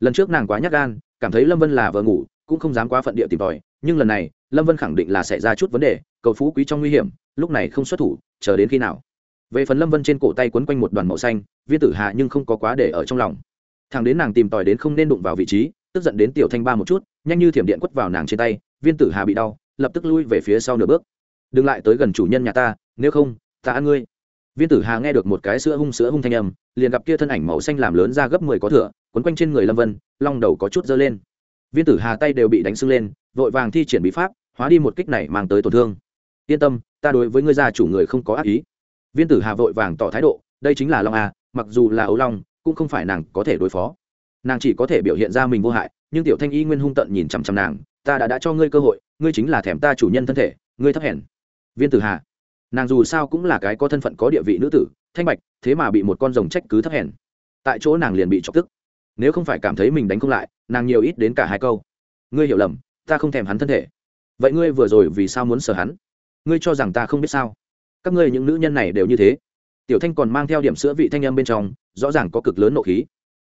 lần trước nàng quá nhát gan, cảm thấy lâm vân là vợ ngủ, cũng không dám quá phận địa tìm tòi, nhưng lần này, lâm vân khẳng định là sẽ ra chút vấn đề, cầu phú quý trong nguy hiểm, lúc này không xuất thủ, chờ đến khi nào. Về phần lâm vân trên cổ tay quấn quanh một đoàn màu xanh, viên tử hà nhưng không có quá để ở trong lòng. Thằng đến nàng tìm tòi đến không nên đụng vào vị trí, tức giận đến tiểu thanh ba một chút, nhanh như thiểm điện quất vào nàng trên tay, viên tử hà bị đau, lập tức lui về phía sau nửa bước. Đừng lại tới gần chủ nhân nhà ta, nếu không, ta ăn ngươi. Viên tử hà nghe được một cái sữa hung sữa hung thanh âm, liền gặp kia thân ảnh màu xanh làm lớn ra gấp mười có thửa quấn quanh trên người lâm vân, long đầu có chút dơ lên. Viên tử hà tay đều bị đánh sưng lên, vội vàng thi triển bí pháp, hóa đi một kích này mang tới tổn thương. Yên tâm, ta đối với ngươi gia chủ người không có ác ý. Viên tử hà vội vàng tỏ thái độ, đây chính là long a, mặc dù là ấu long, cũng không phải nàng có thể đối phó. Nàng chỉ có thể biểu hiện ra mình vô hại, nhưng tiểu thanh y nguyên hung tận nhìn chằm chằm nàng, ta đã đã cho ngươi cơ hội, ngươi chính là thèm ta chủ nhân thân thể, ngươi thấp hèn. Viên tử hà, nàng dù sao cũng là cái có thân phận có địa vị nữ tử, thanh bạch, thế mà bị một con rồng trách cứ thấp hèn. Tại chỗ nàng liền bị chọc tức nếu không phải cảm thấy mình đánh không lại, nàng nhiều ít đến cả hai câu. Ngươi hiểu lầm, ta không thèm hắn thân thể. Vậy ngươi vừa rồi vì sao muốn sờ hắn? Ngươi cho rằng ta không biết sao? Các ngươi những nữ nhân này đều như thế. Tiểu thanh còn mang theo điểm sữa vị thanh âm bên trong, rõ ràng có cực lớn nộ khí.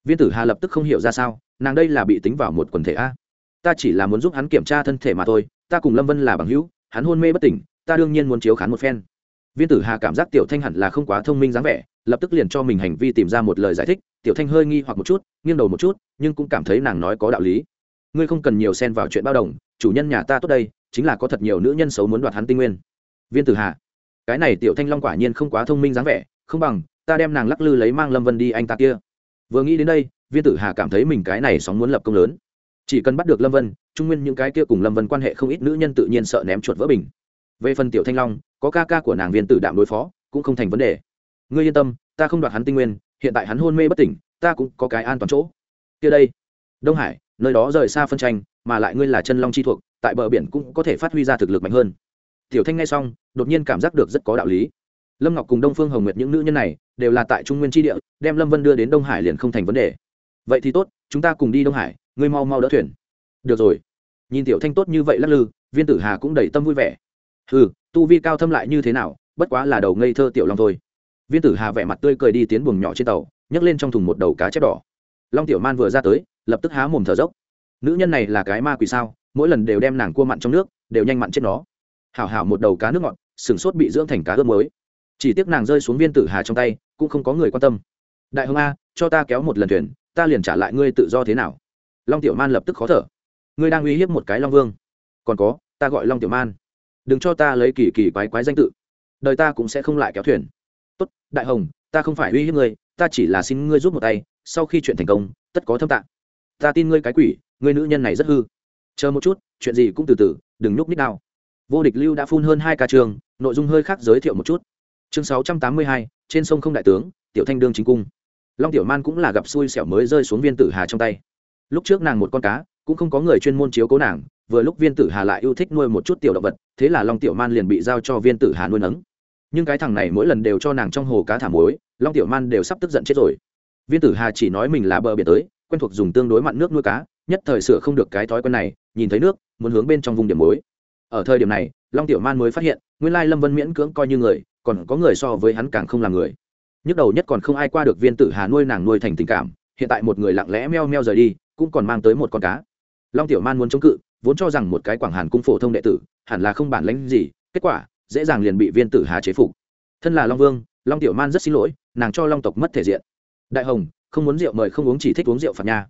Viên tử hà lập tức không hiểu ra sao, nàng đây là bị tính vào một quần thể a. Ta chỉ là muốn giúp hắn kiểm tra thân thể mà thôi, ta cùng lâm vân là bằng hữu, hắn hôn mê bất tỉnh, ta đương nhiên muốn chiếu khán một phen. Viên tử hà cảm giác tiểu thanh hẳn là không quá thông minh dáng vẻ lập tức liền cho mình hành vi tìm ra một lời giải thích, tiểu thanh hơi nghi hoặc một chút, nghiêng đầu một chút, nhưng cũng cảm thấy nàng nói có đạo lý. Ngươi không cần nhiều xen vào chuyện bao đồng, chủ nhân nhà ta tốt đây, chính là có thật nhiều nữ nhân xấu muốn đoạt hắn tinh nguyên. Viên tử hà, cái này tiểu thanh long quả nhiên không quá thông minh dáng vẻ, không bằng, ta đem nàng lắc lư lấy mang lâm vân đi anh ta kia. Vừa nghĩ đến đây, viên tử hà cảm thấy mình cái này sóng muốn lập công lớn. Chỉ cần bắt được lâm vân, trung nguyên những cái kia cùng lâm vân quan hệ không ít nữ nhân tự nhiên sợ ném chuột vỡ bình. Về phần tiểu thanh long, có ca ca của nàng viên tử đạm đối phó, cũng không thành vấn đề ngươi yên tâm, ta không đoạt hắn tinh nguyên, hiện tại hắn hôn mê bất tỉnh, ta cũng có cái an toàn chỗ. Kia đây. Đông hải, nơi đó rời xa phân tranh, mà lại ngươi là chân long chi thuộc, tại bờ biển cũng có thể phát huy ra thực lực mạnh hơn. Tiểu thanh nghe xong, đột nhiên cảm giác được rất có đạo lý. Lâm ngọc cùng đông phương hồng nguyệt những nữ nhân này, đều là tại trung nguyên tri địa, đem lâm vân đưa đến đông hải liền không thành vấn đề. Vậy thì tốt, chúng ta cùng đi đông hải, ngươi mau mau đỡ thuyền. Được rồi. Nhìn tiểu thanh tốt như vậy lắc lư, viên tử hà cũng đầy tâm vui vẻ. Ừ tu vi cao thâm lại như thế nào, bất quá là đầu ngây thơ tiểu long thôi viên tử hà vẻ mặt tươi cười đi tiến buồng nhỏ trên tàu, nhấc lên trong thùng một đầu cá chép đỏ. Long tiểu man vừa ra tới, lập tức há mồm thở dốc. Nữ nhân này là cái ma quỷ sao? Mỗi lần đều đem nàng cua mặn trong nước, đều nhanh mặn chết nó. Hảo hảo một đầu cá nước ngọt, sừng sốt bị dưỡng thành cá ướp mới. Chỉ tiếc nàng rơi xuống viên tử hà trong tay, cũng không có người quan tâm. Đại hồng a, cho ta kéo một lần thuyền, ta liền trả lại ngươi tự do thế nào? Long tiểu man lập tức khó thở. Ngươi đang uy hiếp một cái long vương. Còn có, ta gọi long tiểu man. Đừng cho ta lấy kỳ kỳ quái quái danh tự. Đời ta cũng sẽ không lại kéo thuyền tốt, đại hồng, ta không phải uy hiếp ngươi, ta chỉ là xin ngươi giúp một tay, sau khi chuyện thành công, tất có thâm tạng ta tin ngươi cái quỷ, ngươi nữ nhân này rất hư. Chờ một chút, chuyện gì cũng từ từ, đừng nhúc nít nào. Vô địch lưu đã phun hơn hai ca trường, nội dung hơi khác giới thiệu một chút. Chương sáu trăm tám mươi hai, trên sông không đại tướng, tiểu thanh đương chính cung. Long tiểu man cũng là gặp xui xẻo mới rơi xuống viên tử hà trong tay. Lúc trước nàng một con cá, cũng không có người chuyên môn chiếu cố nàng, vừa lúc viên tử hà lại yêu thích nuôi một chút tiểu động vật, thế là long tiểu man liền bị giao cho viên tử hà nuôi nấng nhưng cái thằng này mỗi lần đều cho nàng trong hồ cá thả muối, long tiểu man đều sắp tức giận chết rồi. Viên tử hà chỉ nói mình là bờ biển tới, quen thuộc dùng tương đối mặn nước nuôi cá, nhất thời sửa không được cái thói quen này, nhìn thấy nước, muốn hướng bên trong vùng điểm muối. Ở thời điểm này, long tiểu man mới phát hiện, nguyên lai lâm vân miễn cưỡng coi như người, còn có người so với hắn càng không là người. Nhức đầu nhất còn không ai qua được viên tử hà nuôi nàng nuôi thành tình cảm, hiện tại một người lặng lẽ meo meo rời đi, cũng còn mang tới một con cá. Long tiểu man muốn chống cự, vốn cho rằng một cái quảng hàn cung phổ thông đệ tử, hẳn là không bản lánh gì, kết quả dễ dàng liền bị viên tử hà chế phục. Thân là long vương, long tiểu man rất xin lỗi, nàng cho long tộc mất thể diện. Đại hồng, không muốn rượu mời không uống chỉ thích uống rượu phạt nha.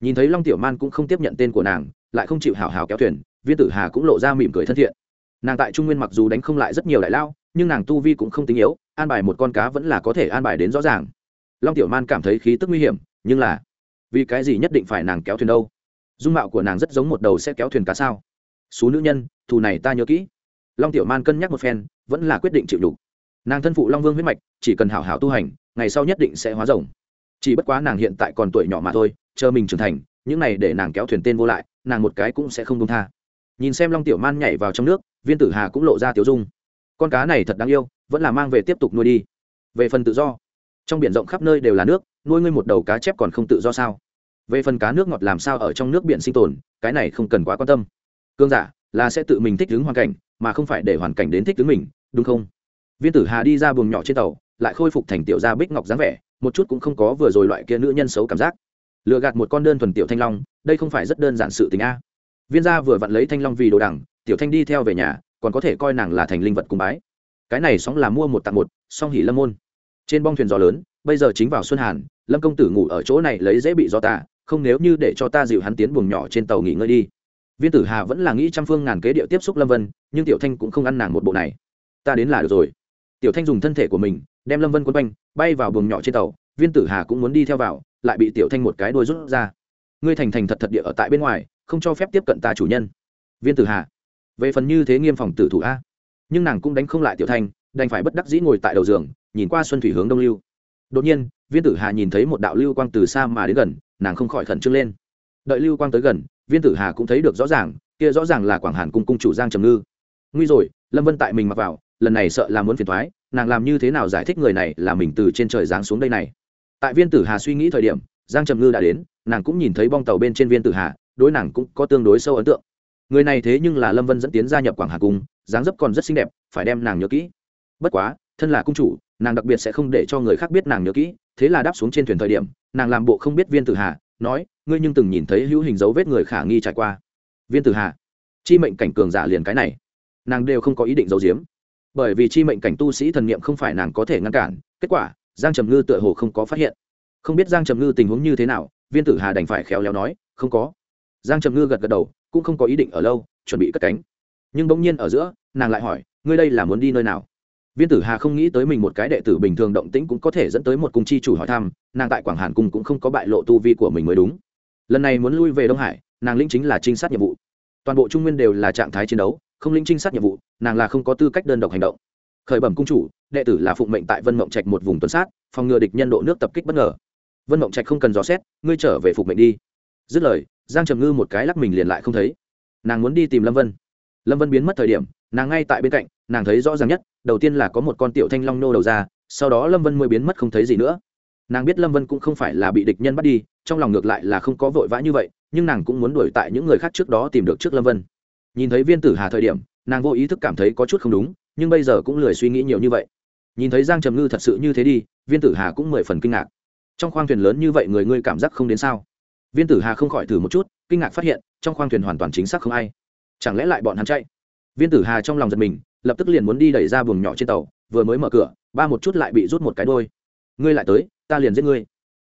Nhìn thấy long tiểu man cũng không tiếp nhận tên của nàng, lại không chịu hào hào kéo thuyền, viên tử hà cũng lộ ra mỉm cười thân thiện. Nàng tại trung nguyên mặc dù đánh không lại rất nhiều đại lao, nhưng nàng tu vi cũng không tính yếu, an bài một con cá vẫn là có thể an bài đến rõ ràng. Long tiểu man cảm thấy khí tức nguy hiểm, nhưng là, vì cái gì nhất định phải nàng kéo thuyền đâu? Dung mạo của nàng rất giống một đầu sẽ kéo thuyền cá sao? Số nữ nhân, thù này ta nhớ kỹ long tiểu man cân nhắc một phen, vẫn là quyết định chịu đục nàng thân phụ long vương huyết mạch, chỉ cần hảo hảo tu hành, ngày sau nhất định sẽ hóa rồng. Chỉ bất quá nàng hiện tại còn tuổi nhỏ mà thôi, chờ mình trưởng thành, những này để nàng kéo thuyền tên vô lại, nàng một cái cũng sẽ không công tha. Nhìn xem long tiểu man nhảy vào trong nước, viên tử hà cũng lộ ra tiểu dung. Con cá này thật đáng yêu, vẫn là mang về tiếp tục nuôi đi. Về phần tự do, trong biển rộng khắp nơi đều là nước, nuôi ngươi một đầu cá chép còn không tự do sao? Về phần cá nước ngọt làm sao ở trong nước biển sinh tồn, cái này không cần quá quan tâm. Cương giả, là sẽ tự mình thích ứng hoàn cảnh mà không phải để hoàn cảnh đến thích tướng mình, đúng không? Viên tử hà đi ra buồng nhỏ trên tàu, lại khôi phục thành tiểu gia bích ngọc dáng vẻ, một chút cũng không có vừa rồi loại kia nữ nhân xấu cảm giác. Lựa gạt một con đơn thuần tiểu thanh long, đây không phải rất đơn giản sự tình a. Viên gia vừa vặn lấy thanh long vì đồ đẳng tiểu thanh đi theo về nhà, còn có thể coi nàng là thành linh vật cung bái. Cái này sóng là mua một tặng một, song hỉ lâm môn. Trên bong thuyền gió lớn, bây giờ chính vào xuân hàn, lâm công tử ngủ ở chỗ này lấy dễ bị gió ta không nếu như để cho ta dịu hắn tiến buồng nhỏ trên tàu nghỉ ngơi đi viên tử hà vẫn là nghĩ trăm phương ngàn kế điệu tiếp xúc lâm vân, nhưng tiểu thanh cũng không ăn nàng một bộ này. Ta đến là được rồi. Tiểu thanh dùng thân thể của mình, đem lâm vân quấn quanh, bay vào buồng nhỏ trên tàu. Viên tử hà cũng muốn đi theo vào, lại bị tiểu thanh một cái đôi rút ra. Ngươi thành thành thật thật địa ở tại bên ngoài, không cho phép tiếp cận ta chủ nhân. Viên tử hà, về phần như thế nghiêm phòng tử thủ a. Nhưng nàng cũng đánh không lại tiểu thanh, đành phải bất đắc dĩ ngồi tại đầu giường, nhìn qua xuân thủy hướng đông lưu. Đột nhiên, viên tử hà nhìn thấy một đạo lưu quang từ xa mà đến gần, nàng không khỏi khẩn trương lên. Đợi lưu quang tới gần viên tử hà cũng thấy được rõ ràng, kia rõ ràng là quảng hàn cung cung chủ giang trầm ngư. Nguy rồi, lâm vân tại mình mặc vào, lần này sợ là muốn phiền thoái nàng làm như thế nào giải thích người này là mình từ trên trời giáng xuống đây này? Tại viên tử hà suy nghĩ thời điểm, giang trầm ngư đã đến, nàng cũng nhìn thấy bong tàu bên trên viên tử hà, đối nàng cũng có tương đối sâu ấn tượng. Người này thế nhưng là lâm vân dẫn tiến gia nhập quảng hà cung, dáng dấp còn rất xinh đẹp, phải đem nàng nhớ kỹ. Bất quá, thân là cung chủ, nàng đặc biệt sẽ không để cho người khác biết nàng nhớ kỹ, thế là đáp xuống trên thuyền thời điểm, nàng làm bộ không biết viên tử hà nói, ngươi nhưng từng nhìn thấy hữu hình dấu vết người khả nghi trải qua. Viên tử hà, chi mệnh cảnh cường giả liền cái này. Nàng đều không có ý định giấu giếm. Bởi vì chi mệnh cảnh tu sĩ thần niệm không phải nàng có thể ngăn cản, kết quả, giang trầm ngư tựa hồ không có phát hiện. Không biết giang trầm ngư tình huống như thế nào, viên tử hà đành phải khéo léo nói, không có. Giang trầm ngư gật gật đầu, cũng không có ý định ở lâu, chuẩn bị cất cánh. Nhưng bỗng nhiên ở giữa, nàng lại hỏi, ngươi đây là muốn đi nơi nào? Viên tử hà không nghĩ tới mình một cái đệ tử bình thường động tĩnh cũng có thể dẫn tới một cung chi chủ hỏi thăm, nàng tại quảng hàn cung cũng không có bại lộ tu vi của mình mới đúng. Lần này muốn lui về đông hải, nàng lĩnh chính là trinh sát nhiệm vụ. Toàn bộ trung nguyên đều là trạng thái chiến đấu, không lĩnh trinh sát nhiệm vụ, nàng là không có tư cách đơn độc hành động. Khởi bẩm cung chủ, đệ tử là phụng mệnh tại vân mộng trạch một vùng tuần sát, phòng ngừa địch nhân độ nước tập kích bất ngờ. Vân mộng trạch không cần dò xét, ngươi trở về phục mệnh đi. Dứt lời, giang trầm ngư một cái lắc mình liền lại không thấy. Nàng muốn đi tìm lâm vân. Lâm vân biến mất thời điểm, nàng ngay tại bên cạnh, nàng thấy rõ ràng nhất đầu tiên là có một con tiểu thanh long nô đầu ra, sau đó lâm vân mới biến mất không thấy gì nữa. Nàng biết lâm vân cũng không phải là bị địch nhân bắt đi, trong lòng ngược lại là không có vội vã như vậy, nhưng nàng cũng muốn đuổi tại những người khác trước đó tìm được trước lâm vân. Nhìn thấy viên tử hà thời điểm, nàng vô ý thức cảm thấy có chút không đúng, nhưng bây giờ cũng lười suy nghĩ nhiều như vậy. Nhìn thấy giang trầm ngư thật sự như thế đi, viên tử hà cũng mười phần kinh ngạc. Trong khoang thuyền lớn như vậy người ngươi cảm giác không đến sao? Viên tử hà không khỏi thử một chút, kinh ngạc phát hiện, trong khoang thuyền hoàn toàn chính xác không ai. Chẳng lẽ lại bọn hắn chạy? Viên tử hà trong lòng giật mình lập tức liền muốn đi đẩy ra buồng nhỏ trên tàu, vừa mới mở cửa, ba một chút lại bị rút một cái đôi. Ngươi lại tới, ta liền giết ngươi.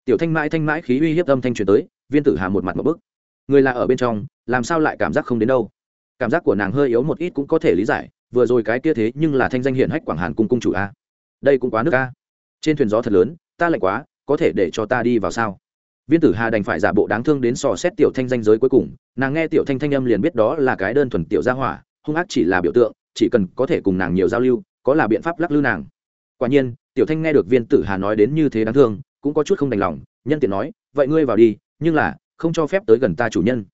Tiểu thanh mãi thanh mãi khí uy hiếp âm thanh truyền tới, viên tử hà một mặt một bức. Người là ở bên trong, làm sao lại cảm giác không đến đâu? Cảm giác của nàng hơi yếu một ít cũng có thể lý giải, vừa rồi cái kia thế nhưng là thanh danh hiển hách quảng hàn cung cung chủ a. Đây cũng quá nước a. Trên thuyền gió thật lớn, ta lạnh quá, có thể để cho ta đi vào sao? Viên tử hà đành phải giả bộ đáng thương đến sò xét tiểu thanh danh giới cuối cùng, nàng nghe tiểu thanh thanh âm liền biết đó là cái đơn thuần tiểu gia hỏa, hung ác chỉ là biểu tượng chỉ cần có thể cùng nàng nhiều giao lưu, có là biện pháp lắc lư nàng. Quả nhiên, tiểu thanh nghe được viên tử hà nói đến như thế đáng thương, cũng có chút không đành lòng, nhân tiện nói, vậy ngươi vào đi, nhưng là, không cho phép tới gần ta chủ nhân.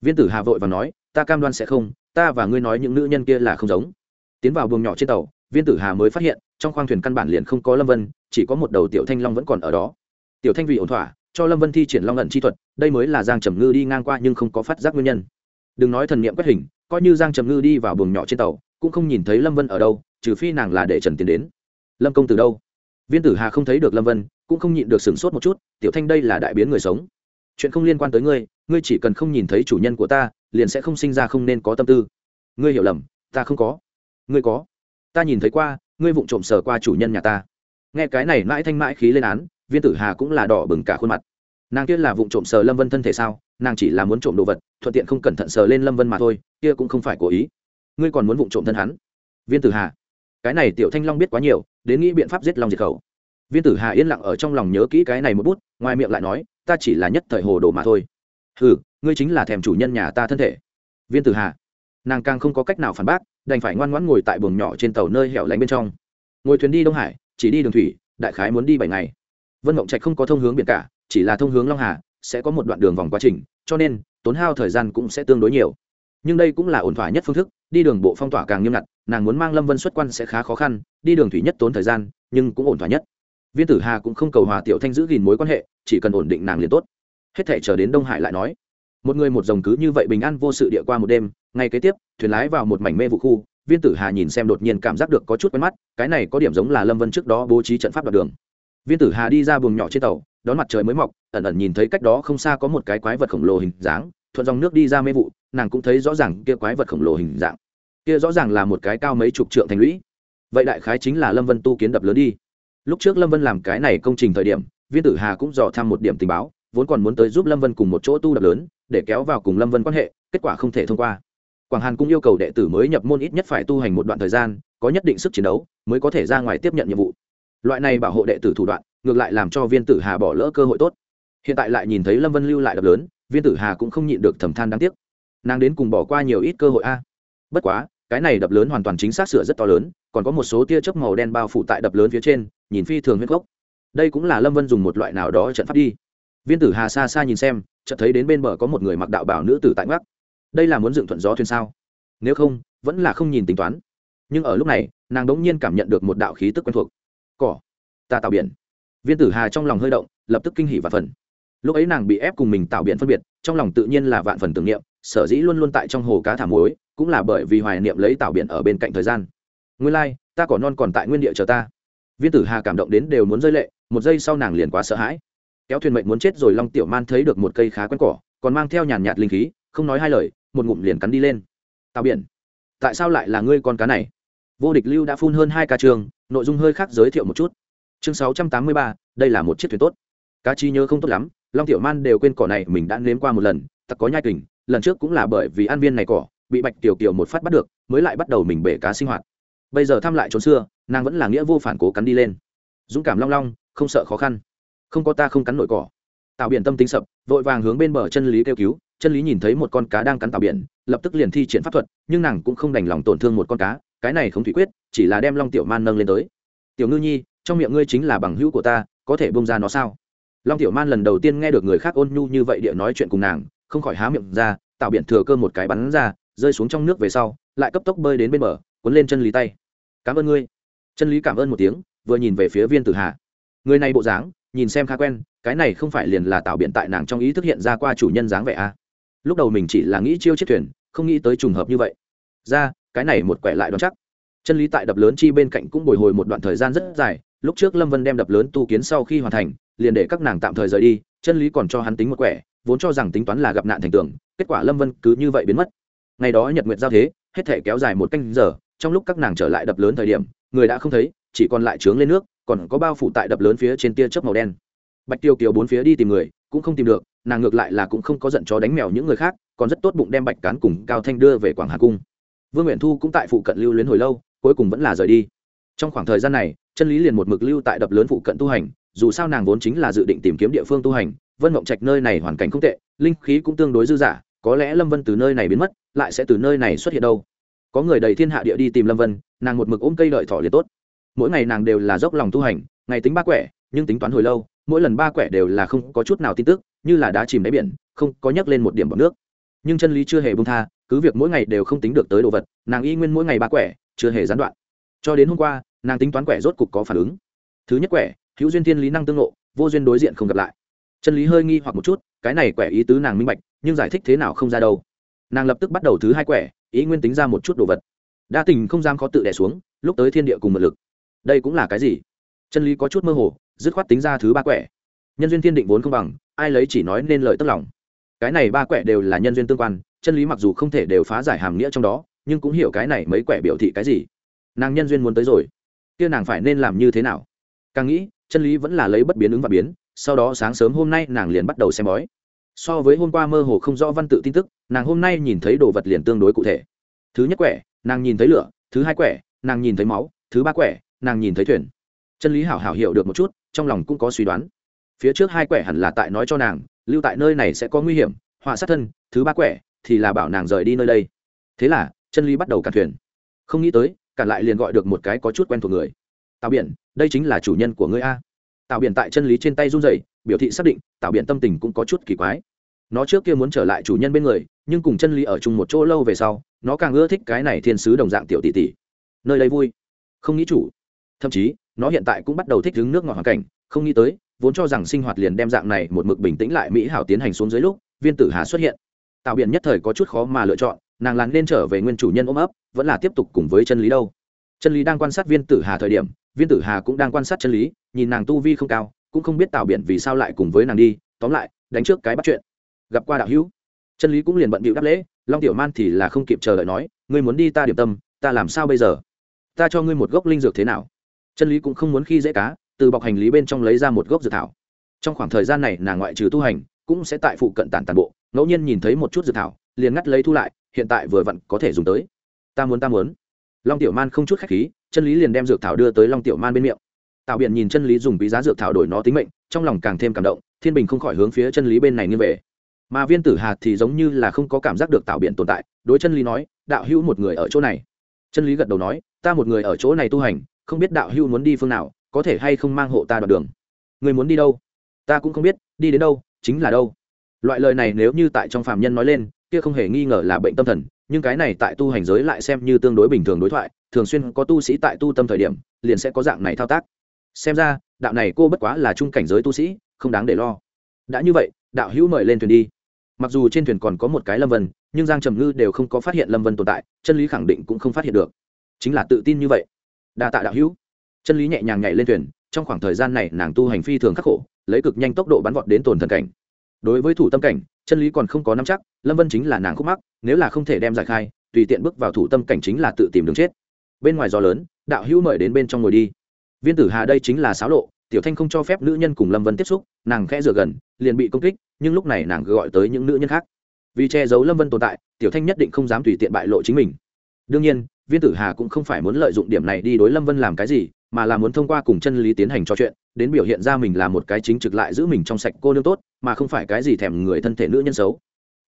Viên tử hà vội và nói, ta cam đoan sẽ không, ta và ngươi nói những nữ nhân kia là không giống. Tiến vào buồng nhỏ trên tàu, viên tử hà mới phát hiện, trong khoang thuyền căn bản liền không có lâm vân, chỉ có một đầu tiểu thanh long vẫn còn ở đó. Tiểu thanh vì ổn thỏa, cho lâm vân thi triển long ẩn chi thuật, đây mới là giang trầm ngư đi ngang qua nhưng không có phát giác nguyên nhân. Đừng nói thần niệm quét hình, coi như giang trầm ngư đi vào buồng nhỏ trên tàu cũng không nhìn thấy lâm vân ở đâu, trừ phi nàng là để trần tiến đến. Lâm công từ đâu? Viên tử hà không thấy được lâm vân, cũng không nhịn được sửng sốt một chút, tiểu thanh đây là đại biến người sống. Chuyện không liên quan tới ngươi ngươi chỉ cần không nhìn thấy chủ nhân của ta, liền sẽ không sinh ra không nên có tâm tư. Ngươi hiểu lầm, ta không có. Ngươi có. Ta nhìn thấy qua, ngươi vụng trộm sờ qua chủ nhân nhà ta. Nghe cái này mãi thanh mãi khí lên án, viên tử hà cũng là đỏ bừng cả khuôn mặt. Nàng kia là vụng trộm sờ lâm vân thân thể sao? Nàng chỉ là muốn trộm đồ vật, thuận tiện không cẩn thận sờ lên lâm vân mà thôi, kia cũng không phải cố ý ngươi còn muốn vụng trộm thân hắn? Viên tử hà, cái này tiểu thanh long biết quá nhiều, đến nghĩ biện pháp giết long diệt khẩu. Viên tử hà yên lặng ở trong lòng nhớ kỹ cái này một bút, ngoài miệng lại nói, ta chỉ là nhất thời hồ đồ mà thôi. Ừ ngươi chính là thèm chủ nhân nhà ta thân thể. Viên tử hà, nàng càng không có cách nào phản bác, đành phải ngoan ngoãn ngồi tại buồng nhỏ trên tàu nơi hẻo lánh bên trong. Ngồi thuyền đi đông hải, chỉ đi đường thủy, đại khái muốn đi bảy ngày. Vân mộng trạch không có thông hướng biển cả, chỉ là thông hướng long hà, sẽ có một đoạn đường vòng quá trình, cho nên tốn hao thời gian cũng sẽ tương đối nhiều nhưng đây cũng là ổn thỏa nhất phương thức, đi đường bộ phong tỏa càng nghiêm ngặt, nàng muốn mang lâm vân xuất quan sẽ khá khó khăn, đi đường thủy nhất tốn thời gian, nhưng cũng ổn thỏa nhất. Viên tử hà cũng không cầu hòa tiểu thanh giữ gìn mối quan hệ, chỉ cần ổn định nàng liền tốt. Hết thể chờ đến đông hải lại nói. Một người một dòng cứ như vậy bình an vô sự địa qua một đêm, ngay kế tiếp, thuyền lái vào một mảnh mê vụ khu, viên tử hà nhìn xem đột nhiên cảm giác được có chút quen mắt, cái này có điểm giống là lâm vân trước đó bố trí trận pháp đoạt đường. Viên tử hà đi ra buồng nhỏ trên tàu, đón mặt trời mới mọc, ẩn ẩn nhìn thấy cách đó không xa có một cái quái vật khổng lồ hình dáng, thuận dòng nước đi ra mê vụ nàng cũng thấy rõ ràng kia quái vật khổng lồ hình dạng. Kia rõ ràng là một cái cao mấy chục trượng thành lũy. Vậy đại khái chính là lâm vân tu kiến đập lớn đi. Lúc trước lâm vân làm cái này công trình thời điểm, viên tử hà cũng dò thăm một điểm tình báo, vốn còn muốn tới giúp lâm vân cùng một chỗ tu đập lớn, để kéo vào cùng lâm vân quan hệ, kết quả không thể thông qua. Quảng hàn cũng yêu cầu đệ tử mới nhập môn ít nhất phải tu hành một đoạn thời gian, có nhất định sức chiến đấu, mới có thể ra ngoài tiếp nhận nhiệm vụ. Loại này bảo hộ đệ tử thủ đoạn, ngược lại làm cho viên tử hà bỏ lỡ cơ hội tốt. Hiện tại lại nhìn thấy lâm vân lưu lại đập lớn, viên tử hà cũng không nhịn được thầm than đáng tiếc nàng đến cùng bỏ qua nhiều ít cơ hội a. Bất quá, cái này đập lớn hoàn toàn chính xác sửa rất to lớn, còn có một số tia chớp màu đen bao phủ tại đập lớn phía trên, nhìn phi thường huyết gốc. Đây cũng là lâm vân dùng một loại nào đó trận pháp đi. Viên tử hà xa xa nhìn xem, chợt thấy đến bên bờ có một người mặc đạo bảo nữ tử tại ngắc đây là muốn dựng thuận gió thuyền sao? Nếu không, vẫn là không nhìn tính toán. Nhưng ở lúc này, nàng đống nhiên cảm nhận được một đạo khí tức quen thuộc. Cỏ. Ta tạo biển. Viên tử hà trong lòng hơi động, lập tức kinh hỉ và phần lúc ấy nàng bị ép cùng mình tạo biển phân biệt, trong lòng tự nhiên là vạn phần tưởng niệm sở dĩ luôn luôn tại trong hồ cá thả muối cũng là bởi vì hoài niệm lấy tạo biển ở bên cạnh thời gian. Nguyên lai、like, ta cỏ non còn tại nguyên địa chờ ta. Viên tử hà cảm động đến đều muốn rơi lệ một giây sau nàng liền quá sợ hãi. Kéo thuyền mệnh muốn chết rồi long tiểu man thấy được một cây khá quen cỏ còn mang theo nhàn nhạt linh khí không nói hai lời một ngụm liền cắn đi lên. Tàu biển tại sao lại là ngươi con cá này? Vô địch lưu đã phun hơn hai ca trường nội dung hơi khác giới thiệu một chút. Chương sáu trăm tám mươi ba đây là một chiếc thuyền tốt. Cá chi nhớ không tốt lắm long tiểu man đều quên cỏ này mình đã nếm qua một lần tặc có nhai kình lần trước cũng là bởi vì an viên này cỏ, bị bạch tiểu kiều một phát bắt được, mới lại bắt đầu mình bể cá sinh hoạt. Bây giờ thăm lại trốn xưa, nàng vẫn là nghĩa vô phản cố cắn đi lên. Dũng cảm long long, không sợ khó khăn. Không có ta không cắn nổi cỏ. Tạo biển tâm tính sập, vội vàng hướng bên bờ chân lý kêu cứu, chân lý nhìn thấy một con cá đang cắn tạo biển, lập tức liền thi triển pháp thuật, nhưng nàng cũng không đành lòng tổn thương một con cá, cái này không thủy quyết, chỉ là đem long tiểu man nâng lên tới. Tiểu ngư nhi, trong miệng ngươi chính là bằng hữu của ta, có thể bông ra nó sao? Long tiểu man lần đầu tiên nghe được người khác ôn nhu như vậy địa nói chuyện cùng nàng không khỏi há miệng ra, tạo biển thừa cơ một cái bắn ra, rơi xuống trong nước về sau, lại cấp tốc bơi đến bên bờ, cuốn lên chân lý tay. Cảm ơn ngươi. Chân lý cảm ơn một tiếng, vừa nhìn về phía viên tử hà. Người này bộ dáng, nhìn xem khá quen, cái này không phải liền là tạo biện tại nàng trong ý thức hiện ra qua chủ nhân dáng vẻ à. lúc đầu mình chỉ là nghĩ chiêu chiếc thuyền, không nghĩ tới trùng hợp như vậy. Ra, cái này một quẻ lại đoán chắc. Chân lý tại đập lớn chi bên cạnh cũng bồi hồi một đoạn thời gian rất dài, lúc trước lâm vân đem đập lớn tu kiến sau khi hoàn thành, liền để các nàng tạm thời rời đi chân lý còn cho hắn tính một quẻ, vốn cho rằng tính toán là gặp nạn thành tưởng kết quả lâm vân cứ như vậy biến mất. Ngày đó nhật nguyệt giao thế, hết thể kéo dài một canh giờ, trong lúc các nàng trở lại đập lớn thời điểm, người đã không thấy, chỉ còn lại trướng lên nước, còn có bao phủ tại đập lớn phía trên tia chớp màu đen. Bạch tiêu kiều bốn phía đi tìm người, cũng không tìm được, nàng ngược lại là cũng không có giận chó đánh mèo những người khác, còn rất tốt bụng đem bạch cán cùng cao thanh đưa về quảng hà cung. Vương nguyện thu cũng tại phụ cận lưu luyến hồi lâu, cuối cùng vẫn là rời đi. Trong khoảng thời gian này, chân lý liền một mực lưu tại đập lớn phụ cận tu hành dù sao nàng vốn chính là dự định tìm kiếm địa phương tu hành, vân mộng trạch nơi này hoàn cảnh không tệ, linh khí cũng tương đối dư dả, có lẽ lâm vân từ nơi này biến mất, lại sẽ từ nơi này xuất hiện đâu. Có người đầy thiên hạ địa đi tìm lâm vân, nàng một mực ôm cây đợi thỏ liền tốt. Mỗi ngày nàng đều là dốc lòng tu hành, ngày tính ba quẻ, nhưng tính toán hồi lâu, mỗi lần ba quẻ đều là không có chút nào tin tức, như là đá chìm đáy biển, không có nhắc lên một điểm bọc nước. Nhưng chân lý chưa hề bông tha, cứ việc mỗi ngày đều không tính được tới đồ vật, nàng y nguyên mỗi ngày ba quẻ, chưa hề gián đoạn. Cho đến hôm qua, nàng tính toán quẻ rốt cục có phản ứng. Thứ nhất quẻ hữu duyên thiên lý năng tương lộ vô duyên đối diện không gặp lại. Chân lý hơi nghi hoặc một chút, cái này quẻ ý tứ nàng minh bạch, nhưng giải thích thế nào không ra đâu. Nàng lập tức bắt đầu thứ hai quẻ, ý nguyên tính ra một chút đồ vật. Đa tình không dám khó tự đẻ xuống, lúc tới thiên địa cùng mật lực. Đây cũng là cái gì? Chân lý có chút mơ hồ, dứt khoát tính ra thứ ba quẻ. Nhân duyên thiên định vốn không bằng, ai lấy chỉ nói nên lời tức lòng. Cái này ba quẻ đều là nhân duyên tương quan, chân lý mặc dù không thể đều phá giải hàm nghĩa trong đó, nhưng cũng hiểu cái này mấy quẻ biểu thị cái gì. Nàng nhân duyên muốn tới rồi, kia nàng phải nên làm như thế nào? Càng nghĩ chân lý vẫn là lấy bất biến ứng và biến, sau đó sáng sớm hôm nay nàng liền bắt đầu xem bói. So với hôm qua mơ hồ không rõ văn tự tin tức, nàng hôm nay nhìn thấy đồ vật liền tương đối cụ thể. Thứ nhất quẻ, nàng nhìn thấy lửa, thứ hai quẻ, nàng nhìn thấy máu, thứ ba quẻ, nàng nhìn thấy thuyền. Chân lý hảo hảo hiểu được một chút, trong lòng cũng có suy đoán. Phía trước hai quẻ hẳn là tại nói cho nàng, lưu tại nơi này sẽ có nguy hiểm, họa sát thân, thứ ba quẻ thì là bảo nàng rời đi nơi đây. Thế là, chân lý bắt đầu cản thuyền. Không nghĩ tới, cản lại liền gọi được một cái có chút quen thuộc người. Tào biển đây chính là chủ nhân của ngươi a. Tạo biển tại chân lý trên tay run rẩy, biểu thị xác định Tạo biển tâm tình cũng có chút kỳ quái. Nó trước kia muốn trở lại chủ nhân bên người, nhưng cùng chân lý ở chung một chỗ lâu về sau, nó càng ưa thích cái này thiên sứ đồng dạng tiểu tỷ tỷ. Nơi đây vui. Không nghĩ chủ. Thậm chí, nó hiện tại cũng bắt đầu thích đứng nước ngọt hoàn cảnh, không nghĩ tới, vốn cho rằng sinh hoạt liền đem dạng này một mực bình tĩnh lại mỹ hảo tiến hành xuống dưới lúc, viên tử hà xuất hiện. Tạo biển nhất thời có chút khó mà lựa chọn, nàng làn nên trở về nguyên chủ nhân ôm ấp, vẫn là tiếp tục cùng với chân lý đâu. Chân lý đang quan sát viên tử hà thời điểm viên tử hà cũng đang quan sát chân lý, nhìn nàng tu vi không cao, cũng không biết tào biển vì sao lại cùng với nàng đi, tóm lại, đánh trước cái bắt chuyện. Gặp qua đạo hữu. Chân lý cũng liền bận bịu đáp lễ, long tiểu man thì là không kịp chờ đợi nói, ngươi muốn đi ta điểm tâm, ta làm sao bây giờ? Ta cho ngươi một gốc linh dược thế nào? Chân lý cũng không muốn khi dễ cá, từ bọc hành lý bên trong lấy ra một gốc dược thảo. Trong khoảng thời gian này, nàng ngoại trừ tu hành, cũng sẽ tại phụ cận tản tàn bộ, ngẫu nhiên nhìn thấy một chút dược thảo, liền ngắt lấy thu lại, hiện tại vừa vặn có thể dùng tới. Ta muốn ta muốn. Long tiểu man không chút khách khí chân lý liền đem dược thảo đưa tới long tiểu man bên miệng. Tạo biện nhìn chân lý dùng quý giá dược thảo đổi nó tính mệnh, trong lòng càng thêm cảm động, thiên bình không khỏi hướng phía chân lý bên này nghiêng về. Mà viên tử hạt thì giống như là không có cảm giác được tạo biện tồn tại, đối chân lý nói, đạo hữu một người ở chỗ này. Chân lý gật đầu nói, ta một người ở chỗ này tu hành, không biết đạo hữu muốn đi phương nào, có thể hay không mang hộ ta đoạn đường? Người muốn đi đâu? Ta cũng không biết, đi đến đâu, chính là đâu. Loại lời này nếu như tại trong phạm nhân nói lên, kia không hề nghi ngờ là bệnh tâm thần, nhưng cái này tại tu hành giới lại xem như tương đối bình thường đối thoại thường xuyên có tu sĩ tại tu tâm thời điểm, liền sẽ có dạng này thao tác. Xem ra, đạo này cô bất quá là trung cảnh giới tu sĩ, không đáng để lo. Đã như vậy, đạo hữu mời lên thuyền đi. Mặc dù trên thuyền còn có một cái lâm vân, nhưng giang trầm ngư đều không có phát hiện lâm vân tồn tại, chân lý khẳng định cũng không phát hiện được. Chính là tự tin như vậy. Đa tạ đạo hữu. Chân lý nhẹ nhàng nhảy lên thuyền, trong khoảng thời gian này nàng tu hành phi thường khắc khổ, lấy cực nhanh tốc độ bắn vọt đến tồn thần cảnh. Đối với thủ tâm cảnh, chân lý còn không có nắm chắc, lâm vân chính là nàng khúc mắc, nếu là không thể đem giải khai, tùy tiện bước vào thủ tâm cảnh chính là tự tìm đường chết bên ngoài gió lớn, đạo hữu mời đến bên trong ngồi đi. Viên tử hà đây chính là xáo lộ, tiểu thanh không cho phép nữ nhân cùng lâm vân tiếp xúc, nàng khẽ rửa gần, liền bị công kích, nhưng lúc này nàng gọi tới những nữ nhân khác. Vì che giấu lâm vân tồn tại, tiểu thanh nhất định không dám tùy tiện bại lộ chính mình. Đương nhiên, viên tử hà cũng không phải muốn lợi dụng điểm này đi đối lâm vân làm cái gì, mà là muốn thông qua cùng chân lý tiến hành trò chuyện, đến biểu hiện ra mình là một cái chính trực lại giữ mình trong sạch cô nương tốt, mà không phải cái gì thèm người thân thể nữ nhân xấu.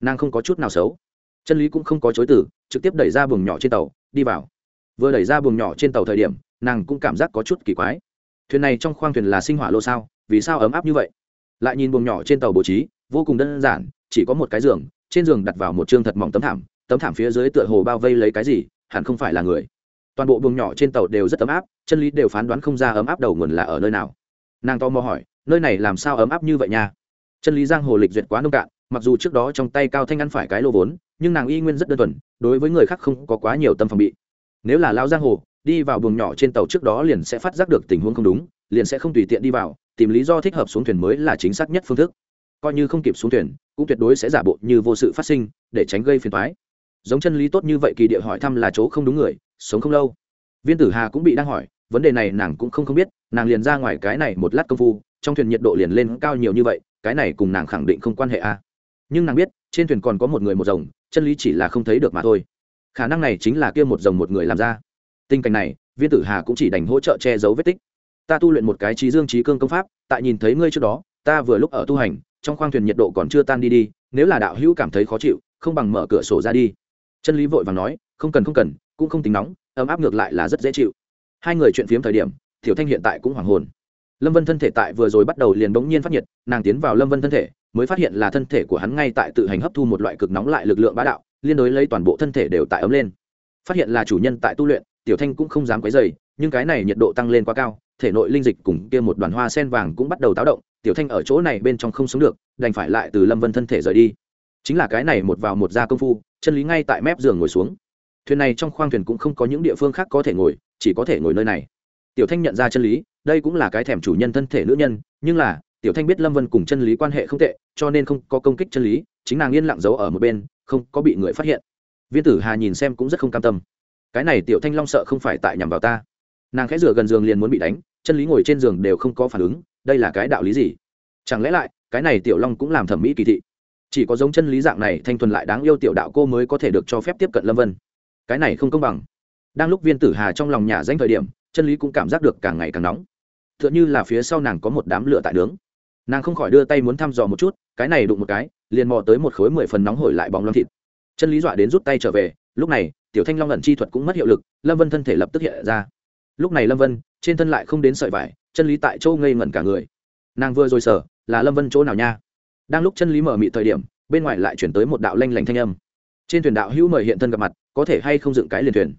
Nàng không có chút nào xấu. Chân lý cũng không có chối từ, trực tiếp đẩy ra buồng nhỏ trên tàu, đi vào vừa đẩy ra buồng nhỏ trên tàu thời điểm, nàng cũng cảm giác có chút kỳ quái. Thuyền này trong khoang thuyền là sinh hỏa lô sao? Vì sao ấm áp như vậy? Lại nhìn buồng nhỏ trên tàu bố trí, vô cùng đơn giản, chỉ có một cái giường, trên giường đặt vào một chương thật mỏng tấm thảm tấm thảm phía dưới tựa hồ bao vây lấy cái gì, hẳn không phải là người. Toàn bộ buồng nhỏ trên tàu đều rất ấm áp, chân lý đều phán đoán không ra ấm áp đầu nguồn là ở nơi nào. Nàng to mò hỏi, nơi này làm sao ấm áp như vậy nha? Chân lý giang hồ lịch duyệt quá nông cạn, mặc dù trước đó trong tay cao thanh ăn phải cái lô vốn, nhưng nàng y nguyên rất đơn thuần, đối với người khác không có quá nhiều tâm phòng bị nếu là lao giang hồ, đi vào buồng nhỏ trên tàu trước đó liền sẽ phát giác được tình huống không đúng, liền sẽ không tùy tiện đi vào, tìm lý do thích hợp xuống thuyền mới là chính xác nhất phương thức. Coi như không kịp xuống thuyền, cũng tuyệt đối sẽ giả bộ như vô sự phát sinh, để tránh gây phiền thoái giống chân lý tốt như vậy kỳ địa hỏi thăm là chỗ không đúng người, sống không lâu. Viên tử hà cũng bị đang hỏi, vấn đề này nàng cũng không không biết, nàng liền ra ngoài cái này một lát công phu, trong thuyền nhiệt độ liền lên cao nhiều như vậy, cái này cùng nàng khẳng định không quan hệ a à. nhưng nàng biết, trên thuyền còn có một người một rồng, chân lý chỉ là không thấy được mà thôi khả năng này chính là kia một dòng một người làm ra. Tình cảnh này, viên tử hà cũng chỉ đành hỗ trợ che giấu vết tích. Ta tu luyện một cái trí dương trí cương công pháp, tại nhìn thấy ngươi trước đó, ta vừa lúc ở tu hành, trong khoang thuyền nhiệt độ còn chưa tan đi đi, nếu là đạo hữu cảm thấy khó chịu, không bằng mở cửa sổ ra đi. Chân lý vội và nói, không cần không cần, cũng không tính nóng, ấm áp ngược lại là rất dễ chịu. Hai người chuyện phiếm thời điểm thiểu thanh hiện tại cũng hoảng hồn. Lâm vân thân thể tại vừa rồi bắt đầu liền bỗng nhiên phát nhiệt, nàng tiến vào lâm vân thân thể, mới phát hiện là thân thể của hắn ngay tại tự hành hấp thu một loại cực nóng lại lực lượng bá đạo liên đối lấy toàn bộ thân thể đều tại ấm lên. Phát hiện là chủ nhân tại tu luyện, tiểu thanh cũng không dám quấy dày nhưng cái này nhiệt độ tăng lên quá cao, thể nội linh dịch cùng kia một đoàn hoa sen vàng cũng bắt đầu táo động, tiểu thanh ở chỗ này bên trong không sống được, đành phải lại từ lâm vân thân thể rời đi. Chính là cái này một vào một ra công phu, chân lý ngay tại mép giường ngồi xuống. Thuyền này trong khoang thuyền cũng không có những địa phương khác có thể ngồi, chỉ có thể ngồi nơi này. Tiểu thanh nhận ra chân lý, đây cũng là cái thèm chủ nhân thân thể nữ nhân, nhưng là, tiểu thanh biết lâm vân cùng chân lý quan hệ không tệ, cho nên không có công kích chân lý, chính nàng yên lặng giấu ở một bên không có bị người phát hiện. Viên tử hà nhìn xem cũng rất không cam tâm. Cái này tiểu thanh long sợ không phải tại nhằm vào ta. Nàng khẽ rửa gần giường liền muốn bị đánh, chân lý ngồi trên giường đều không có phản ứng, đây là cái đạo lý gì? Chẳng lẽ lại, cái này tiểu long cũng làm thẩm mỹ kỳ thị? Chỉ có giống chân lý dạng này, thanh thuần lại đáng yêu tiểu đạo cô mới có thể được cho phép tiếp cận lâm vân. Cái này không công bằng. Đang lúc viên tử hà trong lòng nhà danh thời điểm, chân lý cũng cảm giác được càng ngày càng nóng. T h ư ợ n h ư là phía sau nàng có một đám lửa tại nướng nàng không khỏi đưa tay muốn thăm dò một chút, cái này đụng một cái, liền mò tới một khối mười phần nóng hổi lại bóng lâm thịt. Chân lý dọa đến rút tay trở về, lúc này, tiểu thanh long ẩn chi thuật cũng mất hiệu lực, lâm vân thân thể lập tức hiện ra. Lúc này lâm vân, trên thân lại không đến sợi vải, chân lý tại châu ngây ngẩn cả người. Nàng vừa rồi sở là lâm vân chỗ nào nha? Đang lúc chân lý mở mị thời điểm, bên ngoài lại chuyển tới một đạo lanh lảnh thanh âm. Trên thuyền đạo hữu mời hiện thân gặp mặt, có thể hay không dựng cái liền thuyền?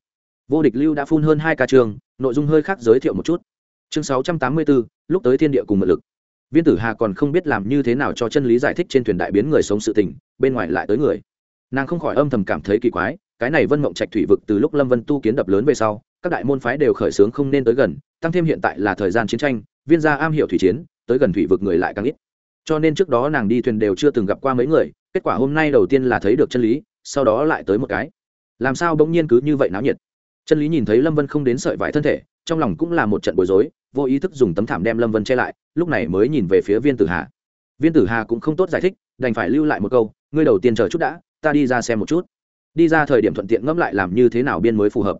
Vô địch lưu đã phun hơn hai ca trường, nội dung hơi khác giới thiệu một chút. Chương sáu trăm tám mươi bốn, lúc tới thiên địa cùng mượn lực viên tử hà còn không biết làm như thế nào cho chân lý giải thích trên thuyền đại biến người sống sự tình, bên ngoài lại tới người. Nàng không khỏi âm thầm cảm thấy kỳ quái, cái này vân mộng trạch thủy vực từ lúc lâm vân tu kiến đập lớn về sau, các đại môn phái đều khởi xướng không nên tới gần, tăng thêm hiện tại là thời gian chiến tranh, viên gia am hiểu thủy chiến, tới gần thủy vực người lại càng ít. Cho nên trước đó nàng đi thuyền đều chưa từng gặp qua mấy người, kết quả hôm nay đầu tiên là thấy được chân lý, sau đó lại tới một cái. Làm sao bỗng nhiên cứ như vậy náo nhiệt? Chân lý nhìn thấy lâm vân không đến sợi vải thân thể, trong lòng cũng là một trận bối rối, vô ý thức dùng tấm thảm đem lâm vân che lại, lúc này mới nhìn về phía viên tử hà. Viên tử hà cũng không tốt giải thích, đành phải lưu lại một câu, ngươi đầu tiên chờ chút đã, ta đi ra xem một chút. Đi ra thời điểm thuận tiện ngẫm lại làm như thế nào biên mới phù hợp.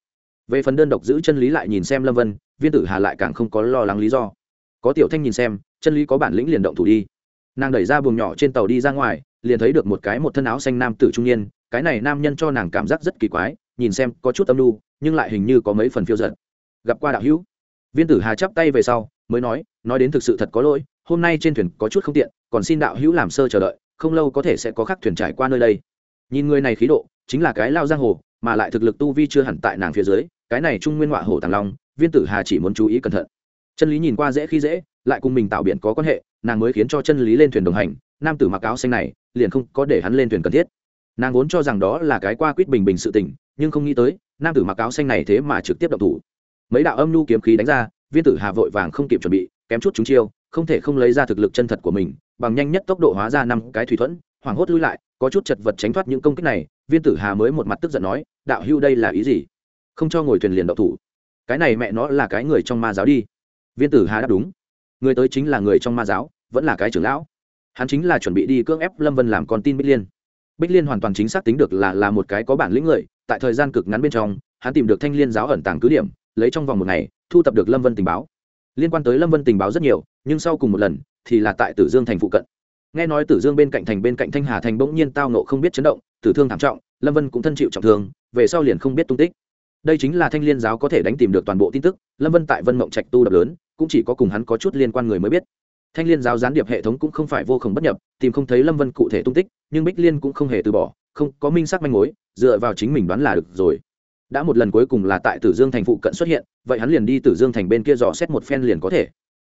Về phần đơn độc giữ chân lý lại nhìn xem lâm vân, viên tử hà lại càng không có lo lắng lý do. Có tiểu thanh nhìn xem, chân lý có bản lĩnh liền động thủ đi. Nàng đẩy ra buồng nhỏ trên tàu đi ra ngoài, liền thấy được một cái một thân áo xanh nam tử trung niên, cái này nam nhân cho nàng cảm giác rất kỳ quái nhìn xem có chút tâm lưu nhưng lại hình như có mấy phần phiêu giận gặp qua đạo hữu. Viên tử hà chắp tay về sau, mới nói nói đến thực sự thật có lỗi, hôm nay trên thuyền có chút không tiện, còn xin đạo hữu làm sơ chờ đợi, không lâu có thể sẽ có khắc thuyền trải qua nơi đây. Nhìn người này khí độ, chính là cái lao giang hồ, mà lại thực lực tu vi chưa hẳn tại nàng phía dưới, cái này trung nguyên họa hồ tàng long, viên tử hà chỉ muốn chú ý cẩn thận. Chân lý nhìn qua dễ khi dễ, lại cùng mình tạo biển có quan hệ, nàng mới khiến cho chân lý lên thuyền đồng hành, nam tử mặc áo xanh này, liền không có để hắn lên thuyền cần thiết. Nàng vốn cho rằng đó là cái qua quýt bình bình sự tình nhưng không nghĩ tới, nam tử mặc áo xanh này thế mà trực tiếp động thủ. Mấy đạo âm nhu kiếm khí đánh ra, viên tử hà vội vàng không kịp chuẩn bị, kém chút chúng chiêu, không thể không lấy ra thực lực chân thật của mình, bằng nhanh nhất tốc độ hóa ra năm cái thủy thuẫn, hoảng hốt lui lại, có chút chật vật tránh thoát những công kích này, viên tử hà mới một mặt tức giận nói, đạo hưu đây là ý gì? Không cho ngồi thuyền liền đậu thủ. Cái này mẹ nó là cái người trong ma giáo đi. Viên tử hà đáp đúng. Người tới chính là người trong ma giáo, vẫn là cái trưởng lão. Hắn chính là chuẩn bị đi cưỡng ép lâm vân làm con tin bích liên bích liên hoàn toàn chính xác tính được là là một cái có bản lĩnh người, tại thời gian cực ngắn bên trong, hắn tìm được thanh liên giáo ẩn tàng cứ điểm, lấy trong vòng một ngày, thu tập được lâm vân tình báo. Liên quan tới lâm vân tình báo rất nhiều, nhưng sau cùng một lần, thì là tại tử dương thành phụ cận. Nghe nói tử dương bên cạnh thành bên cạnh thanh hà thành bỗng nhiên tao nộ không biết chấn động, tử thương thảm trọng, lâm vân cũng thân chịu trọng thương, về sau liền không biết tung tích. Đây chính là thanh liên giáo có thể đánh tìm được toàn bộ tin tức, lâm vân tại vân mộng trạch tu đập lớn, cũng chỉ có cùng hắn có chút liên quan người mới biết thanh liên giáo gián điệp hệ thống cũng không phải vô khổng bất nhập, tìm không thấy lâm vân cụ thể tung tích, nhưng bích liên cũng không hề từ bỏ, không có minh sắc manh mối, dựa vào chính mình đoán là được rồi. Đã một lần cuối cùng là tại tử dương thành phụ cận xuất hiện, vậy hắn liền đi tử dương thành bên kia dò xét một phen liền có thể.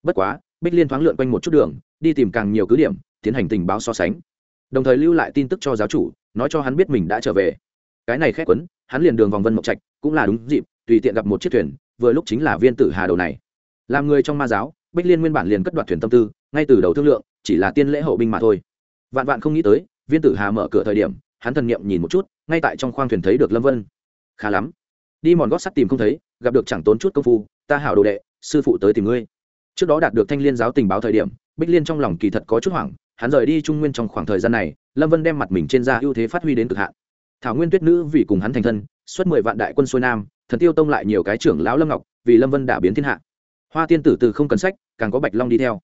Bất quá, bích liên thoáng lượn quanh một chút đường, đi tìm càng nhiều cứ điểm, tiến hành tình báo so sánh. Đồng thời lưu lại tin tức cho giáo chủ, nói cho hắn biết mình đã trở về. Cái này khét quấn, hắn liền đường vòng vân mộc trạch, cũng là đúng dịp, tùy tiện gặp một chiếc thuyền, vừa lúc chính là viên tử hà đầu này. Làm người trong ma giáo bích liên nguyên bản liền cất đoạt thuyền tâm tư, ngay từ đầu thương lượng, chỉ là tiên lễ hậu binh mà thôi. Vạn vạn không nghĩ tới, viên tử hà mở cửa thời điểm, hắn thần nghiệm nhìn một chút, ngay tại trong khoang thuyền thấy được lâm vân. Khá lắm. Đi mòn gót sắt tìm không thấy, gặp được chẳng tốn chút công phu, ta hảo đồ đệ, sư phụ tới tìm ngươi. Trước đó đạt được thanh liên giáo tình báo thời điểm, bích liên trong lòng kỳ thật có chút hoảng, hắn rời đi trung nguyên trong khoảng thời gian này, lâm vân đem mặt mình trên da ưu thế phát huy đến cực hạn. Thảo nguyên tuyết nữ vì cùng hắn thành thân, xuất mười vạn đại quân xuôi nam, thần tiêu tông lại nhiều cái trưởng lão lâm ngọc, vì lâm vân đã biến thiên hạ hoa tiên tử từ không cần sách, càng có bạch long đi theo.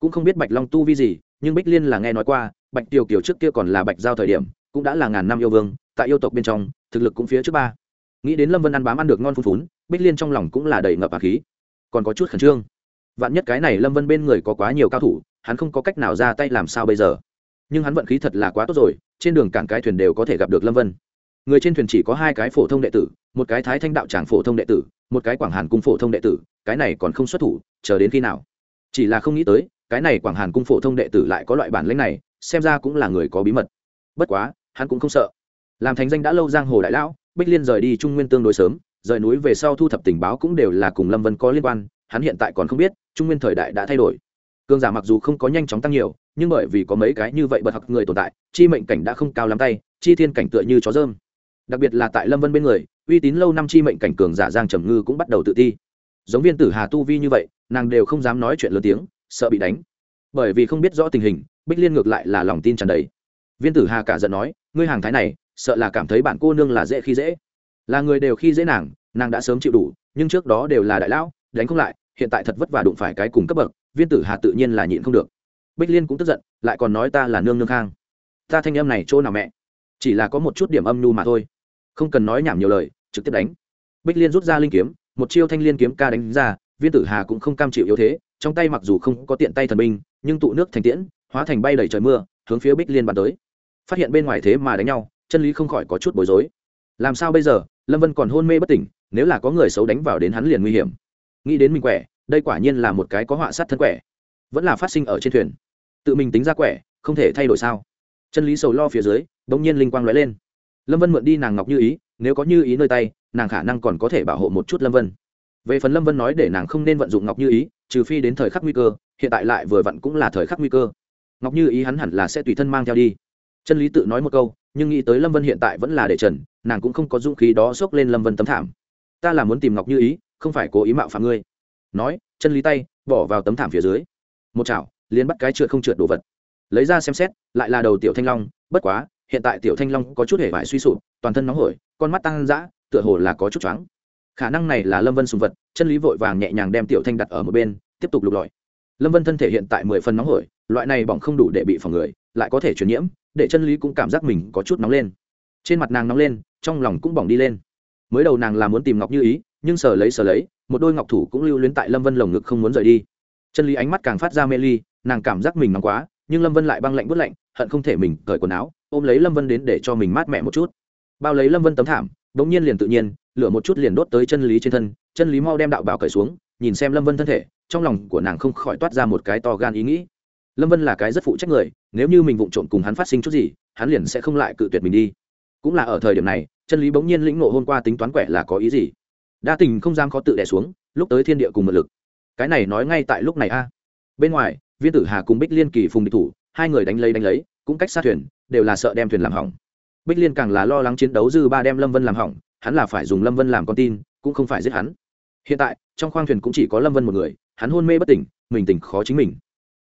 Cũng không biết bạch long tu vi gì, nhưng bích liên là nghe nói qua, bạch tiểu kiều trước kia còn là bạch giao thời điểm, cũng đã là ngàn năm yêu vương, tại yêu tộc bên trong, thực lực cũng phía trước ba. Nghĩ đến lâm vân ăn bám ăn được ngon phun phún, bích liên trong lòng cũng là đầy ngập hà khí. Còn có chút khẩn trương. Vạn nhất cái này lâm vân bên người có quá nhiều cao thủ, hắn không có cách nào ra tay làm sao bây giờ. Nhưng hắn vận khí thật là quá tốt rồi, trên đường cảng cái thuyền đều có thể gặp được lâm vân. Người trên thuyền chỉ có hai cái phổ thông đệ tử một cái thái thanh đạo tràng phổ thông đệ tử, một cái quảng hàn cung phổ thông đệ tử, cái này còn không xuất thủ, chờ đến khi nào? Chỉ là không nghĩ tới, cái này quảng hàn cung phổ thông đệ tử lại có loại bản lĩnh này, xem ra cũng là người có bí mật. Bất quá, hắn cũng không sợ. Làm thành danh đã lâu giang hồ đại lão, bích liên rời đi trung nguyên tương đối sớm, rời núi về sau thu thập tình báo cũng đều là cùng lâm vân có liên quan, hắn hiện tại còn không biết, trung nguyên thời đại đã thay đổi. Cương giả mặc dù không có nhanh chóng tăng nhiều, nhưng bởi vì có mấy cái như vậy bật học người tồn tại, chi mệnh cảnh đã không cao lắm tay, chi thiên cảnh tựa như chó dơm đặc biệt là tại lâm vân bên người uy tín lâu năm chi mệnh cảnh cường giả giang trầm ngư cũng bắt đầu tự ti. Giống viên tử hà tu vi như vậy, nàng đều không dám nói chuyện lớn tiếng, sợ bị đánh. Bởi vì không biết rõ tình hình, bích liên ngược lại là lòng tin tràn đầy. Viên tử hà cả giận nói, ngươi hàng thái này, sợ là cảm thấy bạn cô nương là dễ khi dễ. Là người đều khi dễ nàng nàng đã sớm chịu đủ, nhưng trước đó đều là đại lão, đánh không lại, hiện tại thật vất vả đụng phải cái cùng cấp bậc, viên tử hà tự nhiên là nhịn không được. Bích liên cũng tức giận, lại còn nói ta là nương nương khang. Ta thanh âm này chỗ nào mẹ? Chỉ là có một chút điểm âm nhu mà thôi không cần nói nhảm nhiều lời, trực tiếp đánh. Bích liên rút ra linh kiếm, một chiêu thanh liên kiếm ca đánh ra, viên tử hà cũng không cam chịu yếu thế, trong tay mặc dù không có tiện tay thần binh, nhưng tụ nước thành tiễn, hóa thành bay đầy trời mưa, hướng phía bích liên bắn tới. Phát hiện bên ngoài thế mà đánh nhau, chân lý không khỏi có chút bối rối. Làm sao bây giờ? Lâm vân còn hôn mê bất tỉnh, nếu là có người xấu đánh vào đến hắn liền nguy hiểm. Nghĩ đến mình quẻ, đây quả nhiên là một cái có họa sát thân quẻ. Vẫn là phát sinh ở trên thuyền. Tự mình tính ra quẻ, không thể thay đổi sao? Chân lý sầu lo phía dưới đ ỗ n g nhiên linh quang lóe lên lâm vân mượn đi nàng ngọc như ý, nếu có như ý nơi tay, nàng khả năng còn có thể bảo hộ một chút lâm vân. Về phần lâm vân nói để nàng không nên vận dụng ngọc như ý, trừ phi đến thời khắc nguy cơ, hiện tại lại vừa vặn cũng là thời khắc nguy cơ. Ngọc như ý hắn hẳn là sẽ tùy thân mang theo đi. Chân lý tự nói một câu, nhưng nghĩ tới lâm vân hiện tại vẫn là để trần, nàng cũng không có dũng khí đó xốc lên lâm vân tấm thảm. Ta là muốn tìm ngọc như ý, không phải cố ý mạo phạm ngươi. Nói, chân lý tay, bỏ vào tấm thảm phía dưới. Một chảo, liền bắt cái trượt không trượt đồ vật. Lấy ra xem xét, lại là đầu tiểu thanh long, bất quá hiện tại tiểu thanh long có chút hề vải suy sụp, toàn thân nóng hổi, con mắt tăng dã, tựa hồ là có chút choáng. Khả năng này là lâm vân sùng vật, chân lý vội vàng nhẹ nhàng đem tiểu thanh đặt ở một bên, tiếp tục lục lọi. Lâm vân thân thể hiện tại mười phần nóng hổi, loại này bỏng không đủ để bị phòng người lại có thể truyền nhiễm, để chân lý cũng cảm giác mình có chút nóng lên. Trên mặt nàng nóng lên, trong lòng cũng bỏng đi lên. Mới đầu nàng là muốn tìm ngọc như ý, nhưng sờ lấy sờ lấy, một đôi ngọc thủ cũng lưu luyến tại lâm vân lồng ngực không muốn rời đi. Chân lý ánh mắt càng phát ra mê ly, nàng cảm giác mình nóng quá, nhưng lâm vân lại băng lạnh bớt lạnh, hận không thể mình cởi quần áo ôm lấy lâm vân đến để cho mình mát mẻ một chút. Bao lấy lâm vân tấm thảm đ ỗ n g nhiên liền tự nhiên, lửa một chút liền đốt tới chân lý trên thân, chân lý mau đem đạo bảo cởi xuống, nhìn xem lâm vân thân thể, trong lòng của nàng không khỏi toát ra một cái to gan ý nghĩ. Lâm vân là cái rất phụ trách người, nếu như mình vụng trộm cùng hắn phát sinh chút gì, hắn liền sẽ không lại cự tuyệt mình đi. Cũng là ở thời điểm này, chân lý bỗng nhiên lĩnh nộ hôm qua tính toán quẻ là có ý gì? Đa tình không dám khó tự đẻ xuống, lúc tới thiên địa cùng mật lực. Cái này nói ngay tại lúc này a. Bên ngoài, viên tử hà cùng bích liên kỳ phùng địch thủ, hai người đánh lấy đánh lấy, cũng cách xa thuyền đều là sợ đem thuyền làm hỏng. Bích liên càng là lo lắng chiến đấu dư ba đem lâm vân làm hỏng, hắn là phải dùng lâm vân làm con tin, cũng không phải giết hắn. Hiện tại, trong khoang thuyền cũng chỉ có lâm vân một người, hắn hôn mê bất tỉnh, mình tỉnh khó chính mình.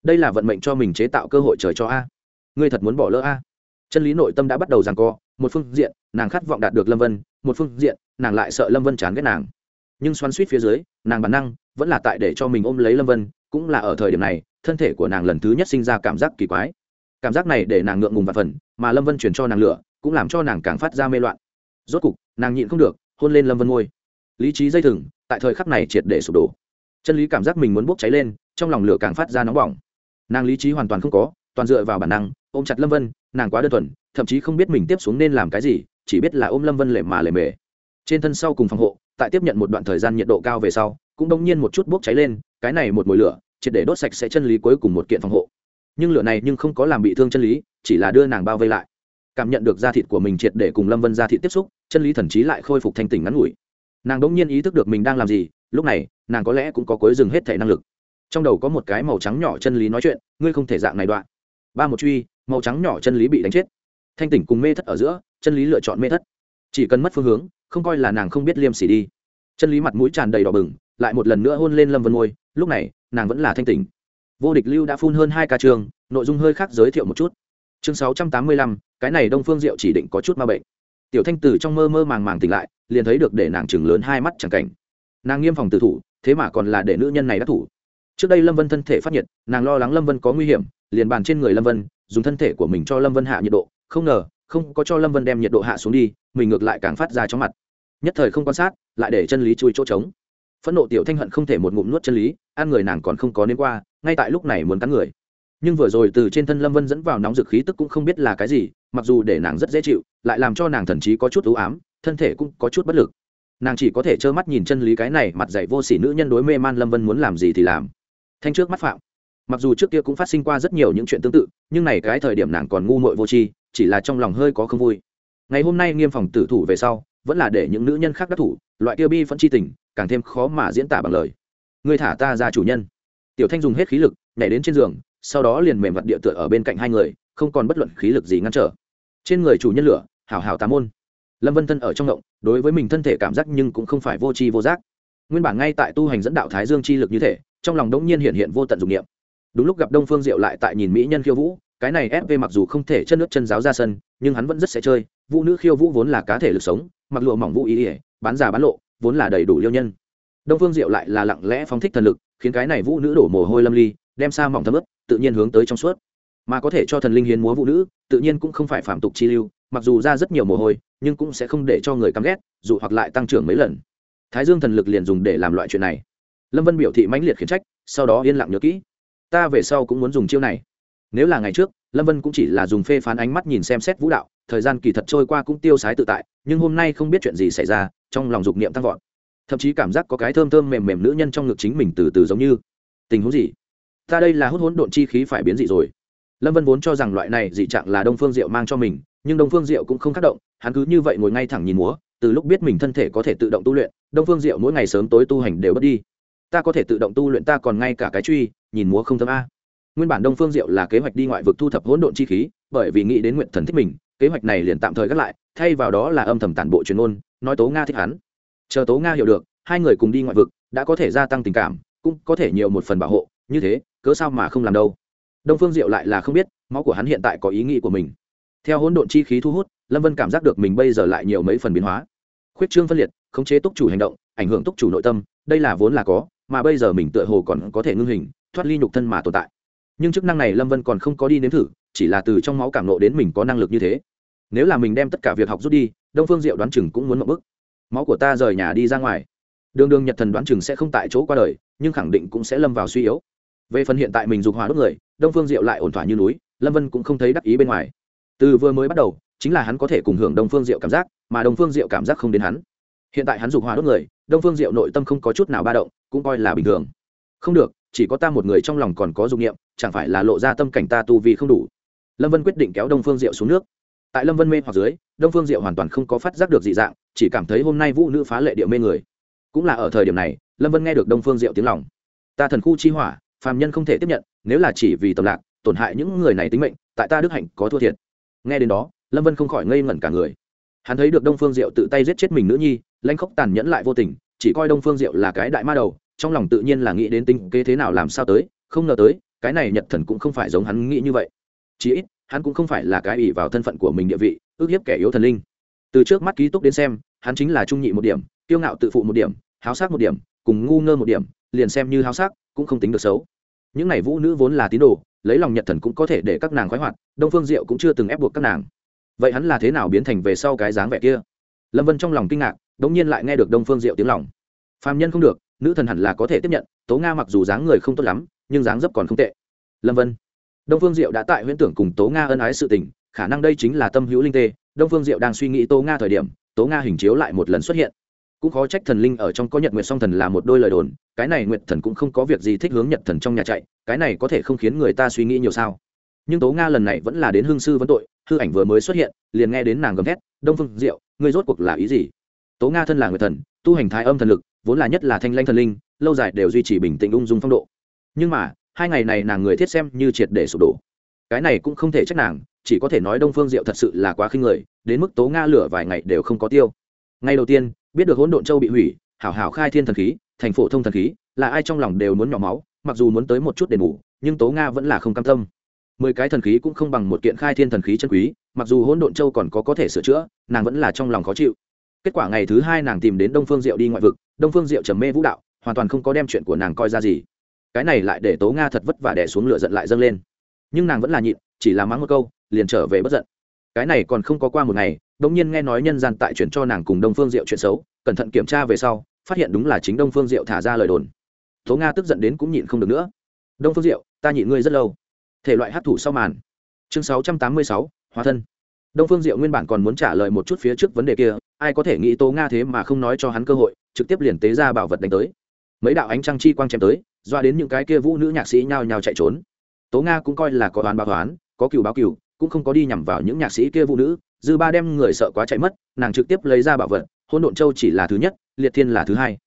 Đây là vận mệnh cho mình chế tạo cơ hội trời cho a. Ngươi thật muốn bỏ lỡ a. Chân lý nội tâm đã bắt đầu giằng co, một phương diện, nàng khát vọng đạt được lâm vân, một phương diện, nàng lại sợ lâm vân chán ghét nàng. Nhưng xoắn suýt phía dưới, nàng bản năng vẫn là tại để cho mình ôm lấy lâm vân, cũng là ở thời điểm này, thân thể của nàng lần thứ nhất sinh ra cảm giác kỳ quái cảm giác này để nàng ngượng ngùng và phần, mà lâm vân truyền cho nàng lửa, cũng làm cho nàng càng phát ra mê loạn. Rốt cục, nàng nhịn không được, hôn lên lâm vân ngôi lý trí dây thừng, tại thời khắc này triệt để sụp đổ. Chân lý cảm giác mình muốn bốc cháy lên, trong lòng lửa càng phát ra nóng bỏng. Nàng lý trí hoàn toàn không có, toàn dựa vào bản năng, ôm chặt lâm vân, nàng quá đơn thuần, thậm chí không biết mình tiếp xuống nên làm cái gì, chỉ biết là ôm lâm vân lề mà lề mề. Trên thân sau cùng phòng hộ, tại tiếp nhận một đoạn thời gian nhiệt độ cao về sau, cũng đông nhiên một chút bốc cháy lên, cái này một mồi lửa, triệt để đốt sạch sẽ chân lý cuối cùng một kiện phòng hộ nhưng lửa này nhưng không có làm bị thương chân lý, chỉ là đưa nàng bao vây lại. Cảm nhận được da thịt của mình triệt để cùng lâm vân da thịt tiếp xúc, chân lý thần trí lại khôi phục thanh tỉnh ngắn ngủi. Nàng đỗng nhiên ý thức được mình đang làm gì, lúc này, nàng có lẽ cũng có cối dừng hết thể năng lực. Trong đầu có một cái màu trắng nhỏ chân lý nói chuyện, ngươi không thể dạng này đoạn. Ba một truy, màu trắng nhỏ chân lý bị đánh chết. Thanh tỉnh cùng mê thất ở giữa, chân lý lựa chọn mê thất. Chỉ cần mất phương hướng, không coi là nàng không biết liêm sỉ đi. Chân lý mặt mũi tràn đầy đỏ bừng, lại một lần nữa hôn lên lâm vân môi, lúc này, nàng vẫn là thanh tỉnh vô địch lưu đã phun hơn hai ca trường, nội dung hơi khác giới thiệu một chút. Chương sáu trăm tám mươi lăm, cái này đông phương diệu chỉ định có chút ma bệnh. Tiểu thanh tử trong mơ mơ màng màng tỉnh lại, liền thấy được để nàng chừng lớn hai mắt chẳng cảnh. Nàng nghiêm phòng tử thủ, thế mà còn là để nữ nhân này đắc thủ. Trước đây lâm vân thân thể phát nhiệt, nàng lo lắng lâm vân có nguy hiểm, liền bàn trên người lâm vân, dùng thân thể của mình cho lâm vân hạ nhiệt độ, không ngờ, không có cho lâm vân đem nhiệt độ hạ xuống đi, mình ngược lại càng phát ra chóng mặt. Nhất thời không quan sát, lại để chân lý chui chỗ trống. Phẫn nộ tiểu thanh hận không thể một ngụm nuốt chân lý ăn người nàng còn không có nếm qua ngay tại lúc này muốn cắn người. Nhưng vừa rồi từ trên thân lâm vân dẫn vào nóng dực khí tức cũng không biết là cái gì, mặc dù để nàng rất dễ chịu, lại làm cho nàng thần trí có chút ưu ám, thân thể cũng có chút bất lực. Nàng chỉ có thể trơ mắt nhìn chân lý cái này mặt dạy vô s ỉ nữ nhân đối mê man lâm vân muốn làm gì thì làm. Thanh trước mắt phạm. Mặc dù trước kia cũng phát sinh qua rất nhiều những chuyện tương tự, nhưng này cái thời điểm nàng còn ngu mội vô tri, chỉ là trong lòng hơi có không vui. Ngày hôm nay nghiêm phòng tử thủ về sau, vẫn là để những nữ nhân khác đắc thủ, loại kia bi phẫn chi tình, càng thêm khó mà diễn tả bằng lời. Người thả ta ra chủ nhân tiểu thanh dùng hết khí lực, nhảy đến trên giường, sau đó liền mềm vật địa tựa ở bên cạnh hai người, không còn bất luận khí lực gì ngăn trở. Trên người chủ nhân lửa, hảo hảo tà môn. Lâm vân thân ở trong động, đối với mình thân thể cảm giác nhưng cũng không phải vô tri vô giác. Nguyên bản ngay tại tu hành dẫn đạo thái dương chi lực như thể, trong lòng đống nhiên hiện hiện vô tận dụng niệm. Đúng lúc gặp đông phương diệu lại tại nhìn mỹ nhân khiêu vũ, cái này fv mặc dù không thể chân nước chân giáo ra sân, nhưng hắn vẫn rất sẽ chơi, vũ nữ khiêu vũ vốn là cá thể lực sống, mặc lụa mỏng vũ ý ỉa bán già bán lộ, vốn là đầy đủ liêu nhân. Đông phương diệu lại là lặng lẽ phóng thích thần lực khiến cái này vũ nữ đổ mồ hôi lâm ly, đem xa mỏng thấm ướt, tự nhiên hướng tới trong suốt. Mà có thể cho thần linh hiến múa vũ nữ, tự nhiên cũng không phải phạm tục chi lưu, mặc dù ra rất nhiều mồ hôi, nhưng cũng sẽ không để cho người căm ghét, dù hoặc lại tăng trưởng mấy lần. Thái dương thần lực liền dùng để làm loại chuyện này. Lâm vân biểu thị mãnh liệt khiển trách, sau đó yên lặng nhớ kỹ. Ta về sau cũng muốn dùng chiêu này. Nếu là ngày trước, lâm vân cũng chỉ là dùng phê phán ánh mắt nhìn xem xét vũ đạo, thời gian kỳ thật trôi qua cũng tiêu sái tự tại, nhưng hôm nay không biết chuyện gì xảy ra, trong lòng dục niệm tăng vọt thậm chí cảm giác có cái thơm thơm mềm mềm nữ nhân trong ngực chính mình từ từ giống như. Tình huống gì? Ta đây là hút hỗn độn chi khí phải biến dị rồi. Lâm vân vốn cho rằng loại này dị trạng là đông phương diệu mang cho mình, nhưng đông phương diệu cũng không tác động, hắn cứ như vậy ngồi ngay thẳng nhìn múa, từ lúc biết mình thân thể có thể tự động tu luyện, đông phương diệu mỗi ngày sớm tối tu hành đều bất đi. Ta có thể tự động tu luyện, ta còn ngay cả cái truy, nhìn múa không thấm a. Nguyên bản đông phương diệu là kế hoạch đi ngoại vực thu thập hỗn độn chi khí, bởi vì nghĩ đến nguyện thần thích mình, kế hoạch này liền tạm thời gác lại, thay vào đó là âm thầm tản bộ truyền ôn nói tố nga thích hắn chờ tố nga hiểu được, hai người cùng đi ngoại vực, đã có thể gia tăng tình cảm, cũng có thể nhiều một phần bảo hộ, như thế, cớ sao mà không làm đâu? Đông phương diệu lại là không biết, máu của hắn hiện tại có ý nghĩ của mình. Theo hỗn độn chi khí thu hút, lâm vân cảm giác được mình bây giờ lại nhiều mấy phần biến hóa. Khuyết trương phân liệt, khống chế túc chủ hành động, ảnh hưởng túc chủ nội tâm, đây là vốn là có, mà bây giờ mình tựa hồ còn có thể ngưng hình, thoát ly nhục thân mà tồn tại. Nhưng chức năng này lâm vân còn không có đi nếm thử, chỉ là từ trong máu cảm nộ đến mình có năng lực như thế. Nếu là mình đem tất cả việc học rút đi, đông phương diệu đoán chừng cũng muốn mậu bức máu của ta rời nhà đi ra ngoài. Đường đường nhật thần đoán chừng sẽ không tại chỗ qua đời, nhưng khẳng định cũng sẽ lâm vào suy yếu. Về phần hiện tại mình dục hòa đốt người, đông phương diệu lại ổn thỏa như núi, lâm vân cũng không thấy đắc ý bên ngoài. Từ vừa mới bắt đầu, chính là hắn có thể cùng hưởng đông phương diệu cảm giác, mà đông phương diệu cảm giác không đến hắn. Hiện tại hắn dục hòa đốt người, đông phương diệu nội tâm không có chút nào ba động, cũng coi là bình thường. Không được, chỉ có ta một người trong lòng còn có dục nghiệm chẳng phải là lộ ra tâm cảnh ta tu vì không đủ. Lâm vân quyết định kéo đông phương diệu xuống nước. Tại lâm vân mê hoặc dưới, đông phương diệu hoàn toàn không có phát giác được dị dạng chỉ cảm thấy hôm nay vũ nữ phá lệ địa mê người. Cũng là ở thời điểm này, lâm vân nghe được đông phương diệu tiếng lòng. Ta thần khu chi hỏa, phàm nhân không thể tiếp nhận, nếu là chỉ vì tầm lạc, tổn hại những người này tính mệnh, tại ta đức hạnh có thua thiệt. Nghe đến đó, lâm vân không khỏi ngây ngẩn cả người. Hắn thấy được đông phương diệu tự tay giết chết mình nữ nhi lanh khóc tàn nhẫn lại vô tình, chỉ coi đông phương diệu là cái đại ma đầu, trong lòng tự nhiên là nghĩ đến tính kế thế nào làm sao tới, không ngờ tới, cái này nhật thần cũng không phải giống hắn nghĩ như vậy. Chí ít, hắn cũng không phải là cái ỷ vào thân phận của mình địa vị, ước hiếp kẻ yếu thần linh từ trước mắt ký túc đến xem, hắn chính là trung nhị một điểm, kiêu ngạo tự phụ một điểm, háo sắc một điểm, cùng ngu ngơ một điểm, liền xem như háo sắc, cũng không tính được xấu. Những n à y vũ nữ vốn là tín đồ, lấy lòng nhật thần cũng có thể để các nàng khoái hoạt, đông phương diệu cũng chưa từng ép buộc các nàng. Vậy hắn là thế nào biến thành về sau cái dáng vẻ kia? Lâm vân trong lòng kinh ngạc đ ỗ n g nhiên lại nghe được đông phương diệu tiếng lòng. Phạm nhân không được, nữ thần hẳn là có thể tiếp nhận, tố nga mặc dù dáng người không tốt lắm, nhưng dáng dấp còn không tệ. Lâm vân. Đông phương diệu đã tại huyễn tưởng cùng tố nga ân ái sự tình, khả năng đây chính là tâm hữu linh tê đông phương diệu đang suy nghĩ tố nga thời điểm tố nga hình chiếu lại một lần xuất hiện. Cũng khó trách thần linh ở trong có nhật nguyệt song thần là một đôi lời đồn, cái này nguyệt thần cũng không có việc gì thích hướng nhật thần trong nhà chạy, cái này có thể không khiến người ta suy nghĩ nhiều sao. Nhưng tố nga lần này vẫn là đến hương sư vấn tội, hư ảnh vừa mới xuất hiện, liền nghe đến nàng gầm thét, đông phương diệu, ngươi rốt cuộc là ý gì? Tố nga thân là người thần, tu hành thái âm thần lực, vốn là nhất là thanh lanh thần linh, lâu dài đều duy trì bình tĩnh ung dung phong độ. Nhưng mà, hai ngày này nàng người thiết xem như triệt để sụp đổ. Cái này cũng không thể trách nàng chỉ có thể nói đông phương diệu thật sự là quá khinh người, đến mức tố nga lửa vài ngày đều không có tiêu. Ngày đầu tiên, biết được hỗn độn châu bị hủy, hảo hảo khai thiên thần khí, thành phổ thông thần khí, là ai trong lòng đều muốn nhỏ máu, mặc dù muốn tới một chút đền bù, nhưng tố nga vẫn là không cam tâm. Mười cái thần khí cũng không bằng một kiện khai thiên thần khí chân quý, mặc dù hỗn độn châu còn có có thể sửa chữa, nàng vẫn là trong lòng khó chịu. Kết quả ngày thứ hai nàng tìm đến đông phương diệu đi ngoại vực, đông phương diệu trầm mê vũ đạo, hoàn toàn không có đem chuyện của nàng coi ra gì. Cái này lại để tố nga thật vất vả đẻ xuống lửa giận lại dâng lên. Nhưng nàng vẫn là nhịn, chỉ là mắng một câu liền trở về bất giận. Cái này còn không có qua một ngày, đống nhiên nghe nói nhân gian tại chuyển cho nàng cùng đông phương diệu chuyện xấu, cẩn thận kiểm tra về sau, phát hiện đúng là chính đông phương diệu thả ra lời đồn. Tố nga tức giận đến cũng nhịn không được nữa. Đông phương diệu, ta nhịn ngươi rất lâu. Thể loại hát thủ sau màn. Chương sáu trăm tám mươi sáu, hóa thân. Đông phương diệu nguyên bản còn muốn trả lời một chút phía trước vấn đề kia, ai có thể nghĩ tố nga thế mà không nói cho hắn cơ hội, trực tiếp liền tế ra bảo vật đánh tới. Mấy đạo ánh trăng chi quang chém tới, doa đến những cái kia vũ nữ nhạc sĩ nhao nhao chạy trốn. Tố nga cũng coi là có đoán báo toán có cựu báo cựu cũng không có đi nhằm vào những nhạc sĩ kia vũ nữ dư ba đem người sợ quá chạy mất nàng trực tiếp lấy ra bảo vật hôn độn châu chỉ là thứ nhất liệt thiên là thứ hai.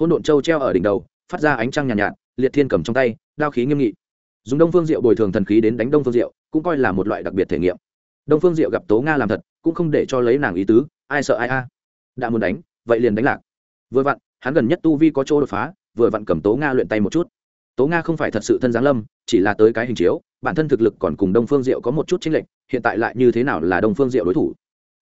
Hôn độn châu treo ở đỉnh đầu phát ra ánh trăng nhàn nhạt, nhạt liệt thiên cầm trong tay đao khí nghiêm nghị. Dùng đông phương diệu bồi thường thần khí đến đánh đông phương diệu cũng coi là một loại đặc biệt thể nghiệm. Đông phương diệu gặp tố nga làm thật cũng không để cho lấy nàng ý tứ ai sợ ai a? Đã muốn đánh vậy liền đánh lạc. Vừa vặn hắn gần nhất tu vi có chỗ đột phá vừa vặn cầm tố nga luyện tay một chút. Tố nga không phải thật sự thân giáng lâm chỉ là tới cái hình chiếu bản thân thực lực còn cùng đông phương diệu có một chút chênh lệch, hiện tại lại như thế nào là đông phương diệu đối thủ?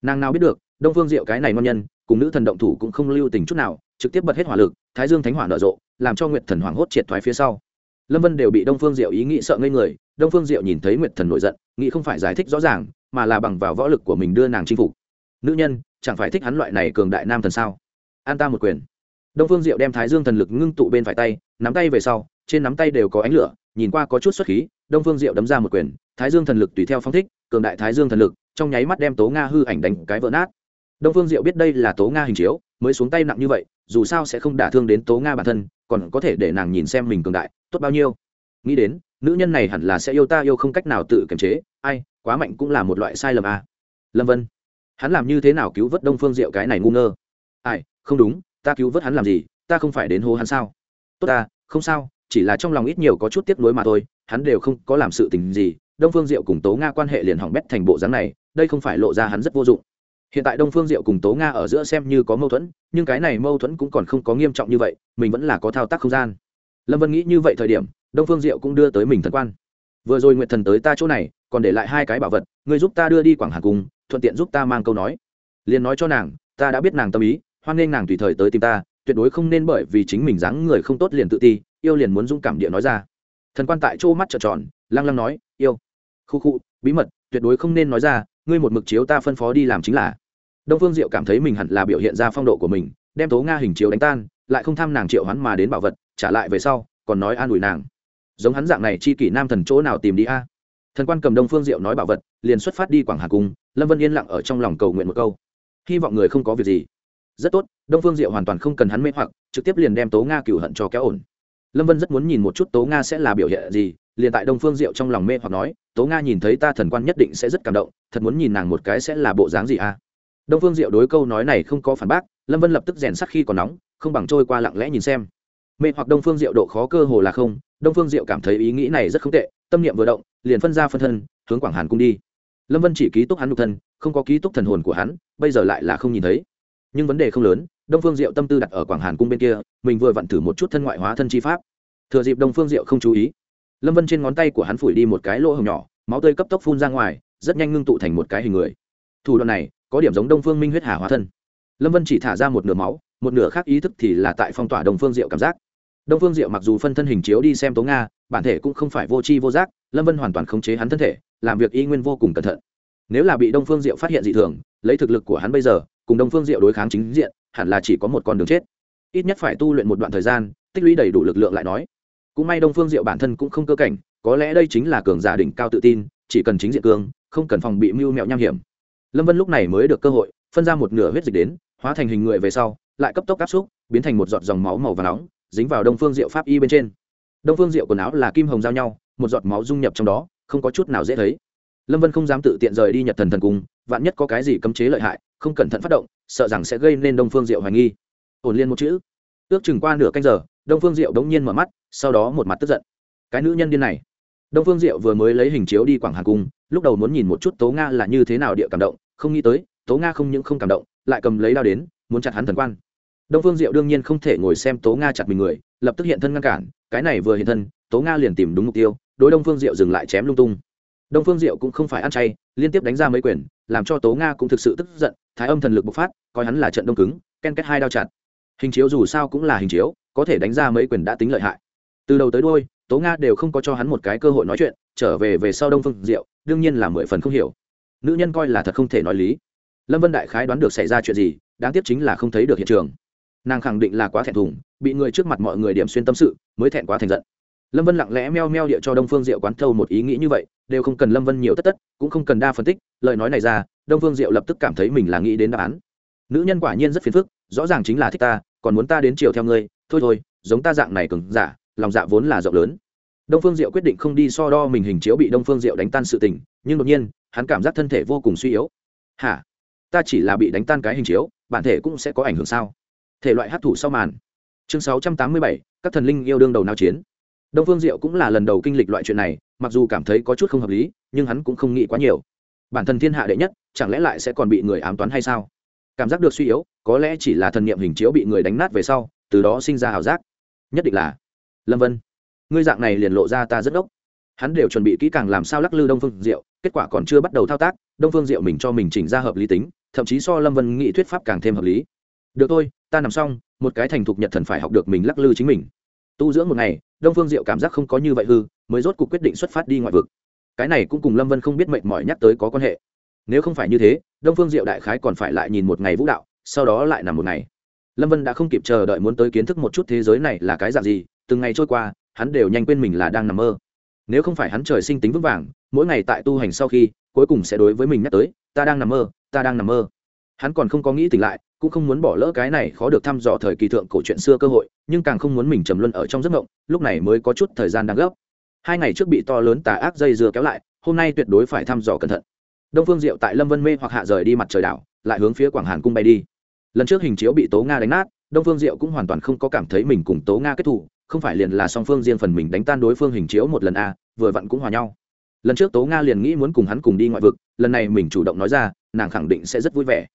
Nàng nào biết được, đông phương diệu cái này ngon nhân, cùng nữ thần động thủ cũng không lưu tình chút nào, trực tiếp bật hết hỏa lực, thái dương thánh hỏa nở rộ, làm cho nguyệt thần hoảng hốt triệt thoái phía sau. Lâm vân đều bị đông phương diệu ý nghĩ sợ ngây người, đông phương diệu nhìn thấy nguyệt thần nổi giận, nghĩ không phải giải thích rõ ràng, mà là bằng vào võ lực của mình đưa nàng chinh phục. Nữ nhân, chẳng phải thích hắn loại này cường đại nam thần sao? An ta một quyền. Đông phương diệu đem thái dương thần lực ngưng tụ bên phải tay, nắm tay về sau, trên nắm tay đều có ánh lửa nhìn qua có chút xuất khí, đông phương diệu đấm ra một quyền, thái dương thần lực tùy theo phong thích, cường đại thái dương thần lực, trong nháy mắt đem tố nga hư ảnh đánh cái vỡ nát. Đông phương diệu biết đây là tố nga hình chiếu, mới xuống tay nặng như vậy, dù sao sẽ không đả thương đến tố nga bản thân, còn có thể để nàng nhìn xem mình cường đại, tốt bao nhiêu. Nghĩ đến, nữ nhân này hẳn là sẽ yêu ta yêu không cách nào tự kiềm chế, ai, quá mạnh cũng là một loại sai lầm à. lâm vân, hắn làm như thế nào cứu vớt đông phương diệu cái này ngu ngơ? Ai, không đúng, ta cứu vớt hắn làm gì, ta không phải đến hô hắn sao? Tốt ta, không sao chỉ là trong lòng ít nhiều có chút tiếc nuối mà thôi, hắn đều không có làm sự tình gì, đông phương diệu cùng tố nga quan hệ liền hỏng bét thành bộ dáng này, đây không phải lộ ra hắn rất vô dụng. Hiện tại đông phương diệu cùng tố nga ở giữa xem như có mâu thuẫn, nhưng cái này mâu thuẫn cũng còn không có nghiêm trọng như vậy, mình vẫn là có thao tác không gian. Lâm vân nghĩ như vậy thời điểm, đông phương diệu cũng đưa tới mình thần quan. Vừa rồi nguyện thần tới ta chỗ này, còn để lại hai cái bảo vật người giúp ta đưa đi quảng hà cung, thuận tiện giúp ta mang câu nói. Liền nói cho nàng, ta đã biết nàng tâm ý, hoan nghênh nàng tùy thời tới tìm ta, tuyệt đối không nên bởi vì chính mình dáng người không tốt liền tự ti yêu liền muốn dũng cảm địa nói ra. Thần quan tại chỗ mắt trợn tròn, lăng lăng nói, yêu. Khu khu, bí mật, tuyệt đối không nên nói ra, ngươi một mực chiếu ta phân phó đi làm chính là. Đông phương diệu cảm thấy mình hẳn là biểu hiện ra phong độ của mình, đem tố nga hình chiếu đánh tan, lại không tham nàng triệu hắn mà đến bảo vật, trả lại về sau, còn nói an ủi nàng. Giống hắn dạng này chi kỷ nam thần chỗ nào tìm đi a? Thần quan cầm đông phương diệu nói bảo vật, liền xuất phát đi quảng hà cung, lâm vân yên lặng ở trong lòng cầu nguyện một câu. Hy vọng người không có việc gì. Rất tốt, đông phương diệu hoàn toàn không cần hắn mê hoặc, trực tiếp liền đem tố nga cửu hận cho kéo ổn lâm vân rất muốn nhìn một chút tố nga sẽ là biểu hiện gì, liền tại đông phương diệu trong lòng mê hoặc nói, tố nga nhìn thấy ta thần quan nhất định sẽ rất cảm động, thật muốn nhìn nàng một cái sẽ là bộ dáng gì à? đông phương diệu đối câu nói này không có phản bác, lâm vân lập tức rèn sắc khi còn nóng, không bằng trôi qua lặng lẽ nhìn xem. Mê hoặc đông phương diệu độ khó cơ hồ là không, đông phương diệu cảm thấy ý nghĩ này rất không tệ, tâm niệm vừa động, liền phân ra phân thân, hướng quảng hàn cung đi. Lâm vân chỉ ký túc hắn nhục thân, không có ký túc thần hồn của hắn, bây giờ lại là không nhìn thấy. Nhưng vấn đề không lớn đông phương diệu tâm tư đặt ở quảng hàn cung bên kia, mình vừa vặn thử một chút thân ngoại hóa thân chi pháp. Thừa dịp đông phương diệu không chú ý, lâm vân trên ngón tay của hắn phủi đi một cái lỗ hồng nhỏ, máu tươi cấp tốc phun ra ngoài, rất nhanh ngưng tụ thành một cái hình người. Thủ đoạn này, có điểm giống đông phương minh huyết hà hóa thân. Lâm vân chỉ thả ra một nửa máu, một nửa khác ý thức thì là tại phong tỏa đông phương diệu cảm giác. Đông phương diệu mặc dù phân thân hình chiếu đi xem tố nga, bản thể cũng không phải vô tri vô giác, lâm vân hoàn toàn khống chế hắn thân thể, làm việc y nguyên vô cùng cẩn thận. Nếu là bị đông phương diệu phát hiện dị thường, lấy thực lực của hắn bây giờ, cùng đông phương diệu đối kháng chính diện hẳn là chỉ có một con đường chết. Ít nhất phải tu luyện một đoạn thời gian, tích lũy đầy đủ lực lượng lại nói. Cũng may đông phương diệu bản thân cũng không cơ cảnh, có lẽ đây chính là cường giả đỉnh cao tự tin, chỉ cần chính diện cường không cần phòng bị mưu mẹo nham hiểm. Lâm vân lúc này mới được cơ hội, phân ra một nửa huyết dịch đến, hóa thành hình người về sau, lại cấp tốc áp xúc, biến thành một giọt dòng máu màu và nóng, dính vào đông phương diệu pháp y bên trên. Đông phương diệu quần áo là kim hồng giao nhau, một giọt máu dung nhập trong đó, không có chút nào dễ thấy. Lâm vân không dám tự tiện rời đi nhật thần thần cung, vạn nhất có cái gì cấm chế lợi hại, không cẩn thận phát động sợ rằng sẽ gây nên đông phương diệu hoài nghi. Ổn liên một chữ. Ước chừng qua nửa canh giờ, đông phương diệu đống nhiên mở mắt, sau đó một mặt tức giận. Cái nữ nhân điên này. Đông phương diệu vừa mới lấy hình chiếu đi quảng hà cung, lúc đầu muốn nhìn một chút tố nga là như thế nào địa cảm động, không nghĩ tới, tố nga không những không cảm động, lại cầm lấy đao đến, muốn chặt hắn thần quan. Đông phương diệu đương nhiên không thể ngồi xem tố nga chặt mình người, lập tức hiện thân ngăn cản, cái này vừa hiện thân, tố nga liền tìm đúng mục tiêu, đối đông phương diệu dừng lại chém lung tung đông phương diệu cũng không phải ăn chay, liên tiếp đánh ra mấy quyền, làm cho tố nga cũng thực sự tức giận, thái âm thần lực bộc phát, coi hắn là trận đông cứng, ken kết hai đao chặt. Hình chiếu dù sao cũng là hình chiếu, có thể đánh ra mấy quyền đã tính lợi hại. Từ đầu tới đôi tố nga đều không có cho hắn một cái cơ hội nói chuyện, trở về về sau đông phương diệu, đương nhiên là mười phần không hiểu. Nữ nhân coi là thật không thể nói lý. Lâm vân đại khái đoán được xảy ra chuyện gì, đáng tiếc chính là không thấy được hiện trường. Nàng khẳng định là quá thẹn thùng, bị người trước mặt mọi người điểm xuyên tâm sự, mới thẹn quá thành giận lâm vân lặng lẽ meo meo địa cho đông phương diệu quán thâu một ý nghĩ như vậy, đều không cần lâm vân nhiều tất tất, cũng không cần đa phân tích, lời nói này ra, đông phương diệu lập tức cảm thấy mình là nghĩ đến đáp án. Nữ nhân quả nhiên rất phiền phức, rõ ràng chính là thích ta, còn muốn ta đến chiều theo ngươi, thôi thôi, giống ta dạng này cứng giả, lòng dạ vốn là rộng lớn. Đông phương diệu quyết định không đi so đo mình hình chiếu bị đông phương diệu đánh tan sự tình, nhưng đột nhiên, hắn cảm giác thân thể vô cùng suy yếu. Hả? Ta chỉ là bị đánh tan cái hình chiếu, bản thể cũng sẽ có ảnh hưởng sao? Thể loại hát thủ sau màn. Chương sáu trăm tám mươi bảy, các thần linh yêu đương đầu nao chiến đông phương diệu cũng là lần đầu kinh lịch loại chuyện này, mặc dù cảm thấy có chút không hợp lý, nhưng hắn cũng không nghĩ quá nhiều. Bản thân thiên hạ đệ nhất, chẳng lẽ lại sẽ còn bị người ám toán hay sao? Cảm giác được suy yếu, có lẽ chỉ là thần niệm hình chiếu bị người đánh nát về sau, từ đó sinh ra ảo giác. Nhất định là. Lâm vân, ngươi dạng này liền lộ ra ta rất ốc hắn đều chuẩn bị kỹ càng làm sao lắc lư đông phương diệu, kết quả còn chưa bắt đầu thao tác, đông phương diệu mình cho mình chỉnh ra hợp lý tính, thậm chí so lâm vân nghị thuyết pháp càng thêm hợp lý. Được thôi, ta nằm xong, một cái thành thục nhật thần phải học được mình lắc lư chính mình tu dưỡng một ngày, đông phương diệu cảm giác không có như vậy hư, mới rốt cuộc quyết định xuất phát đi ngoại vực. Cái này cũng cùng lâm vân không biết mệnh mỏi nhắc tới có quan hệ. Nếu không phải như thế, đông phương diệu đại khái còn phải lại nhìn một ngày vũ đạo, sau đó lại nằm một ngày. Lâm vân đã không kịp chờ đợi muốn tới kiến thức một chút thế giới này là cái dạng gì, từng ngày trôi qua, hắn đều nhanh quên mình là đang nằm mơ. Nếu không phải hắn trời sinh tính vững vàng, mỗi ngày tại tu hành sau khi, cuối cùng sẽ đối với mình nhắc tới, ta đang nằm mơ, ta đang nằm mơ hắn còn không có nghĩ tỉnh lại cũng không muốn bỏ lỡ cái này khó được thăm dò thời kỳ thượng cổ chuyện xưa cơ hội nhưng càng không muốn mình trầm luân ở trong giấc mộng lúc này mới có chút thời gian đang gấp. Hai ngày trước bị to lớn tà ác dây dưa kéo lại hôm nay tuyệt đối phải thăm dò cẩn thận. Đông phương diệu tại lâm vân mê hoặc hạ rời đi mặt trời đảo lại hướng phía quảng hàn cung bay đi. Lần trước hình chiếu bị tố nga đánh nát đông phương diệu cũng hoàn toàn không có cảm thấy mình cùng tố nga kết thù không phải liền là song phương riêng phần mình đánh tan đối phương hình chiếu một lần a à, vừa vặn cũng hòa nhau. Lần trước tố nga liền nghĩ muốn cùng hắn cùng đi ngoại vực lần này mình chủ động nói ra nàng khẳng định sẽ rất vui vẻ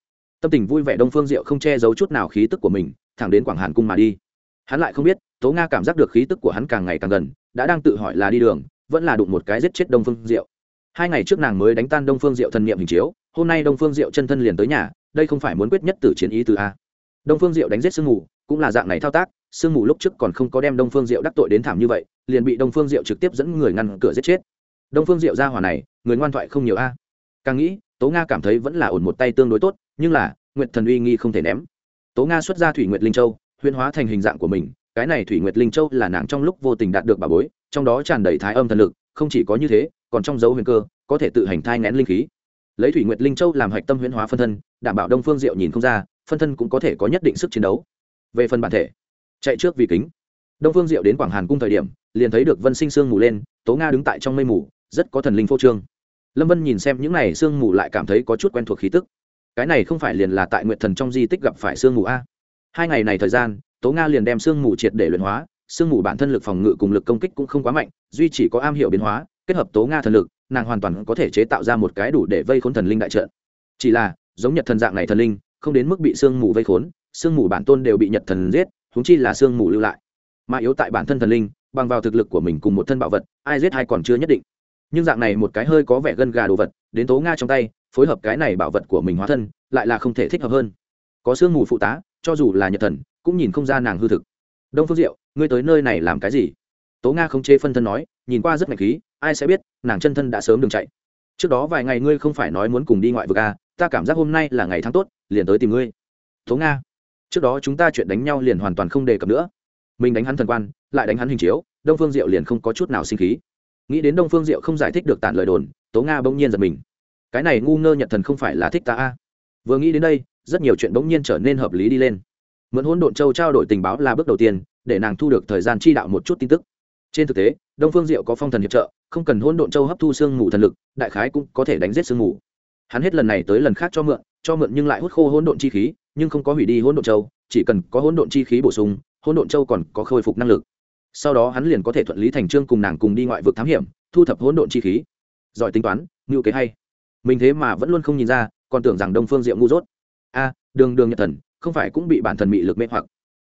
tâm tình vui vẻ đông phương diệu không che giấu chút nào khí tức của mình, thẳng đến quảng hàn cung mà đi. Hắn lại không biết, tố nga cảm giác được khí tức của hắn càng ngày càng gần, đã đang tự hỏi là đi đường, vẫn là đụng một cái giết chết đông phương diệu. Hai ngày trước nàng mới đánh tan đông phương diệu thân nhiệm hình chiếu, hôm nay đông phương diệu chân thân liền tới nhà, đây không phải muốn quyết nhất tử chiến ý từ a. Đông phương diệu đánh giết sương mù, cũng là dạng này thao tác, sương mù lúc trước còn không có đem đông phương diệu đắc tội đến thảm như vậy, liền bị đông phương diệu trực tiếp dẫn người ngăn cửa giết chết. Đông phương diệu ra hỏa này, người ngoan thoại không nhiều a. Càng nghĩ, tố nga cảm thấy vẫn là ổn một tay tương đối tốt nhưng là nguyện thần uy nghi không thể ném. Tố nga xuất ra thủy nguyệt linh châu huyên hóa thành hình dạng của mình, cái này thủy nguyệt linh châu là nàng trong lúc vô tình đạt được bà bối, trong đó tràn đầy thái âm thần lực, không chỉ có như thế, còn trong dấu huyền cơ, có thể tự hành thai ngén linh khí. Lấy thủy nguyệt linh châu làm hạch tâm huyễn hóa phân thân, đảm bảo đông phương diệu nhìn không ra, phân thân cũng có thể có nhất định sức chiến đấu. Về phần bản thể, chạy trước vì kính. Đông phương diệu đến quảng hàn cung thời điểm, liền thấy được vân sinh sương mù lên, tố nga đứng tại trong mây mù, rất có thần linh phô trương. Lâm vân nhìn xem những n à y sương mù lại cảm thấy có chút quen thuộc khí tức cái này không phải liền là tại nguyện thần trong di tích gặp phải sương mù a. Hai ngày này thời gian, tố nga liền đem sương mù triệt để luyện hóa, sương mù bản thân lực phòng ngự cùng lực công kích cũng không quá mạnh, duy chỉ có am hiểu biến hóa, kết hợp tố nga thần lực, nàng hoàn toàn có thể chế tạo ra một cái đủ để vây khốn thần linh đại trợ chỉ là, giống nhật thần dạng này thần linh, không đến mức bị sương mù vây khốn, sương mù bản tôn đều bị nhật thần giết húng chi là sương mù lưu lại. Mà yếu tại bản thân thần linh, bằng vào thực lực của mình cùng một thân bảo vật, ai giết hay còn chưa nhất định. Nhưng dạng này một cái hơi có vẻ gân gà đồ vật, đến tố nga trong tay phối hợp cái này bảo vật của mình hóa thân lại là không thể thích hợp hơn. Có sương mù phụ tá cho dù là nhật thần cũng nhìn không ra nàng hư thực. Đông phương diệu ngươi tới nơi này làm cái gì? Tố nga không chê phân thân nói nhìn qua rất ngạch khí ai sẽ biết nàng chân thân đã sớm đừng chạy. Trước đó vài ngày ngươi không phải nói muốn cùng đi ngoại vực à, ta cảm giác hôm nay là ngày tháng tốt liền tới tìm ngươi. Tố nga trước đó chúng ta chuyện đánh nhau liền hoàn toàn không đề cập nữa. Mình đánh hắn thần quan lại đánh hắn hình chiếu đông phương diệu liền không có chút nào sinh khí. Nghĩ đến đông phương diệu không giải thích được tản lời đồn tố nga bỗng nhiên giật mình cái này ngu ngơ nhận thần không phải là thích ta a. Vừa nghĩ đến đây, rất nhiều chuyện bỗng nhiên trở nên hợp lý đi lên. Mượn hỗn độn châu trao đổi tình báo là bước đầu tiên, để nàng thu được thời gian chi đạo một chút tin tức. Trên thực tế, đông phương diệu có phong thần hiệp trợ, không cần hỗn độn châu hấp thu sương mù thần lực, đại khái cũng có thể đánh giết sương mù. Hắn hết lần này tới lần khác cho mượn cho mượn nhưng lại hút khô hỗn độn chi khí, nhưng không có hủy đi hỗn độn châu, chỉ cần có hỗn độn chi khí bổ sung, hỗn độn châu còn có khôi phục năng lực. Sau đó hắn liền có thể thuận lý thành trương cùng nàng cùng đi ngoại vực thám hiểm, thu thập hỗn độn chi khí. Giỏi tính toán, ngưu kế hay mình thế mà vẫn luôn không nhìn ra, còn tưởng rằng đông phương diệu ngu dốt. A, đường đường nhật thần, không phải cũng bị bản thần bị lực mê hoặc.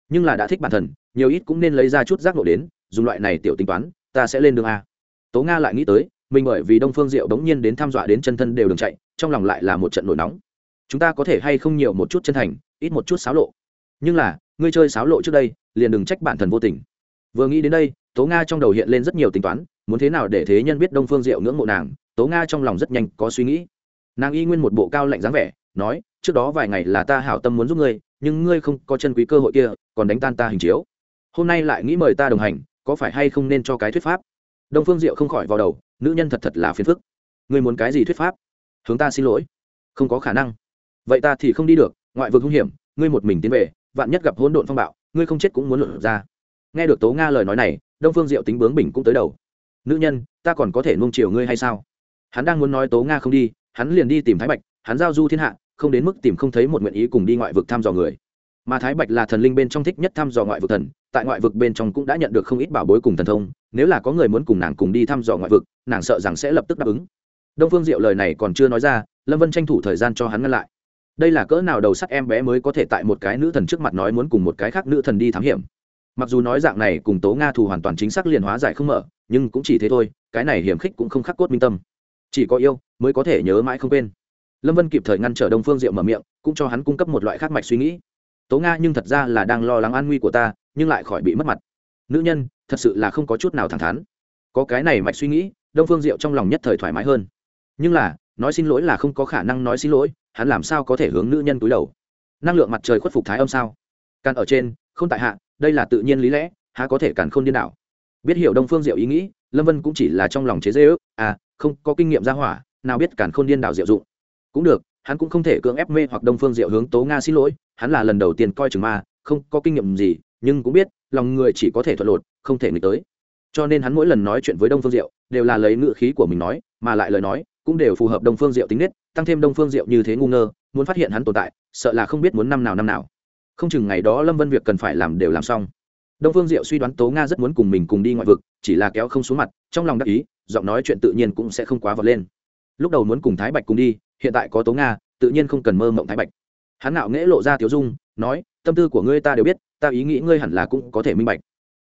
Nhưng là đã thích bản thần, nhiều ít cũng nên lấy ra chút giác nộ đến, dùng loại này tiểu tính toán, ta sẽ lên đường a. Tố nga lại nghĩ tới, mình bởi vì đông phương diệu bỗng nhiên đến tham dọa đến chân thân đều đường chạy, trong lòng lại là một trận nổi nóng. Chúng ta có thể hay không nhiều một chút chân thành, ít một chút xáo lộ. Nhưng là, ngươi chơi xáo lộ trước đây, liền đừng trách bản thần vô tình. Vừa nghĩ đến đây, tố nga trong đầu hiện lên rất nhiều tính toán, muốn thế nào để thế nhân biết đông phương diệu ngưỡng mộ nàng tố nga trong lòng rất nhanh có suy nghĩ. Nàng y nguyên một bộ cao lạnh dáng vẻ, nói, trước đó vài ngày là ta hảo tâm muốn giúp ngươi, nhưng ngươi không có chân quý cơ hội kia, còn đánh tan ta hình chiếu. Hôm nay lại nghĩ mời ta đồng hành, có phải hay không nên cho cái thuyết pháp? Đông phương diệu không khỏi vào đầu, nữ nhân thật thật là phiền phức. Ngươi muốn cái gì thuyết pháp? Hướng ta xin lỗi. Không có khả năng. Vậy ta thì không đi được, ngoại vực hung hiểm, ngươi một mình tiến về, vạn nhất gặp hỗn độn phong bạo, ngươi không chết cũng muốn luận ra. Nghe được tố nga lời nói này, đông phương diệu tính bướng bình cũng tới đầu. Nữ nhân, ta còn có thể nung chiều ngươi hay sao? Hắn đang muốn nói tố nga không đi, hắn liền đi tìm thái bạch, hắn giao du thiên hạ, không đến mức tìm không thấy một nguyện ý cùng đi ngoại vực thăm dò người. Mà thái bạch là thần linh bên trong thích nhất thăm dò ngoại vực thần, tại ngoại vực bên trong cũng đã nhận được không ít bảo bối cùng thần thông, nếu là có người muốn cùng nàng cùng đi thăm dò ngoại vực, nàng sợ rằng sẽ lập tức đáp ứng. Đông phương diệu lời này còn chưa nói ra, lâm vân tranh thủ thời gian cho hắn ngăn lại. Đây là cỡ nào đầu sắc em bé mới có thể tại một cái nữ thần trước mặt nói muốn cùng một cái khác nữ thần đi thám hiểm. Mặc dù nói dạng này cùng tố nga thù hoàn toàn chính xác liền hóa giải không mở, nhưng cũng chỉ thế thôi, cái này hiểm khích cũng không khắc cốt minh tâm chỉ có yêu mới có thể nhớ mãi không quên. Lâm vân kịp thời ngăn trở đông phương diệu mở miệng, cũng cho hắn cung cấp một loại khác mạch suy nghĩ. Tố nga nhưng thật ra là đang lo lắng an nguy của ta, nhưng lại khỏi bị mất mặt. Nữ nhân, thật sự là không có chút nào thẳng thắn. Có cái này mạch suy nghĩ, đông phương diệu trong lòng nhất thời thoải mái hơn. Nhưng là, nói xin lỗi là không có khả năng nói xin lỗi, hắn làm sao có thể hướng nữ nhân túi đầu? Năng lượng mặt trời khuất phục thái âm sao? Càn ở trên, không tại hạ, đây là tự nhiên lý lẽ, há có thể càn không điên đảo? Biết hiểu đông phương diệu ý nghĩ, lâm vân cũng chỉ là trong lòng chế dễ ước à không có kinh nghiệm ra hỏa, nào biết cản khôn điên đảo diệu dụng. Cũng được, hắn cũng không thể cưỡng ép mê hoặc đông phương diệu hướng tố nga xin lỗi, hắn là lần đầu tiên coi chừng ma, không có kinh nghiệm gì, nhưng cũng biết, lòng người chỉ có thể thuận lột, không thể nghịch tới. Cho nên hắn mỗi lần nói chuyện với đông phương diệu, đều là lấy ngữ khí của mình nói, mà lại lời nói cũng đều phù hợp đông phương diệu tính nết, tăng thêm đông phương diệu như thế ngu ngơ, muốn phát hiện hắn tồn tại, sợ là không biết muốn năm nào năm nào. Không chừng ngày đó lâm vân việc cần phải làm đều làm xong. Đông phương diệu suy đoán tố nga rất muốn cùng mình cùng đi ngoại vực, chỉ là kéo không xuống mặt, trong lòng đắc ý giọng nói chuyện tự nhiên cũng sẽ không quá vọt lên. Lúc đầu muốn cùng thái bạch cùng đi, hiện tại có tố nga, tự nhiên không cần mơ mộng thái bạch. Hắn nạo nghễ lộ ra tiếu dung, nói, tâm tư của ngươi ta đều biết, ta ý nghĩ ngươi hẳn là cũng có thể minh bạch.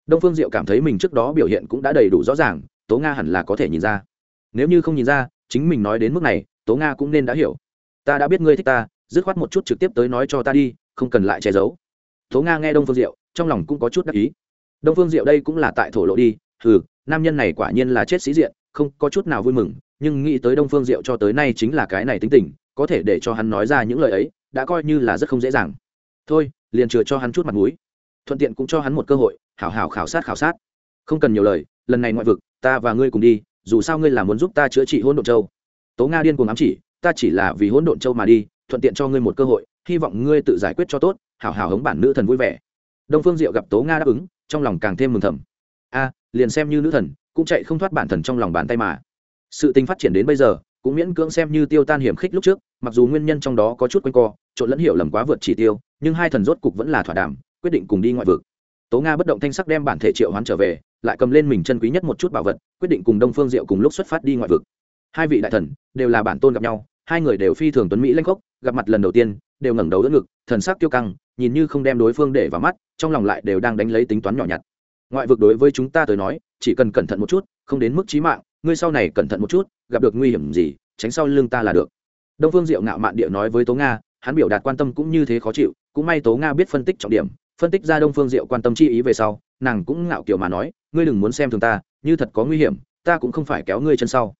Đông phương diệu cảm thấy mình trước đó biểu hiện cũng đã đầy đủ rõ ràng, tố nga hẳn là có thể nhìn ra. Nếu như không nhìn ra, chính mình nói đến mức này, tố nga cũng nên đã hiểu. Ta đã biết ngươi thích ta, dứt khoát một chút trực tiếp tới nói cho ta đi, không cần lại che giấu. Tố nga nghe đông phương diệu, trong lòng cũng có chút đắc ý. Đông phương diệu đây cũng là tại thổ lộ đi ừ nam nhân này quả nhiên là chết sĩ diện, không có chút nào vui mừng, nhưng nghĩ tới đông phương diệu cho tới nay chính là cái này tính tình, có thể để cho hắn nói ra những lời ấy, đã coi như là rất không dễ dàng. Thôi, liền chừa cho hắn chút mặt mũi. Thuận tiện cũng cho hắn một cơ hội, hảo hảo khảo sát khảo sát. Không cần nhiều lời, lần này ngoại vực, ta và ngươi cùng đi, dù sao ngươi là muốn giúp ta chữa trị hỗn độn châu. Tố nga điên cùng ám chỉ, ta chỉ là vì hỗn độn châu mà đi, thuận tiện cho ngươi một cơ hội, hy vọng ngươi tự giải quyết cho tốt, hảo hảo hống bản nữ thần vui vẻ. Đông phương diệu gặp tố nga đáp ứng, trong lòng càng thêm mừng thầm. A liền xem như nữ thần, cũng chạy không thoát bản thần trong lòng bàn tay mà. Sự tình phát triển đến bây giờ, cũng miễn cưỡng xem như tiêu tan hiểm khích lúc trước, mặc dù nguyên nhân trong đó có chút quanh co, trộn lẫn hiểu lầm quá vượt chỉ tiêu, nhưng hai thần rốt cục vẫn là thỏa đàm, quyết định cùng đi ngoại vực. Tố nga bất động thanh sắc đem bản thể triệu hoán trở về, lại cầm lên mình chân quý nhất một chút bảo vật, quyết định cùng đông phương diệu cùng lúc xuất phát đi ngoại vực. Hai vị đại thần đều là bản tôn gặp nhau, hai người đều phi thường tuấn mỹ lanh khốc, gặp mặt lần đầu tiên, đều ngẩng đầu đỡ ngực, thần sắc tiêu căng, nhìn như không đem đối phương để vào mắt, trong lòng lại đều đang đánh lấy tính toán nhỏ nhặt ngoại vực đối với chúng ta tới nói, chỉ cần cẩn thận một chút, không đến mức chí mạng, ngươi sau này cẩn thận một chút, gặp được nguy hiểm gì, tránh sau lưng ta là được. Đông phương diệu ngạo mạn địa nói với tố nga, hắn biểu đạt quan tâm cũng như thế khó chịu, cũng may tố nga biết phân tích trọng điểm, phân tích ra đông phương diệu quan tâm chi ý về sau, nàng cũng ngạo kiểu mà nói, ngươi đừng muốn xem thường ta, như thật có nguy hiểm, ta cũng không phải kéo ngươi chân sau.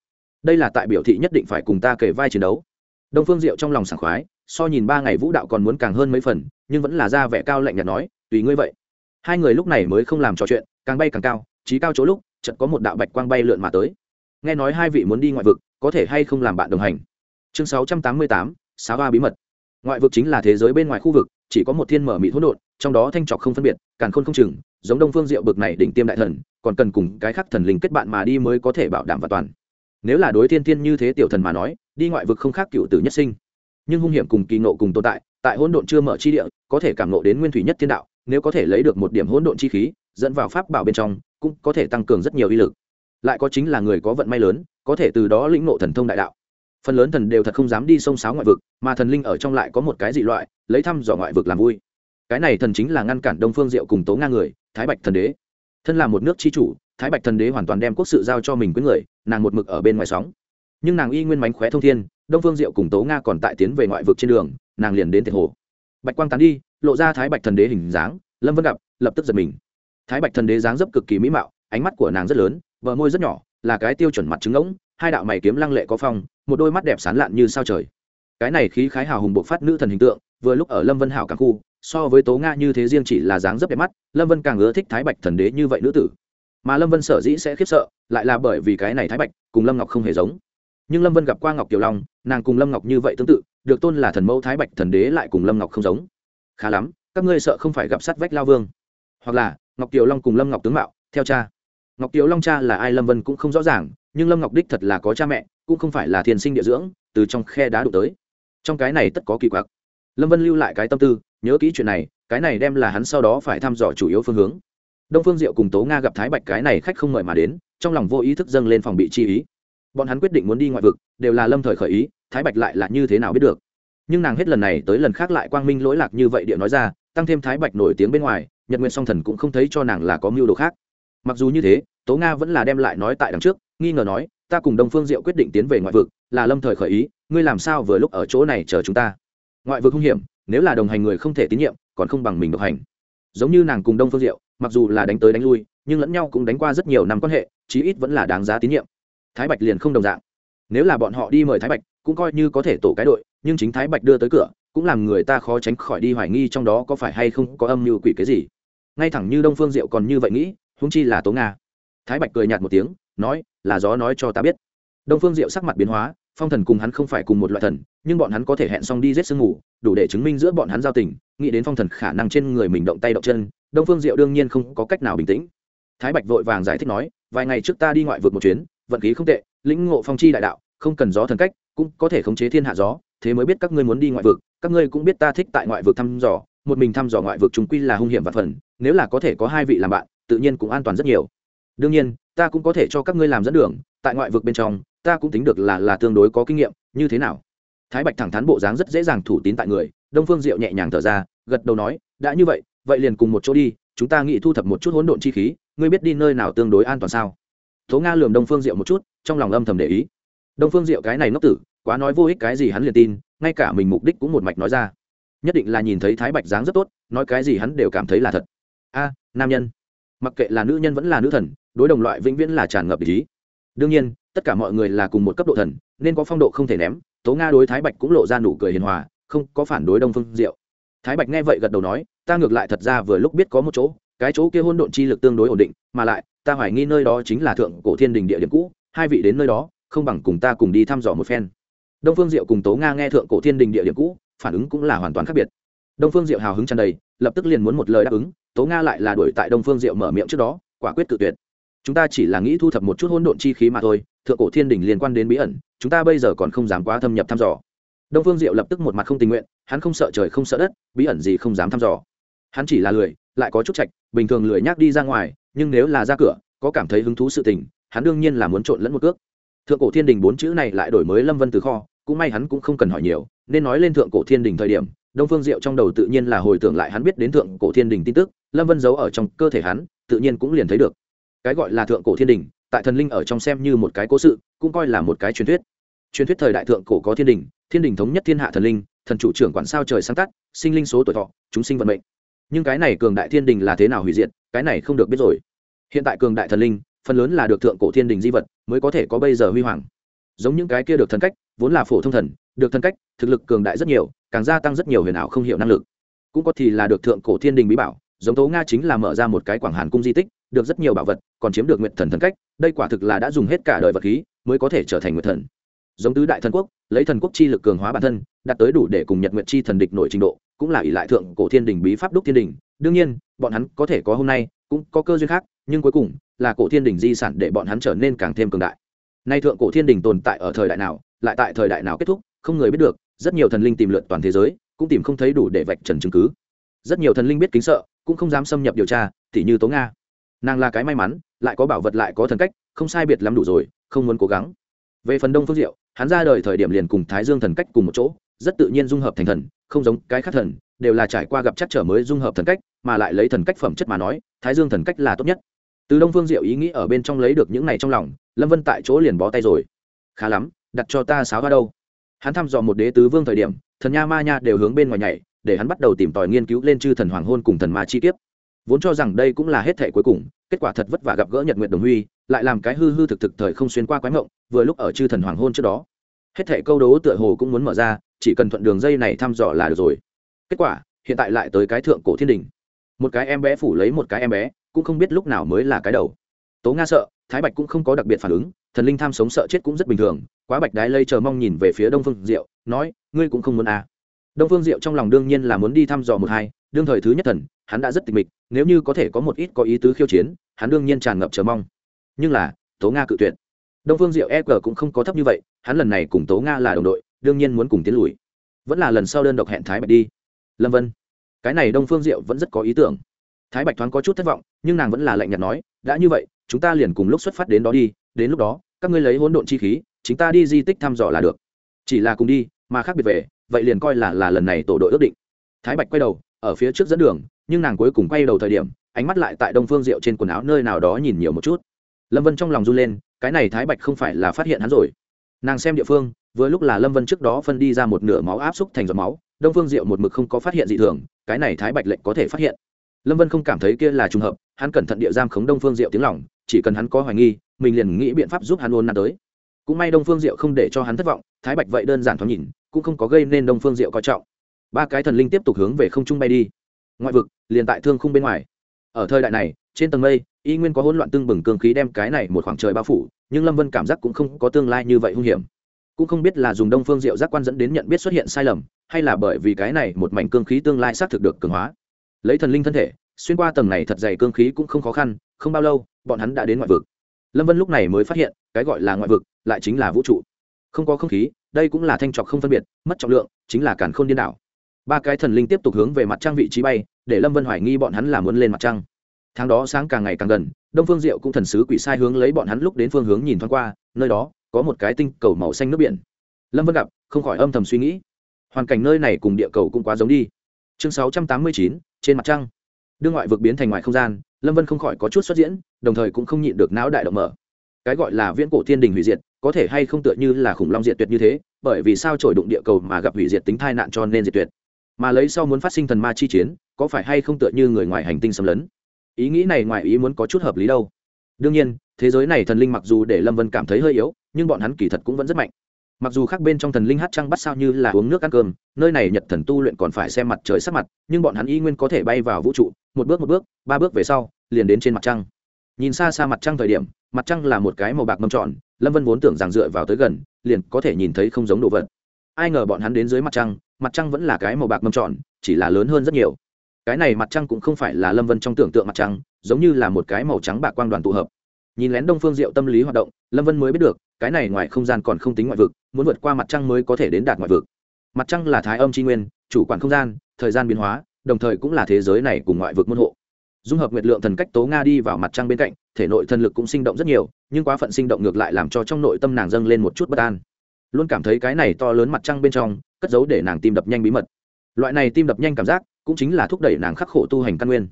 Đây là tại biểu thị nhất định phải cùng ta kể vai chiến đấu. Đông phương diệu trong lòng sảng khoái, so nhìn ba ngày vũ đạo còn muốn càng hơn mấy phần, nhưng vẫn là ra vẻ cao lạnh nhạt nói, tùy ngươi vậy hai người lúc này mới không làm trò chuyện, càng bay càng cao trí cao chỗ lúc, chợt có một đạo bạch quang bay lượn mà tới. Nghe nói hai vị muốn đi ngoại vực, có thể hay không làm bạn đồng hành? Chương sáu trăm tám mươi tám, xá ba bí mật. Ngoại vực chính là thế giới bên ngoài khu vực, chỉ có một thiên mở mị hỗn độn, trong đó thanh trọc không phân biệt, càn khôn không chừng, giống đông phương diệu bực này đỉnh tiêm đại thần, còn cần cùng cái khác thần linh kết bạn mà đi mới có thể bảo đảm và toàn. Nếu là đối thiên tiên như thế tiểu thần mà nói, đi ngoại vực không khác cựu tử nhất sinh. Nhưng hung hiểm cùng kỳ nộ cùng tồn tại tại hỗn độn chưa mở chi địa, có thể cảm nộ đến nguyên thủy nhất thiên đạo nếu có thể lấy được một điểm hỗn độn chi khí, dẫn vào pháp bảo bên trong, cũng có thể tăng cường rất nhiều uy lực. Lại có chính là người có vận may lớn, có thể từ đó lĩnh nộ thần thông đại đạo. Phần lớn thần đều thật không dám đi sông sáo ngoại vực, mà thần linh ở trong lại có một cái dị loại, lấy thăm dò ngoại vực làm vui. Cái này thần chính là ngăn cản đông phương diệu cùng tố nga người, thái bạch thần đế. Thân là một nước tri chủ, thái bạch thần đế hoàn toàn đem quốc sự giao cho mình với người, nàng một mực ở bên ngoài sóng. Nhưng nàng y nguyên mánh khóe thông thiên, đông phương diệu cùng tố nga còn tại tiến về ngoại vực trên đường, nàng liền đến thiệt hồ. Bạch quang tán đi lộ ra thái bạch thần đế hình dáng, lâm vân gặp, lập tức giật mình. Thái bạch thần đế dáng dấp cực kỳ mỹ mạo, ánh mắt của nàng rất lớn vợ môi rất nhỏ, là cái tiêu chuẩn mặt trứng ngỗng, hai đạo mày kiếm lăng lệ có phong, một đôi mắt đẹp sán lạn như sao trời. Cái này khí khái hào hùng bộc phát nữ thần hình tượng, vừa lúc ở lâm vân hảo càng khu, so với tố nga như thế riêng chỉ là dáng dấp đẹp mắt, lâm vân càng ưa thích thái bạch thần đế như vậy nữ tử. Mà lâm vân sở dĩ sẽ khiếp sợ, lại là bởi vì cái này thái bạch, cùng lâm ngọc không hề giống. Nhưng lâm vân gặp qua ngọc kiều long, nàng cùng lâm ngọc như vậy tương tự, được tôn là thần mẫu thái bạch thần đế lại cùng lâm ngọc không giống khá lắm, các ngươi sợ không phải gặp sát vách lao vương. Hoặc là, ngọc kiều long cùng lâm ngọc tướng mạo, theo cha. Ngọc kiều long cha là ai lâm vân cũng không rõ ràng, nhưng lâm ngọc đích thật là có cha mẹ, cũng không phải là thiền sinh địa dưỡng, từ trong khe đá đụng tới. Trong cái này tất có kỳ quặc. Lâm vân lưu lại cái tâm tư, nhớ kỹ chuyện này, cái này đem là hắn sau đó phải thăm dò chủ yếu phương hướng. Đông phương diệu cùng tố nga gặp thái bạch cái này khách không mời mà đến, trong lòng vô ý thức dâng lên phòng bị chi ý. Bọn hắn quyết định muốn đi ngoại vực, đều là lâm thời khởi ý, thái bạch lại là như thế nào biết được nhưng nàng hết lần này tới lần khác lại quang minh lỗi lạc như vậy địa nói ra, tăng thêm thái bạch nổi tiếng bên ngoài, nhật nguyện song thần cũng không thấy cho nàng là có mưu đồ khác. Mặc dù như thế, tố nga vẫn là đem lại nói tại đằng trước, nghi ngờ nói, ta cùng đông phương diệu quyết định tiến về ngoại vực, là lâm thời khởi ý, ngươi làm sao vừa lúc ở chỗ này chờ chúng ta? Ngoại vực hung hiểm, nếu là đồng hành người không thể tín nhiệm, còn không bằng mình độc hành. Giống như nàng cùng đông phương diệu, mặc dù là đánh tới đánh lui, nhưng lẫn nhau cũng đánh qua rất nhiều năm quan hệ, chí ít vẫn là đáng giá tín nhiệm. Thái bạch liền không đồng dạng. Nếu là bọn họ đi mời thái bạch, cũng coi như có thể tổ cái đội nhưng chính thái bạch đưa tới cửa, cũng làm người ta khó tránh khỏi đi hoài nghi trong đó có phải hay không có âm mưu quỷ cái gì. Ngay thẳng như đông phương diệu còn như vậy nghĩ húng chi là tố nga. Thái bạch cười nhạt một tiếng, nói, là gió nói cho ta biết. Đông phương diệu sắc mặt biến hóa, phong thần cùng hắn không phải cùng một loại thần, nhưng bọn hắn có thể hẹn xong đi giết sương ngủ đủ để chứng minh giữa bọn hắn giao tình, nghĩ đến phong thần khả năng trên người mình động tay động chân, đông phương diệu đương nhiên không có cách nào bình tĩnh. Thái bạch vội vàng giải thích nói, vài ngày trước ta đi ngoại vượt một chuyến, vận khí không tệ, lĩnh ngộ phong chi đại đạo, không cần gió thần cách, cũng có thể khống chế thiên hạ gió thế mới biết các ngươi muốn đi ngoại vực, các ngươi cũng biết ta thích tại ngoại vực thăm dò, một mình thăm dò ngoại vực chúng quy là hung hiểm và phần, nếu là có thể có hai vị làm bạn, tự nhiên cũng an toàn rất nhiều. Đương nhiên, ta cũng có thể cho các ngươi làm dẫn đường, tại ngoại vực bên trong, ta cũng tính được là là tương đối có kinh nghiệm, như thế nào? Thái bạch thẳng thắn bộ dáng rất dễ dàng thủ tín tại người, đông phương diệu nhẹ nhàng thở ra, gật đầu nói, đã như vậy vậy liền cùng một chỗ đi, chúng ta nghĩ thu thập một chút hỗn độn chi khí, ngươi biết đi nơi nào tương đối an toàn sao? Tố nga lườm đông phương diệu một chút, trong lòng âm thầm để ý. Đông phương diệu cái này ngốc tử quá nói vô ích cái gì hắn liền tin, ngay cả mình mục đích cũng một mạch nói ra. Nhất định là nhìn thấy thái bạch dáng rất tốt, nói cái gì hắn đều cảm thấy là thật. A, nam nhân. Mặc kệ là nữ nhân vẫn là nữ thần, đối đồng loại vĩnh viễn là tràn ngập ý. Đương nhiên, tất cả mọi người là cùng một cấp độ thần, nên có phong độ không thể ném, tố nga đối thái bạch cũng lộ ra nụ cười hiền hòa, không có phản đối đông phương diệu. Thái bạch nghe vậy gật đầu nói, ta ngược lại thật ra vừa lúc biết có một chỗ, cái chỗ kia hôn độn chi lực tương đối ổn định, mà lại, ta hoài nghi nơi đó chính là thượng cổ thiên đình địa điểm cũ, hai vị đến nơi đó, không bằng cùng ta cùng đi thăm dò một phen đông phương diệu cùng tố nga nghe thượng cổ thiên đình địa điểm cũ, phản ứng cũng là hoàn toàn khác biệt. Đông phương diệu hào hứng tràn đầy, lập tức liền muốn một lời đáp ứng, tố nga lại là đuổi tại đông phương diệu mở miệng trước đó, quả quyết tự tuyệt. Chúng ta chỉ là nghĩ thu thập một chút hỗn độn chi khí mà thôi, thượng cổ thiên đình liên quan đến bí ẩn, chúng ta bây giờ còn không dám quá thâm nhập thăm dò. Đông phương diệu lập tức một mặt không tình nguyện, hắn không sợ trời không sợ đất, bí ẩn gì không dám thăm dò. Hắn chỉ là lười, lại có chút chạch bình thường lười nhác đi ra ngoài, nhưng nếu là ra cửa, có cảm thấy hứng thú sự tình, hắn đương nhiên là muốn trộn lẫn một cước. Thượng cổ thiên đình bốn chữ này lại đổi mới lâm vân từ kho cũng may hắn cũng không cần hỏi nhiều, nên nói lên thượng cổ thiên đình thời điểm, đông phương diệu trong đầu tự nhiên là hồi tưởng lại hắn biết đến thượng cổ thiên đình tin tức, lâm vân giấu ở trong cơ thể hắn, tự nhiên cũng liền thấy được. Cái gọi là thượng cổ thiên đình, tại thần linh ở trong xem như một cái cố sự, cũng coi là một cái truyền thuyết. Truyền thuyết thời đại thượng cổ có thiên đình thiên đình thống nhất thiên hạ thần linh, thần chủ trưởng quản sao trời sáng tác sinh linh số tuổi thọ, chúng sinh vận mệnh. Nhưng cái này cường đại thiên đình là thế nào hủy diệt, cái này không được biết rồi. Hiện tại cường đại thần linh, phần lớn là được thượng cổ thiên đình di vật, mới có thể có bây giờ huy hoàng giống những cái kia được thần cách, vốn là phổ thông thần, được thần cách, thực lực cường đại rất nhiều, càng gia tăng rất nhiều huyền ảo không hiểu năng lực. Cũng có thì là được thượng cổ thiên đình bí bảo, giống tố nga chính là mở ra một cái quảng hàn cung di tích, được rất nhiều bảo vật, còn chiếm được nguyện thần thần cách, đây quả thực là đã dùng hết cả đời vật khí mới có thể trở thành nguyện thần. Giống tứ đại thần quốc, lấy thần quốc chi lực cường hóa bản thân, đạt tới đủ để cùng nhật nguyện chi thần địch nổi trình độ, cũng là ỷ lại thượng cổ thiên đình bí pháp đúc thiên đình. Đương nhiên, bọn hắn có thể có hôm nay, cũng có cơ duyên khác, nhưng cuối cùng là cổ thiên đình di sản để bọn hắn trở nên càng thêm cường đại nay thượng cổ thiên đình tồn tại ở thời đại nào, lại tại thời đại nào kết thúc, không người biết được, rất nhiều thần linh tìm lượt toàn thế giới, cũng tìm không thấy đủ để vạch trần chứng cứ. Rất nhiều thần linh biết kính sợ, cũng không dám xâm nhập điều tra t như tố nga. Nàng là cái may mắn, lại có bảo vật lại có thần cách, không sai biệt lắm đủ rồi, không muốn cố gắng. Về phần đông phương diệu, hắn ra đời thời điểm liền cùng thái dương thần cách cùng một chỗ, rất tự nhiên dung hợp thành thần, không giống cái khác thần, đều là trải qua gặp chắc trở mới dung hợp thần cách, mà lại lấy thần cách phẩm chất mà nói, thái dương thần cách là tốt nhất. Từ đông phương diệu ý nghĩ ở bên trong lấy được những này trong lòng lâm vân tại chỗ liền bó tay rồi. Khá lắm, đặt cho ta sáo hoa đâu. Hắn thăm dò một đế tứ vương thời điểm, thần nha ma nha đều hướng bên ngoài nhảy, để hắn bắt đầu tìm tòi nghiên cứu lên chư thần hoàng hôn cùng thần ma chi tiết vốn cho rằng đây cũng là hết thể cuối cùng, kết quả thật vất vả gặp gỡ nhật nguyện đồng huy, lại làm cái hư hư thực thực thời không xuyên qua quái mộng, vừa lúc ở chư thần hoàng hôn trước đó. Hết thể câu đố tựa hồ cũng muốn mở ra, chỉ cần thuận đường dây này thăm dò là được rồi. Kết quả, hiện tại lại tới cái thượng cổ thiên đình. Một cái em bé phủ lấy một cái em bé, cũng không biết lúc nào mới là cái đầu. Tố nga sợ thái bạch cũng không có đặc biệt phản ứng, thần linh tham sống sợ chết cũng rất bình thường, quá bạch đái lây chờ mong nhìn về phía đông phương diệu, nói, ngươi cũng không muốn à. đông phương diệu trong lòng đương nhiên là muốn đi thăm dò một hai, đương thời thứ nhất thần, hắn đã rất tịch mịch, nếu như có thể có một ít có ý tứ khiêu chiến, hắn đương nhiên tràn ngập chờ mong. Nhưng là, tố nga cự tuyệt. Đông phương diệu e g cũng không có thấp như vậy, hắn lần này cùng tố nga là đồng đội, đương nhiên muốn cùng tiến lùi. Vẫn là lần sau đơn độc hẹn thái bạch đi. Lâm vân. Cái này đông phương diệu vẫn rất có ý tưởng. Thái bạch thoáng có chút thất vọng, nhưng nàng vẫn là lạnh nhạt nói, đã như vậy chúng ta liền cùng lúc xuất phát đến đó đi, đến lúc đó, các ngươi lấy hỗn độn chi khí chúng ta đi di tích thăm dò là được. Chỉ là cùng đi, mà khác biệt về, vậy liền coi là là lần này tổ đội ước định. Thái bạch quay đầu, ở phía trước dẫn đường, nhưng nàng cuối cùng quay đầu thời điểm, ánh mắt lại tại đông phương diệu trên quần áo nơi nào đó nhìn nhiều một chút. Lâm vân trong lòng run lên, cái này thái bạch không phải là phát hiện hắn rồi. Nàng xem địa phương, vừa lúc là lâm vân trước đó phân đi ra một nửa máu áp xúc thành giọt máu, đông phương diệu một mực không có phát hiện gì thường, cái này thái bạch lệnh có thể phát hiện. Lâm vân không cảm thấy kia là trùng hợp hắn cẩn thận địa giam khống đông phương diệu tiếng lỏng chỉ cần hắn có hoài nghi, mình liền nghĩ biện pháp giúp hắn ôn nắn tới. Cũng may đông phương diệu không để cho hắn thất vọng, thái bạch vậy đơn giản thoáng nhìn, cũng không có gây nên đông phương diệu coi trọng. Ba cái thần linh tiếp tục hướng về không trung bay đi. Ngoại vực, liền tại thương khung bên ngoài. Ở thời đại này, trên tầng mây, y nguyên có hỗn loạn tương bừng cương khí đem cái này một khoảng trời bao phủ, nhưng lâm vân cảm giác cũng không có tương lai như vậy hung hiểm. Cũng không biết là dùng đông phương diệu giác quan dẫn đến nhận biết xuất hiện sai lầm, hay là bởi vì cái này một mảnh cương khí tương lai xác thực được cường hóa. Lấy thần linh thân thể xuyên qua tầng này thật dày cương khí cũng không khó khăn, không bao lâu, bọn hắn đã đến ngoại vực. Lâm vân lúc này mới phát hiện, cái gọi là ngoại vực lại chính là vũ trụ. Không có không khí, đây cũng là thanh trọc không phân biệt, mất trọng lượng, chính là cản k h ô n điên đảo. Ba cái thần linh tiếp tục hướng về mặt trăng vị trí bay, để lâm vân hoài nghi bọn hắn là muốn lên mặt trăng. Tháng đó sáng càng ngày càng gần, đông phương diệu cũng thần sứ quỷ sai hướng lấy bọn hắn lúc đến phương hướng nhìn thoáng qua, nơi đó có một cái tinh cầu màu xanh nước biển. Lâm vân gặp, không khỏi âm thầm suy nghĩ. Hoàn cảnh nơi này cùng địa cầu cũng quá giống đi. Chương sáu trăm tám mươi chín, trên mặt trăng đương ngoại vực biến thành ngoài không gian, lâm vân không khỏi có chút xuất diễn, đồng thời cũng không nhịn được não đại động mở. Cái gọi là viễn cổ thiên đình hủy diệt, có thể hay không tựa như là khủng long diệt tuyệt như thế, bởi vì sao trổi đụng địa cầu mà gặp hủy diệt tính thai nạn cho nên diệt tuyệt. Mà lấy sau muốn phát sinh thần ma chi chiến, có phải hay không tựa như người ngoài hành tinh xâm lấn? Ý nghĩ này ngoài ý muốn có chút hợp lý đâu. Đương nhiên, thế giới này thần linh mặc dù để lâm vân cảm thấy hơi yếu, nhưng bọn hắn kỳ thật cũng vẫn rất mạnh mặc dù khác bên trong thần linh hát trăng bắt sao như là uống nước ăn cơm, nơi này nhật thần tu luyện còn phải xem mặt trời sắc mặt, nhưng bọn hắn y nguyên có thể bay vào vũ trụ, một bước một bước, ba bước về sau, liền đến trên mặt trăng. Nhìn xa xa mặt trăng thời điểm, mặt trăng là một cái màu bạc mâm tròn, lâm vân vốn tưởng rằng dựa vào tới gần, liền có thể nhìn thấy không giống đồ vật. Ai ngờ bọn hắn đến dưới mặt trăng mặt trăng vẫn là cái màu bạc mâm tròn, chỉ là lớn hơn rất nhiều. Cái này mặt trăng cũng không phải là lâm vân trong tưởng tượng mặt trăng, giống như là một cái màu trắng bạc quang đoàn tụ hợp. Nhìn lén đông phương diệu tâm lý hoạt động, lâm vân mới biết được, cái này ngoài không gian còn không tính ngoại vực muốn vượt qua mặt trăng mới có thể đến đạt ngoại vực. Mặt trăng là thái âm tri nguyên, chủ quản không gian, thời gian biến hóa, đồng thời cũng là thế giới này cùng ngoại vực môn hộ. Dung hợp nguyệt lượng thần cách tố nga đi vào mặt trăng bên cạnh, thể nội thần lực cũng sinh động rất nhiều, nhưng quá phận sinh động ngược lại làm cho trong nội tâm nàng dâng lên một chút bất an. Luôn cảm thấy cái này to lớn mặt trăng bên trong, cất giấu để nàng tim đập nhanh bí mật. Loại này tim đập nhanh cảm giác, cũng chính là thúc đẩy nàng khắc khổ tu hành căn nguyên.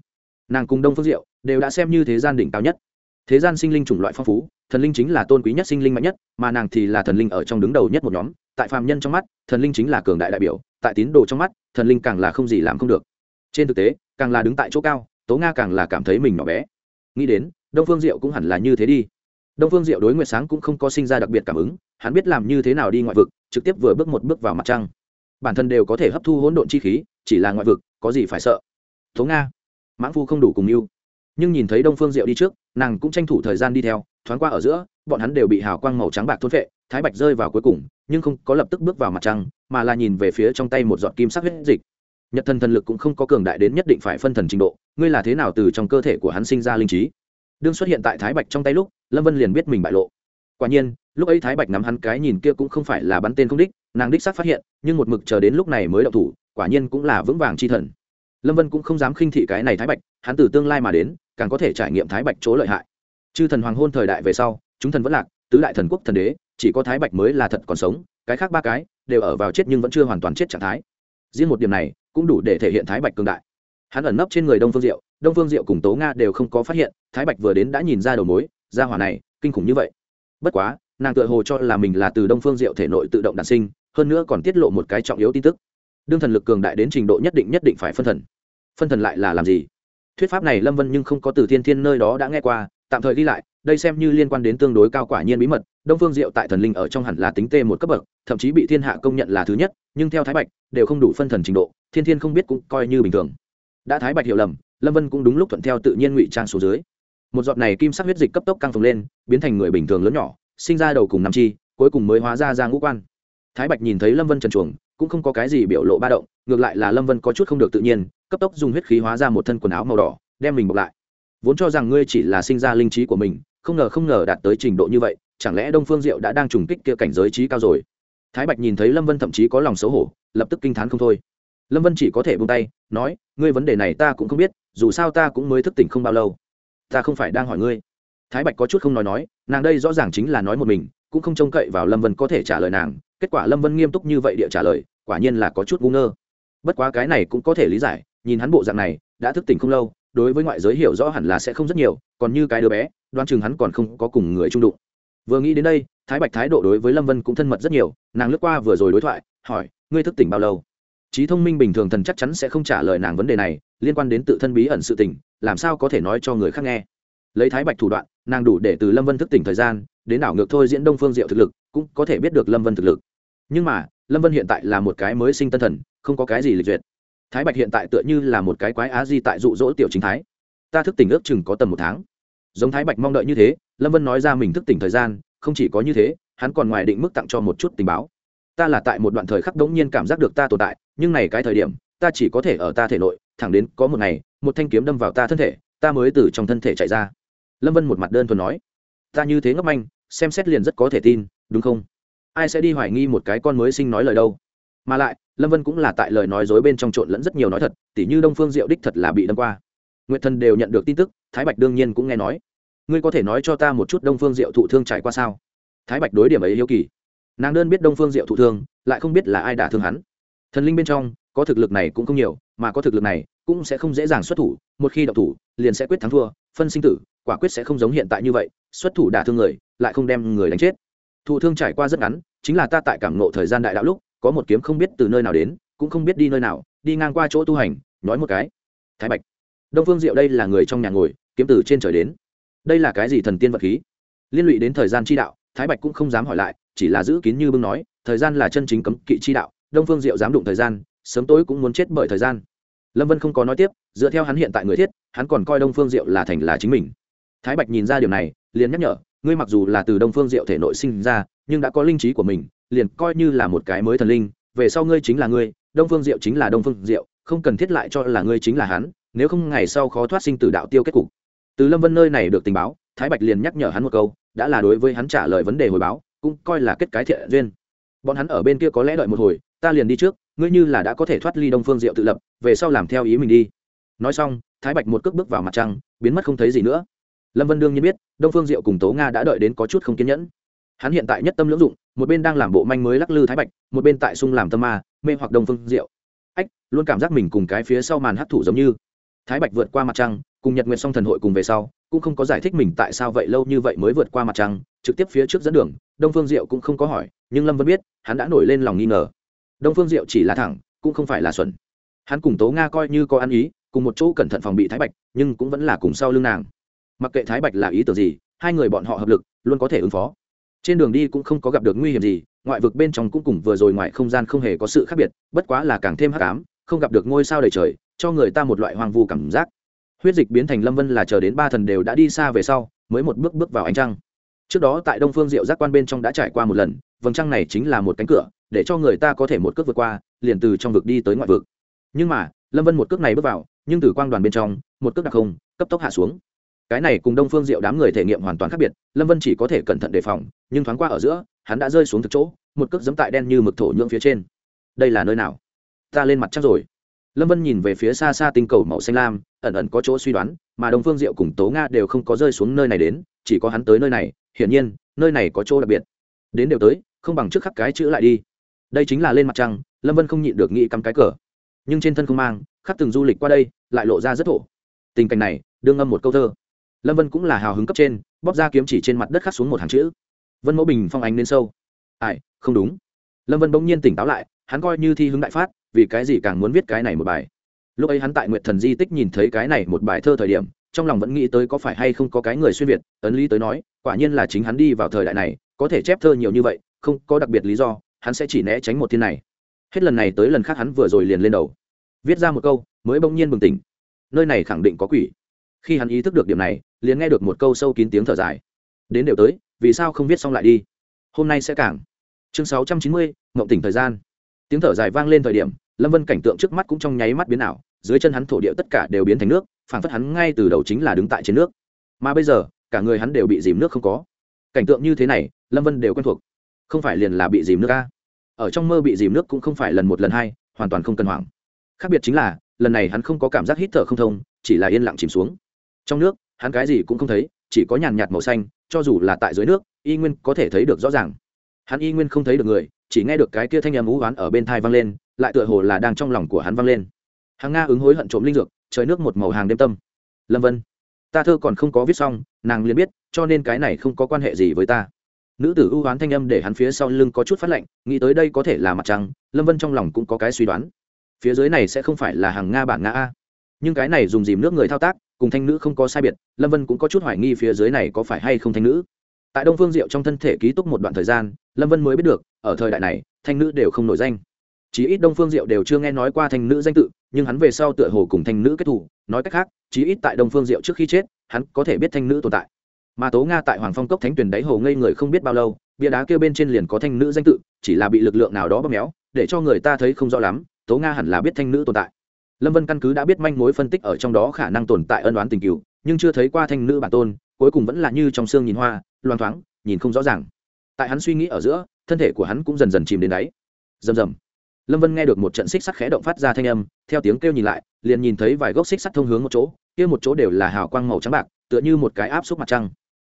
Nàng cùng đông phương diệu đều đã xem như thế gian đỉnh cao nhất thế gian sinh linh chủng loại phong phú, thần linh chính là tôn quý nhất sinh linh mạnh nhất, mà nàng thì là thần linh ở trong đứng đầu nhất một nhóm. Tại phàm nhân trong mắt, thần linh chính là cường đại đại biểu, tại tín đồ trong mắt, thần linh càng là không gì làm không được. Trên thực tế, càng là đứng tại chỗ cao, tố nga càng là cảm thấy mình nhỏ bé. Nghĩ đến, đông phương diệu cũng hẳn là như thế đi. Đông phương diệu đối nguyệt sáng cũng không có sinh ra đặc biệt cảm ứng, hắn biết làm như thế nào đi ngoại vực, trực tiếp vừa bước một bước vào mặt trăng. Bản thân đều có thể hấp thu hỗn độn chi khí, chỉ là ngoại vực, có gì phải sợ? Tố nga, mãng phu không đủ cùng mưu nhưng nhìn thấy đông phương diệu đi trước, nàng cũng tranh thủ thời gian đi theo, thoáng qua ở giữa, bọn hắn đều bị hào quang màu trắng bạc thôn vệ thái bạch rơi vào cuối cùng, nhưng không có lập tức bước vào mặt trăng, mà là nhìn về phía trong tay một giọt kim sắc huyết dịch. Nhật thần thần lực cũng không có cường đại đến nhất định phải phân thần trình độ, ngươi là thế nào từ trong cơ thể của hắn sinh ra linh trí? Đương xuất hiện tại thái bạch trong tay lúc, lâm vân liền biết mình bại lộ. Quả nhiên, lúc ấy thái bạch nắm hắn cái nhìn kia cũng không phải là bắn tên không đích, nàng đích xác phát hiện, nhưng một mực chờ đến lúc này mới đậu thủ, quả nhiên cũng là vững vàng chi thần. Lâm vân cũng không dám khinh thị cái này thái bạch, hắn từ tương lai mà đến càng có thể trải nghiệm thái bạch chỗ lợi hại. Chư thần hoàng hôn thời đại về sau, chúng thần vẫn lạc, tứ đại thần quốc thần đế, chỉ có thái bạch mới là thật còn sống, cái khác ba cái đều ở vào chết nhưng vẫn chưa hoàn toàn chết trạng thái. Riêng một điểm này, cũng đủ để thể hiện thái bạch cường đại. Hắn ẩn nấp trên người đông phương diệu, đông phương diệu cùng tố nga đều không có phát hiện, thái bạch vừa đến đã nhìn ra đầu mối ra hỏa này kinh khủng như vậy. Bất quá, nàng tự hồ cho là mình là từ đông phương diệu thể nội tự động đản sinh, hơn nữa còn tiết lộ một cái trọng yếu tin tức. Đương thần lực cường đại đến trình độ nhất định nhất định phải phân thần. Phân thần lại là làm gì? Thuyết pháp này lâm vân nhưng không có từ thiên thiên nơi đó đã nghe qua, tạm thời ghi lại, đây xem như liên quan đến tương đối cao quả nhiên bí mật, đông phương diệu tại thần linh ở trong hẳn là tính tê một cấp bậc, thậm chí bị thiên hạ công nhận là thứ nhất, nhưng theo thái bạch, đều không đủ phân thần trình độ, thiên thiên không biết cũng coi như bình thường. Đã thái bạch hiểu lầm, lâm vân cũng đúng lúc thuận theo tự nhiên ngụy trang số dưới. Một giọt này kim sắc huyết dịch cấp tốc căng phồng lên, biến thành người bình thường lớn nhỏ, sinh ra đầu cùng năm chi, cuối cùng mới hóa ra ra ngũ quan. Thái bạch nhìn thấy lâm vân trần chuồng cũng không có cái gì biểu lộ ba động, ngược lại là lâm vân có chút không được tự nhiên cấp tốc dùng huyết khí hóa ra một thân quần áo màu đỏ, đem mình bọc lại. Vốn cho rằng ngươi chỉ là sinh ra linh trí của mình, không ngờ không ngờ đạt tới trình độ như vậy, chẳng lẽ đông phương diệu đã đang trùng kích kia cảnh giới trí cao rồi? Thái bạch nhìn thấy lâm vân thậm chí có lòng xấu hổ, lập tức kinh t h á n không thôi. Lâm vân chỉ có thể bung tay, nói, ngươi vấn đề này ta cũng không biết, dù sao ta cũng mới thức tỉnh không bao lâu. Ta không phải đang hỏi ngươi. Thái bạch có chút không nói nói, nàng đây rõ ràng chính là nói một mình, cũng không trông cậy vào lâm vân có thể trả lời nàng. Kết quả lâm vân nghiêm túc như vậy địa trả lời, quả nhiên là có chút ngu ngơ. Bất quá cái này cũng có thể lý giải nhìn hắn bộ dạng này, đã thức tỉnh không lâu, đối với ngoại giới hiểu rõ hẳn là sẽ không rất nhiều, còn như cái đứa bé đoan chừng hắn còn không có cùng người trung đụng. Vừa nghĩ đến đây, thái bạch thái độ đối với lâm vân cũng thân mật rất nhiều, nàng lướt qua vừa rồi đối thoại, hỏi, ngươi thức tỉnh bao lâu? Trí thông minh bình thường thần chắc chắn sẽ không trả lời nàng vấn đề này, liên quan đến tự thân bí ẩn sự tỉnh làm sao có thể nói cho người khác nghe. Lấy thái bạch thủ đoạn, nàng đủ để từ lâm vân thức tỉnh thời gian, đến đảo ngược thôi diễn đông phương diệu thực lực, cũng có thể biết được lâm vân thực lực. Nhưng mà, lâm vân hiện tại là một cái mới sinh tân thần, không có cái gì lịch duyệt thái bạch hiện tại tựa như là một cái quái á di tại dụ dỗ tiểu chính thái. Ta thức tỉnh ước chừng có tầm một tháng. Giống thái bạch mong đợi như thế, lâm vân nói ra mình thức tỉnh thời gian, không chỉ có như thế, hắn còn ngoài định mức tặng cho một chút tình báo. Ta là tại một đoạn thời khắc đống nhiên cảm giác được ta tồn tại, nhưng này cái thời điểm, ta chỉ có thể ở ta thể nội, thẳng đến có một ngày, một thanh kiếm đâm vào ta thân thể, ta mới từ trong thân thể chạy ra. Lâm vân một mặt đơn thuần nói, ta như thế ngốc anh xem xét liền rất có thể tin, đúng không? Ai sẽ đi hoài nghi một cái con mới sinh nói lời đâu? Mà lại lâm vân cũng là tại lời nói dối bên trong trộn lẫn rất nhiều nói thật, tỉ như đông phương diệu đích thật là bị đâm qua. Nguyệt thần đều nhận được tin tức, thái bạch đương nhiên cũng nghe nói. Ngươi có thể nói cho ta một chút đông phương diệu thụ thương trải qua sao? Thái bạch đối điểm ấy hiếu kỳ. Nàng đơn biết đông phương diệu thụ thương, lại không biết là ai đả thương hắn. Thần linh bên trong, có thực lực này cũng không nhiều, mà có thực lực này cũng sẽ không dễ dàng xuất thủ, một khi đậu thủ, liền sẽ quyết thắng thua, phân sinh tử, quả quyết sẽ không giống hiện tại như vậy, xuất thủ đả thương người, lại không đem người đánh chết. Thụ thương trải qua rất ngắn, chính là ta tại cảm nộ thời gian đại đạo lúc có một kiếm không biết từ nơi nào đến, cũng không biết đi nơi nào, đi ngang qua chỗ tu hành nói một cái. Thái bạch. Đông phương diệu đây là người trong nhà ngồi, kiếm từ trên trời đến. Đây là cái gì thần tiên vật khí? Liên lụy đến thời gian chi đạo, thái bạch cũng không dám hỏi lại, chỉ là giữ kín như bưng nói, thời gian là chân chính cấm kỵ chi đạo, đông phương diệu dám đụng thời gian, sớm tối cũng muốn chết bởi thời gian. Lâm vân không có nói tiếp, dựa theo hắn hiện tại người thiết, hắn còn coi đông phương diệu là thành là chính mình. Thái bạch nhìn ra điều này, liền nhắc nhở, ngươi mặc dù là từ đông phương diệu thể nội sinh ra, nhưng đã có linh trí của mình liền coi như là một cái mới thần linh, về sau ngươi chính là ngươi, đông phương diệu chính là đông phương diệu, không cần thiết lại cho là ngươi chính là hắn, nếu không ngày sau khó thoát sinh từ đạo tiêu kết cục. Từ lâm vân nơi này được tình báo, thái bạch liền nhắc nhở hắn một câu, đã là đối với hắn trả lời vấn đề hồi báo, cũng coi là kết cái thiện duyên. Bọn hắn ở bên kia có lẽ đợi một hồi, ta liền đi trước, ngươi như là đã có thể thoát ly đông phương diệu tự lập, về sau làm theo ý mình đi. Nói xong, thái bạch một cước bước vào mặt trăng, biến mất không thấy gì nữa. Lâm vân đương nhiên biết, đông phương diệu cùng tố nga đã đợi đến có chút không kiên nhẫn hắn hiện tại nhất tâm lưỡng dụng, một bên đang làm bộ manh mới lắc lư thái bạch, một bên tại sung làm tâm ma, mê hoặc đông phương diệu. Ách, luôn cảm giác mình cùng cái phía sau màn hấp thụ giống như. Thái bạch vượt qua mặt trăng, cùng nhật nguyện song thần hội cùng về sau, cũng không có giải thích mình tại sao vậy lâu như vậy mới vượt qua mặt trăng, trực tiếp phía trước dẫn đường, đông phương diệu cũng không có hỏi, nhưng lâm vân biết, hắn đã nổi lên lòng nghi ngờ. Đông phương diệu chỉ là thẳng, cũng không phải là xuẩn. Hắn cùng tố nga coi như có ăn ý, cùng một chỗ cẩn thận phòng bị thái bạch, nhưng cũng vẫn là cùng sau lưng nàng. Mặc kệ thái bạch là ý tưởng gì, hai người bọn họ hợp lực, luôn có thể ứng phó trên đường đi cũng không có gặp được nguy hiểm gì, ngoại vực bên trong cũng cùng vừa rồi ngoài không gian không hề có sự khác biệt, bất quá là càng thêm hắc ám, không gặp được ngôi sao đầy trời, cho người ta một loại hoang vu cảm giác. Huyết dịch biến thành lâm vân là chờ đến ba thần đều đã đi xa về sau, mới một bước bước vào ánh trăng. Trước đó tại đông phương diệu giác quan bên trong đã trải qua một lần, vầng trăng này chính là một cánh cửa, để cho người ta có thể một cước vượt qua, liền từ trong vực đi tới ngoại vực. Nhưng mà, lâm vân một cước này bước vào, nhưng từ quang đoàn bên trong, một cước đặc không, cấp tốc hạ xuống cái này cùng đông phương diệu đám người thể nghiệm hoàn toàn khác biệt, lâm vân chỉ có thể cẩn thận đề phòng, nhưng thoáng qua ở giữa, hắn đã rơi xuống thực chỗ, một cước dẫm tại đen như mực thổ nhưỡng phía trên. Đây là nơi nào? Ta lên mặt trăng rồi. Lâm vân nhìn về phía xa xa tinh cầu màu xanh lam, ẩn ẩn có chỗ suy đoán, mà đông phương diệu cùng tố nga đều không có rơi xuống nơi này đến, chỉ có hắn tới nơi này, hiển nhiên, nơi này có chỗ đặc biệt. Đến đều tới, không bằng trước khắc cái chữ lại đi. Đây chính là lên mặt trăng, lâm vân không nhịn được nghĩ cắm cái cờ. Nhưng trên thân không mang khắc từng du lịch qua đây, lại lộ ra rất thổ. Tình cảnh này, đương ngâm một câu thơ lâm vân cũng là hào hứng cấp trên, bóp ra kiếm chỉ trên mặt đất khắc xuống một hàng chữ. Vân mẫu bình phong ánh lên sâu. Ai, không đúng. Lâm vân bỗng nhiên tỉnh táo lại, hắn coi như thi hứng đại phát, vì cái gì càng muốn viết cái này một bài. Lúc ấy hắn tại nguyện thần di tích nhìn thấy cái này một bài thơ thời điểm, trong lòng vẫn nghĩ tới có phải hay không có cái người xuyên việt, ấn lý tới nói, quả nhiên là chính hắn đi vào thời đại này, có thể chép thơ nhiều như vậy, không có đặc biệt lý do, hắn sẽ chỉ né tránh một thiên này. Hết lần này tới lần khác hắn vừa rồi liền lên đầu. Viết ra một câu, mới bỗng nhiên bừng tỉnh. Nơi này khẳng định có quỷ. Khi hắn ý thức được điểm này liền nghe được một câu sâu kín tiếng thở dài. Đến đều tới, vì sao không viết xong lại đi? Hôm nay sẽ càng. Chương sáu trăm chín mươi, mộng tỉnh thời gian. Tiếng thở dài vang lên thời điểm, lâm vân cảnh tượng trước mắt cũng trong nháy mắt biến ảo, dưới chân hắn thổ địa tất cả đều biến thành nước phản phất hắn ngay từ đầu chính là đứng tại trên nước. Mà bây giờ, cả người hắn đều bị dìm nước không có. Cảnh tượng như thế này, lâm vân đều quen thuộc. Không phải liền là bị dìm nước ca ở trong mơ bị dìm nước cũng không phải lần một lần hai, hoàn toàn không cần hoảng. Khác biệt chính là, lần này hắn không có cảm giác hít thở không thông, chỉ là yên lặng chìm xuống. Trong nước hắn cái gì cũng không thấy, chỉ có nhàn nhạt màu xanh, cho dù là tại dưới nước, y nguyên có thể thấy được rõ ràng. Hắn y nguyên không thấy được người, chỉ nghe được cái kia thanh âm ú oán ở bên thai vang lên, lại tựa hồ là đang trong lòng của hắn vang lên. Hàng nga ứng hối hận trộm linh dược, trời nước một màu hàng đêm tâm. Lâm vân, ta thơ còn không có viết xong, nàng liền biết, cho nên cái này không có quan hệ gì với ta. Nữ tử ưu oán thanh âm để hắn phía sau lưng có chút phát lạnh, nghĩ tới đây có thể là mặt trăng, lâm vân trong lòng cũng có cái suy đoán. Phía dưới này sẽ không phải là hàng nga bản nga a. Nhưng cái này dùng dìm nước người thao tác cùng thanh nữ không có sai biệt, lâm vân cũng có chút hoài nghi phía dưới này có phải hay không thanh nữ. Tại đông phương diệu trong thân thể ký túc một đoạn thời gian, lâm vân mới biết được, ở thời đại này, thanh nữ đều không nổi danh. Chí ít đông phương diệu đều chưa nghe nói qua thanh nữ danh tự, nhưng hắn về sau tựa hồ cùng thanh nữ kết thủ nói cách khác, chí ít tại đông phương diệu trước khi chết, hắn có thể biết thanh nữ tồn tại. Mà tố nga tại hoàng phong cốc thánh tuyển đáy hồ ngây người không biết bao lâu, bia đá kêu bên trên liền có thanh nữ danh tự, chỉ là bị lực lượng nào đó bóp méo, để cho người ta thấy không rõ lắm, tố nga hẳn là biết thanh nữ tồn tại lâm vân căn cứ đã biết manh mối phân tích ở trong đó khả năng tồn tại ân đoán tình cựu, nhưng chưa thấy qua thanh nữ bản tôn, cuối cùng vẫn là như trong xương nhìn hoa, loang thoáng, nhìn không rõ ràng. Tại hắn suy nghĩ ở giữa, thân thể của hắn cũng dần dần chìm đến đáy. Rầm rầm. Lâm vân nghe được một trận xích sắt khẽ động phát ra thanh âm, theo tiếng kêu nhìn lại, liền nhìn thấy vài gốc xích sắt thông hướng một chỗ, kia một chỗ đều là hào quang màu trắng bạc, tựa như một cái áp xúc mặt trăng.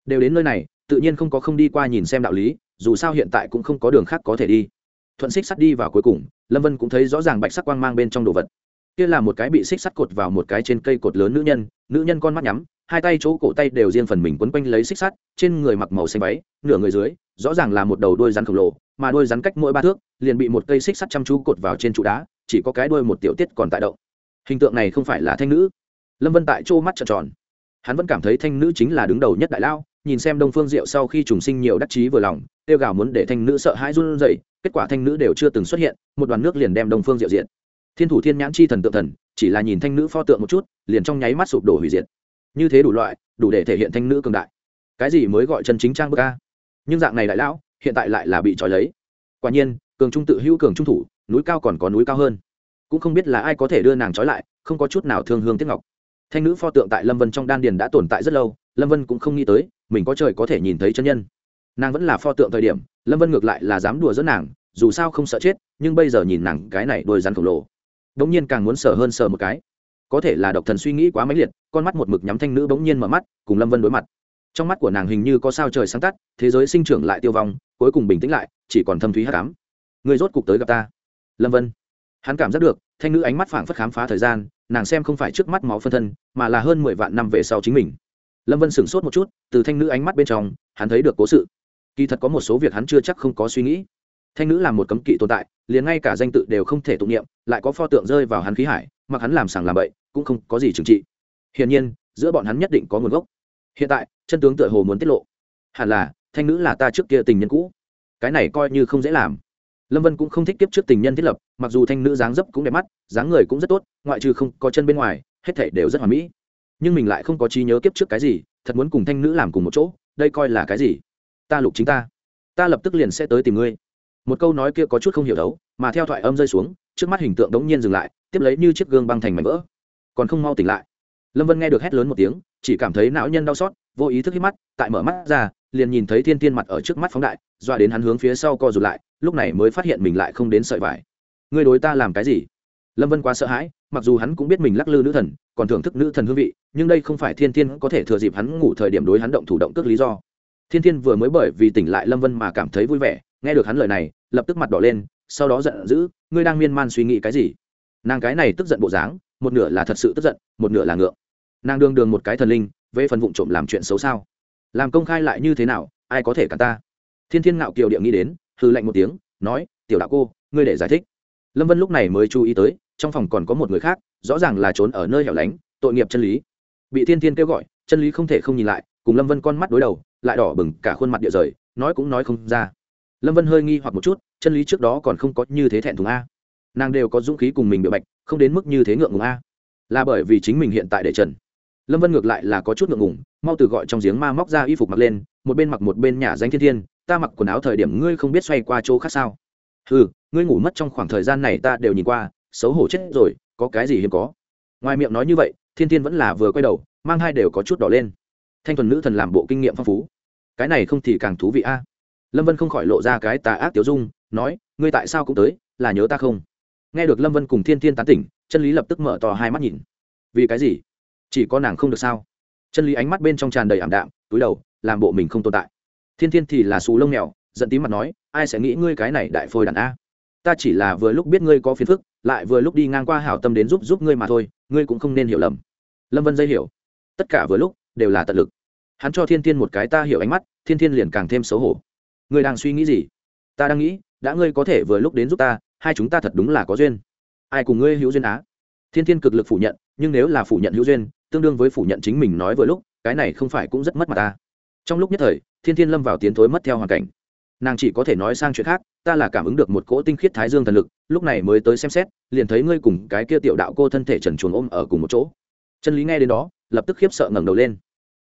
Đều đến nơi này, tự nhiên không có không đi qua nhìn xem đạo lý, dù sao hiện tại cũng không có đường khác có thể đi. Thuận xích sắt đi vào cuối cùng, lâm vân cũng thấy rõ ràng bạch sắc quang mang bên trong đồ vật kia là một cái bị xích sắt cột vào một cái trên cây cột lớn nữ nhân nữ nhân con mắt nhắm, hai tay chỗ cổ tay đều riêng phần mình quấn quanh lấy xích sắt, trên người mặc màu xanh váy, nửa người dưới, rõ ràng là một đầu đôi rắn khổng lồ, mà đôi rắn cách mỗi ba thước, liền bị một cây xích sắt chăm chú cột vào trên trụ đá, chỉ có cái đuôi một tiểu tiết còn tại động. Hình tượng này không phải là thanh nữ. Lâm vân tại chỗ mắt trợn tròn. Hắn vẫn cảm thấy thanh nữ chính là đứng đầu nhất đại lao, nhìn xem đông phương diệu sau khi trùng sinh nhiều đắc chí vừa lòng tiêu gào muốn để thanh nữ sợ hãi run rẩy, kết quả thanh nữ đều chưa từng xuất hiện, một đoàn nước liền đem đông phương diệu diện thiên thủ thiên nhãn chi thần tượng thần, chỉ là nhìn thanh nữ pho tượng một chút, liền trong nháy mắt sụp đổ hủy diệt. Như thế đủ loại, đủ để thể hiện thanh nữ cường đại. Cái gì mới gọi chân chính trang bức ca nhưng dạng này đại lão, hiện tại lại là bị trói lấy. Quả nhiên, cường trung tự hữu cường trung thủ, núi cao còn có núi cao hơn. Cũng không biết là ai có thể đưa nàng trói lại, không có chút nào thương hương tiếc ngọc. Thanh nữ pho tượng tại lâm vân trong đan điền đã tồn tại rất lâu, lâm vân cũng không nghĩ tới, mình có trời có thể nhìn thấy chân nhân. Nàng vẫn là pho tượng thời điểm, lâm vân ngược lại là dám đùa dẫn nàng, dù sao không sợ chết, nhưng bây giờ nhìn nàng cái này đôi rắn khổng lồ bỗng nhiên càng muốn sờ hơn sờ một cái. Có thể là độc thần suy nghĩ quá mãnh liệt, con mắt một mực nhắm thanh nữ bỗng nhiên mở mắt, cùng lâm vân đối mặt. Trong mắt của nàng hình như có sao trời sáng tắt, thế giới sinh trưởng lại tiêu vong, cuối cùng bình tĩnh lại, chỉ còn thâm thúy hát cám người rốt cục tới gặp ta. Lâm vân. Hắn cảm giác được, thanh nữ ánh mắt phảng phất khám phá thời gian, nàng xem không phải trước mắt máu phân thân, mà là hơn mười vạn năm về sau chính mình. Lâm vân sửng sốt một chút, từ thanh nữ ánh mắt bên trong, hắn thấy được cố sự. Kỳ thật có một số việc hắn chưa chắc không có suy nghĩ thanh nữ là một cấm kỵ tồn tại, liền ngay cả danh tự đều không thể tụng niệm, lại có pho tượng rơi vào hắn khí hải, mặc hắn làm sàng làm bậy, cũng không có gì trừng trị. Hiển nhiên, giữa bọn hắn nhất định có nguồn gốc. Hiện tại, chân tướng tựa hồ muốn tiết lộ. Hẳn là, thanh nữ là ta trước kia tình nhân cũ. Cái này coi như không dễ làm. Lâm vân cũng không thích kiếp trước tình nhân thiết lập, mặc dù thanh nữ dáng dấp cũng đẹp mắt, dáng người cũng rất tốt, ngoại trừ không có chân bên ngoài, hết thể đều rất hoà mỹ. Nhưng mình lại không có trí nhớ kiếp trước cái gì, thật muốn cùng thanh nữ làm cùng một chỗ, đây coi là cái gì? Ta lục chính ta. Ta lập tức liền sẽ tới tìm ngươi một câu nói kia có chút không hiểu đấu, mà theo thoại âm rơi xuống, trước mắt hình tượng đống nhiên dừng lại, tiếp lấy như chiếc gương băng thành mảnh vỡ. Còn không mau tỉnh lại. Lâm vân nghe được hét lớn một tiếng, chỉ cảm thấy não nhân đau xót, vô ý thức hít mắt, tại mở mắt ra, liền nhìn thấy thiên tiên mặt ở trước mắt phóng đại doa đến hắn hướng phía sau co rụt lại, lúc này mới phát hiện mình lại không đến sợi vải. Ngươi đối ta làm cái gì? Lâm vân quá sợ hãi, mặc dù hắn cũng biết mình lắc lư nữ thần, còn thưởng thức nữ thần hương vị, nhưng đây không phải thiên thiên có thể thừa dịp hắn ngủ thời điểm đối hắn động thủ động cước lý do. Thiên thiên vừa mới bởi vì tỉnh lại lâm vân mà cảm thấy vui vẻ nghe được hắn lời này, lập tức mặt đỏ lên, sau đó giận dữ, ngươi đang miên man suy nghĩ cái gì? Nàng cái này tức giận bộ dáng, một nửa là thật sự tức giận, một nửa là ngượng. Nàng đương đường một cái thần linh, về phần vụ trộm làm chuyện xấu sao? Làm công khai lại như thế nào, ai có thể cả ta? Thiên thiên ngạo kiều địa nghĩ đến hư lạnh một tiếng, nói, tiểu đạo cô, ngươi để giải thích. Lâm vân lúc này mới chú ý tới, trong phòng còn có một người khác, rõ ràng là trốn ở nơi hẻo lánh, tội nghiệp chân lý. Bị thiên thiên kêu gọi, chân lý không thể không nhìn lại, cùng lâm vân con mắt đối đầu, lại đỏ bừng cả khuôn mặt địa rời, nói cũng nói không ra lâm vân hơi nghi hoặc một chút, chân lý trước đó còn không có như thế thẹn thùng a. Nàng đều có dũng khí cùng mình bị bạch, không đến mức như thế ngượng ngùng a. Là bởi vì chính mình hiện tại để trần. Lâm vân ngược lại là có chút ngượng ngùng, mau từ gọi trong giếng ma móc ra y phục mặc lên, một bên mặc một bên nhà danh thiên thiên, ta mặc quần áo thời điểm ngươi không biết xoay qua chỗ khác sao? Ừ ngươi ngủ mất trong khoảng thời gian này ta đều nhìn qua, xấu hổ chết rồi, có cái gì hiếm có? Ngoài miệng nói như vậy, thiên thiên vẫn là vừa quay đầu, mang hai đều có chút đỏ lên. Thanh thuần nữ thần làm bộ kinh nghiệm phong phú. Cái này không thì càng thú vị a lâm vân không khỏi lộ ra cái tà ác tiểu dung, nói, ngươi tại sao cũng tới, là nhớ ta không? Nghe được lâm vân cùng thiên thiên tán tỉnh, chân lý lập tức mở to hai mắt nhìn. Vì cái gì? Chỉ có nàng không được sao? Chân lý ánh mắt bên trong tràn đầy ảm đạm, túi đầu, làm bộ mình không tồn tại. Thiên thiên thì là xù lông mèo, giận tím mặt nói, ai sẽ nghĩ ngươi cái này đại phôi đàn a? Ta chỉ là vừa lúc biết ngươi có phiền phức, lại vừa lúc đi ngang qua hảo tâm đến giúp giúp ngươi mà thôi, ngươi cũng không nên hiểu lầm. Lâm vân dây hiểu. Tất cả vừa lúc đều là tận lực. Hắn cho thiên thiên một cái ta hiểu ánh mắt, thiên thiên liền càng thêm xấu hổ ngươi đang suy nghĩ gì? Ta đang nghĩ, đã ngươi có thể vừa lúc đến giúp ta, hai chúng ta thật đúng là có duyên. Ai cùng ngươi hữu duyên á? Thiên thiên cực lực phủ nhận, nhưng nếu là phủ nhận hữu duyên, tương đương với phủ nhận chính mình nói vừa lúc, cái này không phải cũng rất mất mặt ta. Trong lúc nhất thời, thiên thiên lâm vào tiến thối mất theo hoàn cảnh. Nàng chỉ có thể nói sang chuyện khác, ta là cảm ứng được một cỗ tinh khiết thái dương thần lực, lúc này mới tới xem xét, liền thấy ngươi cùng cái kia tiểu đạo cô thân thể trần chuồng ôm ở cùng một chỗ. Chân lý nghe đến đó, lập tức khiếp sợ ngẩng đầu lên.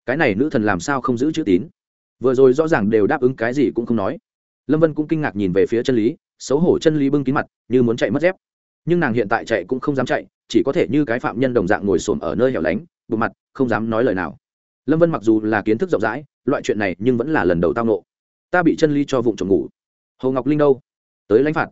Cái này nữ thần làm sao không giữ chữ tín? Vừa rồi rõ ràng đều đáp ứng cái gì cũng không nói. Lâm vân cũng kinh ngạc nhìn về phía chân lý, xấu hổ chân lý bưng kín mặt, như muốn chạy mất dép. Nhưng nàng hiện tại chạy cũng không dám chạy, chỉ có thể như cái phạm nhân đồng dạng ngồi xổm ở nơi hẻo lánh bộ mặt, không dám nói lời nào. Lâm vân mặc dù là kiến thức rộng rãi, loại chuyện này nhưng vẫn là lần đầu tao nộ ta bị chân lý cho vụng trộm ngủ. Hồ ngọc linh đâu? Tới lãnh phạt.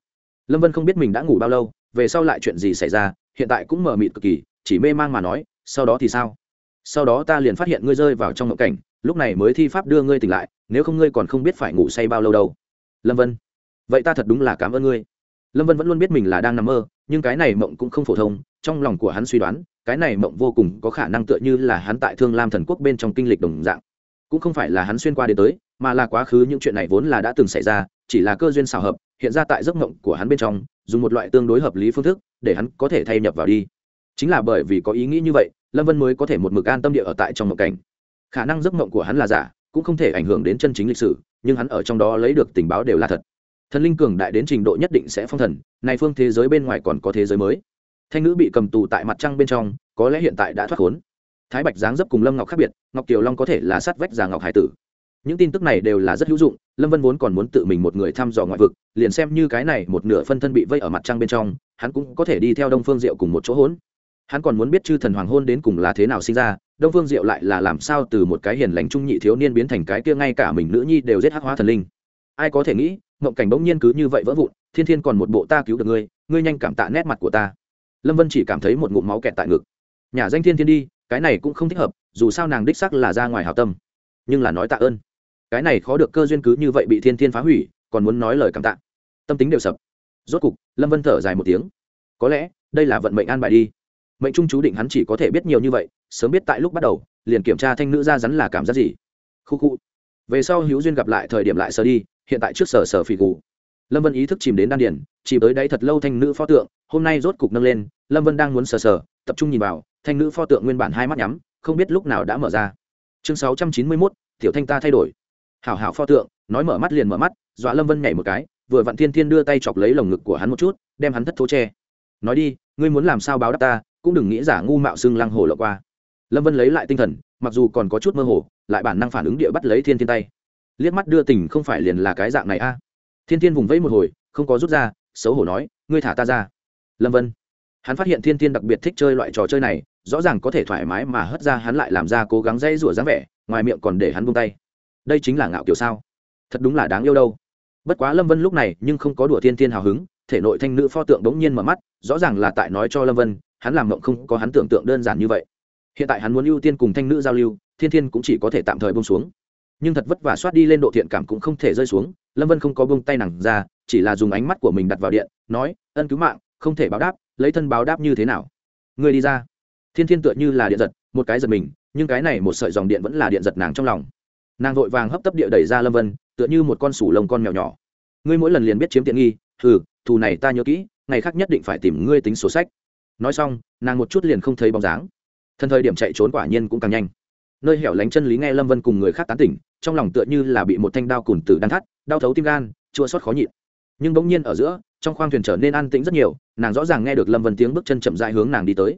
Lâm vân không biết mình đã ngủ bao lâu, về sau lại chuyện gì xảy ra, hiện tại cũng mờ mịt cực kỳ, chỉ mê man mà nói, sau đó thì sao? Sau đó ta liền phát hiện ngươi rơi vào trong ngộ cảnh lúc này mới thi pháp đưa ngươi tỉnh lại, nếu không ngươi còn không biết phải ngủ say bao lâu đâu. Lâm vân, vậy ta thật đúng là cảm ơn ngươi. Lâm vân vẫn luôn biết mình là đang nằm mơ, nhưng cái này mộng cũng không phổ thông, trong lòng của hắn suy đoán, cái này mộng vô cùng có khả năng tựa như là hắn tại thương lam thần quốc bên trong kinh lịch đồng dạng. Cũng không phải là hắn xuyên qua đến tới, mà là quá khứ những chuyện này vốn là đã từng xảy ra, chỉ là cơ duyên xào hợp, hiện ra tại giấc mộng của hắn bên trong, dùng một loại tương đối hợp lý phương thức, để hắn có thể thay nhập vào đi. Chính là bởi vì có ý nghĩ như vậy, lâm vân mới có thể một mực an tâm địa ở tại trong mộng cảnh khả năng giấc mộng của hắn là giả, cũng không thể ảnh hưởng đến chân chính lịch sử, nhưng hắn ở trong đó lấy được tình báo đều là thật. Thần linh cường đại đến trình độ nhất định sẽ phong thần này phương thế giới bên ngoài còn có thế giới mới. Thanh nữ bị cầm tù tại mặt trăng bên trong, có lẽ hiện tại đã thoát khốn. Thái bạch dáng dấp cùng lâm ngọc khác biệt, ngọc kiều long có thể là sát vách già ngọc hải tử. Những tin tức này đều là rất hữu dụng, lâm vân vốn còn muốn tự mình một người thăm dò ngoại vực, liền xem như cái này một nửa phân thân bị vây ở mặt trăng bên trong, hắn cũng có thể đi theo đông phương diệu cùng một chỗ hỗn hắn còn muốn biết chư thần hoàng hôn đến cùng là thế nào sinh ra, đông phương diệu lại là làm sao từ một cái hiền lành trung nhị thiếu niên biến thành cái kia ngay cả mình nữ nhi đều giết hắc hóa thần linh. Ai có thể nghĩ, mộng cảnh bỗng nhiên cứ như vậy vỡ vụn, thiên thiên còn một bộ ta cứu được ngươi ngươi nhanh cảm tạ nét mặt của ta. Lâm vân chỉ cảm thấy một ngụm máu kẹt tại ngực. Nhà danh thiên thiên đi, cái này cũng không thích hợp, dù sao nàng đích sắc là ra ngoài hào tâm. Nhưng là nói tạ ơn. Cái này khó được cơ duyên cứ như vậy bị thiên thiên phá hủy, còn muốn nói lời cảm tạ. Tâm tính đều sập. Rốt cục, lâm vân thở dài một tiếng. Có lẽ, đây là vận mệnh an bài đi mệnh trung chú định hắn chỉ có thể biết nhiều như vậy, sớm biết tại lúc bắt đầu, liền kiểm tra thanh nữ ra rắn là cảm giác gì. Khu khu. Về sau hữu duyên gặp lại thời điểm lại sờ đi, hiện tại trước sở sở phỉ gù. Lâm vân ý thức chìm đến đan điển chỉ tới đấy thật lâu thanh nữ pho tượng, hôm nay rốt cục nâng lên, lâm vân đang muốn sờ sờ, tập trung nhìn vào, thanh nữ pho tượng nguyên bản hai mắt nhắm, không biết lúc nào đã mở ra. Chương sáu trăm chín mươi mốt, tiểu thanh ta thay đổi. Hảo hảo pho tượng, nói mở mắt liền mở mắt, dọa lâm vân nhảy một cái, vừa vặn thiên thiên đưa tay chọc lấy lồng ngực của hắn một chút, đem hắn thất thố tre nói đi, ngươi muốn làm sao báo đáp ta cũng đừng nghĩ giả ngu mạo xưng lăng hồ lộ qua. Lâm vân lấy lại tinh thần, mặc dù còn có chút mơ hồ, lại bản năng phản ứng địa bắt lấy thiên thiên tay. Liếc mắt đưa tình không phải liền là cái dạng này a. Thiên thiên vùng vẫy một hồi, không có rút ra, xấu hổ nói, ngươi thả ta ra. Lâm vân, hắn phát hiện thiên thiên đặc biệt thích chơi loại trò chơi này, rõ ràng có thể thoải mái mà hất ra hắn lại làm ra cố gắng dây rủa dáng vẻ, ngoài miệng còn để hắn buông tay. Đây chính là ngạo kiểu sao? Thật đúng là đáng yêu đâu. Bất quá lâm vân lúc này nhưng không có đùa thiên thiên hào hứng, thể nội thanh nữ pho tượng đống nhiên mở mắt, rõ ràng là tại nói cho lâm vân hắn làm mộng không có hắn tưởng tượng đơn giản như vậy. Hiện tại hắn muốn ưu tiên cùng thanh nữ giao lưu, thiên thiên cũng chỉ có thể tạm thời bông xuống. Nhưng thật vất vả soát đi lên độ thiện cảm cũng không thể rơi xuống, lâm vân không có bông tay nặng ra, chỉ là dùng ánh mắt của mình đặt vào điện, nói, ân cứu mạng, không thể báo đáp, lấy thân báo đáp như thế nào? Người đi ra. Thiên thiên tựa như là điện giật, một cái giật mình, nhưng cái này một sợi dòng điện vẫn là điện giật nàng trong lòng. Nàng vội vàng hấp tấp địa đẩy ra lâm vân, tựa như một con sủ lông con mèo nhỏ. Ngươi mỗi lần liền biết chiếm tiện nghi thử thù này ta nhớ kỹ, ngày khác nhất định phải tìm ngươi tính sổ sách nói xong, nàng một chút liền không thấy bóng dáng. Thân thời điểm chạy trốn quả nhiên cũng càng nhanh. Nơi hẻo lánh chân lý nghe lâm vân cùng người khác tán tỉnh, trong lòng tựa như là bị một thanh đao cùn tử đan thắt, đau thấu tim gan, chua xót khó nhịn. Nhưng bỗng nhiên ở giữa, trong khoang thuyền trở nên an tĩnh rất nhiều, nàng rõ ràng nghe được lâm vân tiếng bước chân chậm dại hướng nàng đi tới.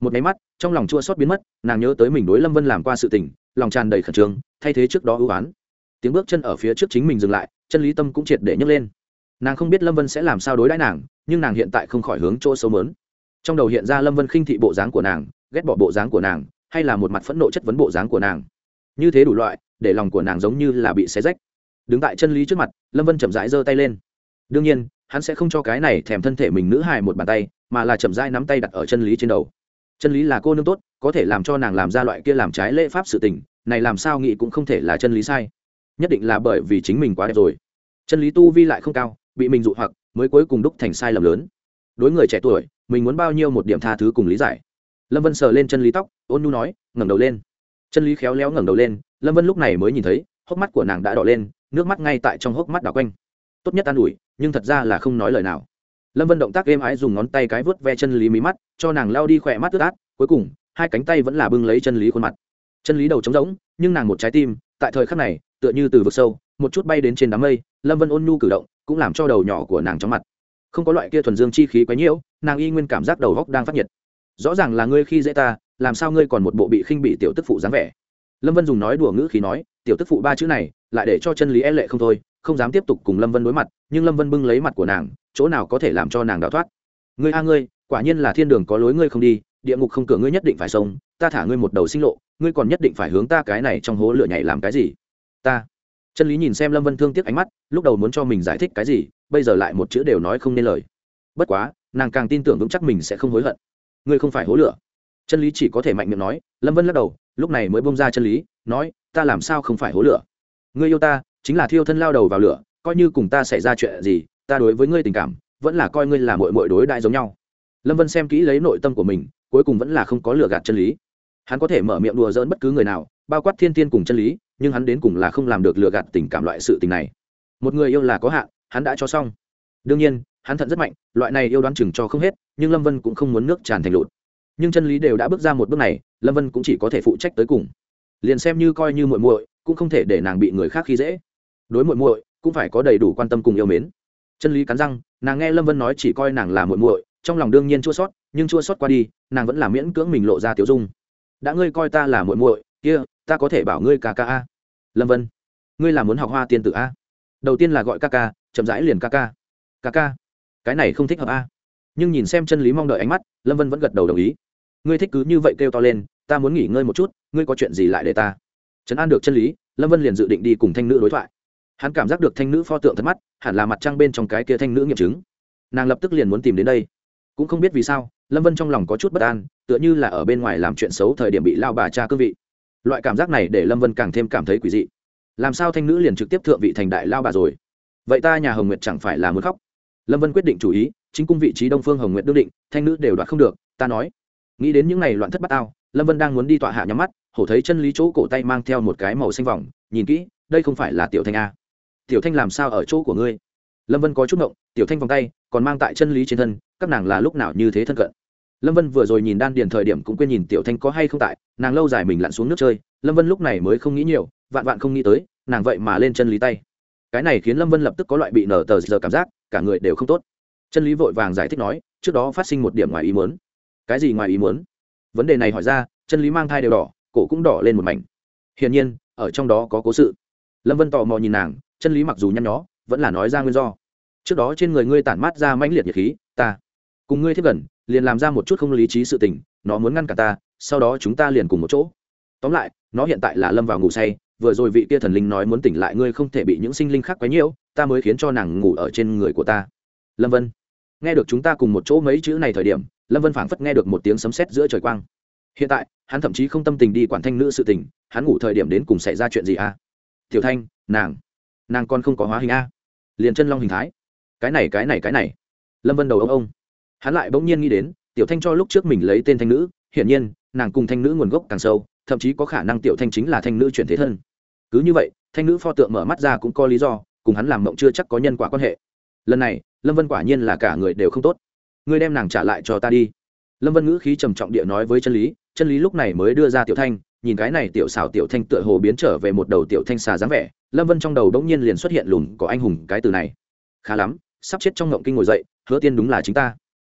Một máy mắt, trong lòng chua xót biến mất, nàng nhớ tới mình đối lâm vân làm qua sự tình, lòng tràn đầy khẩn trương, thay thế trước đó ưu á n tiếng bước chân ở phía trước chính mình dừng lại, chân lý tâm cũng triệt để nhấc lên. Nàng không biết lâm vân sẽ làm sao đối đãi nàng, nhưng nàng hiện tại không khỏi hướng chỗ sâu mớn trong đầu hiện ra lâm vân khinh thị bộ dáng của nàng, ghét bỏ bộ dáng của nàng, hay là một mặt phẫn nộ chất vấn bộ dáng của nàng. Như thế đủ loại, để lòng của nàng giống như là bị xé rách. Đứng tại chân lý trước mặt, lâm vân chậm rãi giơ tay lên. Đương nhiên, hắn sẽ không cho cái này thèm thân thể mình nữ hài một bàn tay, mà là chậm rãi nắm tay đặt ở chân lý trên đầu. Chân lý là cô nương tốt, có thể làm cho nàng làm ra loại kia làm trái lễ pháp sự tình, này làm sao nghĩ cũng không thể là chân lý sai. Nhất định là bởi vì chính mình quá đẹp rồi. Chân lý tu vi lại không cao, bị mình dụ hoặc, mới cuối cùng đúc thành sai lầm lớn. Đối người trẻ tuổi mình muốn bao nhiêu một điểm tha thứ cùng lý giải. Lâm vân sờ lên chân lý tóc, ôn nu nói, ngẩng đầu lên. Chân lý khéo léo ngẩng đầu lên, lâm vân lúc này mới nhìn thấy, hốc mắt của nàng đã đỏ lên, nước mắt ngay tại trong hốc mắt đỏ quanh. Tốt nhất an ủi, nhưng thật ra là không nói lời nào. Lâm vân động tác êm ái dùng ngón tay cái vớt ve chân lý mí mắt, cho nàng lao đi khỏe mắt ướt át, cuối cùng, hai cánh tay vẫn là bưng lấy chân lý khuôn mặt. Chân lý đầu trống rỗng, nhưng nàng một trái tim, tại thời khắc này, tựa như từ vực sâu, một chút bay đến trên đám mây, lâm vân ôn nhu cử động, cũng làm cho đầu nhỏ của nàng chóng mặt không có loại kia thuần dương chi khí quấy nhiễu, nàng y nguyên cảm giác đầu góc đang phát nhiệt. Rõ ràng là ngươi khi dễ ta, làm sao ngươi còn một bộ bị khinh bị tiểu tức phụ dáng vẻ? Lâm vân dùng nói đùa ngữ khí nói, tiểu tức phụ ba chữ này, lại để cho chân lý e lệ không thôi, không dám tiếp tục cùng lâm vân đối mặt, nhưng lâm vân bưng lấy mặt của nàng, chỗ nào có thể làm cho nàng đào thoát? Ngươi a à ngươi, quả nhiên là thiên đường có lối ngươi không đi, địa ngục không cửa ngươi nhất định phải sông ta thả ngươi một đầu sinh lộ, ngươi còn nhất định phải hướng ta cái này trong hố lửa nhảy làm cái gì? Ta. Chân lý nhìn xem lâm vân thương tiếc ánh mắt, lúc đầu muốn cho mình giải thích cái gì bây giờ lại một chữ đều nói không nên lời. Bất quá, nàng càng tin tưởng vững chắc mình sẽ không hối hận. Ngươi không phải hố lửa. Chân lý chỉ có thể mạnh miệng nói, lâm vân lắc đầu, lúc này mới bông ra chân lý, nói, ta làm sao không phải hố lửa? Ngươi yêu ta, chính là thiêu thân lao đầu vào lửa, coi như cùng ta xảy ra chuyện gì, ta đối với ngươi tình cảm, vẫn là coi ngươi là mội mội đối đại giống nhau. Lâm vân xem kỹ lấy nội tâm của mình, cuối cùng vẫn là không có lừa gạt chân lý. Hắn có thể mở miệng đùa dỡn bất cứ người nào, bao quát thiên tiên cùng chân lý, nhưng hắn đến cùng là không làm được lừa gạt tình cảm loại sự tình này. Một người yêu là có hạn hắn đã cho xong. Đương nhiên, hắn thận rất mạnh, loại này yêu đoán chừng cho không hết, nhưng lâm vân cũng không muốn nước tràn thành lụt. Nhưng chân lý đều đã bước ra một bước này, lâm vân cũng chỉ có thể phụ trách tới cùng. Liền xem như coi như muội muội, cũng không thể để nàng bị người khác khi dễ. Đối muội muội, cũng phải có đầy đủ quan tâm cùng yêu mến. Chân lý cắn răng, nàng nghe lâm vân nói chỉ coi nàng là muội muội, trong lòng đương nhiên chua sót nhưng chua sót qua đi, nàng vẫn là miễn cưỡng mình lộ ra tiểu dung. Đã ngươi coi ta là muội muội, kia, ta có thể bảo ngươi ca ca a. Lâm vân, ngươi là muốn học hoa tiên tử a? Đầu tiên là gọi ca ca chậm rãi liền ca ca. Ca ca, cái này không thích hợp a. Nhưng nhìn xem chân lý mong đợi ánh mắt, lâm vân vẫn gật đầu đồng ý. Ngươi thích cứ như vậy kêu to lên, ta muốn nghỉ ngơi một chút, ngươi có chuyện gì lại để ta? Trấn an được chân lý, lâm vân liền dự định đi cùng thanh nữ đối thoại. Hắn cảm giác được thanh nữ pho tượng thật mắt, hẳn là mặt trăng bên trong cái kia thanh nữ nghiệm chứng. Nàng lập tức liền muốn tìm đến đây. Cũng không biết vì sao, lâm vân trong lòng có chút bất an, tựa như là ở bên ngoài làm chuyện xấu thời điểm bị lao bà cha cương vị. Loại cảm giác này để lâm vân càng thêm cảm thấy quỷ dị. Làm sao thanh nữ liền trực tiếp thượng vị thành đại lao bà rồi? Vậy ta nhà hồng nguyệt chẳng phải là muốn khóc? Lâm vân quyết định chủ ý, chính cung vị trí đông phương hồng nguyệt đương định, thanh nữ đều đoạt không được, ta nói. Nghĩ đến những ngày loạn thất bát ao, lâm vân đang muốn đi tọa hạ nhắm mắt, hổ thấy chân lý chỗ cổ tay mang theo một cái màu xanh vòng, nhìn kỹ, đây không phải là tiểu thanh a. Tiểu thanh làm sao ở chỗ của ngươi? Lâm vân có chút ngộng, tiểu thanh vòng tay, còn mang tại chân lý trên thân, các nàng là lúc nào như thế thân cận? Lâm vân vừa rồi nhìn đan điền thời điểm cũng quên nhìn tiểu thanh có hay không tại, nàng lâu dài mình lặn xuống nước chơi, lâm vân lúc này mới không nghĩ nhiều, vạn vạn không nghĩ tới, nàng vậy mà lên chân lý tay cái này khiến lâm vân lập tức có loại bị nở tờ giờ cảm giác cả người đều không tốt chân lý vội vàng giải thích nói trước đó phát sinh một điểm ngoài ý muốn cái gì ngoài ý muốn vấn đề này hỏi ra chân lý mang thai đều đỏ cổ cũng đỏ lên một mảnh hiển nhiên ở trong đó có cố sự lâm vân tò mò nhìn nàng chân lý mặc dù nhăn nhó vẫn là nói ra nguyên do trước đó trên người ngươi tản mát ra mãnh liệt nhiệt khí ta cùng ngươi thiết gần liền làm ra một chút không lý trí sự tình nó muốn ngăn cả ta sau đó chúng ta liền cùng một chỗ tóm lại nó hiện tại là lâm vào ngủ say vừa rồi vị kia thần linh nói muốn tỉnh lại ngươi không thể bị những sinh linh khác quấy nhiễu, ta mới khiến cho nàng ngủ ở trên người của ta. Lâm vân, nghe được chúng ta cùng một chỗ mấy chữ này thời điểm, lâm vân phảng phất nghe được một tiếng sấm sét giữa trời quang. Hiện tại, hắn thậm chí không tâm tình đi quản thanh nữ sự tình, hắn ngủ thời điểm đến cùng xảy ra chuyện gì à tiểu thanh, nàng nàng còn không có hóa hình a. Liền chân long hình thái. Cái này cái này cái này. Lâm vân đầu ông ông. Hắn lại bỗng nhiên nghĩ đến, tiểu thanh cho lúc trước mình lấy tên thanh nữ, hiển nhiên, nàng cùng thanh nữ nguồn gốc càng sâu, thậm chí có khả năng tiểu thanh chính là thanh nữ chuyển thế thân cứ như vậy, thanh nữ pho tượng mở mắt ra cũng có lý do, cùng hắn làm mộng chưa chắc có nhân quả quan hệ. Lần này, lâm vân quả nhiên là cả người đều không tốt. Ngươi đem nàng trả lại cho ta đi. Lâm vân ngữ khí trầm trọng địa nói với chân lý chân lý lúc này mới đưa ra tiểu thanh, nhìn cái này tiểu xảo tiểu thanh tựa hồ biến trở về một đầu tiểu thanh xà dáng vẻ, lâm vân trong đầu đ ỗ n g nhiên liền xuất hiện lùn, có anh hùng cái từ này. Khá lắm, sắp chết trong ngộng kinh ngồi dậy, hứa tiên đúng là chính ta.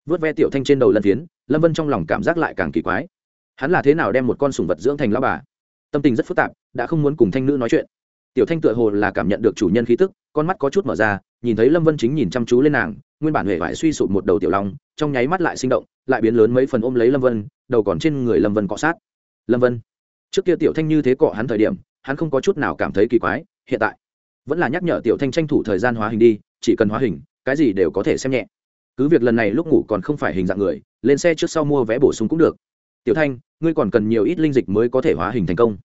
Vớt ve tiểu thanh trên đầu lân phiến, lâm vân trong lòng cảm giác lại càng kỳ quái. Hắn là thế nào đem một con sùng vật dưỡng thành lao bà? Tâm tình rất phức tạp đã không muốn cùng thanh nữ nói chuyện. Tiểu thanh tựa hồ là cảm nhận được chủ nhân khí tức, con mắt có chút mở ra, nhìn thấy lâm vân chính nhìn chăm chú lên nàng, nguyên bản huệ vải suy sụp một đầu tiểu long, trong nháy mắt lại sinh động, lại biến lớn mấy phần ôm lấy lâm vân, đầu còn trên người lâm vân cọ sát. Lâm vân, trước kia tiểu thanh như thế cọ hắn thời điểm, hắn không có chút nào cảm thấy kỳ quái, hiện tại vẫn là nhắc nhở tiểu thanh tranh thủ thời gian hóa hình đi, chỉ cần hóa hình, cái gì đều có thể xem nhẹ. Cứ việc lần này lúc ngủ còn không phải hình dạng người, lên xe trước sau mua vé bổ sung cũng được. Tiểu thanh, ngươi còn cần nhiều ít linh dịch mới có thể hóa hình thành công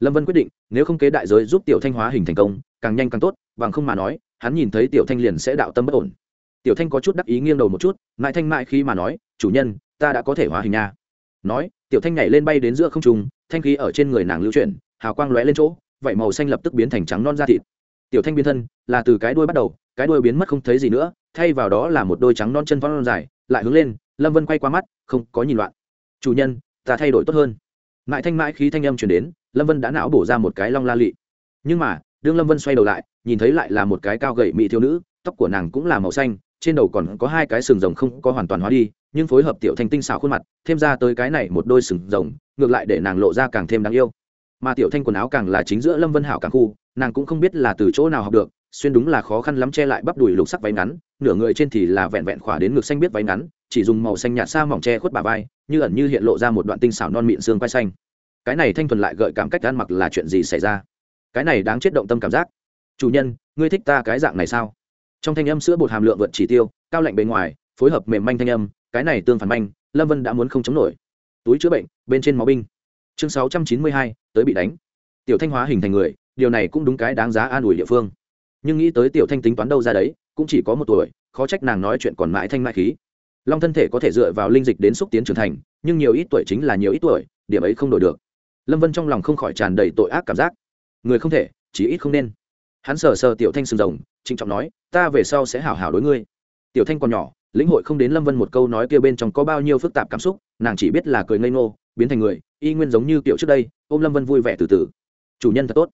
lâm vân quyết định, nếu không kế đại giới giúp tiểu thanh hóa hình thành công, càng nhanh càng tốt, bằng không mà nói, hắn nhìn thấy tiểu thanh liền sẽ đạo tâm bất ổn. Tiểu thanh có chút đắc ý nghiêng đầu một chút, mãi thanh mãi khi mà nói, chủ nhân, ta đã có thể hóa hình nha. Nói, tiểu thanh nhảy lên bay đến giữa không trung, thanh khí ở trên người nàng lưu chuyển, hào quang lóe lên chỗ vậy màu xanh lập tức biến thành trắng non da thịt. Tiểu thanh biến thân, là từ cái đuôi bắt đầu, cái đuôi biến mất không thấy gì nữa, thay vào đó là một đôi trắng non chân non dài, lại hướng lên, lâm vân quay qua mắt, không có nhìn loạn. Chủ nhân, ta thay đổi tốt hơn mãi thanh mãi khí thanh âm chuyển đến, lâm vân đã não bổ ra một cái long la lị. Nhưng mà, đương lâm vân xoay đầu lại, nhìn thấy lại là một cái cao gậy mỹ thiếu nữ, tóc của nàng cũng là màu xanh, trên đầu còn có hai cái sừng rồng không có hoàn toàn hóa đi, nhưng phối hợp tiểu thanh tinh xảo khuôn mặt, thêm ra tới cái này một đôi sừng rồng, ngược lại để nàng lộ ra càng thêm đáng yêu. Mà tiểu thanh quần áo càng là chính giữa lâm vân hảo càng khu, nàng cũng không biết là từ chỗ nào học được, xuyên đúng là khó khăn lắm che lại bắp đùi lục sắc váy ngắn, nửa người trên thì là vẹn vẹn khỏa đến ngực xanh biết váy ngắn chỉ dùng màu xanh nhạt xa mỏng che khuất bà vai, như ẩn như hiện lộ ra một đoạn tinh xảo non mịn xương quai xanh. Cái này thanh thuần lại gợi cảm cách ăn mặc là chuyện gì xảy ra? Cái này đáng chết động tâm cảm giác. Chủ nhân, ngươi thích ta cái dạng này sao? Trong thanh âm sữa bột hàm lượng vượt chỉ tiêu, cao lạnh bề ngoài, phối hợp mềm manh thanh âm, cái này tương phản manh, lâm vân đã muốn không chống nổi. Túi chữa bệnh, bên trên máu binh. Chương sáu trăm chín mươi hai, tới bị đánh. Tiểu thanh hóa hình thành người, điều này cũng đúng cái đáng giá an ủi địa phương. Nhưng nghĩ tới tiểu thanh tính toán đâu ra đấy, cũng chỉ có một tuổi, khó trách nàng nói chuyện còn mãi thanh mãi khí long thân thể có thể dựa vào linh dịch đến xúc tiến trưởng thành, nhưng nhiều ít tuổi chính là nhiều ít tuổi, điểm ấy không đổi được. Lâm vân trong lòng không khỏi tràn đầy tội ác cảm giác. Người không thể chỉ ít không nên. Hắn sờ sờ tiểu thanh sừng rồng, trịnh trọng nói, ta về sau sẽ hảo hảo đối ngươi. Tiểu thanh còn nhỏ, lĩnh hội không đến lâm vân một câu nói kia bên trong có bao nhiêu phức tạp cảm xúc, nàng chỉ biết là cười ngây ngô, biến thành người, y nguyên giống như kiểu trước đây, ôm lâm vân vui vẻ từ từ. Chủ nhân thật tốt.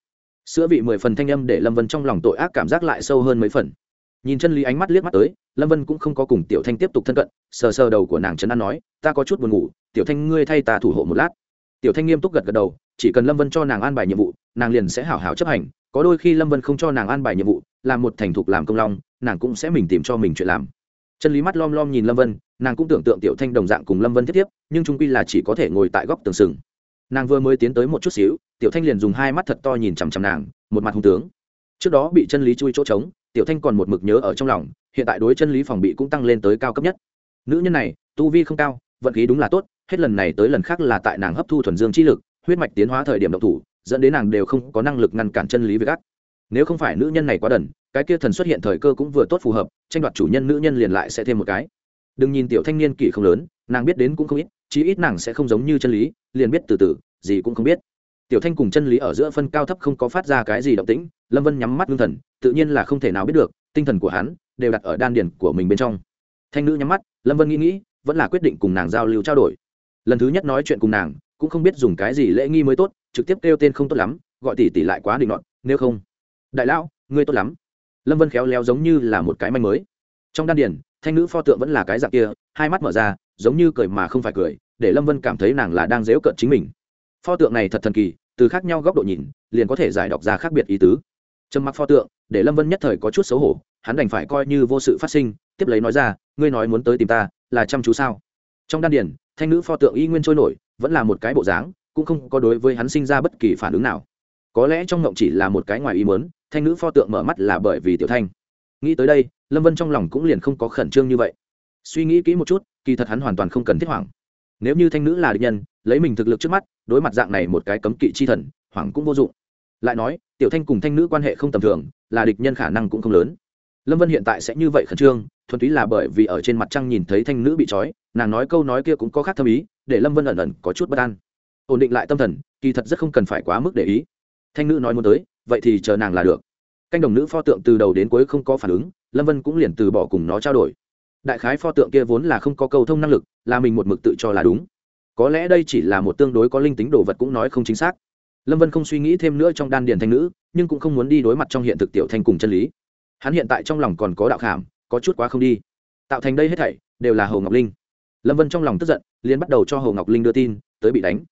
Sữa vị mười phần thanh âm để lâm vân trong lòng tội ác cảm giác lại sâu hơn mấy phần nhìn chân lý ánh mắt liếc mắt tới, lâm vân cũng không có cùng tiểu thanh tiếp tục thân cận, sờ sờ đầu của nàng trấn an nói, ta có chút buồn ngủ, tiểu thanh ngươi thay ta thủ hộ một lát. Tiểu thanh nghiêm túc gật gật đầu, chỉ cần lâm vân cho nàng an bài nhiệm vụ, nàng liền sẽ hảo hảo chấp hành, có đôi khi lâm vân không cho nàng an bài nhiệm vụ, làm một thành thục làm công long, nàng cũng sẽ mình tìm cho mình chuyện làm. Chân lý mắt lom lom nhìn lâm vân, nàng cũng tưởng tượng tiểu thanh đồng dạng cùng lâm vân tiếp tiếp, nhưng trung quy là chỉ có thể ngồi tại góc tường sừng. Nàng vừa mới tiến tới một chút xíu, tiểu thanh liền dùng hai mắt thật to nhìn chằm chằm nàng, một mặt hung tướng. Trước đó bị chân lý chui chỗ trống tiểu thanh còn một mực nhớ ở trong lòng, hiện tại đối chân lý phòng bị cũng tăng lên tới cao cấp nhất. Nữ nhân này, tu vi không cao, vận khí đúng là tốt, hết lần này tới lần khác là tại nàng hấp thu thuần dương chi lực, huyết mạch tiến hóa thời điểm độc thủ, dẫn đến nàng đều không có năng lực ngăn cản chân lý với gắt nếu không phải nữ nhân này quá đần, cái kia thần xuất hiện thời cơ cũng vừa tốt phù hợp, tranh đoạt chủ nhân nữ nhân liền lại sẽ thêm một cái. Đừng nhìn tiểu thanh niên kỷ không lớn, nàng biết đến cũng không ít, chí ít nàng sẽ không giống như chân lý, liền biết từ từ, gì cũng không biết. Tiểu thanh cùng chân lý ở giữa phân cao thấp không có phát ra cái gì động tĩnh lâm vân nhắm mắt ngưng thần, tự nhiên là không thể nào biết được, tinh thần của hắn đều đặt ở đan điền của mình bên trong. Thanh nữ nhắm mắt, lâm vân nghĩ nghĩ, vẫn là quyết định cùng nàng giao lưu trao đổi. Lần thứ nhất nói chuyện cùng nàng, cũng không biết dùng cái gì lễ nghi mới tốt, trực tiếp kêu tên không tốt lắm, gọi tỷ tỷ lại quá định luận nếu không. Đại lão, ngươi tốt lắm. Lâm vân khéo léo giống như là một cái manh mới. Trong đan điền, thanh nữ pho tượng vẫn là cái dạng kia, hai mắt mở ra, giống như cười mà không phải cười, để lâm vân cảm thấy nàng là đang dếu cợt chính mình. Pho tượng này thật thần kỳ, từ khác nhau góc độ nhìn, liền có thể giải đọc ra khác biệt ý tứ trầm mặc pho tượng, để lâm vân nhất thời có chút xấu hổ, hắn đành phải coi như vô sự phát sinh, tiếp lấy nói ra, ngươi nói muốn tới tìm ta, là chăm chú sao? Trong đan điển, thanh nữ pho tượng y nguyên trôi nổi, vẫn là một cái bộ dáng, cũng không có đối với hắn sinh ra bất kỳ phản ứng nào. Có lẽ trong ngộng chỉ là một cái ngoài ý mớn thanh nữ pho tượng mở mắt là bởi vì tiểu thanh. Nghĩ tới đây, lâm vân trong lòng cũng liền không có khẩn trương như vậy. Suy nghĩ kỹ một chút, kỳ thật hắn hoàn toàn không cần thiết hoảng. Nếu như thanh nữ là địch nhân, lấy mình thực lực trước mắt, đối mặt dạng này một cái cấm kỵ chi thần, hoảng cũng vô dụng lại nói, tiểu thanh cùng thanh nữ quan hệ không tầm thường, là địch nhân khả năng cũng không lớn. Lâm vân hiện tại sẽ như vậy khẩn trương, thuần túy là bởi vì ở trên mặt trăng nhìn thấy thanh nữ bị trói, nàng nói câu nói kia cũng có khác thâm ý, để lâm vân ẩn ẩn có chút bất an. Ổn định lại tâm thần, kỳ thật rất không cần phải quá mức để ý. Thanh nữ nói muốn tới, vậy thì chờ nàng là được. Canh đồng nữ pho tượng từ đầu đến cuối không có phản ứng, lâm vân cũng liền từ bỏ cùng nó trao đổi. Đại khái pho tượng kia vốn là không có cầu thông năng lực, là mình một mực tự cho là đúng. Có lẽ đây chỉ là một tương đối có linh tính đồ vật cũng nói không chính xác lâm vân không suy nghĩ thêm nữa trong đan điền thanh nữ, nhưng cũng không muốn đi đối mặt trong hiện thực tiểu thanh cùng chân lý. Hắn hiện tại trong lòng còn có đạo khảm, có chút quá không đi. Tạo thành đây hết thảy, đều là hồ ngọc linh. Lâm vân trong lòng tức giận, liền bắt đầu cho hồ ngọc linh đưa tin, tới bị đánh.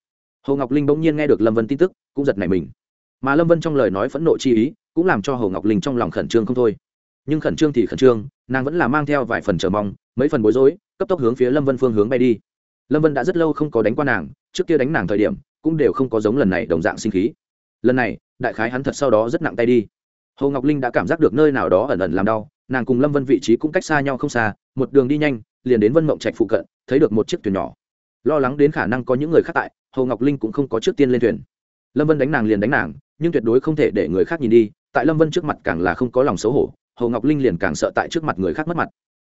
Hồ ngọc linh bỗng nhiên nghe được lâm vân tin tức, cũng giật nảy mình. Mà lâm vân trong lời nói phẫn nộ chi ý, cũng làm cho hồ ngọc linh trong lòng khẩn trương không thôi. Nhưng khẩn trương thì khẩn trương, nàng vẫn là mang theo vài phần chờ mong, mấy phần bối rối, cấp tốc hướng phía lâm vân phương hướng bay đi. Lâm vân đã rất lâu không có đánh qua nàng, trước kia đánh nàng thời điểm cũng đều không có giống lần này đồng dạng sinh khí. Lần này, đại khái hắn thật sau đó rất nặng tay đi. Hồ ngọc linh đã cảm giác được nơi nào đó ẩn ẩn làm đau, nàng cùng lâm vân vị trí cũng cách xa nhau không xa, một đường đi nhanh, liền đến vân mộng trạch phụ cận, thấy được một chiếc thuyền nhỏ. Lo lắng đến khả năng có những người khác tại, hồ ngọc linh cũng không có trước tiên lên thuyền. Lâm vân đánh nàng liền đánh nàng, nhưng tuyệt đối không thể để người khác nhìn đi, tại lâm vân trước mặt càng là không có lòng xấu hổ, hồ ngọc linh liền càng sợ tại trước mặt người khác mất mặt.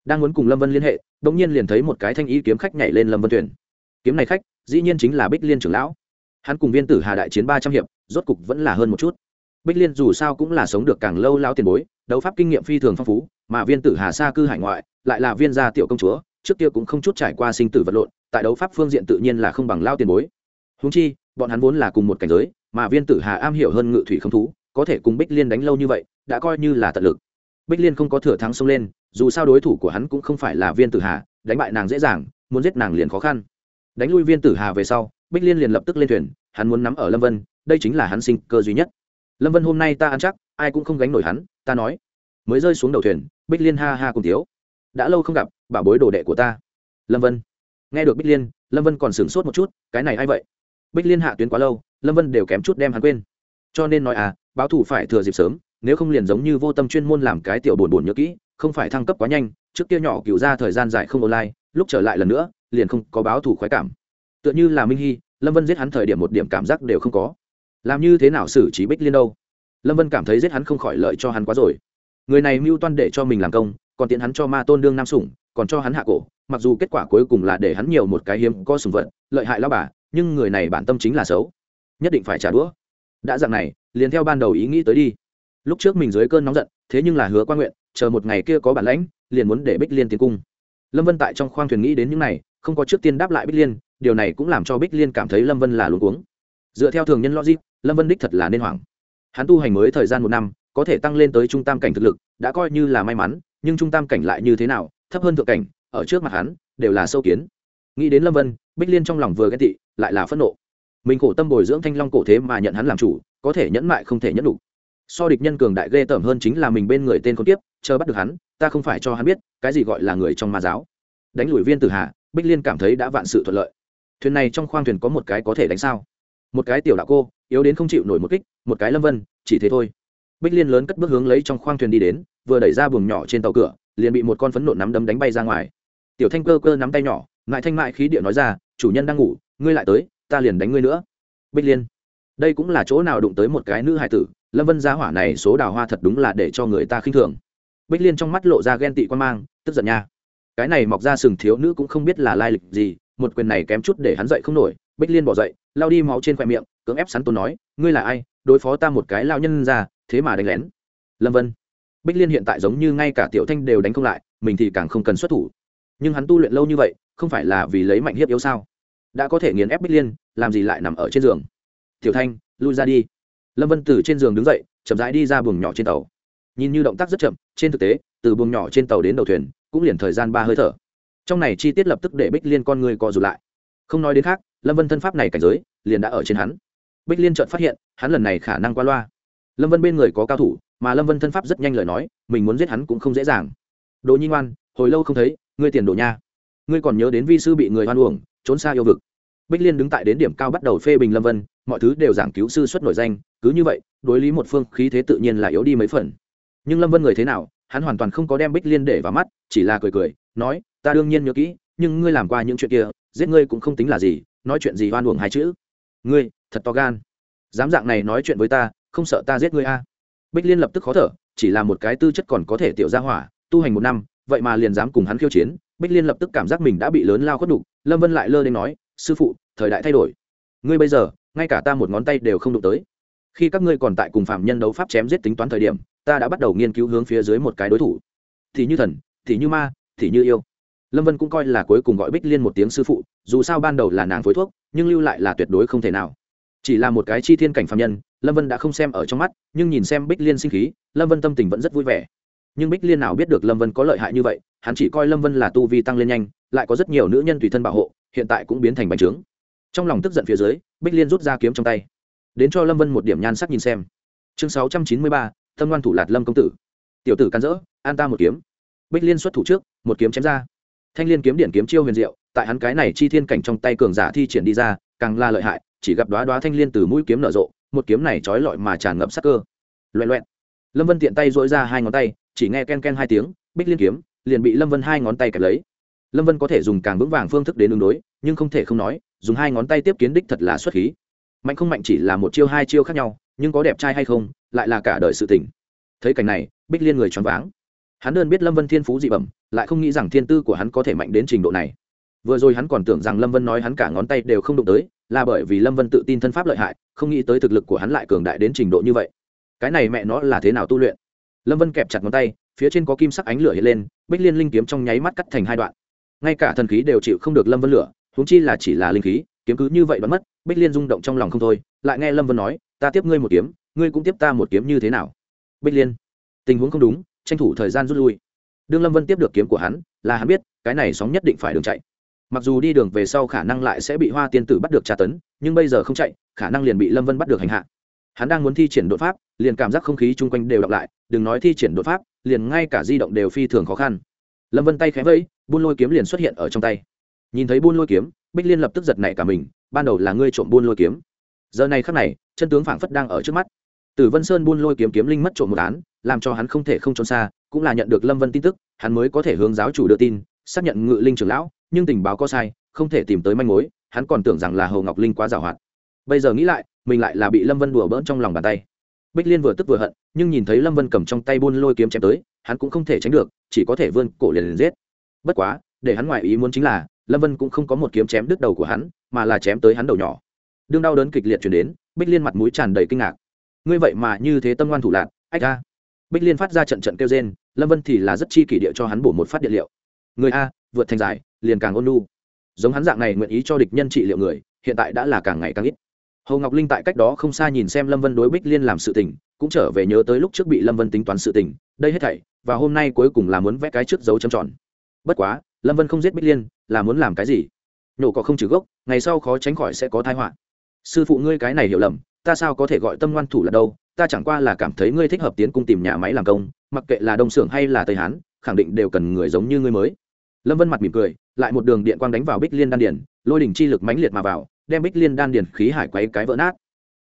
Đang muốn cùng lâm vân liên hệ đ ỗ n g nhiên liền thấy một cái thanh ý kiếm khách nhảy lên lâm vân thuyền. Kiếm này khách, dĩ nhiên chính là bích liên trưởng lão hắn cùng viên tử hà đại chiến ba trăm hiệp, rốt cục vẫn là hơn một chút. Bích liên dù sao cũng là sống được càng lâu lao tiền bối, đấu pháp kinh nghiệm phi thường phong phú, mà viên tử hà xa cư hải ngoại lại là viên gia tiểu công chúa, trước kia cũng không chút trải qua sinh tử vật lộn, tại đấu pháp phương diện tự nhiên là không bằng lao tiền bối. Húng chi, bọn hắn vốn là cùng một cảnh giới, mà viên tử hà am hiểu hơn ngự thủy không thú, có thể cùng bích liên đánh lâu như vậy, đã coi như là tận lực. Bích liên không có thừa thắng xông lên, dù sao đối thủ của hắn cũng không phải là viên tử hà, đánh bại nàng dễ dàng, muốn giết nàng liền khó khăn. Đánh lui viên tử hà về sau bích liên liền lập tức lên thuyền, hắn muốn nắm ở lâm vân, đây chính là hắn sinh cơ duy nhất. Lâm vân hôm nay ta ăn chắc, ai cũng không gánh nổi hắn, ta nói. Mới rơi xuống đầu thuyền, bích liên ha ha cùng thiếu đã lâu không gặp, bảo bối đồ đệ của ta. Lâm vân. Nghe được bích liên, lâm vân còn sửng sốt một chút, cái này a i vậy? Bích liên hạ tuyến quá lâu, lâm vân đều kém chút đem hắn quên. Cho nên nói à báo thủ phải thừa dịp sớm, nếu không liền giống như vô tâm chuyên môn làm cái tiểu buồn buồn nhớ kỹ, không phải thăng cấp quá nhanh, trước kia nhỏ cựu ra thời gian dài không online, lúc trở lại lần nữa, liền không có báo thủ khoái cảm tựa như là minh hy, lâm vân giết hắn thời điểm một điểm cảm giác đều không có. Làm như thế nào xử trí bích liên đâu? Lâm vân cảm thấy giết hắn không khỏi lợi cho hắn quá rồi. Người này mưu toan để cho mình làm công, còn tiện hắn cho ma tôn đương nam sủng, còn cho hắn hạ cổ, mặc dù kết quả cuối cùng là để hắn nhiều một cái hiếm có sùng vật, lợi hại lao bà, nhưng người này bản tâm chính là xấu. Nhất định phải trả đũa. Đã dạng này, liền theo ban đầu ý nghĩ tới đi. Lúc trước mình dưới cơn nóng giận, thế nhưng là hứa quan nguyện, chờ một ngày kia có bản lãnh, liền muốn để bích liên tiến cung. Lâm vân tại trong khoang thuyền nghĩ đến những này, không có trước tiên đáp lại bích liên điều này cũng làm cho bích liên cảm thấy lâm vân là luống cuống. Dựa theo thường nhân logic, lâm vân đích thật là nên hoảng. Hắn tu hành mới thời gian một năm, có thể tăng lên tới trung tam cảnh thực lực, đã coi như là may mắn, nhưng trung tam cảnh lại như thế nào, thấp hơn thượng cảnh, ở trước mặt hắn, đều là sâu kiến. Nghĩ đến lâm vân, bích liên trong lòng vừa ghen tị, lại là phẫn nộ. Mình khổ tâm bồi dưỡng thanh long cổ thế mà nhận hắn làm chủ, có thể nhẫn mại không thể nhẫn đủ. So địch nhân cường đại ghê tởm hơn chính là mình bên người tên con tiếp chờ bắt được hắn, ta không phải cho hắn biết, cái gì gọi là người trong ma giáo. Đánh lùi viên tử hạ, bích liên cảm thấy đã vạn sự thuận lợi thuyền này trong khoang thuyền có một cái có thể đánh sao? Một cái tiểu đạo cô, yếu đến không chịu nổi một kích, một cái lâm vân, chỉ thế thôi. Bích liên lớn cất bước hướng lấy trong khoang thuyền đi đến, vừa đẩy ra buồng nhỏ trên tàu cửa, liền bị một con phấn nộ nắm đấm đánh bay ra ngoài. Tiểu thanh cơ cơ nắm tay nhỏ, ngại thanh mại khí địa nói ra, chủ nhân đang ngủ, ngươi lại tới, ta liền đánh ngươi nữa. Bích liên, đây cũng là chỗ nào đụng tới một cái nữ hài tử, lâm vân gia hỏa này số đào hoa thật đúng là để cho người ta khinh thường. Bích liên trong mắt lộ ra ghen tị quan mang, tức giận nha. Cái này mọc ra sừng thiếu nữ cũng không biết là lai lịch gì một quyền này kém chút để hắn dậy không nổi, bích liên bỏ dậy, lao đi máu trên khoe miệng, cưỡng ép sắn tôn nói, ngươi là ai? Đối phó ta một cái lao nhân ra, thế mà đánh lén. Lâm vân. Bích liên hiện tại giống như ngay cả tiểu thanh đều đánh không lại, mình thì càng không cần xuất thủ. Nhưng hắn tu luyện lâu như vậy, không phải là vì lấy mạnh hiếp yếu sao? Đã có thể nghiền ép bích liên, làm gì lại nằm ở trên giường? Tiểu thanh, lui ra đi. Lâm vân từ trên giường đứng dậy, chậm rãi đi ra buồng nhỏ trên tàu. Nhìn như động tác rất chậm, trên thực tế, từ buồng nhỏ trên tàu đến đầu thuyền, cũng liền thời gian ba hơi thở trong này chi tiết lập tức để bích liên con người co rụt lại. Không nói đến khác, lâm vân thân pháp này cảnh giới liền đã ở trên hắn. Bích liên chợt phát hiện, hắn lần này khả năng qua loa. Lâm vân bên người có cao thủ, mà lâm vân thân pháp rất nhanh lời nói, mình muốn giết hắn cũng không dễ dàng. Đồ nhi ngoan, hồi lâu không thấy, ngươi tiền đồ nha. Ngươi còn nhớ đến vi sư bị người hoan uổng, trốn xa yêu vực. Bích liên đứng tại đến điểm cao bắt đầu phê bình lâm vân, mọi thứ đều giảng cứu sư xuất nổi danh, cứ như vậy, đối lý một phương khí thế tự nhiên là yếu đi mấy phần. Nhưng lâm vân người thế nào hắn hoàn toàn không có đem bích liên để vào mắt, chỉ là cười cười, nói, ta đương nhiên nhớ kỹ, nhưng ngươi làm qua những chuyện kia, giết ngươi cũng không tính là gì, nói chuyện gì oan uổng hai chữ. Ngươi, thật to gan. Dám dạng này nói chuyện với ta, không sợ ta giết ngươi a? À. bích liên lập tức khó thở, chỉ là một cái tư chất còn có thể tiểu ra hỏa, tu hành một năm, vậy mà liền dám cùng hắn khiêu chiến, bích liên lập tức cảm giác mình đã bị lớn lao khuất đục, lâm vân lại lơ đến nói, sư phụ, thời đại thay đổi. Ngươi bây giờ, ngay cả ta một ngón tay đều không đụng tới khi các ngươi còn tại cùng phạm nhân đấu pháp chém giết tính toán thời điểm, ta đã bắt đầu nghiên cứu hướng phía dưới một cái đối thủ. Thì như thần, thì như ma, thì như yêu. Lâm vân cũng coi là cuối cùng gọi bích liên một tiếng sư phụ, dù sao ban đầu là nàng phối thuốc, nhưng lưu lại là tuyệt đối không thể nào. Chỉ là một cái chi thiên cảnh phạm nhân, lâm vân đã không xem ở trong mắt, nhưng nhìn xem bích liên sinh khí, lâm vân tâm tình vẫn rất vui vẻ. Nhưng bích liên nào biết được lâm vân có lợi hại như vậy, hắn chỉ coi lâm vân là tu vi tăng lên nhanh, lại có rất nhiều nữ nhân tùy thân bảo hộ, hiện tại cũng biến thành bành trướng. Trong lòng tức giận phía dưới, bích liên rút ra kiếm trong tay đến cho lâm vân một điểm nhan sắc nhìn xem. Chương sáu trăm chín mươi ba, tâm ngoan thủ lạt lâm công tử. Tiểu tử can dỡ an ta một kiếm. Bích liên xuất thủ trước, một kiếm chém ra. Thanh liên kiếm điện kiếm chiêu huyền diệu, tại hắn cái này chi thiên cảnh trong tay cường giả thi triển đi ra, càng là lợi hại, chỉ gặp đoá đoá thanh liên từ mũi kiếm nở rộ, một kiếm này trói lọi mà tràn ngập sắc cơ. Loẹ loẹn. Lâm vân tiện tay dỗi ra hai ngón tay, chỉ nghe ken ken hai tiếng, bích liên kiếm, liền bị lâm vân hai ngón tay kẹp lấy. Lâm vân có thể dùng càng vững vàng phương thức đến ứng đối, nhưng không thể không nói, dùng hai ngón tay tiếp kiến đích thật là xuất khí mạnh không mạnh chỉ là một chiêu hai chiêu khác nhau, nhưng có đẹp trai hay không, lại là cả đời sự tình. Thấy cảnh này, bích liên người choáng váng. Hắn đơn biết lâm vân thiên phú dị bẩm, lại không nghĩ rằng thiên tư của hắn có thể mạnh đến trình độ này. Vừa rồi hắn còn tưởng rằng lâm vân nói hắn cả ngón tay đều không đụng tới, là bởi vì lâm vân tự tin thân pháp lợi hại, không nghĩ tới thực lực của hắn lại cường đại đến trình độ như vậy. Cái này mẹ nó là thế nào tu luyện? Lâm vân kẹp chặt ngón tay, phía trên có kim sắc ánh lửa hiện lên, bích liên linh kiếm trong nháy mắt cắt thành hai đoạn. Ngay cả thần khí đều chịu không được lâm vân lửa, huống chi là chỉ là linh khí, kiếm cứ như vậy bắn mất bích liên rung động trong lòng không thôi, lại nghe lâm vân nói, ta tiếp ngươi một kiếm, ngươi cũng tiếp ta một kiếm như thế nào? Bích liên, tình huống không đúng, tranh thủ thời gian rút lui. Đương lâm vân tiếp được kiếm của hắn, là hắn biết, cái này sóng nhất định phải đường chạy. Mặc dù đi đường về sau khả năng lại sẽ bị hoa tiên tử bắt được tra tấn, nhưng bây giờ không chạy, khả năng liền bị lâm vân bắt được hành hạ. Hắn đang muốn thi triển đột pháp, liền cảm giác không khí chung quanh đều đọc lại, đừng nói thi triển đột pháp, liền ngay cả di động đều phi thường khó khăn. Lâm vân tay khẽ vẫy, buôn lôi kiếm liền xuất hiện ở trong tay. Nhìn thấy buôn lôi kiếm bích liên lập tức giật nảy cả mình, ban đầu là ngươi trộm buôn lôi kiếm. Giờ này khắc này, chân tướng phảng phất đang ở trước mắt. Tử vân sơn buôn lôi kiếm kiếm linh mất trộm một án, làm cho hắn không thể không trốn xa, cũng là nhận được lâm vân tin tức, hắn mới có thể hướng giáo chủ đưa tin, xác nhận ngự linh trưởng lão, nhưng tình báo có sai, không thể tìm tới manh mối, hắn còn tưởng rằng là hồ ngọc linh quá giàu hoạt bây giờ nghĩ lại, mình lại là bị lâm vân đùa bỡn trong lòng bàn tay. Bích liên vừa tức vừa hận, nhưng nhìn thấy lâm vân cầm trong tay buôn lôi kiếm chém tới, hắn cũng không thể tránh được, chỉ có thể vươn cổ liền liền giết. Bất quá, để hắn ngoại ý muốn chính là lâm vân cũng không có một kiếm chém đứt đầu của hắn, mà là chém tới hắn đầu nhỏ. Đương đau đớn kịch liệt chuyển đến, bích liên mặt mũi tràn đầy kinh ngạc. Ngươi vậy mà như thế tâm ngoan thủ lạc ách a. Bích liên phát ra trận trận kêu trên lâm vân thì là rất chi kỷ địa cho hắn bổ một phát điện liệu. Người a, vượt thành giải, liền càng ôn lu giống hắn dạng này nguyện ý cho địch nhân trị liệu người, hiện tại đã là càng ngày càng ít. Hồ ngọc linh tại cách đó không xa nhìn xem lâm vân đối bích liên làm sự tình, cũng trở về nhớ tới lúc trước bị lâm vân tính toán sự tình, đây hết thảy, và hôm nay cuối cùng là muốn vẽ cái trước dấu châm tròn. Bất quá lâm vân không giết bích liên là muốn làm cái gì nhổ cỏ không trừ gốc ngày sau khó tránh khỏi sẽ có thái họa sư phụ ngươi cái này hiểu lầm ta sao có thể gọi tâm ngoan thủ là đâu ta chẳng qua là cảm thấy ngươi thích hợp tiến cung tìm nhà máy làm công mặc kệ là đông xưởng hay là tây hán khẳng định đều cần người giống như ngươi mới lâm vân mặt mỉm cười lại một đường điện quang đánh vào bích liên đan điển lôi đỉnh chi lực mãnh liệt mà vào đem bích liên đan điển khí hải quấy cái vỡ nát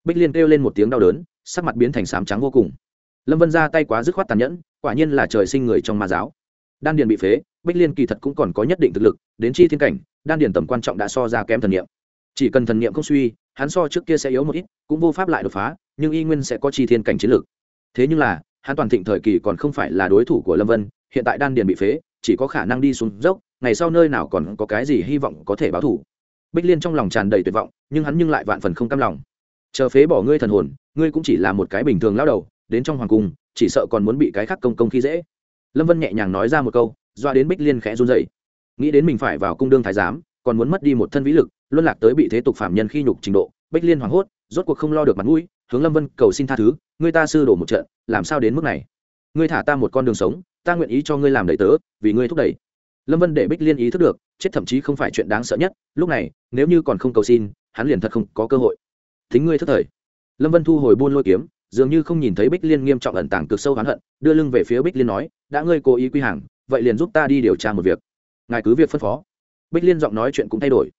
bích liên kêu lên một tiếng đau đớn sắc mặt biến thành sám trắng vô cùng lâm vân ra tay quá dứt khoát tàn nhẫn quả nhiên là trời sinh người trong ma giáo đan điền bị phế, bích liên kỳ thật cũng còn có nhất định thực lực, đến chi thiên cảnh, đan điền tầm quan trọng đã so ra kém thần niệm. Chỉ cần thần niệm không suy, hắn so trước kia sẽ yếu một ít, cũng vô pháp lại đột phá, nhưng y nguyên sẽ có chi thiên cảnh chiến lược. Thế nhưng là, hắn toàn thịnh thời kỳ còn không phải là đối thủ của lâm vân, hiện tại đan điền bị phế, chỉ có khả năng đi xuống dốc, ngày sau nơi nào còn có cái gì hy vọng có thể báo thủ bích liên trong lòng tràn đầy tuyệt vọng, nhưng hắn nhưng lại vạn phần không cam lòng. Chờ phế bỏ ngươi thần hồn, ngươi cũng chỉ là một cái bình thường lao đầu, đến trong hoàng cung, chỉ sợ còn muốn bị cái khác công công khi dễ lâm vân nhẹ nhàng nói ra một câu doa đến bích liên khẽ run dậy nghĩ đến mình phải vào cung đương thái giám, còn muốn mất đi một thân vĩ lực, luân lạc tới bị thế tục phạm nhân khi nhục trình độ, bích liên hoảng hốt, rốt cuộc không lo được mặt mũi, hướng lâm vân cầu xin tha thứ, người ta sư đổ một trận, làm sao đến mức này? ngươi thả ta một con đường sống, ta nguyện ý cho ngươi làm đầy tớ, vì ngươi thúc đẩy. lâm vân để bích liên ý thức được, chết thậm chí không phải chuyện đáng sợ nhất, lúc này, nếu như còn không cầu xin, hắn liền thật không có cơ hội. thính ngươi thất thời. lâm vân thu hồi buôn lôi kiếm, dường như không nhìn thấy bích liên nghiêm trọng ẩn tàng cực sâu hắn hận, đưa lưng về phía bích liên nói đã ngươi cố ý quy hàng, vậy liền giúp ta đi điều tra một việc. Ngài cứ việc phân phó. Bích liên giọng nói chuyện cũng thay đổi.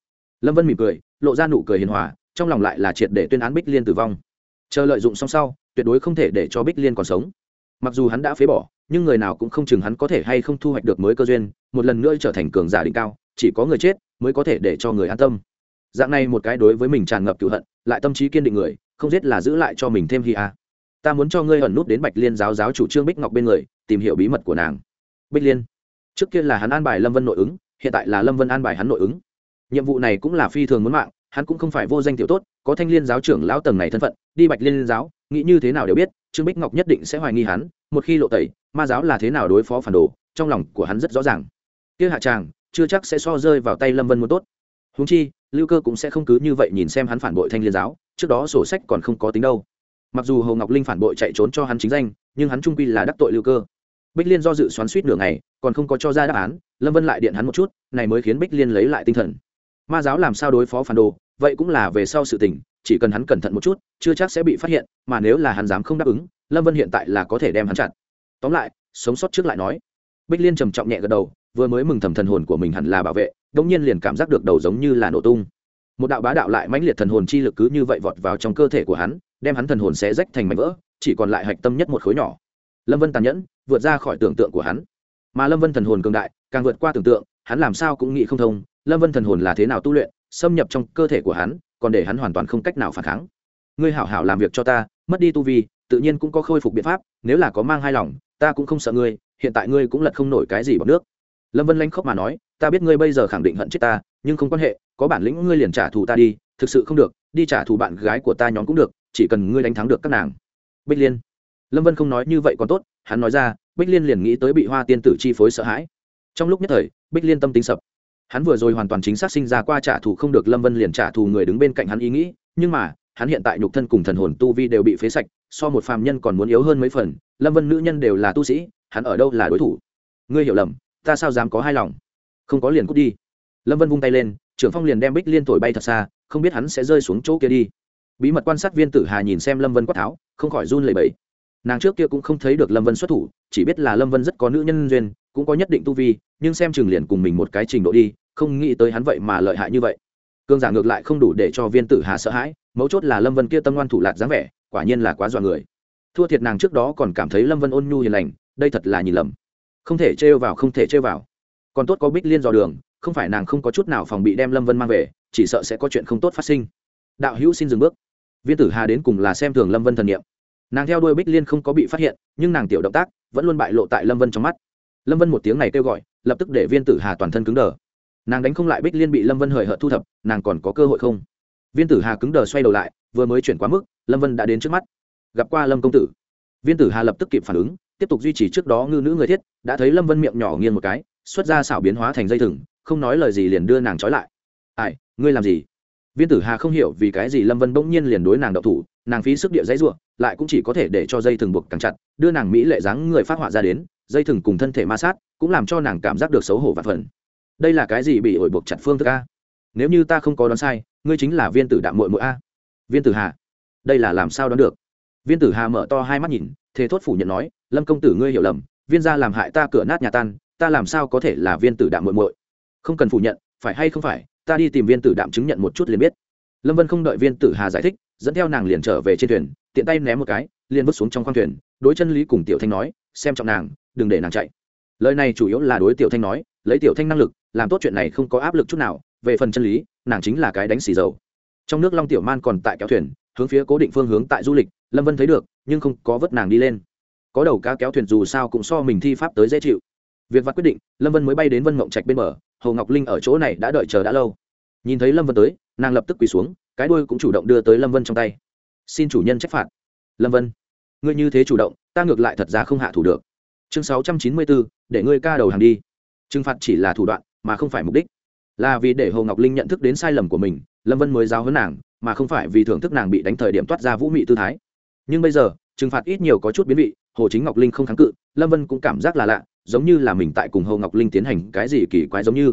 Lâm vân mỉm cười, lộ ra nụ cười hiền hòa, trong lòng lại là triệt để tuyên án bích liên tử vong. Chờ lợi dụng xong sau, tuyệt đối không thể để cho bích liên còn sống. Mặc dù hắn đã phế bỏ, nhưng người nào cũng không chừng hắn có thể hay không thu hoạch được mới cơ duyên, một lần nữa trở thành cường giả đỉnh cao, chỉ có người chết mới có thể để cho người an tâm. Dạng này một cái đối với mình tràn ngập cựu hận, lại tâm trí kiên định người, không giết là giữ lại cho mình thêm hy a à ta muốn cho ngươi ẩn nút đến bạch liên giáo giáo chủ trương bích ngọc bên người, tìm hiểu bí mật của nàng. Bích liên, trước kia là hắn an bài lâm vân nội ứng, hiện tại là lâm vân an bài hắn nội ứng. Nhiệm vụ này cũng là phi thường muốn mạng, hắn cũng không phải vô danh tiểu tốt, có thanh liên giáo trưởng lão tầng này thân phận, đi bạch liên giáo, nghĩ như thế nào đều biết, trương bích ngọc nhất định sẽ hoài nghi hắn, một khi lộ tẩy, ma giáo là thế nào đối phó phản đồ, trong lòng của hắn rất rõ ràng. Kia hạ tràng, chưa chắc sẽ so rơi vào tay lâm vân muốn tốt. Húng chi, lưu cơ cũng sẽ không cứ như vậy nhìn xem hắn phản bội thanh liên giáo, trước đó sổ sách còn không có tính đâu mặc dù hồ ngọc linh phản bội chạy trốn cho hắn chính danh, nhưng hắn trung quy là đắc tội lưu cơ. Bích liên do dự xoắn suýt nửa ngày, còn không có cho ra đáp án, lâm vân lại điện hắn một chút, này mới khiến bích liên lấy lại tinh thần. Ma giáo làm sao đối phó phản đồ, vậy cũng là về sau sự tình, chỉ cần hắn cẩn thận một chút, chưa chắc sẽ bị phát hiện, mà nếu là hắn dám không đáp ứng, lâm vân hiện tại là có thể đem hắn chặn. Tóm lại, sống sót trước lại nói. Bích liên trầm trọng nhẹ gật đầu, vừa mới mừng thầm thần hồn của mình hẳn là bảo vệ đông nhiên liền cảm giác được đầu giống như là nổ tung. Một đạo bá đạo lại mãnh liệt thần hồn chi lực cứ như vậy vọt vào trong cơ thể của hắn đem hắn thần hồn xé rách thành mảnh vỡ, chỉ còn lại hạch tâm nhất một khối nhỏ. Lâm vân tàn nhẫn, vượt ra khỏi tưởng tượng của hắn. Mà lâm vân thần hồn cường đại, càng vượt qua tưởng tượng, hắn làm sao cũng nghĩ không thông, lâm vân thần hồn là thế nào tu luyện, xâm nhập trong cơ thể của hắn, còn để hắn hoàn toàn không cách nào phản kháng. Ngươi hảo hảo làm việc cho ta, mất đi tu vi, tự nhiên cũng có khôi phục biện pháp, nếu là có mang hai lòng, ta cũng không sợ ngươi, hiện tại ngươi cũng lật không nổi cái gì bằng nước. Lâm vân lanh khóc mà nói, ta biết ngươi bây giờ khẳng định hận chết ta, nhưng không quan hệ, có bản lĩnh ngươi liền trả thù ta đi, thực sự không được, đi trả thù bạn gái của ta nhóm cũng được chỉ cần ngươi đánh thắng được các nàng. Bích liên. Lâm vân không nói như vậy còn tốt, hắn nói ra, bích liên liền nghĩ tới bị hoa tiên tử chi phối sợ hãi. Trong lúc nhất thời, bích liên tâm tính sập. Hắn vừa rồi hoàn toàn chính xác sinh ra qua trả thù không được, lâm vân liền trả thù người đứng bên cạnh hắn ý nghĩ, nhưng mà, hắn hiện tại nhục thân cùng thần hồn tu vi đều bị phế sạch, so một phàm nhân còn muốn yếu hơn mấy phần, lâm vân nữ nhân đều là tu sĩ, hắn ở đâu là đối thủ? Ngươi hiểu lầm, ta sao dám có hai lòng? Không có liền cút đi. Lâm vân vung tay lên, trưởng phong liền đem bích liên thổi bay thật xa, không biết hắn sẽ rơi xuống chỗ kia đi bí mật quan sát viên tử hà nhìn xem lâm vân quát tháo, không khỏi run lẩy bẩy. Nàng trước kia cũng không thấy được lâm vân xuất thủ, chỉ biết là lâm vân rất có nữ nhân duyên, cũng có nhất định tu vi, nhưng xem chừng liền cùng mình một cái trình độ đi, không nghĩ tới hắn vậy mà lợi hại như vậy. Cương giả ngược lại không đủ để cho viên tử hà sợ hãi, mấu chốt là lâm vân kia tâm ngoan thủ lạc dáng vẻ, quả nhiên là quá dọa người. Thua thiệt nàng trước đó còn cảm thấy lâm vân ôn nhu hiền lành, đây thật là nhìn lầm. Không thể trêu vào, không thể trêu vào. Còn tốt có bích liên dò đường, không phải nàng không có chút nào phòng bị đem lâm vân mang về, chỉ sợ sẽ có chuyện không tốt phát sinh. Đạo hữu xin dừng bước viên tử hà đến cùng là xem thường lâm vân thần nghiệm nàng theo đuôi bích liên không có bị phát hiện, nhưng nàng tiểu động tác vẫn luôn bại lộ tại lâm vân trong mắt. Lâm vân một tiếng này kêu gọi, lập tức để viên tử hà toàn thân cứng đờ. Nàng đánh không lại bích liên bị lâm vân hời hợt thu thập, nàng còn có cơ hội không? Viên tử hà cứng đờ xoay đầu lại, vừa mới chuyển quá mức, lâm vân đã đến trước mắt. Gặp qua lâm công tử. Viên tử hà lập tức kịp phản ứng, tiếp tục duy trì trước đó ngư nữ người thiết, đã thấy lâm vân miệng nhỏ nghiêng một cái, xuất ra xảo biến hóa thành dây thừng, không nói lời gì liền đưa nàng trói lại. Ai, ngươi làm gì? Viên tử hà không hiểu vì cái gì lâm vân bỗng nhiên liền đối nàng đậu thủ, nàng phí sức địa dãy ruộng lại cũng chỉ có thể để cho dây thừng buộc càng chặt, đưa nàng mỹ lệ dáng người phát họa ra đến, dây thừng cùng thân thể ma sát, cũng làm cho nàng cảm giác được xấu hổ và phần. Đây là cái gì bị ổi buộc chặt phương thức a? Nếu như ta không có đoán sai, ngươi chính là viên tử đạm mội mội a. Viên tử hà, đây là làm sao đoán được? Viên tử hà mở to hai mắt nhìn, thế thốt phủ nhận nói, lâm công tử ngươi hiểu lầm, viên gia làm hại ta cửa nát nhà tan, ta làm sao có thể là viên tử đạm mội mội không cần phủ nhận, phải hay không phải ta đi tìm viên tử đạm chứng nhận một chút liền biết. Lâm vân không đợi viên tử hà giải thích, dẫn theo nàng liền trở về trên thuyền, tiện tay ném một cái, liền vứt xuống trong khoang thuyền, đối chân lý cùng tiểu thanh nói, xem trọng nàng, đừng để nàng chạy. Lời này chủ yếu là đối tiểu thanh nói, lấy tiểu thanh năng lực, làm tốt chuyện này không có áp lực chút nào, về phần chân lý, nàng chính là cái đánh xì dầu. Trong nước long tiểu man còn tại kéo thuyền, hướng phía cố định phương hướng tại du lịch, lâm vân thấy được, nhưng không có vớt nàng đi lên. Có đầu cá kéo thuyền dù sao cũng so mình thi pháp tới dễ chịu. Việc vặt quyết định, lâm vân mới bay đến vân mộng trạch bên bờ hồ ngọc linh ở chỗ này đã đợi chờ đã lâu. Nhìn thấy lâm vân tới, nàng lập tức quỳ xuống, cái đuôi cũng chủ động đưa tới lâm vân trong tay. Xin chủ nhân trách phạt. Lâm vân, ngươi như thế chủ động, ta ngược lại thật ra không hạ thủ được. Chương sáu trăm chín mươi bốn để ngươi ca đầu hàng đi. Trừng phạt chỉ là thủ đoạn, mà không phải mục đích. Là vì để hồ ngọc linh nhận thức đến sai lầm của mình, lâm vân mới giáo hấn nàng, mà không phải vì thưởng thức nàng bị đánh thời điểm toát ra vũ mị tư thái. Nhưng bây giờ, trừng phạt ít nhiều có chút biến vị, hồ chính ngọc linh không kháng cự, lâm vân cũng cảm giác là lạ giống như là mình tại cùng hồ ngọc linh tiến hành cái gì kỳ quái giống như.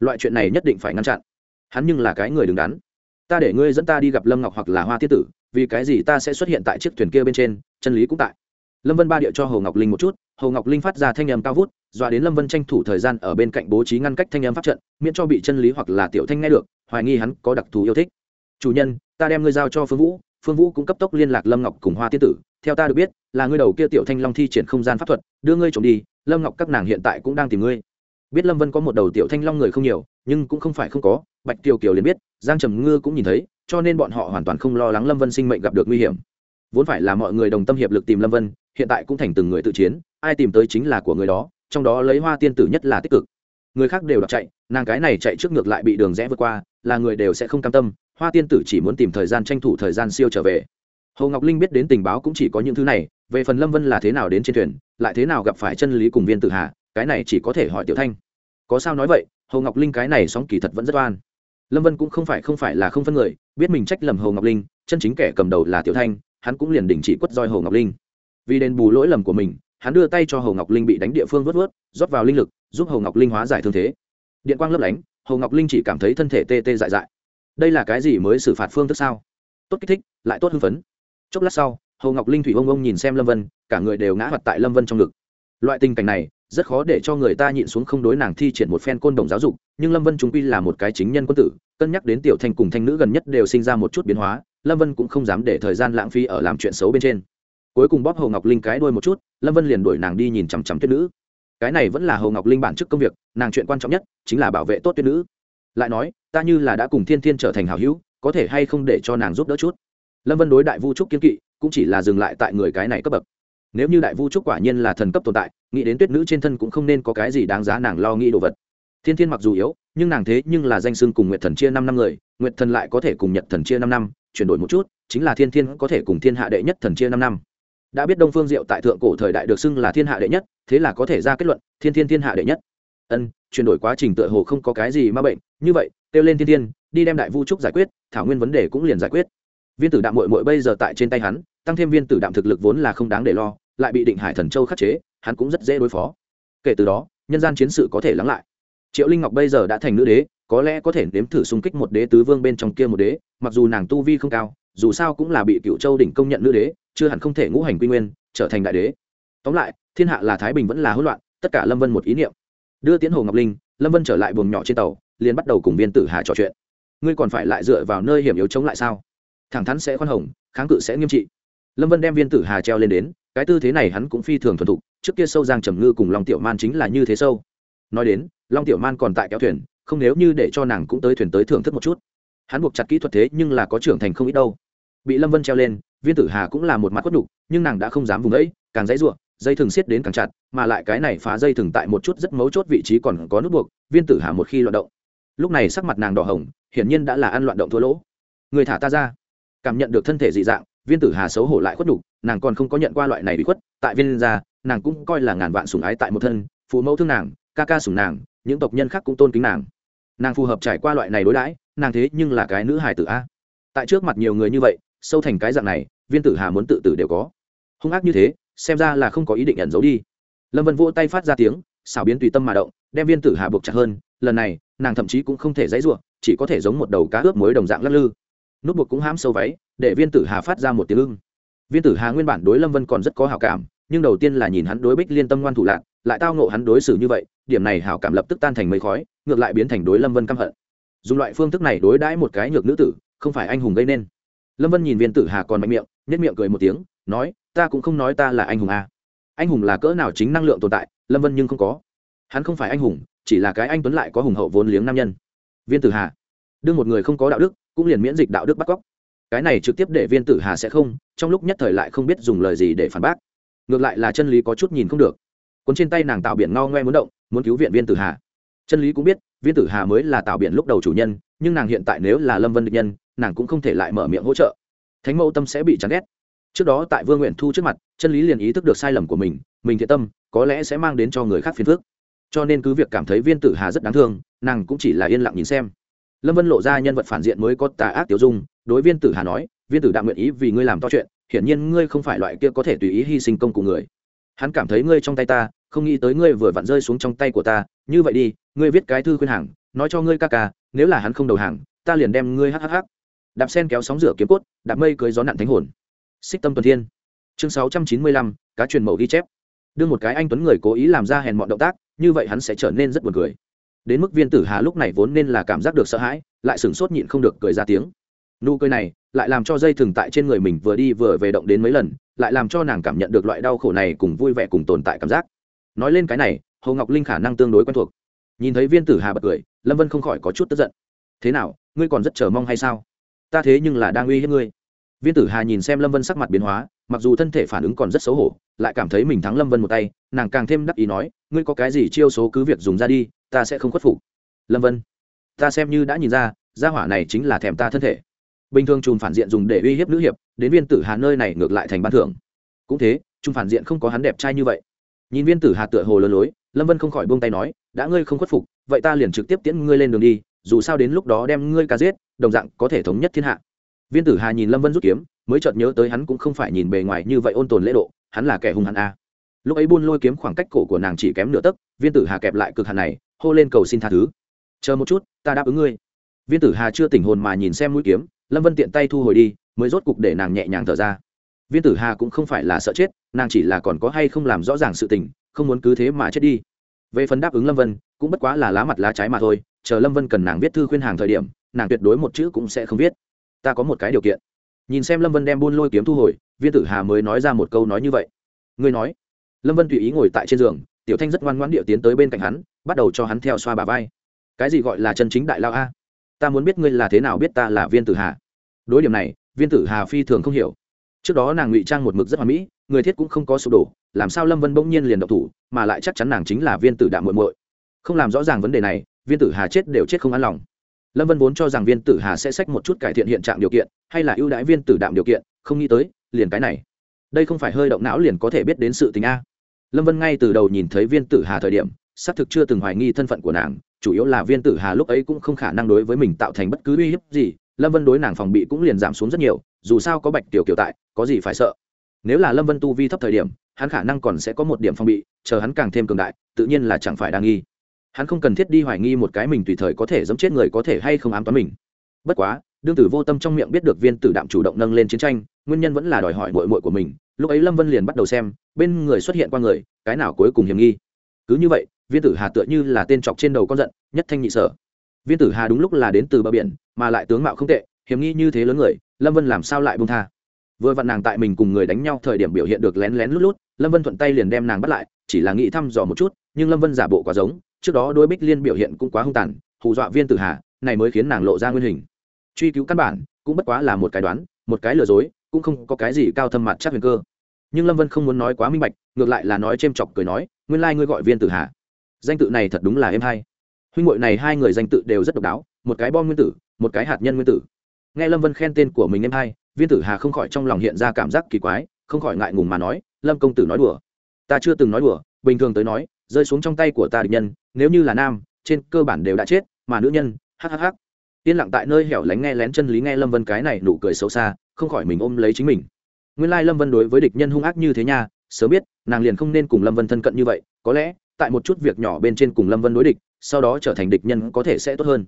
Loại chuyện này nhất định phải ngăn chặn. Hắn nhưng là cái người đứng đắn. Ta để ngươi dẫn ta đi gặp lâm ngọc hoặc là hoa thiết tử, vì cái gì ta sẽ xuất hiện tại chiếc thuyền kia bên trên, chân lý cũng tại. Lâm vân ba địa cho hồ ngọc linh một chút, hồ ngọc linh phát ra thanh âm cao vút, dọa đến lâm vân tranh thủ thời gian ở bên cạnh bố trí ngăn cách thanh âm pháp trận, miễn cho bị chân lý hoặc là tiểu thanh nghe được, hoài nghi hắn có đặc thù yêu thích. Chủ nhân, ta đem ngươi giao cho phương vũ phương vũ cũng cấp tốc liên lạc lâm ngọc cùng hoa tiên tử. Theo ta được biết, là ngươi đầu kia tiểu thanh long thi triển không gian pháp thuật, đưa ngươi trộm đi lâm ngọc các nàng hiện tại cũng đang tìm ngươi. Biết lâm vân có một đầu tiểu thanh long người không nhiều, nhưng cũng không phải không có, bạch Tiêu kiều liền biết, giang trầm ngư cũng nhìn thấy, cho nên bọn họ hoàn toàn không lo lắng lâm vân sinh mệnh gặp được nguy hiểm. Vốn phải là mọi người đồng tâm hiệp lực tìm lâm vân, hiện tại cũng thành từng người tự chiến, ai tìm tới chính là của người đó, trong đó lấy hoa tiên tử nhất là tích cực. Người khác đều đọc chạy, nàng cái này chạy trước ngược lại bị đường rẽ vượt qua, là người đều sẽ không cam tâm, hoa tiên tử chỉ muốn tìm thời gian tranh thủ thời gian siêu trở về hồ ngọc linh biết đến tình báo cũng chỉ có những thứ này về phần lâm vân là thế nào đến trên thuyền lại thế nào gặp phải chân lý cùng viên tử hà cái này chỉ có thể hỏi tiểu thanh có sao nói vậy hồ ngọc linh cái này sóng kỳ thật vẫn rất oan lâm vân cũng không phải không phải là không phân người biết mình trách lầm hồ ngọc linh chân chính kẻ cầm đầu là tiểu thanh hắn cũng liền đình chỉ quất roi hồ ngọc linh vì đền bù lỗi lầm của mình hắn đưa tay cho hồ ngọc linh bị đánh địa phương vớt vớt rót vào linh lực giúp hồ ngọc linh hóa giải thương thế điện quang lấp lánh hồ ngọc linh chỉ cảm thấy thân thể tê tê dại dại đây là cái gì mới xử phạt phương thức sao tốt kích thích lại tốt hưng phấn chốc lát sau, hồ ngọc linh thủy ông ông nhìn xem lâm vân, cả người đều ngã mặt tại lâm vân trong ngực. Loại tình cảnh này, rất khó để cho người ta nhịn xuống không đối nàng thi triển một phen côn đồng giáo dục, nhưng lâm vân chúng quy là một cái chính nhân quân tử, cân nhắc đến tiểu thanh cùng thanh nữ gần nhất đều sinh ra một chút biến hóa, lâm vân cũng không dám để thời gian lãng phí ở làm chuyện xấu bên trên. Cuối cùng bóp hồ ngọc linh cái đuôi một chút, lâm vân liền đuổi nàng đi nhìn chằm chằm tuyết nữ. Cái này vẫn là hồ ngọc linh bản chức công việc, nàng chuyện quan trọng nhất chính là bảo vệ tốt tuyết nữ. Lại nói, ta như là đã cùng thiên thiên trở thành hảo hữu, có thể hay không để cho nàng giúp đỡ chút? Lâm vân đối đại vu trúc kiên kỵ, cũng chỉ là dừng lại tại người cái này cấp bậc. Nếu như đại vu trúc quả nhiên là thần cấp tồn tại, nghĩ đến tuyết nữ trên thân cũng không nên có cái gì đáng giá nàng lo nghĩ đồ vật. Thiên thiên mặc dù yếu, nhưng nàng thế nhưng là danh xưng cùng nguyệt thần chia năm năm người, nguyệt thần lại có thể cùng nhật thần chia năm năm, chuyển đổi một chút, chính là thiên thiên có thể cùng thiên hạ đệ nhất thần chia năm năm. Đã biết đông phương diệu tại thượng cổ thời đại được xưng là thiên hạ đệ nhất, thế là có thể ra kết luận, thiên thiên thiên hạ đệ nhất. Ân, chuyển đổi quá trình tựa hồ không có cái gì ma bệnh, như vậy, kêu lên thiên thiên, đi đem đại vu trúc giải quyết, thảo nguyên vấn đề cũng liền giải quyết viên tử đạm mội mội bây giờ tại trên tay hắn, tăng thêm viên tử đạm thực lực vốn là không đáng để lo, lại bị định hải thần châu khắc chế, hắn cũng rất dễ đối phó. Kể từ đó, nhân gian chiến sự có thể lắng lại. Triệu linh ngọc bây giờ đã thành nữ đế, có lẽ có thể nếm thử xung kích một đế tứ vương bên trong kia một đế, mặc dù nàng tu vi không cao, dù sao cũng là bị cựu châu đỉnh công nhận nữ đế, chưa hẳn không thể ngũ hành quy nguyên, trở thành đại đế. Tóm lại, thiên hạ là thái bình vẫn là hỗn loạn, tất cả lâm vân một ý niệm. Đưa tiến hồ ngọc linh, lâm vân trở lại buồng nhỏ trên tàu, liền bắt đầu cùng viên tử hà trò chuyện. Ngươi còn phải lại dựa vào nơi hiểm yếu chống lại sao? Thẳng thắn sẽ khoan hồng, kháng cự sẽ nghiêm trị. Lâm vân đem viên tử hà treo lên đến, cái tư thế này hắn cũng phi thường thuần thục, trước kia sâu giang trầm ngư cùng long tiểu man chính là như thế sâu. Nói đến, long tiểu man còn tại kéo thuyền, không nếu như để cho nàng cũng tới thuyền tới thưởng thức một chút. Hắn buộc chặt kỹ thuật thế nhưng là có trưởng thành không ít đâu. Bị lâm vân treo lên, viên tử hà cũng là một mặt quất đục nhưng nàng đã không dám vùng ấy, càng dãy ruộng, dây thừng xiết đến càng chặt, mà lại cái này phá dây thừng tại một chút rất mấu chốt vị trí còn có nút buộc, viên tử hà một khi loạn động. Lúc này sắc mặt nàng đỏ hồng, hiển nhiên đã là ăn loạn động thua lỗ. Người thả ta ra cảm nhận được thân thể dị dạng, viên tử hà xấu hổ lại khuất đục nàng còn không có nhận qua loại này bị khuất, tại viên gia, nàng cũng coi là ngàn vạn sủng ái tại một thân, phụ mẫu thương nàng, ca ca sủng nàng, những tộc nhân khác cũng tôn kính nàng. Nàng phù hợp trải qua loại này đối đãi, nàng thế nhưng là cái nữ hài tử a. Tại trước mặt nhiều người như vậy, sâu thành cái dạng này, viên tử hà muốn tự tử đều có. Hung ác như thế, xem ra là không có ý định ẩn giấu đi. Lâm vân vỗ tay phát ra tiếng, xảo biến tùy tâm mà động, đem viên tử hà buộc chặt hơn, lần này, nàng thậm chí cũng không thể dãy ruộng chỉ có thể giống một đầu cá ướp muối đồng dạng lắc lư nút buộc cũng hãm sâu váy, để viên tử hà phát ra một tiếng ưng. Viên tử hà nguyên bản đối lâm vân còn rất có hào cảm, nhưng đầu tiên là nhìn hắn đối bích liên tâm ngoan thủ lạc lại tao ngộ hắn đối xử như vậy, điểm này hào cảm lập tức tan thành mây khói, ngược lại biến thành đối lâm vân căm hận. Dùng loại phương thức này đối đãi một cái nhược nữ tử, không phải anh hùng gây nên. Lâm vân nhìn viên tử hà còn mạnh miệng nhất miệng cười một tiếng, nói, ta cũng không nói ta là anh hùng à. anh hùng là cỡ nào chính năng lượng tồn tại, lâm vân nhưng không có. Hắn không phải anh hùng, chỉ là cái anh tuấn lại có hùng hậu vốn liếng nam nhân. Viên tử hà, đương một người không có đạo đức cũng liền miễn dịch đạo đức bắt cóc. Cái này trực tiếp để viên tử hà sẽ không, trong lúc nhất thời lại không biết dùng lời gì để phản bác. Ngược lại là chân lý có chút nhìn không được. Cuốn trên tay nàng tạo biển ngao ngoe muốn động, muốn cứu viện viên tử hà. Chân lý cũng biết, viên tử hà mới là tạo biển lúc đầu chủ nhân, nhưng nàng hiện tại nếu là lâm vân địch nhân, nàng cũng không thể lại mở miệng hỗ trợ. Thánh mẫu tâm sẽ bị chán ghét. Trước đó tại vương nguyện thu trước mặt, chân lý liền ý thức được sai lầm của mình mình thiện tâm, có lẽ sẽ mang đến cho người khác phiền phước cho nên cứ việc cảm thấy viên tử hà rất đáng thương, nàng cũng chỉ là yên lặng nhìn xem lâm vân lộ ra nhân vật phản diện mới có tà ác tiểu dung, đối viên tử hà nói, viên tử đạm nguyện ý vì ngươi làm to chuyện, hiển nhiên ngươi không phải loại kia có thể tùy ý hy sinh công của người. Hắn cảm thấy ngươi trong tay ta, không nghĩ tới ngươi vừa vặn rơi xuống trong tay của ta, như vậy đi, ngươi viết cái thư khuyên hàng, nói cho ngươi ca ca, nếu là hắn không đầu hàng, ta liền đem ngươi hhh đạp sen kéo sóng rửa kiếm cốt, đạp mây cưới gió nặn thánh hồn. Xích tâm tuần thiên. Chương sáu trăm chín mươi lăm, cá truyền mẫu ghi chép. Đưa một cái anh tuấn người cố ý làm ra hèn mọn động tác, như vậy hắn sẽ trở nên rất buồn cười đến mức viên tử hà lúc này vốn nên là cảm giác được sợ hãi, lại sửng sốt nhịn không được cười ra tiếng. Nụ cười này lại làm cho dây thừng tại trên người mình vừa đi vừa về động đến mấy lần, lại làm cho nàng cảm nhận được loại đau khổ này cùng vui vẻ cùng tồn tại cảm giác. Nói lên cái này, hồ ngọc linh khả năng tương đối quen thuộc. Nhìn thấy viên tử hà bật cười, lâm vân không khỏi có chút tức giận. Thế nào, ngươi còn rất chờ mong hay sao? Ta thế nhưng là đang uy hiếp ngươi. Viên tử hà nhìn xem lâm vân sắc mặt biến hóa, mặc dù thân thể phản ứng còn rất xấu hổ, lại cảm thấy mình thắng lâm vân một tay, nàng càng thêm đắc ý nói ngươi có cái gì chiêu số cứ việc dùng ra đi, ta sẽ không khuất phục. Lâm vân, ta xem như đã nhìn ra, gia hỏa này chính là thèm ta thân thể. Bình thường chùm phản diện dùng để uy hiếp nữ hiệp, đến viên tử hà nơi này ngược lại thành ban thưởng. Cũng thế chùm phản diện không có hắn đẹp trai như vậy. Nhìn viên tử hà tựa hồ lơ lối, lâm vân không khỏi buông tay nói, đã ngươi không khuất phục, vậy ta liền trực tiếp tiễn ngươi lên đường đi, dù sao đến lúc đó đem ngươi ca giết, đồng dạng có thể thống nhất thiên hạ. Viên tử hà nhìn lâm vân rút kiếm, mới chợt nhớ tới hắn cũng không phải nhìn bề ngoài như vậy ôn tồn lễ độ, hắn là kẻ hung hắn a lúc ấy buôn lôi kiếm khoảng cách cổ của nàng chỉ kém nửa tấc, viên tử hà kẹp lại cực hàn này, hô lên cầu xin tha thứ. Chờ một chút, ta đáp ứng ngươi. Viên tử hà chưa tỉnh hồn mà nhìn xem mũi kiếm, lâm vân tiện tay thu hồi đi, mới rốt cục để nàng nhẹ nhàng thở ra. Viên tử hà cũng không phải là sợ chết, nàng chỉ là còn có hay không làm rõ ràng sự tình, không muốn cứ thế mà chết đi. Về phần đáp ứng lâm vân, cũng bất quá là lá mặt lá trái mà thôi, chờ lâm vân cần nàng viết thư khuyên hàng thời điểm, nàng tuyệt đối một chữ cũng sẽ không viết. Ta có một cái điều kiện. Nhìn xem lâm vân đem buôn lôi kiếm thu hồi, viên tử hà mới nói ra một câu nói như vậy. Ngươi nói lâm vân tùy ý ngồi tại trên giường, tiểu thanh rất ngoan ngoãn điệu tiến tới bên cạnh hắn, bắt đầu cho hắn theo xoa bà vai. Cái gì gọi là chân chính đại lao a? Ta muốn biết ngươi là thế nào biết ta là viên tử hà. Đối điểm này, viên tử hà phi thường không hiểu. Trước đó nàng ngụy trang một mực rất hoà mỹ, người thiết cũng không có sụp đổ, làm sao lâm vân bỗng nhiên liền độc thủ, mà lại chắc chắn nàng chính là viên tử đạm muội muội. Không làm rõ ràng vấn đề này, viên tử hà chết đều chết không an lòng. Lâm vân vốn cho rằng viên tử hà sẽ sách một chút cải thiện hiện trạng điều kiện, hay là ưu đãi viên tử đạm điều kiện, không nghĩ tới, liền cái này. Đây không phải hơi động não liền có thể biết đến sự tình a lâm vân ngay từ đầu nhìn thấy viên tử hà thời điểm, xác thực chưa từng hoài nghi thân phận của nàng, chủ yếu là viên tử hà lúc ấy cũng không khả năng đối với mình tạo thành bất cứ uy hiếp gì, lâm vân đối nàng phòng bị cũng liền giảm xuống rất nhiều, dù sao có bạch tiểu kiểu tại, có gì phải sợ. Nếu là lâm vân tu vi thấp thời điểm, hắn khả năng còn sẽ có một điểm phòng bị, chờ hắn càng thêm cường đại, tự nhiên là chẳng phải đa nghi. Hắn không cần thiết đi hoài nghi một cái mình tùy thời có thể giống chết người có thể hay không ám toán mình. Bất quá, đương tử vô tâm trong miệng biết được viên tử đạm chủ động nâng lên chiến tranh, nguyên nhân vẫn là đòi hỏi mội mội của mình, lúc ấy lâm vân liền bắt đầu xem bên người xuất hiện qua người, cái nào cuối cùng hiểm nghi? Cứ như vậy, viên tử hà tựa như là tên chọc trên đầu con giận, nhất thanh nhị sở. Viên tử hà đúng lúc là đến từ bờ biển, mà lại tướng mạo không tệ, hiểm nghi như thế lớn người, lâm vân làm sao lại bông tha? Vừa vặn nàng tại mình cùng người đánh nhau thời điểm biểu hiện được lén lén lút lút, lâm vân thuận tay liền đem nàng bắt lại, chỉ là nghĩ thăm dò một chút, nhưng lâm vân giả bộ quá giống, trước đó đôi bích liên biểu hiện cũng quá hung tàn, hù dọa viên tử hà, này mới khiến nàng lộ ra nguyên hình. Truy cứu căn bản, cũng bất quá là một cái đoán, một cái lừa dối, cũng không có cái gì cao thâm mặt chắc huyền cơ nhưng lâm vân không muốn nói quá minh bạch ngược lại là nói c h ê m chọc cười nói nguyên lai、like、ngươi gọi viên tử hà danh tự này thật đúng là em hay huynh hội này hai người danh tự đều rất độc đáo một cái bom nguyên tử một cái hạt nhân nguyên tử nghe lâm vân khen tên của mình em hai viên tử hà không khỏi trong lòng hiện ra cảm giác kỳ quái không khỏi ngại ngùng mà nói lâm công tử nói đùa ta chưa từng nói đùa bình thường tới nói rơi xuống trong tay của ta địch nhân nếu như là nam trên cơ bản đều đã chết mà nữ nhân hhh yên lặng tại nơi hẻo lánh nghe lén chân lý nghe lâm vân cái này nụ cười xấu xa không khỏi mình ôm lấy chính mình nguyên lai lâm vân đối với địch nhân hung ác như thế nha, sớm biết, nàng liền không nên cùng lâm vân thân cận như vậy, có lẽ, tại một chút việc nhỏ bên trên cùng lâm vân đối địch, sau đó trở thành địch nhân có thể sẽ tốt hơn.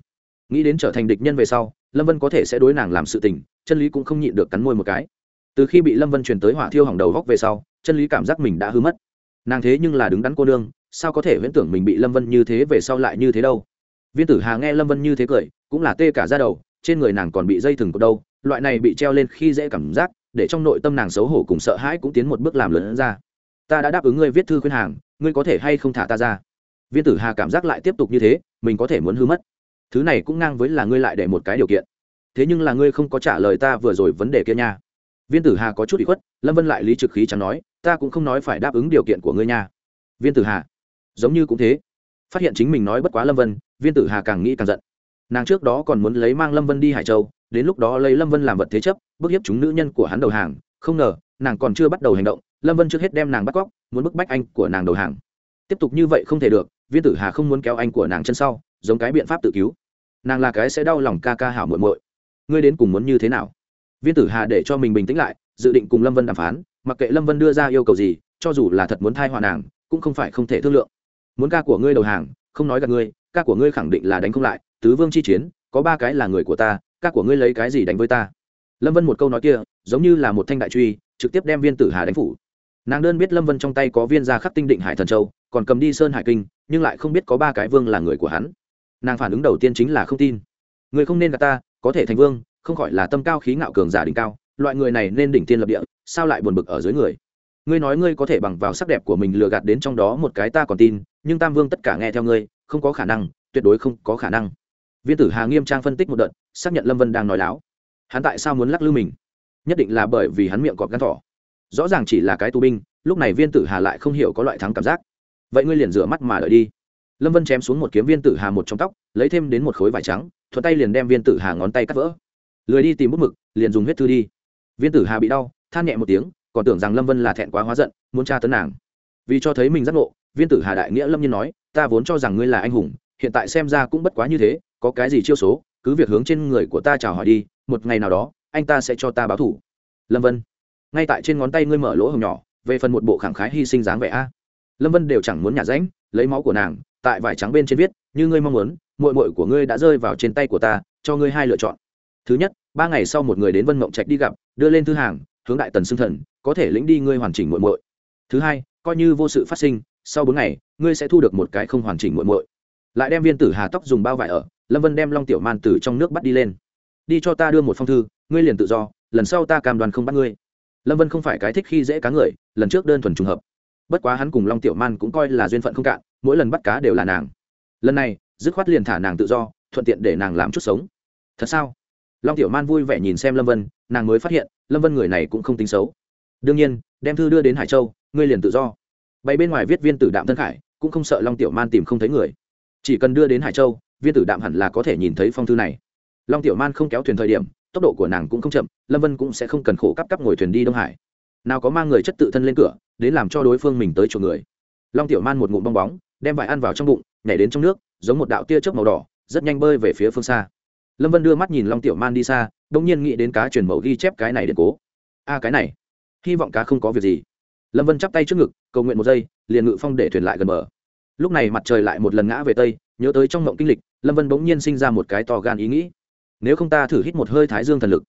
Nghĩ đến trở thành địch nhân về sau, lâm vân có thể sẽ đối nàng làm sự tình, chân lý cũng không nhịn được cắn môi một cái. Từ khi bị lâm vân truyền tới hỏa thiêu hỏng đầu góc về sau, chân lý cảm giác mình đã hư mất. Nàng thế nhưng là đứng đắn cô nương, sao có thể viễn tưởng mình bị lâm vân như thế về sau lại như thế đâu? Viên tử hà nghe lâm vân như thế cười, cũng là tê cả ra đầu, trên người nàng còn bị dây thừng cột đâu, loại này bị treo lên khi dễ cảm giác để trong nội tâm nàng xấu hổ cùng sợ hãi cũng tiến một bước làm lớn ra. Ta đã đáp ứng ngươi viết thư khuyên hàng, ngươi có thể hay không thả ta ra? Viên tử hà cảm giác lại tiếp tục như thế, mình có thể muốn hư mất. Thứ này cũng ngang với là ngươi lại để một cái điều kiện. Thế nhưng là ngươi không có trả lời ta vừa rồi vấn đề kia nha. Viên tử hà có chút bị khuất, lâm vân lại lý trực khí chẳng nói, ta cũng không nói phải đáp ứng điều kiện của ngươi nha. Viên tử hà, giống như cũng thế. Phát hiện chính mình nói bất quá lâm vân, viên tử hà càng nghĩ càng giận. Nàng trước đó còn muốn lấy mang lâm vân đi hải châu, đến lúc đó lấy lâm vân làm vật thế chấp bức hiếp chúng nữ nhân của hắn đầu hàng, không ngờ, nàng còn chưa bắt đầu hành động, lâm vân trước hết đem nàng bắt cóc, muốn bức bách anh của nàng đầu hàng. Tiếp tục như vậy không thể được, viên tử hà không muốn kéo anh của nàng chân sau, giống cái biện pháp tự cứu. Nàng là cái sẽ đau lòng ca ca hảo muội muội. Ngươi đến cùng muốn như thế nào? Viên tử hà để cho mình bình tĩnh lại, dự định cùng lâm vân đàm phán, mặc kệ lâm vân đưa ra yêu cầu gì, cho dù là thật muốn thai hòa nàng, cũng không phải không thể thương lượng. Muốn ca của ngươi đầu hàng, không nói gặp ngươi, ca của ngươi khẳng định là đánh không lại, tứ vương chi chiến, có ba cái là người của ta, ca của ngươi lấy cái gì đánh với ta? Lâm vân một câu nói kia, giống như là một thanh đại truy, trực tiếp đem viên tử hà đánh phủ. Nàng đơn biết lâm vân trong tay có viên gia khắc tinh định hải thần châu, còn cầm đi sơn hải kinh, nhưng lại không biết có ba cái vương là người của hắn. Nàng phản ứng đầu tiên chính là không tin. Người không nên gặp ta, có thể thành vương, không khỏi là tâm cao khí ngạo cường giả đỉnh cao, loại người này nên đỉnh tiên lập địa, sao lại buồn bực ở dưới người? Ngươi nói ngươi có thể bằng vào sắc đẹp của mình lừa gạt đến trong đó một cái ta còn tin, nhưng tam vương tất cả nghe theo ngươi, không có khả năng, tuyệt đối không có khả năng. Viên tử hà nghiêm trang phân tích một đợt, xác nhận lâm vân đang nói láo hắn tại sao muốn lắc lư mình? Nhất định là bởi vì hắn miệng cọp gắn thỏ. Rõ ràng chỉ là cái tù binh, lúc này viên tử hà lại không hiểu có loại thắng cảm giác. Vậy ngươi liền rửa mắt mà đợi đi. Lâm vân chém xuống một kiếm viên tử hà một trong tóc, lấy thêm đến một khối vải trắng, thuận tay liền đem viên tử hà ngón tay cắt vỡ. Lười đi tìm bút mực, liền dùng huyết thư đi. Viên tử hà bị đau, than nhẹ một tiếng, còn tưởng rằng lâm vân là thẹn quá hóa giận, muốn tra tấn nàng. Vì cho thấy mình giác ngộ, viên tử hà đại nghĩa lâm nhiên nói, ta vốn cho rằng ngươi là anh hùng, hiện tại xem ra cũng bất quá như thế, có cái gì chiêu số, cứ việc hướng trên người của ta chào hỏi đi một ngày nào đó, anh ta sẽ cho ta báo thủ. Lâm vân, ngay tại trên ngón tay ngươi mở lỗ hồng nhỏ, về phần một bộ khẳng khái hy sinh dáng vẻ a. Lâm vân đều chẳng muốn nhả ránh, lấy máu của nàng, tại vải trắng bên trên viết, như ngươi mong muốn mội mội của ngươi đã rơi vào trên tay của ta, cho ngươi hai lựa chọn. Thứ nhất, ba ngày sau một người đến vân mộng trạch đi gặp, đưa lên thư hàng, hướng đại tần xưng thần, có thể lĩnh đi ngươi hoàn chỉnh muội muội. Thứ hai, coi như vô sự phát sinh, sau bốn ngày, ngươi sẽ thu được một cái không hoàn chỉnh muội muội. Lại đem viên tử hà tóc dùng bao vải ở, lâm vân đem long tiểu man từ trong nước bắt đi lên đi cho ta đưa một phong thư, ngươi liền tự do, lần sau ta cam đoan không bắt ngươi. Lâm vân không phải cái thích khi dễ cá người, lần trước đơn thuần trùng hợp. Bất quá hắn cùng long tiểu man cũng coi là duyên phận không cạn, mỗi lần bắt cá đều là nàng. Lần này, dứt khoát liền thả nàng tự do, thuận tiện để nàng làm chút sống. Thật sao? Long tiểu man vui vẻ nhìn xem lâm vân, nàng mới phát hiện, lâm vân người này cũng không tính xấu. Đương nhiên, đem thư đưa đến hải châu, ngươi liền tự do. Bay bên ngoài viết viên tử đạm thân khải, cũng không sợ long tiểu man tìm không thấy người. Chỉ cần đưa đến hải châu, viên tử đạm hẳn là có thể nhìn thấy phong thư này long tiểu man không kéo thuyền thời điểm, tốc độ của nàng cũng không chậm, lâm vân cũng sẽ không cần khổ cắp cắp ngồi thuyền đi đông hải. Nào có mang người chất tự thân lên cửa, đến làm cho đối phương mình tới chỗ người. Long tiểu man một ngụm bong bóng, đem vải ăn vào trong bụng, nhảy đến trong nước, giống một đạo tia chớp màu đỏ, rất nhanh bơi về phía phương xa. Lâm vân đưa mắt nhìn long tiểu man đi xa đ ỗ n g nhiên nghĩ đến cá truyền mẫu ghi chép cái này điện cố. A cái này, hy vọng cá không có việc gì. Lâm vân chắp tay trước ngực, cầu nguyện một giây, liền ngự phong để thuyền lại gần bờ. Lúc này mặt trời lại một lần ngã về tây, nhớ tới trong mộng kinh lịch, lâm vân bỗng nhiên sinh ra một cái to gan ý nghĩ nếu không ta thử hít một hơi thái dương thần lực.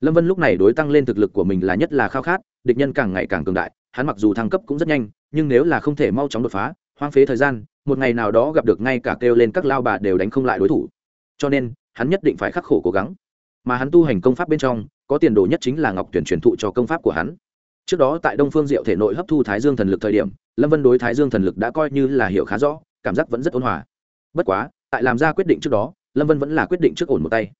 Lâm vân lúc này đối tăng lên thực lực của mình là nhất là khao khát, địch nhân càng ngày càng cường đại, hắn mặc dù thăng cấp cũng rất nhanh, nhưng nếu là không thể mau chóng đột phá, hoang phế thời gian, một ngày nào đó gặp được ngay cả kêu lên các lao bà đều đánh không lại đối thủ. Cho nên, hắn nhất định phải khắc khổ cố gắng. Mà hắn tu hành công pháp bên trong, có tiền đồ nhất chính là ngọc tuyển truyền thụ cho công pháp của hắn. Trước đó tại đông phương diệu thể nội hấp thu thái dương thần lực thời điểm, lâm vân đối thái dương thần lực đã coi như là hiểu khá rõ, cảm giác vẫn rất ôn hòa. Bất quá, tại làm ra quyết định trước đó, lâm vân vẫn là quyết định trước ổn một tay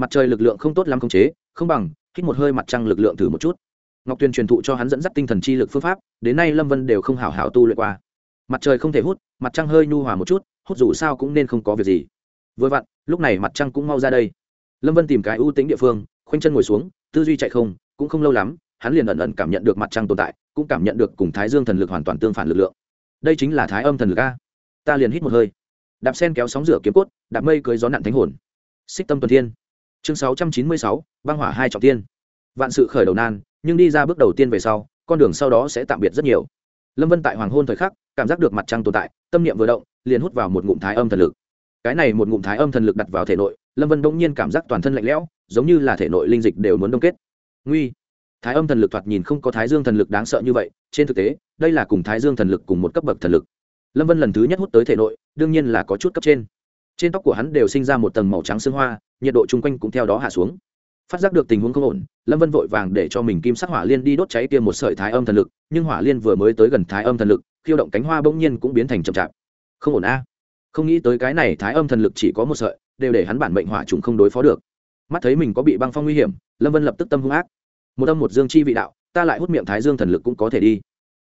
mặt trời lực lượng không tốt lắm khống chế, không bằng, hít một hơi mặt trăng lực lượng thử một chút. Ngọc tuyền truyền thụ cho hắn dẫn dắt tinh thần chi lực phương pháp, đến nay lâm vân đều không hảo hảo tu luyện qua. Mặt trời không thể hút, mặt trăng hơi nhu hòa một chút, hút dù sao cũng nên không có việc gì. Vừa vặn, lúc này mặt trăng cũng mau ra đây. Lâm vân tìm cái ưu tính địa phương, khoanh chân ngồi xuống, tư duy chạy không, cũng không lâu lắm, hắn liền ẩn ẩn cảm nhận được mặt trăng tồn tại, cũng cảm nhận được cùng thái dương thần lực hoàn toàn tương phản lực lượng. Đây chính là thái âm thần lực a. Ta liền hít một hơi. Đạp sen kéo sóng rửa kiếm cốt, đạp mây cưới gió nặn thánh hồn. Xích tâm tuần thiên chương sáu trăm chín mươi sáu, băng hỏa hai trọng tiên. Vạn sự khởi đầu nan, nhưng đi ra bước đầu tiên về sau, con đường sau đó sẽ tạm biệt rất nhiều. Lâm vân tại hoàng hôn thời khắc, cảm giác được mặt trăng tồn tại, tâm niệm vừa động, liền hút vào một ngụm thái âm thần lực. Cái này một ngụm thái âm thần lực đặt vào thể nội, lâm vân bỗng nhiên cảm giác toàn thân lạnh lẽo, giống như là thể nội linh dịch đều muốn đông kết. Nguy! Thái âm thần lực thoạt nhìn không có thái dương thần lực đáng sợ như vậy, trên thực tế, đây là cùng thái dương thần lực cùng một cấp bậc thần lực. Lâm vân lần thứ nhất hút tới thể nội, đương nhiên là có chút cấp trên trên tóc của hắn đều sinh ra một tầng màu trắng xương hoa, nhiệt độ chung quanh cũng theo đó hạ xuống. Phát giác được tình huống không ổn, lâm vân vội vàng để cho mình kim sắc hỏa liên đi đốt cháy kia một sợi thái âm thần lực, nhưng hỏa liên vừa mới tới gần thái âm thần lực, khiêu động cánh hoa bỗng nhiên cũng biến thành chậm chạp. Không ổn a. Không nghĩ tới cái này thái âm thần lực chỉ có một sợi, đều để hắn bản mệnh hỏa trùng không đối phó được. Mắt thấy mình có bị băng phong nguy hiểm, lâm vân lập tức tâm hung ác. Một âm một dương chi vị đạo, ta lại hút miệng thái dương thần lực cũng có thể đi.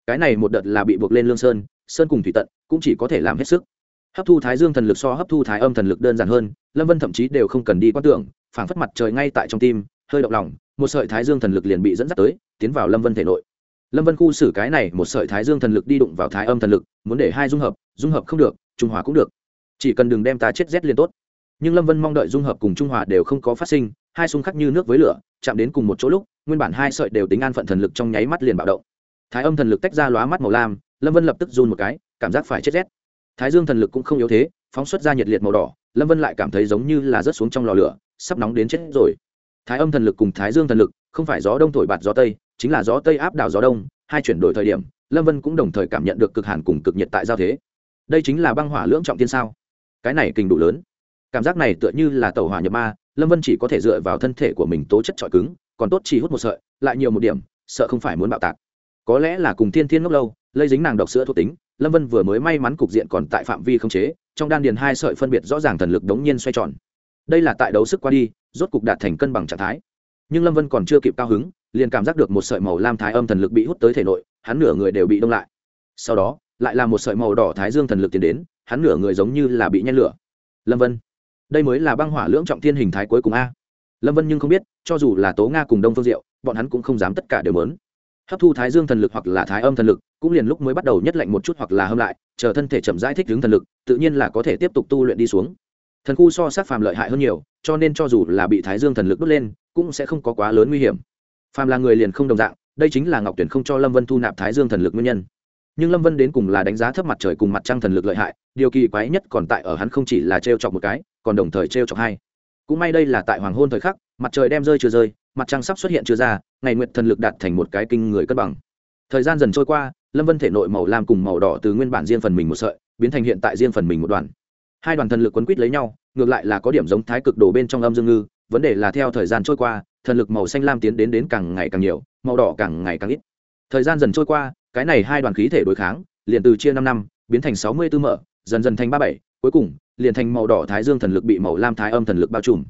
Cái này một đợt là bị buộc lên lương sơn sơn cùng thủy tận, cũng chỉ có thể làm hết sức hấp thu thái dương thần lực so hấp thu thái âm thần lực đơn giản hơn, lâm vân thậm chí đều không cần đi quan tưởng, phảng phất mặt trời ngay tại trong tim, hơi động lòng, một sợi thái dương thần lực liền bị dẫn dắt tới, tiến vào lâm vân thể nội. Lâm vân khu xử cái này, một sợi thái dương thần lực đi đụng vào thái âm thần lực, muốn để hai dung hợp dung hợp không được, trung hòa cũng được. Chỉ cần đừng đem ta chết rét liền tốt. Nhưng lâm vân mong đợi dung hợp cùng trung hòa đều không có phát sinh, hai xung khắc như nước với lửa, chạm đến cùng một chỗ lúc, nguyên bản hai sợi đều tính an phận thần lực trong nháy mắt liền bạo động. Thái âm thần lực tách ra lóa mắt màu lam, lâm vân lập tức run một cái, cảm giác phải chết rét thái dương thần lực cũng không yếu thế, phóng xuất ra nhiệt liệt màu đỏ, lâm vân lại cảm thấy giống như là rớt xuống trong lò lửa, sắp nóng đến chết rồi. Thái âm thần lực cùng thái dương thần lực, không phải gió đông thổi bạt gió tây, chính là gió tây áp đảo gió đông, hai chuyển đổi thời điểm, lâm vân cũng đồng thời cảm nhận được cực hàn cùng cực nhiệt tại giao thế. Đây chính là băng hỏa lưỡng trọng tiên sao? Cái này kình đủ lớn. Cảm giác này tựa như là tàu hỏa nhập ma, lâm vân chỉ có thể dựa vào thân thể của mình tố chất trọi cứng, còn tốt chỉ hút một sợi, lại nhiều một điểm, sợ không phải muốn bạo tạc. Có lẽ là cùng thiên thiên ngốc lâu, lây dính nàng độc sữa thuộc tính lâm vân vừa mới may mắn cục diện còn tại phạm vi không chế, trong đan điền hai sợi phân biệt rõ ràng thần lực đống nhiên xoay tròn. Đây là tại đấu sức qua đi, rốt cục đạt thành cân bằng trạng thái. Nhưng lâm vân còn chưa kịp cao hứng, liền cảm giác được một sợi màu lam thái âm thần lực bị hút tới thể nội, hắn nửa người đều bị đông lại. Sau đó, lại là một sợi màu đỏ thái dương thần lực tiến đến, hắn nửa người giống như là bị nhen lửa. Lâm vân, đây mới là băng hỏa lưỡng trọng thiên hình thái cuối cùng a. Lâm vân nhưng không biết, cho dù là tố nga cùng đông phương diệu, bọn hắn cũng không dám tất cả đều lớn hấp thu thái dương thần lực hoặc là thái âm thần lực, cũng liền lúc mới bắt đầu nhất lạnh một chút hoặc là hâm lại, chờ thân thể chậm rãi thích hướng thần lực, tự nhiên là có thể tiếp tục tu luyện đi xuống. Thần khu so sát phàm lợi hại hơn nhiều, cho nên cho dù là bị thái dương thần lực đốt lên, cũng sẽ không có quá lớn nguy hiểm. Phàm là người liền không đồng dạng, đây chính là ngọc tuyển không cho lâm vân thu nạp thái dương thần lực nguyên nhân. Nhưng lâm vân đến cùng là đánh giá thấp mặt trời cùng mặt trăng thần lực lợi hại, điều kỳ quái nhất còn tại ở hắn không chỉ là t r e o chọc một cái, còn đồng thời t r e o chọc hai. Cũng may đây là tại hoàng hôn thời khắc, mặt trời đem rơi chưa rơi mặt trăng sắp xuất hiện chưa ra, ngày nguyện thần lực đạt thành một cái kinh người cân bằng. Thời gian dần trôi qua, lâm vân thể nội màu lam cùng màu đỏ từ nguyên bản riêng phần mình một sợi, biến thành hiện tại riêng phần mình một đoàn. Hai đoàn thần lực quấn quýt lấy nhau, ngược lại là có điểm giống thái cực đổ bên trong âm dương ngư, vấn đề là theo thời gian trôi qua, thần lực màu xanh lam tiến đến đến càng ngày càng nhiều, màu đỏ càng ngày càng ít. Thời gian dần trôi qua, cái này hai đoàn khí thể đối kháng, liền từ chia năm năm, biến thành sáu mươi tư mở, dần dần thành ba bảy, cuối cùng, liền thành màu đỏ thái dương thần lực bị màu lam thái âm thần lực bao trùm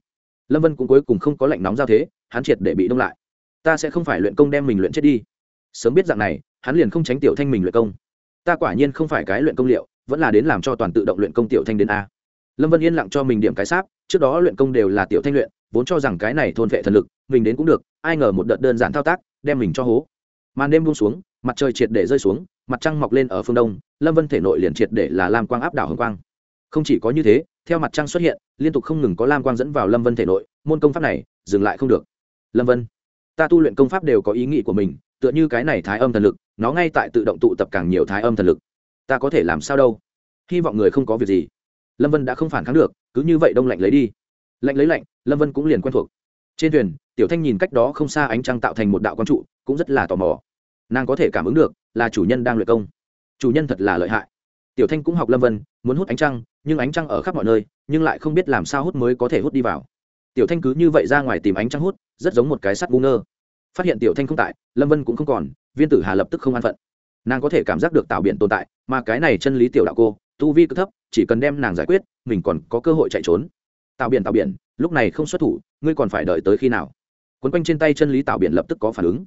lâm vân cũng cuối cùng không có lạnh nóng giao thế, hắn triệt để bị đông lại. Ta sẽ không phải luyện công đem mình luyện chết đi. Sớm biết dạng này, hắn liền không tránh tiểu thanh mình luyện công. Ta quả nhiên không phải cái luyện công liệu, vẫn là đến làm cho toàn tự động luyện công tiểu thanh đến a. Lâm vân yên lặng cho mình điểm cái sáp, trước đó luyện công đều là tiểu thanh luyện, vốn cho rằng cái này thôn vệ thần lực, mình đến cũng được, ai ngờ một đợt đơn giản thao tác, đem mình cho hố. Màn đêm buông xuống, mặt trời triệt để rơi xuống, mặt trăng mọc lên ở phương đông, lâm vân thể nội liền triệt để là lam quang áp đảo hồng quang. Không chỉ có như thế theo mặt trăng xuất hiện, liên tục không ngừng có lam quang dẫn vào lâm vân thể nội, môn công pháp này, dừng lại không được. Lâm vân, ta tu luyện công pháp đều có ý nghĩ của mình, tựa như cái này thái âm thần lực, nó ngay tại tự động tụ tập càng nhiều thái âm thần lực. Ta có thể làm sao đâu? Hy vọng người không có việc gì. Lâm vân đã không phản kháng được, cứ như vậy đông lạnh lấy đi. Lạnh lấy lạnh, lâm vân cũng liền quen thuộc. Trên thuyền, tiểu thanh nhìn cách đó không xa ánh trăng tạo thành một đạo quang trụ, cũng rất là tò mò. Nàng có thể cảm ứng được là chủ nhân đang luyện công. Chủ nhân thật là lợi hại tiểu thanh cũng học lâm vân, muốn hút ánh trăng, nhưng ánh trăng ở khắp mọi nơi, nhưng lại không biết làm sao hút mới có thể hút đi vào. Tiểu thanh cứ như vậy ra ngoài tìm ánh trăng hút, rất giống một cái sắt bu ngơ. Phát hiện tiểu thanh không tại, lâm vân cũng không còn, viên tử hà lập tức không an phận. Nàng có thể cảm giác được tạo biện tồn tại, mà cái này chân lý tiểu đạo cô, tu vi cứ thấp, chỉ cần đem nàng giải quyết, mình còn có cơ hội chạy trốn. Tạo biển tạo biển, lúc này không xuất thủ, ngươi còn phải đợi tới khi nào? Quấn quanh trên tay chân lý tạo biển lập tức có phản ứng.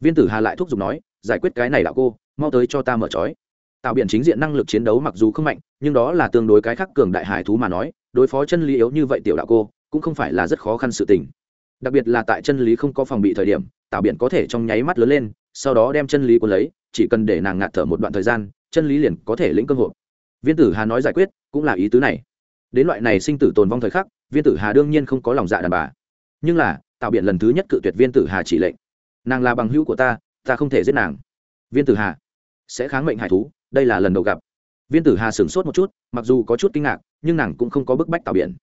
Viên tử hà lại thúc giục nói, giải quyết cái này đạo cô, mau tới cho ta mở trói tạo biển chính diện năng lực chiến đấu mặc dù không mạnh, nhưng đó là tương đối cái khác cường đại hải thú mà nói, đối phó chân lý yếu như vậy tiểu đạo cô, cũng không phải là rất khó khăn sự tình. Đặc biệt là tại chân lý không có phòng bị thời điểm tạo biển có thể trong nháy mắt lớn lên, sau đó đem chân lý cuốn lấy, chỉ cần để nàng ngạt thở một đoạn thời gian, chân lý liền có thể lĩnh cơ hội viên tử hà nói giải quyết, cũng là ý tứ này. Đến loại này sinh tử tồn vong thời khắc, viên tử hà đương nhiên không có lòng dạ đàn bà. Nhưng là tạo biện lần thứ nhất cự tuyệt viên tử hà chỉ lệnh. Nàng là bằng hữu của ta ta không thể giết nàng. Viên tử hà, sẽ kháng mệnh hải thú đây là lần đầu gặp. Viên tử hà sửng sốt một chút, mặc dù có chút kinh ngạc, nhưng nàng cũng không có bức bách tạo biển.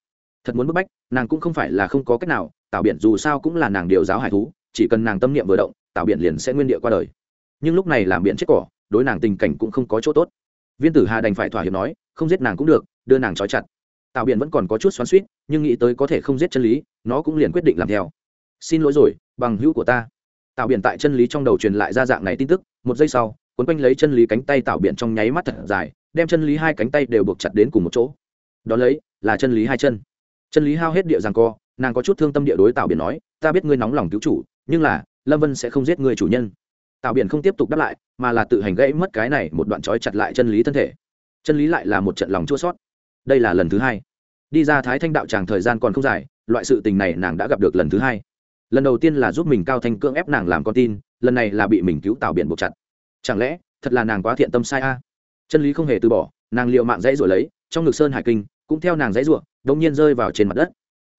Thật muốn bức bách, nàng cũng không phải là không có cách nào tạo biển dù sao cũng là nàng điều giáo hải thú, chỉ cần nàng tâm niệm vừa động tạo biển liền sẽ nguyên địa qua đời. Nhưng lúc này làm biển chết cỏ, đối nàng tình cảnh cũng không có chỗ tốt. Viên tử hà đành phải thỏa hiệp nói, không giết nàng cũng được, đưa nàng trói chặt. Tạo biển vẫn còn có chút xoắn suýt nhưng nghĩ tới có thể không giết chân lý, nó cũng liền quyết định làm theo. Xin lỗi rồi, bằng hữu của ta. Tạo biển tại chân lý trong đầu truyền lại ra dạng này tin tức, một giây sau quấn quanh lấy chân lý cánh tay tạo biển trong nháy mắt thật dài, đem chân lý hai cánh tay đều buộc chặt đến cùng một chỗ. Đó lấy, là chân lý hai chân. Chân lý hao hết địa rằng co, nàng có chút thương tâm địa đối tạo biển nói, ta biết ngươi nóng lòng cứu chủ, nhưng là, lâm vân sẽ không giết người chủ nhân. Tạo biển không tiếp tục đáp lại, mà là tự hành gãy mất cái này một đoạn trói chặt lại chân lý thân thể. Chân lý lại là một trận lòng chua sót đây là lần thứ hai. Đi ra thái thanh đạo tràng thời gian còn không dài, loại sự tình này nàng đã gặp được lần thứ hai. Lần đầu tiên là giúp mình cao thanh cưỡng ép nàng làm con tin, lần này là bị mình cứu tạo biển buộc chặt chẳng lẽ, thật là nàng quá thiện tâm sai a? Chân lý không hề từ bỏ, nàng liệu mạng dãy rồi lấy, trong ngực sơn hải kinh, cũng theo nàng dãy ruộng đống nhiên rơi vào trên mặt đất.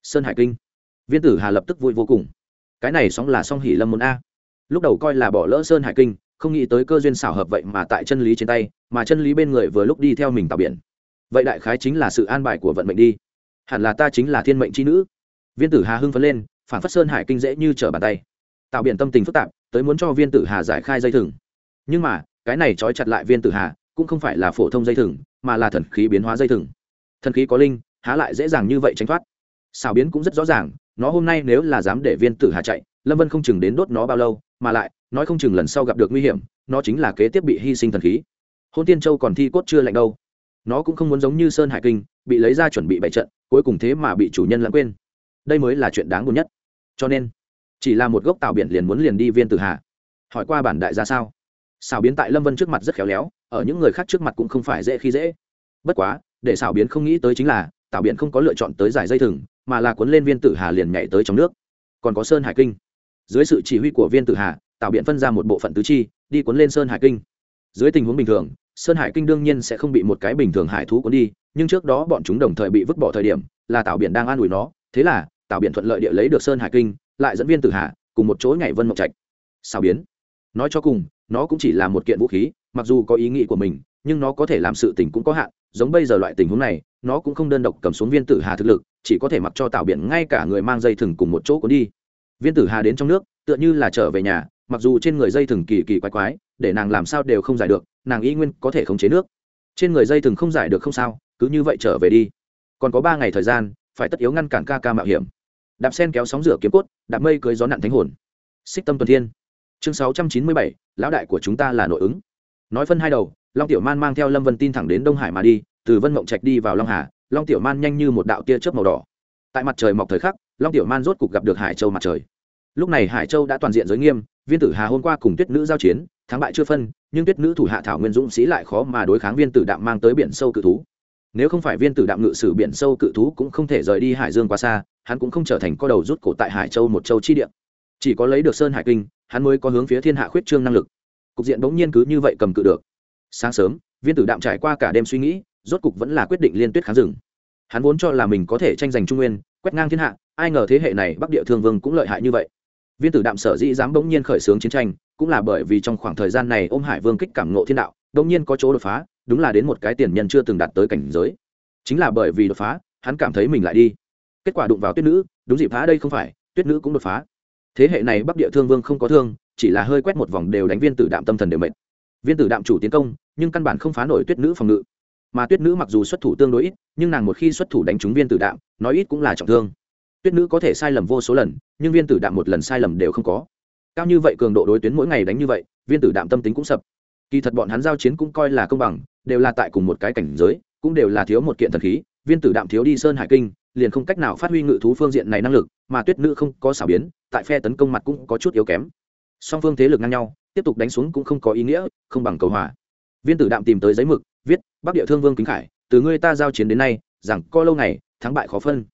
Sơn hải kinh. Viên tử hà lập tức vui vô cùng. Cái này sóng là song hỉ lâm môn a. Lúc đầu coi là bỏ lỡ sơn hải kinh, không nghĩ tới cơ duyên xảo hợp vậy mà tại chân lý trên tay, mà chân lý bên người vừa lúc đi theo mình tạo biển. Vậy đại khái chính là sự an bài của vận mệnh đi. Hẳn là ta chính là thiên mệnh c h i nữ. Viên tử hà hưng phấn lên, phản phất sơn hải kinh dễ như trở bàn tay. Tạo biển tâm tình phức tạp, tới muốn cho viên tử hà giải khai dây thừng nhưng mà, cái này trói chặt lại viên tử hà, cũng không phải là phổ thông dây thừng, mà là thần khí biến hóa dây thừng. Thần khí có linh, há lại dễ dàng như vậy tránh thoát. Xào biến cũng rất rõ ràng, nó hôm nay nếu là dám để viên tử hà chạy, lâm vân không chừng đến đốt nó bao lâu, mà lại, nói không chừng lần sau gặp được nguy hiểm, nó chính là kế tiếp bị hy sinh thần khí. Hôn tiên châu còn thi cốt chưa lạnh đâu. Nó cũng không muốn giống như sơn hải kinh, bị lấy ra chuẩn bị bày trận, cuối cùng thế mà bị chủ nhân lãng quên. Đây mới là chuyện đáng buồn nhất. Cho nên, chỉ là một gốc tạo biển liền muốn liền đi viên tử hà. Hỏi qua bản đại ra sao? Xảo biến tại lâm vân trước mặt rất khéo léo, ở những người khác trước mặt cũng không phải dễ khi dễ. Bất quá, để xảo biến không nghĩ tới chính là tạo biện không có lựa chọn tới giải dây thừng, mà là cuốn lên viên tử hà liền nhảy tới trong nước. Còn có sơn hải kinh. Dưới sự chỉ huy của viên tử hà tạo biện phân ra một bộ phận tứ chi, đi cuốn lên sơn hải kinh. Dưới tình huống bình thường, sơn hải kinh đương nhiên sẽ không bị một cái bình thường hải thú cuốn đi, nhưng trước đó bọn chúng đồng thời bị vứt bỏ thời điểm, là tạo biện đang an ủi nó. Thế là tạo biện thuận lợi địa lấy được sơn hải kinh, lại dẫn viên tử hà cùng một chỗ nhảy vân mộng trạch. Sao biến. Nói cho cùng nó cũng chỉ là một kiện vũ khí, mặc dù có ý nghĩ của mình, nhưng nó có thể làm sự tình cũng có hạn. Giống bây giờ loại tình huống này, nó cũng không đơn độc cầm xuống viên tử hà thực lực, chỉ có thể mặc cho tạo biển ngay cả người mang dây thừng cùng một chỗ cuốn đi. Viên tử hà đến trong nước, tựa như là trở về nhà, mặc dù trên người dây thừng kỳ kỳ quái quái, để nàng làm sao đều không giải được, nàng y nguyên có thể khống chế nước. Trên người dây thừng không giải được không sao, cứ như vậy trở về đi. Còn có ba ngày thời gian, phải tất yếu ngăn cản ca ca mạo hiểm. Đạp sen kéo sóng rửa kiếm cốt, đạp mây cưới gió nặn thánh hồn. Xích tâm tuần thiên chương sáu trăm chín mươi bảy, lão đại của chúng ta là nội ứng. Nói phân hai đầu, long tiểu man mang theo lâm vân tin thẳng đến đông hải mà đi, từ vân mộng trạch đi vào long hà, long tiểu man nhanh như một đạo tia chớp màu đỏ. Tại mặt trời mọc thời khắc, long tiểu man rốt cục gặp được hải châu mặt trời. Lúc này hải châu đã toàn diện giới nghiêm, viên tử hà hôm qua cùng tuyết nữ giao chiến, thắng bại chưa phân, nhưng tuyết nữ thủ hạ thảo nguyên dũng sĩ lại khó mà đối kháng viên tử đạm mang tới biển sâu cự thú. Nếu không phải viên tử đạm ngự sử biển sâu cự thú cũng không thể rời đi hải dương quá xa, hắn cũng không trở thành co đầu rút cổ tại hải châu một châu chi địa chỉ có lấy được sơn hải kinh, hắn mới có hướng phía thiên hạ khuyết trương năng lực. Cục diện bỗng nhiên cứ như vậy cầm cự được. Sáng sớm, viên tử đạm trải qua cả đêm suy nghĩ, rốt cục vẫn là quyết định liên tuyết kháng rừng hắn vốn cho là mình có thể tranh giành trung nguyên, quét ngang thiên hạ, ai ngờ thế hệ này bắc địa thương vương cũng lợi hại như vậy. Viên tử đạm sở dĩ dám bỗng nhiên khởi xướng chiến tranh, cũng là bởi vì trong khoảng thời gian này ôm hải vương kích cảm ngộ thiên đạo, bỗng nhiên có chỗ đột phá, đúng là đến một cái tiền nhân chưa từng đạt tới cảnh giới. Chính là bởi vì đột phá, hắn cảm thấy mình lại đi. Kết quả đụng vào tuyết nữ, đúng dịp phá đây không phải, tuyết nữ cũng đột phá thế hệ này bắc địa thương vương không có thương, chỉ là hơi quét một vòng đều đánh viên tử đạm tâm thần đều mệt. Viên tử đạm chủ tiến công, nhưng căn bản không phá nổi tuyết nữ phòng ngự. Mà tuyết nữ mặc dù xuất thủ tương đối ít, nhưng nàng một khi xuất thủ đánh trúng viên tử đạm, nói ít cũng là trọng thương. Tuyết nữ có thể sai lầm vô số lần, nhưng viên tử đạm một lần sai lầm đều không có. Cao như vậy cường độ đối tuyến mỗi ngày đánh như vậy, viên tử đạm tâm tính cũng sập. Kỳ thật bọn hắn giao chiến cũng coi là công bằng, đều là tại cùng một cái cảnh giới, cũng đều là thiếu một kiện thần khí. Viên tử đạm thiếu đi sơn hải kinh liền không cách nào phát huy ngự thú phương diện này năng lực, mà tuyết nữ không có xảo biến, tại phe tấn công mặt cũng có chút yếu kém. Song phương thế lực ngang nhau, tiếp tục đánh xuống cũng không có ý nghĩa, không bằng cầu hòa. Viên tử đạm tìm tới giấy mực, viết, bắc địa thương vương kính khải, từ ngươi ta giao chiến đến nay, rằng co lâu ngày, thắng bại khó phân.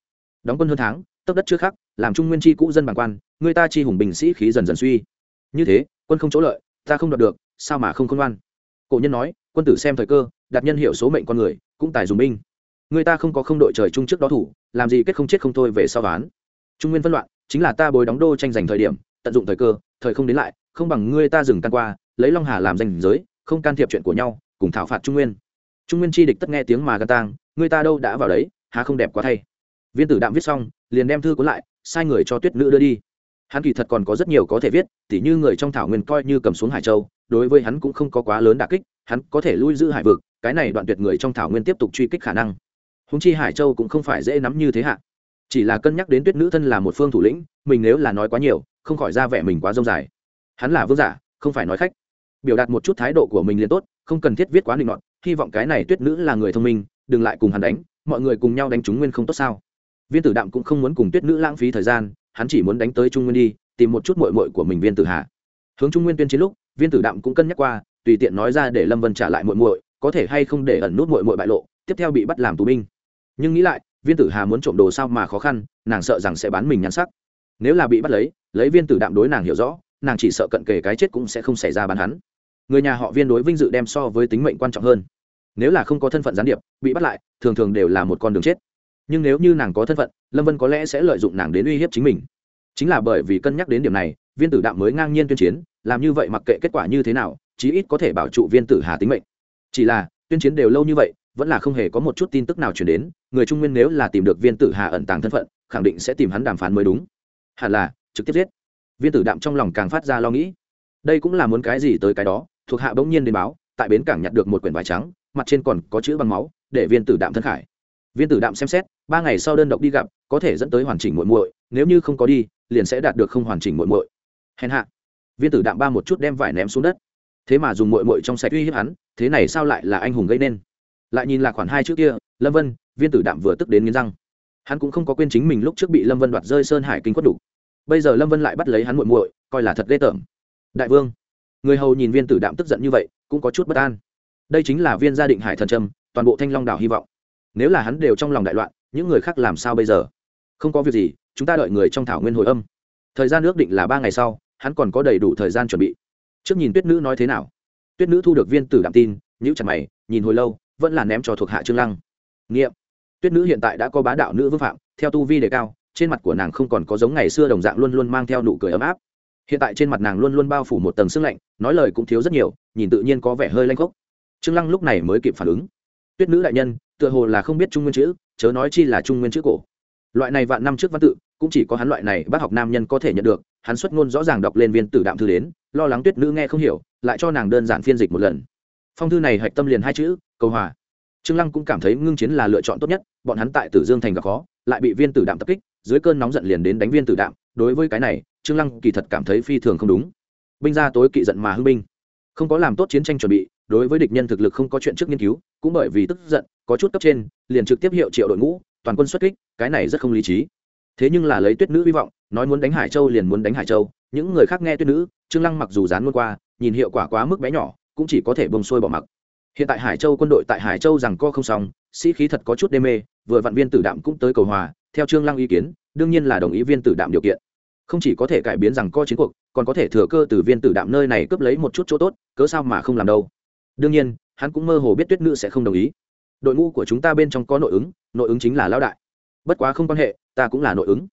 Đóng quân hơn tháng, tấp đất trước khắc, làm trung nguyên chi cũ dân bản quan người ta chi hùng bình sĩ khí dần dần suy. Như thế, quân không chỗ lợi, ta không đoạt được, sao mà không khôn ngoan? Cổ nhân nói, quân tử xem thời cơ, đặt nhân hiệu số mệnh con người, cũng tài dùng binh. Người ta không có không đội trời chung trước đó thủ làm gì kết không chết không thôi về sau ván trung nguyên phân loạn, chính là ta bồi đóng đô tranh giành thời điểm, tận dụng thời cơ, thời không đến lại, không bằng ngươi ta dừng can qua, lấy long hà làm danh giới, không can thiệp chuyện của nhau, cùng thảo phạt trung nguyên. Trung nguyên chi địch tất nghe tiếng mà gan tang người ta đâu đã vào đấy, há không đẹp quá thay. Viên tử đạm viết xong, liền đem thư cuốn lại, sai người cho tuyết nữ đưa đi. Hắn kỳ thật còn có rất nhiều có thể viết, tỉ như người trong thảo nguyên coi như cầm xuống hải châu, đối với hắn cũng không có quá lớn đà kích, hắn có thể lui giữ hải vực, cái này đoạn tuyệt người trong thảo nguyên tiếp tục truy kích khả năng húng chi hải châu cũng không phải dễ nắm như thế hạ. Chỉ là cân nhắc đến tuyết nữ thân là một phương thủ lĩnh, mình nếu là nói quá nhiều, không khỏi ra vẻ mình quá dông dài. Hắn là vương giả, không phải nói khách. Biểu đạt một chút thái độ của mình liền tốt, không cần thiết viết quá định luận hy vọng cái này tuyết nữ là người thông minh, đừng lại cùng hắn đánh, mọi người cùng nhau đánh chúng nguyên không tốt sao. Viên tử đạm cũng không muốn cùng tuyết nữ lãng phí thời gian, hắn chỉ muốn đánh tới trung nguyên đi, tìm một chút mội mội của mình viên tử hạ. Hướng trung nguyên tuyên chiến lúc, viên tử đạm cũng cân nhắc qua, tùy tiện nói ra để lâm vân trả lại mội mội có thể hay không để ẩn nút mội mội bại lộ, tiếp theo bị bắt làm tù binh nhưng nghĩ lại, viên tử hà muốn trộm đồ sao mà khó khăn, nàng sợ rằng sẽ bán mình nhắn sắc. Nếu là bị bắt lấy lấy viên tử đạm đối nàng hiểu rõ, nàng chỉ sợ cận kề cái chết cũng sẽ không xảy ra bán hắn. Người nhà họ viên đối vinh dự đem so với tính mệnh quan trọng hơn. Nếu là không có thân phận gián điệp, bị bắt lại, thường thường đều là một con đường chết. Nhưng nếu như nàng có thân phận, lâm vân có lẽ sẽ lợi dụng nàng đến uy hiếp chính mình. Chính là bởi vì cân nhắc đến điểm này, viên tử đạm mới ngang nhiên tuyên chiến, làm như vậy mặc kệ kết quả như thế nào, chí ít có thể bảo trụ viên tử hà tính mệnh. Chỉ là, tuyên chiến đều lâu như vậy vẫn là không hề có một chút tin tức nào chuyển đến, người trung nguyên nếu là tìm được viên tử hà ẩn tàng thân phận, khẳng định sẽ tìm hắn đàm phán mới đúng. Hẳn là, trực tiếp giết. Viên tử đạm trong lòng càng phát ra lo nghĩ. Đây cũng là muốn cái gì tới cái đó, thuộc hạ bỗng nhiên đến báo, tại bến cảng nhặt được một quyển vải trắng, mặt trên còn có chữ bằng máu, để viên tử đạm thân khải. Viên tử đạm xem xét, ba ngày sau đơn độc đi gặp, có thể dẫn tới hoàn chỉnh muội muội, nếu như không có đi, liền sẽ đạt được không hoàn chỉnh muội muội. Hèn hạ, viên tử đạm ba một chút đem vải ném xuống đất. Thế mà dùng muội muội trong sạch uy hiếp hắn, thế này sao lại là anh hùng gây nên? Lại nhìn là khoản hai trước kia, lâm vân, viên tử đạm vừa tức đến nghiến răng. Hắn cũng không có quên chính mình lúc trước bị lâm vân đoạt rơi sơn hải kinh quất đủ bây giờ lâm vân lại bắt lấy hắn muội muội, coi là thật ghê tởm. Đại vương, người hầu nhìn viên tử đạm tức giận như vậy, cũng có chút bất an. Đây chính là viên gia định hải thần trâm, toàn bộ thanh long đảo hy vọng. Nếu là hắn đều trong lòng đại loạn, những người khác làm sao bây giờ? Không có việc gì, chúng ta đợi người trong thảo nguyên hồi âm. Thời gian ước định là ba ngày sau, hắn còn có đầy đủ thời gian chuẩn bị. Trước nhìn tuyết nữ nói thế nào? Tuyết nữ thu được viên tử đạm tin nhữ chặt mày, nhìn hồi lâu vẫn là ném cho thuộc hạ trương lăng. Nghiệm. Tuyết nữ hiện tại đã có bá đạo nữ vương phạm, theo tu vi đề cao, trên mặt của nàng không còn có giống ngày xưa đồng dạng luôn luôn mang theo nụ cười ấm áp. Hiện tại trên mặt nàng luôn luôn bao phủ một tầng sương lạnh, nói lời cũng thiếu rất nhiều, nhìn tự nhiên có vẻ hơi lanh khốc. Trương lăng lúc này mới kịp phản ứng. Tuyết nữ đại nhân, tựa hồ là không biết trung nguyên chữ, chớ nói chi là trung nguyên chữ cổ. Loại này vạn năm trước văn tự, cũng chỉ có hắn loại này bác học nam nhân có thể nhận được, hắn xuất ngôn rõ ràng đọc lên viên tử đạm thư đến, lo lắng tuyết nữ nghe không hiểu, lại cho nàng đơn giản phiên dịch một lần phong thư này hạch tâm liền hai chữ, cầu hòa. Trương lăng cũng cảm thấy ngưng chiến là lựa chọn tốt nhất, bọn hắn tại tử dương thành gặp khó, lại bị viên tử đạm tập kích, dưới cơn nóng giận liền đến đánh viên tử đạm. Đối với cái này, trương lăng kỳ thật cảm thấy phi thường không đúng. Binh gia tối kỵ giận mà hưng binh. Không có làm tốt chiến tranh chuẩn bị, đối với địch nhân thực lực không có chuyện trước nghiên cứu, cũng bởi vì tức giận, có chút cấp trên, liền trực tiếp hiệu triệu đội ngũ, toàn quân xuất kích, cái này rất không lý trí. Thế nhưng là lấy tuyết nữ hy vọng, nói muốn đánh hải châu liền muốn đánh hải châu. Những người khác nghe tuyết nữ, trương lăng mặc dù dán luôn qua, nhìn hiệu quả quá mức bé nhỏ cũng chỉ có thể bông sôi bỏ mặc. Hiện tại hải châu quân đội tại hải châu rằng co không xong, sĩ khí thật có chút đê mê, vừa vạn viên tử đạm cũng tới cầu hòa, theo trương lăng ý kiến, đương nhiên là đồng ý viên tử đạm điều kiện. Không chỉ có thể cải biến rằng co chiến cuộc, còn có thể thừa cơ từ viên tử đạm nơi này cướp lấy một chút chỗ tốt, cớ sao mà không làm đâu. Đương nhiên, hắn cũng mơ hồ biết tuyết nữ sẽ không đồng ý. Đội ngũ của chúng ta bên trong có nội ứng nội ứng chính là lão đại. Bất quá không quan hệ, ta cũng là nội ứng.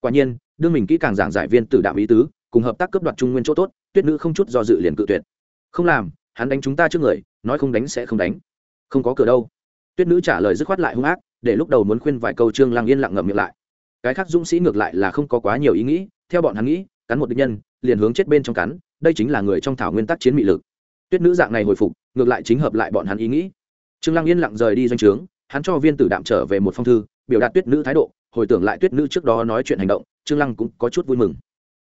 Quả nhiên, đương mình kỹ càng giảng giải viên tử đạm ý tứ, cùng hợp tác cấp đoạt trung nguyên chỗ tốt, tuyết nữ không chút do dự liền cự tuyệt. Không làm hắn đánh chúng ta trước người, nói không đánh sẽ không đánh. Không có cửa đâu. Tuyết nữ trả lời dứt khoát lại hung ác, để lúc đầu muốn khuyên vài câu trương lăng yên lặng ngậm miệng lại. Cái khác dũng sĩ ngược lại là không có quá nhiều ý nghĩ, theo bọn hắn nghĩ, cắn một địch nhân, liền hướng chết bên trong cắn, đây chính là người trong thảo nguyên tắc chiến mị lực. Tuyết nữ dạng này hồi phục, ngược lại chính hợp lại bọn hắn ý nghĩ. Trương lăng yên lặng rời đi doanh trướng, hắn cho viên tử đạm trở về một phong thư, biểu đạt tuyết nữ thái độ, hồi tưởng lại tuyết nữ trước đó nói chuyện hành động, trương lăng cũng có chút vui mừng.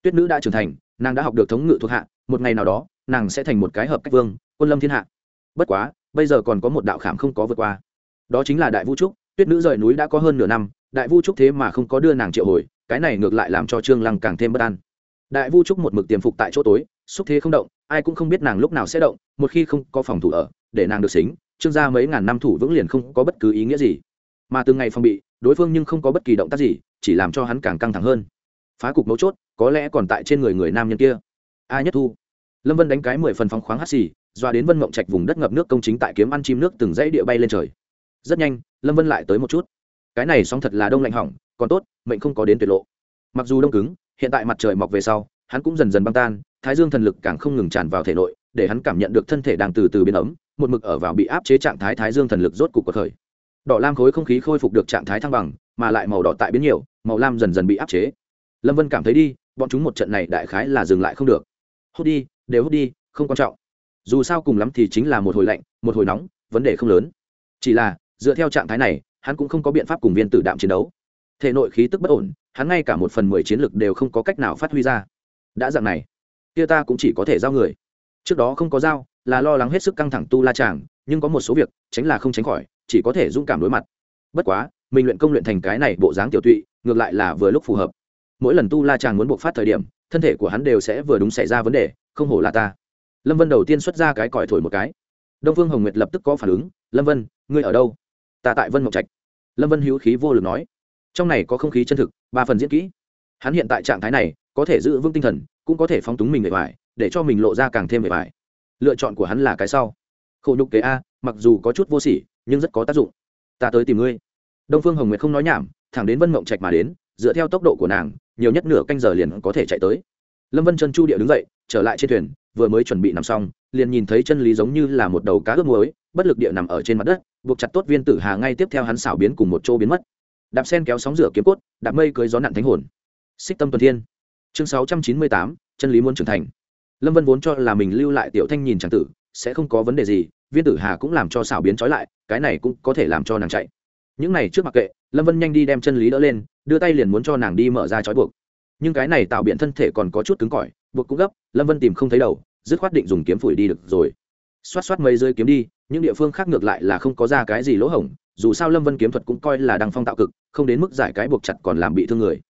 Tuyết nữ đã trưởng thành, nàng đã học được thống ngự thuộc hạ, một ngày nào đó nàng sẽ thành một cái hợp cách vương, quân lâm thiên hạ. Bất quá, bây giờ còn có một đạo khảm không có vượt qua. Đó chính là đại vũ trúc, tuyết nữ rời núi đã có hơn nửa năm, đại vũ trúc thế mà không có đưa nàng triệu hồi, cái này ngược lại làm cho trương lăng càng thêm bất an. Đại vũ trúc một mực tiềm phục tại chỗ tối, xúc thế không động, ai cũng không biết nàng lúc nào sẽ động, một khi không có phòng thủ ở, để nàng được xính, trương gia mấy ngàn năm thủ vững liền không có bất cứ ý nghĩa gì. Mà từ ngày phòng bị, đối phương nhưng không có bất kỳ động tác gì, chỉ làm cho hắn càng căng thẳng hơn. Phá cục mấu chốt, có lẽ còn tại trên người người nam nhân kia. A nhất thu lâm vân đánh cái mười phần phóng khoáng hắt xì, doa đến vân mộng trạch vùng đất ngập nước công chính tại kiếm ăn chim nước từng dãy địa bay lên trời. Rất nhanh, lâm vân lại tới một chút. Cái này sóng thật là đông lạnh hỏng, còn tốt, mệnh không có đến tuyệt lộ. Mặc dù đông cứng, hiện tại mặt trời mọc về sau, hắn cũng dần dần băng tan, thái dương thần lực càng không ngừng tràn vào thể nội, để hắn cảm nhận được thân thể đang từ từ biến ấm, một mực ở vào bị áp chế trạng thái thái dương thần lực rốt cục cuộc khởi. Đỏ lam khối không khí khôi phục được trạng thái thăng bằng, mà lại màu đỏ tại biến nhiều, màu lam dần dần bị áp chế. Lâm vân cảm thấy đi, bọn chúng một trận này đại khái là dừng lại không được. Hút đi đều hút đi, không quan trọng. Dù sao cùng lắm thì chính là một hồi lạnh, một hồi nóng, vấn đề không lớn. Chỉ là, dựa theo trạng thái này, hắn cũng không có biện pháp cùng viên tử đạm chiến đấu. Thể nội khí tức bất ổn, hắn ngay cả một phần mười chiến lực đều không có cách nào phát huy ra. Đã dạng này, kia ta cũng chỉ có thể giao người. Trước đó không có giao, là lo lắng hết sức căng thẳng tu la chàng, nhưng có một số việc, tránh là không tránh khỏi, chỉ có thể dũng cảm đối mặt. Bất quá, mình luyện công luyện thành cái này bộ dáng tiểu tụy, ngược lại là vừa lúc phù hợp. Mỗi lần tu la chàng muốn buộc phát thời điểm, thân thể của hắn đều sẽ vừa đúng xảy ra vấn đề không hổ là ta. Lâm vân đầu tiên xuất ra cái còi thổi một cái. Đông phương hồng nguyệt lập tức có phản ứng, lâm vân, ngươi ở đâu? Ta tại vân mộc trạch. Lâm vân hữu khí vô lực nói. Trong này có không khí chân thực, ba phần diễn kỹ. Hắn hiện tại trạng thái này, có thể giữ vững tinh thần, cũng có thể phóng túng mình bề ngoài, để cho mình lộ ra càng thêm bề ngoài. Lựa chọn của hắn là cái sau. Khổ nhục kế a, mặc dù có chút vô sỉ, nhưng rất có tác dụng. Ta tới tìm ngươi. Đông phương hồng nguyệt không nói nhảm, thẳng đến vân mộng trạch mà đến, dựa theo tốc độ của nàng, nhiều nhất nửa canh giờ liền có thể chạy tới lâm vân chân chu địa đứng dậy, trở lại trên thuyền, vừa mới chuẩn bị nằm xong, liền nhìn thấy chân lý giống như là một đầu cá ướp muối, bất lực địa nằm ở trên mặt đất, buộc chặt tốt viên tử hà ngay tiếp theo hắn xảo biến cùng một chỗ biến mất. Đạp sen kéo sóng rửa kiếm cốt, đạp mây cưới gió nặn thánh hồn. Xích tâm tuần thiên. Chương sáu trăm chín mươi tám, chân lý muốn trưởng thành. Lâm vân vốn cho là mình lưu lại tiểu thanh nhìn tràng tử, sẽ không có vấn đề gì, viên tử hà cũng làm cho xảo biến trói lại, cái này cũng có thể làm cho nàng chạy. Những này trước mặc kệ, lâm vân nhanh đi đem chân lý đỡ lên, đưa tay liền muốn cho nàng đi mở ra trói buộc nhưng cái này tạo biện thân thể còn có chút cứng cỏi, buộc cũng gấp, lâm vân tìm không thấy đầu, dứt khoát định dùng kiếm phủi đi được rồi. Xoát xoát mây rơi kiếm đi, những địa phương khác ngược lại là không có ra cái gì lỗ hổng, dù sao lâm vân kiếm thuật cũng coi là đăng phong tạo cực, không đến mức giải cái buộc chặt còn làm bị thương người.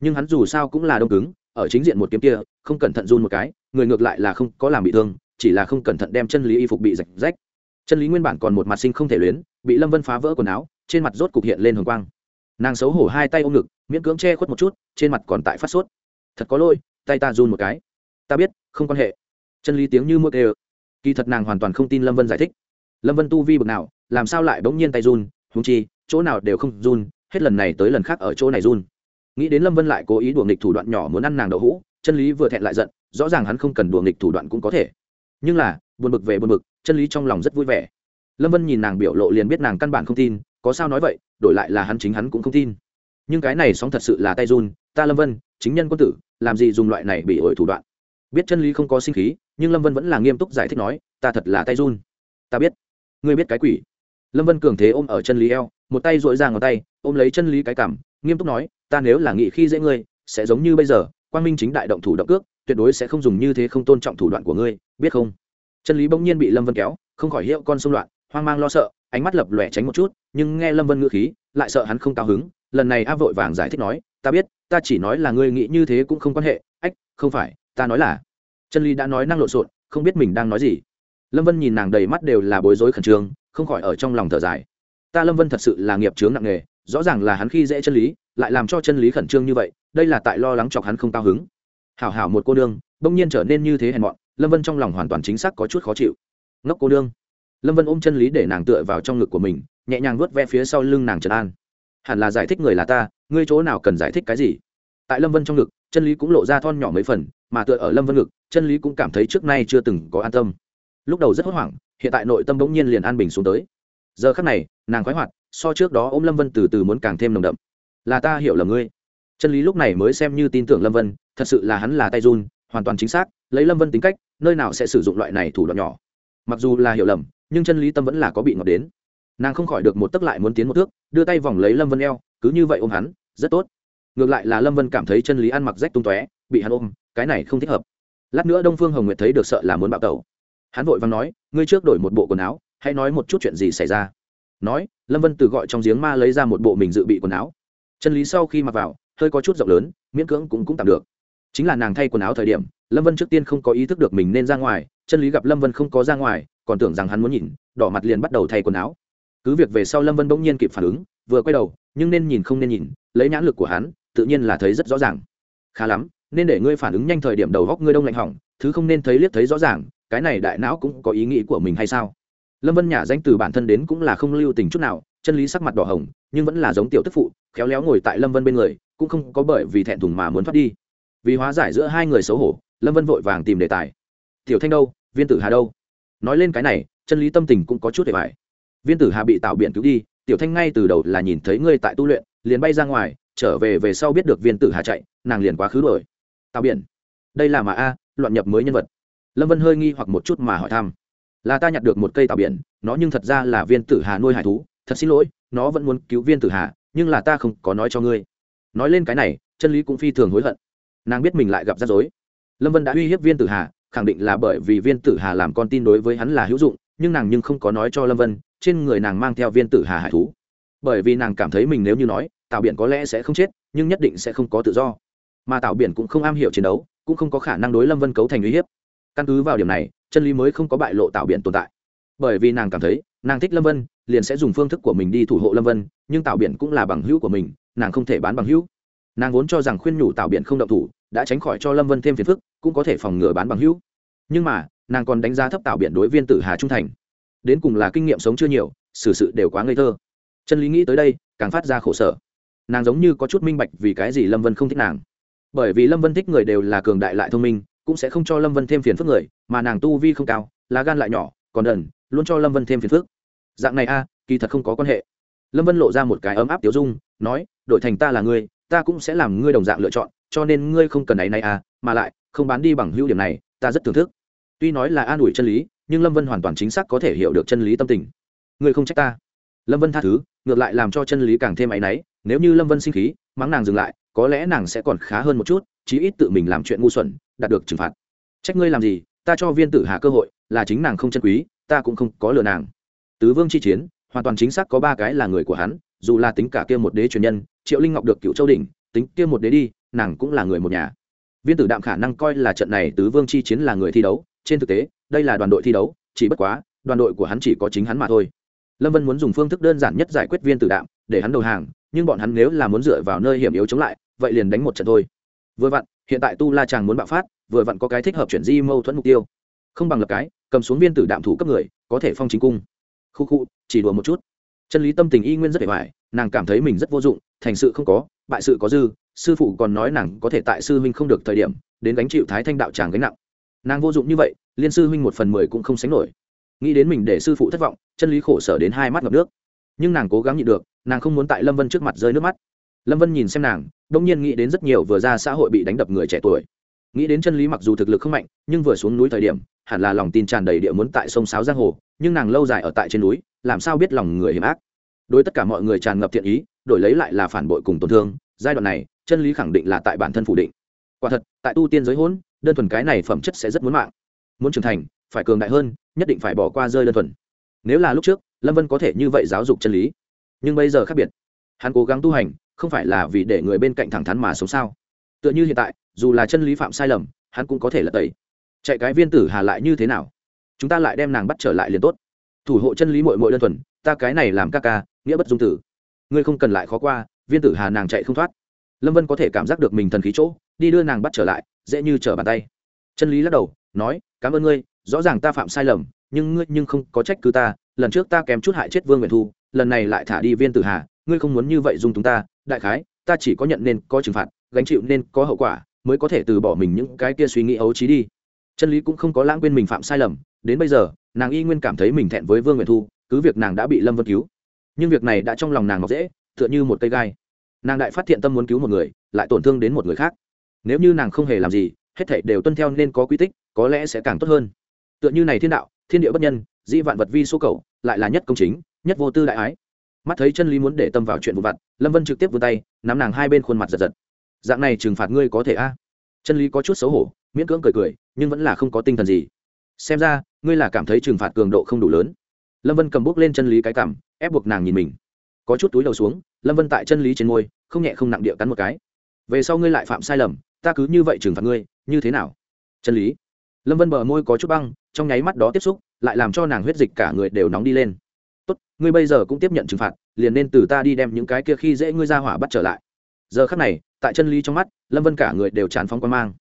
Nhưng hắn dù sao cũng là đông cứng, ở chính diện một kiếm kia, không cẩn thận run một cái, người ngược lại là không có làm bị thương, chỉ là không cẩn thận đem chân lý y phục bị rạch rách. Chân lý nguyên bản còn một mặt sinh không thể luyến, bị lâm vân phá vỡ quần áo, trên mặt rốt cục hiện lên hồng quang nàng xấu hổ hai tay ôm ngực, miễn cưỡng che khuất một chút, trên mặt còn tại phát sốt. Thật có lỗi, tay ta run một cái. Ta biết, không quan hệ. Chân lý tiếng như mưa kêu. Kỳ thật nàng hoàn toàn không tin lâm vân giải thích. Lâm vân tu vi bực nào, làm sao lại bỗng nhiên tay run húng chi, chỗ nào đều không run, hết lần này tới lần khác ở chỗ này run. Nghĩ đến lâm vân lại cố ý đùa nghịch thủ đoạn nhỏ muốn ăn nàng đậu hũ, chân lý vừa thẹn lại giận, rõ ràng hắn không cần đùa nghịch thủ đoạn cũng có thể. Nhưng là, buồn bực về buồn bực, chân lý trong lòng rất vui vẻ. Lâm vân nhìn nàng biểu lộ liền biết nàng căn bản không tin có sao nói vậy, đổi lại là hắn chính hắn cũng không tin. Nhưng cái này sóng thật sự là tay run, ta lâm vân, chính nhân quân tử, làm gì dùng loại này bị ổi thủ đoạn? Biết chân lý không có sinh khí, nhưng lâm vân vẫn là nghiêm túc giải thích nói, ta thật là tay run. Ta biết. Ngươi biết cái quỷ. Lâm vân cường thế ôm ở chân lý eo, một tay dội ra ngón tay, ôm lấy chân lý cái cảm nghiêm túc nói, ta nếu là nghị khi dễ ngươi, sẽ giống như bây giờ, quang minh chính đại động thủ động cước, tuyệt đối sẽ không dùng như thế không tôn trọng thủ đoạn của ngươi, biết không? Chân lý bỗng nhiên bị lâm vân kéo, không khỏi hiệu con xung loạn hoang mang lo sợ ánh mắt lập lòe tránh một chút nhưng nghe lâm vân ngữ khí lại sợ hắn không cao hứng. Lần này a vội vàng giải thích nói ta biết ta chỉ nói là ngươi nghĩ như thế cũng không quan hệ. Ách không phải ta nói là chân lý đã nói năng lộn xộn không biết mình đang nói gì. Lâm vân nhìn nàng đầy mắt đều là bối rối khẩn trương không khỏi ở trong lòng thở dài. Ta lâm vân thật sự là nghiệp chướng nặng nề rõ ràng là hắn khi dễ chân lý lại làm cho chân lý khẩn trương như vậy đây là tại lo lắng chọc hắn không cao hứng. Hảo hảo một cô đương, bỗng nhiên trở nên như thế hèn mọn. Lâm vân trong lòng hoàn toàn chính xác có chút khó chịu. Ngốc cô đương lâm vân ôm chân lý để nàng tựa vào trong ngực của mình, nhẹ nhàng vuốt ve phía sau lưng nàng trần an. Hẳn là giải thích người là ta, ngươi chỗ nào cần giải thích cái gì? Tại lâm vân trong ngực, chân lý cũng lộ ra thon nhỏ mấy phần, mà tựa ở lâm vân ngực, chân lý cũng cảm thấy trước nay chưa từng có an tâm. Lúc đầu rất hốt hoảng, hiện tại nội tâm bỗng nhiên liền an bình xuống tới. Giờ khắc này, nàng khoái hoạt, so trước đó ô m lâm vân từ từ muốn càng thêm nồng đậm. Là ta hiểu là ngươi. Chân lý lúc này mới xem như tin tưởng lâm vân, thật sự là hắn là tay run, hoàn toàn chính xác, lấy lâm vân tính cách, nơi nào sẽ sử dụng loại này thủ đoạn nhỏ. Mặc dù là hiểu lầm nhưng chân lý tâm vẫn là có bị ngọt đến. Nàng không khỏi được một tấc lại muốn tiến một thước, đưa tay vòng lấy lâm vân eo, cứ như vậy ôm hắn, rất tốt. Ngược lại là lâm vân cảm thấy chân lý ăn mặc rách tung tóe, bị hắn ôm, cái này không thích hợp. Lát nữa đông phương hồng nguyệt thấy được sợ là muốn bạo tẩu. Hắn vội vàng nói, ngươi trước đổi một bộ quần áo, hãy nói một chút chuyện gì xảy ra. Nói, lâm vân từ gọi trong giếng ma lấy ra một bộ mình dự bị quần áo. Chân lý sau khi mặc vào, hơi có chút rộng lớn, miễn cưỡng cũng cũng tạm được. Chính là nàng thay quần áo thời điểm, lâm vân trước tiên không có ý thức được mình nên ra ngoài, chân lý gặp lâm vân không có ra ngoài còn tưởng rằng hắn muốn nhìn, đỏ mặt liền bắt đầu thay quần áo. Cứ việc về sau lâm vân bỗng nhiên kịp phản ứng, vừa quay đầu, nhưng nên nhìn không nên nhìn, lấy nhãn lực của hắn, tự nhiên là thấy rất rõ ràng. Khá lắm, nên để ngươi phản ứng nhanh thời điểm đầu góc ngươi đông lạnh hỏng, thứ không nên thấy liếc thấy rõ ràng, cái này đại não cũng có ý nghĩ của mình hay sao? Lâm vân nhả danh từ bản thân đến cũng là không lưu tình chút nào, chân lý sắc mặt đỏ hồng, nhưng vẫn là giống tiểu tức phụ, khéo léo ngồi tại lâm vân bên người, cũng không có bởi vì thẹn thùng mà muốn thoát đi. Vì hóa giải giữa hai người xấu hổ, lâm vân vội vàng tìm đề tài. Tiểu thanh đâu? Viên tử hà đâu? Nói lên cái này, chân lý tâm tình cũng có chút để vải. viên tử hà bị tạo biện cứu đi, tiểu thanh ngay từ đầu là nhìn thấy ngươi tại tu luyện, liền bay ra ngoài, trở về về sau biết được viên tử hà chạy, nàng liền quá khứ đuổi. Tạo biển, đây là mà a, loạn nhập mới nhân vật. Lâm vân hơi nghi hoặc một chút mà hỏi thăm. Là ta nhặt được một cây tạo biển, nó nhưng thật ra là viên tử hà nuôi hải thú, thật xin lỗi, nó vẫn muốn cứu viên tử hà, nhưng là ta không có nói cho ngươi. Nói lên cái này, chân lý cũng phi thường hối hận. Nàng biết mình lại gặp rắc rối. Lâm vân đã uy hiếp viên tử hà khẳng định là bởi vì viên tử hà làm con tin đối với hắn là hữu dụng, nhưng nàng nhưng không có nói cho lâm vân, trên người nàng mang theo viên tử hà hải thú. Bởi vì nàng cảm thấy mình nếu như nói tạo biển có lẽ sẽ không chết, nhưng nhất định sẽ không có tự do. Mà tạo biển cũng không am hiểu chiến đấu, cũng không có khả năng đối lâm vân cấu thành uy hiếp. Căn cứ vào điểm này, chân lý mới không có bại lộ tạo biển tồn tại. Bởi vì nàng cảm thấy, nàng thích lâm vân, liền sẽ dùng phương thức của mình đi thủ hộ lâm vân, nhưng tạo biển cũng là bằng hữu của mình, nàng không thể bán bằng hữu. Nàng vốn cho rằng khuyên nhủ tạo biển không động thủ đã tránh khỏi cho lâm vân thêm phiền phức, cũng có thể phòng ngừa bán bằng hữu. Nhưng mà, nàng còn đánh giá thấp tạo biển đối viên tử hà trung thành. Đến cùng là kinh nghiệm sống chưa nhiều, xử sự đều quá ngây thơ. Chân lý nghĩ tới đây, càng phát ra khổ sở. Nàng giống như có chút minh bạch vì cái gì lâm vân không thích nàng. Bởi vì lâm vân thích người đều là cường đại lại thông minh, cũng sẽ không cho lâm vân thêm phiền phức người, mà nàng tu vi không cao, lá gan lại nhỏ, còn đần luôn cho lâm vân thêm phiền phức. Dạng này a, kỳ thật không có quan hệ. Lâm vân lộ ra một cái ấm áp tiểu dung, nói, đổi thành ta là ngươi, ta cũng sẽ làm ngươi đồng dạng lựa chọn cho nên ngươi không cần ấy này à mà lại, không bán đi bằng hữu điểm này, ta rất thưởng thức. Tuy nói là an ủi chân lý, nhưng lâm vân hoàn toàn chính xác có thể hiểu được chân lý tâm tình. Ngươi không trách ta. Lâm vân tha thứ, ngược lại làm cho chân lý càng thêm áy náy nếu như lâm vân sinh khí, mắng nàng dừng lại, có lẽ nàng sẽ còn khá hơn một chút, chí ít tự mình làm chuyện ngu xuẩn, đạt được trừng phạt. Trách ngươi làm gì, ta cho viên tử hạ cơ hội, là chính nàng không chân quý, ta cũng không có lừa nàng. Tứ vương chi chiến, hoàn toàn chính xác có ba cái là người của hắn, dù là tính cả kia một đế truyền nhân, triệu linh ngọc được cựu châu đỉnh, tính kia một đế đi nàng cũng là người một nhà. Viên tử đạm khả năng coi là trận này tứ vương chi chiến là người thi đấu, trên thực tế, đây là đoàn đội thi đấu, chỉ bất quá, đoàn đội của hắn chỉ có chính hắn mà thôi. Lâm vân muốn dùng phương thức đơn giản nhất giải quyết viên tử đạm, để hắn đầu hàng, nhưng bọn hắn nếu là muốn dựa vào nơi hiểm yếu chống lại, vậy liền đánh một trận thôi. Vừa vặn, hiện tại tu la chàng muốn bạo phát, vừa vặn có cái thích hợp chuyển di mâu thuẫn mục tiêu. Không bằng lập cái, cầm xuống viên tử đạm thủ cấp người, có thể phong chính cung. Khu khu, chỉ đùa một chút. Chân lý tâm tình y nguyên rất vẻ vải nàng cảm thấy mình rất vô dụng, thành sự không có, bại sự có dư sư phụ còn nói nàng có thể tại sư huynh không được thời điểm, đến gánh chịu thái thanh đạo tràng gánh nặng. Nàng vô dụng như vậy, liên sư huynh một phần mười cũng không sánh nổi. Nghĩ đến mình để sư phụ thất vọng, chân lý khổ sở đến hai mắt ngập nước. Nhưng nàng cố gắng nhịn được, nàng không muốn tại lâm vân trước mặt rơi nước mắt. Lâm vân nhìn xem nàng, đông nhiên nghĩ đến rất nhiều vừa ra xã hội bị đánh đập người trẻ tuổi. Nghĩ đến chân lý mặc dù thực lực không mạnh, nhưng vừa xuống núi thời điểm, hẳn là lòng tin tràn đầy địa muốn tại sông sáo giang hồ, nhưng nàng lâu dài ở tại trên núi, làm sao biết lòng người hiểm ác. Đối tất cả mọi người tràn ngập thiện ý, đổi lấy lại là phản bội cùng tổn thương giai đoạn này, chân lý khẳng định là tại bản thân phủ định. Quả thật, tại tu tiên giới hỗn, đơn thuần cái này phẩm chất sẽ rất muốn mạng. Muốn trưởng thành, phải cường đại hơn, nhất định phải bỏ qua rơi đơn thuần. Nếu là lúc trước, lâm vân có thể như vậy giáo dục chân lý. Nhưng bây giờ khác biệt. Hắn cố gắng tu hành, không phải là vì để người bên cạnh thẳng thắn mà sống sao? Tựa như hiện tại, dù là chân lý phạm sai lầm, hắn cũng có thể là tẩy. Chạy cái viên tử hà lại như thế nào? Chúng ta lại đem nàng bắt trở lại liền tốt. Thủ hộ chân lý mội mội đơn thuần, ta cái này làm ca ca, nghĩa bất dung tử. Ngươi không cần lại khó qua viên tử hà nàng chạy không thoát. Lâm vân có thể cảm giác được mình thần khí chỗ, đi đưa nàng bắt trở lại, dễ như trở bàn tay. Chân lý lắc đầu, nói, cảm ơn ngươi, rõ ràng ta phạm sai lầm, nhưng ngươi nhưng không có trách cứ ta, lần trước ta kém chút hại chết vương nguyện thu, lần này lại thả đi viên tử hà, ngươi không muốn như vậy dùng chúng ta, đại khái, ta chỉ có nhận nên có trừng phạt, gánh chịu nên có hậu quả, mới có thể từ bỏ mình những cái kia suy nghĩ ấu trí đi. Chân lý cũng không có lãng quên mình phạm sai lầm, đến bây giờ, nàng y nguyên cảm thấy mình thẹn với vương nguyện thu, cứ việc nàng đã bị lâm vân cứu. Nhưng việc này đã trong lòng nàng ngọc dễ tựa như một cây gai. Nàng đại phát thiện tâm muốn cứu một người, lại tổn thương đến một người khác. Nếu như nàng không hề làm gì, hết thảy đều tuân theo nên có quy tích, có lẽ sẽ càng tốt hơn. Tựa như này thiên đạo, thiên địa bất nhân, dĩ vạn vật vi số cầu, lại là nhất công chính, nhất vô tư đại ái. Mắt thấy chân lý muốn để tâm vào chuyện vụ vặt, lâm vân trực tiếp vươn tay, nắm nàng hai bên khuôn mặt giật giật. Dạng này trừng phạt ngươi có thể a? Chân lý có chút xấu hổ, miễn cưỡng cười cười, nhưng vẫn là không có tinh thần gì. Xem ra, ngươi là cảm thấy trừng phạt cường độ không đủ lớn. Lâm vân cầm bút lên chân lý cái cảm, ép buộc nàng nhìn mình có chút túi đầu xuống, lâm vân tại chân lý trên môi, không nhẹ không nặng địa cắn một cái. Về sau ngươi lại phạm sai lầm, ta cứ như vậy trừng phạt ngươi, như thế nào? Chân lý. Lâm vân bờ môi có chút băng, trong nháy mắt đó tiếp xúc, lại làm cho nàng huyết dịch cả người đều nóng đi lên. Tốt, ngươi bây giờ cũng tiếp nhận trừng phạt, liền nên từ ta đi đem những cái kia khi dễ ngươi ra hỏa bắt trở lại. Giờ khắc này, tại chân lý trong mắt, lâm vân cả người đều tràn phong quan mang.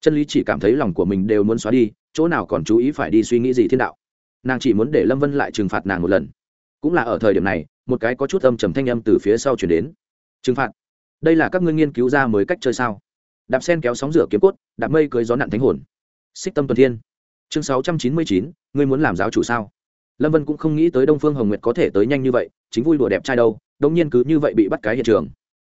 Chân lý chỉ cảm thấy lòng của mình đều muốn xóa đi, chỗ nào còn chú ý phải đi suy nghĩ gì thiên đạo. Nàng chỉ muốn để lâm vân lại trừng phạt nàng một lần. Cũng là ở thời điểm này một cái có chút âm trầm thanh âm từ phía sau chuyển đến. Trừng phạt. Đây là các ngươi nghiên cứu ra mới cách chơi sao? Đạp sen kéo sóng rửa kiếm cốt, đạp mây cưới gió nặn thánh hồn. Xích tâm tuần thiên. Chương sáu trăm chín mươi chín, ngươi muốn làm giáo chủ sao? Lâm vân cũng không nghĩ tới đông phương hồng nguyệt có thể tới nhanh như vậy, chính vui đùa đẹp trai đâu đông nhiên cứ như vậy bị bắt cái hiện trường.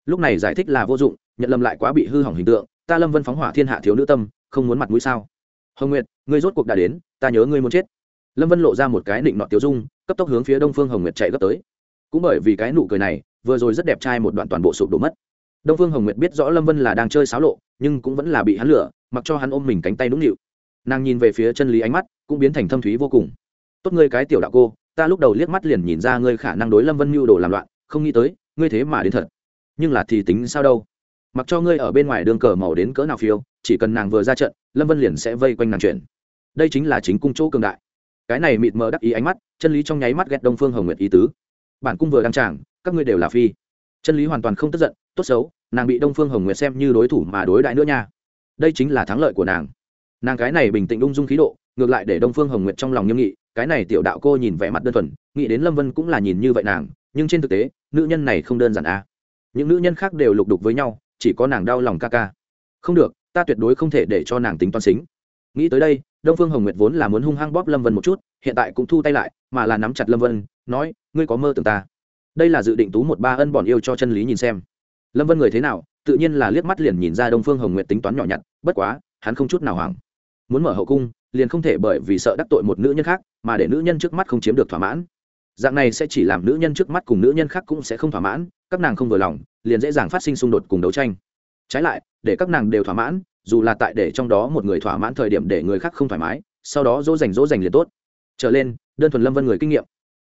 Lúc này giải thích là vô dụng, nhận lầm lại quá bị hư hỏng hình tượng, ta lâm vân phóng hỏa thiên hạ thiếu nữ tâm, không muốn mặt mũi sao? Hồng nguyệt, ngươi rốt cuộc đã đến, ta nhớ ngươi muốn chết. Lâm vân lộ ra một cái định nọ tiêu dung, cấp tốc hướng phía đông phương hồng nguyệt chạy gấp tới cũng bởi vì cái nụ cười này, vừa rồi rất đẹp trai một đoạn toàn bộ sụp đổ mất. Đông phương hồng nguyệt biết rõ lâm vân là đang chơi xáo lộ, nhưng cũng vẫn là bị hắn lửa mặc cho hắn ôm mình cánh tay nũng nịu. Nàng nhìn về phía chân lý ánh mắt, cũng biến thành thâm thúy vô cùng. Tốt ngươi cái tiểu đạo cô, ta lúc đầu liếc mắt liền nhìn ra ngươi khả năng đối lâm vân mưu đồ làm loạn, không nghĩ tới, ngươi thế mà đến thật. Nhưng là thì tính sao đâu? Mặc cho ngươi ở bên ngoài đường cờ màu đến cỡ nào phiêu, chỉ cần nàng vừa ra trận, lâm vân liền sẽ vây quanh nàng chuyển đây chính là chính cung chỗ cường đại. Cái này mịt mờ đắc ý ánh mắt, chân lý trong nháy mắt ghét đông phương hồng nguyệt ý tứ bản cung vừa đăng tràng, các ngươi đều là phi. Chân lý hoàn toàn không tức giận, tốt xấu, nàng bị đông phương hồng nguyệt xem như đối thủ mà đối đại nữa nha. Đây chính là thắng lợi của nàng. Nàng cái này bình tĩnh ung dung khí độ, ngược lại để đông phương hồng nguyệt trong lòng nghiêm nghị, cái này tiểu đạo cô nhìn vẻ mặt đơn thuần, nghĩ đến lâm vân cũng là nhìn như vậy nàng, nhưng trên thực tế, nữ nhân này không đơn giản à. những nữ nhân khác đều lục đục với nhau, chỉ có nàng đau lòng ca ca. Không được, ta tuyệt đối không thể để cho nàng tính toán xính. Nghĩ tới đây, đông phương hồng nguyệt vốn là muốn hung hăng bóp lâm vân một chút, hiện tại cũng thu tay lại, mà là nắm chặt lâm vân, nói ngươi có mơ tưởng ta? Đây là dự định tú một ba ân bọn yêu cho chân lý nhìn xem. Lâm vân người thế nào, tự nhiên là liếc mắt liền nhìn ra đông phương hồng nguyệt tính toán nhỏ nhặt, bất quá, hắn không chút nào hoảng. Muốn mở hậu cung, liền không thể bởi vì sợ đắc tội một nữ nhân khác, mà để nữ nhân trước mắt không chiếm được thỏa mãn. Dạng này sẽ chỉ làm nữ nhân trước mắt cùng nữ nhân khác cũng sẽ không thỏa mãn, các nàng không vừa lòng, liền dễ dàng phát sinh xung đột cùng đấu tranh. Trái lại, để các nàng đều thỏa mãn, dù là tại để trong đó một người thỏa mãn thời điểm để người khác không thoải mái, sau đó dỗ dành dỗ dành liền tốt. Trở lên, đơn thuần lâm vân người kinh nghiệm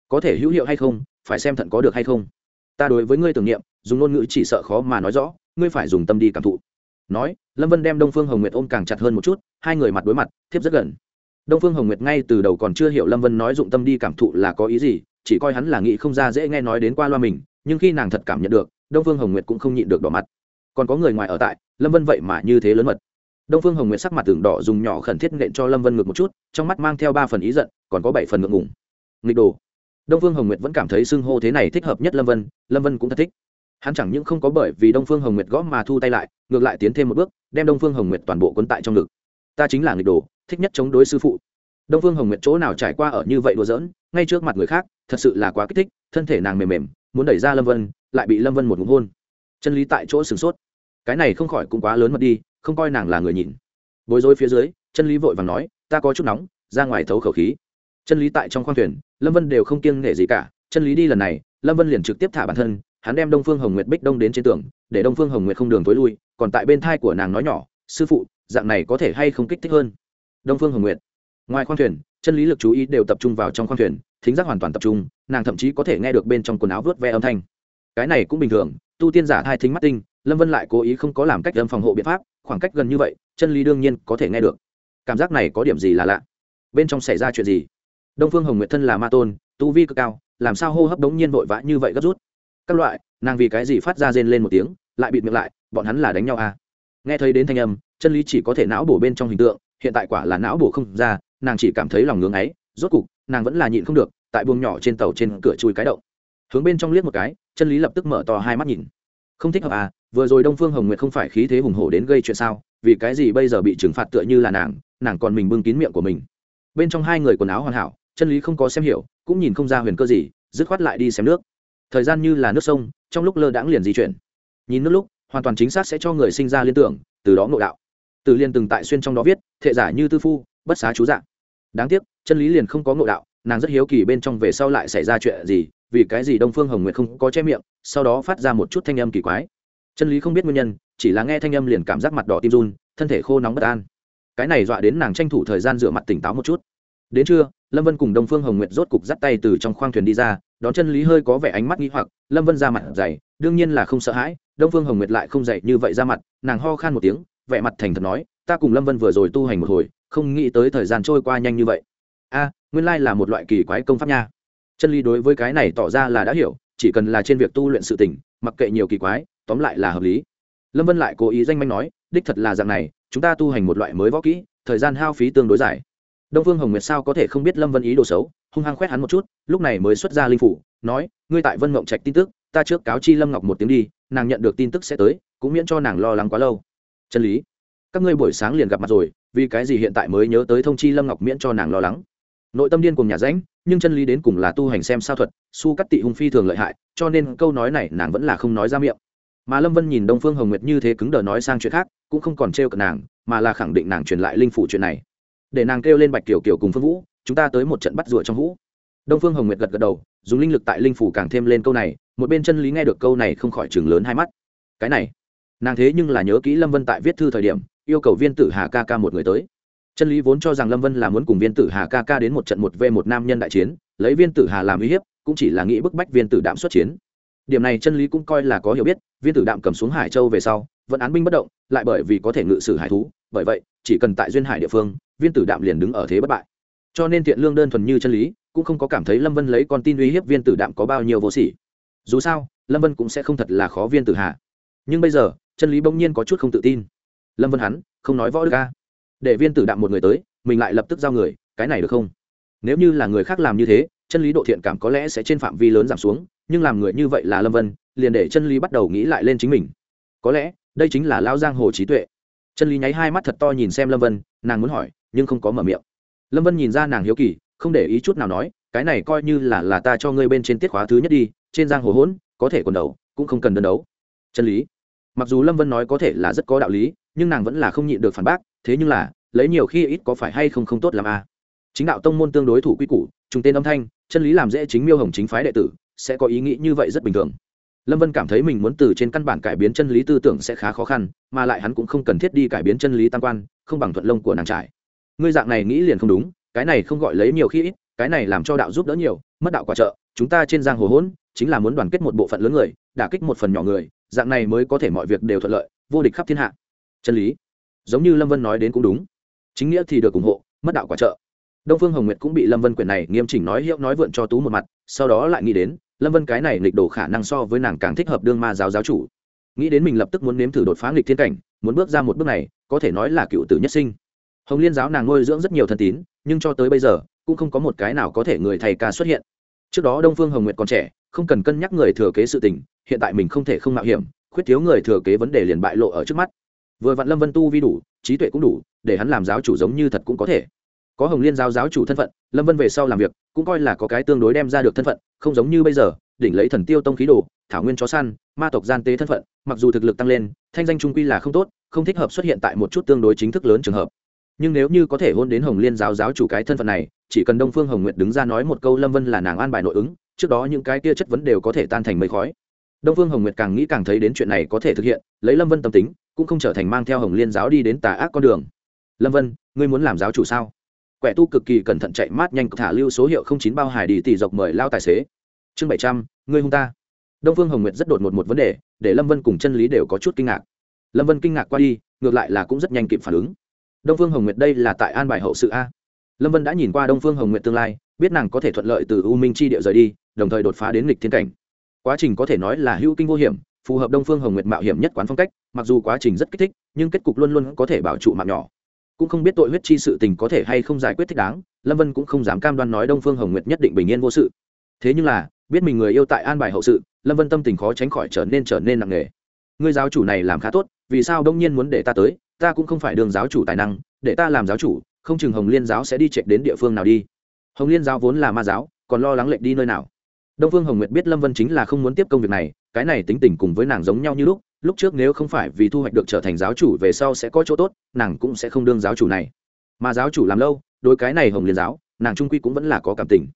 có thể hữu hiệu hay không, phải xem thận có được hay không. Ta đối với ngươi tưởng niệm, dùng ngôn ngữ chỉ sợ khó mà nói rõ, ngươi phải dùng tâm đi cảm thụ. Nói, lâm vân đem đông phương hồng nguyệt ôm càng chặt hơn một chút, hai người mặt đối mặt, thiếp rất gần. Đông phương hồng nguyệt ngay từ đầu còn chưa hiểu lâm vân nói dụng tâm đi cảm thụ là có ý gì, chỉ coi hắn là nghĩ không ra dễ nghe nói đến qua loa mình, nhưng khi nàng thật cảm nhận được, đông phương hồng nguyệt cũng không nhịn được đỏ mặt. Còn có người ngoài ở tại, lâm vân vậy mà như thế lớn mật. Đông phương hồng nguyệt sắc mặt tường đỏ dùng nhỏ khẩn thiết nện cho lâm vân ngược một chút, trong mắt mang theo ba phần ý giận, còn có bảy phần ngượng ngùng. Nghịch đồ đông phương hồng nguyệt vẫn cảm thấy xưng hô thế này thích hợp nhất lâm vân lâm vân cũng thật thích. Hắn chẳng những không có bởi vì đông phương hồng nguyệt gõ mà thu tay lại, ngược lại tiến thêm một bước, đem đông phương hồng nguyệt toàn bộ quân tại trong ngực. Ta chính là nghịch đồ, thích nhất chống đối sư phụ. Đông phương hồng nguyệt chỗ nào trải qua ở như vậy đùa giỡn, ngay trước mặt người khác, thật sự là quá kích thích, thân thể nàng mềm mềm, muốn đẩy ra lâm vân, lại bị lâm vân một ngụm hôn. Chân lý tại chỗ sửng sốt. Cái này không khỏi cũng quá lớn mật đi, không coi nàng là người nhìn. Bối rối phía dưới, chân lý vội và nói, ta có chút nóng, ra ngoài thấu khẩu khí chân lý tại trong khoang thuyền, lâm vân đều không kiêng nể gì cả, chân lý đi lần này, lâm vân liền trực tiếp thả bản thân, hắn đem đông phương hồng nguyệt bích đông đến trên tường, để đông phương hồng nguyệt không đường t ố i lui, còn tại bên thai của nàng nói nhỏ, sư phụ, dạng này có thể hay không kích thích hơn? Đông phương hồng nguyệt. Ngoài khoang thuyền, chân lý lực chú ý đều tập trung vào trong khoang thuyền, thính giác hoàn toàn tập trung, nàng thậm chí có thể nghe được bên trong quần áo vớt ve âm thanh. Cái này cũng bình thường, tu tiên giả hai thính mắt tinh, lâm vân lại cố ý không có làm cách âm phòng hộ biện pháp, khoảng cách gần như vậy, chân lý đương nhiên có thể nghe được. Cảm giác này có điểm gì là lạ? Bên trong xảy ra chuyện gì? Đông phương hồng nguyệt thân là ma tôn, tu vi cực cao, làm sao hô hấp đống nhiên vội vã như vậy gấp rút? Các loại, nàng vì cái gì phát ra rên lên một tiếng, lại bịt miệng lại, bọn hắn là đánh nhau à? Nghe thấy đến thanh âm, chân lý chỉ có thể não bổ bên trong hình tượng, hiện tại quả là não bổ không ra, nàng chỉ cảm thấy lòng ngưỡng ấy rốt cục, nàng vẫn là nhịn không được, tại buồng nhỏ trên tàu trên cửa chui cái động. Hướng bên trong liếc một cái, chân lý lập tức mở to hai mắt nhìn. Không thích hợp à vừa rồi đông phương hồng nguyệt không phải khí thế hùng hổ đến gây chuyện sao, vì cái gì bây giờ bị trừng phạt tựa như là nàng nàng còn mình bưng kín miệng của mình. Bên trong hai người quần áo hoàn hảo chân lý không có xem hiểu, cũng nhìn không ra huyền cơ gì, dứt khoát lại đi xem nước. Thời gian như là nước sông, trong lúc lơ đãng liền di chuyển. Nhìn nước lúc, hoàn toàn chính xác sẽ cho người sinh ra liên tưởng, từ đó ngộ đạo. Từ liên từng tại xuyên trong đó viết, thệ giả như tư phu, bất xá chú dạng đáng tiếc, chân lý liền không có ngộ đạo, nàng rất hiếu kỳ bên trong về sau lại xảy ra chuyện gì, vì cái gì đông phương hồng nguyệt không có che miệng, sau đó phát ra một chút thanh âm kỳ quái. Chân lý không biết nguyên nhân, chỉ là nghe thanh âm liền cảm giác mặt đỏ tim run, thân thể khô nóng bất an. Cái này dọa đến nàng tranh thủ thời gian rửa mặt tỉnh táo một chút đến trưa, lâm vân cùng đông phương hồng nguyệt rốt cục dắt tay từ trong khoang thuyền đi ra, đón chân lý hơi có vẻ ánh mắt nghi hoặc, lâm vân ra mặt dày, đương nhiên là không sợ hãi, đông phương hồng nguyệt lại không dậy như vậy ra mặt, nàng ho khan một tiếng, vẻ mặt thành thật nói, ta cùng lâm vân vừa rồi tu hành một hồi, không nghĩ tới thời gian trôi qua nhanh như vậy. A, nguyên lai là một loại kỳ quái công pháp nha. Chân lý đối với cái này tỏ ra là đã hiểu, chỉ cần là trên việc tu luyện sự tỉnh mặc kệ nhiều kỳ quái, tóm lại là hợp lý. Lâm vân lại cố ý danh manh nói, đích thật là dạng này, chúng ta tu hành một loại mới võ kỹ, thời gian hao phí tương đối dài đông phương hồng nguyệt sao có thể không biết lâm vân ý đồ xấu, hung hăng khoét hắn một chút, lúc này mới xuất ra linh phủ, nói, ngươi tại vân mộng trạch tin tức, ta trước cáo chi lâm ngọc một tiếng đi, nàng nhận được tin tức sẽ tới, cũng miễn cho nàng lo lắng quá lâu. Chân lý, các ngươi buổi sáng liền gặp mặt rồi, vì cái gì hiện tại mới nhớ tới thông chi lâm ngọc miễn cho nàng lo lắng? Nội tâm điên cùng nhà rãnh nhưng chân lý đến cùng là tu hành xem sao thuật, su cắt tị hung phi thường lợi hại, cho nên câu nói này nàng vẫn là không nói ra miệng. Mà lâm vân nhìn đông phương hồng nguyệt như thế cứng đờ nói sang chuyện khác, cũng không còn trêu cận nàng, mà là khẳng định nàng truyền lại linh phủ chuyện này để nàng kêu lên bạch kiều kiều cùng phương vũ, chúng ta tới một trận bắt rủa trong vũ. Đông phương hồng nguyệt gật gật đầu, dùng linh lực tại linh phủ càng thêm lên câu này, một bên chân lý nghe được câu này không khỏi chừng lớn hai mắt. Cái này, nàng thế nhưng là nhớ kỹ lâm vân tại viết thư thời điểm, yêu cầu viên tử hà ca ca một người tới. Chân lý vốn cho rằng lâm vân là muốn cùng viên tử hà ca ca đến một trận một v một nam nhân đại chiến, lấy viên tử hà làm uy hiếp, cũng chỉ là nghĩ bức bách viên tử đạm xuất chiến. Điểm này chân lý cũng coi là có hiểu biết, viên tử đạm cầm xuống hải châu về sau, vẫn án binh bất động, lại bởi vì có thể ngự sử hải thú, bởi vậy, chỉ cần tại duyên hải địa phương viên tử đạm liền đứng ở thế bất bại. Cho nên thiện lương đơn thuần như chân lý, cũng không có cảm thấy lâm vân lấy con tin uy hiếp viên tử đạm có bao nhiêu vô sỉ. Dù sao, lâm vân cũng sẽ không thật là khó viên tử Hạ. nhưng bây giờ, chân lý bỗng nhiên có chút không tự tin. Lâm vân hắn, không nói võ đức ca để viên tử đạm một người tới, mình lại lập tức giao người, cái này được không? Nếu như là người khác làm như thế, chân lý độ thiện cảm có lẽ sẽ trên phạm vi lớn giảm xuống, nhưng làm người như vậy là lâm vân, liền để chân lý bắt đầu nghĩ lại lên chính mình. Có lẽ, đây chính là lao giang hồ trí tuệ. Chân lý nháy hai mắt thật to nhìn xem lâm vân, nàng muốn hỏi nhưng không có mở miệng. Lâm vân nhìn ra nàng hiếu kỳ, không để ý chút nào nói, cái này coi như là là ta cho ngươi bên trên tiết khóa thứ nhất đi, trên giang hồ hỗn, có thể quần đầu, cũng không cần đơn đấu. Chân lý. Mặc dù lâm vân nói có thể là rất có đạo lý, nhưng nàng vẫn là không nhịn được phản bác, thế nhưng là, lấy nhiều khi ít có phải hay không không tốt làm a. À. chính đạo tông môn tương đối thủ quy củ, trùng tên âm thanh, chân lý làm dễ chính miêu hồng chính phái đệ tử, sẽ có ý nghĩ như vậy rất bình thường. Lâm vân cảm thấy mình muốn từ trên căn bản cải biến chân lý tư tưởng sẽ khá khó khăn, mà lại hắn cũng không cần thiết đi cải biến chân lý tam quan, không bằng thuận lông của nàng trải ngươi dạng này nghĩ liền không đúng, cái này không gọi lấy nhiều khi ít, cái này làm cho đạo giúp đỡ nhiều, mất đạo quả trợ, chúng ta trên giang hồ hỗn, chính là muốn đoàn kết một bộ phận lớn người, đả kích một phần nhỏ người, dạng này mới có thể mọi việc đều thuận lợi, vô địch khắp thiên hạ. Chân lý. Giống như lâm vân nói đến cũng đúng. Chính nghĩa thì được ủng hộ, mất đạo quả trợ. Đông phương hồng nguyệt cũng bị lâm vân quyền này nghiêm chỉnh nói hiệu nói vượn cho tú một mặt, sau đó lại nghĩ đến, lâm vân cái này nghịch đổ khả năng so với nàng càng thích hợp đương ma giáo giáo chủ. Nghĩ đến mình lập tức muốn nếm thử đột phá nghịch thiên cảnh, muốn bước ra một bước này, có thể nói là cựu tử nhất sinh hồng liên giáo nàng nuôi dưỡng rất nhiều thân tín, nhưng cho tới bây giờ, cũng không có một cái nào có thể người thầy ca xuất hiện. Trước đó đông phương hồng nguyệt còn trẻ, không cần cân nhắc người thừa kế sự tình, hiện tại mình không thể không mạo hiểm, khuyết thiếu người thừa kế vấn đề liền bại lộ ở trước mắt. Vừa vạn lâm vân tu vi đủ, trí tuệ cũng đủ, để hắn làm giáo chủ giống như thật cũng có thể. Có hồng liên giáo giáo chủ thân phận, lâm vân về sau làm việc, cũng coi là có cái tương đối đem ra được thân phận, không giống như bây giờ, đỉnh lấy thần tiêu tông khí đồ, thảo nguyên chó săn, ma tộc gian tế thân phận, mặc dù thực lực tăng lên, thanh danh trung quy là không tốt, không thích hợp xuất hiện tại một chút tương đối chính thức lớn trường hợp nhưng nếu như có thể hôn đến hồng liên giáo giáo chủ cái thân phận này, chỉ cần đông phương hồng nguyệt đứng ra nói một câu lâm vân là nàng an bài nội ứng, trước đó những cái kia chất vấn đều có thể tan thành mây khói. Đông phương hồng nguyệt càng nghĩ càng thấy đến chuyện này có thể thực hiện, lấy lâm vân tâm tính, cũng không trở thành mang theo hồng liên giáo đi đến tà ác con đường. Lâm vân, ngươi muốn làm giáo chủ sao? Quẻ tu cực kỳ cẩn thận chạy mát nhanh, thả lưu số hiệu không chín bao hải đi tỷ dọc mời lao tài xế. Chương bảy trăm, ngươi hung ta. Đông phương hồng nguyệt rất đột ngột một vấn đề, để lâm vân cùng chân lý đều có chút kinh ngạc. Lâm vân kinh ngạc qua đi, ngược lại là cũng rất nhanh kịp phản ứng đông phương hồng nguyệt đây là tại an bài hậu sự a. Lâm vân đã nhìn qua đông phương hồng nguyệt tương lai, biết nàng có thể thuận lợi từ u minh chi địa rời đi, đồng thời đột phá đến lịch thiên cảnh. Quá trình có thể nói là hữu kinh vô hiểm, phù hợp đông phương hồng nguyệt mạo hiểm nhất quán phong cách, mặc dù quá trình rất kích thích, nhưng kết cục luôn luôn có thể bảo trụ mạng nhỏ. Cũng không biết tội huyết chi sự tình có thể hay không giải quyết thích đáng, lâm vân cũng không dám cam đoan nói đông phương hồng nguyệt nhất định bình yên vô sự. Thế nhưng là, biết mình người yêu tại an bài hậu sự, lâm vân tâm tình khó tránh khỏi trở nên trở nên nặng nề. Người giáo chủ này làm khá tốt, vì sao đông nhiên muốn để ta tới ta cũng không phải đường giáo chủ tài năng, để ta làm giáo chủ, không chừng hồng liên giáo sẽ đi chạy đến địa phương nào đi. Hồng liên giáo vốn là ma giáo, còn lo lắng lệnh đi nơi nào. Đông phương hồng nguyệt biết lâm vân chính là không muốn tiếp công việc này, cái này tính tình cùng với nàng giống nhau như lúc lúc trước nếu không phải vì thu hoạch được trở thành giáo chủ về sau sẽ có chỗ tốt, nàng cũng sẽ không đương giáo chủ này. Mà giáo chủ làm lâu đôi cái này hồng liên giáo, nàng trung quy cũng vẫn là có cảm tình.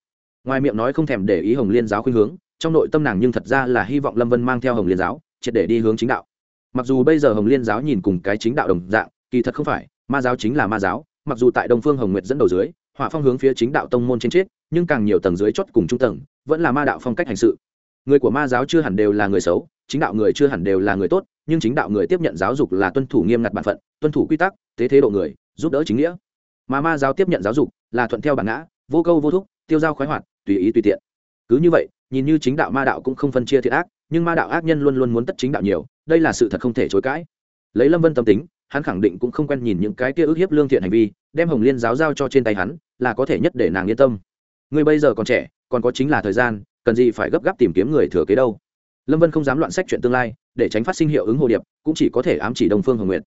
Ngoài miệng nói không thèm để ý hồng liên giáo khuyên hướng, trong nội tâm nàng nhưng thật ra là hy vọng lâm vân mang theo hồng liên giáo, triệt để đi hướng chính đạo mặc dù bây giờ hồng liên giáo nhìn cùng cái chính đạo đồng dạng, kỳ thật không phải, ma giáo chính là ma giáo, mặc dù tại đông phương hồng nguyệt dẫn đầu dưới, họa phong hướng phía chính đạo tông môn trên chết, nhưng càng nhiều tầng dưới chót cùng trung tầng, vẫn là ma đạo phong cách hành sự. Người của ma giáo chưa hẳn đều là người xấu, chính đạo người chưa hẳn đều là người tốt, nhưng chính đạo người tiếp nhận giáo dục là tuân thủ nghiêm ngặt bản phận, tuân thủ quy tắc thế thế độ người, giúp đỡ chính nghĩa. Mà ma giáo tiếp nhận giáo dục là thuận theo bản ngã, vô câu vô thúc, tiêu dao khoái hoạt, tùy ý tùy tiện. Cứ như vậy, nhìn như chính đạo ma đạo cũng không phân chia thiện ác, nhưng ma đạo ác nhân luôn luôn muốn tất chính đạo nhiều đây là sự thật không thể chối cãi. Lấy lâm vân tâm tính, hắn khẳng định cũng không quen nhìn những cái kia ức hiếp lương thiện hành vi, đem hồng liên giáo giao cho trên tay hắn, là có thể nhất để nàng yên tâm. Người bây giờ còn trẻ, còn có chính là thời gian, cần gì phải gấp gáp tìm kiếm người thừa kế đâu. Lâm vân không dám loạn sách chuyện tương lai, để tránh phát sinh hiệu ứng hồ điệp, cũng chỉ có thể ám chỉ đồng phương hồng nguyện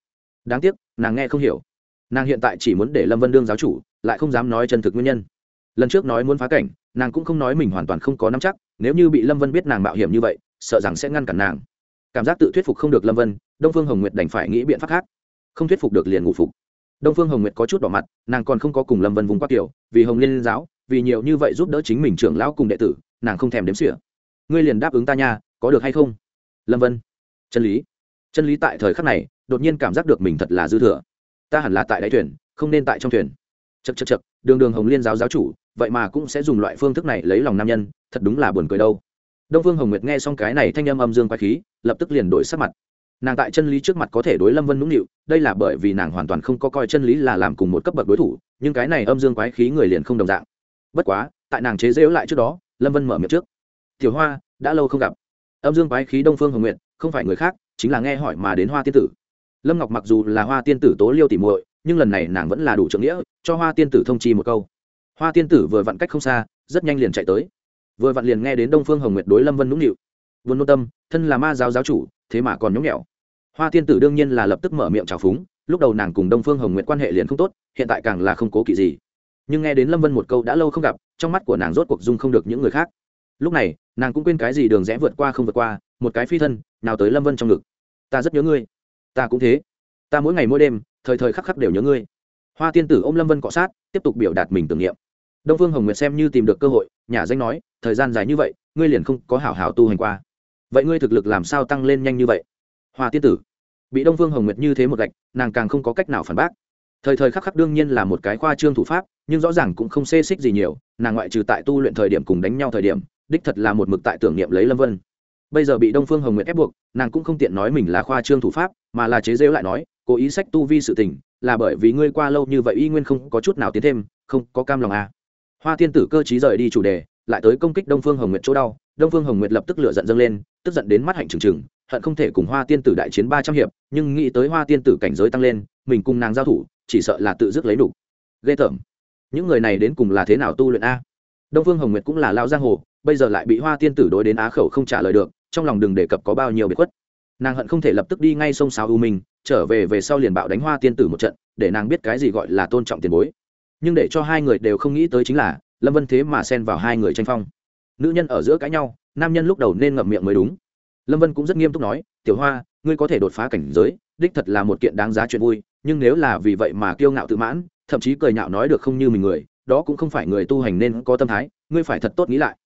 đáng tiếc, nàng nghe không hiểu. Nàng hiện tại chỉ muốn để lâm vân đương giáo chủ, lại không dám nói chân thực nguyên nhân. Lần trước nói muốn phá cảnh, nàng cũng không nói mình hoàn toàn không có nắm chắc, nếu như bị lâm vân biết nàng mạo hiểm như vậy, sợ rằng sẽ ngăn cản nàng cảm giác tự thuyết phục không được lâm vân, đông phương hồng nguyệt đành phải nghĩ biện pháp khác. Không thuyết phục được liền ngủ phục. Đông phương hồng nguyệt có chút đỏ mặt, nàng còn không có cùng lâm vân vùng quát kiểu, vì hồng liên giáo, vì nhiều như vậy giúp đỡ chính mình trưởng lão cùng đệ tử, nàng không thèm đếm xỉa. Ngươi liền đáp ứng ta nha, có được hay không? Lâm vân. Chân lý. Chân lý tại thời khắc này, đột nhiên cảm giác được mình thật là dư thừa. Ta hẳn là tại đáy thuyền, không nên tại trong thuyền. Chật chật chật đường đường hồng liên giáo giáo chủ, vậy mà cũng sẽ dùng loại phương thức này lấy lòng nam nhân, thật đúng là buồn cười đâu. Đông vương hồng nguyệt nghe xong cái này thanh âm âm dương quái khí lập tức liền đổi sắc mặt. Nàng tại chân lý trước mặt có thể đối lâm vân nũng nịu, đây là bởi vì nàng hoàn toàn không có coi chân lý là làm cùng một cấp bậc đối thủ, nhưng cái này âm dương quái khí người liền không đồng dạng. Bất quá, tại nàng chế rễu lại trước đó, lâm vân mở miệng trước. Tiểu hoa, đã lâu không gặp. Âm dương quái khí đông phương hồng nguyện không phải người khác, chính là nghe hỏi mà đến hoa tiên tử. Lâm ngọc mặc dù là hoa tiên tử tố liêu tỉ muội, nhưng lần này nàng vẫn là đủ trưởng nghĩa, cho hoa tiên tử thông chi một câu. Hoa tiên tử vừa vặn cách không xa, rất nhanh liền chạy tới. Vừa vặn liền nghe đến đông phương hồng nguyệt đối lâm vân nũng nịu vốn nô tâm, thân là ma giáo giáo chủ, thế mà còn nhóng nhẽo. Hoa tiên tử đương nhiên là lập tức mở miệng trào phúng, lúc đầu nàng cùng đông phương hồng nguyện quan hệ liền không tốt, hiện tại càng là không cố kỵ gì. Nhưng nghe đến lâm vân một câu đã lâu không gặp, trong mắt của nàng rốt cuộc dung không được những người khác. Lúc này, nàng cũng quên cái gì đường rẽ vượt qua không vượt qua, một cái phi thân, nào tới lâm vân trong ngực. Ta rất nhớ ngươi. Ta cũng thế. Ta mỗi ngày mỗi đêm, thời thời khắc khắc đều nhớ ngươi. Hoa tiên tử ôm lâm vân cọ sát, tiếp tục biểu đạt mình tưởng niệm. Đông phương hồng nguyệt xem như tìm được cơ hội nhà danh nói, thời gian dài như vậy, ngươi liền không có hảo hảo tu hành qua vậy ngươi thực lực làm sao tăng lên nhanh như vậy? Hoa tiên tử. Bị đông phương hồng nguyệt như thế một gạch, nàng càng không có cách nào phản bác. Thời thời khắc khắc đương nhiên là một cái khoa trương thủ pháp, nhưng rõ ràng cũng không xê xích gì nhiều, nàng ngoại trừ tại tu luyện thời điểm cùng đánh nhau thời điểm, đích thật là một mực tại tưởng niệm lấy lâm vân. Bây giờ bị đông phương hồng nguyệt ép buộc, nàng cũng không tiện nói mình là khoa trương thủ pháp, mà là chế rêu lại nói, cố ý sách tu vi sự tình, là bởi vì ngươi qua lâu như vậy y nguyên không có chút nào tiến thêm, không có cam lòng à. hoa tiên tử cơ t rời đi chủ đề, lại tới công kích đông phương hồng nguyệt chỗ đau đông phương hồng nguyệt lập tức lửa giận dâng lên, tức giận đến mắt hạnh trừng trừng, hận không thể cùng hoa tiên tử đại chiến ba trăm hiệp, nhưng nghĩ tới hoa tiên tử cảnh giới tăng lên, mình cùng nàng giao thủ, chỉ sợ là tự dứt lấy đủ. Ghê tởm. Những người này đến cùng là thế nào tu luyện a? Đông phương hồng nguyệt cũng là lao giang hồ, bây giờ lại bị hoa tiên tử đối đến á khẩu không trả lời được, trong lòng đừng đề cập có bao nhiêu biệt khuất. Nàng hận không thể lập tức đi ngay sông sáo u minh, trở về về sau liền bạo đánh hoa tiên tử một trận, để nàng biết cái gì gọi là tôn trọng tiền bối. Nhưng để cho hai người đều không nghĩ tới chính là, lâm vân thế mà xen vào hai người tranh phong nữ nhân ở giữa cãi nhau, nam nhân lúc đầu nên ngậm miệng mới đúng. Lâm vân cũng rất nghiêm túc nói, tiểu hoa, ngươi có thể đột phá cảnh giới, đích thật là một kiện đáng giá chuyện vui, nhưng nếu là vì vậy mà kiêu ngạo tự mãn, thậm chí cười nhạo nói được không như mình người, đó cũng không phải người tu hành nên có tâm thái, ngươi phải thật tốt nghĩ lại.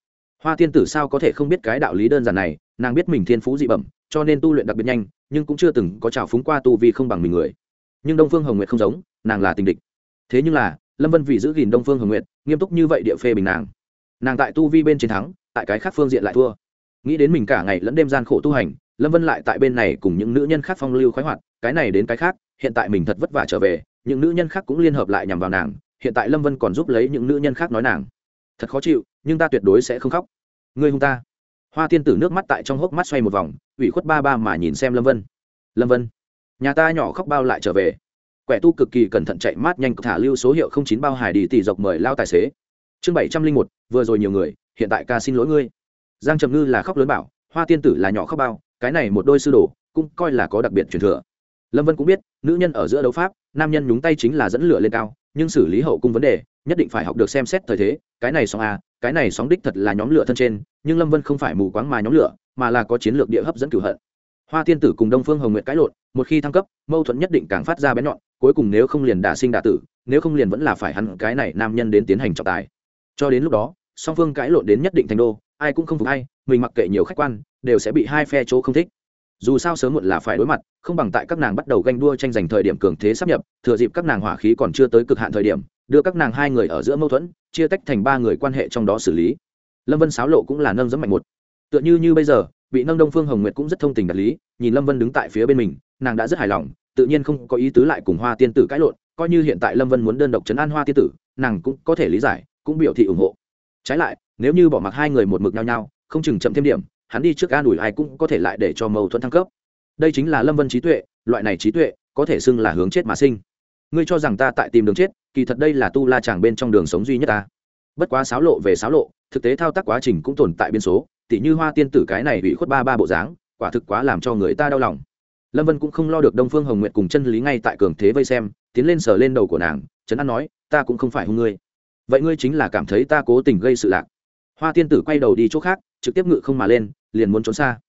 Hoa tiên tử sao có thể không biết cái đạo lý đơn giản này, nàng biết mình thiên phú dị bẩm, cho nên tu luyện đặc biệt nhanh, nhưng cũng chưa từng có trào phúng qua tu vì không bằng mình người. Nhưng đông phương hồng nguyệt không giống, nàng là tình địch. Thế nhưng là, lâm vân vì giữ gìn đông phương hồng nguyệt, nghiêm túc như vậy địa phê bình nàng nàng tại tu vi bên chiến thắng, tại cái khác phương diện lại thua. Nghĩ đến mình cả ngày lẫn đêm gian khổ tu hành, lâm vân lại tại bên này cùng những nữ nhân khác phong lưu khoái hoạt, cái này đến cái khác, hiện tại mình thật vất vả trở về, những nữ nhân khác cũng liên hợp lại nhằm vào nàng, hiện tại lâm vân còn giúp lấy những nữ nhân khác nói nàng. Thật khó chịu, nhưng ta tuyệt đối sẽ không khóc. Ngươi hung ta. Hoa tiên tử nước mắt tại trong hốc mắt xoay một vòng, ủy khuất ba ba mà nhìn xem lâm vân. Lâm vân, nhà ta nhỏ khóc bao lại trở về. Quẻ tu cực kỳ cẩn thận chạy mát nhanh, thả lưu số hiệu không chín bao hải đi tỷ dọc mời lao tài xế chương bảy trăm linh một, vừa rồi nhiều người, hiện tại ca xin lỗi ngươi. Giang trầm ngư là khóc lớn bảo, hoa tiên tử là nhỏ khóc bao, cái này một đôi sư đồ, cũng coi là có đặc biệt truyền thừa. Lâm vân cũng biết, nữ nhân ở giữa đấu pháp, nam nhân nhúng tay chính là dẫn lửa lên cao, nhưng xử lý hậu cung vấn đề, nhất định phải học được xem xét thời thế, cái này sóng a, cái này sóng đích thật là nhóm lửa thân trên, nhưng lâm vân không phải mù quáng mà nhóm lửa, mà là có chiến lược địa hấp dẫn cửu hận. Hoa tiên tử cùng đông phương hồng nguyện cãi lộn, một khi thăng cấp, mâu thuẫn nhất định càng phát ra bén nhọn, cuối cùng nếu không liền đả sinh đả tử, nếu không liền vẫn là phải hắn cái này nam nhân đến tiến hành trọng tài cho đến lúc đó, song phương cãi lộn đến nhất định thành đô, ai cũng không phục ai, mình mặc kệ nhiều khách quan, đều sẽ bị hai phe chỗ không thích. Dù sao sớm muộn là phải đối mặt, không bằng tại các nàng bắt đầu ganh đua tranh giành thời điểm cường thế sắp nhập, thừa dịp các nàng hỏa khí còn chưa tới cực hạn thời điểm, đưa các nàng hai người ở giữa mâu thuẫn, chia tách thành ba người quan hệ trong đó xử lý. Lâm vân sáo lộ cũng là nâng dẫm mạnh một. Tựa như như bây giờ bị nâng đông phương hồng nguyệt cũng rất thông tình đạt lý, nhìn lâm vân đứng tại phía bên mình, nàng đã rất hài lòng, tự nhiên không có ý tứ lại cùng hoa tiên tử cãi lộn, coi như hiện tại lâm vân muốn đơn độc chấn an hoa tiên tử, nàng cũng có thể lý giải cũng biểu thị ủng hộ. Trái lại, nếu như bỏ mặc hai người một mực nhau nhau, không chừng chậm thêm điểm, hắn đi trước an ủi ai cũng có thể lại để cho mâu thuẫn thăng cấp. Đây chính là lâm vân trí tuệ, loại này trí tuệ có thể xưng là hướng chết mà sinh. Ngươi cho rằng ta tại tìm đường chết, kỳ thật đây là tu la chàng bên trong đường sống duy nhất ta. Bất quá xáo lộ về xáo lộ, thực tế thao tác quá trình cũng tồn tại biên số, tỉ như hoa tiên tử cái này bị khuất ba ba bộ dáng, quả thực quá làm cho người ta đau lòng. Lâm vân cũng không lo được đông phương hồng nguyệt cùng chân lý ngay tại cường thế vây xem, tiến lên sờ lên đầu của nàng, trấn an nói, ta cũng không phải hung ngươi vậy ngươi chính là cảm thấy ta cố tình gây sự lạc. Hoa tiên tử quay đầu đi chỗ khác, trực tiếp ngự không mà lên, liền muốn trốn xa.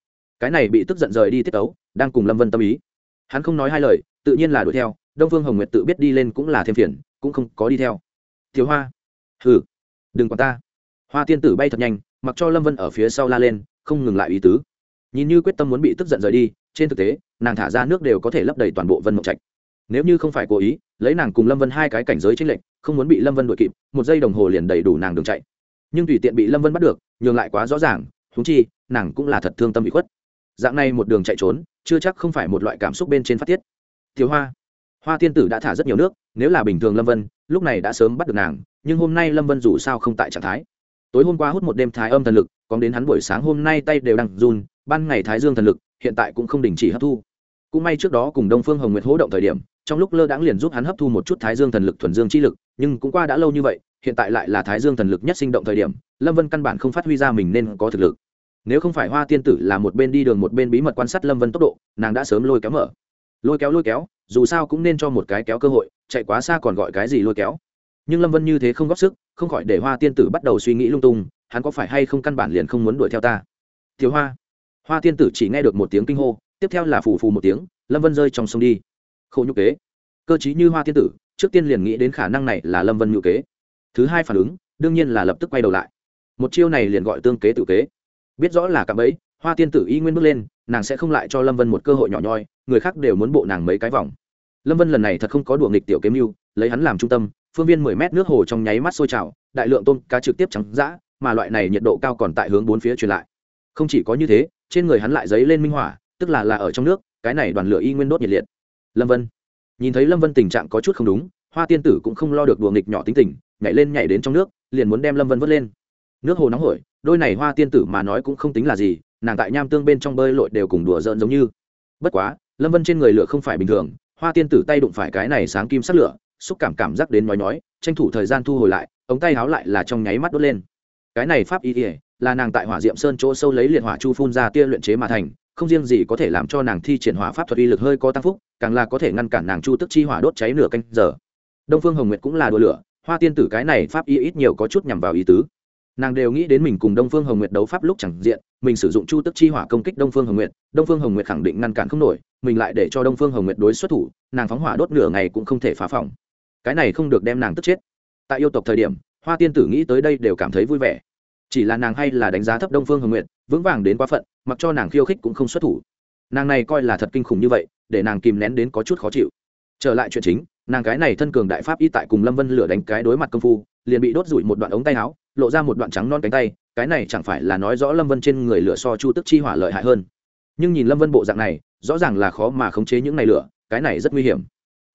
Cái này bị tức giận rời đi tiết tấu, đang cùng lâm vân tâm ý. Hắn không nói hai lời, tự nhiên là đuổi theo, đông phương hồng nguyệt tự biết đi lên cũng là thêm phiền, cũng không có đi theo. Thiếu hoa. Hừ, đừng quản ta. Hoa tiên tử bay thật nhanh, mặc cho lâm vân ở phía sau la lên, không ngừng lại ý tứ. Nhìn như quyết tâm muốn bị tức giận rời đi, trên thực tế, nàng thả ra nước đều có thể lấp đầy toàn bộ vân mộng trạch. Nếu như không phải cố ý, lấy nàng cùng lâm vân hai cái cảnh giới tranh lệch không muốn bị lâm vân đuổi kịp, một giây đồng hồ liền đầy đủ nàng đường chạy. Nhưng tùy tiện bị lâm vân bắt được, nhường lại quá rõ ràng húng chi, nàng cũng là thật thương tâm bị khuất. Dạng này một đường chạy trốn, chưa chắc không phải một loại cảm xúc bên trên phát tiết. Thiếu hoa hoa tiên tử đã thả rất nhiều nước, nếu là bình thường lâm vân, lúc này đã sớm bắt được nàng, nhưng hôm nay lâm vân dù sao không tại trạng thái. Tối hôm qua hút một đêm thái âm thần lực còn đến hắn buổi sáng hôm nay tay đều đang run, ban ngày thái dương thần lực, hiện tại cũng không đình chỉ hấp thu. Cũng may trước đó cùng đông phương hồng nguyệt hỗ động thời điểm trong lúc lơ đãng liền giúp hắn hấp thu một chút thái dương thần lực thuần dương chi lực, nhưng cũng qua đã lâu như vậy, hiện tại lại là thái dương thần lực nhất sinh động thời điểm, lâm vân căn bản không phát huy ra mình nên có thực lực. Nếu không phải hoa tiên tử là một bên đi đường một bên bí mật quan sát lâm vân tốc độ, nàng đã sớm lôi kéo mở. Lôi kéo lôi kéo, dù sao cũng nên cho một cái kéo cơ hội, chạy quá xa còn gọi cái gì lôi kéo. Nhưng lâm vân như thế không góp sức, không khỏi để hoa tiên tử bắt đầu suy nghĩ lung tung, hắn có phải hay không căn bản liền không muốn đuổi theo ta? Thiếu hoa. Hoa tiên tử chỉ nghe được một tiếng kinh hô, tiếp theo là phù phù một tiếng, lâm vân rơi trong sông đi khổ nhục kế. Cơ chí như hoa thiên tử, trước tiên liền nghĩ đến khả năng này là lâm vân nhục kế. Thứ hai phản ứng, đương nhiên là lập tức quay đầu lại. Một chiêu này liền gọi tương kế tự kế. Biết rõ là cạm ấy hoa tiên tử y nguyên bước lên, nàng sẽ không lại cho lâm vân một cơ hội nhỏ nhoi, người khác đều muốn bộ nàng mấy cái vòng. Lâm vân lần này thật không có đùa nghịch tiểu kiếm mưu, lấy hắn làm trung tâm, phương viên mười mét nước hồ trong nháy mắt sôi trào, đại lượng tôm cá trực tiếp trắng d mà loại này nhiệt độ cao còn tại hướng bốn phía truyền lại. Không chỉ có như thế, trên người hắn lại dấy lên minh hỏa, tức là là ở trong nước, cái này đoàn lửa y nguyên đốt nhiệt liệt lâm vân. Nhìn thấy lâm vân tình trạng có chút không đúng, hoa tiên tử cũng không lo được đùa nghịch nhỏ tính tình, nhảy lên nhảy đến trong nước, liền muốn đem lâm vân vớt lên. Nước hồ nóng hổi, đôi này hoa tiên tử mà nói cũng không tính là gì, nàng tại nham tương bên trong bơi lội đều cùng đùa giỡn giống như. Bất quá, lâm vân trên người lửa không phải bình thường, hoa tiên tử tay đụng phải cái này sáng kim sắc lửa, xúc cảm cảm giác đến nói nói tranh thủ thời gian thu hồi lại, ống tay háo lại là trong nháy mắt đốt lên. Cái này pháp y ỉa là nàng tại hỏa diệm sơn chỗ sâu lấy liệt hỏa chu phun ra tia luyện chế mà thành không riêng gì có thể làm cho nàng thi triển hỏa pháp thuật uy lực hơi có tăng phúc, càng là có thể ngăn cản nàng chu tức chi hỏa đốt cháy nửa canh giờ. Đông phương hồng nguyệt cũng là đùa lửa, hoa tiên tử cái này pháp y ít nhiều có chút nhằm vào ý tứ. Nàng đều nghĩ đến mình cùng đông phương hồng nguyệt đấu pháp lúc chẳng diện, mình sử dụng chu tức chi hỏa công kích đông phương hồng nguyệt, đông phương hồng nguyệt khẳng định ngăn cản không nổi, mình lại để cho đông phương hồng nguyệt đối xuất thủ, nàng phóng hỏa đốt nửa ngày cũng không thể phá phòng. Cái này không được đem nàng tức chết. Tại yêu tộc thời điểm, hoa tiên tử nghĩ tới đây đều cảm thấy vui vẻ chỉ là nàng hay là đánh giá thấp đông phương hồng nguyệt, vững vàng đến quá phận, mặc cho nàng khiêu khích cũng không xuất thủ. Nàng này coi là thật kinh khủng như vậy, để nàng kìm nén đến có chút khó chịu. Trở lại chuyện chính, nàng cái này thân cường đại pháp y tại cùng lâm vân lửa đánh cái đối mặt công phu, liền bị đốt rủi một đoạn ống tay áo, lộ ra một đoạn trắng non cánh tay, cái này chẳng phải là nói rõ lâm vân trên người lửa so chu tức chi hỏa lợi hại hơn. Nhưng nhìn lâm vân bộ dạng này, rõ ràng là khó mà khống chế những này lửa, cái này rất nguy hiểm.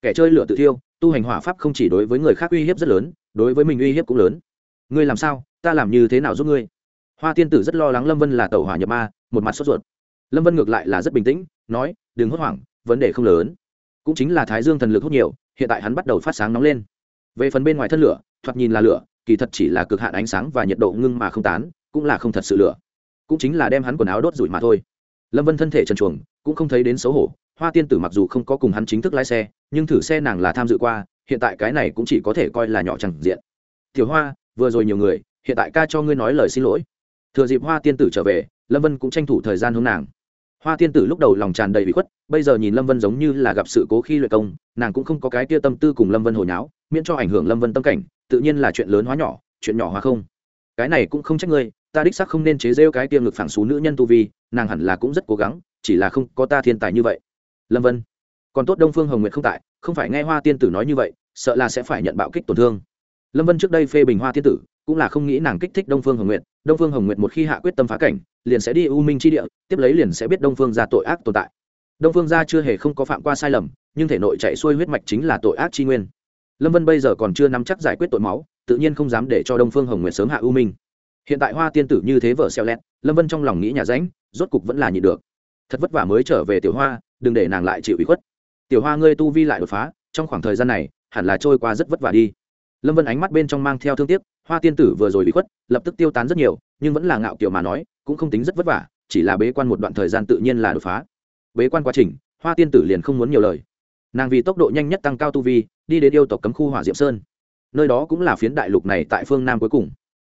Kẻ chơi lửa tự thiêu, tu hành hỏa pháp không chỉ đối với người khác uy hiếp rất lớn, đối với mình uy hiếp cũng lớn. Ngươi làm sao? Ta làm như thế nào giúp ngươi? Hoa tiên tử rất lo lắng lâm vân là tàu hỏa nhập ma, một mặt sốt ruột. Lâm vân ngược lại là rất bình tĩnh, nói, đừng hốt hoảng, vấn đề không lớn. Cũng chính là thái dương thần lực hút nhiều, hiện tại hắn bắt đầu phát sáng nóng lên. Về phần bên ngoài thân lửa, thoạt nhìn là lửa, kỳ thật chỉ là cực hạn ánh sáng và nhiệt độ ngưng mà không tán, cũng là không thật sự lửa. Cũng chính là đem hắn quần áo đốt rủi mà thôi. Lâm vân thân thể trần chuồng cũng không thấy đến xấu hổ. Hoa tiên tử mặc dù không có cùng hắn chính thức lái xe, nhưng thử xe nàng là tham dự qua, hiện tại cái này cũng chỉ có thể coi là nhỏ chẳng diện. Tiểu hoa, vừa rồi nhiều người hiện tại ca cho ngươi nói lời xin lỗi. Thừa dịp hoa tiên tử trở về, lâm vân cũng tranh thủ thời gian hướng nàng. Hoa tiên tử lúc đầu lòng tràn đầy bị khuất, bây giờ nhìn lâm vân giống như là gặp sự cố khi luyện công, nàng cũng không có cái tia tâm tư cùng lâm vân hồi nháo, miễn cho ảnh hưởng lâm vân tâm cảnh, tự nhiên là chuyện lớn hóa nhỏ, chuyện nhỏ hóa không. Cái này cũng không trách ngươi, ta đích sắc không nên chế rêu cái tiêm ngực phản xú nữ nhân tu vi, nàng hẳn là cũng rất cố gắng, chỉ là không có ta thiên tài như vậy. Lâm vân, còn tốt đông phương hồng nguyệt không tại, không phải nghe hoa tiên tử nói như vậy, sợ là sẽ phải nhận bạo kích tổn thương. Lâm vân trước đây phê bình hoa tiên tử cũng là không nghĩ nàng kích thích đông phương hồng nguyệt. Đông phương hồng nguyệt một khi hạ quyết tâm phá cảnh, liền sẽ đi u minh tri địa, tiếp lấy liền sẽ biết đông phương ra tội ác tồn tại. Đông phương gia chưa hề không có phạm qua sai lầm, nhưng thể nội chạy xuôi huyết mạch chính là tội ác tri nguyên. Lâm vân bây giờ còn chưa nắm chắc giải quyết tội máu, tự nhiên không dám để cho đông phương hồng nguyệt sớm hạ u minh. Hiện tại hoa tiên tử như thế vợ xeo lẹt, lâm vân trong lòng nghĩ nhà ránh, rốt cục vẫn là nhịn được. Thật vất vả mới trở về tiểu hoa, đừng để nàng lại chịu ủy khuất. Tiểu hoa ngươi tu vi lại đột phá, trong khoảng thời gian này, hẳn là trôi qua rất vất vả đi. Lâm vân ánh mắt bên trong mang theo thương tiếc hoa tiên tử vừa rồi bị khuất, lập tức tiêu tán rất nhiều, nhưng vẫn là ngạo kiểu mà nói, cũng không tính rất vất vả, chỉ là bế quan một đoạn thời gian tự nhiên là đột phá. Bế quan quá trình, hoa tiên tử liền không muốn nhiều lời. Nàng vì tốc độ nhanh nhất tăng cao tu vi, đi đến yêu tộc cấm khu hỏa diệm sơn. Nơi đó cũng là phiến đại lục này tại phương nam cuối cùng.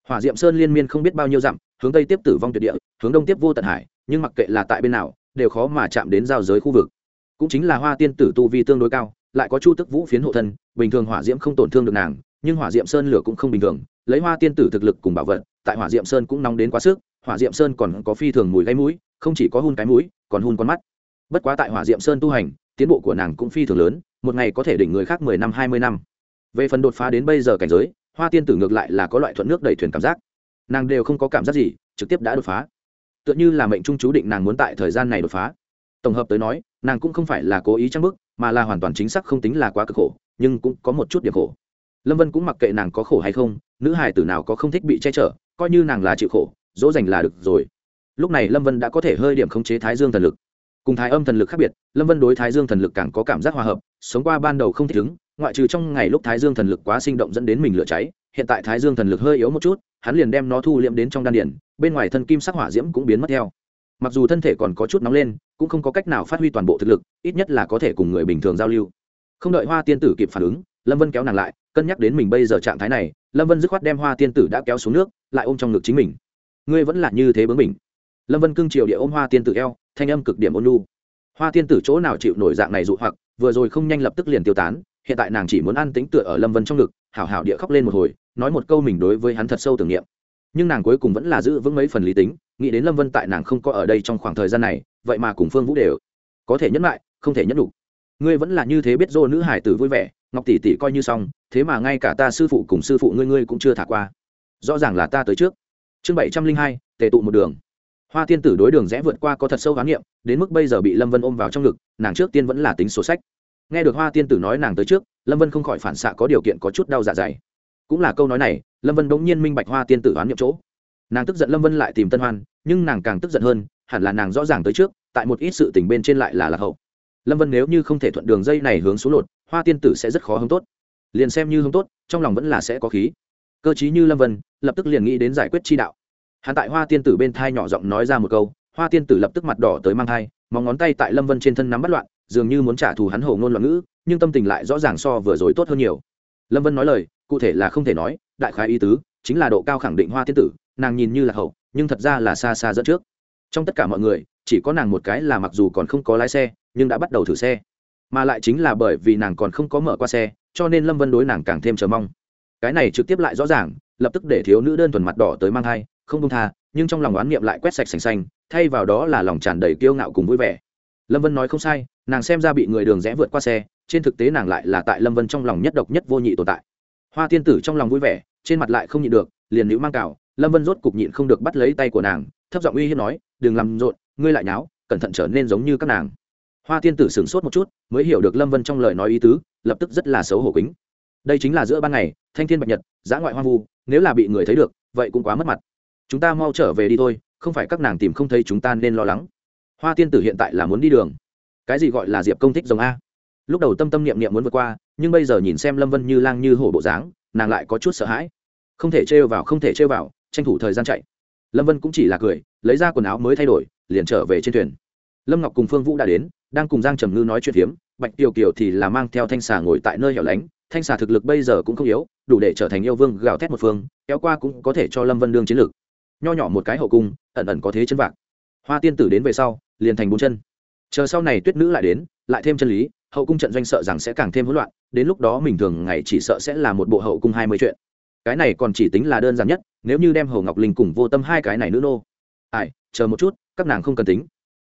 Hỏa diệm sơn liên miên không biết bao nhiêu dặm, hướng tây tiếp tử vong tuyệt địa, hướng đông tiếp vô tận hải, nhưng mặc kệ là tại bên nào, đều khó mà chạm đến giao giới khu vực. Cũng chính là hoa tiên tử tu vi tương đối cao, lại có chu tức vũ phiến hộ thân, bình thường hỏa diễm không tổn thương được nàng nhưng hỏa diệm sơn lửa cũng không bình thường, lấy hoa tiên tử thực lực cùng bảo vật, tại hỏa diệm sơn cũng nóng đến quá sức, hỏa diệm sơn còn có phi thường mùi gáy mũi, không chỉ có hun cái mũi, còn hun con mắt. Bất quá tại hỏa diệm sơn tu hành, tiến bộ của nàng cũng phi thường lớn, một ngày có thể đỉnh người khác mười năm, hai mươi năm. Về phần đột phá đến bây giờ cảnh giới, hoa tiên tử ngược lại là có loại thuận nước đầy thuyền cảm giác. Nàng đều không có cảm giác gì, trực tiếp đã đột phá. Tựa như là mệnh trung chú định nàng muốn tại thời gian này đột phá. Tổng hợp tới nói, nàng cũng không phải là cố ý trang bức mà là hoàn toàn chính xác không tính là quá cực khổ, nhưng cũng có một chút điểm khổ lâm vân cũng mặc kệ nàng có khổ hay không, nữ hài tử nào có không thích bị che chở, coi như nàng là chịu khổ, dỗ dành là được rồi. Lúc này lâm vân đã có thể hơi điểm khống chế thái dương thần lực. Cùng thái âm thần lực khác biệt, lâm vân đối thái dương thần lực càng có cảm giác hòa hợp, sống qua ban đầu không thích ứng, ngoại trừ trong ngày lúc thái dương thần lực quá sinh động dẫn đến mình lửa cháy, hiện tại thái dương thần lực hơi yếu một chút, hắn liền đem nó thu liệm đến trong đan điển bên ngoài thân kim sắc hỏa diễm cũng biến mất theo. Mặc dù thân thể còn có chút nóng lên, cũng không có cách nào phát huy toàn bộ thực lực, ít nhất là có thể cùng người bình thường giao lưu. Không đợi hoa tiên tử kịp phản ứng lâm vân kéo nàng lại, cân nhắc đến mình bây giờ trạng thái này, lâm vân dứt khoát đem hoa tiên tử đã kéo xuống nước, lại ôm trong ngực chính mình. Ngươi vẫn là như thế bướng mình lâm vân cưng chiều địa ôm hoa tiên tử eo, thanh âm cực điểm ôn lu hoa tiên tử chỗ nào chịu nổi dạng này dụ hoặc, vừa rồi không nhanh lập tức liền tiêu tán, hiện tại nàng chỉ muốn ăn tính tựa ở lâm vân trong ngực, hảo hảo địa khóc lên một hồi, nói một câu mình đối với hắn thật sâu tưởng niệm. Nhưng nàng cuối cùng vẫn là giữ vững mấy phần lý tính, nghĩ đến lâm vân tại nàng không có ở đây trong khoảng thời gian này, vậy mà cùng phương vũ đều có thể nhẫn lại, không thể nhẫn đủ ngươi vẫn là như thế biết dô nữ hải tử vui vẻ ngọc tỷ tỷ coi như xong, thế mà ngay cả ta sư phụ cùng sư phụ ngươi ngươi cũng chưa thả qua. Rõ ràng là ta tới trước. Chương bảy trăm linh hai, tề tụ một đường. Hoa tiên tử đối đường rẽ vượt qua có thật sâu khám nghiệm đến mức bây giờ bị lâm vân ôm vào trong ngực, nàng trước tiên vẫn là tính sổ sách. Nghe được hoa tiên tử nói nàng tới trước, lâm vân không khỏi phản xạ có điều kiện có chút đau dạ dày. Cũng là câu nói này, lâm vân bỗng nhiên minh bạch hoa tiên tử oán nhậm chỗ. Nàng tức giận lâm vân lại tìm tân hoan, nhưng nàng càng tức giận hơn, hẳn là nàng rõ ràng tới trước, tại một ít sự tình bên trên lại là lạc hậu. Lâm vân nếu như không thể thuận đường dây này hướng xuống lột hoa tiên tử sẽ rất khó hông tốt. Liền xem như hông tốt, trong lòng vẫn là sẽ có khí. Cơ chí như lâm vân, lập tức liền nghĩ đến giải quyết chi đạo. Hắn tại hoa tiên tử bên thai nhỏ giọng nói ra một câu, hoa tiên tử lập tức mặt đỏ tới mang thai, móng ngón tay tại lâm vân trên thân nắm bắt loạn, dường như muốn trả thù hắn hầu ngôn loạn ngữ, nhưng tâm tình lại rõ ràng so vừa rồi tốt hơn nhiều. Lâm vân nói lời, cụ thể là không thể nói, đại khái ý tứ, chính là độ cao khẳng định hoa tiên tử, nàng nhìn như là hậu, nhưng thật ra là xa xa dẫn trước. Trong tất cả mọi người, chỉ có nàng một cái là mặc dù còn không có lái xe, nhưng đã bắt đầu thử xe mà lại chính là bởi vì nàng còn không có mở qua xe, cho nên lâm vân đối nàng càng thêm chờ mong. Cái này trực tiếp lại rõ ràng, lập tức để thiếu nữ đơn thuần mặt đỏ tới mang thai, không công tha, nhưng trong lòng oán niệm lại quét sạch sành xanh, thay vào đó là lòng tràn đầy kiêu ngạo cùng vui vẻ. Lâm vân nói không sai, nàng xem ra bị người đường rẽ vượt qua xe, trên thực tế nàng lại là tại lâm vân trong lòng nhất độc nhất vô nhị tồn tại. Hoa tiên tử trong lòng vui vẻ, trên mặt lại không nhịn được, liền nữ mang cào, lâm vân rốt cục nhịn không được bắt lấy tay của nàng, thấp giọng uy hiếp nói, đừng làm rộn, ngươi lại nháo, cẩn thận trở nên giống như các nàng hoa tiên tử sửng sốt một chút, mới hiểu được lâm vân trong lời nói ý tứ, lập tức rất là xấu hổ kính. Đây chính là giữa ban ngày, thanh thiên bạch nhật, giã ngoại hoang vu, nếu là bị người thấy được, vậy cũng quá mất mặt. Chúng ta mau trở về đi thôi, không phải các nàng tìm không thấy chúng ta nên lo lắng. Hoa tiên tử hiện tại là muốn đi đường. Cái gì gọi là diệp công thích giống a? Lúc đầu tâm tâm niệm niệm muốn vượt qua, nhưng bây giờ nhìn xem lâm vân như lang như hổ bộ dáng, nàng lại có chút sợ hãi. Không thể trêu vào, không thể trêu vào, tranh thủ thời gian chạy. Lâm vân cũng chỉ là cười, lấy ra quần áo mới thay đổi, liền trở về trên thuyền. Lâm ngọc cùng phương vũ đã đến đang cùng giang trầm ngư nói chuyện phiếm, bạch tiểu kiều thì là mang theo thanh xà ngồi tại nơi hẻo lánh. Thanh xà thực lực bây giờ cũng không yếu, đủ để trở thành yêu vương gào thét một phương, kéo qua cũng có thể cho lâm vân đương chiến lược. Nho nhỏ một cái hậu cung, ẩn ẩn có thế chân vạc. Hoa tiên tử đến về sau, liền thành bốn chân. Chờ sau này tuyết nữ lại đến, lại thêm chân lý, hậu cung trận doanh sợ rằng sẽ càng thêm hỗn loạn, đến lúc đó mình thường ngày chỉ sợ sẽ là một bộ hậu cung hai mươi chuyện. Cái này còn chỉ tính là đơn giản nhất, nếu như đem hầu ngọc linh cùng vô tâm hai cái này nữ nô. Ai, chờ một chút, các nàng không cần tính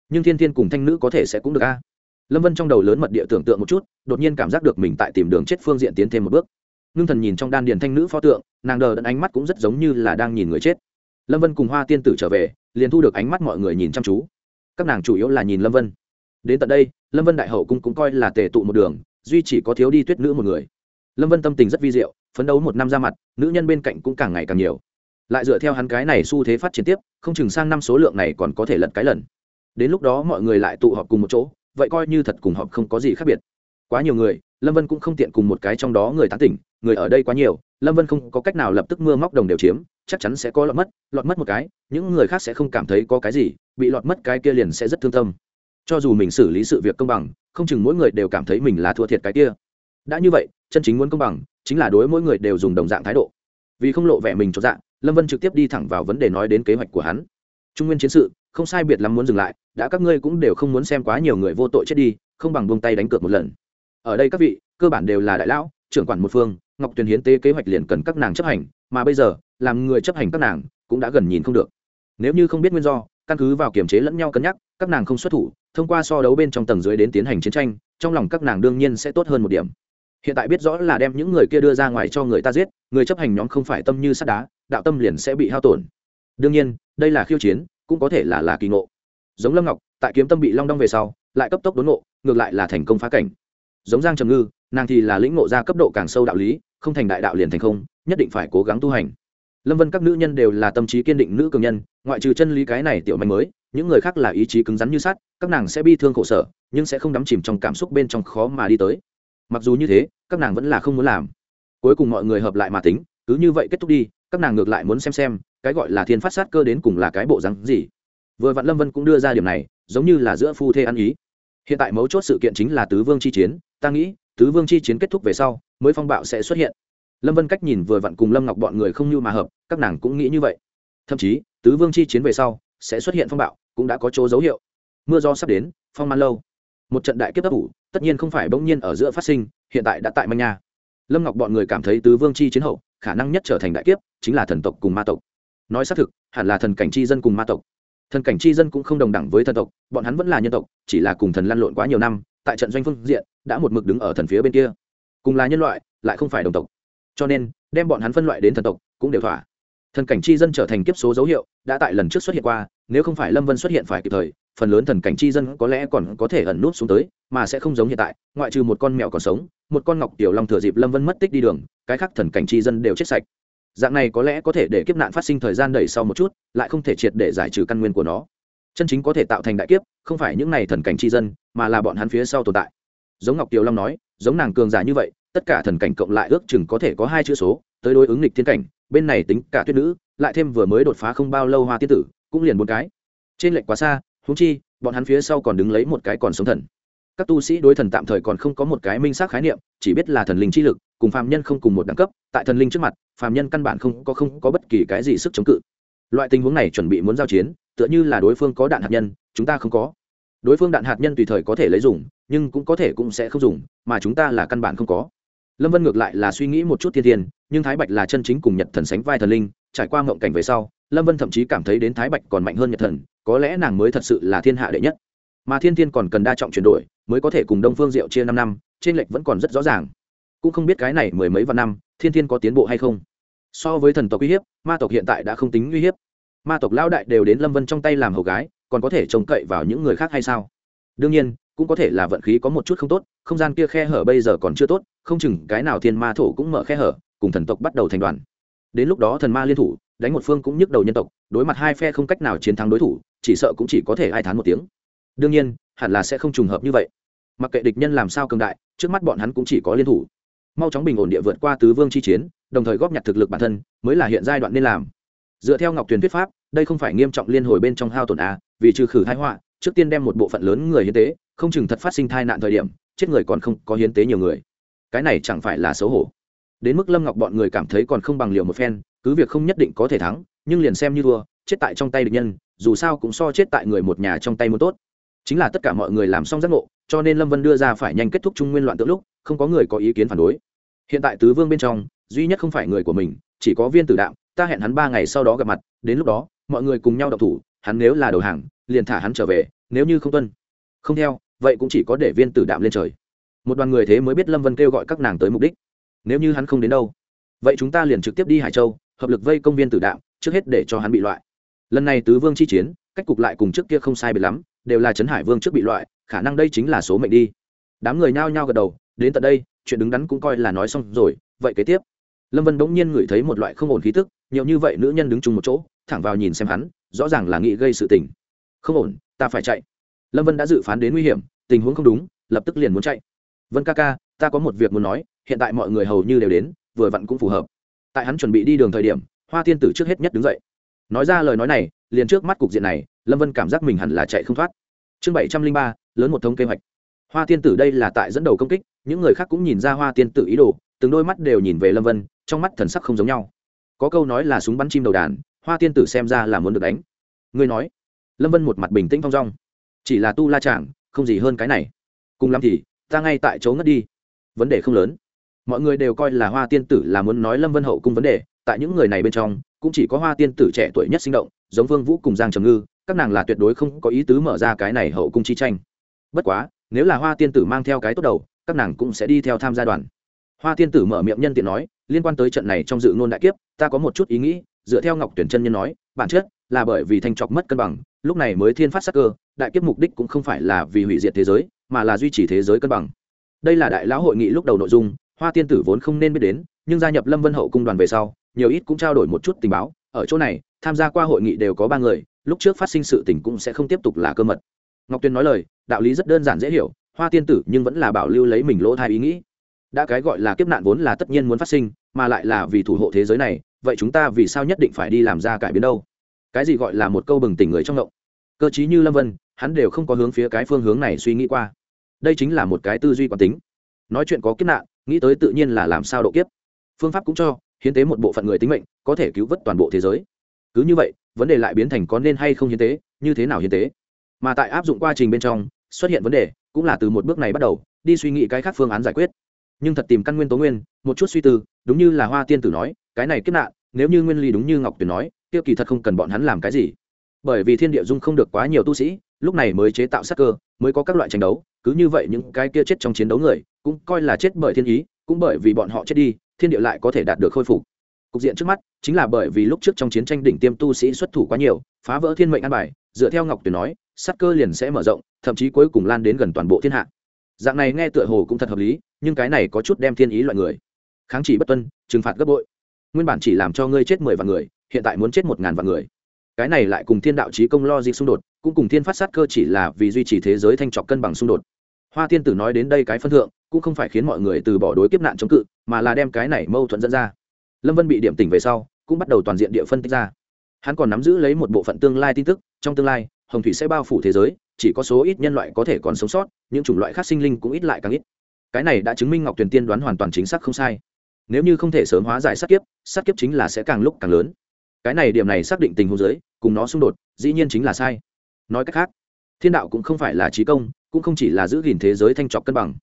nhưng thiên thiên cùng thanh nữ có thể sẽ cũng được a. Lâm vân trong đầu lớn mật địa tưởng tượng một chút, đột nhiên cảm giác được mình tại tìm đường chết phương diện tiến thêm một bước. Ngưng thần nhìn trong đan điền thanh nữ pho tượng, nàng đờ đẫn ánh mắt cũng rất giống như là đang nhìn người chết. Lâm vân cùng hoa tiên tử trở về, liền thu được ánh mắt mọi người nhìn chăm chú. Các nàng chủ yếu là nhìn lâm vân. Đến tận đây, lâm vân đại hậu cung cũng coi là tề tụ một đường, duy chỉ có thiếu đi tuyết nữ một người. Lâm vân tâm tình rất vi diệu, phấn đấu một năm ra mặt, nữ nhân bên cạnh cũng càng ngày càng nhiều. Lại dựa theo hắn cái này xu thế phát triển tiếp, không chừng sang năm số lượng này còn có thể lật cái lần đến lúc đó mọi người lại tụ họp cùng một chỗ, vậy coi như thật cùng họp không có gì khác biệt. Quá nhiều người, lâm vân cũng không tiện cùng một cái trong đó người tán tỉnh, người ở đây quá nhiều, lâm vân không có cách nào lập tức mưa móc đồng đều chiếm, chắc chắn sẽ có lọt mất lọt mất một cái, những người khác sẽ không cảm thấy có cái gì, bị lọt mất cái kia liền sẽ rất thương tâm. Cho dù mình xử lý sự việc công bằng, không chừng mỗi người đều cảm thấy mình là thua thiệt cái kia. Đã như vậy, chân chính muốn công bằng, chính là đối mỗi người đều dùng đồng dạng thái độ. Vì không lộ vẻ mình cho dạng lâm vân trực tiếp đi thẳng vào vấn đề nói đến kế hoạch của hắn. Trung nguyên chiến sự không sai biệt lắm muốn dừng lại, đã các ngươi cũng đều không muốn xem quá nhiều người vô tội chết đi, không bằng buông tay đánh cược một lần. Ở đây các vị, cơ bản đều là đại lão, trưởng quản một phương, ngọc tuyền hiến tế kế hoạch liền cần các nàng chấp hành, mà bây giờ, làm người chấp hành các nàng, cũng đã gần nhìn không được. Nếu như không biết nguyên do, căn cứ vào kiềm chế lẫn nhau cân nhắc, các nàng không xuất thủ, thông qua so đấu bên trong tầng dưới đến tiến hành chiến tranh, trong lòng các nàng đương nhiên sẽ tốt hơn một điểm. Hiện tại biết rõ là đem những người kia đưa ra ngoài cho người ta giết, người chấp hành nhóm không phải tâm như sắt đá, đạo tâm liền sẽ bị hao tổn. Đương nhiên, đây là khiêu chiến cũng có thể là là kỳ ngộ. Giống lâm ngọc, tại kiếm tâm bị long đong về sau, lại cấp tốc đốn ngộ, ngược lại là thành công phá cảnh. Giống giang trầm ngư, nàng thì là lĩnh ngộ ra cấp độ càng sâu đạo lý, không thành đại đạo liền thành không, nhất định phải cố gắng tu hành. Lâm vân các nữ nhân đều là tâm trí kiên định nữ cường nhân, ngoại trừ chân lý cái này tiểu manh mới, những người khác là ý chí cứng rắn như sắt, các nàng sẽ bi thương khổ sở, nhưng sẽ không đắm chìm trong cảm xúc bên trong khó mà đi tới. Mặc dù như thế, các nàng vẫn là không muốn làm. Cuối cùng mọi người hợp lại mà tính, cứ như vậy kết thúc đi các nàng ngược lại muốn xem xem, cái gọi là thiên phát sát cơ đến cùng là cái bộ rắn gì. Vừa vạn lâm vân cũng đưa ra điểm này, giống như là giữa phu thê ăn ý. Hiện tại mấu chốt sự kiện chính là tứ vương chi chiến, ta nghĩ, tứ vương chi chiến kết thúc về sau, mới phong bạo sẽ xuất hiện. Lâm vân cách nhìn vừa vặn cùng lâm ngọc bọn người không như mà hợp, các nàng cũng nghĩ như vậy. Thậm chí, tứ vương chi chiến về sau, sẽ xuất hiện phong bạo, cũng đã có chỗ dấu hiệu. Mưa do sắp đến, phong man lâu. Một trận đại kiếp ấp ủ, tất nhiên không phải bỗng nhiên ở giữa phát sinh, hiện tại đã tại manh nha. Lâm ngọc bọn người cảm thấy tứ vương chi chiến hậu khả năng nhất trở thành đại kiếp, chính là thần tộc cùng ma tộc. Nói xác thực, hẳn là thần cảnh chi dân cùng ma tộc. Thần cảnh chi dân cũng không đồng đẳng với thần tộc, bọn hắn vẫn là nhân tộc, chỉ là cùng thần lăn lộn quá nhiều năm, tại trận doanh phương diện, đã một mực đứng ở thần phía bên kia. Cùng là nhân loại, lại không phải đồng tộc. Cho nên, đem bọn hắn phân loại đến thần tộc, cũng đều thỏa. Thần cảnh chi dân trở thành kiếp số dấu hiệu, đã tại lần trước xuất hiện qua, nếu không phải lâm vân xuất hiện phải kịp thời, phần lớn thần cảnh chi dân có lẽ còn có thể ẩn nút xuống tới, mà sẽ không giống hiện tại, ngoại trừ một con mèo còn sống, một con ngọc tiểu long thừa dịp lâm vân mất tích đi đường cái khác thần cảnh chi dân đều chết sạch. Dạng này có lẽ có thể để kiếp nạn phát sinh thời gian đẩy sau một chút, lại không thể triệt để giải trừ căn nguyên của nó. Chân chính có thể tạo thành đại kiếp, không phải những này thần cảnh chi dân, mà là bọn hắn phía sau tồn tại. Giống ngọc tiểu long nói, giống nàng cường giả như vậy, tất cả thần cảnh cộng lại ước chừng có thể có hai chữ số, tới đối ứng lịch thiên cảnh, bên này tính cả tuyết nữ, lại thêm vừa mới đột phá không bao lâu hoa tiên tử, cũng liền một cái. Trên lệnh quá xa húng chi, bọn hắn phía sau còn đứng lấy một cái còn sống thần. Các tu sĩ đối thần tạm thời còn không có một cái minh xác khái niệm, chỉ biết là thần linh chi lực cùng phàm nhân không cùng một đẳng cấp, tại thần linh trước mặt, phàm nhân căn bản không có không có bất kỳ cái gì sức chống cự. Loại tình huống này chuẩn bị muốn giao chiến, tựa như là đối phương có đạn hạt nhân, chúng ta không có. Đối phương đạn hạt nhân tùy thời có thể lấy dùng, nhưng cũng có thể cũng sẽ không dùng, mà chúng ta là căn bản không có. Lâm vân ngược lại là suy nghĩ một chút thiên thiên nhưng thái bạch là chân chính cùng nhật thần sánh vai thần linh, trải qua ngộng cảnh về sau, lâm vân thậm chí cảm thấy đến thái bạch còn mạnh hơn nhật thần, có lẽ nàng mới thật sự là thiên hạ đệ nhất. Mà thiên thiên còn cần đa trọng chuyển đổi, mới có thể cùng đông phương diệu chia năm năm, trên lệch vẫn còn rất rõ ràng cũng không biết cái này mười mấy vạn năm, thiên thiên có tiến bộ hay không. So với thần tộc uy hiếp, ma tộc hiện tại đã không tính uy hiếp. Ma tộc lao đại đều đến lâm vân trong tay làm hầu gái, còn có thể trông cậy vào những người khác hay sao? Đương nhiên, cũng có thể là vận khí có một chút không tốt, không gian kia khe hở bây giờ còn chưa tốt, không chừng cái nào thiên ma thổ cũng mở khe hở, cùng thần tộc bắt đầu thành đoàn. Đến lúc đó thần ma liên thủ, đánh một phương cũng nhức đầu nhân tộc, đối mặt hai phe không cách nào chiến thắng đối thủ, chỉ sợ cũng chỉ có thể ai thán một tiếng. Đương nhiên, hẳn là sẽ không trùng hợp như vậy. Mặc kệ địch nhân làm sao cường đại, trước mắt bọn hắn cũng chỉ có liên thủ mau chóng bình ổn địa vượt qua tứ vương chi chiến, đồng thời góp nhặt thực lực bản thân, mới là hiện giai đoạn nên làm. Dựa theo ngọc tuyền thuyết pháp, đây không phải nghiêm trọng liên hồi bên trong hao tổn a, vì trừ khử thái họa, trước tiên đem một bộ phận lớn người hiến tế, không chừng thật phát sinh thai nạn thời điểm, chết người còn không có hiến tế nhiều người. Cái này chẳng phải là xấu hổ. Đến mức lâm ngọc bọn người cảm thấy còn không bằng liều một phen, cứ việc không nhất định có thể thắng, nhưng liền xem như thua, chết tại trong tay địch nhân, dù sao cũng so chết tại người một nhà trong tay muốn tốt. Chính là tất cả mọi người làm xong giác ngộ, cho nên lâm vân đưa ra phải nhanh kết thúc trung nguyên loạn tượng lúc không có người có ý kiến phản đối. Hiện tại tứ vương bên trong, duy nhất không phải người của mình, chỉ có viên tử đạo, ta hẹn hắn ba ngày sau đó gặp mặt, đến lúc đó, mọi người cùng nhau đọc thủ, hắn nếu là đầu hàng, liền thả hắn trở về, nếu như không tuân. Không theo, vậy cũng chỉ có để viên tử đạm lên trời. Một đoàn người thế mới biết lâm vân kêu gọi các nàng tới mục đích. Nếu như hắn không đến đâu, vậy chúng ta liền trực tiếp đi hải châu, hợp lực vây công viên tử đạm trước hết để cho hắn bị loại. Lần này tứ vương chi chiến, cách cục lại cùng trước kia không sai biệt lắm, đều là trấn hải vương trước bị loại, khả năng đây chính là số mệnh đi. Đám người nhao nhao gật đầu đến tận đây, chuyện đứng đắn cũng coi là nói xong rồi, vậy kế tiếp. Lâm vân bỗng nhiên ngửi thấy một loại không ổn khí tức, nhiều như vậy nữ nhân đứng chung một chỗ, thẳng vào nhìn xem hắn, rõ ràng là nghĩ gây sự tình. Không ổn, ta phải chạy. Lâm vân đã dự phán đến nguy hiểm, tình huống không đúng, lập tức liền muốn chạy. Vân ca ca, ta có một việc muốn nói, hiện tại mọi người hầu như đều đến, vừa vặn cũng phù hợp. Tại hắn chuẩn bị đi đường thời điểm, hoa tiên tử trước hết nhất đứng dậy. Nói ra lời nói này, liền trước mắt cục diện này, lâm vân cảm giác mình hẳn là chạy không thoát. Chương bảy trăm linh ba, lớn một thống kế hoạch. Hoa tiên tử đây là tại dẫn đầu công kích những người khác cũng nhìn ra hoa tiên tử ý đồ, từng đôi mắt đều nhìn về lâm vân, trong mắt thần sắc không giống nhau. Có câu nói là súng bắn chim đầu đàn, hoa tiên tử xem ra là muốn được đánh. Ngươi nói. Lâm vân một mặt bình tĩnh thong dong. Chỉ là tu la chàng, không gì hơn cái này. Cùng lắm thì, ta ngay tại chỗ ngất đi. Vấn đề không lớn. Mọi người đều coi là hoa tiên tử là muốn nói lâm vân hậu cung vấn đề, tại những người này bên trong, cũng chỉ có hoa tiên tử trẻ tuổi nhất sinh động, giống vương vũ cùng giang trầm ngư, các nàng là tuyệt đối không có ý tứ mở ra cái này hậu cung chi tranh. Bất quá, nếu là hoa tiên tử mang theo cái tốt đầu các nàng cũng sẽ đi theo tham gia đoàn. Hoa tiên tử mở miệng nhân tiện nói, liên quan tới trận này trong dự ngôn đại kiếp, ta có một chút ý nghĩ, dựa theo ngọc tuyển chân nhân nói, bản chất là bởi vì thanh trọc mất cân bằng, lúc này mới thiên phát sắc cơ, đại kiếp mục đích cũng không phải là vì hủy diệt thế giới, mà là duy trì thế giới cân bằng. Đây là đại lão hội nghị lúc đầu nội dung, hoa tiên tử vốn không nên biết đến, nhưng gia nhập lâm vân hậu cung đoàn về sau, nhiều ít cũng trao đổi một chút tình báo, ở chỗ này, tham gia qua hội nghị đều có ba người, lúc trước phát sinh sự tình cũng sẽ không tiếp tục là cơ mật. Ngọc tuyên nói lời, đạo lý rất đơn giản dễ hiểu hoa tiên tử nhưng vẫn là bảo lưu lấy mình lỗ thai ý nghĩ. Đã cái gọi là kiếp nạn vốn là tất nhiên muốn phát sinh, mà lại là vì thủ hộ thế giới này, vậy chúng ta vì sao nhất định phải đi làm ra cải biến đâu? Cái gì gọi là một câu bừng tỉnh người trong ngộng? Cơ chí như lâm vân, hắn đều không có hướng phía cái phương hướng này suy nghĩ qua. Đây chính là một cái tư duy quán tính. Nói chuyện có kiếp nạn, nghĩ tới tự nhiên là làm sao độ kiếp. Phương pháp cũng cho, hiến tế một bộ phận người tính mệnh, có thể cứu vớt toàn bộ thế giới. Cứ như vậy, vấn đề lại biến thành có nên hay không hiến tế, như thế nào hiến tế? Mà tại áp dụng quá trình bên trong, xuất hiện vấn đề cũng là từ một bước này bắt đầu, đi suy nghĩ cái khác phương án giải quyết. Nhưng thật tìm căn nguyên tố nguyên, một chút suy tư, đúng như là hoa tiên tử nói, cái này kết nạn, nếu như nguyên lý đúng như ngọc tuyền nói tiêu kỳ thật không cần bọn hắn làm cái gì. Bởi vì thiên địa dung không được quá nhiều tu sĩ, lúc này mới chế tạo sắc cơ, mới có các loại tranh đấu, cứ như vậy những cái kia chết trong chiến đấu người, cũng coi là chết bởi thiên ý, cũng bởi vì bọn họ chết đi, thiên địa lại có thể đạt được khôi phục. Cục diện trước mắt, chính là bởi vì lúc trước trong chiến tranh đỉnh tiêm tu sĩ xuất thủ quá nhiều, phá vỡ thiên mệnh an bài, dựa theo ngọc tuyền nói sắc cơ liền sẽ mở rộng, thậm chí cuối cùng lan đến gần toàn bộ thiên hạ. Dạng này nghe tựa hồ cũng thật hợp lý, nhưng cái này có chút đem thiên ý loại người. Kháng chỉ bất tuân, trừng phạt gấp bội. Nguyên bản chỉ làm cho ngươi chết mười vạn người, hiện tại muốn chết một ngàn vạn người. Cái này lại cùng thiên đạo trí công lo di xung đột, cũng cùng thiên phát sát cơ chỉ là vì duy trì thế giới thanh trọc cân bằng xung đột. Hoa Thiên tử nói đến đây cái phân thượng, cũng không phải khiến mọi người từ bỏ đối kiếp nạn chống cự, mà là đem cái này mâu thuẫn dẫn ra. Lâm vân bị điểm tỉnh về sau, cũng bắt đầu toàn diện địa phân tích ra. Hắn còn nắm giữ lấy một bộ phận tương lai tin tức, trong tương lai hồng thủy sẽ bao phủ thế giới, chỉ có số ít nhân loại có thể còn sống sót, những chủng loại khác sinh linh cũng ít lại càng ít. Cái này đã chứng minh ngọc tuyền tiên đoán hoàn toàn chính xác không sai. Nếu như không thể sớm hóa giải sát kiếp sát kiếp chính là sẽ càng lúc càng lớn. Cái này điểm này xác định tình huống giới, cùng nó xung đột, dĩ nhiên chính là sai. Nói cách khác, thiên đạo cũng không phải là trí công, cũng không chỉ là giữ gìn thế giới thanh trọc cân bằng.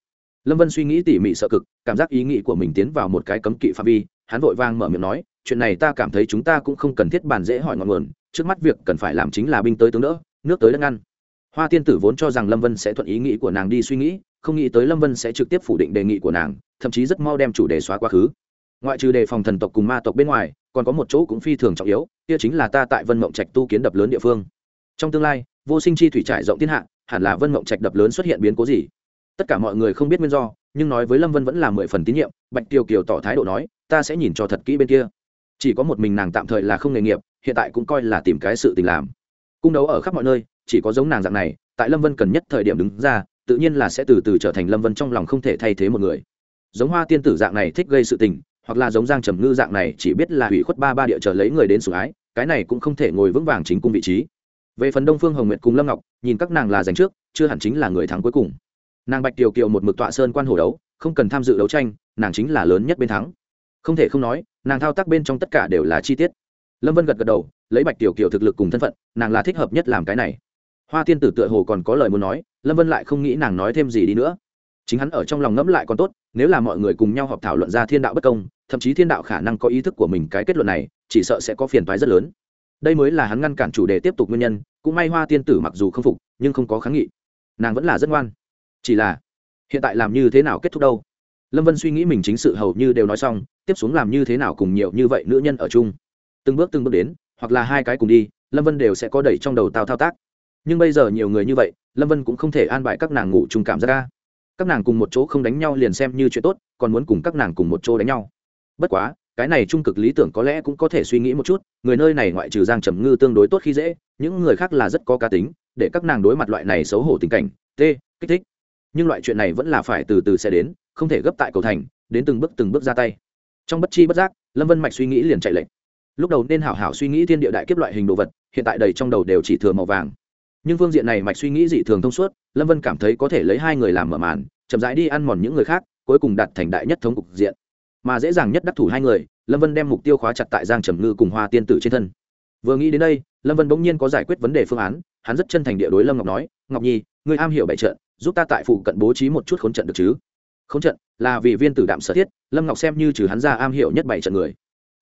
Lâm vân suy nghĩ tỉ mỉ sợ cực, cảm giác ý nghĩ của mình tiến vào một cái cấm kỵ phạm vi, hắn vội vang mở miệng nói, chuyện này ta cảm thấy chúng ta cũng không cần thiết bàn dễ hỏi ngọn nguồn, trước mắt việc cần phải làm chính là binh tới tướng đỡ nước tới đất ngăn. Hoa tiên tử vốn cho rằng lâm vân sẽ thuận ý nghĩ của nàng đi suy nghĩ, không nghĩ tới lâm vân sẽ trực tiếp phủ định đề nghị của nàng, thậm chí rất mau đem chủ đề xóa quá khứ. Ngoại trừ đề phòng thần tộc cùng ma tộc bên ngoài, còn có một chỗ cũng phi thường trọng yếu, kia chính là ta tại vân mộng trạch tu kiến đập lớn địa phương. Trong tương lai, vô sinh chi thủy trải rộng thiên hạ, hẳn là vân mộng trạch đập lớn xuất hiện biến cố gì? Tất cả mọi người không biết nguyên do, nhưng nói với lâm vân vẫn là mười phần tín nhiệm, bạch tiêu kiều tỏ thái độ nói, ta sẽ nhìn cho thật kỹ bên kia. Chỉ có một mình nàng tạm thời là không nghề nghiệp, hiện tại cũng coi là tìm cái sự tình làm cung đấu ở khắp mọi nơi, chỉ có giống nàng dạng này, tại lâm vân cần nhất thời điểm đứng ra, tự nhiên là sẽ từ từ trở thành lâm vân trong lòng không thể thay thế một người. Giống hoa tiên tử dạng này thích gây sự tình, hoặc là giống giang trầm ngư dạng này chỉ biết là hủy khuất ba ba địa chờ lấy người đến sủng ái, cái này cũng không thể ngồi vững vàng chính cung vị trí. Về phần đông phương hồng nguyệt cùng lâm ngọc, nhìn các nàng là giành trước, chưa hẳn chính là người thắng cuối cùng. Nàng bạch kiều kiều một mực tọa sơn quan hồ đấu, không cần tham dự đấu tranh, nàng chính là lớn nhất bên thắng. Không thể không nói, nàng thao tác bên trong tất cả đều là chi tiết lâm vân gật gật đầu, lấy bạch tiểu kiều thực lực cùng thân phận, nàng là thích hợp nhất làm cái này. Hoa tiên tử tựa hồ còn có lời muốn nói, lâm vân lại không nghĩ nàng nói thêm gì đi nữa. Chính hắn ở trong lòng ngẫm lại còn tốt, nếu là mọi người cùng nhau họp thảo luận ra thiên đạo bất công, thậm chí thiên đạo khả năng có ý thức của mình cái kết luận này, chỉ sợ sẽ có phiền toái rất lớn. Đây mới là hắn ngăn cản chủ đề tiếp tục nguyên nhân, cũng may hoa tiên tử mặc dù không phục, nhưng không có kháng nghị. Nàng vẫn là rất ngoan. Chỉ là, hiện tại làm như thế nào kết thúc đâu? Lâm vân suy nghĩ mình chính sự hầu như đều nói xong, tiếp xuống làm như thế nào cùng nhiều như vậy nữ nhân ở chung từng bước từng bước đến, hoặc là hai cái cùng đi, lâm vân đều sẽ có đẩy trong đầu tao thao tác. Nhưng bây giờ nhiều người như vậy, lâm vân cũng không thể an bài các nàng ngủ chung cảm giác ca các nàng cùng một chỗ không đánh nhau liền xem như chuyện tốt, còn muốn cùng các nàng cùng một chỗ đánh nhau. Bất quá, cái này trung cực lý tưởng có lẽ cũng có thể suy nghĩ một chút, người nơi này ngoại trừ giang trầm ngư tương đối tốt khi dễ, những người khác là rất có cá tính, để các nàng đối mặt loại này xấu hổ tình cảnh, t, kích thích. Nhưng loại chuyện này vẫn là phải từ từ sẽ đến, không thể gấp tại cầu thành, đến từng bước từng bước ra tay. Trong bất chi bất giác, lâm vân mạch suy nghĩ liền chạy lệnh lúc đầu nên hảo hảo suy nghĩ thiên địa đại kiếp loại hình đồ vật, hiện tại đầy trong đầu đều chỉ thừa màu vàng. Nhưng phương diện này mạch suy nghĩ dị thường thông suốt, lâm vân cảm thấy có thể lấy hai người làm mở màn, chậm rãi đi ăn mòn những người khác, cuối cùng đặt thành đại nhất thống cục diện. Mà dễ dàng nhất đắc thủ hai người, lâm vân đem mục tiêu khóa chặt tại giang trầm ngư cùng hoa tiên tử trên thân. Vừa nghĩ đến đây, lâm vân bỗng nhiên có giải quyết vấn đề phương án, hắn rất chân thành địa đối lâm ngọc nói, ngọc nhi người am hiểu bảy trận, giúp ta tại phụ cận bố trí một chút khốn trận được chứ? Khốn trận là vì viên tử đạm sở thiết, lâm ngọc xem như trừ hắn ra am hiểu nhất bảy trận người.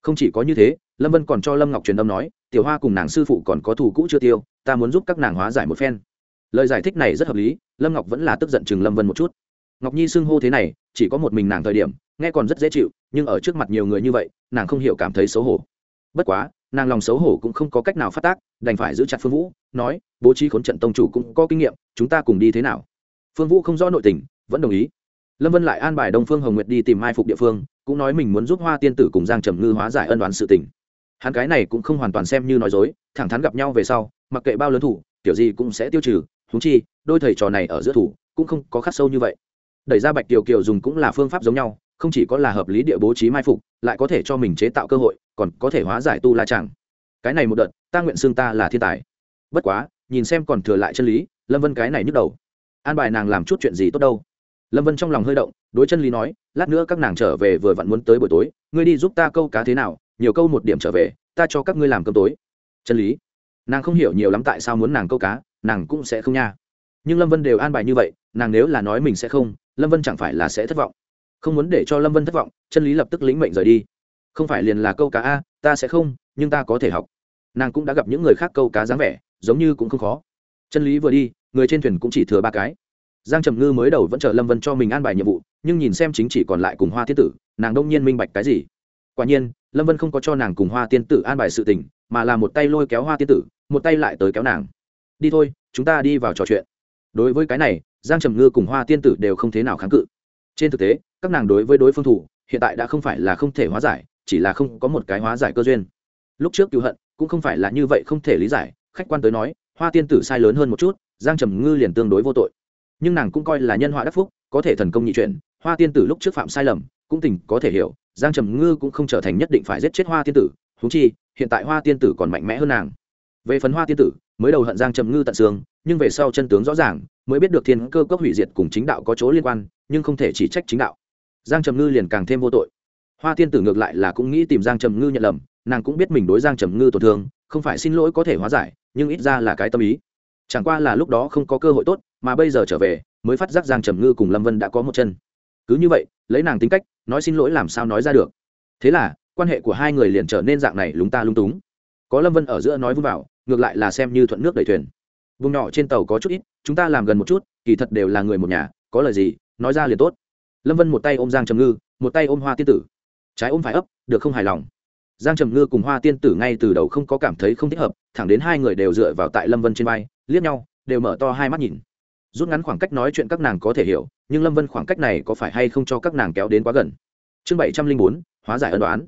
Không chỉ có như thế lâm vân còn cho lâm ngọc truyền âm nói, tiểu hoa cùng nàng sư phụ còn có thù cũ chưa tiêu, ta muốn giúp các nàng hóa giải một phen. Lời giải thích này rất hợp lý, lâm ngọc vẫn là tức giận chừng lâm vân một chút. Ngọc nhi xưng hô thế này, chỉ có một mình nàng thời điểm, nghe còn rất dễ chịu, nhưng ở trước mặt nhiều người như vậy, nàng không hiểu cảm thấy xấu hổ. Bất quá, nàng lòng xấu hổ cũng không có cách nào phát tác, đành phải giữ chặt phương vũ, nói, bố trí khốn trận tông chủ cũng có kinh nghiệm, chúng ta cùng đi thế nào? Phương vũ không rõ nội tình, vẫn đồng ý. Lâm vân lại an bài đông phương hồng nguyệt đi tìm mai phục địa phương, cũng nói mình muốn giúp hoa tiên tử cùng giang trầm ngư hóa giải ân đoán sự tình hắn cái này cũng không hoàn toàn xem như nói dối, thẳng thắn gặp nhau về sau, mặc kệ bao lớn thủ kiểu gì cũng sẽ tiêu trừ húng chi, đôi thầy trò này ở giữa thủ, cũng không có khắc sâu như vậy. Đẩy ra bạch tiểu kiều dùng cũng là phương pháp giống nhau, không chỉ có là hợp lý địa bố trí mai phục, lại có thể cho mình chế tạo cơ hội, còn có thể hóa giải tu la chẳng cái này một đợt, ta nguyện xương ta là thiên tài. Bất quá, nhìn xem còn thừa lại chân lý, lâm vân cái này nhức đầu. An bài nàng làm chút chuyện gì tốt đâu? Lâm vân trong lòng hơi động, đối chân lý nói, lát nữa các nàng trở về vừa vặn muốn tới buổi tối, ngươi đi giúp ta câu cá thế nào nhiều câu một điểm trở về, ta cho các ngươi làm cơm tối. Chân lý. Nàng không hiểu nhiều lắm tại sao muốn nàng câu cá, nàng cũng sẽ không nha. Nhưng lâm vân đều an bài như vậy, nàng nếu là nói mình sẽ không, lâm vân chẳng phải là sẽ thất vọng. Không muốn để cho lâm vân thất vọng, chân lý lập tức lĩnh mệnh rời đi. Không phải liền là câu cá a, ta sẽ không, nhưng ta có thể học. Nàng cũng đã gặp những người khác câu cá dáng vẻ, giống như cũng không khó. Chân lý vừa đi, người trên thuyền cũng chỉ thừa ba cái. Giang trầm ngư mới đầu vẫn chờ lâm vân cho mình an bài nhiệm vụ, nhưng nhìn xem chính chỉ còn lại cùng hoa thiết tử, nàng đông nhiên minh bạch cái gì. Quả nhiên lâm vân không có cho nàng cùng hoa tiên tử an bài sự tình, mà là một tay lôi kéo hoa tiên tử, một tay lại tới kéo nàng. Đi thôi, chúng ta đi vào trò chuyện. Đối với cái này, giang trầm ngư cùng hoa tiên tử đều không thế nào kháng cự. Trên thực tế, các nàng đối với đối phương thủ, hiện tại đã không phải là không thể hóa giải, chỉ là không có một cái hóa giải cơ duyên. Lúc trước cựu hận, cũng không phải là như vậy không thể lý giải, khách quan tới nói, hoa tiên tử sai lớn hơn một chút, giang trầm ngư liền tương đối vô tội. Nhưng nàng cũng coi là nhân họa đắc phúc, có thể thần công nhị chuyển, hoa tiên tử lúc trước phạm sai lầm, cũng tình có thể hiểu giang trầm ngư cũng không trở thành nhất định phải giết chết hoa tiên tử thú chi, hiện tại hoa tiên tử còn mạnh mẽ hơn nàng. Về phần hoa tiên tử, mới đầu hận giang trầm ngư tận xương, nhưng về sau chân tướng rõ ràng, mới biết được thiên cơ cốc hủy diệt cùng chính đạo có chỗ liên quan, nhưng không thể chỉ trách chính đạo. Giang trầm ngư liền càng thêm vô tội. Hoa tiên tử ngược lại là cũng nghĩ tìm giang trầm ngư nhận lầm, nàng cũng biết mình đối giang trầm ngư tổn thương, không phải xin lỗi có thể hóa giải, nhưng ít ra là cái tâm ý. Chẳng qua là lúc đó không có cơ hội tốt, mà bây giờ trở về, mới phát giác giang trầm ngư cùng lâm vân đã có một chân cứ như vậy lấy nàng tính cách nói xin lỗi làm sao nói ra được thế là quan hệ của hai người liền trở nên dạng này lúng ta lung túng có lâm vân ở giữa nói vui vào ngược lại là xem như thuận nước đẩy thuyền vùng nhỏ trên tàu có chút ít chúng ta làm gần một chút kỳ thật đều là người một nhà có lời gì nói ra liền tốt lâm vân một tay ôm giang trầm ngư một tay ôm hoa tiên tử trái ôm phải ấp được không hài lòng giang trầm ngư cùng hoa tiên tử ngay từ đầu không có cảm thấy không thích hợp thẳng đến hai người đều dựa vào tại lâm vân trên vai liếc nhau đều mở to hai mắt nhìn rút ngắn khoảng cách nói chuyện các nàng có thể hiểu nhưng lâm vân khoảng cách này có phải hay không cho các nàng kéo đến quá gần chương bảy trăm linh bốn hóa giải ân đoán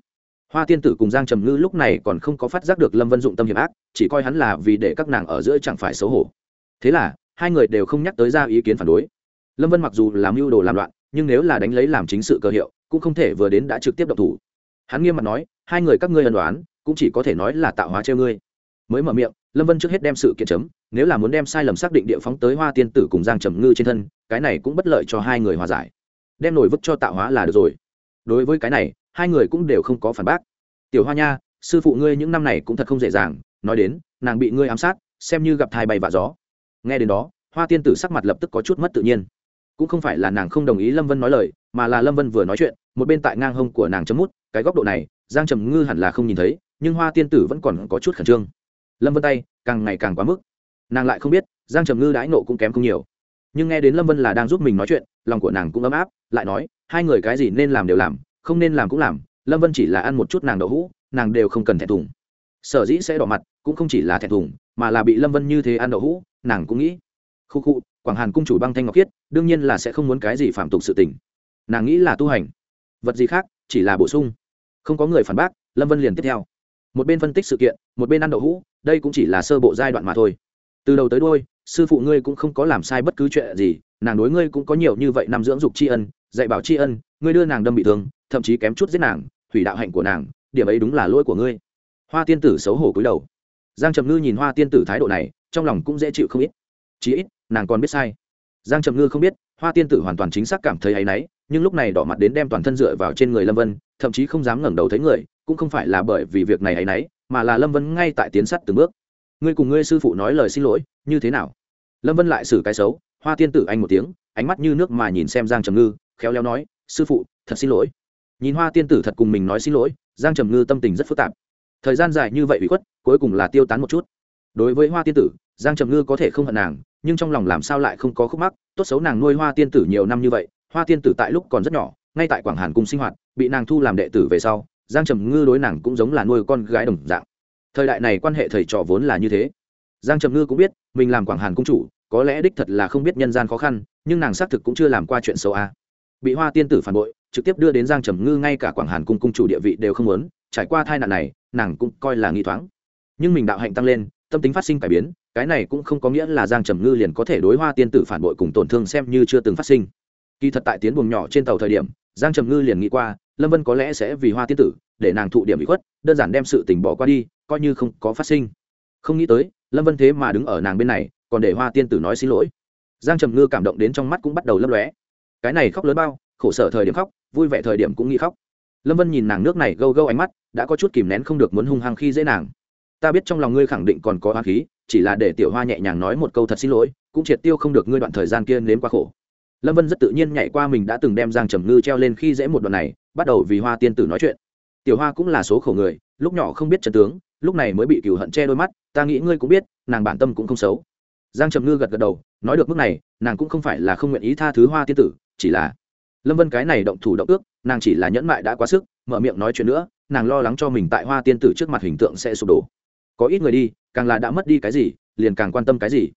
hoa tiên tử cùng giang trầm ngư lúc này còn không có phát giác được lâm vân dụng tâm hiểm ác chỉ coi hắn là vì để các nàng ở giữa chẳng phải xấu hổ thế là hai người đều không nhắc tới ra ý kiến phản đối lâm vân mặc dù làm mưu đồ làm loạn nhưng nếu là đánh lấy làm chính sự cơ hiệu cũng không thể vừa đến đã trực tiếp độc thủ hắn nghiêm mặt nói hai người các ngươi ân đoán cũng chỉ có thể nói là tạo hóa treo ngươi mới mở miệng lâm vân trước hết đem sự kiện chấm, nếu là muốn đem sai lầm xác định địa phóng tới hoa tiên tử cùng giang trầm ngư trên thân, cái này cũng bất lợi cho hai người hòa giải. Đem nổi vứt cho tạo hóa là được rồi. Đối với cái này, hai người cũng đều không có phản bác. Tiểu hoa nha, sư phụ ngươi những năm này cũng thật không dễ dàng, nói đến, nàng bị ngươi ám sát, xem như gặp thai bay vạ gió. Nghe đến đó, hoa tiên tử sắc mặt lập tức có chút mất tự nhiên. Cũng không phải là nàng không đồng ý lâm vân nói lời, mà là lâm vân vừa nói chuyện, một bên tại ngang hông của nàng chấm mút, cái góc độ này, giang trầm ngư hẳn là không nhìn thấy, nhưng hoa tiên tử vẫn còn có chút khẩn trương lâm vân tay càng ngày càng quá mức. Nàng lại không biết, giang trầm ngư đãi nộ cũng kém không nhiều. Nhưng nghe đến lâm vân là đang giúp mình nói chuyện, lòng của nàng cũng ấm áp, lại nói, hai người cái gì nên làm đều làm, không nên làm cũng làm, lâm vân chỉ là ăn một chút nàng đậu hũ, nàng đều không cần thẹn thùng. Sở dĩ sẽ đỏ mặt cũng không chỉ là thẹn thùng, mà là bị lâm vân như thế ăn đậu hũ, nàng cũng nghĩ. Khu khu, quảng hàn cung chủ băng thanh ngọc khiết, đương nhiên là sẽ không muốn cái gì phạm tục sự tình. Nàng nghĩ là tu hành. Vật gì khác, chỉ là bổ sung. Không có người phản bác, lâm vân liền tiếp theo. Một bên phân tích sự kiện, một bên ăn đậu hũ đây cũng chỉ là sơ bộ giai đoạn mà thôi. Từ đầu tới đôi sư phụ ngươi cũng không có làm sai bất cứ chuyện gì, nàng đối ngươi cũng có nhiều như vậy năm dưỡng dục tri ân, dạy bảo tri ân, ngươi đưa nàng đâm bị thương, thậm chí kém chút giết nàng, hủy đạo hạnh của nàng, điểm ấy đúng là lỗi của ngươi. Hoa tiên tử xấu hổ cúi đầu. Giang trầm ngư nhìn hoa tiên tử thái độ này, trong lòng cũng dễ chịu không ít. Chí ít, nàng còn biết sai. Giang trầm ngư không biết, hoa tiên tử hoàn toàn chính xác cảm thấy áy náy, nhưng lúc này đỏ mặt đến đem toàn thân dựa vào trên người lâm vân, thậm chí không dám ngẩng đầu thấy người, cũng không phải là bởi vì việc này áy náy mà là lâm vân ngay tại tiến sắt từng bước. Ngươi cùng ngươi sư phụ nói lời xin lỗi, như thế nào? Lâm vân lại xử cái xấu, hoa tiên tử anh một tiếng, ánh mắt như nước mà nhìn xem giang trầm ngư, khéo léo nói, sư phụ, thật xin lỗi. Nhìn hoa tiên tử thật cùng mình nói xin lỗi, giang trầm ngư tâm tình rất phức tạp. Thời gian dài như vậy bị khuất, cuối cùng là tiêu tán một chút. Đối với hoa tiên tử, giang trầm ngư có thể không hận nàng, nhưng trong lòng làm sao lại không có khúc mắc, tốt xấu nàng nuôi hoa tiên tử nhiều năm như vậy, hoa tiên tử tại lúc còn rất nhỏ, ngay tại quảng hàn cung sinh hoạt, bị nàng thu làm đệ tử về sau giang trầm ngư đối nàng cũng giống là nuôi con gái đồng dạng. Thời đại này quan hệ thầy trò vốn là như thế. Giang trầm ngư cũng biết, mình làm quảng hàn cung chủ, có lẽ đích thật là không biết nhân gian khó khăn, nhưng nàng xác thực cũng chưa làm qua chuyện xấu a. Bị hoa tiên tử phản bội, trực tiếp đưa đến giang trầm ngư ngay cả quảng hàn cung cung chủ địa vị đều không muốn, trải qua tai nạn này, nàng cũng coi là nghi thoáng. Nhưng mình đạo hạnh tăng lên, tâm tính phát sinh cải biến, cái này cũng không có nghĩa là giang trầm ngư liền có thể đối hoa tiên tử phản bội cùng tổn thương xem như chưa từng phát sinh. Kỳ thật tại tiến buồng nhỏ trên tàu thời điểm, giang trầm ngư liền nghĩ qua lâm vân có lẽ sẽ vì hoa tiên tử để nàng thụ điểm bị khuất, đơn giản đem sự tình bỏ qua đi, coi như không có phát sinh. Không nghĩ tới, lâm vân thế mà đứng ở nàng bên này, còn để hoa tiên tử nói xin lỗi. Giang trầm ngư cảm động đến trong mắt cũng bắt đầu lấp lóe. Cái này khóc lớn bao, khổ sở thời điểm khóc, vui vẻ thời điểm cũng nghĩ khóc. Lâm vân nhìn nàng nước này gâu gâu ánh mắt, đã có chút kìm nén không được muốn hung hăng khi dễ nàng. Ta biết trong lòng ngươi khẳng định còn có hoa khí, chỉ là để tiểu hoa nhẹ nhàng nói một câu thật xin lỗi, cũng triệt tiêu không được ngươi đoạn thời gian kia nếm quá khổ lâm vân rất tự nhiên nhảy qua mình đã từng đem giang trầm ngư treo lên khi dễ một đoạn này, bắt đầu vì hoa tiên tử nói chuyện. Tiểu hoa cũng là số khổ người, lúc nhỏ không biết trần tướng, lúc này mới bị cửu hận che đôi mắt, ta nghĩ ngươi cũng biết, nàng bản tâm cũng không xấu. Giang trầm ngư gật gật đầu, nói được mức này, nàng cũng không phải là không nguyện ý tha thứ hoa tiên tử, chỉ là lâm vân cái này động thủ động ước, nàng chỉ là nhẫn mại đã quá sức, mở miệng nói chuyện nữa, nàng lo lắng cho mình tại hoa tiên tử trước mặt hình tượng sẽ sụp đổ. Có ít người đi, càng là đã mất đi cái gì, liền càng quan tâm cái gì.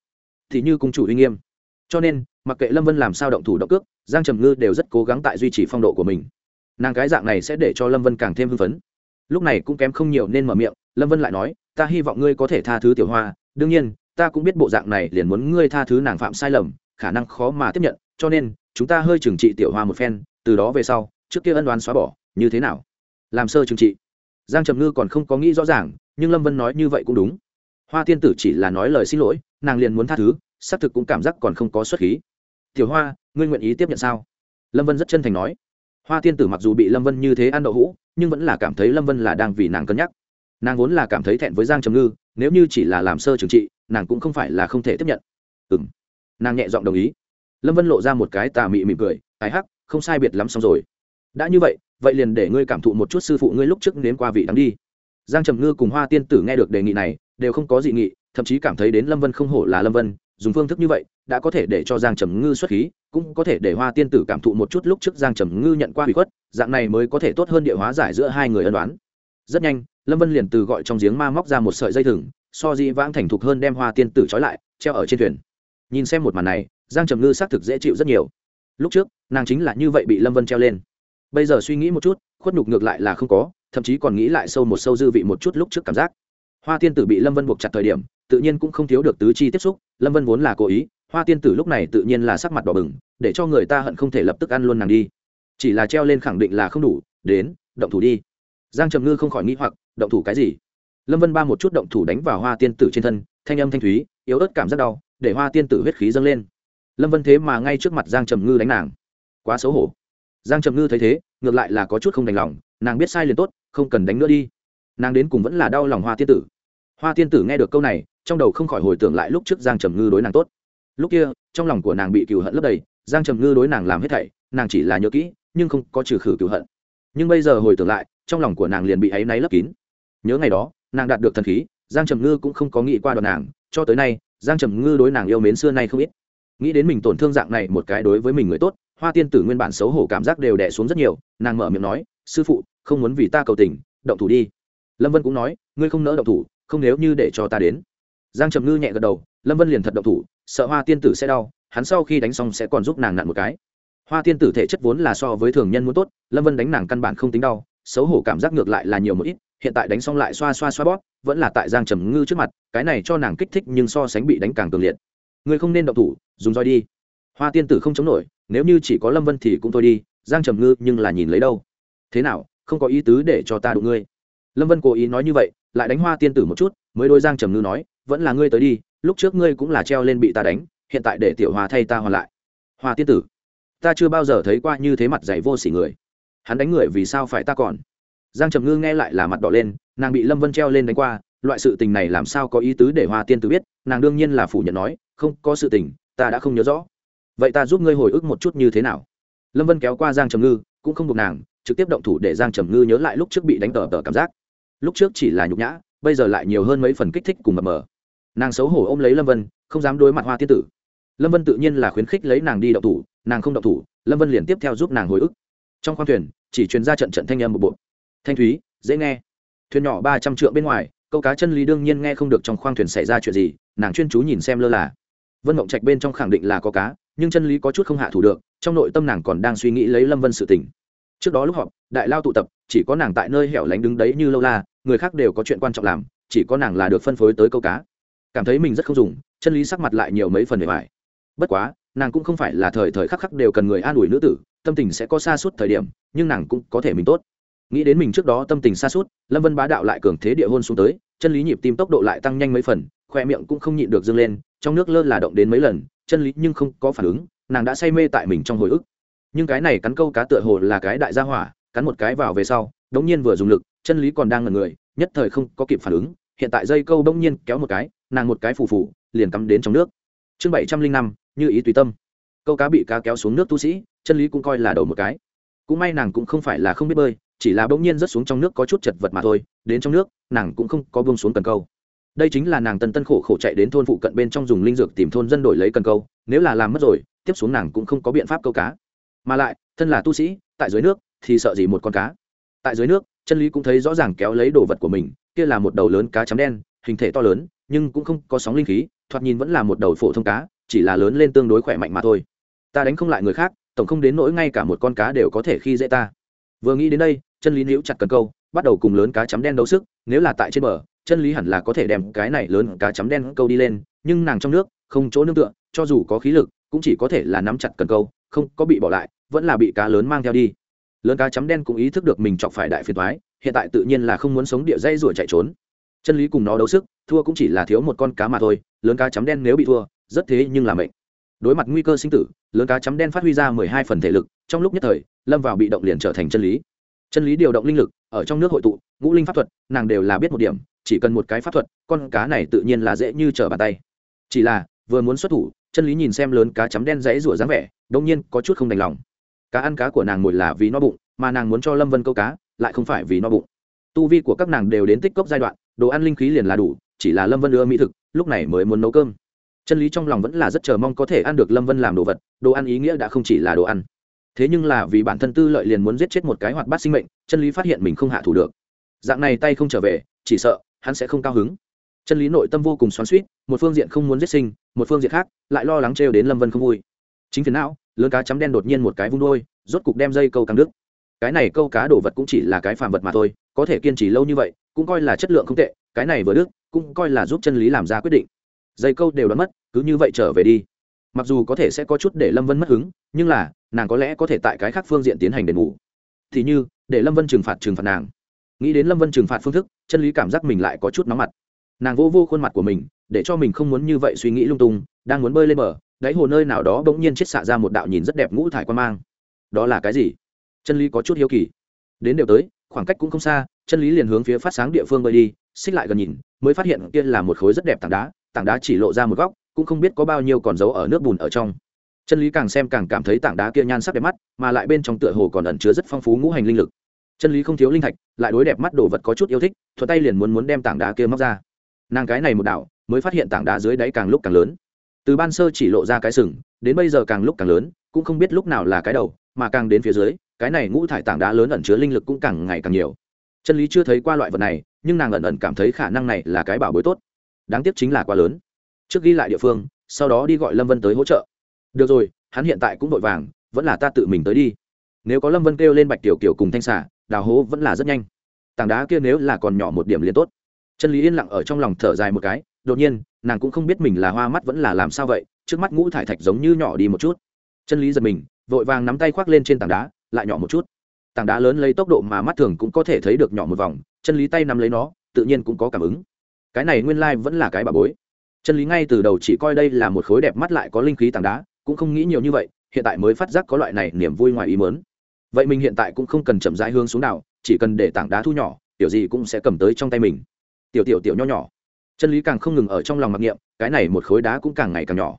Thì như cung chủ uy nghiêm cho nên, mặc kệ lâm vân làm sao động thủ động cước, giang trầm ngư đều rất cố gắng tại duy trì phong độ của mình. Nàng cái dạng này sẽ để cho lâm vân càng thêm hưng phấn. Lúc này cũng kém không nhiều nên mở miệng, lâm vân lại nói, ta hy vọng ngươi có thể tha thứ tiểu hoa, đương nhiên, ta cũng biết bộ dạng này liền muốn ngươi tha thứ nàng phạm sai lầm, khả năng khó mà tiếp nhận, cho nên, chúng ta hơi trừng trị tiểu hoa một phen, từ đó về sau, trước kia ân đoán xóa bỏ, như thế nào? Làm sơ trừng trị. Giang trầm ngư còn không có nghĩ rõ ràng, nhưng lâm vân nói như vậy cũng đúng. Hoa tiên tử chỉ là nói lời xin lỗi, nàng liền muốn tha thứ xác thực cũng cảm giác còn không có xuất khí. Tiểu hoa, ngươi nguyện ý tiếp nhận sao? Lâm vân rất chân thành nói. Hoa tiên tử mặc dù bị lâm vân như thế ăn đậu hũ, nhưng vẫn là cảm thấy lâm vân là đang vì nàng cân nhắc. Nàng vốn là cảm thấy thẹn với giang trầm ngư, nếu như chỉ là làm sơ trừng trị, nàng cũng không phải là không thể tiếp nhận. Ừ m nàng nhẹ giọng đồng ý. Lâm vân lộ ra một cái tà mị mịm cười ái hắc, không sai biệt lắm xong rồi. Đã như vậy vậy liền để ngươi cảm thụ một chút sư phụ ngươi lúc trước nếm qua vị đắng đi. Giang trầm ngư cùng hoa tiên tử nghe được đề nghị này, đều không có dị nghị, thậm chí cảm thấy đến lâm vân không hổ là lâm vân dùng phương thức như vậy đã có thể để cho giang trầm ngư xuất khí, cũng có thể để hoa tiên tử cảm thụ một chút lúc trước giang trầm ngư nhận qua bị khuất, dạng này mới có thể tốt hơn địa hóa giải giữa hai người ân đoán rất nhanh, lâm vân liền từ gọi trong giếng ma móc ra một sợi dây thừng, so dĩ vãng thành thục hơn đem hoa tiên tử trói lại, treo ở trên thuyền. Nhìn xem một màn này, giang trầm ngư xác thực dễ chịu rất nhiều. Lúc trước, nàng chính là như vậy bị lâm vân treo lên. Bây giờ suy nghĩ một chút, khuất nhục ngược lại là không có, thậm chí còn nghĩ lại sâu một sâu dư vị một chút lúc trước cảm giác. Hoa tiên tử bị lâm vân buộc chặt thời điểm tự nhiên cũng không thiếu được tứ chi tiếp xúc, lâm vân vốn là cố ý, hoa tiên tử lúc này tự nhiên là sắc mặt đỏ bừng, để cho người ta hận không thể lập tức ăn luôn nàng đi. Chỉ là treo lên khẳng định là không đủ, đến, động thủ đi. Giang trầm ngư không khỏi nghĩ hoặc, động thủ cái gì? Lâm vân ba một chút động thủ đánh vào hoa tiên tử trên thân, thanh âm thanh thúy, yếu ớt cảm rất đau, để hoa tiên tử huyết khí dâng lên. Lâm vân thế mà ngay trước mặt giang trầm ngư đánh nàng. Quá xấu hổ. Giang trầm ngư thấy thế, ngược lại là có chút không đành lòng, nàng biết sai liền tốt, không cần đánh nữa đi. Nàng đến cùng vẫn là đau lòng hoa tiên tử. Hoa tiên tử nghe được câu này trong đầu không khỏi hồi tưởng lại lúc trước giang trầm ngư đối nàng tốt. Lúc kia, trong lòng của nàng bị cựu hận lấp đầy, giang trầm ngư đối nàng làm hết thảy, nàng chỉ là nhớ kỹ, nhưng không có trừ khử cựu hận. Nhưng bây giờ hồi tưởng lại, trong lòng của nàng liền bị áy náy lấp kín. Nhớ ngày đó, nàng đạt được thần khí, giang trầm ngư cũng không có nghĩ qua đoạn nàng, cho tới nay, giang trầm ngư đối nàng yêu mến xưa nay không ít. Nghĩ đến mình tổn thương dạng này một cái đối với mình người tốt, hoa tiên tử nguyên bản xấu hổ cảm giác đều đẻ xuống rất nhiều, nàng mở miệng nói, sư phụ, không muốn vì ta cầu tình, động thủ đi. Lâm vân cũng nói, ngươi không nỡ động thủ, không nếu như để cho ta đến giang trầm ngư nhẹ gật đầu, lâm vân liền thật động thủ, sợ hoa tiên tử sẽ đau, hắn sau khi đánh xong sẽ còn giúp nàng nặn một cái. Hoa tiên tử thể chất vốn là so với thường nhân muốn tốt, lâm vân đánh nàng căn bản không tính đau, xấu hổ cảm giác ngược lại là nhiều một ít, hiện tại đánh xong lại xoa xoa xoa bóp, vẫn là tại giang trầm ngư trước mặt, cái này cho nàng kích thích nhưng so sánh bị đánh càng cường liệt. Ngươi không nên động thủ, dùng roi đi. Hoa tiên tử không chống nổi, nếu như chỉ có lâm vân thì cũng thôi đi, giang trầm ngư nhưng là nhìn lấy đâu. Thế nào, không có ý tứ để cho ta đụng ngươi. Lâm vân cố ý nói như vậy, lại đánh hoa tiên tử một chút, mới đôi giang trầm ngư nói vẫn là ngươi tới đi, lúc trước ngươi cũng là treo lên bị ta đánh, hiện tại để tiểu hòa thay ta hoàn lại. Hoa tiên tử, ta chưa bao giờ thấy qua như thế mặt dày vô s ỉ người. Hắn đánh người vì sao phải ta còn? Giang trầm ngư nghe lại là mặt đỏ lên, nàng bị lâm vân treo lên đánh qua, loại sự tình này làm sao có ý tứ để hoa tiên tử biết, nàng đương nhiên là phủ nhận nói, không có sự tình, ta đã không nhớ rõ. Vậy ta giúp ngươi hồi ức một chút như thế nào? Lâm vân kéo qua giang trầm ngư, cũng không buộc nàng, trực tiếp động thủ để giang trầm ngư nhớ lại lúc trước bị đánh tờ tờ cảm giác. Lúc trước chỉ là nhục nhã, bây giờ lại nhiều hơn mấy phần kích thích cùng mập mờ nàng xấu hổ ôm lấy lâm vân, không dám đối mặt hoa tiên tử. Lâm vân tự nhiên là khuyến khích lấy nàng đi đậu thủ, nàng không đậu thủ, lâm vân liền tiếp theo giúp nàng hồi ức. Trong khoang thuyền, chỉ truyền ra trận trận thanh âm một bộ thanh thúy, dễ nghe. Thuyền nhỏ ba trăm trượng bên ngoài, câu cá chân lý đương nhiên nghe không được trong khoang thuyền xảy ra chuyện gì, nàng chuyên chú nhìn xem lơ là. Vân mộng trạch bên trong khẳng định là có cá, nhưng chân lý có chút không hạ thủ được, trong nội tâm nàng còn đang suy nghĩ lấy lâm vân sự tình. Trước đó lúc họp, đại lao tụ tập, chỉ có nàng tại nơi hẻo lánh đứng đấy như lâu la, người khác đều có chuyện quan trọng làm, chỉ có nàng là được phân phối tới câu cá cảm thấy mình rất không dùng, chân lý sắc mặt lại nhiều mấy phần để phải bất quá, nàng cũng không phải là thời thời khắc khắc đều cần người an ủi nữ tử, tâm tình sẽ có xa suốt thời điểm, nhưng nàng cũng có thể mình tốt. Nghĩ đến mình trước đó tâm tình xa suốt, lâm vân bá đạo lại cường thế địa hôn xuống tới, chân lý nhịp tim tốc độ lại tăng nhanh mấy phần, khoe miệng cũng không nhịn được dâng lên, trong nước lơ là động đến mấy lần, chân lý nhưng không có phản ứng, nàng đã say mê tại mình trong hồi ức. Nhưng cái này cắn câu cá tựa hồ là cái đại gia hỏa, cắn một cái vào về sau, đống nhiên vừa dùng lực, chân lý còn đang ngần người, nhất thời không có kịp phản ứng, hiện tại dây câu đống nhiên kéo một cái nàng một cái phù phù, liền cắm đến trong nước. Chương bảy trăm linh năm, như ý tùy tâm. Câu cá bị cá kéo xuống nước tu sĩ, chân lý cũng coi là đầu một cái. Cũng may nàng cũng không phải là không biết bơi, chỉ là bỗng nhiên rớt xuống trong nước có chút chật vật mà thôi, đến trong nước, nàng cũng không có buông xuống cần câu. Đây chính là nàng tân tân khổ khổ chạy đến thôn phụ cận bên trong dùng linh dược tìm thôn dân đổi lấy cần câu, nếu là làm mất rồi, tiếp xuống nàng cũng không có biện pháp câu cá. Mà lại, thân là tu sĩ, tại dưới nước thì sợ gì một con cá. Tại dưới nước, chân lý cũng thấy rõ ràng kéo lấy đồ vật của mình, kia là một đầu lớn cá chấm đen, hình thể to lớn nhưng cũng không có sóng linh khí, thoạt nhìn vẫn là một đầu phổ thông cá, chỉ là lớn lên tương đối khỏe mạnh mà thôi. Ta đánh không lại người khác, tổng không đến nỗi ngay cả một con cá đều có thể khi dễ ta. Vừa nghĩ đến đây, chân lý níu chặt cần câu, bắt đầu cùng lớn cá chấm đen đấu sức, nếu là tại trên bờ, chân lý hẳn là có thể đem cái này lớn cá chấm đen câu đi lên, nhưng nàng trong nước, không chỗ nương tựa, cho dù có khí lực, cũng chỉ có thể là nắm chặt cần câu, không có bị bỏ lại, vẫn là bị cá lớn mang theo đi. Lớn cá chấm đen cũng ý thức được mình chọc phải đại phiền thoái hiện tại tự nhiên là không muốn sống địa dây rủa chạy trốn. Chân lý cùng nó đấu sức thua cũng chỉ là thiếu một con cá mà thôi, lớn cá chấm đen nếu bị thua, rất thế nhưng là mệnh. Đối mặt nguy cơ sinh tử, lớn cá chấm đen phát huy ra mười hai phần thể lực, trong lúc nhất thời, lâm vào bị động liền trở thành chân lý. Chân lý điều động linh lực, ở trong nước hội tụ, ngũ linh pháp thuật, nàng đều là biết một điểm, chỉ cần một cái pháp thuật, con cá này tự nhiên là dễ như trở bàn tay. Chỉ là, vừa muốn xuất thủ, chân lý nhìn xem lớn cá chấm đen dãy rủa dáng vẻ đông nhiên có chút không đành lòng. Cá ăn cá của nàng ngồi là vì no bụng, mà nàng muốn cho lâm vân câu cá, lại không phải vì no bụng. Tu vi của các nàng đều đến tích cốc giai đoạn, đồ ăn linh khí liền là đủ chỉ là lâm vân ưa mỹ thực, lúc này mới muốn nấu cơm. Chân lý trong lòng vẫn là rất chờ mong có thể ăn được lâm vân làm đồ vật, đồ ăn ý nghĩa đã không chỉ là đồ ăn. Thế nhưng là vì bản thân tư lợi liền muốn giết chết một cái hoạt bát sinh mệnh, chân lý phát hiện mình không hạ thủ được. Dạng này tay không trở về, chỉ sợ, hắn sẽ không cao hứng. Chân lý nội tâm vô cùng xoắn suýt một phương diện không muốn giết sinh, một phương diện khác, lại lo lắng trêu đến lâm vân không vui. Chính phiền não, lớn cá chấm đen đột nhiên một cái vung đôi rốt cục đem dây câu căng đứt. Cái này câu cá đồ vật cũng chỉ là cái phàm vật mà thôi, có thể kiên trì lâu như vậy, cũng coi là chất lượng không tệ, cái này vừa đứt cũng coi là giúp chân lý làm ra quyết định. Dây câu đều đã mất, cứ như vậy trở về đi. Mặc dù có thể sẽ có chút để lâm vân mất hứng, nhưng là, nàng có lẽ có thể tại cái khác phương diện tiến hành đền bù. Thì như, để lâm vân trừng phạt trừng phạt nàng. Nghĩ đến lâm vân trừng phạt phương thức, chân lý cảm giác mình lại có chút nóng mặt. Nàng vô vô khuôn mặt của mình, để cho mình không muốn như vậy suy nghĩ lung tung, đang muốn bơi lên bờ, đáy hồ nơi nào đó bỗng nhiên chết xạ ra một đạo nhìn rất đẹp ngũ thải quan mang. Đó là cái gì? Chân lý có chút hiếu kỳ. Đến đều tới, khoảng cách cũng không xa, chân lý liền hướng phía phát sáng địa phương bơi đi, xích lại gần nhìn mới phát hiện kia là một khối rất đẹp tảng đá tảng đá chỉ lộ ra một góc, cũng không biết có bao nhiêu còn giấu ở nước bùn ở trong. Chân lý càng xem càng cảm thấy tảng đá kia nhan sắc đẹp mắt, mà lại bên trong tựa hồ còn ẩn chứa rất phong phú ngũ hành linh lực. Chân lý không thiếu linh thạch, lại đối đẹp mắt đồ vật có chút yêu thích thuật tay liền muốn muốn đem tảng đá kia móc ra. Nàng cái này một đảo, mới phát hiện tảng đá dưới đáy càng lúc càng lớn. Từ ban sơ chỉ lộ ra cái sừng, đến bây giờ càng lúc càng lớn, cũng không biết lúc nào là cái đầu, mà càng đến phía dưới, cái này ngũ thải tảng đá lớn ẩn chứa linh lực cũng càng ngày càng nhiều. Chân lý chưa thấy qua loại vật này nhưng nàng ẩn ẩn cảm thấy khả năng này là cái bảo bối tốt. Đáng tiếc chính là quá lớn. Trước ghi lại địa phương, sau đó đi gọi lâm vân tới hỗ trợ. Được rồi, hắn hiện tại cũng vội vàng, vẫn là ta tự mình tới đi. Nếu có lâm vân kêu lên bạch tiểu kiểu cùng thanh xả đào hố vẫn là rất nhanh. Tảng đá kia nếu là còn nhỏ một điểm liền tốt. Chân lý yên lặng ở trong lòng thở dài một cái, đột nhiên, nàng cũng không biết mình là hoa mắt vẫn là làm sao vậy, trước mắt ngũ thải thạch giống như nhỏ đi một chút. Chân lý giật mình, vội vàng nắm tay khoác lên trên tảng đá, lại nhỏ một chút. Tảng đá lớn lấy tốc độ mà mắt thường cũng có thể thấy được nhỏ một vòng chân lý tay nắm lấy nó, tự nhiên cũng có cảm ứng. Cái này nguyên lai、like、vẫn là cái bà bối. Chân lý ngay từ đầu chỉ coi đây là một khối đẹp mắt lại có linh khí tảng đá, cũng không nghĩ nhiều như vậy, hiện tại mới phát giác có loại này niềm vui ngoài ý mớn vậy mình hiện tại cũng không cần chậm rãi hướng xuống nào chỉ cần để tảng đá thu nhỏ, tiểu gì cũng sẽ cầm tới trong tay mình. Tiểu tiểu tiểu nho nhỏ. Chân lý càng không ngừng ở trong lòng mặc niệm, cái này một khối đá cũng càng ngày càng nhỏ.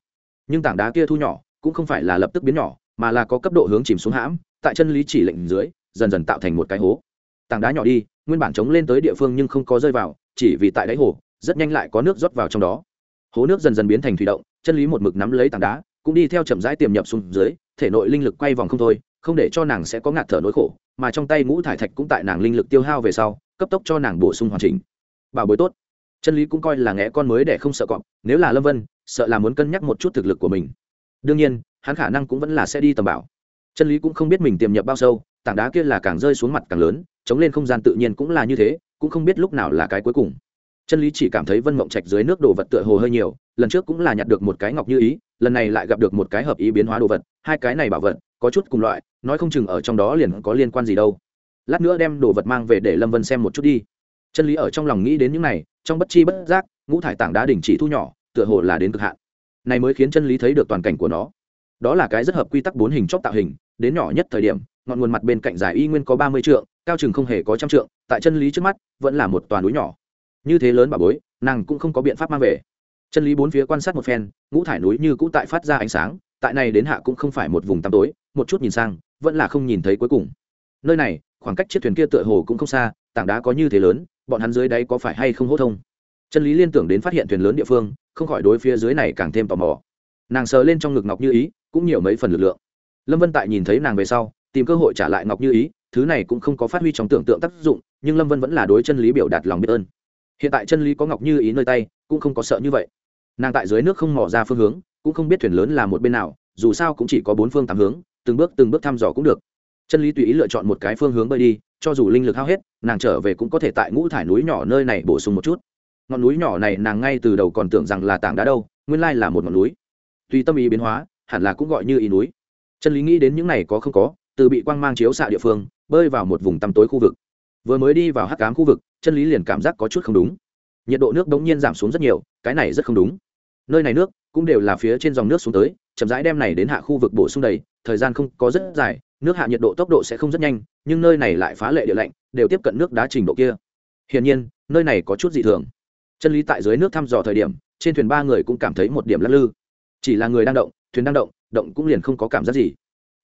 Nhưng tảng đá kia thu nhỏ, cũng không phải là lập tức biến nhỏ, mà là có cấp độ hướng chìm xuống hãm, tại chân lý chỉ lệnh dưới, dần dần tạo thành một cái hố. Tảng đá nhỏ đi nguyên bản chống lên tới địa phương nhưng không có rơi vào, chỉ vì tại đáy hồ, rất nhanh lại có nước rót vào trong đó. Hố nước dần dần biến thành thủy động, chân lý một mực nắm lấy tảng đá, cũng đi theo chậm rãi tiềm nhập xuống dưới, thể nội linh lực quay vòng không thôi, không để cho nàng sẽ có ngạt thở nỗi khổ, mà trong tay ngũ thải thạch cũng tại nàng linh lực tiêu hao về sau, cấp tốc cho nàng bổ sung hoàn chỉnh. Bảo bối tốt. Chân lý cũng coi là ngẽ con mới để không sợ cọp, nếu là lâm vân, sợ là muốn cân nhắc một chút thực lực của mình. Đương nhiên, hắn khả năng cũng vẫn là sẽ đi tầm bảo. Chân lý cũng không biết mình tiềm nhập bao sâu, tảng đá kia là càng rơi xuống mặt càng lớn chống lên không gian tự nhiên cũng là như thế, cũng không biết lúc nào là cái cuối cùng. Chân lý chỉ cảm thấy vân mộng trạch dưới nước đồ vật tựa hồ hơi nhiều, lần trước cũng là nhặt được một cái ngọc như ý, lần này lại gặp được một cái hợp ý biến hóa đồ vật, hai cái này bảo vật, có chút cùng loại, nói không chừng ở trong đó liền có liên quan gì đâu. Lát nữa đem đồ vật mang về để lâm vân xem một chút đi. Chân lý ở trong lòng nghĩ đến những này, trong bất chi bất giác, ngũ thải tảng đá đỉnh chỉ thu nhỏ, tựa hồ là đến cực hạn. Này mới khiến chân lý thấy được toàn cảnh của nó. Đó là cái rất hợp quy tắc bốn hình chóp tạo hình, đến nhỏ nhất thời điểm, ngọn nguồn mặt bên cạnh dài y nguyên có ba mươi trượng cao chừng không hề có trăm trượng, tại chân lý trước mắt, vẫn là một toàn núi nhỏ. Như thế lớn bà bối, nàng cũng không có biện pháp mang về. Chân lý bốn phía quan sát một phen, ngũ thải núi như cũ tại phát ra ánh sáng, tại này đến hạ cũng không phải một vùng tăm tối, một chút nhìn sang, vẫn là không nhìn thấy cuối cùng. Nơi này, khoảng cách chiếc thuyền kia tựa hồ cũng không xa, tảng đá có như thế lớn, bọn hắn dưới đáy có phải hay không hốt thông? Chân lý liên tưởng đến phát hiện thuyền lớn địa phương, không khỏi đối phía dưới này càng thêm tò mò. Nàng sờ lên trong ngực ngọc như ý, cũng nhiều mấy phần lực lượng. Lâm vân tại nhìn thấy nàng về sau, tìm cơ hội trả lại ngọc như ý thứ này cũng không có phát huy trong tưởng tượng tác dụng, nhưng lâm vân vẫn là đối chân lý biểu đạt lòng biết ơn. Hiện tại chân lý có ngọc như ý nơi tay, cũng không có sợ như vậy. Nàng tại dưới nước không mò ra phương hướng, cũng không biết thuyền lớn là một bên nào, dù sao cũng chỉ có bốn phương tám hướng, từng bước từng bước thăm dò cũng được. Chân lý tùy ý lựa chọn một cái phương hướng bơi đi, cho dù linh lực hao hết, nàng trở về cũng có thể tại ngũ thải núi nhỏ nơi này bổ sung một chút. Ngọn núi nhỏ này nàng ngay từ đầu còn tưởng rằng là tảng đá đâu, nguyên lai là một ngọn núi. Tùy tâm ý biến hóa, hẳn là cũng gọi như ý núi. Chân lý nghĩ đến những này có không có từ bị quang mang chiếu xạ địa phương, bơi vào một vùng tăm tối khu vực. Vừa mới đi vào hắc cám khu vực, chân lý liền cảm giác có chút không đúng. Nhiệt độ nước đ ố n g nhiên giảm xuống rất nhiều, cái này rất không đúng. Nơi này nước cũng đều là phía trên dòng nước xuống tới, chậm rãi đem này đến hạ khu vực bổ sung đầy, thời gian không có rất dài, nước hạ nhiệt độ tốc độ sẽ không rất nhanh, nhưng nơi này lại phá lệ địa lạnh, đều tiếp cận nước đá trình độ kia. Hiển nhiên, nơi này có chút dị thường. Chân lý tại dưới nước thăm dò thời điểm, trên thuyền ba người cũng cảm thấy một điểm lắc lư. Chỉ là người đang động, thuyền đang động động cũng liền không có cảm giác gì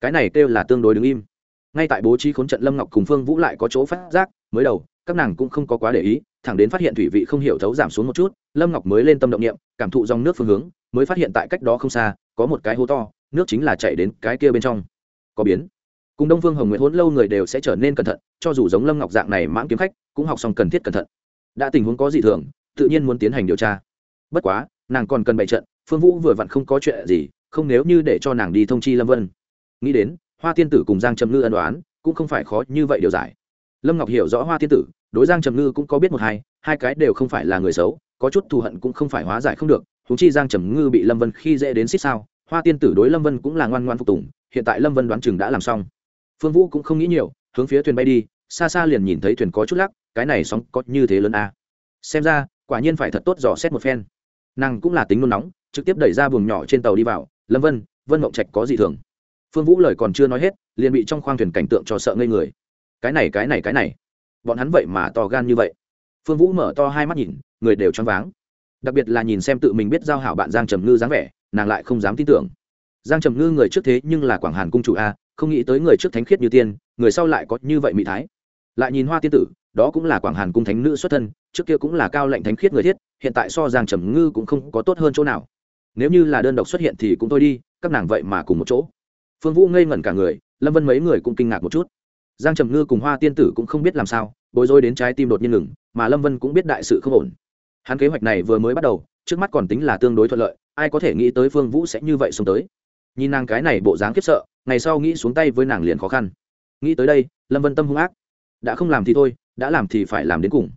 cái này kêu là tương đối đứng im. Ngay tại bố trí khốn trận lâm ngọc cùng phương vũ lại có chỗ phát giác, mới đầu, các nàng cũng không có quá để ý, thẳng đến phát hiện thủy vị không hiểu thấu giảm xuống một chút, lâm ngọc mới lên tâm động niệm, cảm thụ dòng nước phương hướng, mới phát hiện tại cách đó không xa, có một cái hố to, nước chính là chạy đến cái kia bên trong. Có biến. Cùng đông phương hồng nguyện hôn lâu người đều sẽ trở nên cẩn thận, cho dù giống lâm ngọc dạng này mãng kiếm khách, cũng học xong cần thiết cẩn thận. Đã tình huống có gì thường, tự nhiên muốn tiến hành điều tra. Bất quá, nàng còn cần bày trận, phương vũ vừa vặn không có chuyện gì, không nếu như để cho nàng đi thông chi lâm vân nghĩ đến, hoa tiên tử cùng giang trầm ngư ân đoán cũng không phải khó như vậy điều giải. Lâm ngọc hiểu rõ hoa tiên tử, đối giang trầm ngư cũng có biết một hai hai cái đều không phải là người xấu, có chút thù hận cũng không phải hóa giải không được thú chi giang trầm ngư bị lâm vân khi dễ đến xích sao, hoa tiên tử đối lâm vân cũng là ngoan ngoan phục tùng, hiện tại lâm vân đoán chừng đã làm xong. Phương vũ cũng không nghĩ nhiều, hướng phía thuyền bay đi, xa xa liền nhìn thấy thuyền có chút lắc, cái này sóng có như thế lớn a à. xem ra, quả nhiên phải thật tốt dò xét một phen. Nàng cũng là tính nôn nóng, trực tiếp đẩy ra buồng nhỏ trên tàu đi vào, lâm vân vân mộng trạch có gì thường? Phương vũ lời còn chưa nói hết, liền bị trong khoang thuyền cảnh tượng cho sợ ngây người. Cái này cái này cái này. Bọn hắn vậy mà to gan như vậy. Phương vũ mở to hai mắt nhìn, người đều choáng váng. Đặc biệt là nhìn xem tự mình biết giao hảo bạn giang trầm ngư dáng vẻ, nàng lại không dám tin tưởng. Giang trầm ngư người trước thế nhưng là quảng hàn cung chủ a, không nghĩ tới người trước thánh khiết như tiên, người sau lại có như vậy mỹ thái. Lại nhìn hoa tiên tử, đó cũng là quảng hàn cung thánh nữ xuất thân, trước kia cũng là cao lệnh thánh khiết người thiết, hiện tại so giang trầm ngư cũng không có tốt hơn chỗ nào. Nếu như là đơn độc xuất hiện thì cũng thôi đi, các nàng vậy mà cùng một chỗ phương vũ ngây ngẩn cả người, lâm vân mấy người cũng kinh ngạc một chút. Giang trầm ngư cùng hoa tiên tử cũng không biết làm sao, bối rối đến trái tim đột nhiên ngừng, mà lâm vân cũng biết đại sự không ổn. Hắn kế hoạch này vừa mới bắt đầu, trước mắt còn tính là tương đối thuận lợi, ai có thể nghĩ tới phương vũ sẽ như vậy xuống tới. Nhìn nàng cái này bộ dáng khiếp sợ, ngày sau nghĩ xuống tay với nàng liền khó khăn. Nghĩ tới đây, lâm vân tâm hung ác. Đã không làm thì thôi, đã làm thì phải làm đến cùng.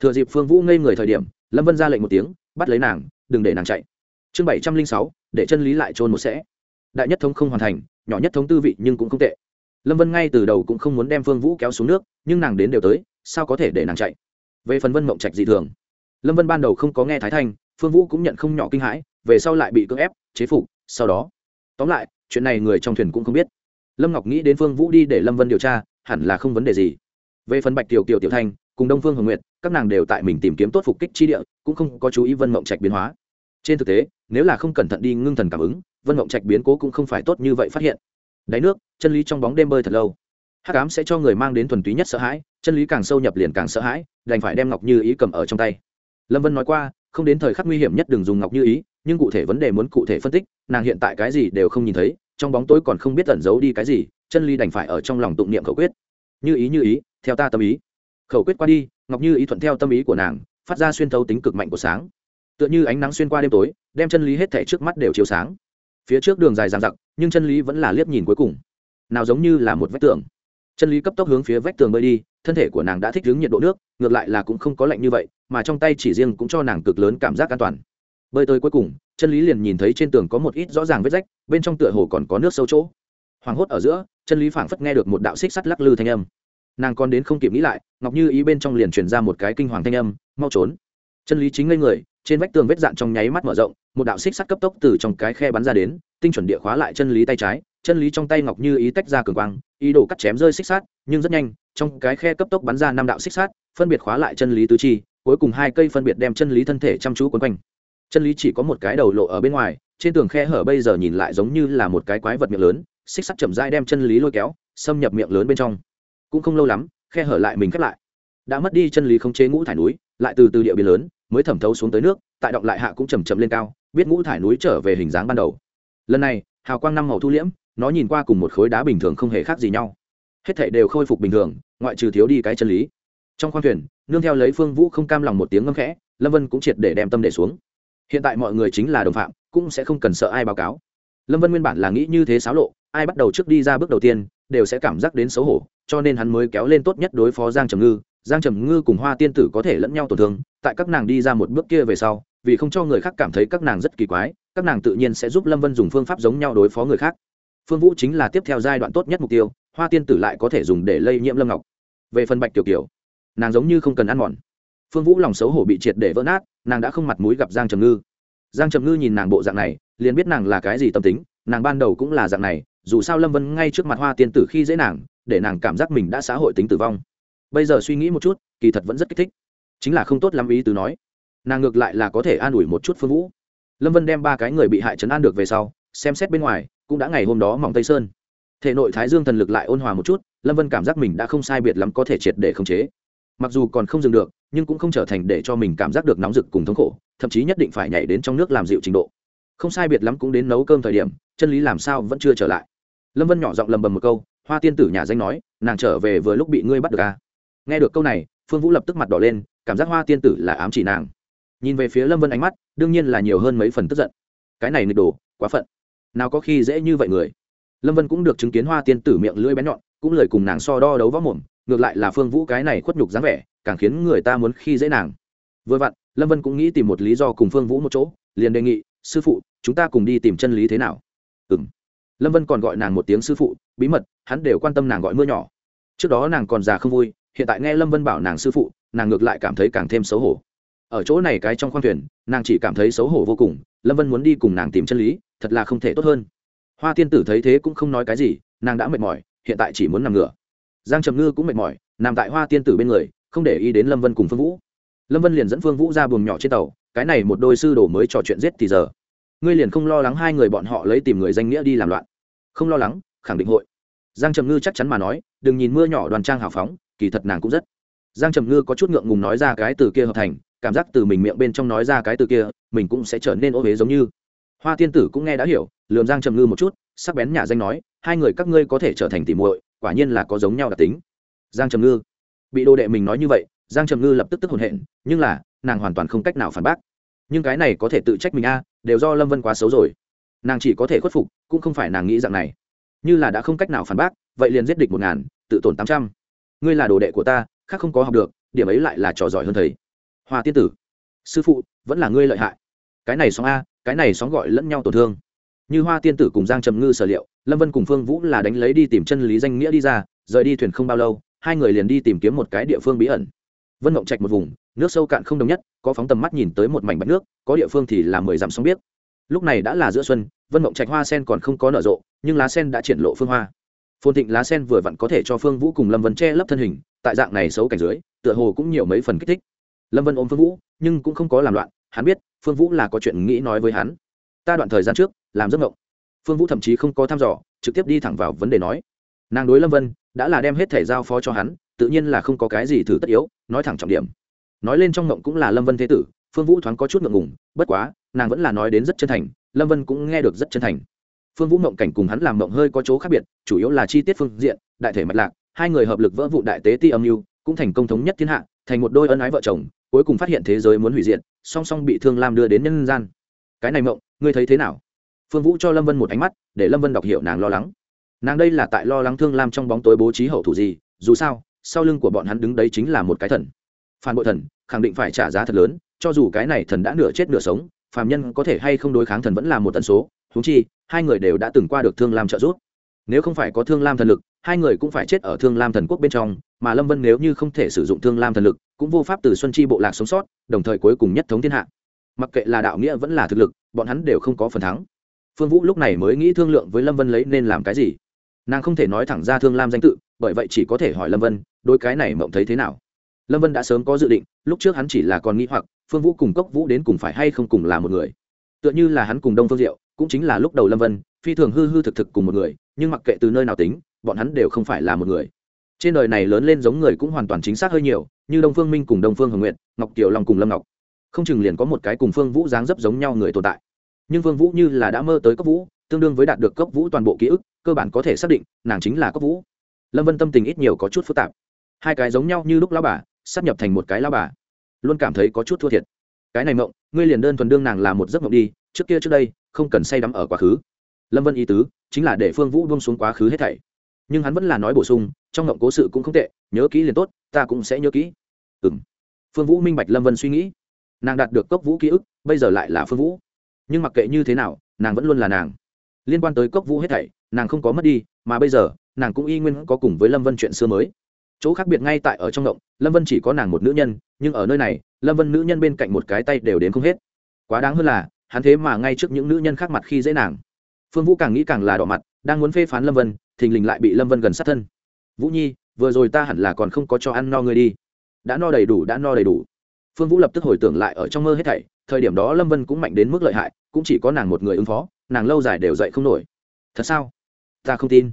Thừa dịp phương vũ ngây người thời điểm, lâm vân ra lệnh một tiếng, bắt lấy nàng, đừng để nàng chạy. Chương bảy trăm linh sáu, để chân lý lại trôn một sẽ. Đại nhất thống không hoàn thành nhỏ nhất thống tư vị nhưng cũng không tệ. Lâm vân ngay từ đầu cũng không muốn đem phương vũ kéo xuống nước, nhưng nàng đến đều tới, sao có thể để nàng chạy? Về phần vân mộng trạch dị thường, lâm vân ban đầu không có nghe thái thanh, phương vũ cũng nhận không nhỏ kinh hãi, về sau lại bị cưỡng ép, chế phục, sau đó. Tóm lại, chuyện này người trong thuyền cũng không biết. Lâm ngọc nghĩ đến phương vũ đi để lâm vân điều tra, hẳn là không vấn đề gì. Về phần bạch tiểu kiều, tiểu thanh, cùng đông phương hồng nguyệt, các nàng đều tại mình tìm kiếm tốt phục kích chi địa, cũng không có chú ý vân mộng trạch biến hóa. Trên thực tế, nếu là không cẩn thận đi ngưng thần cảm ứng vân mộng trạch biến cố cũng không phải tốt như vậy phát hiện. Đáy nước, chân lý trong bóng đêm bơi thật lâu. Hắc ám sẽ cho người mang đến thuần túy nhất sợ hãi, chân lý càng sâu nhập liền càng sợ hãi, đành phải đem ngọc như ý cầm ở trong tay. Lâm vân nói qua, không đến thời khắc nguy hiểm nhất đừng dùng ngọc như ý, nhưng cụ thể vấn đề muốn cụ thể phân tích, nàng hiện tại cái gì đều không nhìn thấy, trong bóng tối còn không biết tẩn giấu đi cái gì, chân lý đành phải ở trong lòng tụng niệm khẩu quyết. Như ý như ý, theo ta tâm ý. Khẩu quyết qua đi, ngọc như ý thuận theo tâm ý của nàng, phát ra xuyên thấu tính cực mạnh của sáng. Tựa như ánh nắng xuyên qua đêm tối, đem chân lý hết thể trước mắt đều chiếu sáng phía trước đường dài dằng dặc, nhưng chân lý vẫn là liếc nhìn cuối cùng. Nào giống như là một vách tường. Chân lý cấp tốc hướng phía vách tường bơi đi, thân thể của nàng đã thích ứng nhiệt độ nước, ngược lại là cũng không có lạnh như vậy, mà trong tay chỉ riêng cũng cho nàng cực lớn cảm giác an toàn. Bơi tới cuối cùng, chân lý liền nhìn thấy trên tường có một ít rõ ràng vết rách, bên trong tựa hồ còn có nước sâu chỗ. Hoảng hốt ở giữa, chân lý phảng phất nghe được một đạo xích sắt lắc lư thanh âm. Nàng còn đến không kịp nghĩ lại, ngọc như ý bên trong liền truyền ra một cái kinh hoàng thanh âm, mau trốn. Chân lý chính ngây người, trên vách tường vết dạn trong nháy mắt mở rộng một đạo xích sắt cấp tốc từ trong cái khe bắn ra đến, tinh chuẩn địa khóa lại chân lý tay trái, chân lý trong tay ngọc như ý tách ra cường quang, ý đồ cắt chém rơi xích sắt, nhưng rất nhanh, trong cái khe cấp tốc bắn ra năm đạo xích sắt, phân biệt khóa lại chân lý tứ chi, cuối cùng hai cây phân biệt đem chân lý thân thể chăm chú quấn quanh. Chân lý chỉ có một cái đầu lộ ở bên ngoài, trên tường khe hở bây giờ nhìn lại giống như là một cái quái vật miệng lớn, xích sắt chậm rãi đem chân lý lôi kéo, xâm nhập miệng lớn bên trong. Cũng không lâu lắm, khe hở lại mình khép lại. Đã mất đi chân lý không chế ngũ thải núi, lại từ từ địa biển lớn, mới thẩm thấu xuống tới nước, tại động lại hạ cũng chầm chậm lên cao biết ngũ thải núi trở về hình dáng ban đầu. Lần này, hào quang năm màu thu liễm, nó nhìn qua cùng một khối đá bình thường không hề khác gì nhau. Hết thảy đều khôi phục bình thường, ngoại trừ thiếu đi cái chân lý. Trong khoang thuyền, nương theo lấy phương vũ không cam lòng một tiếng ngâm khẽ, lâm vân cũng triệt để đem tâm để xuống. Hiện tại mọi người chính là đồng phạm, cũng sẽ không cần sợ ai báo cáo. Lâm vân nguyên bản là nghĩ như thế xáo lộ, ai bắt đầu trước đi ra bước đầu tiên, đều sẽ cảm giác đến xấu hổ, cho nên hắn mới kéo lên tốt nhất đối phó giang trầm ngư giang trầm ngư cùng hoa tiên tử có thể lẫn nhau tổn thương, tại các nàng đi ra một bước kia về sau, vì không cho người khác cảm thấy các nàng rất kỳ quái, các nàng tự nhiên sẽ giúp lâm vân dùng phương pháp giống nhau đối phó người khác. Phương vũ chính là tiếp theo giai đoạn tốt nhất mục tiêu, hoa tiên tử lại có thể dùng để lây nhiễm lâm ngọc. Về phần bạch tiểu kiểu nàng giống như không cần ăn mòn. Phương vũ lòng xấu hổ bị triệt để vỡ nát, nàng đã không mặt mũi gặp giang trầm ngư. Giang trầm ngư nhìn nàng bộ dạng này, liền biết nàng là cái gì tâm tính, nàng ban đầu cũng là dạng này, dù sao lâm vân ngay trước mặt hoa tiên tử khi dễ nàng, để nàng cảm giác mình đã xã hội tính tử vong bây giờ suy nghĩ một chút, kỳ thật vẫn rất kích thích. Chính là không tốt lắm ý từ nói. Nàng ngược lại là có thể an ủi một chút phương vũ. Lâm vân đem ba cái người bị hại chấn an được về sau, xem xét bên ngoài, cũng đã ngày hôm đó mỏng tây sơn. Thể nội thái dương thần lực lại ôn hòa một chút, lâm vân cảm giác mình đã không sai biệt lắm có thể triệt để khống chế. Mặc dù còn không dừng được, nhưng cũng không trở thành để cho mình cảm giác được nóng rực cùng thống khổ, thậm chí nhất định phải nhảy đến trong nước làm dịu trình độ. Không sai biệt lắm cũng đến nấu cơm thời điểm, chân lý làm sao vẫn chưa trở lại. Lâm vân nhỏ giọng lầm bầm một câu, hoa tiên tử nhà danh nói, nàng trở về vừa lúc bị ngươi bắt được à nghe được câu này, phương vũ lập tức mặt đỏ lên, cảm giác hoa tiên tử là ám chỉ nàng. Nhìn về phía lâm vân ánh mắt, đương nhiên là nhiều hơn mấy phần tức giận. Cái này nịch đồ, quá phận. Nào có khi dễ như vậy người. Lâm vân cũng được chứng kiến hoa tiên tử miệng lưỡi bén nhọn, cũng lời cùng nàng so đo đấu võ mồm, ngược lại là phương vũ cái này khuất nhục dáng vẻ, càng khiến người ta muốn khi dễ nàng. Vừa vặn, lâm vân cũng nghĩ tìm một lý do cùng phương vũ một chỗ, liền đề nghị, sư phụ, chúng ta cùng đi tìm chân lý thế nào? Ừ m lâm vân còn gọi nàng một tiếng sư phụ, bí mật, hắn đều quan tâm nàng gọi mưa nhỏ. Trước đó nàng còn già không vui hiện tại nghe lâm vân bảo nàng sư phụ, nàng ngược lại cảm thấy càng thêm xấu hổ. Ở chỗ này cái trong khoang thuyền, nàng chỉ cảm thấy xấu hổ vô cùng, lâm vân muốn đi cùng nàng tìm chân lý, thật là không thể tốt hơn. Hoa tiên tử thấy thế cũng không nói cái gì, nàng đã mệt mỏi, hiện tại chỉ muốn nằm ngửa. Giang trầm ngư cũng mệt mỏi, nằm tại hoa tiên tử bên người, không để ý đến lâm vân cùng phương vũ. Lâm vân liền dẫn phương vũ ra buồng nhỏ trên tàu, cái này một đôi sư đồ mới trò chuyện giết thì giờ. Ngươi liền không lo lắng hai người bọn họ lấy tìm người danh nghĩa đi làm loạn. Không lo lắng, khẳng định hội. Giang trầm ngư chắc chắn mà nói, đừng nhìn mưa nhỏ đoàn trang hào phóng kỳ thật nàng cũng rất giang trầm ngư có chút ngượng ngùng nói ra cái từ kia hợp thành, cảm giác từ mình miệng bên trong nói ra cái từ kia, mình cũng sẽ trở nên ô huế giống như. Hoa tiên tử cũng nghe đã hiểu, lườm giang trầm ngư một chút, sắc bén nhà danh nói, hai người các ngươi có thể trở thành tỉ muội, quả nhiên là có giống nhau đặc tính. Giang trầm ngư, bị đồ đệ mình nói như vậy, giang trầm ngư lập tức tức hồn hện, nhưng là, nàng hoàn toàn không cách nào phản bác. Nhưng cái này có thể tự trách mình a, đều do lâm vân quá xấu rồi. Nàng chỉ có thể khuất phục, cũng không phải nàng nghĩ rằng này. Như là đã không cách nào phản bác, vậy liền giết địch một ngàn, tự tổn tám trăm ngươi là đồ đệ của ta, khác không có học được, điểm ấy lại là trò giỏi hơn thầy. Hoa tiên tử, sư phụ, vẫn là ngươi lợi hại. Cái này sóng a, cái này sóng gọi lẫn nhau tổn thương. Như hoa tiên tử cùng giang trầm ngư sở liệu, lâm vân cùng phương vũ là đánh lấy đi tìm chân lý danh nghĩa đi ra, rời đi thuyền không bao lâu, hai người liền đi tìm kiếm một cái địa phương bí ẩn. Vân mộng trạch một vùng, nước sâu cạn không đồng nhất, có phóng tầm mắt nhìn tới một mảnh bạch nước, có địa phương thì là mười dặm sóng biết. Lúc này đã là giữa xuân, vân mộng trạch hoa sen còn không có nở rộ, nhưng lá sen đã triển lộ phương hoa phồn thịnh lá sen vừa vặn có thể cho phương vũ cùng lâm vân che lấp thân hình, tại dạng này xấu cảnh dưới, tựa hồ cũng nhiều mấy phần kích thích. Lâm vân ôm phương vũ, nhưng cũng không có làm loạn, hắn biết, phương vũ là có chuyện nghĩ nói với hắn. Ta đoạn thời gian trước, làm giấc mộng. Phương vũ thậm chí không có thăm dò, trực tiếp đi thẳng vào vấn đề nói. Nàng đối lâm vân, đã là đem hết thể giao phó cho hắn, tự nhiên là không có cái gì thử tất yếu, nói thẳng trọng điểm. Nói lên trong mộng cũng là lâm vân thế tử, phương vũ thoáng có chút ngượng ngùng, bất quá, nàng vẫn là nói đến rất chân thành, lâm vân cũng nghe được rất chân thành phương vũ mộng cảnh cùng hắn làm mộng hơi có chỗ khác biệt, chủ yếu là chi tiết phương diện, đại thể mạch lạc, hai người hợp lực vỡ vụ đại tế ti âm mưu, cũng thành công thống nhất thiên hạ, thành một đôi ân ái vợ chồng, cuối cùng phát hiện thế giới muốn hủy diệt, song song bị thương lam đưa đến nhân gian. Cái này mộng, ngươi thấy thế nào? Phương vũ cho lâm vân một ánh mắt, để lâm vân đọc hiểu nàng lo lắng. Nàng đây là tại lo lắng thương lam trong bóng tối bố trí hậu thủ gì, dù sao, sau lưng của bọn hắn đứng đấy chính là một cái thần. Phản bội thần, khẳng định phải trả giá thật lớn, cho dù cái này thần đã nửa chết nửa sống phàm nhân có thể hay không đối kháng thần vẫn là một tần số thú chi, hai người đều đã từng qua được thương lam trợ giúp. Nếu không phải có thương lam thần lực, hai người cũng phải chết ở thương lam thần quốc bên trong, mà lâm vân nếu như không thể sử dụng thương lam thần lực, cũng vô pháp từ xuân chi bộ lạc sống sót, đồng thời cuối cùng nhất thống thiên hạ. Mặc kệ là đạo nghĩa vẫn là thực lực, bọn hắn đều không có phần thắng. Phương vũ lúc này mới nghĩ thương lượng với lâm vân lấy nên làm cái gì. Nàng không thể nói thẳng ra thương lam danh tự, bởi vậy chỉ có thể hỏi lâm vân đôi cái này mộng thấy thế nào? Lâm vân đã sớm có dự định, lúc trước hắn chỉ là còn nghĩ hoặc phương vũ cùng cốc vũ đến cùng phải hay không cùng là một người? Tựa như là hắn cùng đông phương diệu, cũng chính là lúc đầu lâm vân, phi thường hư hư thực thực cùng một người, nhưng mặc kệ từ nơi nào tính, bọn hắn đều không phải là một người. Trên đời này lớn lên giống người cũng hoàn toàn chính xác hơi nhiều, như đông phương minh cùng đông phương hồng nguyện ngọc kiều long cùng lâm ngọc. Không chừng liền có một cái cùng phương vũ dáng dấp giống nhau người tồn tại. Nhưng phương vũ như là đã mơ tới cấp vũ, tương đương với đạt được cấp vũ toàn bộ ký ức, cơ bản có thể xác định, nàng chính là cấp vũ. Lâm vân tâm tình ít nhiều có chút phức tạp. Hai cái giống nhau như lúc lao bà, sắp nhập thành một cái lao bà luôn cảm thấy có chút thua thiệt. Cái này mộng, ngươi liền đơn thuần đương nàng là một giấc mộng đi, trước kia trước đây, không cần say đắm ở quá khứ. Lâm vân ý tứ, chính là để phương vũ buông xuống quá khứ hết thảy. Nhưng hắn vẫn là nói bổ sung, trong mộng cố sự cũng không tệ, nhớ kỹ liền tốt, ta cũng sẽ nhớ kỹ. Ừ m phương vũ minh bạch lâm vân suy nghĩ. Nàng đạt được cốc vũ ký ức, bây giờ lại là phương vũ. Nhưng mặc kệ như thế nào, nàng vẫn luôn là nàng. Liên quan tới cốc vũ hết thảy, nàng không có mất đi, mà bây giờ, nàng cũng y nguyên có cùng với lâm vân chuyện xưa mới chỗ khác biệt ngay tại ở trong động, lâm vân chỉ có nàng một nữ nhân, nhưng ở nơi này, lâm vân nữ nhân bên cạnh một cái tay đều đến không hết. Quá đáng hơn là, hắn thế mà ngay trước những nữ nhân khác mặt khi dễ nàng. Phương vũ càng nghĩ càng là đỏ mặt, đang muốn phê phán lâm vân, thình lình lại bị lâm vân gần sát thân. Vũ nhi, vừa rồi ta hẳn là còn không có cho ăn no người đi. Đã no đầy đủ, đã no đầy đủ. Phương vũ lập tức hồi tưởng lại ở trong mơ hết thảy, thời điểm đó lâm vân cũng mạnh đến mức lợi hại, cũng chỉ có nàng một người ứng phó, nàng lâu dài đều dậy không nổi. Thật sao? Ta không tin.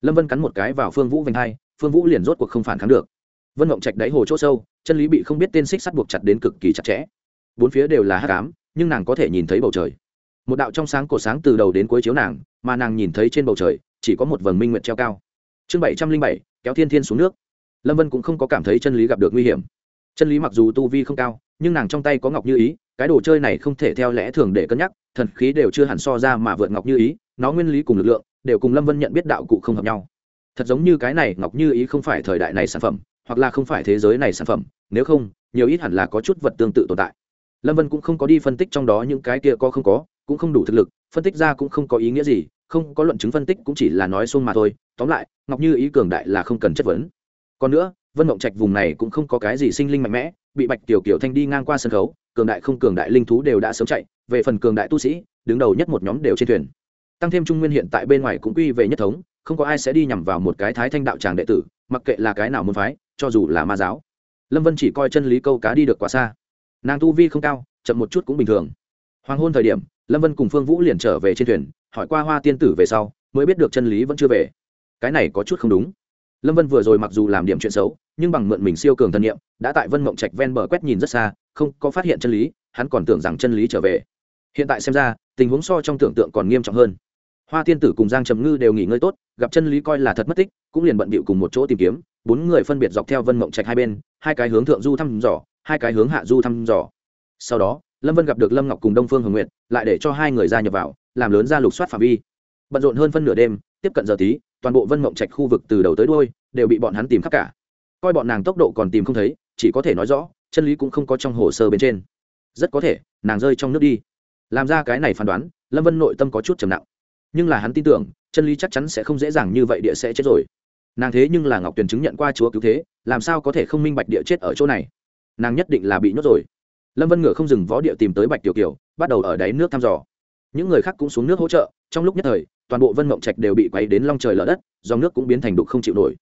Lâm vân cắn một cái vào phương vũ vành hai phương vũ liền rốt cuộc không phản kháng được. Vân mộng trạch đáy hồ c h ỗ sâu, chân lý bị không biết tên xích sắt buộc chặt đến cực kỳ chặt chẽ. Bốn phía đều là hát cám nhưng nàng có thể nhìn thấy bầu trời. Một đạo trong sáng cổ sáng từ đầu đến cuối chiếu nàng, mà nàng nhìn thấy trên bầu trời, chỉ có một vầng minh nguyện treo cao. Chương bảy trăm linh bảy, kéo thiên thiên xuống nước. Lâm vân cũng không có cảm thấy chân lý gặp được nguy hiểm. Chân lý mặc dù tu vi không cao, nhưng nàng trong tay có ngọc như ý, cái đồ chơi này không thể theo lẽ thường để cân nhắc, thần khí đều chưa hẳn so ra mà vượt ngọc như ý, nó nguyên lý cùng lực lượng, đều cùng lâm vân nhận biết đạo cụ không hợp nhau thật giống như cái này ngọc như ý không phải thời đại này sản phẩm, hoặc là không phải thế giới này sản phẩm, nếu không, nhiều ít hẳn là có chút vật tương tự tồn tại. Lâm vân cũng không có đi phân tích trong đó những cái kia có không có, cũng không đủ thực lực, phân tích ra cũng không có ý nghĩa gì, không có luận chứng phân tích cũng chỉ là nói xuông mà thôi. Tóm lại, ngọc như ý cường đại là không cần chất vấn. Còn nữa, vân mộng trạch vùng này cũng không có cái gì sinh linh mạnh mẽ, bị bạch tiểu kiểu thanh đi ngang qua sân khấu, cường đại không cường đại linh thú đều đã sớm chạy, về phần cường đại tu sĩ, đứng đầu nhất một nhóm đều trên thuyền. Tăng thêm trung nguyên hiện tại bên ngoài cũng quy về nhất thống không có ai sẽ đi nhằm vào một cái thái thanh đạo tràng đệ tử, mặc kệ là cái nào môn phái, cho dù là ma giáo. Lâm vân chỉ coi chân lý câu cá đi được quá xa. Nàng tu vi không cao, chậm một chút cũng bình thường. Hoàng hôn thời điểm, lâm vân cùng phương vũ liền trở về trên thuyền, hỏi qua hoa tiên tử về sau, mới biết được chân lý vẫn chưa về. Cái này có chút không đúng. Lâm vân vừa rồi mặc dù làm điểm chuyện xấu, nhưng bằng mượn mình siêu cường thân nhiệm đã tại vân mộng trạch ven bờ quét nhìn rất xa, không có phát hiện chân lý, hắn còn tưởng rằng chân lý trở về. Hiện tại xem ra, tình huống so trong tưởng tượng còn nghiêm trọng hơn hoa tiên tử cùng giang trầm ngư đều nghỉ ngơi tốt, gặp chân lý coi là thật mất tích, cũng liền bận bịu cùng một chỗ tìm kiếm, bốn người phân biệt dọc theo vân mộng trạch hai bên, hai cái hướng thượng du thăm dò, hai cái hướng hạ du thăm dò. Sau đó, lâm vân gặp được lâm ngọc cùng đông phương hồng nguyện lại để cho hai người ra nhập vào, làm lớn ra lục soát phạm vi. Bận rộn hơn phân nửa đêm, tiếp cận giờ tí, toàn bộ vân mộng trạch khu vực từ đầu tới đôi đều bị bọn hắn tìm khắp cả. Coi bọn nàng tốc độ còn tìm không thấy, chỉ có thể nói rõ, chân lý cũng không có trong hồ sơ bên trên. Rất có thể, nàng rơi trong nước đi. Làm ra cái này phán đoán, lâm vân nội tâm có chút trầm nặng nhưng là hắn tin tưởng, chân lý chắc chắn sẽ không dễ dàng như vậy địa sẽ chết rồi. Nàng thế nhưng là ngọc tuyền chứng nhận qua chúa cứu thế, làm sao có thể không minh bạch địa chết ở chỗ này? Nàng nhất định là bị nhốt rồi. Lâm vân ngựa không dừng võ địa tìm tới bạch tiểu kiều, bắt đầu ở đáy nước thăm dò. Những người khác cũng xuống nước hỗ trợ, trong lúc nhất thời, toàn bộ vân mộng trạch đều bị quấy đến long trời lở đất, dòng nước cũng biến thành đục không chịu nổi.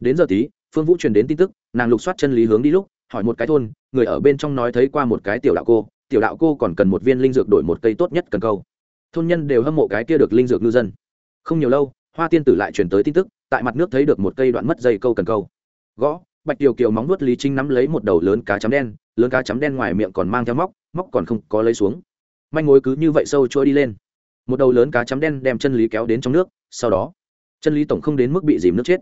Đến giờ tí, phương vũ truyền đến tin tức, nàng lục soát chân lý hướng đi lúc, hỏi một cái thôn, người ở bên trong nói thấy qua một cái tiểu đạo cô, tiểu đạo cô còn cần một viên linh dược đổi một cây tốt nhất cần câu thôn nhân đều hâm mộ cái kia được linh dược ngư dân. Không nhiều lâu, hoa tiên tử lại truyền tới tin tức, tại mặt nước thấy được một cây đoạn mất dây câu cần câu. Gõ, bạch tiểu kiều móng nuốt lý trinh nắm lấy một đầu lớn cá chấm đen, lớn cá chấm đen ngoài miệng còn mang theo móc móc còn không có lấy xuống. Manh mối cứ như vậy sâu trôi đi lên. Một đầu lớn cá chấm đen đem chân lý kéo đến trong nước, sau đó, chân lý tổng không đến mức bị dìm nước chết.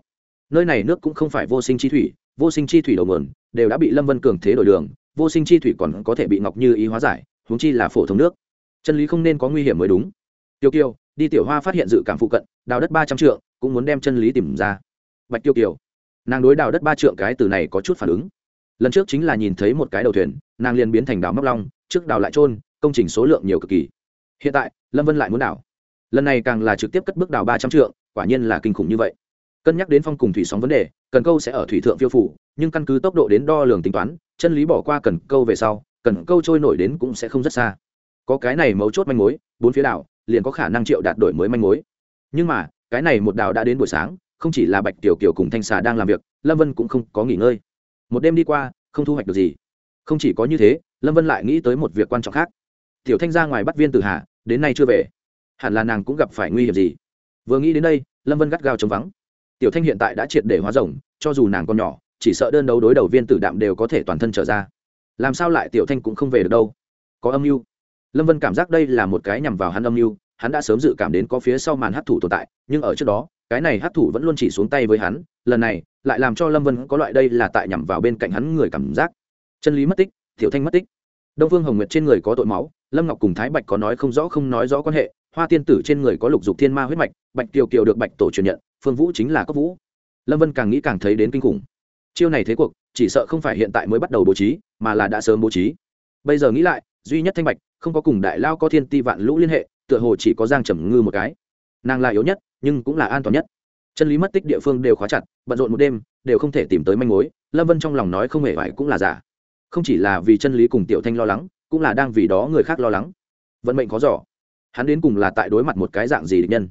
Nơi này nước cũng không phải vô sinh chi thủy, vô sinh chi thủy đầu nguồn, đều đã bị lâm vân cường thế đổi đường, vô sinh chi thủy còn có thể bị ngọc như ý hóa giải, huống chi là phổ thông nước chân lý không nên có nguy hiểm mới đúng. Tiêu kiều, đi tiểu hoa phát hiện dự cảm phụ cận, đào đất ba trăm trượng, cũng muốn đem chân lý tìm ra. Bạch tiêu kiều, nàng đối đào đất ba trượng cái từ này có chút phản ứng. Lần trước chính là nhìn thấy một cái đầu thuyền, nàng liền biến thành đào móc long, trước đào lại trôn, công trình số lượng nhiều cực kỳ. Hiện tại, lâm vân lại muốn đào. Lần này càng là trực tiếp cất bước đào ba trăm trượng, quả nhiên là kinh khủng như vậy. Cân nhắc đến phong cùng thủy sóng vấn đề, cần câu sẽ ở thủy thượng phiêu phủ, nhưng căn cứ tốc độ đến đo lường tính toán, chân lý bỏ qua cần câu về sau, cần câu trôi nổi đến cũng sẽ không rất xa có cái này mấu chốt manh mối, bốn phía đảo, liền có khả năng triệu đạt đổi mới manh mối. Nhưng mà, cái này một đào đã đến buổi sáng, không chỉ là bạch tiểu kiều cùng thanh xà đang làm việc, lâm vân cũng không có nghỉ ngơi. Một đêm đi qua, không thu hoạch được gì. Không chỉ có như thế, lâm vân lại nghĩ tới một việc quan trọng khác. Tiểu thanh ra ngoài bắt viên tử hà, đến nay chưa về. Hẳn là nàng cũng gặp phải nguy hiểm gì. Vừa nghĩ đến đây, lâm vân gắt gao chống vắng. Tiểu thanh hiện tại đã triệt để hóa rồng, cho dù nàng còn nhỏ, chỉ sợ đơn đấu đối đầu viên tử đạm đều có thể toàn thân trở ra. Làm sao lại tiểu thanh cũng không về được đâu? Có âm mưu lâm vân cảm giác đây là một cái nhằm vào hắn âm mưu, hắn đã sớm dự cảm đến có phía sau màn hát thủ tồn tại, nhưng ở trước đó, cái này hát thủ vẫn luôn chỉ xuống tay với hắn, lần này, lại làm cho lâm vân có loại đây là tại nhằm vào bên cạnh hắn người cảm giác. Chân lý mất tích, tiểu thanh mất tích. Đông phương hồng nguyệt trên người có tội máu, lâm ngọc cùng thái bạch có nói không rõ không nói rõ quan hệ, hoa tiên tử trên người có lục dục thiên ma huyết mạch, bạch kiều kiều được bạch tổ truyền nhận, phương vũ chính là cốc vũ. Lâm vân càng nghĩ càng thấy đến kinh khủng. Chiêu này thế cuộc, chỉ sợ không phải hiện tại mới bắt đầu bố trí, mà là đã sớm bố trí. Bây giờ nghĩ lại, duy nhất thanh bạch không có cùng đại lao có thiên ti vạn lũ liên hệ, tựa hồ chỉ có giang trầm ngư một cái. Nàng là yếu nhất, nhưng cũng là an toàn nhất. Chân lý mất tích địa phương đều khóa chặt, bận rộn một đêm, đều không thể tìm tới manh mối. Lâm vân trong lòng nói không hề phải cũng là giả. Không chỉ là vì chân lý cùng tiểu thanh lo lắng, cũng là đang vì đó người khác lo lắng. Vận mệnh khó giỏ hắn đến cùng là tại đối mặt một cái dạng gì địch nhân?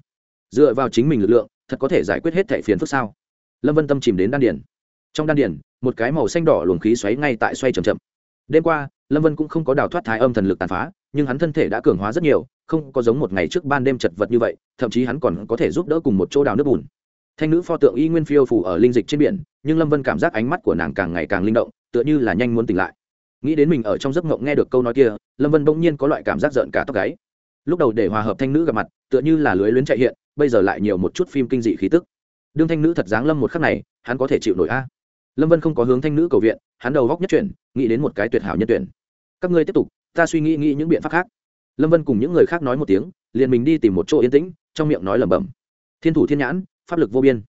Dựa vào chính mình lực lượng, thật có thể giải quyết hết thẻ phiền phức sao? Lâm vân tâm chìm đến đan điển trong đan điển một cái màu xanh đỏ luồng khí xoáy ngay tại xoay c h ậ m chậm. Đêm qua, lâm vân cũng không có đào thoát thái âm thần lực tàn phá nhưng hắn thân thể đã cường hóa rất nhiều, không có giống một ngày trước ban đêm chật vật như vậy, thậm chí hắn còn có thể giúp đỡ cùng một chỗ đào nước bùn. Thanh nữ pho tượng y nguyên phiêu phủ ở linh dịch trên biển, nhưng lâm vân cảm giác ánh mắt của nàng càng ngày càng linh động, tựa như là nhanh muốn tỉnh lại. Nghĩ đến mình ở trong giấc ngộng nghe được câu nói kia, lâm vân bỗng nhiên có loại cảm giác giận cả tóc gáy. Lúc đầu để hòa hợp thanh nữ gặp mặt, tựa như là lưới luyến chạy hiện, bây giờ lại nhiều một chút phim kinh dị khí tức. Đương thanh nữ thật giáng lâm một khắc này, hắn có thể chịu nổi a. Lâm vân không có hướng thanh nữ cầu viện, hắn đầu góc nhất chuyển, nghĩ đến một cái tuyệt hảo nhân tuyển. Các ngươi tiếp tục ta suy nghĩ nghĩ những biện pháp khác. Lâm vân cùng những người khác nói một tiếng, liền mình đi tìm một chỗ yên tĩnh, trong miệng nói lẩm bẩm. Thiên thủ thiên nhãn, pháp lực vô biên.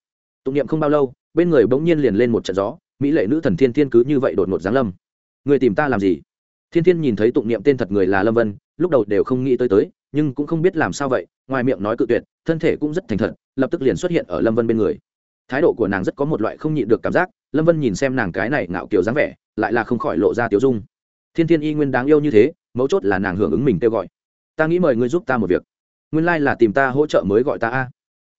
Tụng niệm không bao lâu, bên người bỗng nhiên liền lên một trận gió, mỹ lệ nữ thần thiên thiên cứ như vậy đột ngột giáng lâm. Người tìm ta làm gì? Thiên thiên nhìn thấy tụng niệm tên thật người là lâm vân, lúc đầu đều không nghĩ tới tới, nhưng cũng không biết làm sao vậy, ngoài miệng nói cự tuyệt, thân thể cũng rất thành thật, lập tức liền xuất hiện ở lâm vân bên người. Thái độ của nàng rất có một loại không nhịn được cảm giác, lâm vân nhìn xem nàng cái này ngạo kiểu dáng vẻ, lại là không khỏi lộ ra tiểu dung thiên thiên y nguyên đáng yêu như thế, mấu chốt là nàng hưởng ứng mình kêu gọi. Ta nghĩ mời ngươi giúp ta một việc. Nguyên lai、like、là tìm ta hỗ trợ mới gọi ta a.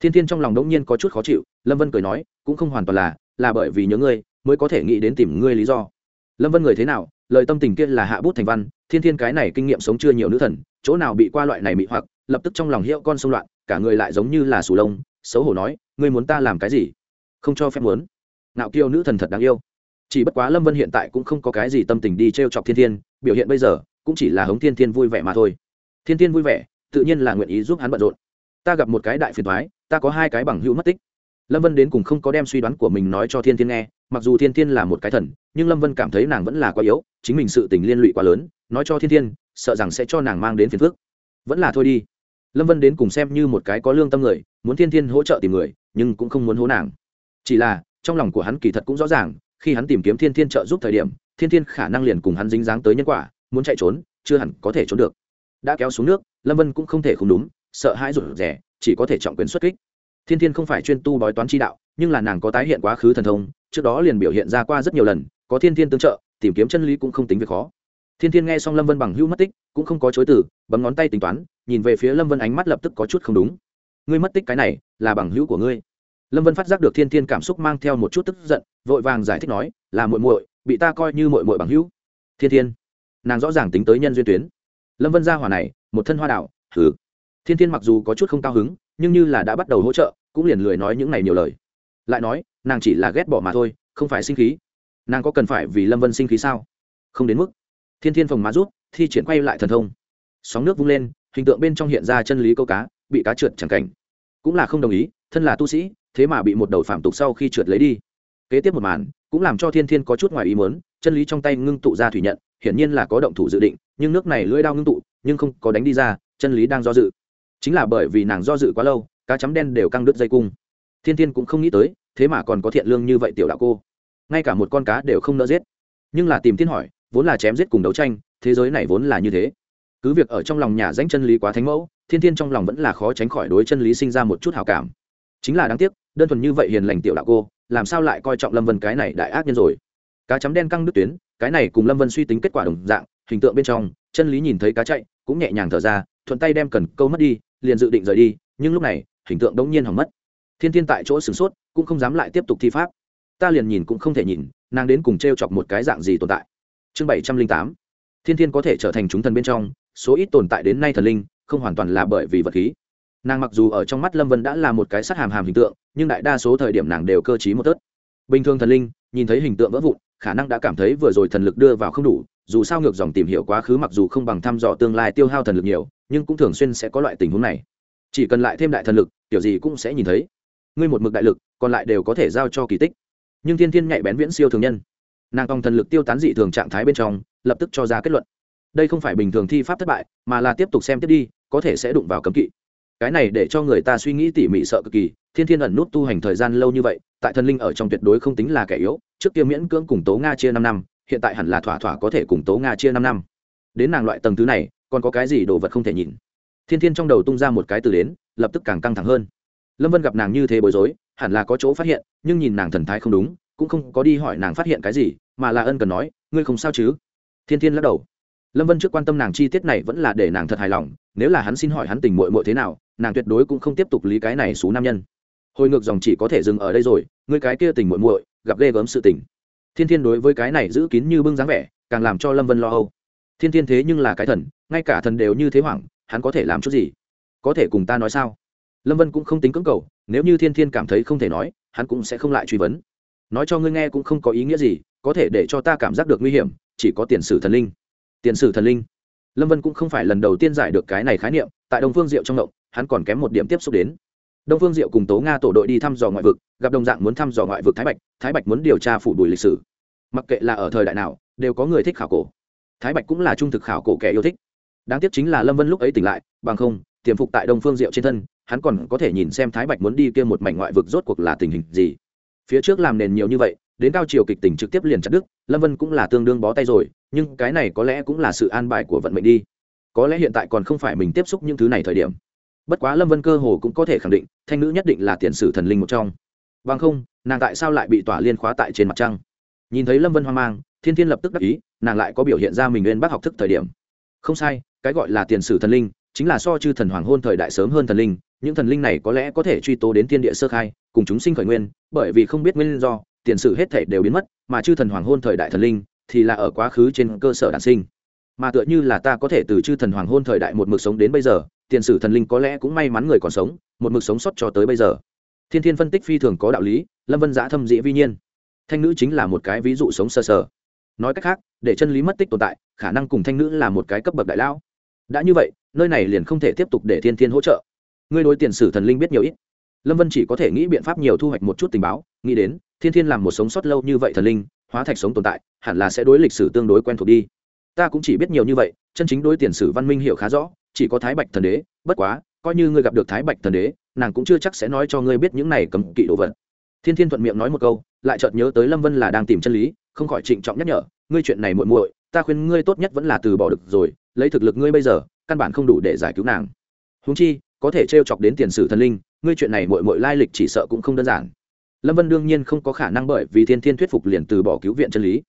Thiên thiên trong lòng đống nhiên có chút khó chịu, lâm vân cười nói, cũng không hoàn toàn là là bởi vì nhớ ngươi, mới có thể nghĩ đến tìm ngươi lý do. Lâm vân người thế nào, lời tâm tình kia là hạ bút thành văn, thiên thiên cái này kinh nghiệm sống chưa nhiều nữ thần, chỗ nào bị qua loại này mị hoặc, lập tức trong lòng hiệu con sông loạn, cả người lại giống như là sù lông, xấu hổ nói, ngươi muốn ta làm cái gì? Không cho phép muốn. Nạo kiêu nữ thần thật đáng yêu chỉ bất quá lâm vân hiện tại cũng không có cái gì tâm tình đi t r e o chọc thiên thiên, biểu hiện bây giờ cũng chỉ là hống thiên thiên vui vẻ mà thôi. Thiên thiên vui vẻ, tự nhiên là nguyện ý giúp hắn bận rộn. Ta gặp một cái đại phiền thoái ta có hai cái bằng hữu mất tích. Lâm vân đến cùng không có đem suy đoán của mình nói cho thiên thiên nghe, mặc dù thiên thiên là một cái thần, nhưng lâm vân cảm thấy nàng vẫn là quá yếu, chính mình sự tình liên lụy quá lớn, nói cho thiên thiên, sợ rằng sẽ cho nàng mang đến phiền phước vẫn là thôi đi. Lâm vân đến cùng xem như một cái có lương tâm người, muốn thiên thiên hỗ trợ tìm người, nhưng cũng không muốn hố nàng. Chỉ là, trong lòng của hắn kỳ thật cũng rõ ràng khi hắn tìm kiếm thiên thiên trợ giúp thời điểm, thiên thiên khả năng liền cùng hắn dính dáng tới nhân quả, muốn chạy trốn, chưa hẳn có thể trốn được. Đã kéo xuống nước, lâm vân cũng không thể không đúng, sợ hãi rụt rẻ chỉ có thể trọng quyền xuất kích. Thiên thiên không phải chuyên tu bói toán chi đạo, nhưng là nàng có tái hiện quá khứ thần thông, trước đó liền biểu hiện ra qua rất nhiều lần, có thiên thiên tương trợ, tìm kiếm chân lý cũng không tính việc khó. Thiên thiên nghe xong lâm vân bằng hữu mất tích, cũng không có chối từ, bấm ngón tay tính toán, nhìn về phía lâm vân ánh mắt lập tức có chút không đúng. Ngươi mất tích cái này, là bằng hữu của ngươi lâm vân phát giác được thiên thiên cảm xúc mang theo một chút tức giận, vội vàng giải thích nói, là muội muội, bị ta coi như muội muội bằng hữu. Thiên thiên, nàng rõ ràng tính tới nhân duyên tuyến. Lâm vân ra hỏa này, một thân hoa đạo thử thiên thiên mặc dù có chút không cao hứng, nhưng như là đã bắt đầu hỗ trợ, cũng liền lười nói những này nhiều lời. Lại nói, nàng chỉ là ghét bỏ mà thôi, không phải sinh khí. Nàng có cần phải vì lâm vân sinh khí sao? Không đến mức. Thiên thiên phòng má rút, thi triển quay lại thần thông. Sóng nước vung lên, hình tượng bên trong hiện ra chân lý câu cá, bị cá trượt chẳng cảnh. Cũng là không đồng ý, thân là tu sĩ thế mà bị một đầu phạm tục sau khi trượt lấy đi. Kế tiếp một màn, cũng làm cho thiên thiên có chút ngoài ý mớn chân lý trong tay ngưng tụ ra thủy nhận, hiển nhiên là có động thủ dự định, nhưng nước này lưỡi đao ngưng tụ, nhưng không có đánh đi ra, chân lý đang do dự. Chính là bởi vì nàng do dự quá lâu, cá chấm đen đều căng đứt dây cung. Thiên thiên cũng không nghĩ tới, thế mà còn có thiện lương như vậy tiểu đạo cô. Ngay cả một con cá đều không nỡ giết. Nhưng là tìm thiên hỏi, vốn là chém giết cùng đấu tranh, thế giới này vốn là như thế. Cứ việc ở trong lòng nhà danh chân lý quá thánh mẫu, thiên thiên trong lòng vẫn là khó tránh khỏi đối chân lý sinh ra một chút hào cảm chính là đáng tiếc, đơn thuần như vậy hiền lành tiểu đạo cô, làm sao lại coi trọng lâm vân cái này đại ác nhân rồi? Cá chấm đen căng đứt tuyến, cái này cùng lâm vân suy tính kết quả đồng dạng, hình tượng bên trong, chân lý nhìn thấy cá chạy, cũng nhẹ nhàng thở ra, thuận tay đem cần câu mất đi, liền dự định rời đi, nhưng lúc này, hình tượng đống nhiên hỏng mất. Thiên thiên tại chỗ sửng sốt, cũng không dám lại tiếp tục thi pháp. Ta liền nhìn cũng không thể nhìn, nàng đến cùng t r e o chọc một cái dạng gì tồn tại. Chương bảy trăm linh tám. Thiên thiên có thể trở thành chúng thần bên trong, số ít tồn tại đến nay thần linh, không hoàn toàn là bởi vì vật khí nàng mặc dù ở trong mắt lâm vân đã là một cái sắt hàm hàm hình tượng nhưng đại đa số thời điểm nàng đều cơ t r í một tớt bình thường thần linh nhìn thấy hình tượng vỡ vụn khả năng đã cảm thấy vừa rồi thần lực đưa vào không đủ dù sao ngược dòng tìm hiểu quá khứ mặc dù không bằng thăm dò tương lai tiêu hao thần lực nhiều nhưng cũng thường xuyên sẽ có loại tình huống này chỉ cần lại thêm đại thần lực kiểu gì cũng sẽ nhìn thấy ngươi một mực đại lực còn lại đều có thể giao cho kỳ tích nhưng thiên thiên nhạy bén viễn siêu thường nhân nàng còn thần lực tiêu tán dị thường trạng thái bên trong lập tức cho ra kết luận đây không phải bình thường thi pháp thất bại mà là tiếp tục xem tiếp đi có thể sẽ đụng vào cấm kỵ cái này để cho người ta suy nghĩ tỉ mỉ sợ cực kỳ, thiên thiên ẩn nút tu hành thời gian lâu như vậy, tại thần linh ở trong tuyệt đối không tính là kẻ yếu, trước kia miễn cưỡng cùng tố nga chia năm năm, hiện tại hẳn là thỏa thỏa có thể cùng tố nga chia năm năm. Đến nàng loại tầng thứ này, còn có cái gì đồ vật không thể nhìn thiên thiên trong đầu tung ra một cái từ đến, lập tức càng căng thẳng hơn. Lâm vân gặp nàng như thế bối rối, hẳn là có chỗ phát hiện, nhưng nhìn nàng thần thái không đúng, cũng không có đi hỏi nàng phát hiện cái gì, mà là ân cần nói, ngươi không sao chứ? Thiên thiên lắc đầu. Lâm vân trước quan tâm nàng chi tiết này vẫn là để nàng thật hài lòng, nếu là hắn xin hỏi hắn tình mội mội thế nào nàng tuyệt đối cũng không tiếp tục lý cái này xú nam nhân. Hồi ngược dòng chỉ có thể dừng ở đây rồi, ngươi cái kia tình muội muội, gặp ghê gớm sự tình. Thiên thiên đối với cái này giữ kín như bưng dáng vẻ, càng làm cho lâm vân lo âu. Thiên thiên thế nhưng là cái thần, ngay cả thần đều như thế hoảng, hắn có thể làm chút gì? Có thể cùng ta nói sao? Lâm vân cũng không tính cưỡng cầu, nếu như thiên thiên cảm thấy không thể nói, hắn cũng sẽ không lại truy vấn. Nói cho ngươi nghe cũng không có ý nghĩa gì, có thể để cho ta cảm giác được nguy hiểm, chỉ có tiền sử thần linh. Tiền sử thần linh. Lâm vân cũng không phải lần đầu tiên giải được cái này khái niệm, tại đông phương diệu trong động hắn còn kém một điểm tiếp xúc đến. Đông phương diệu cùng tố nga tổ đội đi thăm dò ngoại vực, gặp đồng dạng muốn thăm dò ngoại vực thái bạch thái bạch muốn điều tra phủ đùi lịch sử. Mặc kệ là ở thời đại nào, đều có người thích khảo cổ. Thái bạch cũng là trung thực khảo cổ kẻ yêu thích. Đáng tiếc chính là lâm vân lúc ấy tỉnh lại, bằng không, tiềm phục tại đông phương diệu trên thân, hắn còn có thể nhìn xem thái bạch muốn đi kia một mảnh ngoại vực rốt cuộc là tình hình gì. Phía trước làm nền nhiều như vậy, đến cao triều kịch tình trực tiếp liền chặt đức lâm vân cũng là tương đương bó tay rồi, nhưng cái này có lẽ cũng là sự an bài của vận mệnh đi. Có lẽ hiện tại còn không phải mình tiếp xúc những thứ này thời điểm bất quá lâm vân cơ hồ cũng có thể khẳng định, thanh nữ nhất định là tiền sử thần linh một trong. Vâng không, nàng tại sao lại bị tỏa liên khóa tại trên mặt trăng? Nhìn thấy lâm vân hoang mang, thiên thiên lập tức đắc ý, nàng lại có biểu hiện ra mình lên bác học thức thời điểm. Không sai, cái gọi là tiền sử thần linh, chính là so chư thần hoàng hôn thời đại sớm hơn thần linh, những thần linh này có lẽ có thể truy tố đến thiên địa sơ khai, cùng chúng sinh khởi nguyên, bởi vì không biết nguyên do, tiền sử hết thể đều biến mất, mà chư thần hoàng hôn thời đại thần linh thì là ở quá khứ trên cơ sở đản sinh. Mà tựa như là ta có thể từ chư thần hoàng hôn thời đại một mực sống đến bây giờ tiền sử thần linh có lẽ cũng may mắn người còn sống, một mực sống sót cho tới bây giờ. Thiên thiên phân tích phi thường có đạo lý, lâm vân giã thâm dĩ vi nhiên. Thanh nữ chính là một cái ví dụ sống sờ sờ. Nói cách khác, để chân lý mất tích tồn tại, khả năng cùng thanh nữ là một cái cấp bậc đại lão đã như vậy, nơi này liền không thể tiếp tục để thiên thiên hỗ trợ. Ngươi đối tiền sử thần linh biết nhiều ít. Lâm vân chỉ có thể nghĩ biện pháp nhiều thu hoạch một chút tình báo, nghĩ đến, thiên thiên làm một sống sót lâu như vậy thần linh, hóa thạch sống tồn tại, hẳn là sẽ đối lịch sử tương đối quen thuộc đi. Ta cũng chỉ biết nhiều như vậy, chân chính đối tiền sử văn minh hiểu khá rõ chỉ có thái bạch thần đế, bất quá, coi như ngươi gặp được thái bạch thần đế, nàng cũng chưa chắc sẽ nói cho ngươi biết những này cấm kỵ đồ vật. Thiên thiên thuận miệng nói một câu, lại chợt nhớ tới lâm vân là đang tìm chân lý, không khỏi trịnh trọng nhắc nhở, ngươi chuyện này muội muội, ta khuyên ngươi tốt nhất vẫn là từ bỏ được rồi, lấy thực lực ngươi bây giờ, căn bản không đủ để giải cứu nàng. Húng chi, có thể t chọc đến tiền sử thần linh, ngươi chuyện này muội muội lai lịch chỉ sợ cũng không đơn giản. Lâm vân đương nhiên không có khả năng bởi vì thiên thiên thuyết phục liền từ bỏ cứu viện chân lý.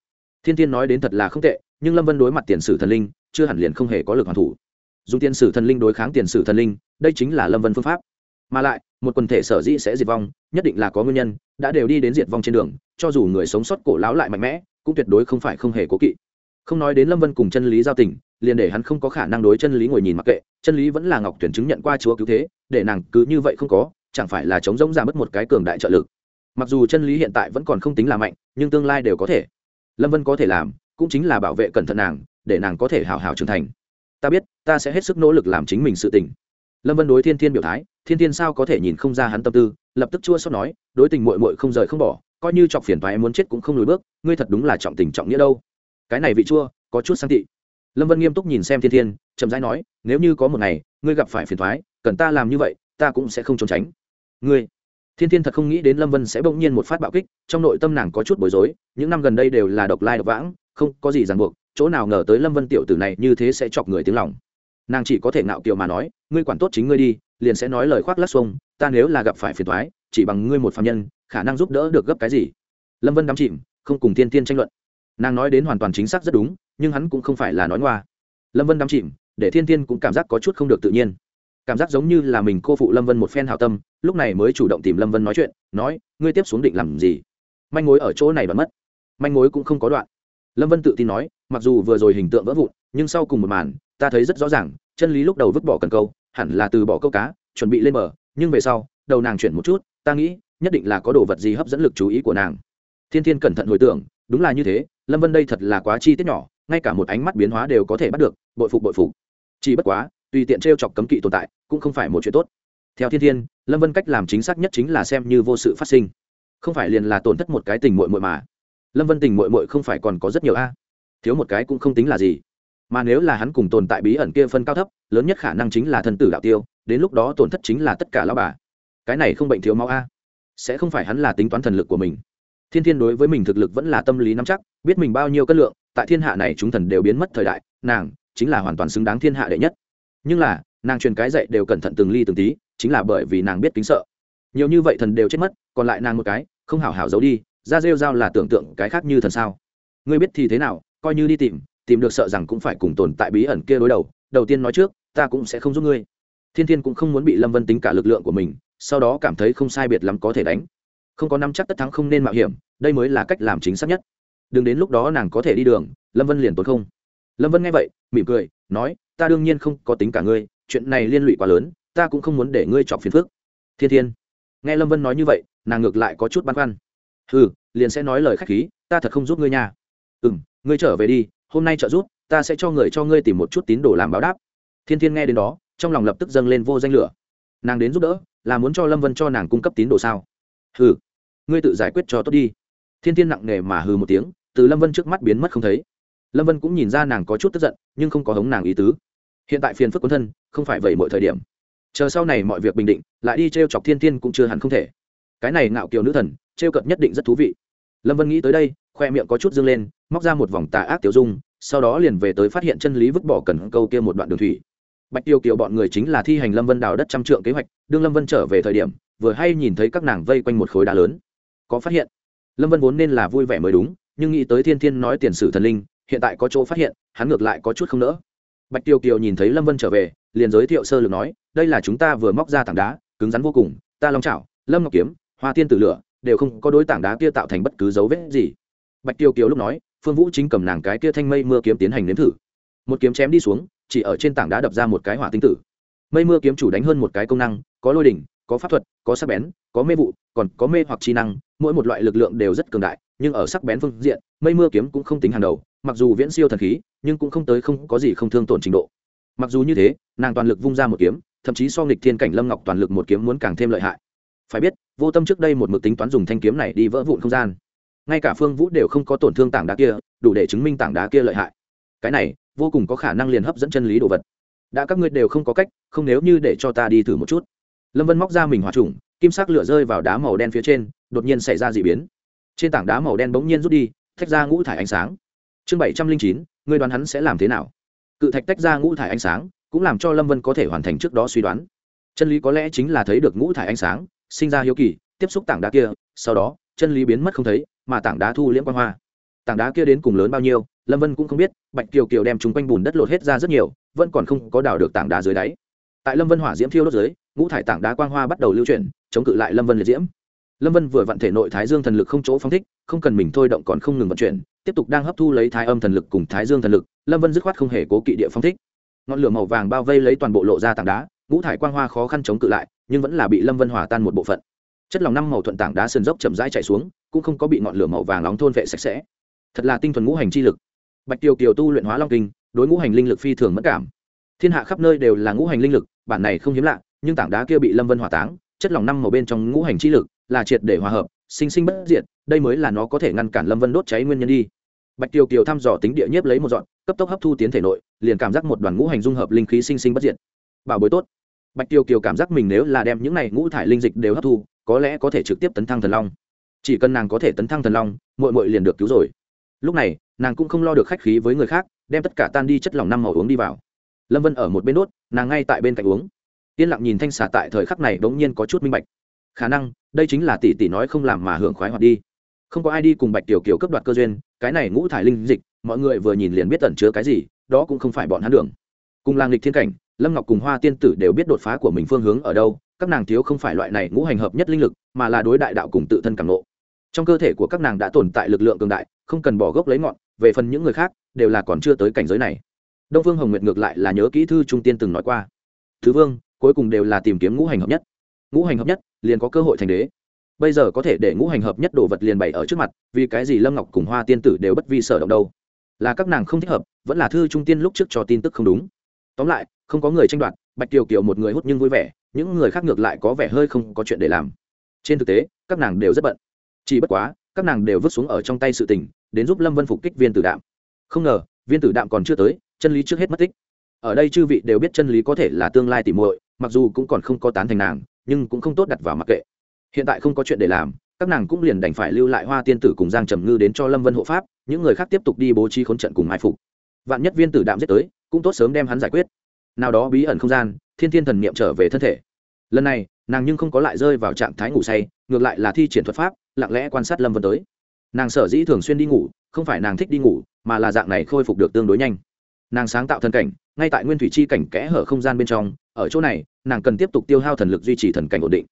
Thiên thiên nói đến thật là không tệ, nhưng lâm vân đối mặt tiền sử thần linh, chưa hẳn liền không hề có lực hoàn thủ dùng tiền sử thần linh đối kháng tiền sử thần linh, đây chính là lâm vân phương pháp. Mà lại, một quần thể sở dĩ sẽ diệt vong, nhất định là có nguyên nhân, đã đều đi đến diệt vong trên đường, cho dù người sống sót cổ láo lại mạnh mẽ, cũng tuyệt đối không phải không hề cố kỵ. Không nói đến lâm vân cùng chân lý giao tình, liền để hắn không có khả năng đối chân lý ngồi nhìn mặc kệ, chân lý vẫn là ngọc tuyển chứng nhận qua chúa cứu thế, để nàng cứ như vậy không có, chẳng phải là chống rỗng ra mất một cái cường đại trợ lực. Mặc dù chân lý hiện tại vẫn còn không tính là mạnh, nhưng tương lai đều có thể. Lâm vân có thể làm, cũng chính là bảo vệ cẩn thận nàng, để nàng có thể hào hào trưởng thành ta biết, ta sẽ hết sức nỗ lực làm chính mình sự tình. Lâm vân đối thiên thiên biểu thái, thiên thiên sao có thể nhìn không ra hắn tâm tư, lập tức chua xót nói, đối tình mội mội không rời không bỏ, coi như chọc phiền thoái muốn chết cũng không lùi bước, ngươi thật đúng là trọng tình trọng nghĩa đâu. Cái này vị chua, có chút sang thị lâm vân nghiêm túc nhìn xem thiên thiên, chậm rãi nói, nếu như có một ngày, ngươi gặp phải phiền thoái cần ta làm như vậy, ta cũng sẽ không trốn tránh. Ngươi. Thiên thiên thật không nghĩ đến lâm vân sẽ bỗng nhiên một phát bạo kích, trong nội tâm nàng có chút bối rối, những năm gần đây đều là độc lai độc vãng, không có gì ràng buộc chỗ nào ngờ tới lâm vân tiểu tử này như thế sẽ chọc người tiếng lòng. Nàng chỉ có thể ngạo kiều mà nói, ngươi quản tốt chính ngươi đi, liền sẽ nói lời khoác lắc xuông, ta nếu là gặp phải phiền thoái chỉ bằng ngươi một phạm nhân, khả năng giúp đỡ được gấp cái gì? Lâm vân đắm chìm, không cùng thiên thiên tranh luận. Nàng nói đến hoàn toàn chính xác rất đúng, nhưng hắn cũng không phải là nói ngoa. Lâm vân đắm chìm, để thiên thiên cũng cảm giác có chút không được tự nhiên. Cảm giác giống như là mình cô phụ lâm vân một phen hào tâm, lúc này mới chủ động tìm lâm vân nói chuyện, nói, ngươi tiếp xuống định làm gì? Manh mối ở chỗ này đoạn mất. Manh mối cũng không có đoạn lâm vân tự tin nói, mặc dù vừa rồi hình tượng vỡ vụn, nhưng sau cùng một màn, ta thấy rất rõ ràng, chân lý lúc đầu vứt bỏ cần câu, hẳn là từ bỏ câu cá, chuẩn bị lên bờ, nhưng về sau, đầu nàng chuyển một chút, ta nghĩ, nhất định là có đồ vật gì hấp dẫn lực chú ý của nàng. Thiên thiên cẩn thận hồi tưởng, đúng là như thế, lâm vân đây thật là quá chi tiết nhỏ, ngay cả một ánh mắt biến hóa đều có thể bắt được, bội phục bội phục. Chỉ bất quá, tùy tiện t r e o chọc cấm kỵ tồn tại, cũng không phải một chuyện tốt. Theo thiên thiên, lâm vân cách làm chính xác nhất chính là xem như vô sự phát sinh. Không phải liền là tổn thất một cái tình mội mội mà lâm vân tình mội mội không phải còn có rất nhiều a. Thiếu một cái cũng không tính là gì. Mà nếu là hắn cùng tồn tại bí ẩn kia phân cao thấp, lớn nhất khả năng chính là thân tử đạo tiêu, đến lúc đó tổn thất chính là tất cả lao bà. Cái này không bệnh thiếu máu a. Sẽ không phải hắn là tính toán thần lực của mình. Thiên thiên đối với mình thực lực vẫn là tâm lý nắm chắc, biết mình bao nhiêu cân lượng, tại thiên hạ này chúng thần đều biến mất thời đại, nàng chính là hoàn toàn xứng đáng thiên hạ đệ nhất. Nhưng là, nàng truyền cái dạy đều cẩn thận từng ly từng tí, chính là bởi vì nàng biết kính sợ. Nhiều như vậy thần đều chết mất, còn lại nàng một cái, không hảo hảo giấu đi ra rêu dao là tưởng tượng cái khác như thần sao. Ngươi biết thì thế nào, coi như đi tìm tìm được sợ rằng cũng phải cùng tồn tại bí ẩn kia đối đầu đầu tiên nói trước, ta cũng sẽ không giúp ngươi. Thiên thiên cũng không muốn bị lâm vân tính cả lực lượng của mình, sau đó cảm thấy không sai biệt lắm có thể đánh. Không có năm chắc tất thắng không nên mạo hiểm, đây mới là cách làm chính xác nhất. Đừng đến lúc đó nàng có thể đi đường, lâm vân liền tốn không. Lâm vân nghe vậy, mỉm cười, nói, ta đương nhiên không có tính cả ngươi, chuyện này liên lụy quá lớn, ta cũng không muốn để ngươi chọc phiền phức. Thiên thiên, nghe lâm vân nói như vậy, nàng ngược lại có chút băn khoăn ừ liền sẽ nói lời khách khí, ta thật không giúp ngươi nha. Ừ m ngươi trở về đi, hôm nay trợ giúp, ta sẽ cho người cho ngươi tìm một chút tín đồ làm báo đáp. Thiên thiên nghe đến đó, trong lòng lập tức dâng lên vô danh lửa. Nàng đến giúp đỡ, là muốn cho lâm vân cho nàng cung cấp tín đồ sao? Ừ ngươi tự giải quyết cho tốt đi. Thiên thiên nặng nề mà hừ một tiếng, từ lâm vân trước mắt biến mất không thấy. Lâm vân cũng nhìn ra nàng có chút tức giận, nhưng không có hống nàng ý tứ. Hiện tại phiền phức quân thân, không phải vậy mọi thời điểm. Chờ sau này mọi việc bình định, lại đi t r e o chọc thiên thiên cũng chưa hẳn không thể. Cái này ngạo kiều nữ thần trêu cợt nhất định rất thú vị. Lâm vân nghĩ tới đây, khoe miệng có chút dâng lên, móc ra một vòng tà ác tiểu dung, sau đó liền về tới phát hiện chân lý vứt bỏ cần câu kia một đoạn đường thủy. Bạch tiêu kiều bọn người chính là thi hành lâm vân đào đất trăm trượng kế hoạch, đương lâm vân trở về thời điểm, vừa hay nhìn thấy các nàng vây quanh một khối đá lớn. Có phát hiện? Lâm vân vốn nên là vui vẻ mới đúng, nhưng nghĩ tới thiên thiên nói tiền sử thần linh, hiện tại có chỗ phát hiện, hắn ngược lại có chút không nỡ. Bạch tiêu kiều nhìn thấy lâm vân trở về, liền giới thiệu sơ lược nói, đây là chúng ta vừa móc ra tảng đá, cứng rắn vô cùng, ta long chảo, lâm ngọc kiếm, hoa tiên tử lửa đều không có đối tảng đá kia tạo thành bất cứ dấu vết gì. Bạch tiêu kiều lúc nói, phương vũ chính cầm nàng cái kia thanh mây mưa kiếm tiến hành nếm thử. Một kiếm chém đi xuống, chỉ ở trên tảng đá đập ra một cái hỏa tinh tử. Mây mưa kiếm chủ đánh hơn một cái công năng, có lôi đỉnh, có pháp thuật, có sắc bén, có mê vụ, còn có mê hoặc chi năng, mỗi một loại lực lượng đều rất cường đại, nhưng ở sắc bén phương diện, mây mưa kiếm cũng không tính hàng đầu, mặc dù viễn siêu thần khí, nhưng cũng không tới không có gì không thương tổn trình độ. Mặc dù như thế, nàng toàn lực vung ra một kiếm, thậm chí so nghịch thiên cảnh lâm ngọc toàn lực một kiếm muốn càng thêm lợi hại phải biết, vô tâm trước đây một mực tính toán dùng thanh kiếm này đi vỡ vụn không gian. Ngay cả phương vũ đều không có tổn thương tảng đá kia, đủ để chứng minh tảng đá kia lợi hại. Cái này, vô cùng có khả năng liền hấp dẫn chân lý đồ vật. Đã các ngươi đều không có cách, không nếu như để cho ta đi thử một chút. Lâm vân móc ra mình hòa trùng, kim sắc lửa rơi vào đá màu đen phía trên, đột nhiên xảy ra d ị biến. Trên tảng đá màu đen bỗng nhiên rút đi, tách ra ngũ thải ánh sáng. Chương bảy trăm linh chín, ngươi đoán hắn sẽ làm thế nào? Cự thạch tách ra ngũ thải ánh sáng, cũng làm cho lâm vân có thể hoàn thành trước đó suy đoán. Chân lý có lẽ chính là thấy được ngũ thải ánh sáng sinh ra hiếu kỳ, tiếp xúc tảng đá kia, sau đó, chân lý biến mất không thấy, mà tảng đá thu liễm quan hoa. Tảng đá kia đến cùng lớn bao nhiêu, lâm vân cũng không biết, bạch kiều kiều đem chúng quanh bùn đất lột hết ra rất nhiều, vẫn còn không có đào được tảng đá dưới đáy. Tại lâm vân hỏa diễm thiêu đốt dưới, ngũ thải tảng đá quang hoa bắt đầu lưu chuyển, chống cự lại lâm vân liệt diễm. Lâm vân vừa vặn thể nội thái dương thần lực không chỗ phong thích, không cần mình thôi động còn không ngừng vận chuyển, tiếp tục đang hấp thu lấy thái âm thần lực cùng thái dương thần lực, lâm vân dứt khoát không hề cố kỵ địa phong thích. Ngọn lửa màu vàng bao vây lấy toàn bộ lộ ra tảng đá, ngũ thải quang hoa khó khăn chống cự lại nhưng vẫn là bị lâm vân hòa tan một bộ phận. Chất lòng năm màu thuận tảng đá sườn dốc chậm rãi chạy xuống, cũng không có bị ngọn lửa màu vàng nóng thôn vệ sạch sẽ. Thật là tinh thuần ngũ hành chi lực. Bạch Tiêu kiều tu luyện hóa long kinh, đối ngũ hành linh lực phi thường mất cảm. Thiên hạ khắp nơi đều là ngũ hành linh lực, bản này không hiếm lạ, nhưng tảng đá kia bị lâm vân hỏa táng, chất lỏng năm màu bên trong ngũ hành chi lực là triệt để hòa hợp, sinh sinh bất diệt, đây mới là nó có thể ngăn cản lâm vân đốt cháy nguyên nhân đi. Bạch Tiêu kiều thăm dò tính địa nhiếp lấy một dọn, cấp tốc hấp thu tiến thể nội, liền cảm giác một đoàn ngũ hành dung hợp linh khí sinh sinh bất diệt. Bảo bối tốt bạch Tiêu kiều cảm giác mình nếu là đem những này ngũ thải linh dịch đều hấp thu, có lẽ có thể trực tiếp tấn thăng thần long. Chỉ cần nàng có thể tấn thăng thần long mội mội liền được cứu rồi. Lúc này, nàng cũng không lo được khách khí với người khác, đem tất cả tan đi chất lỏng năm màu uống đi vào. Lâm vân ở một bên đốt, nàng ngay tại bên cạnh uống. Yên lặng nhìn thanh xà tại thời khắc này bỗng nhiên có chút minh bạch. Khả năng, đây chính là tỷ tỷ nói không làm mà hưởng khoái hoạt đi. Không có ai đi cùng bạch tiểu kiều cấp đoạt cơ duyên, cái này ngũ thải linh dịch, mọi người vừa nhìn liền biết tẩn chứa cái gì, đó cũng không phải bọn hắn đường. Cùng làng lịch thiên cảnh lâm ngọc cùng hoa tiên tử đều biết đột phá của mình phương hướng ở đâu, các nàng thiếu không phải loại này ngũ hành hợp nhất linh lực, mà là đối đại đạo cùng tự thân cảm nộ trong cơ thể của các nàng đã tồn tại lực lượng cường đại, không cần bỏ gốc lấy ngọn, về phần những người khác, đều là còn chưa tới cảnh giới này. Đông phương hồng nguyệt ngược lại là nhớ kỹ thư trung tiên từng nói qua. Thứ vương, cuối cùng đều là tìm kiếm ngũ hành hợp nhất. Ngũ hành hợp nhất, liền có cơ hội thành đế. Bây giờ có thể để ngũ hành hợp nhất đồ vật liền bày ở trước mặt, vì cái gì lâm ngọc cùng hoa tiên tử đều bất vi sở động đâu? Là các nàng không thích hợp, vẫn là thư trung tiên lúc trước cho tin tức không đúng. Tóm lại không có người tranh đoạt, bạch kiều kiều một người hút nhưng vui vẻ, những người khác ngược lại có vẻ hơi không có chuyện để làm. Trên thực tế, các nàng đều rất bận. Chỉ bất quá, các nàng đều vứt xuống ở trong tay sự tình, đến giúp lâm vân phục kích viên tử đạm. Không ngờ, viên tử đạm còn chưa tới, chân lý trước hết mất tích. Ở đây chư vị đều biết chân lý có thể là tương lai tỉ muội, mặc dù cũng còn không có tán thành nàng, nhưng cũng không tốt đặt vào mặc kệ. Hiện tại không có chuyện để làm, các nàng cũng liền đành phải lưu lại hoa tiên tử cùng giang trầm ngư đến cho lâm vân hộ pháp, những người khác tiếp tục đi bố trí khốn trận cùng mai phục. Vạn nhất viên tử đạm giết tới, cũng tốt sớm đem hắn giải quyết nào đó bí ẩn không gian, thiên thiên thần niệm trở về thân thể. Lần này, nàng nhưng không có lại rơi vào trạng thái ngủ say, ngược lại là thi triển thuật pháp, lặng lẽ quan sát lâm vân tới. Nàng sở dĩ thường xuyên đi ngủ, không phải nàng thích đi ngủ, mà là dạng này khôi phục được tương đối nhanh. Nàng sáng tạo thần cảnh, ngay tại nguyên thủy chi cảnh kẽ hở không gian bên trong, ở chỗ này, nàng cần tiếp tục tiêu hao thần lực duy trì thần cảnh ổn định.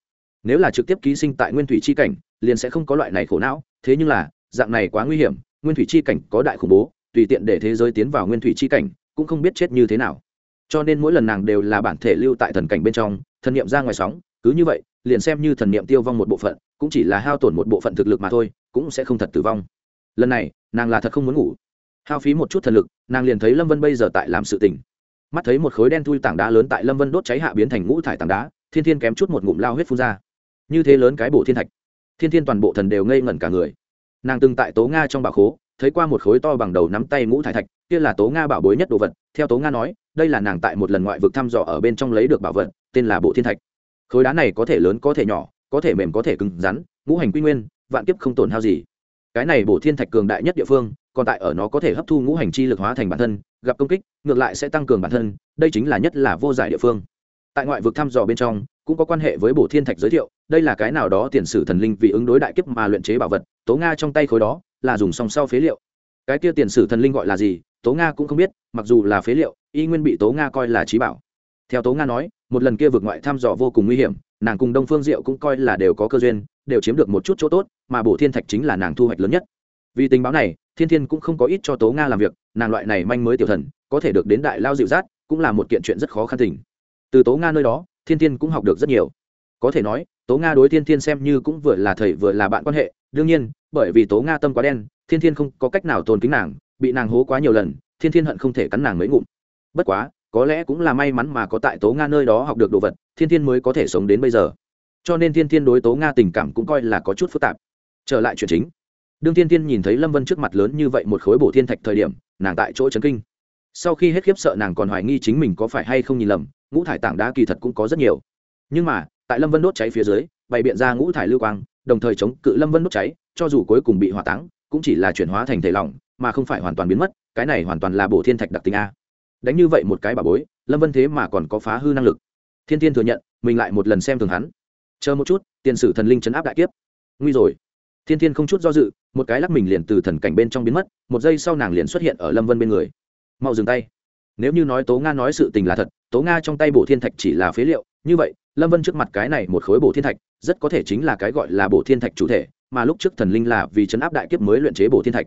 Nếu là trực tiếp ký sinh tại nguyên thủy chi cảnh, liền sẽ không có loại này khổ não, thế nhưng là, dạng này quá nguy hiểm, nguyên thủy chi cảnh có đại khủng bố, tùy tiện để thế giới tiến vào nguyên thủy chi cảnh, cũng không biết chết như thế nào cho nên mỗi lần nàng đều là bản thể lưu tại thần cảnh bên trong, thần niệm ra ngoài sóng, cứ như vậy, liền xem như thần niệm tiêu vong một bộ phận, cũng chỉ là hao tổn một bộ phận thực lực mà thôi, cũng sẽ không thật tử vong. Lần này, nàng là thật không muốn ngủ. Hao phí một chút thần lực, nàng liền thấy lâm vân bây giờ tại làm sự tình. Mắt thấy một khối đen thui tảng đá lớn tại lâm vân đốt cháy hạ biến thành ngũ thải tảng đá, thiên thiên kém chút một ngụm lao huyết phun ra. Như thế lớn cái bổ thiên thạch, thiên thiên toàn bộ thần đều ngây ngẩn cả người. Nàng từng tại tố nga trong bà khố thấy qua một khối to bằng đầu nắm tay ngũ thải thạch kia là tố nga bảo bối nhất đồ vật, theo tố nga nói, đây là nàng tại một lần ngoại vực thăm dò ở bên trong lấy được bảo vật, tên là bộ thiên thạch. Khối đá này có thể lớn, có thể nhỏ, có thể mềm, có thể cứng rắn, ngũ hành quy nguyên, vạn kiếp không tổn hao gì. Cái này bổ thiên thạch cường đại nhất địa phương, còn tại ở nó có thể hấp thu ngũ hành chi lực hóa thành bản thân, gặp công kích, ngược lại sẽ tăng cường bản thân, đây chính là nhất là vô giải địa phương. Tại ngoại vực thăm dò bên trong, cũng có quan hệ với bổ thiên thạch giới thiệu, đây là cái nào đó tiền sử thần linh vì ứng đối đại kiếp mà luyện chế bảo vật, tố nga trong tay khối đó là dùng song sau phế liệu. Cái kia tiền sử thần linh gọi là gì tố nga cũng không biết, mặc dù là phế liệu, y nguyên bị tố nga coi là trí bảo. Theo tố nga nói, một lần kia vượt ngoại thăm dò vô cùng nguy hiểm, nàng cùng đông phương diệu cũng coi là đều có cơ duyên, đều chiếm được một chút chỗ tốt, mà bổ thiên thạch chính là nàng thu hoạch lớn nhất. Vì tình báo này, thiên thiên cũng không có ít cho tố nga làm việc, nàng loại này manh mới tiểu thần, có thể được đến đại lao dịu dắt, cũng là một kiện chuyện rất khó khăn tình. Từ tố nga nơi đó, thiên thiên cũng học được rất nhiều. Có thể nói, tố nga đối thiên thiên xem như cũng vừa là thầy vừa là bạn quan hệ, đương nhiên, bởi vì tố nga tâm quá đen, thiên thiên không có cách nào tôn kính nàng bị nàng hố quá nhiều lần, thiên thiên hận không thể cắn nàng mấy ngụm. Bất quá, có lẽ cũng là may mắn mà có tại tố nga nơi đó học được đồ vật, thiên thiên mới có thể sống đến bây giờ. Cho nên thiên thiên đối tố nga tình cảm cũng coi là có chút phức tạp. Trở lại chuyện chính. Đương thiên thiên nhìn thấy lâm vân trước mặt lớn như vậy một khối bổ thiên thạch thời điểm, nàng tại chỗ trấn kinh. Sau khi hết khiếp sợ nàng còn hoài nghi chính mình có phải hay không nhìn lầm, ngũ thải tảng đá kỳ thật cũng có rất nhiều. Nhưng mà, tại lâm vân đốt cháy phía dưới, bày biện ra ngũ thải lưu quang, đồng thời chống cự lâm vân đốt cháy, cho dù cuối cùng bị hỏa táng, cũng chỉ là chuyển hóa thành thể lỏng mà không phải hoàn toàn biến mất, cái này hoàn toàn là bổ thiên thạch đặc tính a. Đánh như vậy một cái bà bối, lâm vân thế mà còn có phá hư năng lực. Thiên thiên thừa nhận, mình lại một lần xem thường hắn. Chờ một chút, tiền sử thần linh chấn áp đại kiếp. Nguy rồi. Thiên thiên không chút do dự, một cái lắc mình liền từ thần cảnh bên trong biến mất, một giây sau nàng liền xuất hiện ở lâm vân bên người. Mau dừng tay. Nếu như nói tố nga nói sự tình là thật, tố nga trong tay bổ thiên thạch chỉ là phế liệu, như vậy, lâm vân trước mặt cái này một khối bổ thiên thạch, rất có thể chính là cái gọi là bổ thiên thạch chủ thể, mà lúc trước thần linh là vì chấn áp đại kiếp mới luyện chế bổ thiên thạch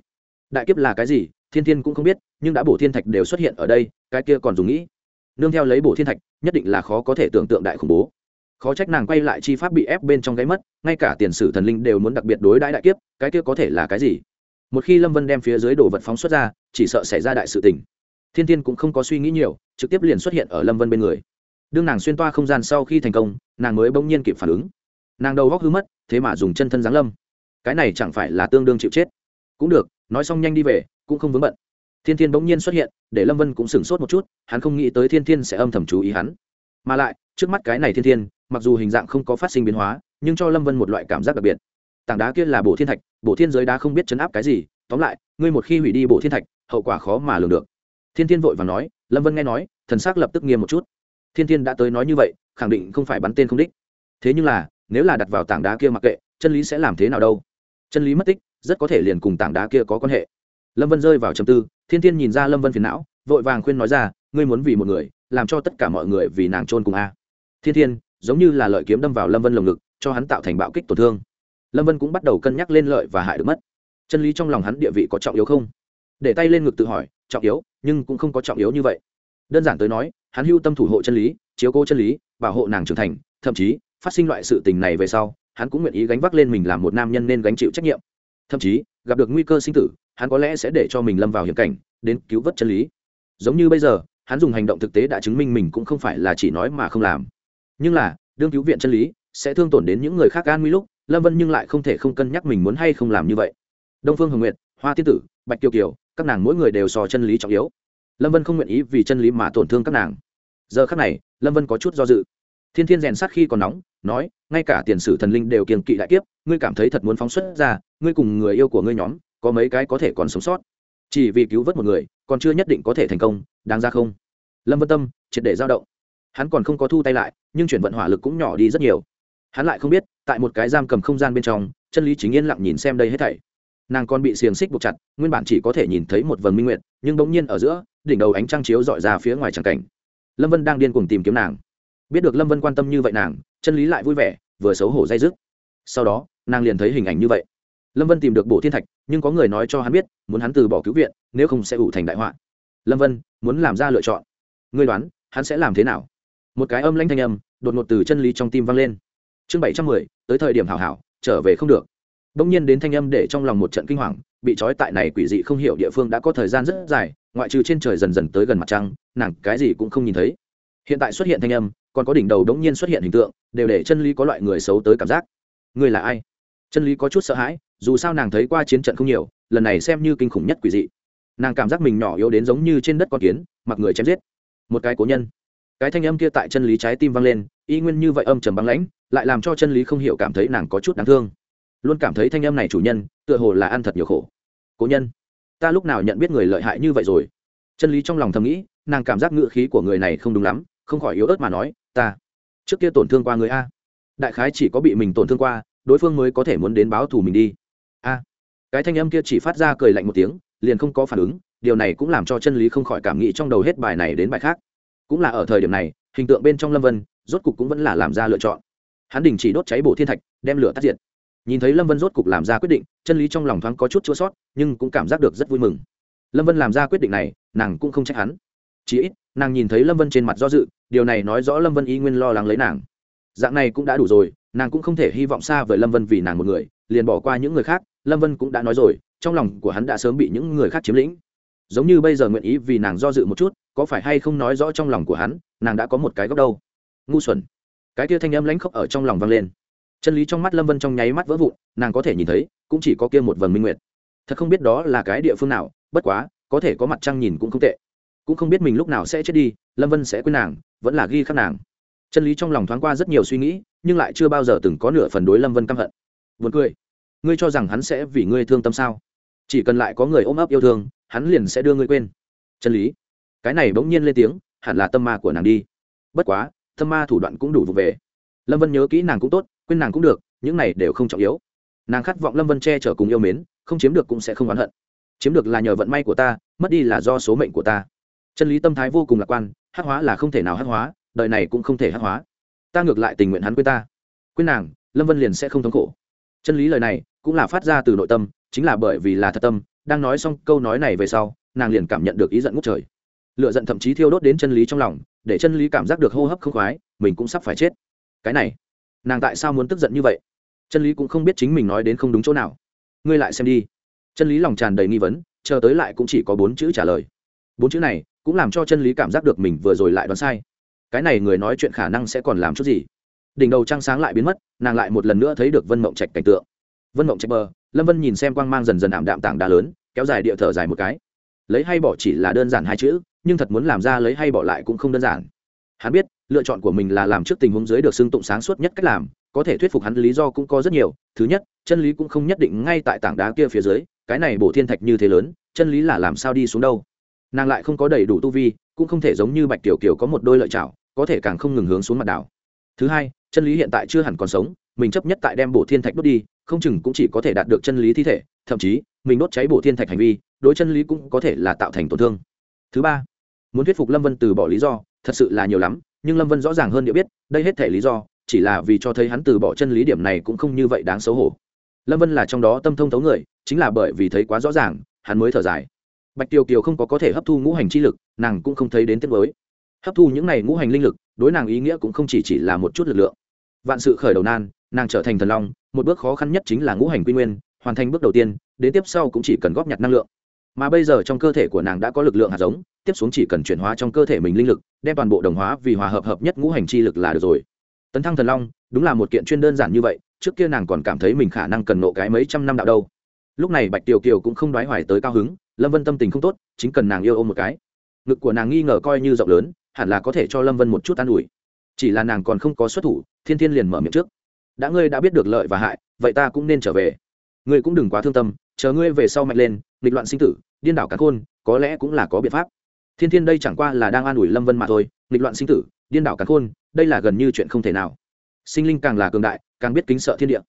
đại kiếp là cái gì, thiên thiên cũng không biết, nhưng đã bổ thiên thạch đều xuất hiện ở đây, cái kia còn dùng nghĩ. Nương theo lấy bổ thiên thạch, nhất định là khó có thể tưởng tượng đại khủng bố. Khó trách nàng quay lại chi pháp bị ép bên trong gáy mất, ngay cả tiền sử thần linh đều muốn đặc biệt đối đãi đại kiếp, cái kia có thể là cái gì? Một khi lâm vân đem phía dưới đồ vật phóng xuất ra, chỉ sợ xảy ra đại sự tình. Thiên Thiên cũng không có suy nghĩ nhiều, trực tiếp liền xuất hiện ở lâm vân bên người. Đương nàng xuyên toa không gian sau khi thành công, nàng mới bỗng nhiên kịp phản ứng. Nàng đầu góc hư mất, thế mà dùng chân thân giáng lâm. Cái này chẳng phải là tương đương chịu chết cũng được, nói xong nhanh đi về, cũng không vướng bận. Thiên thiên bỗng nhiên xuất hiện, để lâm vân cũng sửng sốt một chút, hắn không nghĩ tới thiên thiên sẽ âm thầm chú ý hắn. Mà lại, trước mắt cái này thiên thiên, mặc dù hình dạng không có phát sinh biến hóa, nhưng cho lâm vân một loại cảm giác đặc biệt. Tảng đá kia là bổ thiên thạch, bổ thiên giới đá không biết chấn áp cái gì, tóm lại, ngươi một khi hủy đi bổ thiên thạch, hậu quả khó mà lường được. Thiên thiên vội và nói, lâm vân nghe nói, thần s ắ c lập tức nghiêm một chút. Thiên thiên đã tới nói như vậy, khẳng định không phải bắn tên không đích. Thế nhưng là, nếu là đặt vào tảng đá kia mặc kệ, chân lý sẽ làm thế nào đâu? Chân lý mất tích rất có thể liền cùng tảng đá kia có quan hệ. Lâm vân rơi vào trầm tư, thiên thiên nhìn ra lâm vân phiền não, vội vàng khuyên nói ra, ngươi muốn vì một người, làm cho tất cả mọi người vì nàng trôn cùng a. Thiên thiên, giống như là lợi kiếm đâm vào lâm vân lồng ngực, cho hắn tạo thành bạo kích tổn thương. Lâm vân cũng bắt đầu cân nhắc lên lợi và hại được mất. Chân lý trong lòng hắn địa vị có trọng yếu không? Để tay lên ngực tự hỏi, trọng yếu, nhưng cũng không có trọng yếu như vậy. Đơn giản tới nói, hắn hưu tâm thủ hộ chân lý, chiếu cố chân lý, bảo hộ nàng trưởng thành, thậm chí, phát sinh loại sự tình này về sau, hắn cũng nguyện ý gánh vác lên mình làm một nam nhân nên gánh chịu trách nhiệm thậm chí, gặp được nguy cơ sinh tử, hắn có lẽ sẽ để cho mình lâm vào hiểm cảnh, đến cứu vớt chân lý. Giống như bây giờ, hắn dùng hành động thực tế đã chứng minh mình cũng không phải là chỉ nói mà không làm. Nhưng là, đương cứu viện chân lý sẽ thương tổn đến những người khác an nguy lúc, lâm vân nhưng lại không thể không cân nhắc mình muốn hay không làm như vậy. Đông phương hồng nguyệt, hoa tiên tử, bạch kiều kiều, các nàng mỗi người đều so chân lý trọng yếu. Lâm vân không nguyện ý vì chân lý mà tổn thương các nàng. Giờ khác này, lâm vân có chút do dự thiên thiên rèn sát khi còn nóng, nói, ngay cả tiền sử thần linh đều kiềm kỵ đại kiếp, ngươi cảm thấy thật muốn phóng xuất ra, ngươi cùng người yêu của ngươi nhóm, có mấy cái có thể còn sống sót. Chỉ vì cứu vớt một người, còn chưa nhất định có thể thành công, đáng ra không? Lâm vân tâm, triệt để giao động. Hắn còn không có thu tay lại, nhưng chuyển vận hỏa lực cũng nhỏ đi rất nhiều. Hắn lại không biết, tại một cái giam cầm không gian bên trong, chân lý chính yên lặng nhìn xem đây hết thảy. Nàng còn bị xiềng xích buộc chặt, nguyên bản chỉ có thể nhìn thấy một vầng minh nguyện nhưng bỗng nhiên ở giữa, đỉnh đầu ánh trăng chiếu dọi ra phía ngoài tràng cảnh. Lâm vân đang điên cuồng tìm kiếm nàng biết được lâm vân quan tâm như vậy nàng chân lý lại vui vẻ vừa xấu hổ dây dứt sau đó nàng liền thấy hình ảnh như vậy lâm vân tìm được bộ thiên thạch nhưng có người nói cho hắn biết muốn hắn từ bỏ cứu viện nếu không sẽ ủ thành đại họa lâm vân muốn làm ra lựa chọn ngươi đoán hắn sẽ làm thế nào một cái âm lãnh thanh âm đột ngột từ chân lý trong tim vang lên chương bảy trăm mười tới thời điểm hảo hảo trở về không được đông nhiên đến thanh âm để trong lòng một trận kinh hoàng bị trói tại này quỷ dị không hiểu địa phương đã có thời gian rất dài ngoại trừ trên trời dần dần tới gần mặt trăng nàng cái gì cũng không nhìn thấy hiện tại xuất hiện thanh âm còn có đỉnh đầu đống nhiên xuất hiện hình tượng, đều để chân lý có loại người xấu tới cảm giác. Người là ai? Chân lý có chút sợ hãi, dù sao nàng thấy qua chiến trận không nhiều, lần này xem như kinh khủng nhất quỷ dị. Nàng cảm giác mình nhỏ yếu đến giống như trên đất con kiến, mặc người chém giết. Một cái cố nhân. Cái thanh âm kia tại chân lý trái tim vang lên, y nguyên như vậy âm trầm băng lãnh, lại làm cho chân lý không hiểu cảm thấy nàng có chút đáng thương. Luôn cảm thấy thanh âm này chủ nhân, tựa hồ là ăn thật nhiều khổ. Cố nhân, ta lúc nào nhận biết người lợi hại như vậy rồi? Chân lý trong lòng thầm nghĩ, nàng cảm giác ngựa khí của người này không đúng lắm, không khỏi yếu ớt mà nói ta, trước kia tổn thương qua người a. Đại khái chỉ có bị mình tổn thương qua, đối phương mới có thể muốn đến báo thù mình đi. A. Cái thanh âm kia chỉ phát ra cười lạnh một tiếng, liền không có phản ứng, điều này cũng làm cho chân lý không khỏi cảm nghĩ trong đầu hết bài này đến bài khác. Cũng là ở thời điểm này, hình tượng bên trong lâm vân, rốt cục cũng vẫn là làm ra lựa chọn. Hắn đình chỉ đốt cháy bổ thiên thạch, đem lửa tắt diệt. Nhìn thấy lâm vân rốt cục làm ra quyết định, chân lý trong lòng thoáng có chút chữa sót nhưng cũng cảm giác được rất vui mừng. Lâm vân làm ra quyết định này, nàng cũng không trách hắn chỉ ít, nàng nhìn thấy lâm vân trên mặt do dự, điều này nói rõ lâm vân y nguyên lo lắng lấy nàng. Dạng này cũng đã đủ rồi, nàng cũng không thể hy vọng xa với lâm vân vì nàng một người, liền bỏ qua những người khác, lâm vân cũng đã nói rồi, trong lòng của hắn đã sớm bị những người khác chiếm lĩnh. Giống như bây giờ nguyện ý vì nàng do dự một chút, có phải hay không nói rõ trong lòng của hắn, nàng đã có một cái góc đâu? Ngu xuẩn. Cái kia thanh âm lãnh khốc ở trong lòng vang lên. Chân lý trong mắt lâm vân trong nháy mắt vỡ vụn, nàng có thể nhìn thấy, cũng chỉ có kia một vầng minh nguyệt. Thật không biết đó là cái địa phương nào, bất quá, có thể có mặt trăng nhìn cũng không tệ cũng không biết mình lúc nào sẽ chết đi, lâm vân sẽ quên nàng, vẫn là ghi khắc nàng. Chân lý trong lòng thoáng qua rất nhiều suy nghĩ, nhưng lại chưa bao giờ từng có nửa phần đối lâm vân căm hận. Vượt cười. Ngươi cho rằng hắn sẽ vì ngươi thương tâm sao? Chỉ cần lại có người ôm ấp yêu thương, hắn liền sẽ đưa ngươi quên. Chân lý. Cái này bỗng nhiên lên tiếng, hẳn là tâm ma của nàng đi. Bất quá, tâm ma thủ đoạn cũng đủ vụ về. Lâm vân nhớ kỹ nàng cũng tốt, quên nàng cũng được, những này đều không trọng yếu. Nàng khát vọng lâm vân che chở cùng yêu mến, không chiếm được cũng sẽ không oán hận. Chiếm được là nhờ vận may của ta, mất đi là do số mệnh của ta chân lý tâm thái vô cùng lạc quan, hắc hóa là không thể nào hắc hóa, đời này cũng không thể hắc hóa. Ta ngược lại tình nguyện hắn quên ta. Quên nàng, lâm vân liền sẽ không thống khổ. Chân lý lời này cũng là phát ra từ nội tâm, chính là bởi vì là thật tâm, đang nói xong câu nói này về sau, nàng liền cảm nhận được ý giận ngút trời. Lựa giận thậm chí thiêu đốt đến chân lý trong lòng, để chân lý cảm giác được hô hấp không khoái, mình cũng sắp phải chết. Cái này, nàng tại sao muốn tức giận như vậy? Chân lý cũng không biết chính mình nói đến không đúng chỗ nào. Ngươi lại xem đi. Chân lý lòng tràn đầy nghi vấn, chờ tới lại cũng chỉ có bốn chữ trả lời. Bốn chữ này cũng làm cho chân lý cảm giác được mình vừa rồi lại đoán sai. Cái này người nói chuyện khả năng sẽ còn làm chút gì? Đỉnh đầu trăng sáng lại biến mất, nàng lại một lần nữa thấy được vân mộng trạch cảnh tượng. Vân mộng trạch bờ, lâm vân nhìn xem quang mang dần dần ảm đạm tảng đá lớn, kéo dài địa thở dài một cái. Lấy hay bỏ chỉ là đơn giản hai chữ, nhưng thật muốn làm ra lấy hay bỏ lại cũng không đơn giản. Hắn biết, lựa chọn của mình là làm trước tình huống dưới được xưng tụng sáng suốt nhất cách làm, có thể thuyết phục hắn lý do cũng có rất nhiều. Thứ nhất, chân lý cũng không nhất định ngay tại tảng đá kia phía dưới, cái này bổ thiên thạch như thế lớn, chân lý là làm sao đi xuống đâu? Nàng lại không có đầy đủ tu vi, cũng không thể giống như bạch tiểu kiều có một đôi lợi chảo có thể càng không ngừng hướng xuống mặt đảo. Thứ hai, chân lý hiện tại chưa hẳn còn sống, mình chấp nhất tại đem bổ thiên thạch đốt đi, không chừng cũng chỉ có thể đạt được chân lý thi thể, thậm chí, mình đốt cháy bổ thiên thạch hành vi, đối chân lý cũng có thể là tạo thành tổn thương. Thứ ba, muốn thuyết phục lâm vân từ bỏ lý do, thật sự là nhiều lắm, nhưng lâm vân rõ ràng hơn địa biết, đây hết thể lý do, chỉ là vì cho thấy hắn từ bỏ chân lý điểm này cũng không như vậy đáng xấu hổ. Lâm vân là trong đó tâm thông thấu người, chính là bởi vì thấy quá rõ ràng, hắn mới thở dài bạch tiêu kiều không có có thể hấp thu ngũ hành chi lực, nàng cũng không thấy đến tiết mới hấp thu những n à y ngũ hành linh lực, đối nàng ý nghĩa cũng không chỉ chỉ là một chút lực lượng. Vạn sự khởi đầu nan, nàng trở thành thần long, một bước khó khăn nhất chính là ngũ hành quy nguyên, hoàn thành bước đầu tiên, đến tiếp sau cũng chỉ cần góp nhặt năng lượng. Mà bây giờ trong cơ thể của nàng đã có lực lượng hạt giống, tiếp xuống chỉ cần chuyển hóa trong cơ thể mình linh lực, đem toàn bộ đồng hóa vì hòa hợp hợp nhất ngũ hành chi lực là được rồi. Tấn thăng thần long, đúng là một kiện chuyên đơn giản như vậy, trước kia nàng còn cảm thấy mình khả năng cần nộ cái mấy trăm năm đạo đâu. Lúc này bạch tiểu kiều cũng không đoái hoài tới cao hứng lâm vân tâm tình không tốt, chính cần nàng yêu ôm một cái. Ngực của nàng nghi ngờ coi như rộng lớn, hẳn là có thể cho lâm vân một chút an ủi. Chỉ là nàng còn không có xuất thủ, thiên thiên liền mở miệng trước. Đã ngươi đã biết được lợi và hại, vậy ta cũng nên trở về. Ngươi cũng đừng quá thương tâm, chờ ngươi về sau mạnh lên, nghịch loạn sinh tử, điên đảo cả khôn, có lẽ cũng là có biện pháp. Thiên thiên đây chẳng qua là đang an ủi lâm vân mà thôi, nghịch loạn sinh tử, điên đảo cả khôn, đây là gần như chuyện không thể nào. Sinh linh càng là cường đại, càng biết kính sợ thiên địa.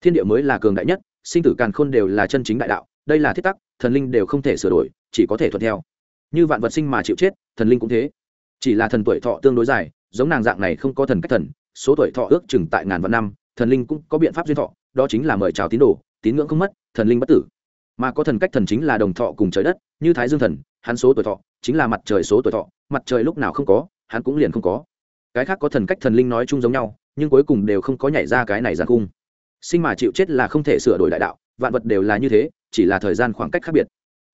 Thiên địa mới là cường đại nhất, sinh tử càng khôn đều là chân chính đại đạo đây là thiết tắc, thần linh đều không thể sửa đổi, chỉ có thể thuận theo. Như vạn vật sinh mà chịu chết, thần linh cũng thế. Chỉ là thần tuổi thọ tương đối dài, giống nàng dạng này không có thần cách thần, số tuổi thọ ước chừng tại ngàn vạn năm, thần linh cũng có biện pháp duyên thọ, đó chính là mời chào tín đồ, tín ngưỡng không mất, thần linh bất tử. Mà có thần cách thần chính là đồng thọ cùng trời đất, như thái dương thần, hắn số tuổi thọ chính là mặt trời số tuổi thọ, mặt trời lúc nào không có, hắn cũng liền không có. Cái khác có thần cách thần linh nói chung giống nhau, nhưng cuối cùng đều không có nhảy ra cái này ra cung sinh mà chịu chết là không thể sửa đổi đại đạo, vạn vật đều là như thế chỉ là thời gian khoảng cách khác biệt.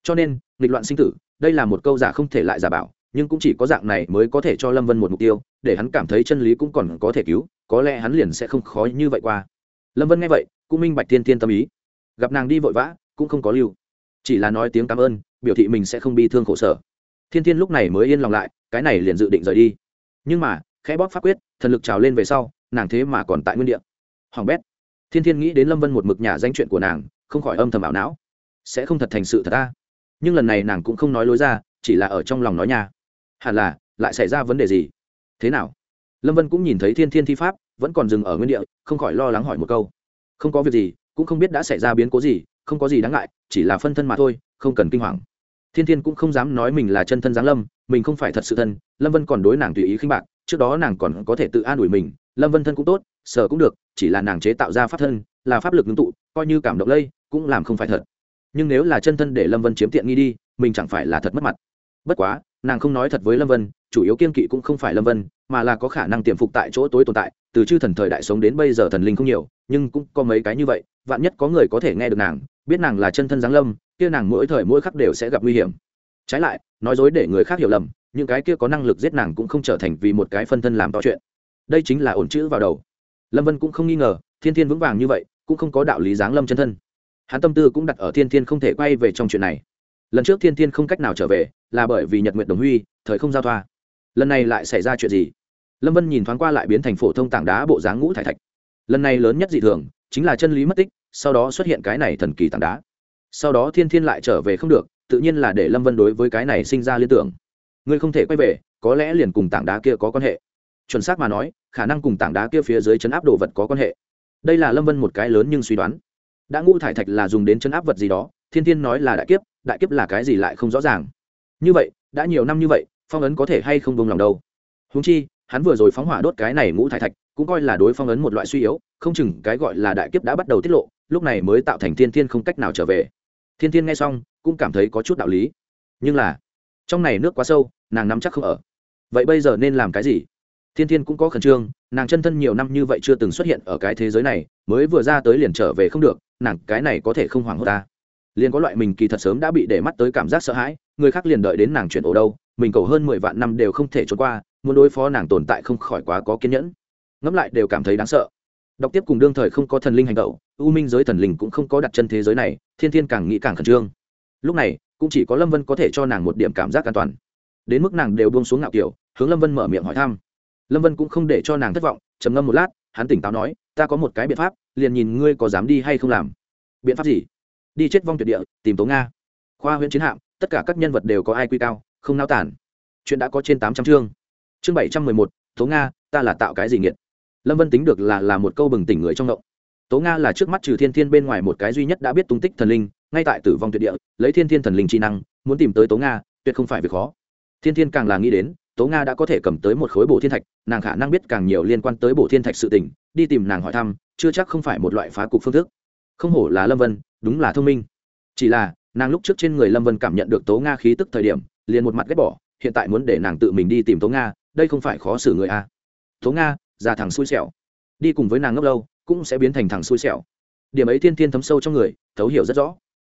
Cho nên, nghịch loạn sinh tử, đây là một câu giả không thể lại giả bảo, nhưng cũng chỉ có dạng này mới có thể cho lâm vân một mục tiêu, để hắn cảm thấy chân lý cũng còn có thể cứu, có lẽ hắn liền sẽ không khó như vậy qua. Lâm vân nghe vậy, cũng minh bạch Thiên Thiên tâm ý. Gặp nàng đi vội vã, cũng không có lưu. Chỉ là nói tiếng cảm ơn, biểu thị mình sẽ không bi thương khổ sở. Thiên thiên lúc này mới yên lòng lại, cái này liền dự định rời đi. Nhưng mà, khẽ bóp pháp quyết, thần lực trào lên về sau, nàng thế mà còn tại nguyên địa. Hoàng bét. Thiên thiên nghĩ đến lâm vân một mực nhà danh chuyện của nàng, không khỏi âm thầm ảo não sẽ không thật thành sự thật ta. Nhưng lần này nàng cũng không nói lối ra, chỉ là ở trong lòng nói nha. Hẳn là, lại xảy ra vấn đề gì? Thế nào? Lâm vân cũng nhìn thấy thiên thiên thi pháp, vẫn còn dừng ở nguyên địa, không khỏi lo lắng hỏi một câu. Không có việc gì, cũng không biết đã xảy ra biến cố gì, không có gì đáng ngại, chỉ là phân thân mà thôi, không cần kinh hoàng. Thiên thiên cũng không dám nói mình là chân thân giáng lâm, mình không phải thật sự thân, lâm vân còn đối nàng tùy ý khinh bạc, trước đó nàng còn có thể tự an ủi mình, lâm vân thân cũng tốt sở cũng được, chỉ là nàng chế tạo ra pháp thân, là pháp lực ngưng tụ, coi như cảm động lây, cũng làm không phải thật nhưng nếu là chân thân để lâm vân chiếm tiện nghi đi mình chẳng phải là thật mất mặt bất quá nàng không nói thật với lâm vân chủ yếu kiên kỵ cũng không phải lâm vân mà là có khả năng tiềm phục tại chỗ tối tồn tại từ chư thần thời đại sống đến bây giờ thần linh không nhiều nhưng cũng có mấy cái như vậy vạn nhất có người có thể nghe được nàng biết nàng là chân thân giáng lâm kia nàng mỗi thời mỗi khắc đều sẽ gặp nguy hiểm trái lại nói dối để người khác hiểu lầm những cái kia có năng lực giết nàng cũng không trở thành vì một cái phân thân làm to chuyện đây chính là ổn chữ vào đầu lâm vân cũng không nghi ngờ thiên thiên vững vàng như vậy cũng không có đạo lý giáng lâm chân thân hắn tâm tư cũng đặt ở thiên thiên không thể quay về trong chuyện này. Lần trước thiên thiên không cách nào trở về, là bởi vì nhật nguyện đồng huy, thời không giao thoa. Lần này lại xảy ra chuyện gì? Lâm vân nhìn thoáng qua lại biến thành phổ thông tảng đá bộ dáng ngũ thải thạch. Lần này lớn nhất dị thường, chính là chân lý mất tích, sau đó xuất hiện cái này thần kỳ tảng đá. Sau đó thiên thiên lại trở về không được, tự nhiên là để lâm vân đối với cái này sinh ra liên tưởng. Ngươi không thể quay về, có lẽ liền cùng tảng đá kia có quan hệ. Chuẩn xác mà nói, khả năng cùng tảng đá kia phía dưới chấn áp đồ vật có quan hệ. Đây là lâm vân một cái lớn nhưng suy đoán đã ngũ thải thạch là dùng đến chấn áp vật gì đó, thiên thiên nói là đại kiếp đại kiếp là cái gì lại không rõ ràng. Như vậy, đã nhiều năm như vậy, phong ấn có thể hay không bông lòng đâu? Húng chi, hắn vừa rồi phóng hỏa đốt cái này ngũ thải thạch, cũng coi là đối phong ấn một loại suy yếu, không chừng cái gọi là đại kiếp đã bắt đầu tiết lộ, lúc này mới tạo thành thiên thiên không cách nào trở về. Thiên thiên nghe xong, cũng cảm thấy có chút đạo lý. Nhưng là, trong này nước quá sâu, nàng nắm chắc không ở. Vậy bây giờ nên làm cái gì? Thiên thiên cũng có khẩn trương, nàng chân thân nhiều năm như vậy chưa từng xuất hiện ở cái thế giới này, mới vừa ra tới liền trở về không được nàng cái này có thể không hoảng hốt ta. Liền có loại mình kỳ thật sớm đã bị để mắt tới cảm giác sợ hãi, người khác liền đợi đến nàng chuyển ổ đâu, mình cầu hơn mười vạn năm đều không thể trốn qua, muốn đối phó nàng tồn tại không khỏi quá có kiên nhẫn. Ngẫm lại đều cảm thấy đáng sợ. Đọc tiếp cùng đương thời không có thần linh hành động, u minh giới thần linh cũng không có đặt chân thế giới này, thiên thiên càng nghĩ càng khẩn trương. Lúc này, cũng chỉ có lâm vân có thể cho nàng một điểm cảm giác an toàn. Đến mức nàng đều buông xuống ngạo kiểu, hướng lâm vân mở miệng hỏi thăm. Lâm vân cũng không để cho nàng thất vọng, trầm ngâm một lát, hắn tỉnh táo nói, ta có một cái biện pháp liền nhìn ngươi có dám đi hay không làm. Biện pháp gì? Đi chết vong tuyệt địa, tìm tố nga. Khoa huyện chiến hạm, tất cả các nhân vật đều có ai quy cao, không nao tản chuyện đã có trên tám trăm chương. Chương bảy trăm mười một, tố nga, ta là tạo cái gì nghiệt? Lâm vân tính được là là một câu bừng tỉnh người trong động tố nga là trước mắt trừ thiên thiên bên ngoài một cái duy nhất đã biết tung tích thần linh, ngay tại tử vong tuyệt địa, lấy thiên thiên thần linh trí năng, muốn tìm tới tố nga, tuyệt không phải việc khó. Thiên thiên càng là nghĩ đến tố nga đã có thể cầm tới một khối bổ thiên thạch, nàng khả năng biết càng nhiều liên quan tới bổ thiên thạch sự tình, đi tìm nàng hỏi thăm, chưa chắc không phải một loại phá cục phương thức. Không hổ là lâm vân, đúng là thông minh. Chỉ là, nàng lúc trước trên người lâm vân cảm nhận được tố nga khí tức thời điểm, liền một mặt ghét bỏ, hiện tại muốn để nàng tự mình đi tìm tố nga, đây không phải khó xử người a. À. tố nga, già thằng xui xẻo. Đi cùng với nàng ngốc lâu, cũng sẽ biến thành thằng xui xẻo. Điểm ấy thiên thiên thấm sâu trong người, thấu hiểu rất rõ.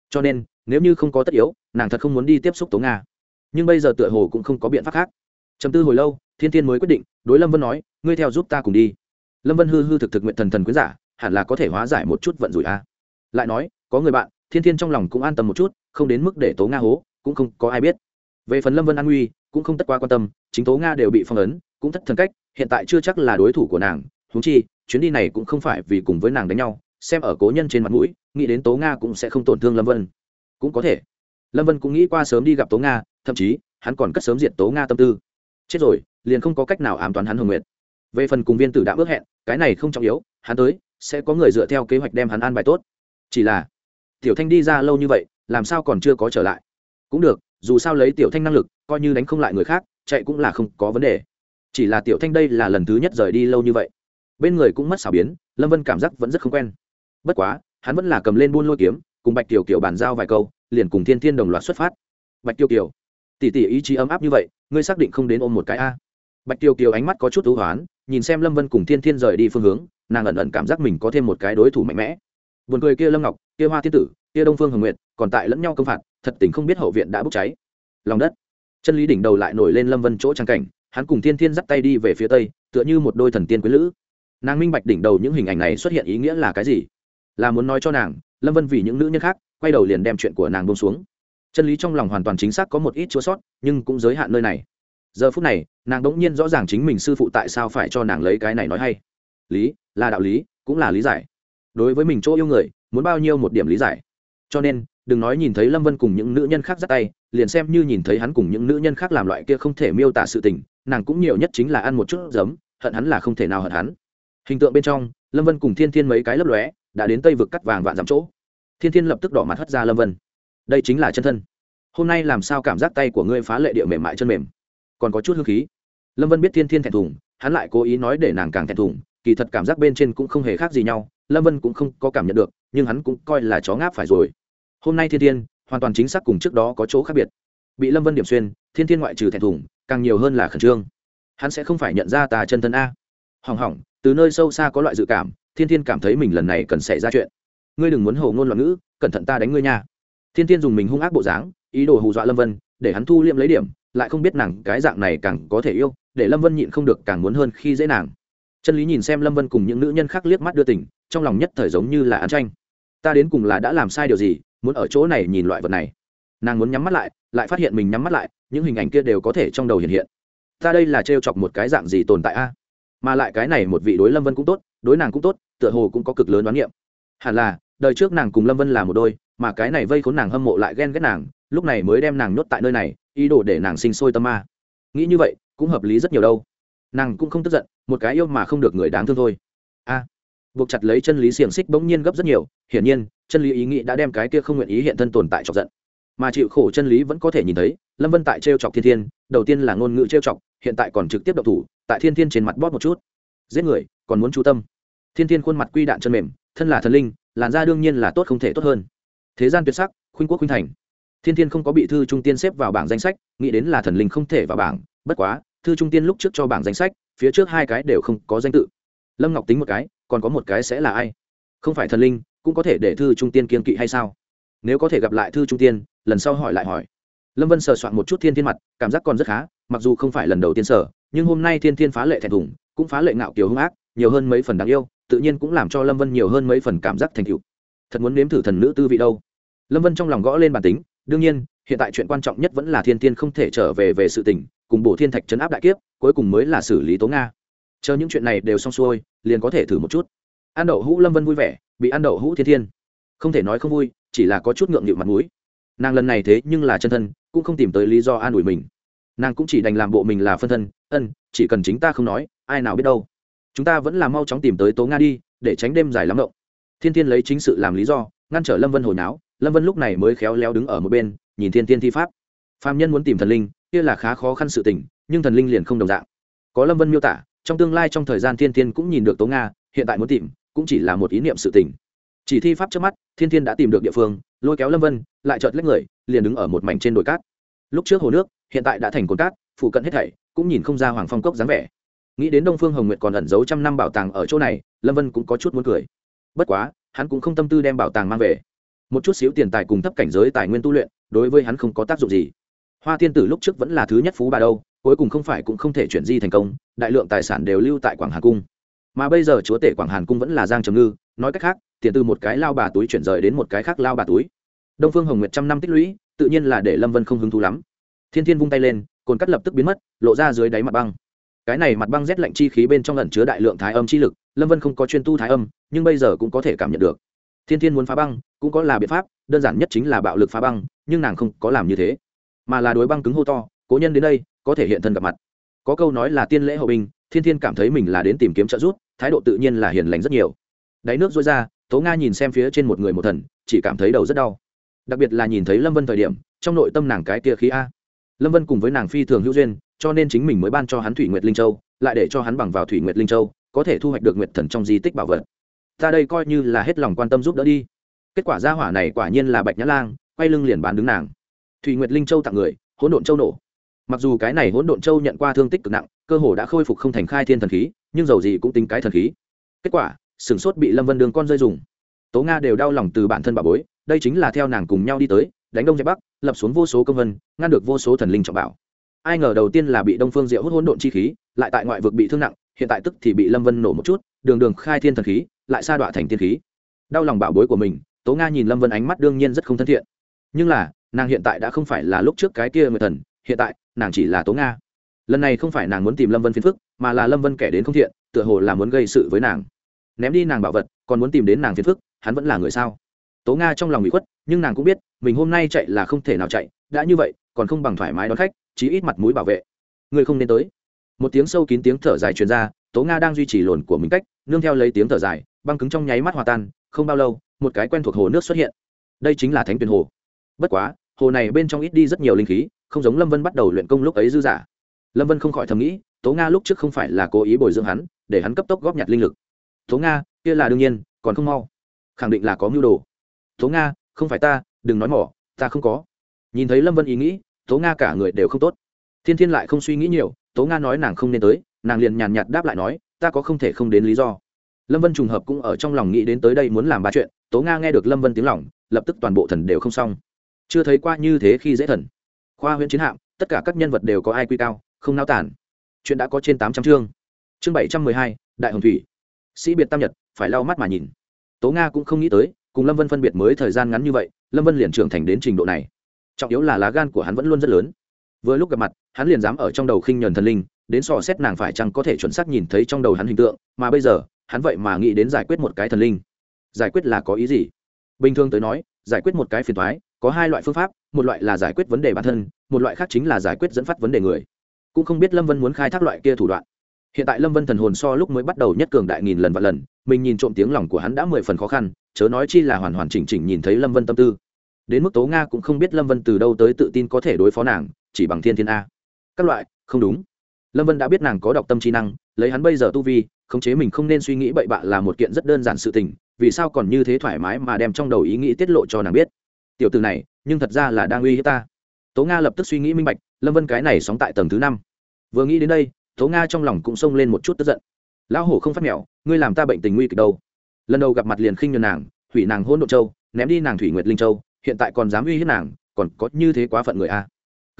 Cho nên, nếu như không có tất yếu, nàng thật không muốn đi tiếp xúc tố nga. Nhưng bây giờ tựa hồ cũng không có biện pháp khác chấm tư hồi lâu, thiên thiên mới quyết định, đối lâm vân nói, ngươi theo giúp ta cùng đi. Lâm vân hư hư thực thực nguyện thần thần quyến giả, hẳn là có thể hóa giải một chút vận rủi a. Lại nói, có người bạn, thiên thiên trong lòng cũng an tâm một chút, không đến mức để tố nga hố, cũng không có ai biết. Về phần lâm vân an nguy, cũng không tất quá quan tâm, chính tố nga đều bị phong ấn, cũng thất thần cách, hiện tại chưa chắc là đối thủ của nàng. Húng chi, chuyến đi này cũng không phải vì cùng với nàng đánh nhau, xem ở cố nhân trên mặt mũi, nghĩ đến tố nga cũng sẽ không tổn thương lâm vân. Cũng có thể. Lâm vân cũng nghĩ qua sớm đi gặp tố nga, thậm chí, hắn còn cất sớm diệt tố nga tâm tư chết rồi, liền không có cách nào ám toán hắn hồng nguyệt. Về phần cùng viên tử đã ước hẹn, cái này không trọng yếu, hắn tới, sẽ có người dựa theo kế hoạch đem hắn an bài tốt. Chỉ là, tiểu thanh đi ra lâu như vậy, làm sao còn chưa có trở lại? Cũng được, dù sao lấy tiểu thanh năng lực, coi như đánh không lại người khác, chạy cũng là không có vấn đề. Chỉ là tiểu thanh đây là lần thứ nhất rời đi lâu như vậy. Bên người cũng mất xảo biến, lâm vân cảm giác vẫn rất không quen. Bất quá, hắn vẫn là cầm lên buôn lôi kiếm, cùng bạch tiểu kiều bàn giao vài câu, liền cùng thiên thiên đồng loạt xuất phát. Bạch tiêu kiều, tỉ tỉ ý chí ấm áp như vậy ngươi xác định không đến ôm một cái a. Bạch tiêu kiều ánh mắt có chút thú hoán, nhìn xem lâm vân cùng thiên thiên rời đi phương hướng, nàng ẩn ẩn cảm giác mình có thêm một cái đối thủ mạnh mẽ. Buồn cười kia lâm ngọc, kia hoa thiên tử, kia đông phương hồng nguyệt, còn tại lẫn nhau công phạt, thật tình không biết hậu viện đã bốc cháy. Lòng đất. Chân lý đỉnh đầu lại nổi lên lâm vân chỗ trang cảnh, hắn cùng thiên thiên dắt tay đi về phía tây, tựa như một đôi thần tiên quý lữ. Nàng minh bạch đỉnh đầu những hình ảnh này xuất hiện ý nghĩa là cái gì. Là muốn nói cho nàng, lâm vân vì những nữ nhân khác, quay đầu liền đem chuyện của nàng bông xuống chân lý trong lòng hoàn toàn chính xác có một ít chua sót, nhưng cũng giới hạn nơi này. Giờ phút này, nàng đ ỗ n g nhiên rõ ràng chính mình sư phụ tại sao phải cho nàng lấy cái này nói hay. Lý, là đạo lý, cũng là lý giải. Đối với mình chỗ yêu người, muốn bao nhiêu một điểm lý giải. Cho nên, đừng nói nhìn thấy lâm vân cùng những nữ nhân khác dắt tay, liền xem như nhìn thấy hắn cùng những nữ nhân khác làm loại kia không thể miêu tả sự tình, nàng cũng nhiều nhất chính là ăn một chút giấm, hận hắn là không thể nào hận hắn. Hình tượng bên trong, lâm vân cùng thiên thiên mấy cái lấp lóe, đã đến tây vực cắt vàng vạn dặm chỗ. Thiên thiên lập tức đỏ mặt hất ra lâm vân đây chính là chân thân. Hôm nay làm sao cảm giác tay của ngươi phá lệ địa mềm mại chân mềm? Còn có chút hương khí. Lâm vân biết thiên thiên thẹn thùng, hắn lại cố ý nói để nàng càng thẹn thùng, kỳ thật cảm giác bên trên cũng không hề khác gì nhau, lâm vân cũng không có cảm nhận được, nhưng hắn cũng coi là chó ngáp phải rồi. Hôm nay thiên thiên, hoàn toàn chính xác cùng trước đó có chỗ khác biệt. Bị lâm vân điểm xuyên, thiên thiên ngoại trừ thẹn thùng, càng nhiều hơn là khẩn trương. Hắn sẽ không phải nhận ra tà chân thân a. Hỏng hỏng, từ nơi sâu xa có loại dự cảm, thiên thiên cảm thấy mình lần này cần xảy ra chuyện. Ngươi đừng muốn hồ ngôn loạn ngữ, cẩn thận ta đánh ngươi nha thiên thiên dùng mình hung ác bộ dáng, ý đồ hù dọa lâm vân, để hắn thu liệm lấy điểm, lại không biết nàng cái dạng này càng có thể yêu, để lâm vân nhịn không được càng muốn hơn khi dễ nàng. Chân lý nhìn xem lâm vân cùng những nữ nhân khác liếc mắt đưa tỉnh trong lòng nhất thời giống như là ăn tranh. Ta đến cùng là đã làm sai điều gì, muốn ở chỗ này nhìn loại vật này. Nàng muốn nhắm mắt lại lại phát hiện mình nhắm mắt lại, những hình ảnh kia đều có thể trong đầu hiện hiện. Ta đây là trêu chọc một cái dạng gì tồn tại a? Mà lại cái này một vị đối lâm vân cũng tốt, đối nàng cũng tốt, tựa hồ cũng có cực lớn đoán niệm. Hẳn là, đời trước nàng cùng lâm vân là một đôi mà cái này vây khốn nàng hâm mộ lại ghen ghét nàng, lúc này mới đem nàng nhốt tại nơi này, ý đồ để nàng sinh sôi tâm ma. Nghĩ như vậy, cũng hợp lý rất nhiều đâu. Nàng cũng không tức giận, một cái yêu mà không được người đáng thương thôi. A. Buộc chặt lấy chân lý xiềng xích bỗng nhiên gấp rất nhiều, hiển nhiên, chân lý ý nghĩ đã đem cái kia không nguyện ý hiện thân tồn tại chọc giận. Mà chịu khổ chân lý vẫn có thể nhìn thấy, lâm vân tại t r e o chọc thiên thiên, đầu tiên là ngôn ngữ t r e o chọc, hiện tại còn trực tiếp độc thủ, tại thiên thiên trên mặt bóp một chút. Giết người, còn muốn chú tâm. Thiên thiên khuôn mặt quy đạn chân mềm, thân là thần linh, làn da đương nhiên là tốt không thể tốt hơn thế gian tuyệt sắc, khuynh quốc khuynh thành. Thiên thiên không có bị thư trung tiên xếp vào bảng danh sách, nghĩ đến là thần linh không thể vào bảng, bất quá, thư trung tiên lúc trước cho bảng danh sách, phía trước hai cái đều không có danh tự. Lâm ngọc tính một cái, còn có một cái sẽ là ai? Không phải thần linh, cũng có thể để thư trung tiên kiên kỵ hay sao? Nếu có thể gặp lại thư trung tiên, lần sau hỏi lại hỏi. Lâm vân sờ soạn một chút thiên thiên mặt, cảm giác còn rất khá, mặc dù không phải lần đầu tiên sở nhưng hôm nay thiên thiên phá lệ thẹn thùng, cũng phá lệ ngạo kiều hung ác, nhiều hơn mấy phần đáng yêu, tự nhiên cũng làm cho lâm vân nhiều hơn mấy phần cảm giác thành cựu thật muốn nếm thử thần nữ tư vị đâu. Lâm vân trong lòng gõ lên bản tính, đương nhiên, hiện tại chuyện quan trọng nhất vẫn là thiên thiên không thể trở về về sự tỉnh cùng bổ thiên thạch chấn áp đại kiếp, cuối cùng mới là xử lý tố nga. Chờ những chuyện này đều xong xuôi, liền có thể thử một chút. Ăn đậu hũ lâm vân vui vẻ, bị ăn đậu hũ thiên thiên. Không thể nói không vui, chỉ là có chút ngượng nghịu mặt mũi. Nàng lần này thế nhưng là chân thân, cũng không tìm tới lý do an ủi mình. Nàng cũng chỉ đành làm bộ mình là phân thân, ân, chỉ cần chính ta không nói, ai nào biết đâu. Chúng ta vẫn là mau chóng tìm tới tố nga đi, để tránh đêm dài lắm động thiên thiên lấy chính sự làm lý do, ngăn trở lâm vân hồi náo, lâm vân lúc này mới khéo léo đứng ở một bên, nhìn thiên thiên thi pháp. Phạm nhân muốn tìm thần linh, kia là khá khó khăn sự tình, nhưng thần linh liền không đồng dạng. Có lâm vân miêu tả, trong tương lai trong thời gian thiên thiên cũng nhìn được tố nga, hiện tại muốn tìm, cũng chỉ là một ý niệm sự tình. Chỉ thi pháp trước mắt, thiên thiên đã tìm được địa phương, lôi kéo lâm vân, lại chợt lách người, liền đứng ở một mảnh trên đồi cát. Lúc trước hồ nước, hiện tại đã thành cồn cát phụ cận hết thảy, cũng nhìn không ra hoàng phong cốc dáng vẻ. Nghĩ đến đông phương hồng nguyệt còn ẩn giấu trăm năm bảo tàng ở chỗ này, lâm vân cũng có chút muốn cười bất quá, hắn cũng không tâm tư đem bảo tàng mang về. Một chút xíu tiền tài cùng thấp cảnh giới tài nguyên tu luyện, đối với hắn không có tác dụng gì. Hoa tiên tử lúc trước vẫn là thứ nhất phú bà đâu, cuối cùng không phải cũng không thể chuyển di thành công, đại lượng tài sản đều lưu tại quảng hà cung. Mà bây giờ chúa tể quảng hàn cung vẫn là giang trầm ngư, nói cách khác, tiền từ một cái lao bà túi chuyển rời đến một cái khác lao bà túi. Đông phương hồng nguyệt trăm năm tích lũy, tự nhiên là để lâm vân không hứng thú lắm. Thiên thiên vung tay lên, cồn cắt lập tức biến mất, lộ ra dưới đáy mặt băng. Cái này mặt băng rét lạnh chi khí bên trong ẩn chứa đại lượng thái âm chi lực lâm vân không có chuyên tu thái âm, nhưng bây giờ cũng có thể cảm nhận được. Thiên thiên muốn phá băng, cũng có là biện pháp, đơn giản nhất chính là bạo lực phá băng, nhưng nàng không có làm như thế. Mà là đối băng cứng hô to, cố nhân đến đây, có thể hiện thân gặp mặt. Có câu nói là tiên lễ hậu binh, thiên thiên cảm thấy mình là đến tìm kiếm trợ giúp, thái độ tự nhiên là hiền lành rất nhiều. Đáy nước dối ra, tố nga nhìn xem phía trên một người một thần, chỉ cảm thấy đầu rất đau. Đặc biệt là nhìn thấy lâm vân thời điểm, trong nội tâm nàng cái tia khí a. Lâm vân cùng với nàng phi thường hữu duyên, cho nên chính mình mới ban cho hắn thủy nguyệt linh châu, lại để cho hắn bằng vào thủy nguyệt linh châu có thể thu hoạch được nguyệt thần trong di tích bảo vật. Ta đây coi như là hết lòng quan tâm giúp đỡ đi. Kết quả gia hỏa này quả nhiên là bạch nhã lang, quay lưng liền bán đứng nàng. Thùy nguyệt linh châu tặng người, hỗn độn châu nổ. Mặc dù cái này hỗn độn châu nhận qua thương tích cực nặng, cơ hồ đã khôi phục không thành khai thiên thần khí, nhưng dầu gì cũng tính cái thần khí. Kết quả sửng sốt bị lâm vân đường con rơi dùng. Tố nga đều đau lòng từ bản thân bà bối, đây chính là theo nàng cùng nhau đi tới, đánh đông giải bắc, lập xuống vô số công vân, ngăn được vô số thần linh trọng bảo. Ai ngờ đầu tiên là bị đông phương diệu hút hỗn độn chi khí, lại tại ngoại vực bị thương nặng hiện tại tức thì bị lâm vân nổ một chút, đường đường khai thiên thần khí, lại sa đọa thành thiên khí. Đau lòng bảo bối của mình, tố nga nhìn lâm vân ánh mắt đương nhiên rất không thân thiện. Nhưng là, nàng hiện tại đã không phải là lúc trước cái kia người thần, hiện tại, nàng chỉ là tố nga. Lần này không phải nàng muốn tìm lâm vân phiền phức, mà là lâm vân kẻ đến không thiện, tựa hồ là muốn gây sự với nàng. Ném đi nàng bảo vật, còn muốn tìm đến nàng phiền phức, hắn vẫn là người sao? Tố nga trong lòng bị khuất, nhưng nàng cũng biết, mình hôm nay chạy là không thể nào chạy, đã như vậy, còn không bằng thoải mái đón khách, chí ít mặt mũi bảo vệ. Người không nên tới một tiếng sâu kín tiếng thở dài truyền ra, tố nga đang duy trì lồn của mình cách, nương theo lấy tiếng thở dài, băng cứng trong nháy mắt hòa tan, không bao lâu, một cái quen thuộc hồ nước xuất hiện. Đây chính là thánh tuyền hồ. Bất quá, hồ này bên trong ít đi rất nhiều linh khí, không giống lâm vân bắt đầu luyện công lúc ấy dư giả. Lâm vân không khỏi thầm nghĩ, tố nga lúc trước không phải là cố ý bồi dưỡng hắn, để hắn cấp tốc góp nhặt linh lực. Tố nga, kia là đương nhiên, còn không mau. Khẳng định là có mưu đồ. Tố nga, không phải ta, đừng nói mỏ, ta không có. Nhìn thấy lâm vân ý nghĩ, tố nga cả người đều không tốt. Thiên thiên lại không suy nghĩ nhiều tố nga nói nàng không nên tới, nàng liền nhàn nhạt đáp lại nói, ta có không thể không đến lý do. Lâm vân trùng hợp cũng ở trong lòng nghĩ đến tới đây muốn làm ba chuyện, tố nga nghe được lâm vân tiếng lòng, lập tức toàn bộ thần đều không xong. Chưa thấy qua như thế khi dễ thần. Khoa huyện chiến hạm, tất cả các nhân vật đều có ai quy cao, không nao tản. Chuyện đã có trên tám trăm chương. Chương bảy trăm mười hai, đại hồng thủy. Sĩ biệt tam nhật, phải lau mắt mà nhìn. Tố nga cũng không nghĩ tới, cùng lâm vân phân biệt mới thời gian ngắn như vậy, lâm vân liền trưởng thành đến trình độ này. Trọng yếu là lá gan của hắn vẫn luôn rất lớn vừa lúc gặp mặt, hắn liền dám ở trong đầu khinh nhuần thần linh, đến so xét nàng phải chăng có thể chuẩn xác nhìn thấy trong đầu hắn hình tượng, mà bây giờ, hắn vậy mà nghĩ đến giải quyết một cái thần linh. Giải quyết là có ý gì? Bình thường tới nói, giải quyết một cái phiền thoái có hai loại phương pháp, một loại là giải quyết vấn đề bản thân, một loại khác chính là giải quyết dẫn phát vấn đề người. Cũng không biết lâm vân muốn khai thác loại kia thủ đoạn. Hiện tại lâm vân thần hồn so lúc mới bắt đầu nhất cường đại nghìn lần và lần, mình nhìn trộm tiếng lòng của hắn đã mười phần khó khăn, chớ nói chi là hoàn hoàn chỉnh chỉnh nhìn thấy lâm vân tâm tư. Đến mức tố nga cũng không biết lâm vân từ đâu tới tự tin có thể đối phó nàng chỉ bằng thiên thiên a. Các loại, không đúng. Lâm vân đã biết nàng có đọc tâm trí năng, lấy hắn bây giờ tu vi, khống chế mình không nên suy nghĩ bậy bạ là một kiện rất đơn giản sự tình, vì sao còn như thế thoải mái mà đem trong đầu ý nghĩ tiết lộ cho nàng biết? Tiểu từ này, nhưng thật ra là đang uy hiếp ta. Tố nga lập tức suy nghĩ minh bạch, lâm vân cái này sóng tại tầng thứ năm. Vừa nghĩ đến đây, tố nga trong lòng cũng xông lên một chút tức giận. Lão hổ không phát mẹo, ngươi làm ta bệnh tình nguy kịch đâu. Lần đầu gặp mặt liền khinh nhường nàng, hủy nàng hôn độ châu, ném đi nàng thủy nguyệt linh châu, hiện tại còn dám uy hiếp nàng, còn có như thế quá phận người a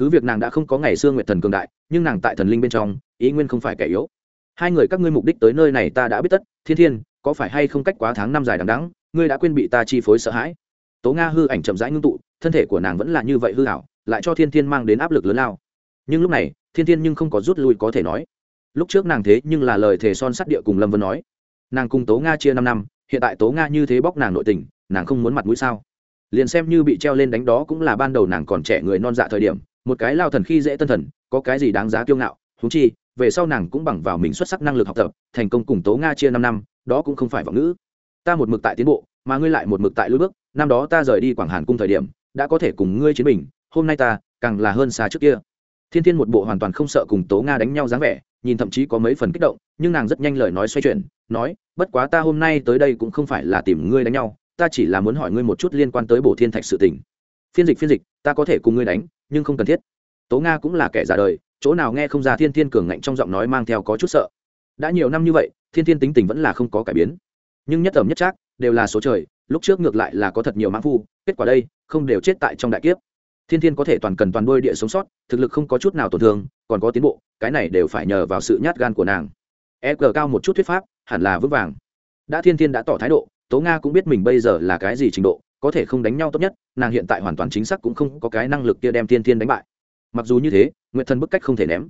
cứ việc nàng đã không có ngày xưa nguyệt thần cường đại, nhưng nàng tại thần linh bên trong, ý nguyên không phải kẻ yếu. Hai người các ngươi mục đích tới nơi này ta đã biết tất. Thiên thiên, có phải hay không cách quá tháng năm dài đằng đắng ngươi đã quên bị ta chi phối sợ hãi? Tố nga hư ảnh chậm rãi ngưng tụ, thân thể của nàng vẫn là như vậy hư hảo lại cho thiên thiên mang đến áp lực lớn lao. Nhưng lúc này, thiên thiên nhưng không có rút lui có thể nói. Lúc trước nàng thế nhưng là lời thề son sắt địa cùng lâm vân nói. Nàng cùng tố nga chia năm năm, hiện tại tố nga như thế bóc nàng nội tình, nàng không muốn mặt mũi sao? Liền xem như bị treo lên đánh đó cũng là ban đầu nàng còn trẻ người non dạ thời điểm một cái lao thần khi dễ tân thần, có cái gì đáng giá kiêu ngạo thú chi, về sau nàng cũng bằng vào mình xuất sắc năng lực học tập, thành công cùng tố nga chia năm năm, đó cũng không phải vọng ngữ. Ta một mực tại tiến bộ, mà ngươi lại một mực tại lối bước, năm đó ta rời đi quảng hàn cung thời điểm, đã có thể cùng ngươi chiến bình, hôm nay ta, càng là hơn xa trước kia. Thiên thiên một bộ hoàn toàn không sợ cùng tố nga đánh nhau dáng vẻ, nhìn thậm chí có mấy phần kích động, nhưng nàng rất nhanh lời nói xoay chuyển, nói, bất quá ta hôm nay tới đây cũng không phải là tìm ngươi đánh nhau, ta chỉ là muốn hỏi ngươi một chút liên quan tới bổ thiên thạch sự tình. Phiên dịch phiên dịch, ta có thể cùng ngươi đánh nhưng không cần thiết. Tố nga cũng là kẻ già đời, chỗ nào nghe không ra thiên thiên cường ngạnh trong giọng nói mang theo có chút sợ. Đã nhiều năm như vậy, thiên thiên tính tình vẫn là không có cải biến. Nhưng nhất ẩm nhất trác đều là số trời, lúc trước ngược lại là có thật nhiều mãn phu, kết quả đây, không đều chết tại trong đại kiếp. Thiên thiên có thể toàn cần toàn đôi địa sống sót, thực lực không có chút nào tổn thương, còn có tiến bộ, cái này đều phải nhờ vào sự nhát gan của nàng. E g cao một chút thuyết pháp, hẳn là vững vàng. Đã thiên thiên đã tỏ thái độ, tố nga cũng biết mình bây giờ là cái gì trình độ có thể không đánh nhau tốt nhất, nàng hiện tại hoàn toàn chính xác cũng không có cái năng lực kia đem thiên thiên đánh bại. Mặc dù như thế nguyện thần bức cách không thể ném.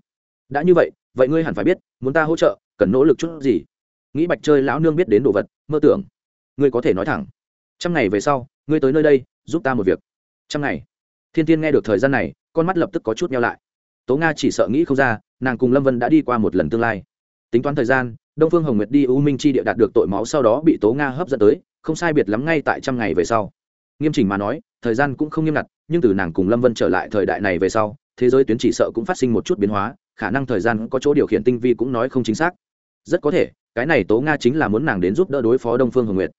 Đã như vậy vậy ngươi hẳn phải biết, muốn ta hỗ trợ, cần nỗ lực chút gì? Nghĩ bạch chơi lão nương biết đến đồ vật, mơ tưởng. Ngươi có thể nói thẳng. Trăm ngày về sau, ngươi tới nơi đây, giúp ta một việc. Trăm ngày. Thiên tiên nghe được thời gian này, con mắt lập tức có chút nhau lại. Tố nga chỉ sợ nghĩ không ra, nàng cùng lâm vân đã đi qua một lần tương lai. Tính toán thời gian, đông phương hồng nguyệt đi u minh chi địa đạt được tội máu sau đó bị tố nga hấp dẫn tới, không sai biệt lắm ngay tại trăm ngày về sau nghiêm chỉnh mà nói, thời gian cũng không nghiêm ngặt, nhưng từ nàng cùng lâm vân trở lại thời đại này về sau, thế giới tuyến chỉ sợ cũng phát sinh một chút biến hóa, khả năng thời gian có chỗ điều khiển tinh vi cũng nói không chính xác. Rất có thể, cái này tố nga chính là muốn nàng đến giúp đỡ đối phó đông phương hồng nguyệt.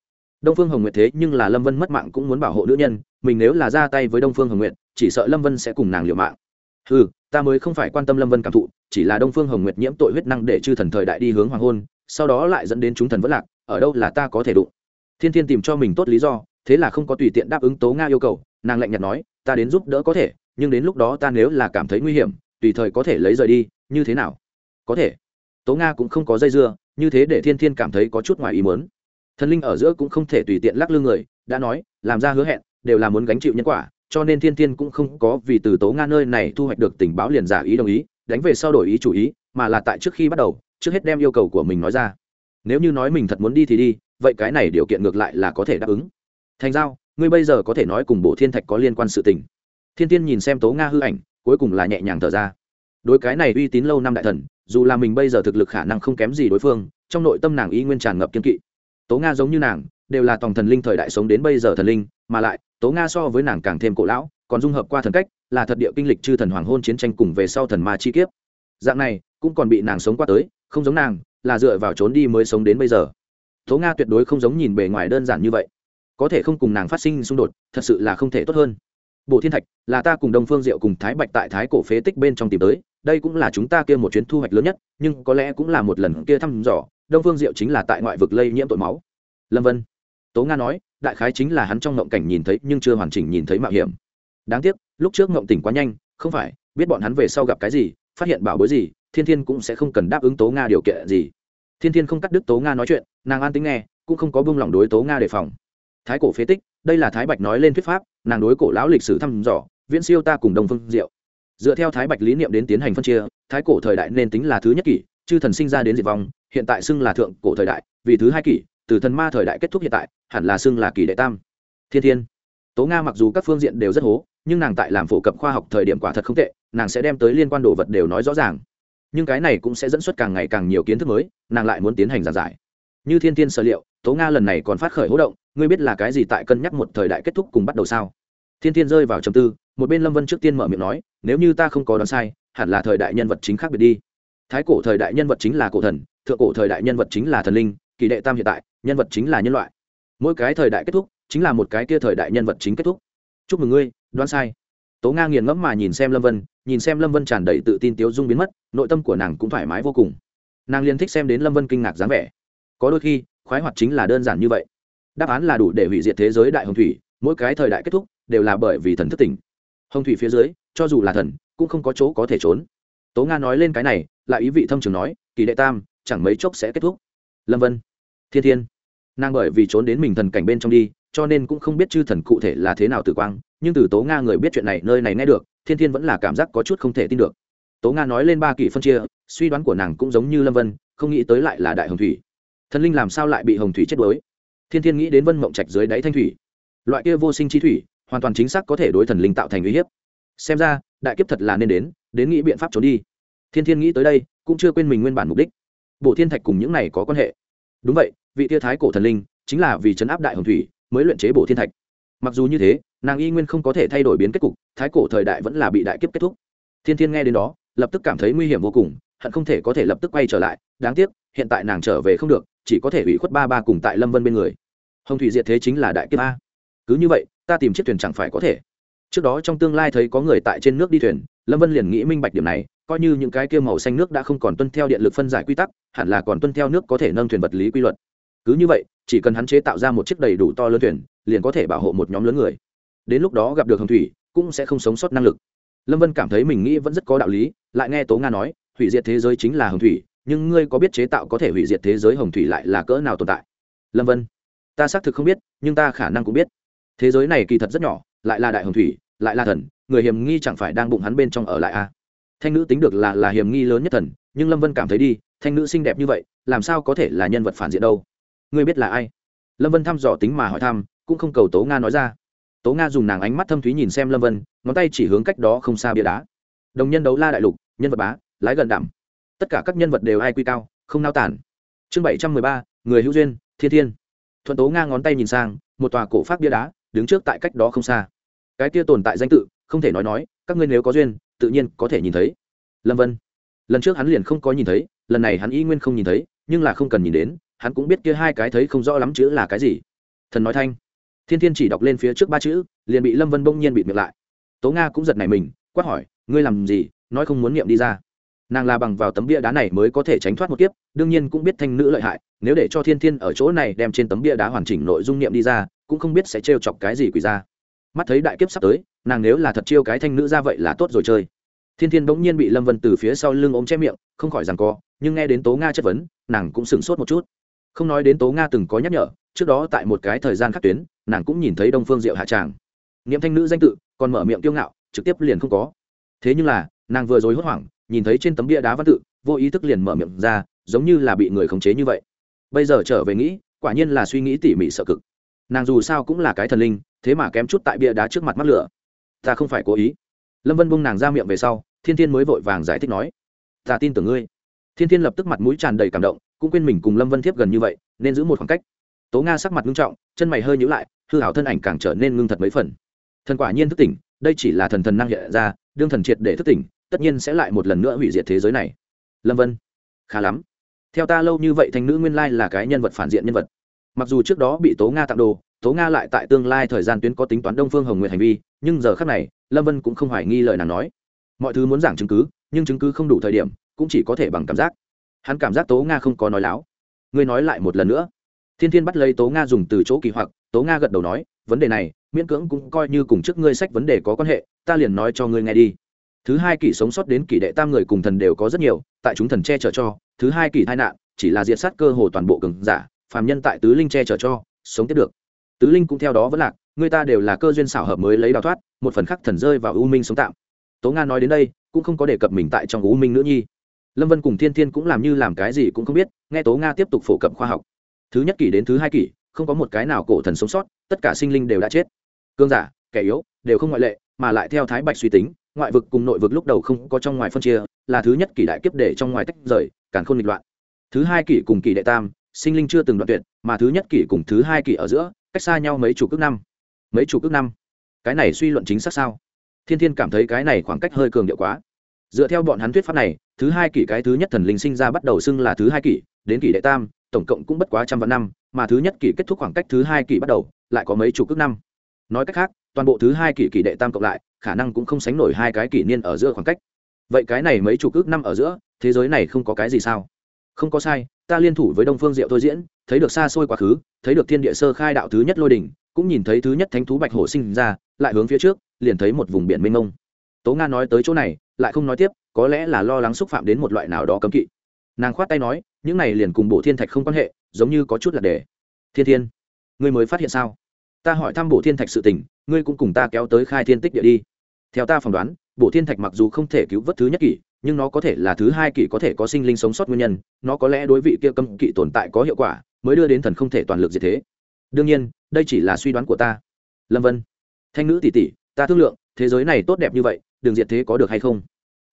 Đông phương hồng nguyệt thế nhưng là lâm vân mất mạng cũng muốn bảo hộ nữ nhân, mình nếu là ra tay với đông phương hồng nguyệt, chỉ sợ lâm vân sẽ cùng nàng liều mạng. Ừ ta mới không phải quan tâm lâm vân cảm thụ, chỉ là đông phương hồng nguyệt nhiễm tội huyết năng để chư thần thời đại đi hướng hoàng hôn, sau đó lại dẫn đến chúng thần vất lạc, ở đâu là ta có thể đụng. Thiên thiên tìm cho mình tốt lý do thế là không có tùy tiện đáp ứng tố nga yêu cầu, nàng lạnh nhạt nói, ta đến giúp đỡ có thể, nhưng đến lúc đó ta nếu là cảm thấy nguy hiểm, tùy thời có thể lấy rời đi, như thế nào? Có thể. Tố nga cũng không có dây dưa, như thế để thiên thiên cảm thấy có chút ngoài ý mớn thần linh ở giữa cũng không thể tùy tiện lắc lư người, đã nói, làm ra hứa hẹn, đều là muốn gánh chịu nhân quả, cho nên thiên thiên cũng không có vì từ tố nga nơi này thu hoạch được tình báo liền giả ý đồng ý, đánh về sau đổi ý chủ ý, mà là tại trước khi bắt đầu, trước hết đem yêu cầu của mình nói ra. Nếu như nói mình thật muốn đi thì đi, vậy cái này điều kiện ngược lại là có thể đáp ứng thành giao, ngươi bây giờ có thể nói cùng bộ thiên thạch có liên quan sự tình. Thiên tiên nhìn xem tố nga hư ảnh, cuối cùng là nhẹ nhàng thở ra. Đối cái này uy tín lâu năm đại thần, dù là mình bây giờ thực lực khả năng không kém gì đối phương, trong nội tâm nàng y nguyên tràn ngập kiên kỵ. Tố nga giống như nàng, đều là tòng thần linh thời đại sống đến bây giờ thần linh, mà lại, tố nga so với nàng càng thêm cổ lão, còn dung hợp qua thần cách, là thật địa kinh lịch chư thần hoàng hôn chiến tranh cùng về sau thần ma chi kiếp. Dạng này, cũng còn bị nàng sống qua tới, không giống nàng, là dựa vào trốn đi mới sống đến bây giờ. Tố nga tuyệt đối không giống nhìn bề ngoài đơn giản như vậy có thể không cùng nàng phát sinh xung đột, thật sự là không thể tốt hơn. Bộ thiên thạch, là ta cùng đông phương diệu cùng thái bạch tại thái cổ phế tích bên trong tìm tới, đây cũng là chúng ta kia một chuyến thu hoạch lớn nhất, nhưng có lẽ cũng là một lần kia thăm dò, đông phương diệu chính là tại ngoại vực lây nhiễm tội máu. Lâm vân, tố nga nói, đại khái chính là hắn trong ngộng cảnh nhìn thấy nhưng chưa hoàn chỉnh nhìn thấy mạo hiểm. Đáng tiếc, lúc trước ngộng tỉnh quá nhanh, không phải, biết bọn hắn về sau gặp cái gì, phát hiện bảo bối gì, thiên thiên cũng sẽ không cần đáp ứng tố nga điều kiện gì. Thiên thiên không cắt đứt tố nga nói chuyện, nàng an tính nghe, cũng không có buông lỏng đối tố nga đề phòng thái cổ phế tích, đây là thái bạch nói lên thuyết pháp, nàng đối cổ lão lịch sử thăm dò, viễn siêu ta cùng đồng phương diệu. Dựa theo thái bạch lý niệm đến tiến hành phân chia, thái cổ thời đại nên tính là thứ nhất kỷ, chư thần sinh ra đến diệt vong, hiện tại xưng là thượng cổ thời đại, vì thứ hai kỷ, từ thần ma thời đại kết thúc hiện tại, hẳn là xưng là kỷ đệ tam. Thiên thiên, tố nga mặc dù các phương diện đều rất hố, nhưng nàng tại làm phổ cập khoa học thời điểm quả thật không tệ, nàng sẽ đem tới liên quan đồ vật đều nói rõ ràng. Nhưng cái này cũng sẽ dẫn xuất càng ngày càng nhiều kiến thức mới, nàng lại muốn tiến hành giảng giải như thiên thiên sở liệu, tố nga lần này còn phát khởi hỗ động, ngươi biết là cái gì tại cân nhắc một thời đại kết thúc cùng bắt đầu sao? Thiên thiên rơi vào trầm tư, một bên lâm vân trước tiên mở miệng nói, nếu như ta không có đoán sai, hẳn là thời đại nhân vật chính khác biệt đi. Thái cổ thời đại nhân vật chính là cổ thần, thượng cổ thời đại nhân vật chính là thần linh, kỳ đệ tam hiện tại, nhân vật chính là nhân loại. Mỗi cái thời đại kết thúc, chính là một cái kia thời đại nhân vật chính kết thúc. Chúc mừng ngươi, đoán sai. Tố nga nghiền ngẫm mà nhìn xem lâm vân, nhìn xem lâm vân tràn đầy tự tin tiếu dung biến mất, nội tâm của nàng cũng thoải mái vô cùng. Nàng liên thích xem đến lâm vân kinh ngạc dáng vẻ có đôi khi, khoái hoạt chính là đơn giản như vậy. Đáp án là đủ để hủy diệt thế giới đại hồng thủy, mỗi cái thời đại kết thúc đều là bởi vì thần thất tỉnh. Hồng thủy phía dưới, cho dù là thần, cũng không có chỗ có thể trốn. Tố nga nói lên cái này, lại ý vị thâm trường nói, kỳ đệ tam, chẳng mấy chốc sẽ kết thúc. Lâm vân, thiên thiên. Nàng bởi vì trốn đến mình thần cảnh bên trong đi, cho nên cũng không biết chư thần cụ thể là thế nào tử quang, nhưng từ tố nga người biết chuyện này nơi này nghe được, thiên thiên vẫn là cảm giác có chút không thể tin được. Tố nga nói lên ba kỳ phân chia, suy đoán của nàng cũng giống như lâm vân, không nghĩ tới lại là đại hồng thủy thần linh làm sao lại bị hồng thủy chết đuối? Thiên thiên nghĩ đến vân mộng trạch dưới đáy thanh thủy. Loại kia vô sinh chi thủy, hoàn toàn chính xác có thể đối thần linh tạo thành uy hiếp. Xem ra, đại kiếp thật là nên đến đến nghĩ biện pháp trốn đi. Thiên thiên nghĩ tới đây, cũng chưa quên mình nguyên bản mục đích. Bộ thiên thạch cùng những này có quan hệ. Đúng vậy, vị tia thái cổ thần linh, chính là vì chấn áp đại hồng thủy, mới luyện chế bộ thiên thạch. Mặc dù như thế, nàng y nguyên không có thể thay đổi biến kết cục, thái cổ thời đại vẫn là bị đại kiếp kết thúc. Thiên thiên nghe đến đó, lập tức cảm thấy nguy hiểm vô cùng, hận không thể có thể lập tức quay trở lại, đáng tiếc, hiện tại nàng trở về không được chỉ có thể ủy khuất ba ba cùng tại lâm vân bên người. Hồng thủy diệt thế chính là đại kiếp a. Cứ như vậy, ta tìm chiếc thuyền chẳng phải có thể. Trước đó trong tương lai thấy có người tại trên nước đi thuyền, lâm vân liền nghĩ minh bạch điểm này, coi như những cái kia màu xanh nước đã không còn tuân theo điện lực phân giải quy tắc, hẳn là còn tuân theo nước có thể nâng thuyền vật lý quy luật. Cứ như vậy, chỉ cần hắn chế tạo ra một chiếc đầy đủ to lớn thuyền, liền có thể bảo hộ một nhóm lớn người. Đến lúc đó gặp được hồng thủy, cũng sẽ không sống sót năng lực. Lâm vân cảm thấy mình nghĩ vẫn rất có đạo lý, lại nghe tố nga nói, hủy diệt thế giới chính là hồng thủy nhưng ngươi có biết chế tạo có thể hủy diệt thế giới hồng thủy lại là cỡ nào tồn tại? Lâm vân, ta xác thực không biết, nhưng ta khả năng cũng biết. Thế giới này kỳ thật rất nhỏ, lại là đại hồng thủy, lại là thần, người hiểm nghi chẳng phải đang bụng hắn bên trong ở lại a à? thanh nữ tính được là là hiểm nghi lớn nhất thần, nhưng lâm vân cảm thấy đi, thanh nữ xinh đẹp như vậy, làm sao có thể là nhân vật phản diện đâu? Ngươi biết là ai? Lâm vân thăm dò tính mà hỏi thăm, cũng không cầu tố nga nói ra. Tố nga dùng nàng ánh mắt thâm thúy nhìn xem lâm vân, ngón tay chỉ hướng cách đó không xa bia đá. Đồng nhân đấu la đại lục, nhân vật bá, lái gần đảm tất cả các nhân vật đều ai quy cao, không nao tản. Chương bảy trăm mười ba, người hữu duyên, thiên thiên. Thuận tố nga ngón tay nhìn sang, một tòa cổ phát bia đá, đứng trước tại cách đó không xa. Cái kia tồn tại danh tự, không thể nói nói, các ngươi nếu có duyên, tự nhiên có thể nhìn thấy. Lâm vân. Lần trước hắn liền không có nhìn thấy, lần này hắn y nguyên không nhìn thấy, nhưng là không cần nhìn đến, hắn cũng biết kia hai cái thấy không rõ lắm chữ là cái gì. Thần nói thanh. Thiên thiên chỉ đọc lên phía trước ba chữ, liền bị lâm vân bỗng nhiên bị miệng lại. Tố nga cũng giật nảy mình, quát hỏi, ngươi làm gì? Nói không muốn niệm đi ra nàng là bằng vào tấm bia đá này mới có thể tránh thoát một kiếp, đương nhiên cũng biết thanh nữ lợi hại, nếu để cho thiên thiên ở chỗ này đem trên tấm bia đá hoàn chỉnh nội dung niệm đi ra, cũng không biết sẽ trêu chọc cái gì quỷ ra. Mắt thấy đại kiếp sắp tới, nàng nếu là thật chiêu cái thanh nữ ra vậy là tốt rồi chơi. Thiên thiên bỗng nhiên bị lâm vân từ phía sau lưng ôm che miệng, không khỏi rằng co, nhưng nghe đến tố nga chất vấn, nàng cũng sửng sốt một chút. Không nói đến tố nga từng có nhắc nhở, trước đó tại một cái thời gian khắc tuyến, nàng cũng nhìn thấy đông phương diệu hạ tràng. Niệm thanh nữ danh tự, còn mở miệng kiêu ngạo, trực tiếp liền không có. Thế nhưng là, nàng vừa rồi hốt hoảng nhìn thấy trên tấm bia đá văn tự, vô ý thức liền mở miệng ra, giống như là bị người khống chế như vậy. Bây giờ trở về nghĩ, quả nhiên là suy nghĩ tỉ mỉ sợ cực. Nàng dù sao cũng là cái thần linh, thế mà kém chút tại bia đá trước mặt mắt lửa. Ta không phải cố ý. Lâm vân bung nàng ra miệng về sau, thiên thiên mới vội vàng giải thích nói, ta tin tưởng ngươi. Thiên thiên lập tức mặt mũi tràn đầy cảm động, cũng quên mình cùng lâm vân thiếp gần như vậy, nên giữ một khoảng cách. Tố nga sắc mặt ngưng trọng, chân mày hơi nhữ lại, hư hảo thân ảnh càng trở nên ngưng thật mấy phần. Thần quả nhiên thức tỉnh, đây chỉ là thần thần năng hiện ra, đương thần triệt để thức tỉnh tất nhiên sẽ lại một lần nữa hủy diệt thế giới này. Lâm vân, khá lắm. Theo ta lâu như vậy thành nữ nguyên lai là cái nhân vật phản diện nhân vật. Mặc dù trước đó bị tố nga tặng đồ, tố nga lại tại tương lai thời gian tuyến có tính toán đông phương hồng nguyện hành vi, nhưng giờ khác này, lâm vân cũng không hoài nghi lời nàng nói. Mọi thứ muốn giảng chứng cứ, nhưng chứng cứ không đủ thời điểm, cũng chỉ có thể bằng cảm giác. Hắn cảm giác tố nga không có nói láo. Ngươi nói lại một lần nữa. Thiên thiên bắt lấy tố nga dùng từ chỗ kỳ hoặc, tố nga gật đầu nói, vấn đề này, miễn cưỡng cũng coi như cùng trước ngươi sách vấn đề có quan hệ, ta liền nói cho ngươi nghe đi thứ hai kỷ sống sót đến kỷ đệ tam người cùng thần đều có rất nhiều, tại chúng thần che chở cho, thứ hai kỷ tai nạn, chỉ là diệt sát cơ hồ toàn bộ cường giả, phàm nhân tại tứ linh che chở cho, sống tiếp được. Tứ linh cũng theo đó vẫn lạc, người ta đều là cơ duyên xảo hợp mới lấy đào thoát, một phần khắc thần rơi vào u minh sống tạm. Tố nga nói đến đây, cũng không có đề cập mình tại trong u minh nữ nhi. Lâm vân cùng thiên thiên cũng làm như làm cái gì cũng không biết, nghe tố nga tiếp tục phổ cập khoa học. Thứ nhất kỷ đến thứ hai kỷ, không có một cái nào cổ thần sống sót, tất cả sinh linh đều đã chết. Cương giả, kẻ yếu, đều không ngoại lệ, mà lại theo thái bạch suy tính ngoại vực cùng nội vực lúc đầu không có trong ngoài phân chia, là thứ nhất kỷ đại kiếp để trong ngoài tách rời càng không nghịch loạn. Thứ hai kỷ cùng kỷ đệ tam, sinh linh chưa từng đoạn tuyệt, mà thứ nhất kỷ cùng thứ hai kỷ ở giữa, cách xa nhau mấy chục ước năm. Mấy chục ước năm. Cái này suy luận chính xác sao? Thiên thiên cảm thấy cái này khoảng cách hơi cường điệu quá. Dựa theo bọn hắn thuyết pháp này, thứ hai kỷ cái thứ nhất thần linh sinh ra bắt đầu xưng là thứ hai kỷ, đến kỷ đệ tam, tổng cộng cũng bất quá trăm vạn năm, mà thứ nhất kỷ kết thúc khoảng cách thứ hai kỷ bắt đầu, lại có mấy chục ước năm. Nói cách khác toàn bộ thứ hai kỷ kỷ đệ tam cộng lại, khả năng cũng không sánh nổi hai cái kỷ niên ở giữa khoảng cách. Vậy cái này mấy chục ước năm ở giữa, thế giới này không có cái gì sao? Không có sai, ta liên thủ với đông phương diệu thôi diễn, thấy được xa xôi quá khứ, thấy được thiên địa sơ khai đạo thứ nhất lôi đình cũng nhìn thấy thứ nhất thánh thú bạch hổ sinh ra, lại hướng phía trước, liền thấy một vùng biển mênh mông. Tố nga nói tới chỗ này, lại không nói tiếp, có lẽ là lo lắng xúc phạm đến một loại nào đó cấm kỵ. Nàng khoát tay nói, những này liền cùng bộ thiên thạch không quan hệ, giống như có chút là để. Thiên thiên, ngươi mới phát hiện sao? Ta hỏi thăm bộ thiên thạch sự tình, ngươi cũng cùng ta kéo tới khai thiên tích địa đi. Theo ta phỏng đoán bộ thiên thạch mặc dù không thể cứu vớt thứ nhất kỷ, nhưng nó có thể là thứ hai kỷ có thể có sinh linh sống sót nguyên nhân, nó có lẽ đối vị kia cấm kỵ tồn tại có hiệu quả, mới đưa đến thần không thể toàn lực gì thế. Đương nhiên, đây chỉ là suy đoán của ta. Lâm vân. Thanh nữ tỷ tỷ, ta thương lượng, thế giới này tốt đẹp như vậy, đường diệt thế có được hay không?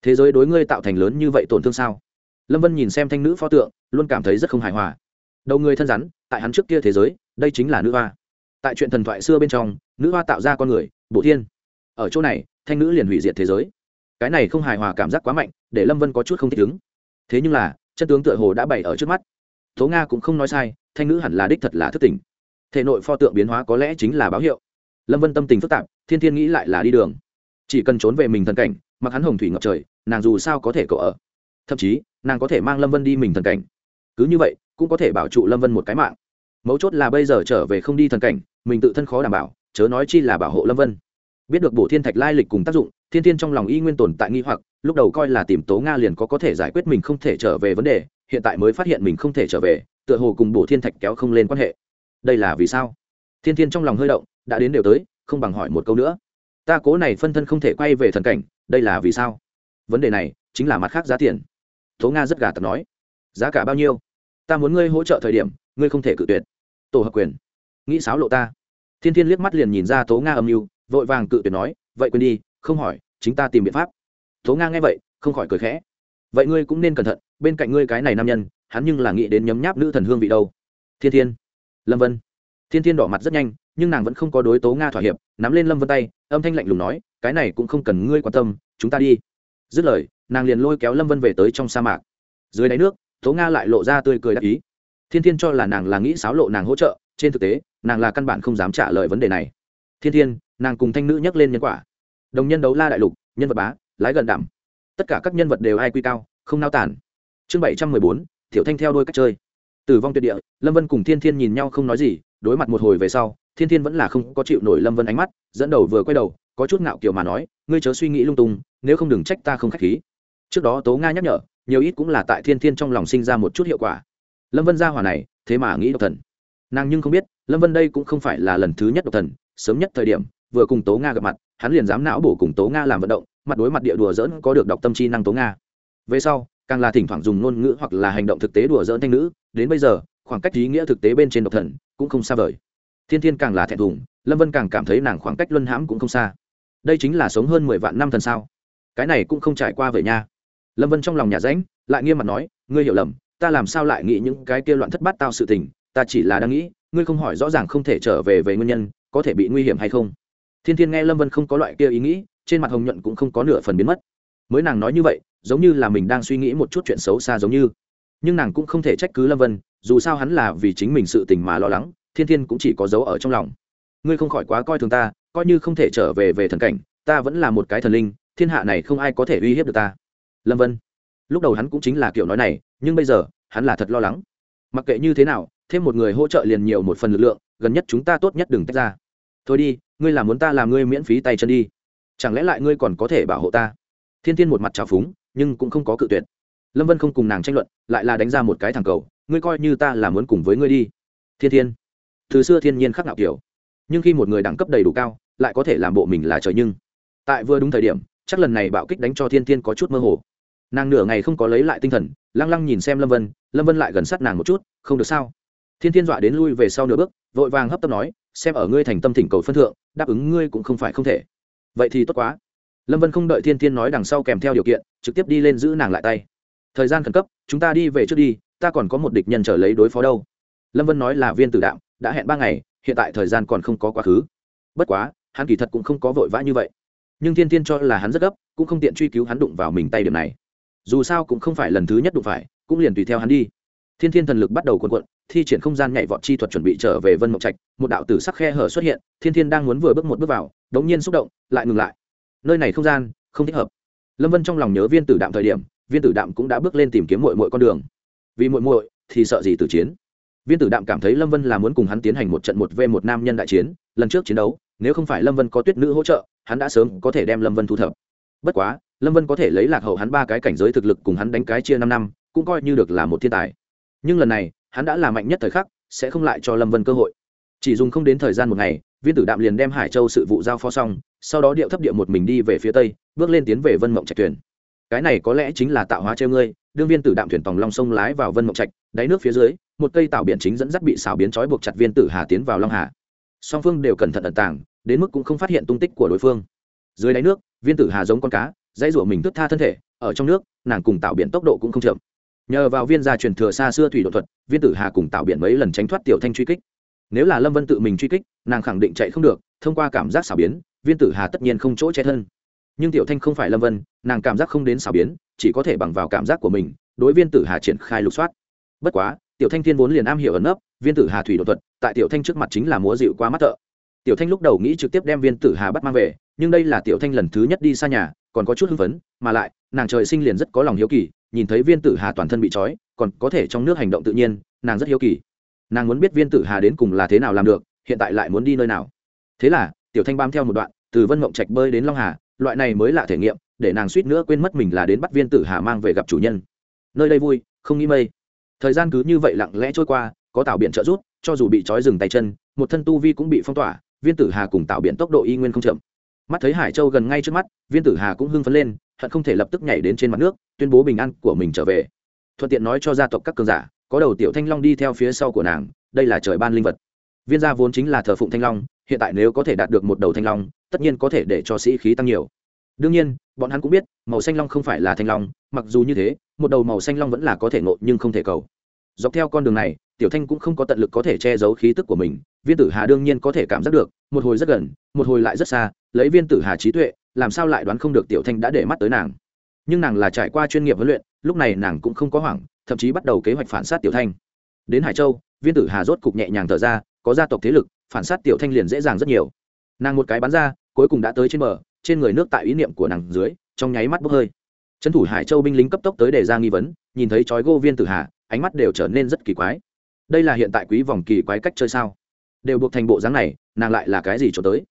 Thế giới đối ngươi tạo thành lớn như vậy tổn thương sao? Lâm vân nhìn xem thanh nữ pho tượng, luôn cảm thấy rất không hài hòa. Đầu người thân rắn, tại hắn trước kia thế giới, đây chính là nữ hoa tại chuyện thần thoại xưa bên trong, nữ hoa tạo ra con người bộ thiên. Ở chỗ này, thanh nữ liền hủy diệt thế giới. Cái này không hài hòa cảm giác quá mạnh, để lâm vân có chút không thích ứng. Thế nhưng là, chân tướng tựa hồ đã bày ở trước mắt. Tố nga cũng không nói sai, thanh nữ hẳn là đích thật là thất tình thể nội pho tượng biến hóa có lẽ chính là báo hiệu. Lâm vân tâm tình phức tạp, thiên thiên nghĩ lại là đi đường. Chỉ cần trốn về mình thần cảnh, mặc hắn hồng thủy ngập trời, nàng dù sao có thể cậu ở. Thậm chí, nàng có thể mang lâm vân đi mình thần cảnh. Cứ như vậy, cũng có thể bảo trụ lâm vân một cái mạng. Mấu chốt là bây giờ trở về không đi thần cảnh mình tự thân khó đảm bảo, chớ nói chi là bảo hộ lâm vân. Biết được bổ thiên thạch lai lịch cùng tác dụng, thiên thiên trong lòng y nguyên tồn tại nghi hoặc, lúc đầu coi là tìm tố nga liền có có thể giải quyết mình không thể trở về vấn đề, hiện tại mới phát hiện mình không thể trở về, tựa hồ cùng bổ thiên thạch kéo không lên quan hệ. Đây là vì sao? Thiên thiên trong lòng hơi động, đã đến đều tới, không bằng hỏi một câu nữa. Ta cố này phân thân không thể quay về thần cảnh, đây là vì sao? Vấn đề này chính là mặt khác giá tiền. Tố nga rất gà tật nói. Giá cả bao nhiêu? Ta muốn ngươi hỗ trợ thời điểm, ngươi không thể cự tuyệt. Tổ hợp quyền nghĩ sáo lộ ta. Thiên thiên liếc mắt liền nhìn ra tố nga âm mưu, vội vàng cự tuyệt nói, vậy quên đi, không hỏi, chính ta tìm biện pháp. Tố nga nghe vậy, không khỏi cười khẽ. Vậy ngươi cũng nên cẩn thận, bên cạnh ngươi cái này nam nhân, hắn nhưng là nghĩ đến nhấm nháp nữ thần hương vị đâu. Thiên thiên. Lâm vân. Thiên thiên đỏ mặt rất nhanh, nhưng nàng vẫn không có đối tố nga thỏa hiệp, nắm lên lâm vân tay, âm thanh lạnh lùng nói, cái này cũng không cần ngươi quan tâm, chúng ta đi. Dứt lời, nàng liền lôi kéo lâm vân về tới trong sa mạc. Dưới đáy nước, tố nga lại lộ ra tươi cười đắc ý. Thiên thiên cho là nàng là nghĩ xáo lộ nàng hỗ trợ trên thực tế, nàng là căn bản không dám trả lời vấn đề này. Thiên thiên, nàng cùng thanh nữ nhắc lên nhân quả. Đồng nhân đấu la đại lục, nhân vật bá, lái gần đảm tất cả các nhân vật đều ai quy cao, không nao tản chương bảy trăm mười bốn thiểu thanh theo đôi cách chơi. Tử vong tuyệt địa, lâm vân cùng thiên thiên nhìn nhau không nói gì, đối mặt một hồi về sau, thiên thiên vẫn là không có chịu nổi lâm vân ánh mắt, dẫn đầu vừa quay đầu, có chút ngạo kiểu mà nói, ngươi chớ suy nghĩ lung tung, nếu không đừng trách ta không k h á c h khí. Trước đó tố nga nhắc nhở, nhiều ít cũng là tại thiên thiên trong lòng sinh ra một chút hiệu quả. Lâm vân ra hỏa này, thế mà nghĩ độc thần nàng nhưng không biết, lâm vân đây cũng không phải là lần thứ nhất độc thần, sớm nhất thời điểm, vừa cùng tố nga gặp mặt, hắn liền dám não bổ cùng tố nga làm vận động, mặt đối mặt địa đùa dỡn có được đọc tâm chi năng tố nga. Về sau, càng là thỉnh thoảng dùng ngôn ngữ hoặc là hành động thực tế đùa dỡn thanh nữ, đến bây giờ, khoảng cách ý nghĩa thực tế bên trên độc thần cũng không xa vời. Thiên thiên càng là thẹn thùng, lâm vân càng cảm thấy nàng khoảng cách luân hãm cũng không xa. Đây chính là sống hơn mười vạn năm thần sao? Cái này cũng không trải qua vậy nha. Lâm vân trong lòng nhà ránh lại nghiêm mặt nói, ngươi hiểu lầm, ta làm sao lại nghĩ những cái kia loạn thất bát tao sự tình ta chỉ là đang nghĩ, ngươi không hỏi rõ ràng không thể trở về về nguyên nhân, có thể bị nguy hiểm hay không? Thiên thiên nghe lâm vân không có loại kia ý nghĩ, trên mặt hồng nhuận cũng không có nửa phần biến mất. Mới nàng nói như vậy, giống như là mình đang suy nghĩ một chút chuyện xấu xa giống như. Nhưng nàng cũng không thể trách cứ lâm vân, dù sao hắn là vì chính mình sự tình mà lo lắng, thiên thiên cũng chỉ có dấu ở trong lòng. Ngươi không khỏi quá coi thường ta, coi như không thể trở về về thần cảnh, ta vẫn là một cái thần linh, thiên hạ này không ai có thể uy hiếp được ta. Lâm vân, lúc đầu hắn cũng chính là kiểu nói này, nhưng bây giờ, hắn là thật lo lắng. Mặc kệ như thế nào thêm một người hỗ trợ liền nhiều một phần lực lượng, gần nhất chúng ta tốt nhất đừng tách ra. Thôi đi, ngươi làm muốn ta làm ngươi miễn phí tay chân đi. Chẳng lẽ lại ngươi còn có thể bảo hộ ta? Thiên thiên một mặt trào phúng, nhưng cũng không có cự tuyệt. Lâm vân không cùng nàng tranh luận, lại là đánh ra một cái thằng cầu, ngươi coi như ta là muốn cùng với ngươi đi. Thiên thiên. Từ xưa thiên nhiên khắc nạo kiểu. Nhưng khi một người đẳng cấp đầy đủ cao, lại có thể làm bộ mình là trời nhưng. Tại vừa đúng thời điểm, chắc lần này bạo kích đánh cho thiên thiên có chút mơ hồ. Nàng nửa ngày không có lấy lại tinh thần, lăng lăng nhìn xem lâm vân lâm vân lại gần sát nàng một chút, không được sao? Thiên thiên dọa đến lui về sau nửa bước, vội vàng hấp tấp nói, xem ở ngươi thành tâm thỉnh cầu phân thượng, đáp ứng ngươi cũng không phải không thể. Vậy thì tốt quá. Lâm vân không đợi thiên thiên nói đằng sau kèm theo điều kiện, trực tiếp đi lên giữ nàng lại tay. Thời gian khẩn cấp, chúng ta đi về trước đi, ta còn có một địch nhân trở lấy đối phó đâu. Lâm vân nói là viên tử đạm, đã hẹn ba ngày, hiện tại thời gian còn không có quá khứ. Bất quá, hắn kỳ thật cũng không có vội vã như vậy. Nhưng thiên thiên cho là hắn rất gấp, cũng không tiện truy cứu hắn đụng vào mình tay điểm này. Dù sao cũng không phải lần thứ nhất đụng phải, cũng liền tùy theo hắn đi thiên thiên thần lực bắt đầu cuộn cuộn, thi triển không gian nhảy vọt chi thuật chuẩn bị trở về vân mộng trạch, một đạo tử sắc khe hở xuất hiện, thiên thiên đang muốn vừa bước một bước vào, đống nhiên xúc động, lại ngừng lại. Nơi này không gian, không thích hợp. Lâm vân trong lòng nhớ viên tử đạm thời điểm, viên tử đạm cũng đã bước lên tìm kiếm mội mội con đường. Vì mội mội thì sợ gì từ chiến? Viên tử đạm cảm thấy lâm vân là muốn cùng hắn tiến hành một trận một v một nam nhân đại chiến, lần trước chiến đấu, nếu không phải lâm vân có tuyết nữ hỗ trợ, hắn đã sớm có thể đem lâm vân thu thập. Bất quá, lâm vân có thể lấy lạc hậu hắn ba cái cảnh giới thực lực cùng hắn đánh cái chia năm năm, cũng coi như được là một thiên tài nhưng lần này, hắn đã là mạnh nhất thời khắc, sẽ không lại cho lâm vân cơ hội. Chỉ dùng không đến thời gian một ngày, viên tử đạm liền đem hải châu sự vụ giao phó xong, sau đó điệu thấp điệu một mình đi về phía tây, bước lên tiến về vân mộng trạch thuyền. Cái này có lẽ chính là tạo hóa treo ngươi, đương viên tử đạm thuyền tòng long sông lái vào vân mộng trạch, đáy nước phía dưới, một cây tạo biển chính dẫn dắt bị xào biến trói buộc chặt viên tử hà tiến vào long hà. Song phương đều cẩn thận ẩn tàng, đến mức cũng không phát hiện tung tích của đối phương. Dưới đáy nước, viên tử hà giống con cá, dãy rủa mình thức tha thân thể, ở trong nước, nàng cùng tạo biển tốc độ cũng không chậm nhờ vào viên gia truyền thừa xa xưa thủy độ thuật, viên tử hà cùng tạo biển mấy lần tránh thoát tiểu thanh truy kích. Nếu là lâm vân tự mình truy kích, nàng khẳng định chạy không được, thông qua cảm giác xảo biến, viên tử hà tất nhiên không chỗ che thân. Nhưng tiểu thanh không phải lâm vân, nàng cảm giác không đến xảo biến, chỉ có thể bằng vào cảm giác của mình, đối viên tử hà triển khai lục soát. Bất quá, tiểu thanh thiên vốn liền am hiểu ẩn nấp, viên tử hà thủy độ thuật, tại tiểu thanh trước mặt chính là múa dịu qua mắt thợ. Tiểu thanh lúc đầu nghĩ trực tiếp đem viên tử hà bắt mang về, nhưng đây là tiểu thanh lần thứ nhất đi xa nhà, còn có chút hưng phấn, mà lại, nàng trời sinh liền rất có lòng hiếu kỳ nhìn thấy viên tử hà toàn thân bị trói, còn có thể trong nước hành động tự nhiên, nàng rất hiếu kỳ. Nàng muốn biết viên tử hà đến cùng là thế nào làm được, hiện tại lại muốn đi nơi nào. Thế là, tiểu thanh bám theo một đoạn, từ vân mộng trạch bơi đến long hà, loại này mới là thể nghiệm, để nàng suýt nữa quên mất mình là đến bắt viên tử hà mang về gặp chủ nhân. Nơi đây vui, không nghĩ mây. Thời gian cứ như vậy lặng lẽ trôi qua, có tạo biện trợ rút cho dù bị trói dừng tay chân, một thân tu vi cũng bị phong tỏa, viên tử hà cùng tạo biện tốc độ y nguyên không chậm. Mắt thấy hải châu gần ngay trước mắt, viên tử hà cũng hưng phấn lên hận không thể lập tức nhảy đến trên mặt nước, tuyên bố bình an của mình trở về. Thuận tiện nói cho gia tộc các cường giả, có đầu tiểu thanh long đi theo phía sau của nàng, đây là trời ban linh vật. Viên gia vốn chính là thờ phụng thanh long, hiện tại nếu có thể đạt được một đầu thanh long, tất nhiên có thể để cho sĩ khí tăng nhiều. Đương nhiên, bọn hắn cũng biết, màu xanh long không phải là thanh long, mặc dù như thế, một đầu màu xanh long vẫn là có thể ngộ nhưng không thể cầu. Dọc theo con đường này, tiểu thanh cũng không có tận lực có thể che giấu khí tức của mình, viên tử hà đương nhiên có thể cảm giác được, một hồi rất gần, một hồi lại rất xa, lấy viên tử hà trí tuệ làm sao lại đoán không được tiểu thanh đã để mắt tới nàng. Nhưng nàng là trải qua chuyên nghiệp huấn luyện, lúc này nàng cũng không có hoảng, thậm chí bắt đầu kế hoạch phản sát tiểu thanh. Đến hải châu, viên tử hà rốt cục nhẹ nhàng thở ra, có gia tộc thế lực, phản sát tiểu thanh liền dễ dàng rất nhiều. Nàng một cái bắn ra, cuối cùng đã tới trên bờ, trên người nước tại ý niệm của nàng dưới, trong nháy mắt bốc hơi. Trấn thủ hải châu binh lính cấp tốc tới đề ra nghi vấn, nhìn thấy trói gô viên tử hà, ánh mắt đều trở nên rất kỳ quái. Đây là hiện tại quý vòng kỳ quái cách chơi sao? Đều buộc thành bộ dáng này, nàng lại là cái gì trốn tới?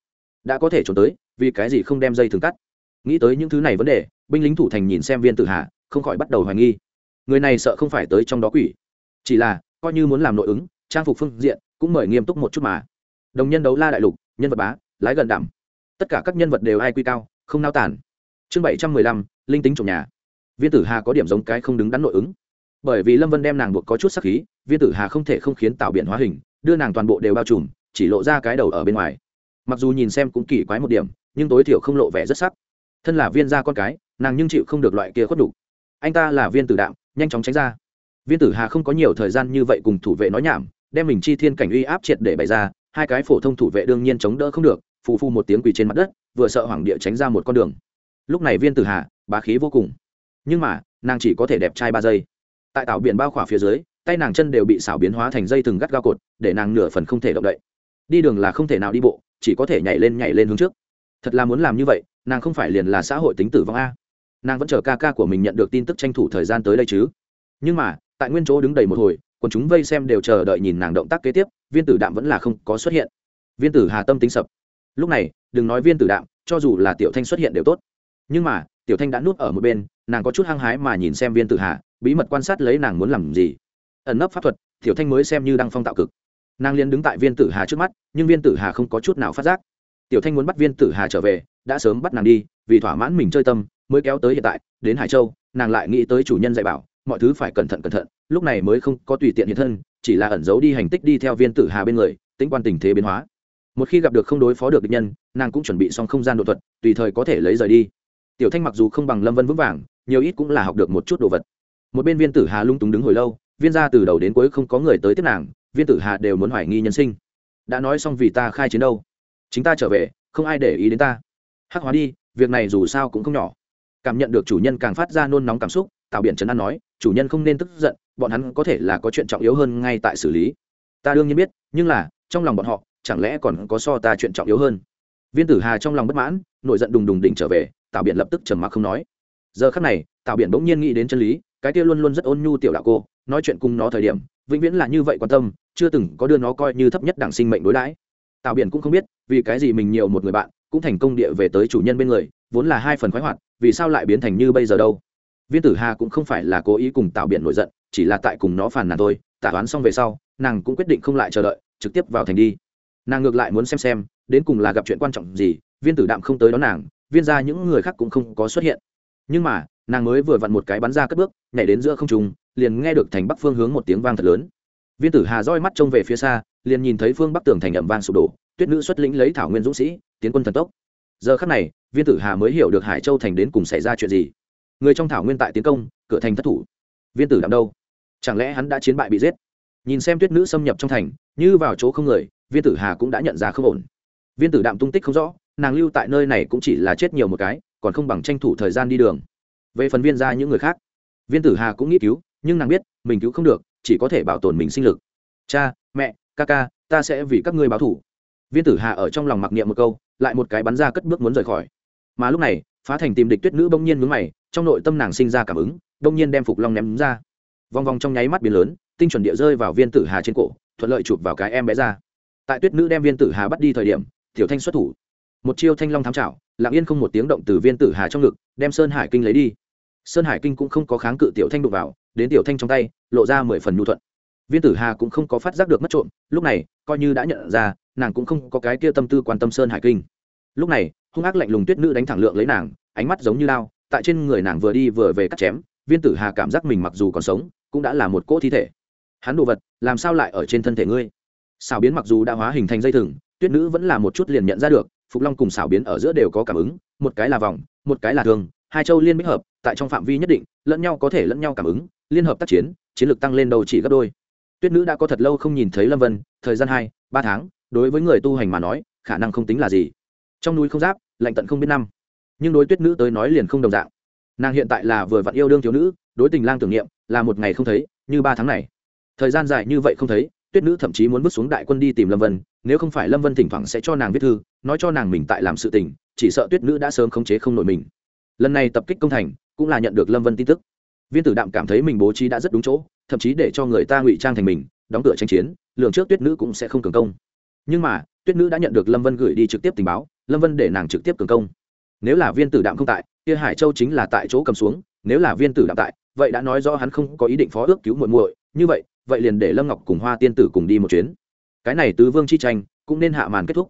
Đã có thể trốn tới vì cái gì không đem dây thường cắt? Nghĩ tới những thứ này vấn đề, binh lính thủ thành nhìn xem viên tử hà không khỏi bắt đầu hoài nghi. Người này sợ không phải tới trong đó quỷ. Chỉ là, coi như muốn làm nội ứng, trang phục phương diện cũng mời nghiêm túc một chút mà. Đồng nhân đấu la đại lục, nhân vật bá, lái gần đảm tất cả các nhân vật đều ai quy cao, không nao tản chương bảy trăm mười lăm, linh tính trồng nhà. Viên tử hà có điểm giống cái không đứng đắn nội ứng. Bởi vì lâm vân đem nàng buộc có chút sắc khí, viên tử hà không thể không khiến tạo biện hóa hình, đưa nàng toàn bộ đều bao trùm, chỉ lộ ra cái đầu ở bên ngoài. Mặc dù nhìn xem cũng kỳ quái một điểm nhưng tối thiểu không lộ vẻ rất sắc. Thân là viên gia con cái, nàng nhưng chịu không được loại kia khuất đủ anh ta là viên tử đạm, nhanh chóng tránh ra. Viên tử hà không có nhiều thời gian như vậy cùng thủ vệ nói nhảm, đem mình chi thiên cảnh uy áp triệt để bày ra, hai cái phổ thông thủ vệ đương nhiên chống đỡ không được, phù phu một tiếng quỳ trên mặt đất, vừa sợ hoảng địa tránh ra một con đường. Lúc này viên tử hà, bá khí vô cùng. Nhưng mà, nàng chỉ có thể đẹp trai ba giây. Tại tảo biển bao khỏa phía dưới, tay nàng chân đều bị xảo biến hóa thành dây thừng gắt gao cột, để nàng nửa phần không thể động đậy. Đi đường là không thể nào đi bộ, chỉ có thể nhảy lên nhảy lên hướng trước thật là muốn làm như vậy, nàng không phải liền là xã hội tính tử vong a? Nàng vẫn chờ ca ca của mình nhận được tin tức tranh thủ thời gian tới đây chứ. Nhưng mà, tại nguyên chỗ đứng đầy một hồi còn chúng vây xem đều chờ đợi nhìn nàng động tác kế tiếp, viên tử đạm vẫn là không có xuất hiện. Viên tử hà tâm tính sập. Lúc này, đừng nói viên tử đạm, cho dù là tiểu thanh xuất hiện đều tốt. Nhưng mà, tiểu thanh đã nuốt ở một bên, nàng có chút hăng hái mà nhìn xem viên tử hà, bí mật quan sát lấy nàng muốn làm gì. Ẩn nấp pháp thuật, tiểu thanh mới xem như đang phong tạo cực. Nàng liền đứng tại viên tử hà trước mắt, nhưng viên tử hà không có chút nào phát giác tiểu thanh muốn bắt viên tử hà trở về, đã sớm bắt nàng đi, vì thỏa mãn mình chơi tâm, mới kéo tới hiện tại, đến hải châu, nàng lại nghĩ tới chủ nhân dạy bảo, mọi thứ phải cẩn thận cẩn thận, lúc này mới không có tùy tiện hiện thân, chỉ là ẩn giấu đi hành tích đi theo viên tử hà bên người, tính quan tình thế biến hóa. Một khi gặp được không đối phó được địch nhân, nàng cũng chuẩn bị xong không gian đột thuật, tùy thời có thể lấy rời đi. Tiểu thanh mặc dù không bằng lâm vân vững vàng, nhiều ít cũng là học được một chút đồ vật. Một bên viên tử hà lung túng đứng hồi lâu, viên ra từ đầu đến cuối không có người tới tiếp nàng, viên tử hà đều muốn hoài nghi nhân sinh. Đã nói xong vì ta khai chiến đâu? Chính ta trở về, không ai để ý đến ta. Hắc hóa đi, việc này dù sao cũng không nhỏ. Cảm nhận được chủ nhân càng phát ra nôn nóng cảm xúc tạo biện trấn an nói, chủ nhân không nên tức giận, bọn hắn có thể là có chuyện trọng yếu hơn ngay tại xử lý. Ta đương nhiên biết, nhưng là, trong lòng bọn họ, chẳng lẽ còn có so ta chuyện trọng yếu hơn? Viên tử hà trong lòng bất mãn, nổi giận đùng đùng đỉnh trở về tạo biện lập tức trầm mặc không nói. Giờ khắc này tạo biện bỗng nhiên nghĩ đến chân lý, cái kia luôn luôn rất ôn nhu tiểu đạo cô, nói chuyện cùng nó thời điểm, vĩnh viễn là như vậy quan tâm, chưa từng có đưa nó coi như thấp nhất đảng sinh mệnh đối đãi. Tạo biển cũng không biết vì cái gì mình nhiều một người bạn, cũng thành công địa về tới chủ nhân bên người, vốn là hai phần khoái hoạt, vì sao lại biến thành như bây giờ đâu? Viên tử hà cũng không phải là cố ý cùng tạo biển nổi giận, chỉ là tại cùng nó phàn nàn thôi, tả toán xong về sau, nàng cũng quyết định không lại chờ đợi, trực tiếp vào thành đi. Nàng ngược lại muốn xem xem, đến cùng là gặp chuyện quan trọng gì, viên tử đạm không tới đón nàng, viên ra những người khác cũng không có xuất hiện. Nhưng mà, nàng mới vừa vặn một cái bắn ra cất bước, nhảy đến giữa không trung, liền nghe được thành bắc phương hướng một tiếng vang thật lớn. Viên tử hà roi mắt trông về phía xa, liền nhìn thấy phương bắc tường thành ẩm vang sụp đổ tuyết nữ xuất lĩnh lấy thảo nguyên dũng sĩ, tiến quân thần tốc. Giờ khắc này, viên tử hà mới hiểu được hải châu thành đến cùng xảy ra chuyện gì. Người trong thảo nguyên tại tiến công, cửa thành thất thủ. Viên tử đạm đâu? Chẳng lẽ hắn đã chiến bại bị giết? Nhìn xem tuyết nữ xâm nhập trong thành, như vào chỗ không người, viên tử hà cũng đã nhận ra không ổn. Viên tử đạm tung tích không rõ, nàng lưu tại nơi này cũng chỉ là chết nhiều một cái, còn không bằng tranh thủ thời gian đi đường. Về phần viên ra những người khác, viên tử hà cũng nghĩ cứu, nhưng nàng biết, mình cứu không được, chỉ có thể bảo tồn mình sinh lực. Cha, mẹ, ca ca, ta sẽ vì các ngươi báo thủ viên tử hà ở trong lòng mặc niệm một câu, lại một cái bắn ra cất bước muốn rời khỏi. Mà lúc này, phá thành tìm địch tuyết nữ bỗng nhiên mướn mày, trong nội tâm nàng sinh ra cảm ứng, bỗng nhiên đem phục long ném ra. Vòng vòng trong nháy mắt biến lớn, tinh chuẩn địa rơi vào viên tử hà trên cổ, thuận lợi chụp vào cái em bé ra. Tại tuyết nữ đem viên tử hà bắt đi thời điểm, tiểu thanh xuất thủ. Một chiêu thanh long thám trảo, lặng yên không một tiếng động từ viên tử hà trong ngực, đem sơn hải kinh lấy đi. Sơn hải kinh cũng không có kháng cự tiểu thanh đụng vào, đến tiểu thanh trong tay, lộ ra mười phần nhu thuận. Viên tử hà cũng không có phát giác được mất trộm, lúc này, coi như đã nhận ra nàng cũng không có cái kia tâm tư quan tâm sơn hải kinh. Lúc này, hung ác lạnh lùng tuyết nữ đánh thẳng lượng lấy nàng, ánh mắt giống như lao, tại trên người nàng vừa đi vừa về cắt chém, viên tử hà cảm giác mình mặc dù còn sống, cũng đã là một cỗ thi thể. Hắn đồ vật, làm sao lại ở trên thân thể ngươi? Xảo biến mặc dù đã hóa hình thành dây thừng, tuyết nữ vẫn là một chút liền nhận ra được, phục long cùng xảo biến ở giữa đều có cảm ứng, một cái là vòng, một cái là thường, hai châu liên bích hợp, tại trong phạm vi nhất định, lẫn nhau có thể lẫn nhau cảm ứng, liên hợp tác chiến chiến lược tăng lên đầu chỉ gấp đôi. Tuyết nữ đã có thật lâu không nhìn thấy lâm vân, thời gian hai, ba tháng đối với người tu hành mà nói, khả năng không tính là gì. Trong núi không giáp, lạnh tận không biết năm. Nhưng đối tuyết nữ tới nói liền không đồng dạng. Nàng hiện tại là vừa vặn yêu đương thiếu nữ, đối tình lang tưởng niệm, là một ngày không thấy, như ba tháng này. Thời gian dài như vậy không thấy, tuyết nữ thậm chí muốn bước xuống đại quân đi tìm lâm vân, nếu không phải lâm vân thỉnh thoảng sẽ cho nàng viết thư, nói cho nàng mình tại làm sự tình, chỉ sợ tuyết nữ đã sớm khống chế không nổi mình. Lần này tập kích công thành, cũng là nhận được lâm vân tin tức. Viên tử đạm cảm thấy mình bố trí đã rất đúng chỗ, thậm chí để cho người ta ngụy trang thành mình, đóng cửa tranh chiến, lường trước tuyết nữ cũng sẽ không cường công nhưng mà, tuyết nữ đã nhận được lâm vân gửi đi trực tiếp tình báo, lâm vân để nàng trực tiếp cường công. Nếu là viên tử đạm không tại, kia hải châu chính là tại chỗ cầm xuống, nếu là viên tử đạm tại, vậy đã nói rõ hắn không có ý định phó ước cứu muội muội, như vậy vậy liền để lâm ngọc cùng hoa tiên tử cùng đi một chuyến. Cái này tứ vương chi tranh, cũng nên hạ màn kết thúc.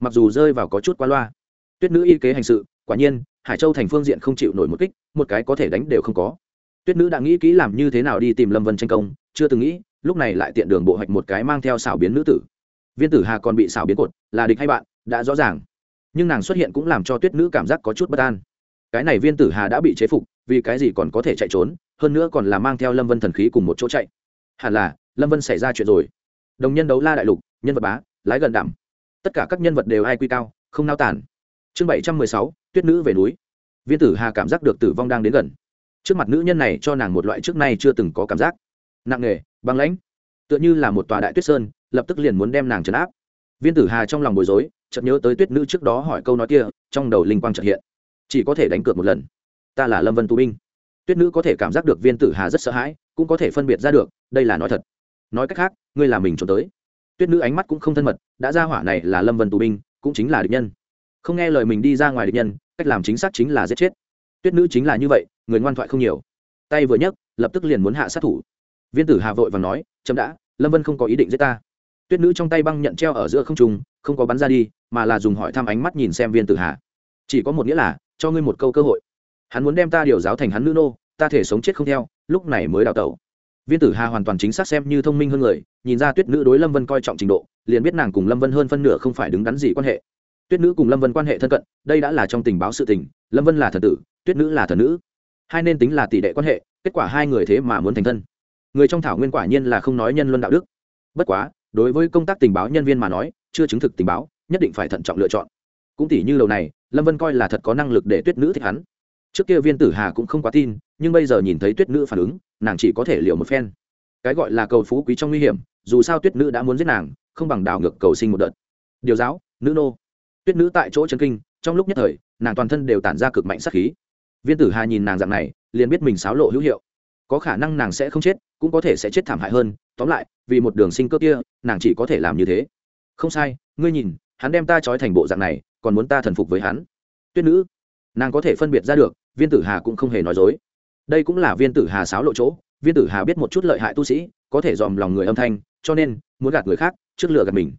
Mặc dù rơi vào có chút qua loa, tuyết nữ y kế hành sự, quả nhiên, hải châu thành phương diện không chịu nổi một kích, một cái có thể đánh đều không có. Tuyết nữ đã nghĩ kỹ làm như thế nào đi tìm lâm vân tranh công, chưa từng nghĩ, lúc này lại tiện đường bộ hạch một cái mang theo xảo biến nữ tử viên tử hà còn bị xảo biến cột, là địch hay bạn, đã rõ ràng. Nhưng nàng xuất hiện cũng làm cho tuyết nữ cảm giác có chút bất an. Cái này viên tử hà đã bị chế phục, vì cái gì còn có thể chạy trốn, hơn nữa còn là mang theo lâm vân thần khí cùng một chỗ chạy. Hẳn là, lâm vân xảy ra chuyện rồi. Đồng nhân đấu la đại lục, nhân vật bá, lái gần đảm tất cả các nhân vật đều ai quy cao, không nao tản chương bảy trăm mười sáu, tuyết nữ về núi. Viên tử hà cảm giác được tử vong đang đến gần. Trước mặt nữ nhân này cho nàng một loại trước nay chưa từng có cảm giác. Nặng nề, băng lãnh. Tựa như là một tòa đại tuyết sơn lập tức liền muốn đem nàng trấn áp. Viên tử hà trong lòng bối rối, chợt nhớ tới tuyết nữ trước đó hỏi câu nói kia, trong đầu linh quang chợt hiện. Chỉ có thể đánh cược một lần. Ta là lâm vân tù binh. Tuyết nữ có thể cảm giác được viên tử hà rất sợ hãi, cũng có thể phân biệt ra được, đây là nói thật. Nói cách khác, ngươi là mình trốn tới. Tuyết nữ ánh mắt cũng không thân mật, đã ra hỏa này là lâm vân tù binh, cũng chính là địch nhân. Không nghe lời mình đi ra ngoài địch nhân, cách làm chính xác chính là giết chết. Tuyết nữ chính là như vậy, người ngoan thoại không nhiều. Tay vừa nhấc, lập tức liền muốn hạ sát thủ. Viên tử hà vội và nói chậm đã, lâm vân không có ý định giết ta tuyết nữ trong tay băng nhận treo ở giữa không trung, không có bắn ra đi, mà là dùng hỏi thăm ánh mắt nhìn xem viên tử hà chỉ có một nghĩa là, cho ngươi một câu cơ hội. Hắn muốn đem ta điều giáo thành hắn nữ nô, ta thể sống chết không theo, lúc này mới đào tẩu. Viên tử hà hoàn toàn chính xác xem như thông minh hơn người, nhìn ra tuyết nữ đối lâm vân coi trọng trình độ, liền biết nàng cùng lâm vân hơn phân nửa không phải đứng đắn gì quan hệ. Tuyết nữ cùng lâm vân quan hệ thân cận, đây đã là trong tình báo sự tình, lâm vân là thần tử, tuyết nữ là thần nữ. Hai nên tính là tỷ đệ quan hệ, kết quả hai người thế mà muốn thành thân. Người trong thảo nguyên quả nhiên là không nói nhân luân đạo đức. Bất quá đối với công tác tình báo nhân viên mà nói, chưa chứng thực tình báo, nhất định phải thận trọng lựa chọn. Cũng tỷ như lâu này, lâm vân coi là thật có năng lực để tuyết nữ thích hắn. Trước kia viên tử hà cũng không quá tin, nhưng bây giờ nhìn thấy tuyết nữ phản ứng, nàng chỉ có thể liệu một phen. Cái gọi là cầu phú quý trong nguy hiểm, dù sao tuyết nữ đã muốn giết nàng, không bằng đảo ngược cầu sinh một đợt. Điều giáo, nữ nô. Tuyết nữ tại chỗ chân kinh, trong lúc nhất thời, nàng toàn thân đều tản ra cực mạnh sắc khí. Viên tử hà nhìn nàng dạng này, liền biết mình xáo lộ hữu hiệu có khả năng nàng sẽ không chết, cũng có thể sẽ chết thảm hại hơn. Tóm lại, vì một đường sinh cơ kia, nàng chỉ có thể làm như thế. Không sai, ngươi nhìn, hắn đem ta trói thành bộ dạng này, còn muốn ta thần phục với hắn? Tuyết nữ, nàng có thể phân biệt ra được, viên tử hà cũng không hề nói dối. Đây cũng là viên tử hà sáo lộ chỗ, viên tử hà biết một chút lợi hại tu sĩ, có thể dòm lòng người âm thanh, cho nên, muốn gạt người khác, trước lựa gạt mình.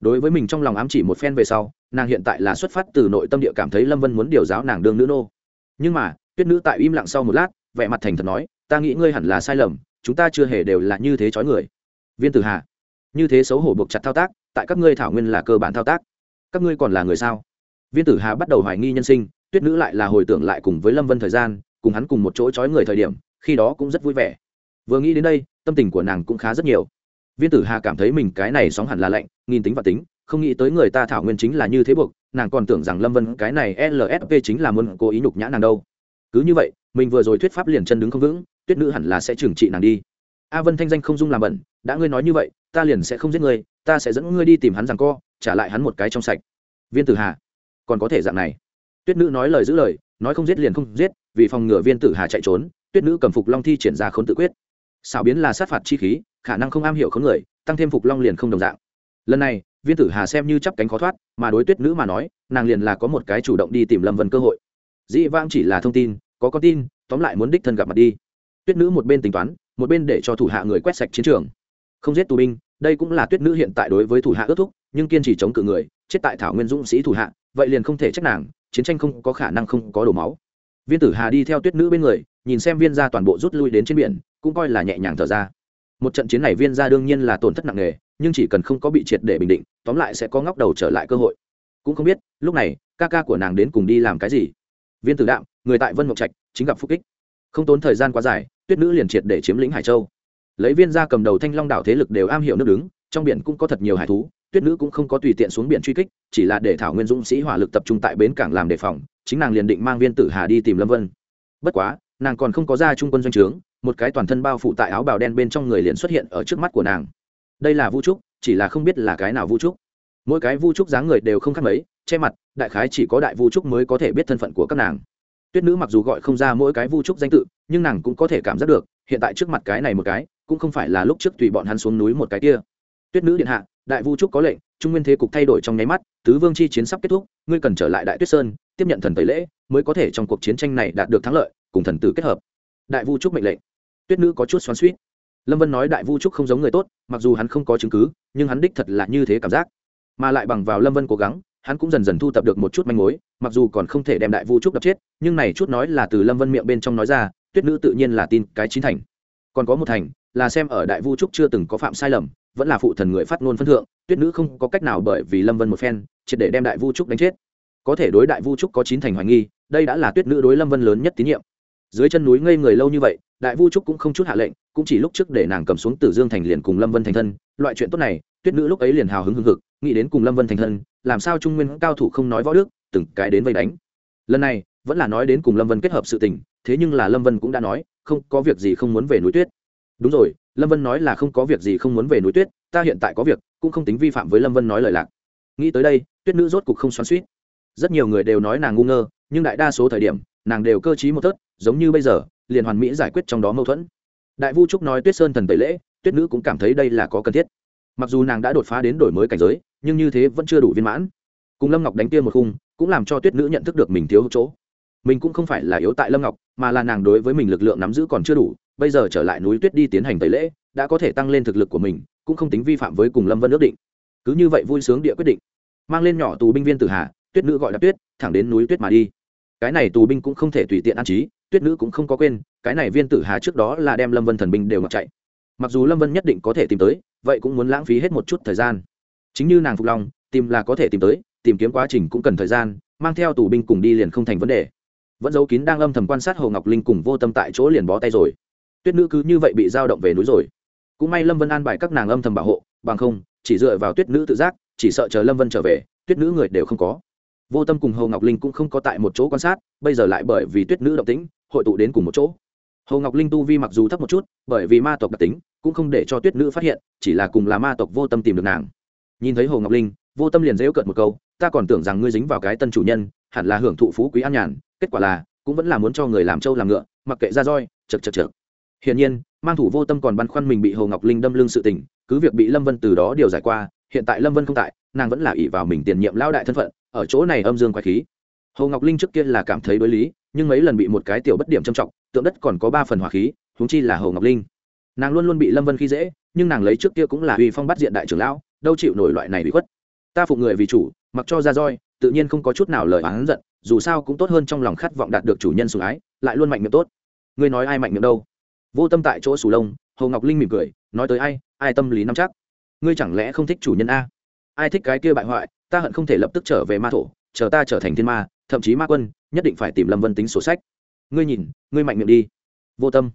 Đối với mình trong lòng ám chỉ một phen về sau, nàng hiện tại là xuất phát từ nội tâm địa cảm thấy lâm vân muốn điều giáo nàng đương nữ nô. Nhưng mà, tuyết nữ tại im lặng sau một lát, vẻ mặt thành thật nói ta nghĩ ngươi hẳn là sai lầm, chúng ta chưa hề đều là như thế chói người. Viên tử hà, như thế xấu hổ buộc chặt thao tác, tại các ngươi thảo nguyên là cơ bản thao tác. Các ngươi còn là người sao? Viên tử hà bắt đầu hoài nghi nhân sinh, tuyết nữ lại là hồi tưởng lại cùng với lâm vân thời gian, cùng hắn cùng một chỗ chói người thời điểm, khi đó cũng rất vui vẻ. Vừa nghĩ đến đây, tâm tình của nàng cũng khá rất nhiều. Viên tử hà cảm thấy mình cái này sóng hẳn là lạnh, nghìn tính và tính, không nghĩ tới người ta thảo nguyên chính là như thế buộc, nàng còn tưởng rằng lâm vân cái này lsp chính là muốn cố ý nhục nhã nàng đâu. Cứ như vậy, mình vừa rồi thuyết pháp liền chân đứng không vững tuyết nữ hẳn là sẽ trừng trị nàng đi. A vân thanh danh không dung làm bẩn, đã ngươi nói như vậy, ta liền sẽ không giết ngươi, ta sẽ dẫn ngươi đi tìm hắn rằng co, trả lại hắn một cái trong sạch. Viên tử hà, còn có thể dạng này. Tuyết nữ nói lời giữ lời, nói không giết liền không giết, vì phòng ngừa viên tử hà chạy trốn, tuyết nữ cầm phục long thi triển ra khốn tự quyết. Xảo biến là sát phạt chi khí, khả năng không am hiểu khốn người, tăng thêm phục long liền không đồng dạng. Lần này, viên tử hà xem như chắp cánh khó thoát, mà đối tuyết nữ mà nói, nàng liền là có một cái chủ động đi tìm lâm vân cơ hội. Dĩ vãng chỉ là thông tin, có con tin, tóm lại muốn đích thân gặp mặt đi tuyết nữ một bên tính toán, một bên để cho thủ hạ người quét sạch chiến trường. Không giết tù binh, đây cũng là tuyết nữ hiện tại đối với thủ hạ ước thúc, nhưng kiên trì chống cự người, chết tại thảo nguyên dũng sĩ thủ hạ, vậy liền không thể trách nàng, chiến tranh không có khả năng không có đổ máu. Viên tử hà đi theo tuyết nữ bên người, nhìn xem viên gia toàn bộ rút lui đến trên biển, cũng coi là nhẹ nhàng thở ra. Một trận chiến này viên gia đương nhiên là tổn thất nặng nề, nhưng chỉ cần không có bị triệt để bình định, tóm lại sẽ có ngóc đầu trở lại cơ hội. Cũng không biết, lúc này, ca ca của nàng đến cùng đi làm cái gì? Viên tử đạm, người tại vân mộc trạch, chính gặp phúc kích. Không tốn thời gian quá dài tuyết nữ liền triệt để chiếm lĩnh hải châu. Lấy viên gia cầm đầu thanh long đảo thế lực đều am hiểu nước đứng, trong biển cũng có thật nhiều hải thú, tuyết nữ cũng không có tùy tiện xuống biển truy kích, chỉ là để thảo nguyên dũng sĩ hỏa lực tập trung tại bến cảng làm đề phòng, chính nàng liền định mang viên tử hà đi tìm lâm vân. Bất quá, nàng còn không có ra trung quân doanh trướng, một cái toàn thân bao phủ tại áo bào đen bên trong người liền xuất hiện ở trước mắt của nàng. Đây là vũ trúc, chỉ là không biết là cái nào vũ trúc. Mỗi cái vũ trúc dáng người đều không khác mấy, che mặt, đại khái chỉ có đại vũ trúc mới có thể biết thân phận của các nàng tuyết nữ mặc dù gọi không ra mỗi cái vu trúc danh tự, nhưng nàng cũng có thể cảm giác được, hiện tại trước mặt cái này một cái, cũng không phải là lúc trước tùy bọn hắn xuống núi một cái kia. Tuyết nữ điện hạ, đại vu trúc có lệnh, trung nguyên thế cục thay đổi trong nháy mắt, tứ vương chi chiến sắp kết thúc, ngươi cần trở lại đại tuyết sơn, tiếp nhận thần tẩy lễ, mới có thể trong cuộc chiến tranh này đạt được thắng lợi, cùng thần tử kết hợp. Đại vu trúc mệnh lệnh. Tuyết nữ có chút xoắn suýt lâm vân nói đại vu trúc không giống người tốt, mặc dù hắn không có chứng cứ, nhưng hắn đích thật là như thế cảm giác. Mà lại bằng vào lâm vân cố gắng, hắn cũng dần dần thu tập được một chút manh mối mặc dù còn không thể đem đại vu trúc đập chết, nhưng này chút nói là từ lâm vân miệng bên trong nói ra, tuyết nữ tự nhiên là tin cái chín thành. Còn có một thành, là xem ở đại vu trúc chưa từng có phạm sai lầm, vẫn là phụ thần người phát ngôn phân thượng, tuyết nữ không có cách nào bởi vì lâm vân một phen, triệt để đem đại vu trúc đánh chết. Có thể đối đại vu trúc có chín thành hoài nghi, đây đã là tuyết nữ đối lâm vân lớn nhất tín nhiệm. Dưới chân núi ngây người lâu như vậy, đại vu trúc cũng không chút hạ lệnh, cũng chỉ lúc trước để nàng cầm xuống tử dương thành liền cùng lâm vân thành thân, loại chuyện tốt này, tuyết nữ lúc ấy liền hào hứng hưng hực, nghĩ đến cùng lâm vân thành thân, làm sao trung nguyên cao thủ không nói võ đức từng cái đến vây đánh. Lần này, vẫn là nói đến cùng lâm vân kết hợp sự tình, thế nhưng là lâm vân cũng đã nói, không có việc gì không muốn về núi tuyết. Đúng rồi, lâm vân nói là không có việc gì không muốn về núi tuyết, ta hiện tại có việc, cũng không tính vi phạm với lâm vân nói lời lạc. Nghĩ tới đây, tuyết nữ rốt cục không xoắn suýt rất nhiều người đều nói nàng ngu ngơ, nhưng đại đa số thời điểm, nàng đều cơ t r í một tớt, giống như bây giờ, liền hoàn mỹ giải quyết trong đó mâu thuẫn. Đại vu trúc nói tuyết sơn thần tẩy lễ, tuyết nữ cũng cảm thấy đây là có cần thiết. Mặc dù nàng đã đột phá đến đổi mới cảnh giới, nhưng như thế vẫn chưa đủ viên mãn cùng lâm ngọc đánh kia một khung cũng làm cho tuyết nữ nhận thức được mình thiếu chỗ mình cũng không phải là yếu tại lâm ngọc mà là nàng đối với mình lực lượng nắm giữ còn chưa đủ bây giờ trở lại núi tuyết đi tiến hành tẩy lễ đã có thể tăng lên thực lực của mình cũng không tính vi phạm với cùng lâm vân ước định cứ như vậy vui sướng địa quyết định mang lên nhỏ tù binh viên tử hà tuyết nữ gọi đạp tuyết thẳng đến núi tuyết mà đi cái này tù binh cũng không thể tùy tiện an trí tuyết nữ cũng không có quên cái này viên tử hà trước đó là đem lâm vân thần binh đều ngọc chạy mặc dù lâm vân nhất định có thể tìm tới vậy cũng muốn lãng phí hết một chút thời gian chính như nàng phục lòng tìm là có thể tìm tới tìm kiếm quá trình cũng cần thời gian, mang theo tù binh cùng đi liền không thành vấn đề. Vẫn giấu kín đang âm thầm quan sát hồ ngọc linh cùng vô tâm tại chỗ liền bó tay rồi. Tuyết nữ cứ như vậy bị giao động về núi rồi. Cũng may lâm vân an bài các nàng âm thầm bảo hộ, bằng không, chỉ dựa vào tuyết nữ tự giác, chỉ sợ chờ lâm vân trở về, tuyết nữ người đều không có. Vô tâm cùng hồ ngọc linh cũng không có tại một chỗ quan sát, bây giờ lại bởi vì tuyết nữ động tĩnh, hội tụ đến cùng một chỗ. Hồ ngọc linh tu vi mặc dù thấp một chút, bởi vì ma tộc đặc tính, cũng không để cho tuyết nữ phát hiện, chỉ là cùng là ma tộc vô tâm tìm được nàng. Nhìn thấy hồ ngọc linh, vô tâm liền dễu cợt một câu ta còn tưởng rằng ngươi dính vào cái tân chủ nhân, hẳn là hưởng thụ phú quý an nhàn, kết quả là, cũng vẫn là muốn cho người làm trâu làm ngựa, mặc kệ ra roi chật chật chật hiển nhiên, mang thủ vô tâm còn băn khoăn mình bị hồ ngọc linh đâm lưng sự tình, cứ việc bị lâm vân từ đó điều giải qua, hiện tại lâm vân không tại, nàng vẫn là ỷ vào mình tiền nhiệm lao đại thân phận, ở chỗ này âm dương quái khí. Hồ ngọc linh trước kia là cảm thấy đối lý, nhưng mấy lần bị một cái tiểu bất điểm trầm trọng, tượng đất còn có ba phần hỏa khí, huống chi là hồ ngọc linh. Nàng luôn luôn bị lâm vân khi dễ, nhưng nàng lấy trước kia cũng là uy phong bắt diện đại trưởng lão, đâu chịu nổi loại này bị khuất. Ta phụ người vì chủ mặc cho ra roi, tự nhiên không có chút nào lời oán giận, dù sao cũng tốt hơn trong lòng khát vọng đạt được chủ nhân sủng ái, lại luôn mạnh miệng tốt. Ngươi nói ai mạnh miệng đâu? Vô tâm tại chỗ sù lông, hồ ngọc linh mỉm cười, nói tới ai ai tâm lý nắm chắc? Ngươi chẳng lẽ không thích chủ nhân a? Ai thích cái kia bại hoại, ta hận không thể lập tức trở về ma thổ, chờ ta trở thành thiên ma, thậm chí ma quân, nhất định phải tìm lâm vân tính sổ sách. Ngươi nhìn, ngươi mạnh miệng đi. Vô tâm.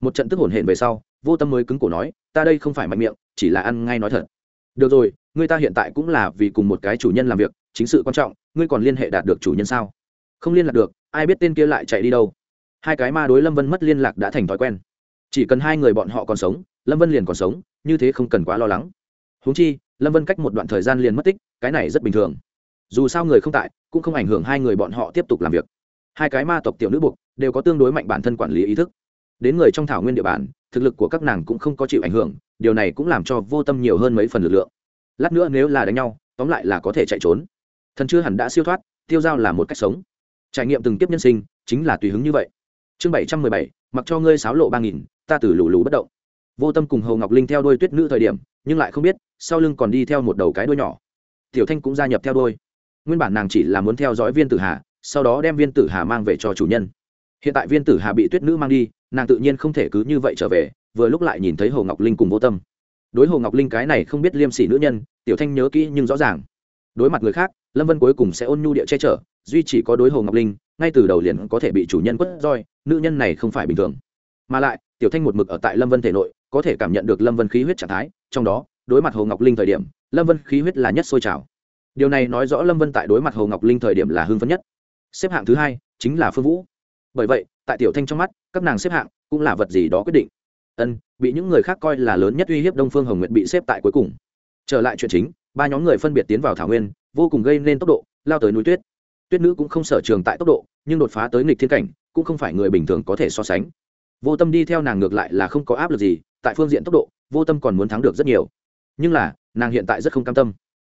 Một trận tức hổn hển về sau, vô tâm mới cứng cổ nói, ta đây không phải mạnh miệng, chỉ là ăn ngay nói thật. Được rồi ngươi ta hiện tại cũng là vì cùng một cái chủ nhân làm việc, chính sự quan trọng, ngươi còn liên hệ đạt được chủ nhân sao? Không liên lạc được, ai biết tên kia lại chạy đi đâu? Hai cái ma đối lâm vân mất liên lạc đã thành thói quen. Chỉ cần hai người bọn họ còn sống, lâm vân liền còn sống, như thế không cần quá lo lắng. Húng chi, lâm vân cách một đoạn thời gian liền mất tích, cái này rất bình thường. Dù sao người không tại, cũng không ảnh hưởng hai người bọn họ tiếp tục làm việc. Hai cái ma tộc tiểu nữ buộc đều có tương đối mạnh bản thân quản lý ý thức. Đến người trong thảo nguyên địa bàn, thực lực của các nàng cũng không có chịu ảnh hưởng, điều này cũng làm cho vô tâm nhiều hơn mấy phần lực lượng lát nữa nếu là đánh nhau, tóm lại là có thể chạy trốn. Thần chưa hẳn đã siêu thoát, tiêu dao là một cách sống. Trải nghiệm từng tiếp nhân sinh, chính là tùy hứng như vậy. Chương bảy trăm mười bảy, mặc cho ngươi sáo lộ ba nghìn, ta từ lù lù bất động. Vô tâm cùng hầu ngọc linh theo đôi tuyết nữ thời điểm, nhưng lại không biết, sau lưng còn đi theo một đầu cái đuôi nhỏ. Tiểu thanh cũng gia nhập theo đôi nguyên bản nàng chỉ là muốn theo dõi viên tử hà, sau đó đem viên tử hà mang về cho chủ nhân. Hiện tại viên tử hà bị tuyết nữ mang đi, nàng tự nhiên không thể cứ như vậy trở về, vừa lúc lại nhìn thấy hồ ngọc linh cùng vô tâm đối hồ ngọc linh cái này không biết liêm sỉ nữ nhân, tiểu thanh nhớ kỹ nhưng rõ ràng. Đối mặt người khác, lâm vân cuối cùng sẽ ôn nhu địa che chở, duy chỉ có đối hồ ngọc linh, ngay từ đầu liền có thể bị chủ nhân quất roi, nữ nhân này không phải bình thường. Mà lại, tiểu thanh một mực ở tại lâm vân thể nội, có thể cảm nhận được lâm vân khí huyết trạng thái, trong đó, đối mặt hồ ngọc linh thời điểm, lâm vân khí huyết là nhất sôi trào. Điều này nói rõ lâm vân tại đối mặt hồ ngọc linh thời điểm là hưng phấn nhất. Xếp hạng thứ hai chính là phương vũ. Bởi vậy, tại tiểu thanh trong mắt, các nàng xếp hạng cũng là vật gì đó quyết định ân, bị những người khác coi là lớn nhất uy hiếp đông phương hồng nguyện bị xếp tại cuối cùng. Trở lại chuyện chính, ba nhóm người phân biệt tiến vào thảo nguyên, vô cùng gây nên tốc độ, lao tới núi tuyết. Tuyết nữ cũng không sở trường tại tốc độ, nhưng đột phá tới nghịch thiên cảnh, cũng không phải người bình thường có thể so sánh. Vô tâm đi theo nàng ngược lại là không có áp lực gì, tại phương diện tốc độ, vô tâm còn muốn thắng được rất nhiều. Nhưng là, nàng hiện tại rất không cam tâm.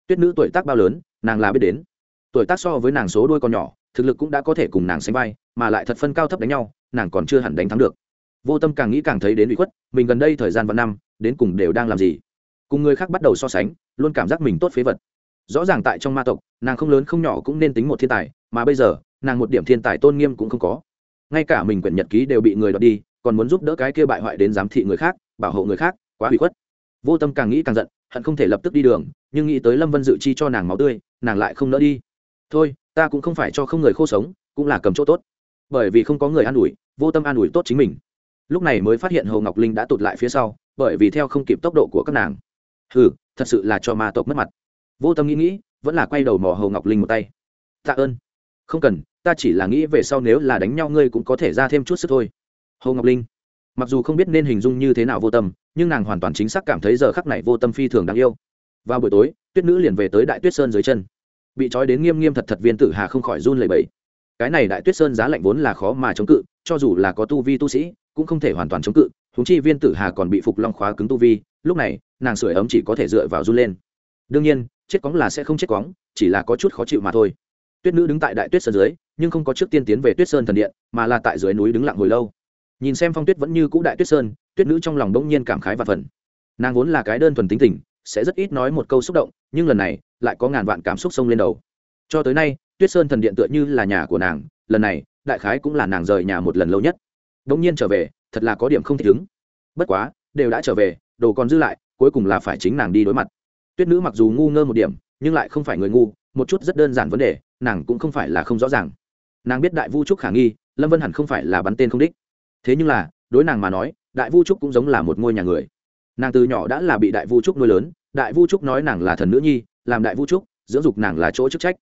Tuyết nữ tuổi tác bao lớn, nàng là biết đến. Tuổi tác so với nàng số đôi còn nhỏ, thực lực cũng đã có thể cùng nàng sánh vai, mà lại thật phân cao thấp đánh nhau, nàng còn chưa hẳn đánh thắng được vô tâm càng nghĩ càng thấy đến bị khuất, mình gần đây thời gian và năm, đến cùng đều đang làm gì? Cùng người khác bắt đầu so sánh, luôn cảm giác mình tốt phế vật. Rõ ràng tại trong ma tộc, nàng không lớn không nhỏ cũng nên tính một thiên tài, mà bây giờ, nàng một điểm thiên tài tôn nghiêm cũng không có. Ngay cả mình quyển nhật ký đều bị người đoạt đi, còn muốn giúp đỡ cái kia bại hoại đến giám thị người khác, bảo hộ người khác, quá hủy khuất. Vô tâm càng nghĩ càng giận, hận không thể lập tức đi đường, nhưng nghĩ tới lâm vân dự chi cho nàng máu tươi, nàng lại không nỡ đi. Thôi, ta cũng không phải cho không người khô sống, cũng là cầm chỗ tốt. Bởi vì không có người an ủi, vô tâm an ủi tốt chính mình lúc này mới phát hiện hồ ngọc linh đã tụt lại phía sau bởi vì theo không kịp tốc độ của các nàng. Hừ, thật sự là cho ma tộc mất mặt. Vô tâm nghĩ nghĩ vẫn là quay đầu mò hồ ngọc linh một tay. Tạ ơn. Không cần ta chỉ là nghĩ về sau nếu là đánh nhau ngươi cũng có thể ra thêm chút sức thôi. Hồ ngọc linh. Mặc dù không biết nên hình dung như thế nào vô tâm nhưng nàng hoàn toàn chính xác cảm thấy giờ khắc này vô tâm phi thường đáng yêu. Vào buổi tối tuyết nữ liền về tới đại tuyết sơn dưới chân. Bị trói đến nghiêm nghiêm thật thật viên tử hà không khỏi run lẩy bẩy. Cái này đại tuyết sơn giá lạnh vốn là khó mà chống cự cho dù là có tu vi tu sĩ cũng không thể hoàn toàn chống cự húng chi viên tử hà còn bị phục long khóa cứng tu vi, lúc này, nàng sưởi ấm chỉ có thể dựa vào run lên. Đương nhiên, chết cóng là sẽ không chết cóng, chỉ là có chút khó chịu mà thôi. Tuyết nữ đứng tại đại tuyết sơn dưới, nhưng không có trước tiên tiến về tuyết sơn thần điện, mà là tại dưới núi đứng lặng hồi lâu. Nhìn xem phong tuyết vẫn như cũ đại tuyết sơn, tuyết nữ trong lòng đ nhiên cảm khái và phần nàng vốn là cái đơn thuần tính tình, sẽ rất ít nói một câu xúc động, nhưng lần này, lại có ngàn vạn cảm xúc sông lên đầu. Cho tới nay, tuyết sơn thần điện tựa như là nhà của nàng, lần này, đại khái cũng là nàng rời nhà một lần lâu nhất bỗng nhiên trở về, thật là có điểm không thích ứng. Bất quá, đều đã trở về, đồ còn dư lại, cuối cùng là phải chính nàng đi đối mặt. Tuyết nữ mặc dù ngu ngơ một điểm, nhưng lại không phải người ngu, một chút rất đơn giản vấn đề, nàng cũng không phải là không rõ ràng. Nàng biết đại vu trúc khả nghi, lâm vân hẳn không phải là bắn tên không đích. Thế nhưng là, đối nàng mà nói, đại vu trúc cũng giống là một ngôi nhà người. Nàng từ nhỏ đã là bị đại vu trúc nuôi lớn, đại vu trúc nói nàng là thần nữ nhi, làm đại vu trúc, dưỡng dục nàng là chỗ chức trách.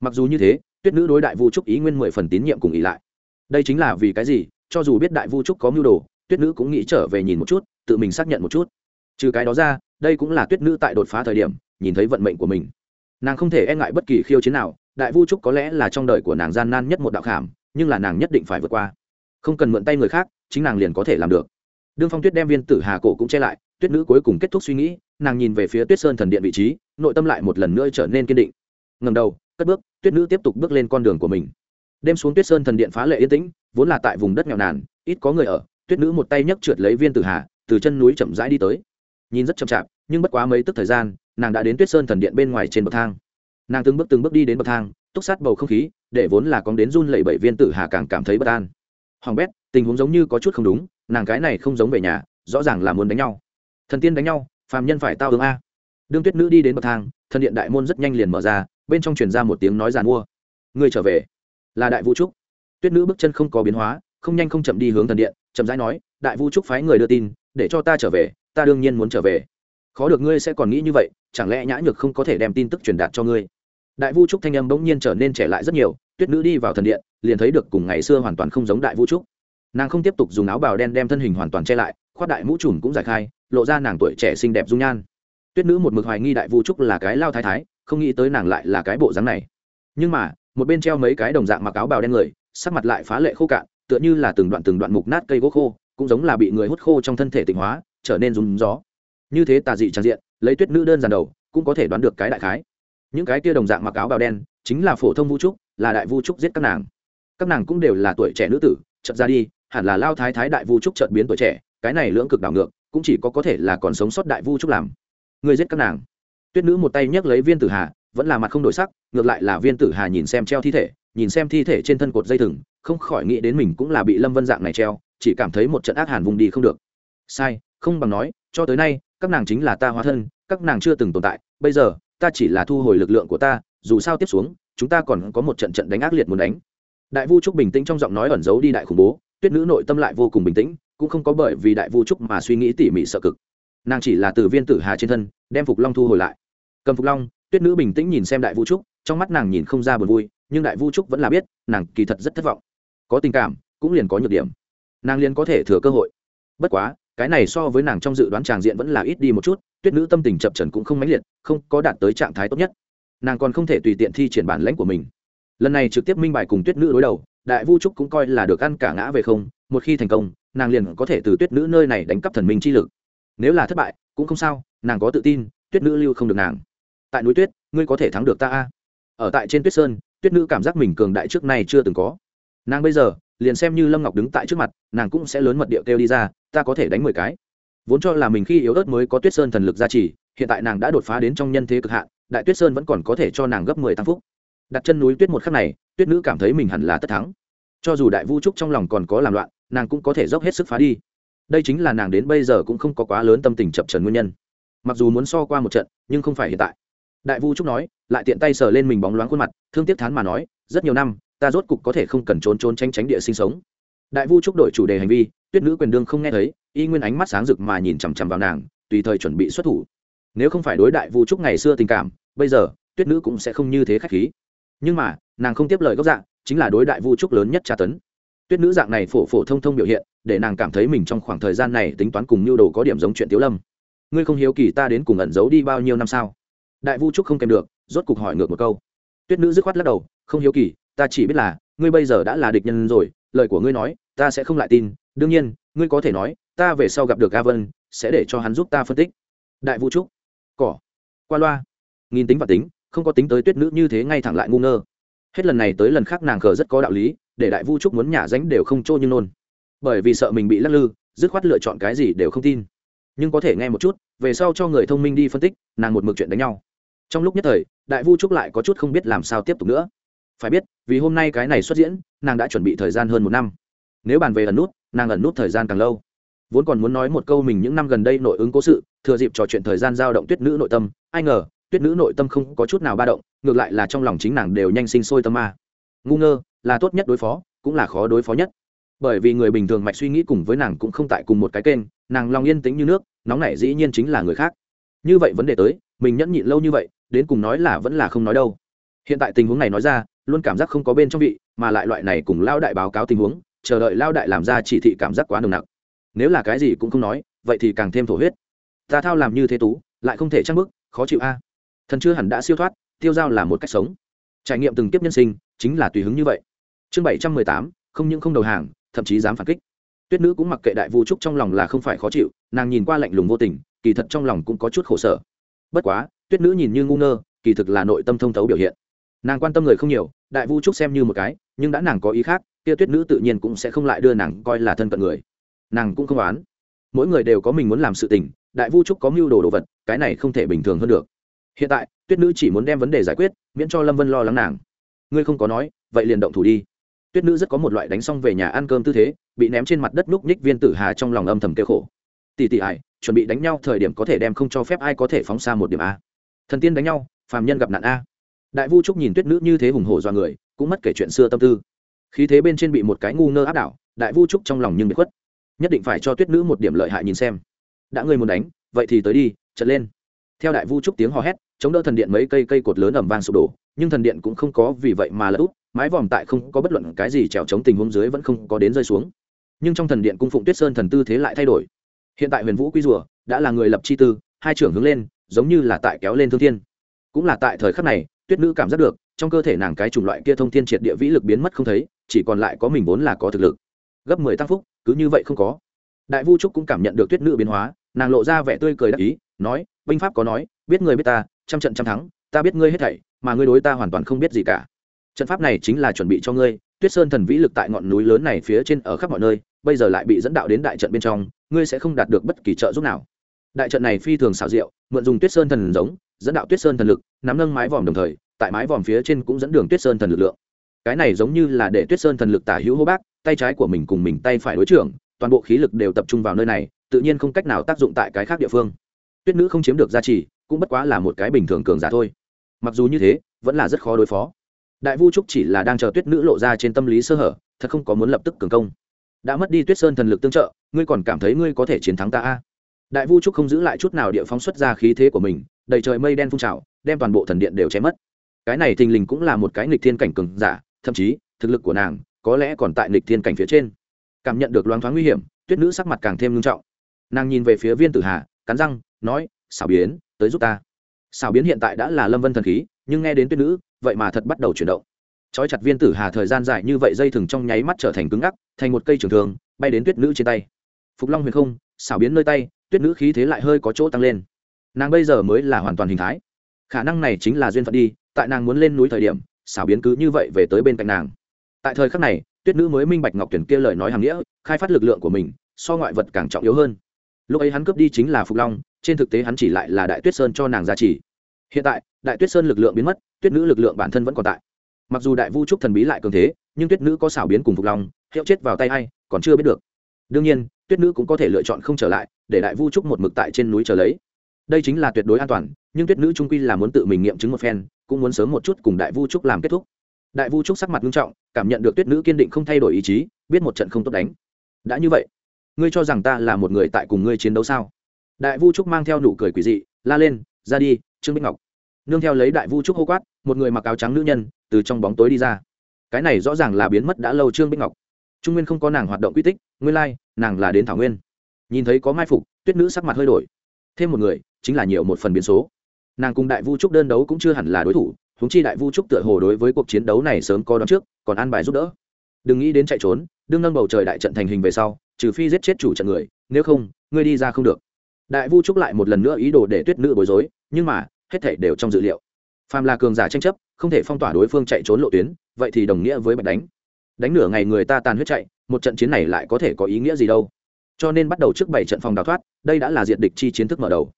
Mặc dù như thế, tuyết nữ đối đại vu trúc ý nguyên mười phần tín nhiệm cùng ý lại. Đây chính là vì cái gì? Cho dù biết đại vu trúc có mưu đồ, tuyết nữ cũng nghĩ trở về nhìn một chút, tự mình xác nhận một chút. Trừ cái đó ra, đây cũng là tuyết nữ tại đột phá thời điểm, nhìn thấy vận mệnh của mình. Nàng không thể e ngại bất kỳ khiêu chiến nào, đại vu trúc có lẽ là trong đời của nàng gian nan nhất một đạo khảm, nhưng là nàng nhất định phải vượt qua. Không cần mượn tay người khác, chính nàng liền có thể làm được. Đương phong tuyết đem viên tử hà cổ cũng che lại, tuyết nữ cuối cùng kết thúc suy nghĩ, nàng nhìn về phía tuyết sơn thần điện vị trí, nội tâm lại một lần nữa trở nên kiên định. Ngầm đầu, cất bước, tuyết nữ tiếp tục bước lên con đường của mình. Đêm xuống tuyết sơn thần điện phá lệ yên tĩnh vốn là tại vùng đất nghèo nàn, ít có người ở, tuyết nữ một tay nhấc trượt lấy viên tử hà, từ chân núi chậm rãi đi tới. Nhìn rất chậm chạp, nhưng bất quá mấy tức thời gian, nàng đã đến tuyết sơn thần điện bên ngoài trên bậc thang. Nàng từng bước từng bước đi đến bậc thang, túc sát bầu không khí, để vốn là con đến run lẩy bẩy viên tử hà càng cảm thấy bất an. Hoàng bét, tình huống giống như có chút không đúng, nàng cái này không giống về nhà, rõ ràng là muốn đánh nhau. Thần tiên đánh nhau, phàm nhân phải tao ứng a. Đương tuyết nữ đi đến bậc thang, thần điện đại môn rất nhanh liền mở ra, bên trong truyền ra một tiếng nói giàn mua. Người trở về, là đại vũ trúc tuyết nữ bước chân không có biến hóa, không nhanh không chậm đi hướng thần điện, chậm rãi nói, đại vũ trúc phái người đưa tin, để cho ta trở về, ta đương nhiên muốn trở về. Khó được ngươi sẽ còn nghĩ như vậy, chẳng lẽ nhã nhược không có thể đem tin tức truyền đạt cho ngươi? Đại vu trúc thanh âm bỗng nhiên trở nên trẻ lại rất nhiều, tuyết nữ đi vào thần điện, liền thấy được cùng ngày xưa hoàn toàn không giống đại vu trúc. Nàng không tiếp tục dùng áo bào đen đem thân hình hoàn toàn che lại, khoác đại mũ trùm cũng giải khai, lộ ra nàng tuổi trẻ xinh đẹp dung nhan. Tuyết nữ một mực hoài nghi đại vu trúc là cái lao thái thái, không nghĩ tới nàng lại là cái bộ dáng này. Nhưng mà, một bên treo mấy cái đồng dạng mặc áo bào đen người sắc mặt lại phá lệ khô cạn, tựa như là từng đoạn từng đoạn mục nát cây gỗ khô, cũng giống là bị người hút khô trong thân thể tịnh hóa, trở nên rúng gió. Như thế tà dị trang diện, lấy tuyết nữ đơn giản đầu, cũng có thể đoán được cái đại khái. Những cái kia đồng dạng mặc áo bào đen, chính là phổ thông vũ trúc, là đại vũ trúc giết các nàng. Các nàng cũng đều là tuổi trẻ nữ tử, chợt ra đi, hẳn là lao thái thái đại vũ trúc chợt biến tuổi trẻ, cái này lưỡng cực đảo ngược, cũng chỉ có có thể là còn sống sót đại vũ trúc làm. Người giết các nàng. Tuyết nữ một tay nhấc lấy viên tử hà, vẫn là mặt không đổi sắc, ngược lại là viên tử hà nhìn xem treo thi thể nhìn xem thi thể trên thân cột dây thừng, không khỏi nghĩ đến mình cũng là bị lâm vân dạng này treo, chỉ cảm thấy một trận ác hàn vùng đi không được. Sai, không bằng nói, cho tới nay, các nàng chính là ta hóa thân, các nàng chưa từng tồn tại, bây giờ, ta chỉ là thu hồi lực lượng của ta, dù sao tiếp xuống, chúng ta còn có một trận trận đánh ác liệt muốn đánh. Đại vu trúc bình tĩnh trong giọng nói ẩn giấu đi đại khủng bố, tuyết nữ nội tâm lại vô cùng bình tĩnh, cũng không có bởi vì đại vu trúc mà suy nghĩ tỉ mỉ sợ cực. Nàng chỉ là từ viên tử hà trên thân, đem phục long thu hồi lại. Cầm phục long, tuyết nữ bình tĩnh nhìn xem đại vu trúc, trong mắt nàng nhìn không ra buồn vui nhưng đại vu trúc vẫn là biết, nàng kỳ thật rất thất vọng. Có tình cảm, cũng liền có nhược điểm. Nàng liền có thể thừa cơ hội. Bất quá, cái này so với nàng trong dự đoán tràng diện vẫn là ít đi một chút, tuyết nữ tâm tình chập trần cũng không mãnh liệt, không có đạt tới trạng thái tốt nhất. Nàng còn không thể tùy tiện thi triển bản lãnh của mình. Lần này trực tiếp minh bài cùng tuyết nữ đối đầu, đại vu trúc cũng coi là được ăn cả ngã về không, một khi thành công, nàng liền có thể từ tuyết nữ nơi này đánh cắp thần minh chi lực. Nếu là thất bại, cũng không sao, nàng có tự tin, tuyết nữ lưu không được nàng. Tại núi tuyết, ngươi có thể thắng được ta a. Ở tại trên tuyết sơn tuyết nữ cảm giác mình cường đại trước nay chưa từng có. Nàng bây giờ, liền xem như lâm ngọc đứng tại trước mặt, nàng cũng sẽ lớn mật điệu kêu đi ra, ta có thể đánh mười cái. Vốn cho là mình khi yếu ớt mới có tuyết sơn thần lực gia trì, hiện tại nàng đã đột phá đến trong nhân thế cực hạn, đại tuyết sơn vẫn còn có thể cho nàng gấp mười tăng phúc. Đặt chân núi tuyết một khắc này, tuyết nữ cảm thấy mình hẳn là tất thắng. Cho dù đại vu trúc trong lòng còn có làm loạn, nàng cũng có thể dốc hết sức phá đi. Đây chính là nàng đến bây giờ cũng không có quá lớn tâm tình chập trần nguyên nhân. Mặc dù muốn so qua một trận, nhưng không phải hiện tại. Đại vu trúc nói, lại tiện tay sờ lên mình bóng loáng khuôn mặt thương tiếc thán mà nói, rất nhiều năm, ta rốt cục có thể không cần trốn trốn tránh tránh địa sinh sống. Đại vu trúc đổi chủ đề hành vi, tuyết nữ quyền đương không nghe thấy, y nguyên ánh mắt sáng rực mà nhìn chằm chằm vào nàng, tùy thời chuẩn bị xuất thủ. Nếu không phải đối đại vu trúc ngày xưa tình cảm, bây giờ, tuyết nữ cũng sẽ không như thế khách khí. Nhưng mà, nàng không tiếp lời gốc dạng, chính là đối đại vu trúc lớn nhất tra tấn. Tuyết nữ dạng này phổ phổ thông thông biểu hiện, để nàng cảm thấy mình trong khoảng thời gian này tính toán cùng nhu đồ có điểm giống chuyện tiếu lâm. Ngươi không hiếu kỳ ta đến cùng ẩn giấu đi bao nhiêu năm sao? Đại vu trúc không kèm được, rốt cục hỏi ngược một câu tuyết nữ dứt khoát lắc đầu, không hiếu kỳ, ta chỉ biết là, ngươi bây giờ đã là địch nhân rồi, lời của ngươi nói, ta sẽ không lại tin. Đương nhiên, ngươi có thể nói, ta về sau gặp được ga vân sẽ để cho hắn giúp ta phân tích. Đại vũ trúc, cỏ, qua loa. Nghìn tính và tính, không có tính tới tuyết nữ như thế ngay thẳng lại ngu ngơ. Hết lần này tới lần khác nàng khờ rất có đạo lý, để đại vu trúc muốn nhả ránh đều không trô như nôn. Bởi vì sợ mình bị lắc lư, dứt khoát lựa chọn cái gì đều không tin. Nhưng có thể nghe một chút, về sau cho người thông minh đi phân tích, nàng một mực chuyện đánh nhau. Trong lúc nhất thời đại vu trúc lại có chút không biết làm sao tiếp tục nữa. Phải biết, vì hôm nay cái này xuất diễn, nàng đã chuẩn bị thời gian hơn một năm. Nếu bàn về ẩn nút, nàng ẩn nút thời gian càng lâu. Vốn còn muốn nói một câu mình những năm gần đây nội ứng cố sự, thừa dịp trò chuyện thời gian giao động tuyết nữ nội tâm, ai ngờ, tuyết nữ nội tâm không có chút nào ba động, ngược lại là trong lòng chính nàng đều nhanh sinh sôi tâm ma. Ngu ngơ, là tốt nhất đối phó, cũng là khó đối phó nhất. Bởi vì người bình thường mạch suy nghĩ cùng với nàng cũng không tại cùng một cái kênh, nàng lòng yên tĩnh như nước, nóng nảy dĩ nhiên chính là người khác. Như vậy vấn đề tới mình nhẫn nhịn lâu như vậy, đến cùng nói là vẫn là không nói đâu. Hiện tại tình huống này nói ra, luôn cảm giác không có bên trong vị, mà lại loại này cùng lao đại báo cáo tình huống, chờ đợi lao đại làm ra chỉ thị cảm giác quá nồng nặc. Nếu là cái gì cũng không nói, vậy thì càng thêm thổ huyết. Ta thao làm như thế tú, lại không thể trang bức khó chịu a. Thần chưa hẳn đã siêu thoát, tiêu dao là một cách sống. Trải nghiệm từng kiếp nhân sinh, chính là tùy hứng như vậy. Chương bảy trăm mười tám, không những không đầu hàng, thậm chí dám phản kích. Tuyết nữ cũng mặc kệ đại vu trúc trong lòng là không phải khó chịu, nàng nhìn qua lạnh lùng vô tình, kỳ thật trong lòng cũng có chút khổ sở bất quá, tuyết nữ nhìn như ngu ngơ, kỳ thực là nội tâm thông thấu biểu hiện. Nàng quan tâm người không nhiều, đại vu trúc xem như một cái, nhưng đã nàng có ý khác, kia tuyết nữ tự nhiên cũng sẽ không lại đưa nàng coi là thân cận người. Nàng cũng không oán. Mỗi người đều có mình muốn làm sự tình, đại vu trúc có mưu đồ đồ vật, cái này không thể bình thường hơn được. Hiện tại, tuyết nữ chỉ muốn đem vấn đề giải quyết, miễn cho lâm vân lo lắng nàng. Ngươi không có nói, vậy liền động thủ đi. Tuyết nữ rất có một loại đánh xong về nhà ăn cơm tư thế, bị ném trên mặt đất núc ních viên tử hà trong lòng âm thầm kêu khổ tỷ tỷ ải, chuẩn bị đánh nhau thời điểm có thể đem không cho phép ai có thể phóng xa một điểm a. Thần tiên đánh nhau, phàm nhân gặp nạn a. Đại vu trúc nhìn tuyết nữ như thế hùng hổ do người, cũng mất kể chuyện xưa tâm tư. Khí thế bên trên bị một cái ngu ngơ áp đảo, đại vu trúc trong lòng nhưng bị khuất. Nhất định phải cho tuyết nữ một điểm lợi hại nhìn xem. Đã ngươi muốn đánh, vậy thì tới đi trận lên. Theo đại vu trúc tiếng hò hét, chống đỡ thần điện mấy cây cây cột lớn ẩm vang sụp đổ, nhưng thần điện cũng không có vì vậy mà lỡ út mái vòm tại không có bất luận cái gì trèo chống tình huống dưới vẫn không có đến rơi xuống. Nhưng trong thần điện cung phụng tuyết sơn thần tư thế lại thay đổi hiện tại huyền vũ quy rùa đã là người lập chi tư, hai trưởng hướng lên, giống như là tại kéo lên thương thiên. Cũng là tại thời khắc này, tuyết nữ cảm giác được, trong cơ thể nàng cái chủng loại kia thông thiên triệt địa vĩ lực biến mất không thấy, chỉ còn lại có mình vốn là có thực lực. Gấp mười tăng phúc, cứ như vậy không có. Đại vu trúc cũng cảm nhận được tuyết nữ biến hóa, nàng lộ ra vẻ tươi cười đắc ý, nói, binh pháp có nói, biết người biết ta, trăm trận trăm thắng, ta biết ngươi hết thảy, mà ngươi đối ta hoàn toàn không biết gì cả. Trận pháp này chính là chuẩn bị cho ngươi, tuyết sơn thần vĩ lực tại ngọn núi lớn này phía trên ở khắp mọi nơi bây giờ lại bị dẫn đạo đến đại trận bên trong, ngươi sẽ không đạt được bất kỳ trợ giúp nào. Đại trận này phi thường xảo diệu, mượn dùng tuyết sơn thần giống, dẫn đạo tuyết sơn thần lực, nắm nâng mái vòm đồng thời, tại mái vòm phía trên cũng dẫn đường tuyết sơn thần lực lượng. Cái này giống như là để tuyết sơn thần lực tả hữu hô bác, tay trái của mình cùng mình tay phải đối trưởng, toàn bộ khí lực đều tập trung vào nơi này, tự nhiên không cách nào tác dụng tại cái khác địa phương. Tuyết nữ không chiếm được gia trì, cũng bất quá là một cái bình thường cường giả thôi. Mặc dù như thế, vẫn là rất khó đối phó. Đại vu trúc chỉ là đang chờ tuyết nữ lộ ra trên tâm lý sơ hở, thật không có muốn lập tức cường công đã mất đi tuyết sơn thần lực tương trợ, ngươi còn cảm thấy ngươi có thể chiến thắng ta a? Đại vu trúc không giữ lại chút nào địa phóng xuất ra khí thế của mình, đầy trời mây đen phun trào, đem toàn bộ thần điện đều chém mất. Cái này thình lình cũng là một cái nghịch thiên cảnh cường giả, thậm chí, thực lực của nàng, có lẽ còn tại nghịch thiên cảnh phía trên. Cảm nhận được loáng thoáng nguy hiểm, tuyết nữ sắc mặt càng thêm nghiêm trọng. Nàng nhìn về phía viên tử hà, cắn răng, nói, xảo biến, tới giúp ta. Xảo biến hiện tại đã là lâm vân thần khí, nhưng nghe đến tuyết nữ, vậy mà thật bắt đầu chuyển động trói chặt viên tử hà thời gian dài như vậy dây thừng trong nháy mắt trở thành cứng ngắc, thành một cây trường thường bay đến tuyết nữ trên tay. Phục long huyền không, xảo biến nơi tay, tuyết nữ khí thế lại hơi có chỗ tăng lên. Nàng bây giờ mới là hoàn toàn hình thái. Khả năng này chính là duyên phận đi, tại nàng muốn lên núi thời điểm, xảo biến cứ như vậy về tới bên cạnh nàng. Tại thời khắc này, tuyết nữ mới minh bạch ngọc tuyển kia lời nói hàng nghĩa, khai phát lực lượng của mình, so ngoại vật càng trọng yếu hơn. Lúc ấy hắn cướp đi chính là phục long, trên thực tế hắn chỉ lại là đại tuyết sơn cho nàng gia trì. Hiện tại, đại tuyết sơn lực lượng biến mất, tuyết nữ lực lượng bản thân vẫn còn tại mặc dù đại vu trúc thần bí lại cường thế nhưng tuyết nữ có xảo biến cùng phục lòng, hiệu chết vào tay a i còn chưa biết được. Đương nhiên tuyết nữ cũng có thể lựa chọn không trở lại để đại vu trúc một mực tại trên núi chờ lấy. Đây chính là tuyệt đối an toàn nhưng tuyết nữ trung quy là muốn tự mình nghiệm chứng một phen cũng muốn sớm một chút cùng đại vu trúc làm kết thúc. Đại vu trúc sắc mặt nghiêm trọng cảm nhận được tuyết nữ kiên định không thay đổi ý chí biết một trận không tốt đánh. Đã như vậy ngươi cho rằng ta là một người tại cùng ngươi chiến đấu sao? Đại vu trúc mang theo nụ cười quỷ dị la lên ra đi trương bích ngọc. Nương theo lấy đại vu trúc hô quát một người mặc áo trắng nữ nhân từ trong bóng tối đi ra. Cái này rõ ràng là biến mất đã lâu trương bích ngọc. Trung nguyên không có nàng hoạt động quy tích, nguyên lai, nàng là đến thảo nguyên. Nhìn thấy có mai phục, tuyết nữ sắc mặt hơi đổi. Thêm một người, chính là nhiều một phần biến số. Nàng cùng đại vu trúc đơn đấu cũng chưa hẳn là đối thủ húng chi đại vu trúc tựa hồ đối với cuộc chiến đấu này sớm có đón trước, còn an bài giúp đỡ. Đừng nghĩ đến chạy trốn, đương nâng bầu trời đại trận thành hình về sau, trừ phi giết chết chủ trận người, nếu không, ngươi đi ra không được. Đại vu trúc lại một lần nữa ý đồ để tuyết nữ bối rối, nhưng mà, hết thể đều trong dự liệu phàm là cường giả tranh chấp, không thể phong tỏa đối phương chạy trốn lộ tuyến, vậy thì đồng nghĩa với bạch đánh. Đánh nửa ngày người ta tàn huyết chạy, một trận chiến này lại có thể có ý nghĩa gì đâu. Cho nên bắt đầu trước bảy trận phòng đào thoát, đây đã là diện địch chi chiến thức mở đầu.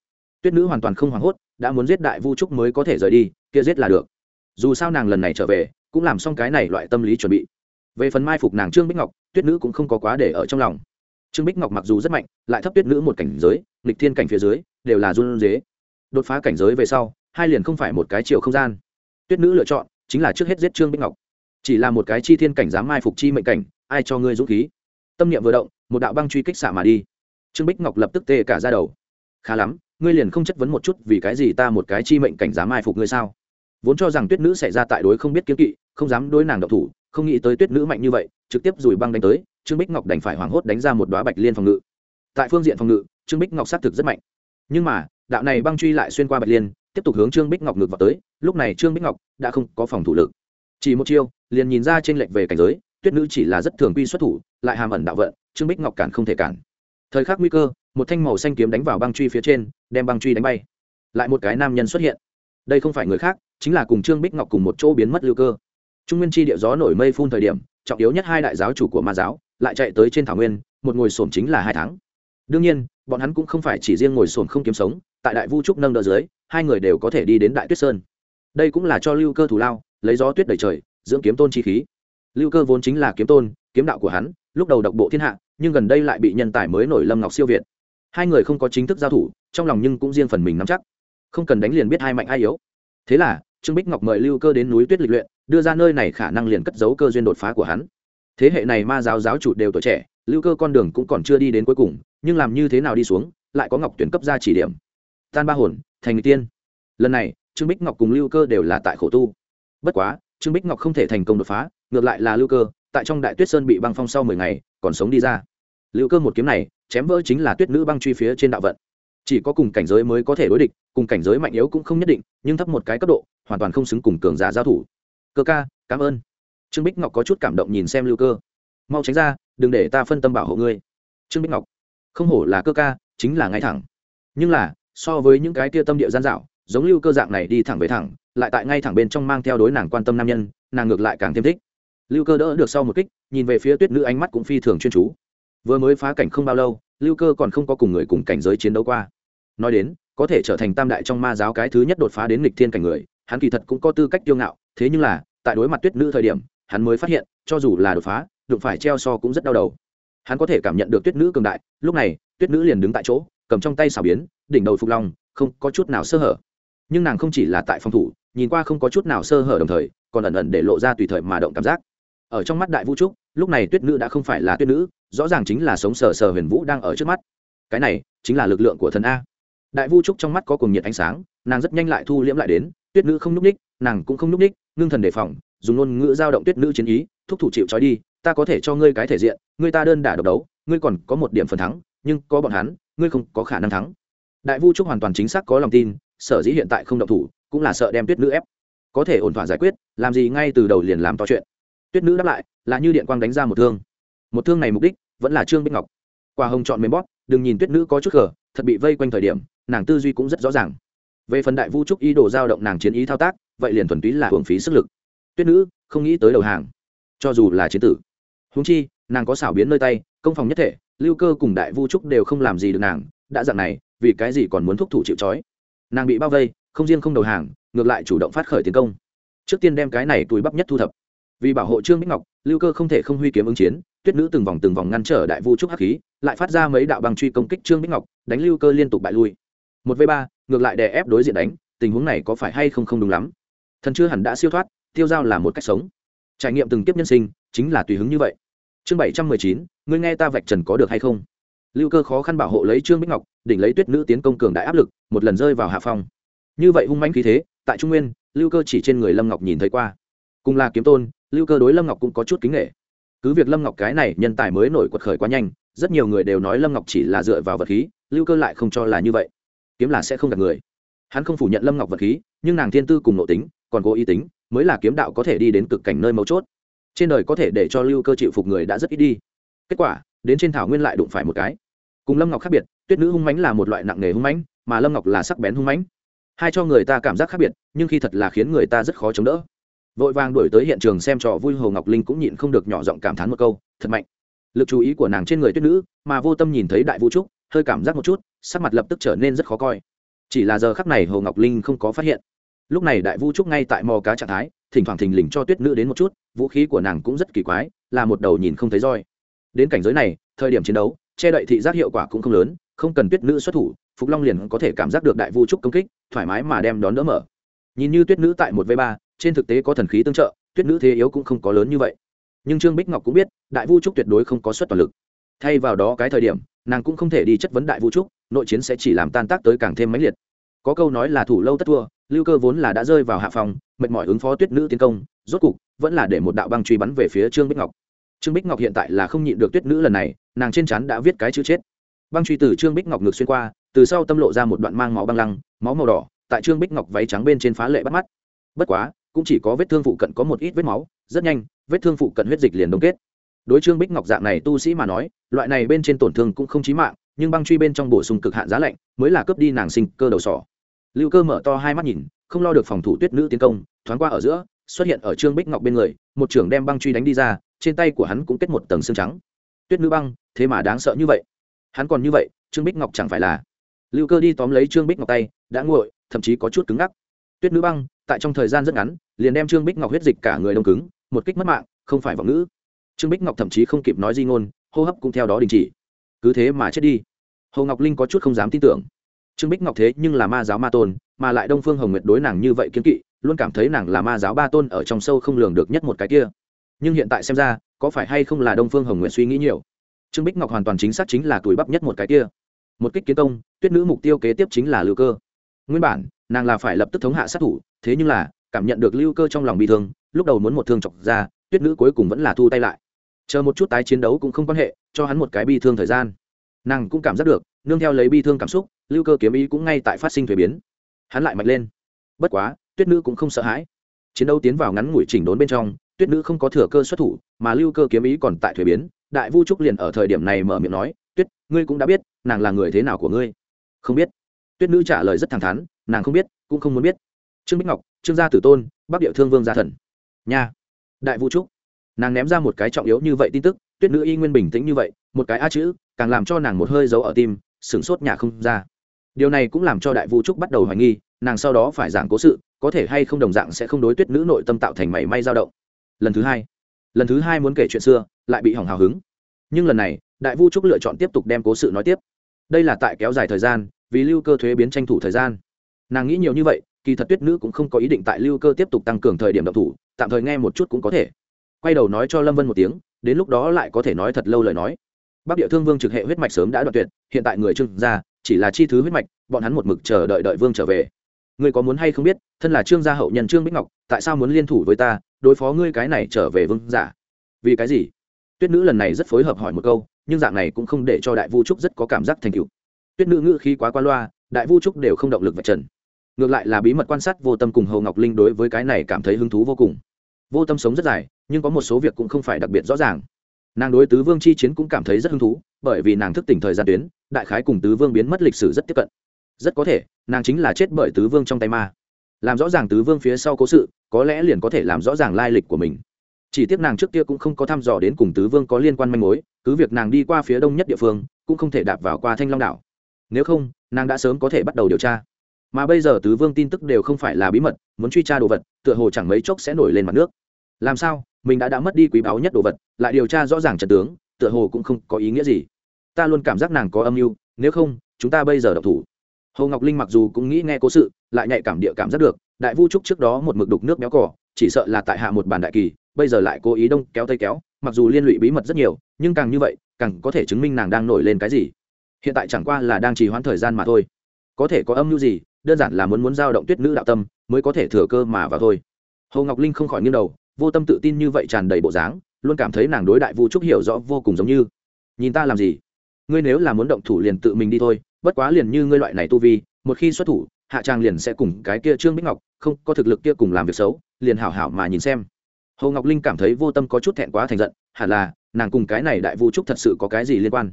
Tuyết nữ hoàn toàn không hoảng hốt, đã muốn giết đại vu trúc mới có thể rời đi, kia giết là được. Dù sao nàng lần này trở về, cũng làm xong cái này loại tâm lý chuẩn bị. Về phần mai phục nàng trương bích ngọc, tuyết nữ cũng không có quá để ở trong lòng. Trương bích ngọc mặc dù rất mạnh, lại thấp tuyết nữ một cảnh giới lịch thiên cảnh phía dưới, đều là run dế đột phá cảnh giới về sau hai liền không phải một cái chiều không gian. Tuyết nữ lựa chọn, chính là trước hết giết trương bích ngọc. Chỉ là một cái chi thiên cảnh dám mai phục chi mệnh cảnh, ai cho ngươi dũng khí? Tâm niệm vừa động, một đạo băng truy kích xạ mà đi. Trương bích ngọc lập tức tê cả ra đầu. Khá lắm, ngươi liền không chất vấn một chút vì cái gì ta một cái chi mệnh cảnh dám mai phục ngươi sao? Vốn cho rằng tuyết nữ xảy ra tại đối không biết kiếm kỵ, không dám đối nàng độc thủ, không nghĩ tới tuyết nữ mạnh như vậy, trực tiếp rùi băng đánh tới, trương bích ngọc đành phải hoảng hốt đánh ra một đoá bạch liên phòng ngự. Tại phương diện phòng ngự, trương bích ngọc xác thực rất mạnh. Nhưng mà, đạo này băng truy lại xuyên qua bạch liên tiếp tục hướng trương bích ngọc ngược vào tới, lúc này trương bích ngọc đã không có phòng thủ lực. Chỉ một chiêu, liền nhìn ra trên lệnh về cảnh giới, tuyết nữ chỉ là rất thường quy xuất thủ, lại hàm ẩn đạo vận, trương bích ngọc cản không thể cản. Thời khắc nguy cơ, một thanh màu xanh kiếm đánh vào băng truy phía trên, đem băng truy đánh bay. Lại một cái nam nhân xuất hiện. Đây không phải người khác, chính là cùng trương bích ngọc cùng một chỗ biến mất lưu cơ. Trung nguyên chi địa gió nổi mây phun thời điểm, trọng yếu nhất hai đại giáo chủ của ma giáo lại chạy tới trên thảo nguyên, một ngồi sổm chính là hai tháng. Đương nhiên, bọn hắn cũng không phải chỉ riêng ngồi sổm không kiếm sống, tại đại vu trúc nâng đỡ dưới hai người đều có thể đi đến đại tuyết sơn. Đây cũng là cho lưu cơ thủ lao, lấy gió tuyết đầy trời, dưỡng kiếm tôn chi khí. Lưu cơ vốn chính là kiếm tôn, kiếm đạo của hắn, lúc đầu độc bộ thiên hạ, nhưng gần đây lại bị nhân tài mới nổi lâm ngọc siêu việt. Hai người không có chính thức giao thủ, trong lòng nhưng cũng riêng phần mình nắm chắc. Không cần đánh liền biết hai mạnh ai yếu. Thế là, trương bích ngọc mời lưu cơ đến núi tuyết lịch luyện, đưa ra nơi này khả năng liền cất giấu cơ duyên đột phá của hắn. Thế hệ này ma giáo giáo chủ đều tuổi trẻ, lưu cơ con đường cũng còn chưa đi đến cuối cùng, nhưng làm như thế nào đi xuống, lại có ngọc tuyển cấp ra chỉ điểm tan ba hồn, thành người tiên. Lần này, trương bích ngọc cùng lưu cơ đều là tại khổ tu. Bất quá, trương bích ngọc không thể thành công đột phá, ngược lại là lưu cơ, tại trong đại tuyết sơn bị băng phong sau mười ngày, còn sống đi ra. Lưu cơ một kiếm này, chém vỡ chính là tuyết nữ băng truy phía trên đạo vận. Chỉ có cùng cảnh giới mới có thể đối địch, cùng cảnh giới mạnh yếu cũng không nhất định, nhưng thấp một cái cấp độ, hoàn toàn không xứng cùng cường giả giao thủ. Cơ ca, cảm ơn. Trương bích ngọc có chút cảm động nhìn xem lưu cơ. Mau tránh ra, đừng để ta phân tâm bảo hộ ngươi. Trương bích ngọc, không hổ là cơ ca, chính là ngay thẳng. Nhưng là so với những cái tia tâm địa gian dạo giống lưu cơ dạng này đi thẳng về thẳng, lại tại ngay thẳng bên trong mang theo đối nàng quan tâm nam nhân, nàng ngược lại càng thêm thích. Lưu cơ đỡ được sau một kích, nhìn về phía tuyết nữ ánh mắt cũng phi thường chuyên chú. Vừa mới phá cảnh không bao lâu, lưu cơ còn không có cùng người cùng cảnh giới chiến đấu qua. Nói đến, có thể trở thành tam đại trong ma giáo cái thứ nhất đột phá đến lịch thiên cảnh người, hắn kỳ thật cũng có tư cách kiêu ngạo, thế nhưng là, tại đối mặt tuyết nữ thời điểm, hắn mới phát hiện, cho dù là đột phá, đụng phải treo so cũng rất đau đầu. Hắn có thể cảm nhận được tuyết nữ cường đại, lúc này, tuyết nữ liền đứng tại chỗ cầm trong tay xảo biến, đỉnh đầu phục long, không có chút nào sơ hở. Nhưng nàng không chỉ là tại phòng thủ, nhìn qua không có chút nào sơ hở đồng thời, còn ẩn ẩn để lộ ra tùy thời mà động cảm giác. Ở trong mắt đại vũ trúc, lúc này tuyết nữ đã không phải là tuyết nữ, rõ ràng chính là sống sờ sờ huyền vũ đang ở trước mắt. Cái này chính là lực lượng của thần a. Đại vũ trúc trong mắt có cùng nhiệt ánh sáng, nàng rất nhanh lại thu liễm lại đến, tuyết nữ không n ú c ních, nàng cũng không n ú c ních, ngưng thần đề phòng, dùng ngôn ngữ giao động tuyết nữ chiến ý, thúc thủ chịu trói đi, ta có thể cho ngươi cái thể diện, ngươi ta đơn đả độc đấu, ngươi còn có một điểm phần thắng, nhưng có bọn hắn ngươi không có khả năng thắng. Đại vu trúc hoàn toàn chính xác có lòng tin, sở dĩ hiện tại không động thủ, cũng là sợ đem tuyết nữ ép. Có thể ổn thỏa giải quyết, làm gì ngay từ đầu liền làm to chuyện. Tuyết nữ đáp lại, là như điện quang đánh ra một thương. Một thương này mục đích, vẫn là trương bích ngọc. Quả hồng chọn mềm bóp, đừng nhìn tuyết nữ có chút cờ thật bị vây quanh thời điểm, nàng tư duy cũng rất rõ ràng. Về phần đại vu trúc ý đồ giao động nàng chiến ý thao tác, vậy liền thuần túy là hưởng phí sức lực. Tuyết nữ, không nghĩ tới đầu hàng. Cho dù là chiến tử. Húng chi, nàng có xảo biến nơi tay, công phòng nhất thể lưu cơ cùng đại vu trúc đều không làm gì được nàng, đã dặn này, vì cái gì còn muốn thúc thủ chịu trói? Nàng bị bao vây, không riêng không đầu hàng, ngược lại chủ động phát khởi tiến công. Trước tiên đem cái này túi bắp nhất thu thập. Vì bảo hộ trương bích ngọc, lưu cơ không thể không huy kiếm ứng chiến, tuyết nữ từng vòng từng vòng ngăn trở đại vu trúc hắc khí, lại phát ra mấy đạo băng truy công kích trương bích ngọc, đánh lưu cơ liên tục bại lui. Một v ba, ngược lại đè ép đối diện đánh, tình huống này có phải hay không không đúng lắm? Thần chưa hẳn đã siêu thoát, tiêu giao là một cách sống. Trải nghiệm từng tiếp nhân sinh, chính là tùy hứng như vậy. Chương bảy trăm mười chín ngươi nghe ta vạch trần có được hay không? Lưu cơ khó khăn bảo hộ lấy trương bích ngọc, đỉnh lấy tuyết nữ tiến công cường đại áp lực, một lần rơi vào hạ phong. Như vậy hung manh khí thế, tại trung nguyên, lưu cơ chỉ trên người lâm ngọc nhìn thấy qua. Cùng là kiếm tôn, lưu cơ đối lâm ngọc cũng có chút kính nghệ cứ việc lâm ngọc cái này nhân tài mới nổi quật khởi quá nhanh, rất nhiều người đều nói lâm ngọc chỉ là dựa vào vật khí, lưu cơ lại không cho là như vậy. Kiếm là sẽ không gặp người. Hắn không phủ nhận lâm ngọc vật khí, nhưng nàng thiên tư cùng nội tính, còn cố ý tính, mới là kiếm đạo có thể đi đến cực cảnh nơi mấu chốt. Trên đời có thể để cho lưu cơ chịu phục người đã rất ít đi kết quả, đến trên thảo nguyên lại đụng phải một cái. Cùng lâm ngọc khác biệt, tuyết nữ hung mãnh là một loại nặng nghề hung mãnh, mà lâm ngọc là sắc bén hung mãnh. Hai cho người ta cảm giác khác biệt, nhưng khi thật là khiến người ta rất khó chống đỡ. Vội vàng đuổi tới hiện trường xem trò vui hồ ngọc linh cũng nhịn không được nhỏ giọng cảm thán một câu, thật mạnh. Lực chú ý của nàng trên người tuyết nữ, mà vô tâm nhìn thấy đại vũ trúc, hơi cảm giác một chút, sắc mặt lập tức trở nên rất khó coi. Chỉ là giờ khắc này hồ ngọc linh không có phát hiện. Lúc này đại vũ trúc ngay tại mò cá trạng thái, thỉnh thoảng thình lình cho tuyết nữ đến một chút, vũ khí của nàng cũng rất kỳ quái, là một đầu nhìn không thấy roi đến cảnh giới này, thời điểm chiến đấu, che đậy thị giác hiệu quả cũng không lớn, không cần tuyết nữ xuất thủ, phục long liền có thể cảm giác được đại vũ trúc công kích, thoải mái mà đem đón đỡ mở. Nhìn như tuyết nữ tại một v ba, trên thực tế có thần khí tương trợ, tuyết nữ thế yếu cũng không có lớn như vậy. Nhưng trương bích ngọc cũng biết, đại vũ trúc tuyệt đối không có suất toàn lực. Thay vào đó cái thời điểm, nàng cũng không thể đi chất vấn đại vũ trúc, nội chiến sẽ chỉ làm tan tác tới càng thêm mãnh liệt. Có câu nói là thủ lâu tất thua, lưu cơ vốn là đã rơi vào hạ phòng, mệt mỏi ứng phó tuyết nữ tiến công, rốt cục vẫn là để một đạo băng truy bắn về phía trương bích ngọc trương bích ngọc hiện tại là không nhịn được tuyết nữ lần này, nàng trên chắn đã viết cái chữ chết. Băng truy từ trương bích ngọc ngược xuyên qua, từ sau tâm lộ ra một đoạn mang máu băng lăng, máu màu đỏ, tại trương bích ngọc váy trắng bên trên phá lệ bắt mắt. Bất quá, cũng chỉ có vết thương phụ cận có một ít vết máu, rất nhanh, vết thương phụ cận huyết dịch liền đông kết. Đối trương bích ngọc dạng này tu sĩ mà nói, loại này bên trên tổn thương cũng không chí mạng, nhưng băng truy bên trong bổ sung cực hạn giá lạnh, mới là cướp đi nàng sinh cơ đầu sỏ. Lưu cơ mở to hai mắt nhìn, không lo được phòng thủ tuyết nữ tiến công, thoáng qua ở giữa, xuất hiện ở trương bích ngọc bên người, một trưởng đem băng truy đánh đi ra trên tay của hắn cũng kết một tầng xương trắng. Tuyết nữ băng, thế mà đáng sợ như vậy. Hắn còn như vậy, trương bích ngọc chẳng phải là. Lưu cơ đi tóm lấy trương bích ngọc tay, đã nguội, thậm chí có chút cứng ngắc. Tuyết nữ băng, tại trong thời gian rất ngắn, liền đem trương bích ngọc huyết dịch cả người đông cứng, một kích mất mạng, không phải vọng ngữ. Trương bích ngọc thậm chí không kịp nói di ngôn, hô hấp cũng theo đó đình chỉ. Cứ thế mà chết đi. Hồ ngọc linh có chút không dám tin tưởng. Trương bích ngọc thế nhưng là ma giáo ma tôn, mà lại đông phương hồng nguyệt đối nàng như vậy kiến kỵ, luôn cảm thấy nàng là ma giáo ba tôn ở trong sâu không lường được nhất một cái kia nhưng hiện tại xem ra, có phải hay không là đông phương hồng nguyệt suy nghĩ nhiều? Trương bích ngọc hoàn toàn chính xác chính là tuổi bắp nhất một cái kia. Một kích kiến công, tuyết nữ mục tiêu kế tiếp chính là lưu cơ. Nguyên bản, nàng là phải lập tức thống hạ sát thủ, thế nhưng là, cảm nhận được lưu cơ trong lòng bị thương, lúc đầu muốn một thương chọc ra, tuyết nữ cuối cùng vẫn là thu tay lại. Chờ một chút tái chiến đấu cũng không quan hệ, cho hắn một cái bi thương thời gian. Nàng cũng cảm giác được, nương theo lấy bi thương cảm xúc, lưu cơ kiếm ý cũng ngay tại phát sinh thuế biến. Hắn lại mạnh lên. Bất quá, tuyết nữ cũng không sợ hãi. Chiến đấu tiến vào ngắn ngủi chỉnh đốn bên trong tuyết nữ không có thừa cơ xuất thủ, mà lưu cơ kiếm ý còn tại thuế biến, đại vu trúc liền ở thời điểm này mở miệng nói, tuyết, ngươi cũng đã biết, nàng là người thế nào của ngươi? Không biết. Tuyết nữ trả lời rất thẳng thắn, nàng không biết, cũng không muốn biết. Trương bích ngọc, trương gia tử tôn, bắc địa thương vương gia thần. Nha. Đại vũ trúc. Nàng ném ra một cái trọng yếu như vậy tin tức, tuyết nữ y nguyên bình tĩnh như vậy, một cái a chữ, càng làm cho nàng một hơi giấu ở tim, sửng sốt nhà không ra. Điều này cũng làm cho đại vũ trúc bắt đầu hoài nghi, nàng sau đó phải giảng cố sự, có thể hay không đồng dạng sẽ không đối tuyết nữ nội tâm tạo thành mảy may dao động lần thứ hai. Lần thứ hai muốn kể chuyện xưa, lại bị hỏng hào hứng. Nhưng lần này, đại vu trúc lựa chọn tiếp tục đem cố sự nói tiếp. Đây là tại kéo dài thời gian, vì lưu cơ thuế biến tranh thủ thời gian. Nàng nghĩ nhiều như vậy, kỳ thật tuyết nữ cũng không có ý định tại lưu cơ tiếp tục tăng cường thời điểm độc thủ, tạm thời nghe một chút cũng có thể. Quay đầu nói cho lâm vân một tiếng, đến lúc đó lại có thể nói thật lâu lời nói. Bắc địa thương vương trực hệ huyết mạch sớm đã đoạn tuyệt, hiện tại người trương gia, chỉ là chi thứ huyết mạch, bọn hắn một mực chờ đợi đợi vương trở về. Ngươi có muốn hay không biết, thân là trương gia hậu nhân trương bích ngọc, tại sao muốn liên thủ với ta đối phó ngươi cái này trở về vương giả. Vì cái gì? Tuyết nữ lần này rất phối hợp hỏi một câu, nhưng dạng này cũng không để cho đại vu trúc rất có cảm giác thành cựu tuyết nữ ngữ khi quá qua loa, đại vu trúc đều không động lực vạch trần. Ngược lại là bí mật quan sát vô tâm cùng hầu ngọc linh đối với cái này cảm thấy hứng thú vô cùng. Vô tâm sống rất dài, nhưng có một số việc cũng không phải đặc biệt rõ ràng. Nàng đối tứ vương chi chiến cũng cảm thấy rất hứng thú, bởi vì nàng thức tỉnh thời gian tuyến, đại khái cùng tứ vương biến mất lịch sử rất tiếp cận. Rất có thể, nàng chính là chết bởi tứ vương trong tay ma. Làm rõ ràng tứ vương phía sau cố sự có lẽ liền có thể làm rõ ràng lai lịch của mình. Chỉ tiếc nàng trước kia cũng không có thăm dò đến cùng tứ vương có liên quan manh mối, cứ việc nàng đi qua phía đông nhất địa phương, cũng không thể đạp vào qua thanh long đảo. Nếu không, nàng đã sớm có thể bắt đầu điều tra. Mà bây giờ tứ vương tin tức đều không phải là bí mật, muốn truy tra đồ vật, tựa hồ chẳng mấy chốc sẽ nổi lên mặt nước. Làm sao? Mình đã đã mất đi quý báu nhất đồ vật, lại điều tra rõ ràng trận tướng, tựa hồ cũng không có ý nghĩa gì. Ta luôn cảm giác nàng có âm mưu, nếu không, chúng ta bây giờ độc thủ. Hồ ngọc linh mặc dù cũng nghĩ nghe cố sự, lại nhạy cảm địa cảm giác được đại vu trúc trước đó một mực đục nước béo cỏ chỉ sợ là tại hạ một bản đại kỳ, bây giờ lại cố ý đông kéo tây kéo, mặc dù liên lụy bí mật rất nhiều, nhưng càng như vậy, càng có thể chứng minh nàng đang nổi lên cái gì. Hiện tại chẳng qua là đang trì hoãn thời gian mà thôi. Có thể có âm mưu gì, đơn giản là muốn muốn giao động tuyết nữ đạo tâm, mới có thể thừa cơ mà vào thôi. Hồ ngọc linh không khỏi nghiêng đầu, vô tâm tự tin như vậy tràn đầy bộ dáng, luôn cảm thấy nàng đối đại vu trúc hiểu rõ vô cùng giống như, nhìn ta làm gì? Ngươi nếu là muốn động thủ liền tự mình đi thôi, bất quá liền như ngươi loại này tu vi, một khi xuất thủ hạ trang liền sẽ cùng cái kia trương bích ngọc, không có thực lực kia cùng làm việc xấu, liền hảo hảo mà nhìn xem. Hồ ngọc linh cảm thấy vô tâm có chút thẹn quá thành giận, hẳn là, nàng cùng cái này đại vũ trúc thật sự có cái gì liên quan?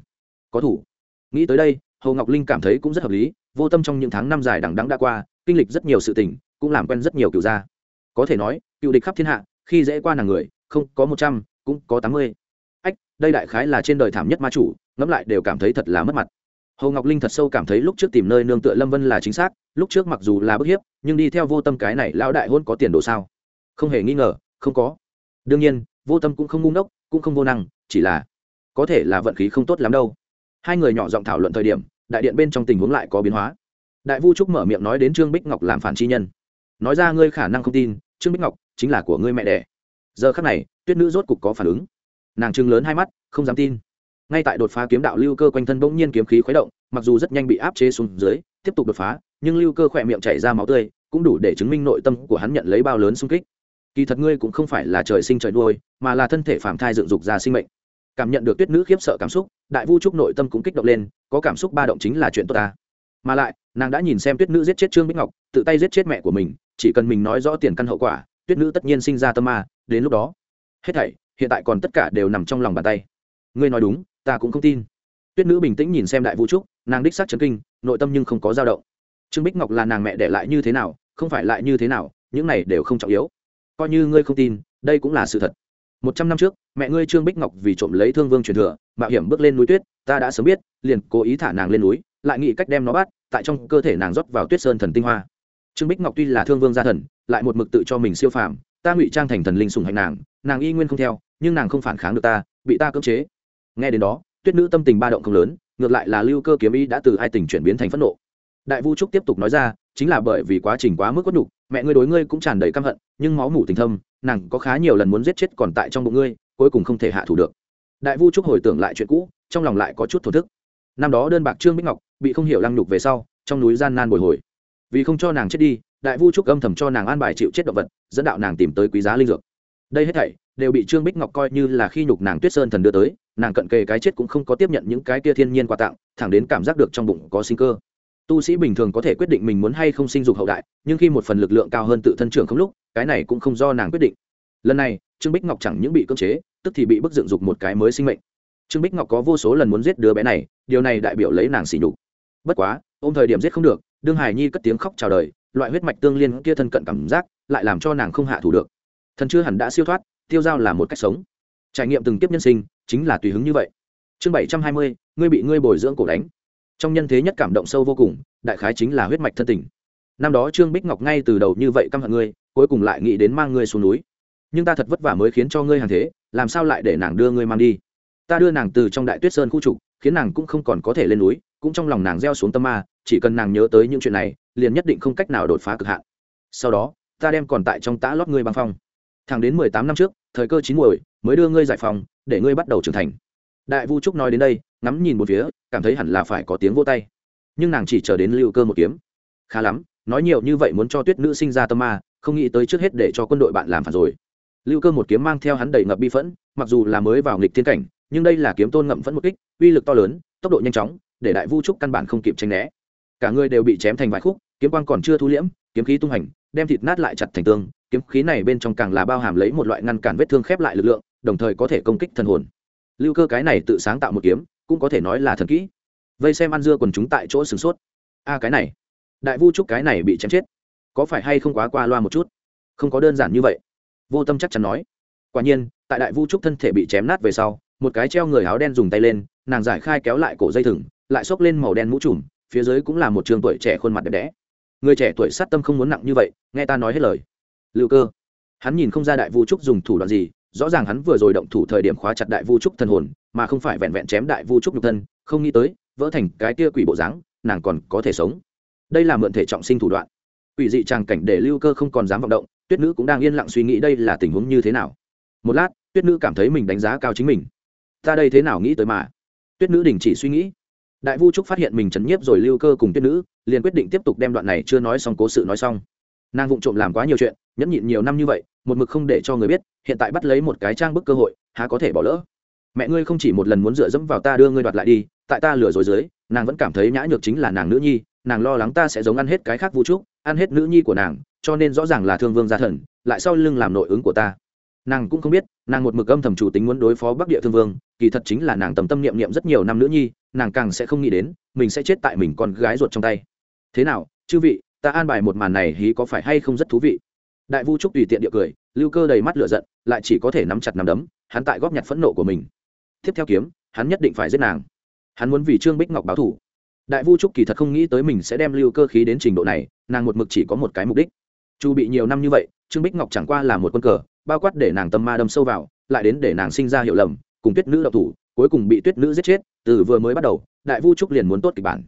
Có thủ. Nghĩ tới đây, hồ ngọc linh cảm thấy cũng rất hợp lý, vô tâm trong những tháng năm dài đằng đắng đã qua, kinh lịch rất nhiều sự tình, cũng làm quen rất nhiều cựu gia. Có thể nói, cựu địch khắp thiên hạ, khi dễ qua nàng người, không có một trăm, cũng có tám mươi. Ách, đây đại khái là trên đời thảm nhất ma chủ, ngẫm lại đều cảm thấy thật là mất mặt hồ ngọc linh thật sâu cảm thấy lúc trước tìm nơi nương tựa lâm vân là chính xác, lúc trước mặc dù là bức hiếp, nhưng đi theo vô tâm cái này lão đại hôn có tiền đồ sao? Không hề nghi ngờ, không có. Đương nhiên, vô tâm cũng không ngu ngốc, cũng không vô năng, chỉ là có thể là vận khí không tốt lắm đâu. Hai người nhỏ giọng thảo luận thời điểm, đại điện bên trong tình huống lại có biến hóa. Đại vu trúc mở miệng nói đến trương bích ngọc làm phản chi nhân. Nói ra ngươi khả năng không tin, trương bích ngọc chính là của ngươi mẹ đẻ. Giờ khắc này, tuyết nữ rốt cục có phản ứng. Nàng trừng lớn hai mắt, không dám tin ngay tại đột phá kiếm đạo lưu cơ quanh thân bỗng nhiên kiếm khí khuấy động, mặc dù rất nhanh bị áp chế xuống dưới, tiếp tục đột phá, nhưng lưu cơ khỏe miệng chảy ra máu tươi, cũng đủ để chứng minh nội tâm của hắn nhận lấy bao lớn xung kích. Kỳ thật ngươi cũng không phải là trời sinh trời đuôi mà là thân thể phạm thai dựng dục ra sinh mệnh. Cảm nhận được tuyết nữ khiếp sợ cảm xúc, đại vu trúc nội tâm cũng kích động lên, có cảm xúc ba động chính là chuyện tốt ta. Mà lại, nàng đã nhìn xem tuyết nữ giết chết trương bích ngọc, tự tay giết chết mẹ của mình, chỉ cần mình nói rõ tiền căn hậu quả, tuyết nữ tất nhiên sinh ra tâm ma, đến lúc đó, hết thảy, hiện tại còn tất cả đều nằm trong lòng bàn tay. Ngươi nói đúng ta cũng không tin. Tuyết nữ bình tĩnh nhìn xem đại vũ trúc, nàng đích xác chấn kinh, nội tâm nhưng không có dao động. Trương bích ngọc là nàng mẹ để lại như thế nào, không phải lại như thế nào, những này đều không trọng yếu. Coi như ngươi không tin, đây cũng là sự thật. Một trăm năm trước, mẹ ngươi trương bích ngọc vì trộm lấy thương vương truyền thừa, mạo hiểm bước lên núi tuyết, ta đã sớm biết, liền cố ý thả nàng lên núi, lại nghĩ cách đem nó bắt, tại trong cơ thể nàng rót vào tuyết sơn thần tinh hoa. Trương bích ngọc tuy là thương vương gia thần, lại một mực tự cho mình siêu phàm, ta ngụy trang thành thần linh sùng hạnh nàng nàng y nguyên không theo, nhưng nàng không phản kháng được ta, bị ta cưỡng chế nghe đến đó, tuyết nữ tâm tình ba động không lớn, ngược lại là lưu cơ kiếm ý đã từ hai tình chuyển biến thành phẫn nộ. Đại vu trúc tiếp tục nói ra, chính là bởi vì quá trình quá mức quất nhục, mẹ ngươi đối ngươi cũng tràn đầy căm hận, nhưng máu mủ tình thâm, nàng có khá nhiều lần muốn giết chết còn tại trong bụng ngươi, cuối cùng không thể hạ thủ được. Đại vu trúc hồi tưởng lại chuyện cũ, trong lòng lại có chút thổ thức. Năm đó đơn bạc trương bích ngọc bị không hiểu lăng nhục về sau, trong núi gian nan bồi hồi. Vì không cho nàng chết đi, đại vu trúc âm thầm cho nàng an bài chịu chết động vật, dẫn đạo nàng tìm tới quý giá linh dược. Đây hết thảy đều bị trương bích ngọc coi như là khi nhục nàng tuyết sơn thần đưa tới, nàng cận kề cái chết cũng không có tiếp nhận những cái kia thiên nhiên quà tặng, thẳng đến cảm giác được trong bụng có sinh cơ. Tu sĩ bình thường có thể quyết định mình muốn hay không sinh dục hậu đại, nhưng khi một phần lực lượng cao hơn tự thân trưởng không lúc, cái này cũng không do nàng quyết định. Lần này, trương bích ngọc chẳng những bị cưỡng chế, tức thì bị bức dựng dục một cái mới sinh mệnh. Trương bích ngọc có vô số lần muốn giết đứa bé này, điều này đại biểu lấy nàng xỉ nhục. Bất quá, ôm thời điểm giết không được, đương hải nhi cất tiếng khóc chào đời, loại huyết mạch tương liên kia thân cận cảm giác, lại làm cho nàng không hạ thủ được. Thần chưa hẳn đã siêu thoát tiêu dao là một cách sống. Trải nghiệm từng tiếp nhân sinh, chính là tùy hứng như vậy. Chương bảy trăm hai mươi, ngươi bị ngươi bồi dưỡng cổ đánh. Trong nhân thế nhất cảm động sâu vô cùng, đại khái chính là huyết mạch thân tình. Năm đó trương bích ngọc ngay từ đầu như vậy căm hận ngươi, cuối cùng lại nghĩ đến mang ngươi xuống núi. Nhưng ta thật vất vả mới khiến cho ngươi hàng thế, làm sao lại để nàng đưa ngươi mang đi? Ta đưa nàng từ trong đại tuyết sơn khu trục, khiến nàng cũng không còn có thể lên núi, cũng trong lòng nàng gieo xuống tâm ma, chỉ cần nàng nhớ tới những chuyện này, liền nhất định không cách nào đột phá cực hạn. Sau đó, ta đem còn tại trong tã lót ngươi băng phong. Thẳng đến mười tám năm trước thời cơ chín muồi, mới đưa ngươi giải phòng để ngươi bắt đầu trưởng thành. Đại vu trúc nói đến đây, ngắm nhìn một phía, cảm thấy hẳn là phải có tiếng vô tay. Nhưng nàng chỉ chờ đến lưu cơ một kiếm. Khá lắm, nói nhiều như vậy muốn cho tuyết nữ sinh ra tâm ma, không nghĩ tới trước hết để cho quân đội bạn làm phản rồi. Lưu cơ một kiếm mang theo hắn đầy ngập bi phẫn, mặc dù là mới vào nghịch thiên cảnh, nhưng đây là kiếm tôn ngậm phẫn một kích, uy lực to lớn, tốc độ nhanh chóng, để đại vu trúc căn bản không kịp tranh né. Cả người đều bị chém thành vài khúc, kiếm quang còn chưa thu liễm kiếm khí tung hành, đem thịt nát lại chặt thành tương, kiếm khí này bên trong càng là bao hàm lấy một loại ngăn cản vết thương khép lại lực lượng, đồng thời có thể công kích thần hồn. Lưu cơ cái này tự sáng tạo một kiếm, cũng có thể nói là thần kỹ. Vây xem ăn dưa quần chúng tại chỗ sửng sốt. A, cái này. Đại vu trúc cái này bị chém chết. Có phải hay không quá qua loa một chút? Không có đơn giản như vậy. Vô tâm chắc chắn nói. Quả nhiên, tại đại vu trúc thân thể bị chém nát về sau, một cái treo người áo đen dùng tay lên, nàng giải khai kéo lại cổ dây thừng, lại xốc lên màu đen mũ trùm, phía dưới cũng là một trường tuổi trẻ khuôn mặt đẹp đẽ người trẻ tuổi sát tâm không muốn nặng như vậy, nghe ta nói hết lời. Lưu cơ. Hắn nhìn không ra đại vu trúc dùng thủ đoạn gì, rõ ràng hắn vừa rồi động thủ thời điểm khóa chặt đại vu trúc thần hồn, mà không phải vẹn vẹn chém đại vu trúc nhục thân, không nghĩ tới, vỡ thành cái kia quỷ bộ dáng, nàng còn có thể sống. Đây là mượn thể trọng sinh thủ đoạn. Quỷ dị tràng cảnh để lưu cơ không còn dám vọng động, tuyết nữ cũng đang yên lặng suy nghĩ đây là tình huống như thế nào. Một lát, tuyết nữ cảm thấy mình đánh giá cao chính mình. Ta đây thế nào nghĩ tới mà? Tuyết nữ đình chỉ suy nghĩ đại vu trúc phát hiện mình chấn nhiếp rồi lưu cơ cùng tuyết nữ, liền quyết định tiếp tục đem đoạn này chưa nói xong cố sự nói xong. Nàng vụng trộm làm quá nhiều chuyện, nhẫn nhịn nhiều năm như vậy, một mực không để cho người biết, hiện tại bắt lấy một cái trang bức cơ hội, há có thể bỏ lỡ. Mẹ ngươi không chỉ một lần muốn dựa dẫm vào ta đưa ngươi đoạt lại đi, tại ta lừa dối dưới, nàng vẫn cảm thấy nhã nhược chính là nàng nữ nhi, nàng lo lắng ta sẽ giống ăn hết cái khác vũ trúc, ăn hết nữ nhi của nàng, cho nên rõ ràng là thương vương gia thần, lại sau lưng làm nội ứng của ta nàng cũng không biết, nàng một mực âm thầm chủ tính muốn đối phó bắc địa thương vương, kỳ thật chính là nàng tầm tâm niệm niệm rất nhiều năm nữ nhi, nàng càng sẽ không nghĩ đến, mình sẽ chết tại mình con gái ruột trong tay. Thế nào, chư vị, ta an bài một màn này hí có phải hay không rất thú vị? Đại vu trúc tùy tiện địa cười, lưu cơ đầy mắt lửa giận, lại chỉ có thể nắm chặt nắm đấm, hắn tại góp nhặt phẫn nộ của mình. Tiếp theo kiếm, hắn nhất định phải giết nàng. Hắn muốn vì trương bích ngọc báo thủ đại vu trúc kỳ thật không nghĩ tới mình sẽ đem lưu cơ khí đến trình độ này, nàng một mực chỉ có một cái mục đích. Chu bị nhiều năm như vậy, trương bích ngọc chẳng qua là một quân cờ bao quát để nàng tâm ma đâm sâu vào, lại đến để nàng sinh ra hiểu lầm, cùng tuyết nữ độc thủ, cuối cùng bị tuyết nữ giết chết, từ vừa mới bắt đầu, đại vu trúc liền muốn tốt kịch bản.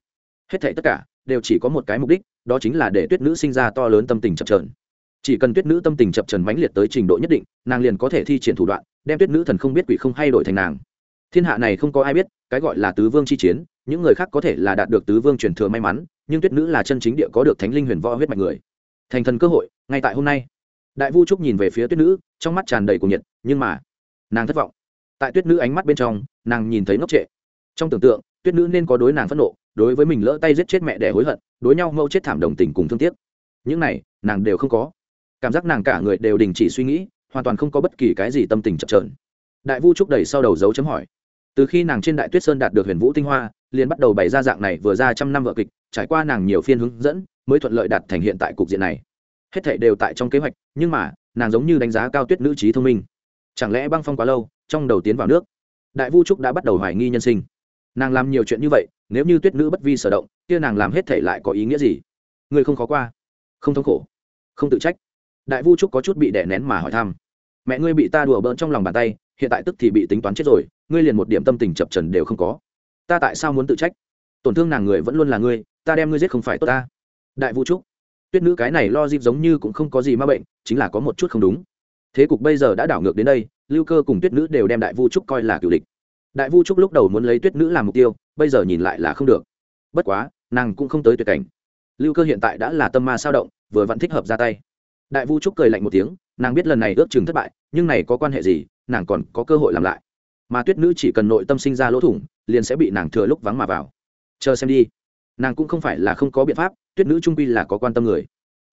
Hết thảy tất cả đều chỉ có một cái mục đích, đó chính là để tuyết nữ sinh ra to lớn tâm tình chập trờn chỉ cần tuyết nữ tâm tình chập trần mãnh liệt tới trình độ nhất định, nàng liền có thể thi triển thủ đoạn, đem tuyết nữ thần không biết quỷ không hay đổi thành nàng. Thiên hạ này không có ai biết, cái gọi là tứ vương chi chiến, những người khác có thể là đạt được tứ vương truyền thừa may mắn, nhưng tuyết nữ là chân chính địa có được thánh linh huyền võ huyết mạch người. Thành thần cơ hội, ngay tại hôm nay đại vu trúc nhìn về phía tuyết nữ, trong mắt tràn đầy cuồng nhiệt, nhưng mà, nàng thất vọng. Tại tuyết nữ ánh mắt bên trong, nàng nhìn thấy ngốc trệ. Trong tưởng tượng, tuyết nữ nên có đối nàng phẫn nộ, đối với mình lỡ tay giết chết mẹ để hối hận, đối nhau mâu chết thảm đồng tình cùng thương tiếc. Những này, nàng đều không có. Cảm giác nàng cả người đều đình chỉ suy nghĩ, hoàn toàn không có bất kỳ cái gì tâm tình chậm trợn đại vu trúc đầy sau đầu dấu chấm hỏi. Từ khi nàng trên đại tuyết sơn đạt được huyền vũ tinh hoa, liền bắt đầu bày ra dạng này vừa ra trăm năm vợ kịch, trải qua nàng nhiều phiên hướng dẫn, mới thuận lợi đạt thành hiện tại cục diện này hết thảy đều tại trong kế hoạch, nhưng mà, nàng giống như đánh giá cao tuyết nữ trí thông minh. Chẳng lẽ băng phong quá lâu, trong đầu tiến vào nước? Đại vu trúc đã bắt đầu hoài nghi nhân sinh. Nàng làm nhiều chuyện như vậy, nếu như tuyết nữ bất vi sở động, kia nàng làm hết thể lại có ý nghĩa gì? Người không khó qua, không thống khổ, không tự trách. Đại vu trúc có chút bị đè nén mà hỏi thăm. Mẹ ngươi bị ta đùa bỡn trong lòng bàn tay, hiện tại tức thì bị tính toán chết rồi, ngươi liền một điểm tâm tình chập trần đều không có. Ta tại sao muốn tự trách? Tổn thương nàng người vẫn luôn là ngươi, ta đem ngươi giết không phải tốt ta. Đại vu trúc tuyết nữ cái này lo dịp giống như cũng không có gì ma bệnh, chính là có một chút không đúng. Thế cục bây giờ đã đảo ngược đến đây, lưu cơ cùng tuyết nữ đều đem đại vu trúc coi là cựu địch. Đại vu trúc lúc đầu muốn lấy tuyết nữ làm mục tiêu, bây giờ nhìn lại là không được. Bất quá, nàng cũng không tới tuyệt cảnh. Lưu cơ hiện tại đã là tâm ma sao động, vừa vẫn thích hợp ra tay. Đại vu trúc cười lạnh một tiếng, nàng biết lần này ước chừng thất bại, nhưng này có quan hệ gì, nàng còn có cơ hội làm lại. Mà tuyết nữ chỉ cần nội tâm sinh ra lỗ thủng, liền sẽ bị nàng thừa lúc vắng mà vào. Chờ xem đi nàng cũng không phải là không có biện pháp, tuyết nữ trung quy là có quan tâm người.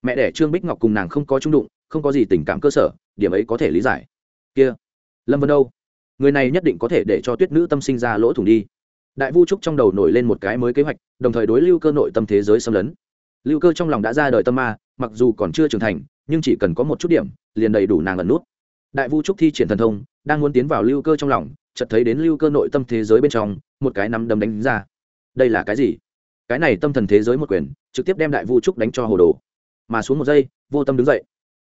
Mẹ đẻ trương bích ngọc cùng nàng không có trung đụng, không có gì tình cảm cơ sở, điểm ấy có thể lý giải. Kia, lâm vân đâu? Người này nhất định có thể để cho tuyết nữ tâm sinh ra lỗ thủng đi. Đại vu trúc trong đầu nổi lên một cái mới kế hoạch, đồng thời đối lưu cơ nội tâm thế giới xâm lấn. Lưu cơ trong lòng đã ra đời tâm ma, mặc dù còn chưa trưởng thành, nhưng chỉ cần có một chút điểm, liền đầy đủ nàng ẩn nút. Đại vu trúc thi triển thần thông, đang muốn tiến vào lưu cơ trong lòng, chợt thấy đến lưu cơ nội tâm thế giới bên trong, một cái nắm đấm đánh ra. Đây là cái gì? Cái này tâm thần thế giới một quyền, trực tiếp đem đại vu trúc đánh cho hồ đồ. Mà xuống một giây, vô tâm đứng dậy.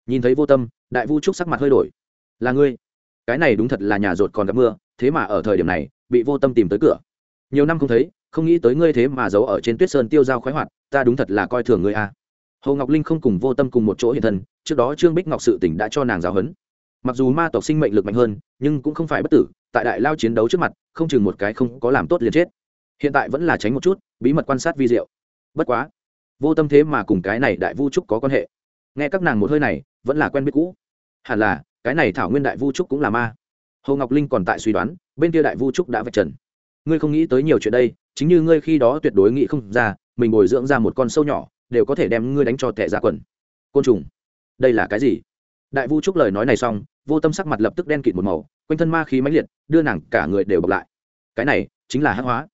Nhìn thấy vô tâm, đại vu trúc sắc mặt hơi đổi. Là ngươi. Cái này đúng thật là nhà rột còn gặp mưa, thế mà ở thời điểm này, bị vô tâm tìm tới cửa. Nhiều năm không thấy, không nghĩ tới ngươi thế mà giấu ở trên tuyết sơn tiêu dao khoái hoạt, ta đúng thật là coi thường ngươi a. À. hồ ngọc linh không cùng vô tâm cùng một chỗ hiện thân, trước đó trương bích ngọc sự tỉnh đã cho nàng giáo huấn. Mặc dù ma tộc sinh mệnh lực mạnh hơn, nhưng cũng không phải bất tử, tại đại lao chiến đấu trước mặt, không chừng một cái không có làm tốt liền chết. Hiện tại vẫn là tránh một chút bí mật quan sát vi diệu. Bất quá, vô tâm thế mà cùng cái này đại vu trúc có quan hệ. Nghe các nàng một hơi này, vẫn là quen biết cũ. Hẳn là, cái này thảo nguyên đại vu trúc cũng là ma. Hồ ngọc linh còn tại suy đoán, bên kia đại vu trúc đã vạch trần. Ngươi không nghĩ tới nhiều chuyện đây, chính như ngươi khi đó tuyệt đối nghĩ không ra, mình bồi dưỡng ra một con sâu nhỏ, đều có thể đem ngươi đánh cho tệ ra quần. Côn trùng, đây là cái gì? Đại vu trúc lời nói này xong, vô tâm sắc mặt lập tức đen kịt một màu, quanh thân ma khí mãnh liệt, đưa nàng cả người đều bọc lại. Cái này, chính là hắc hóa.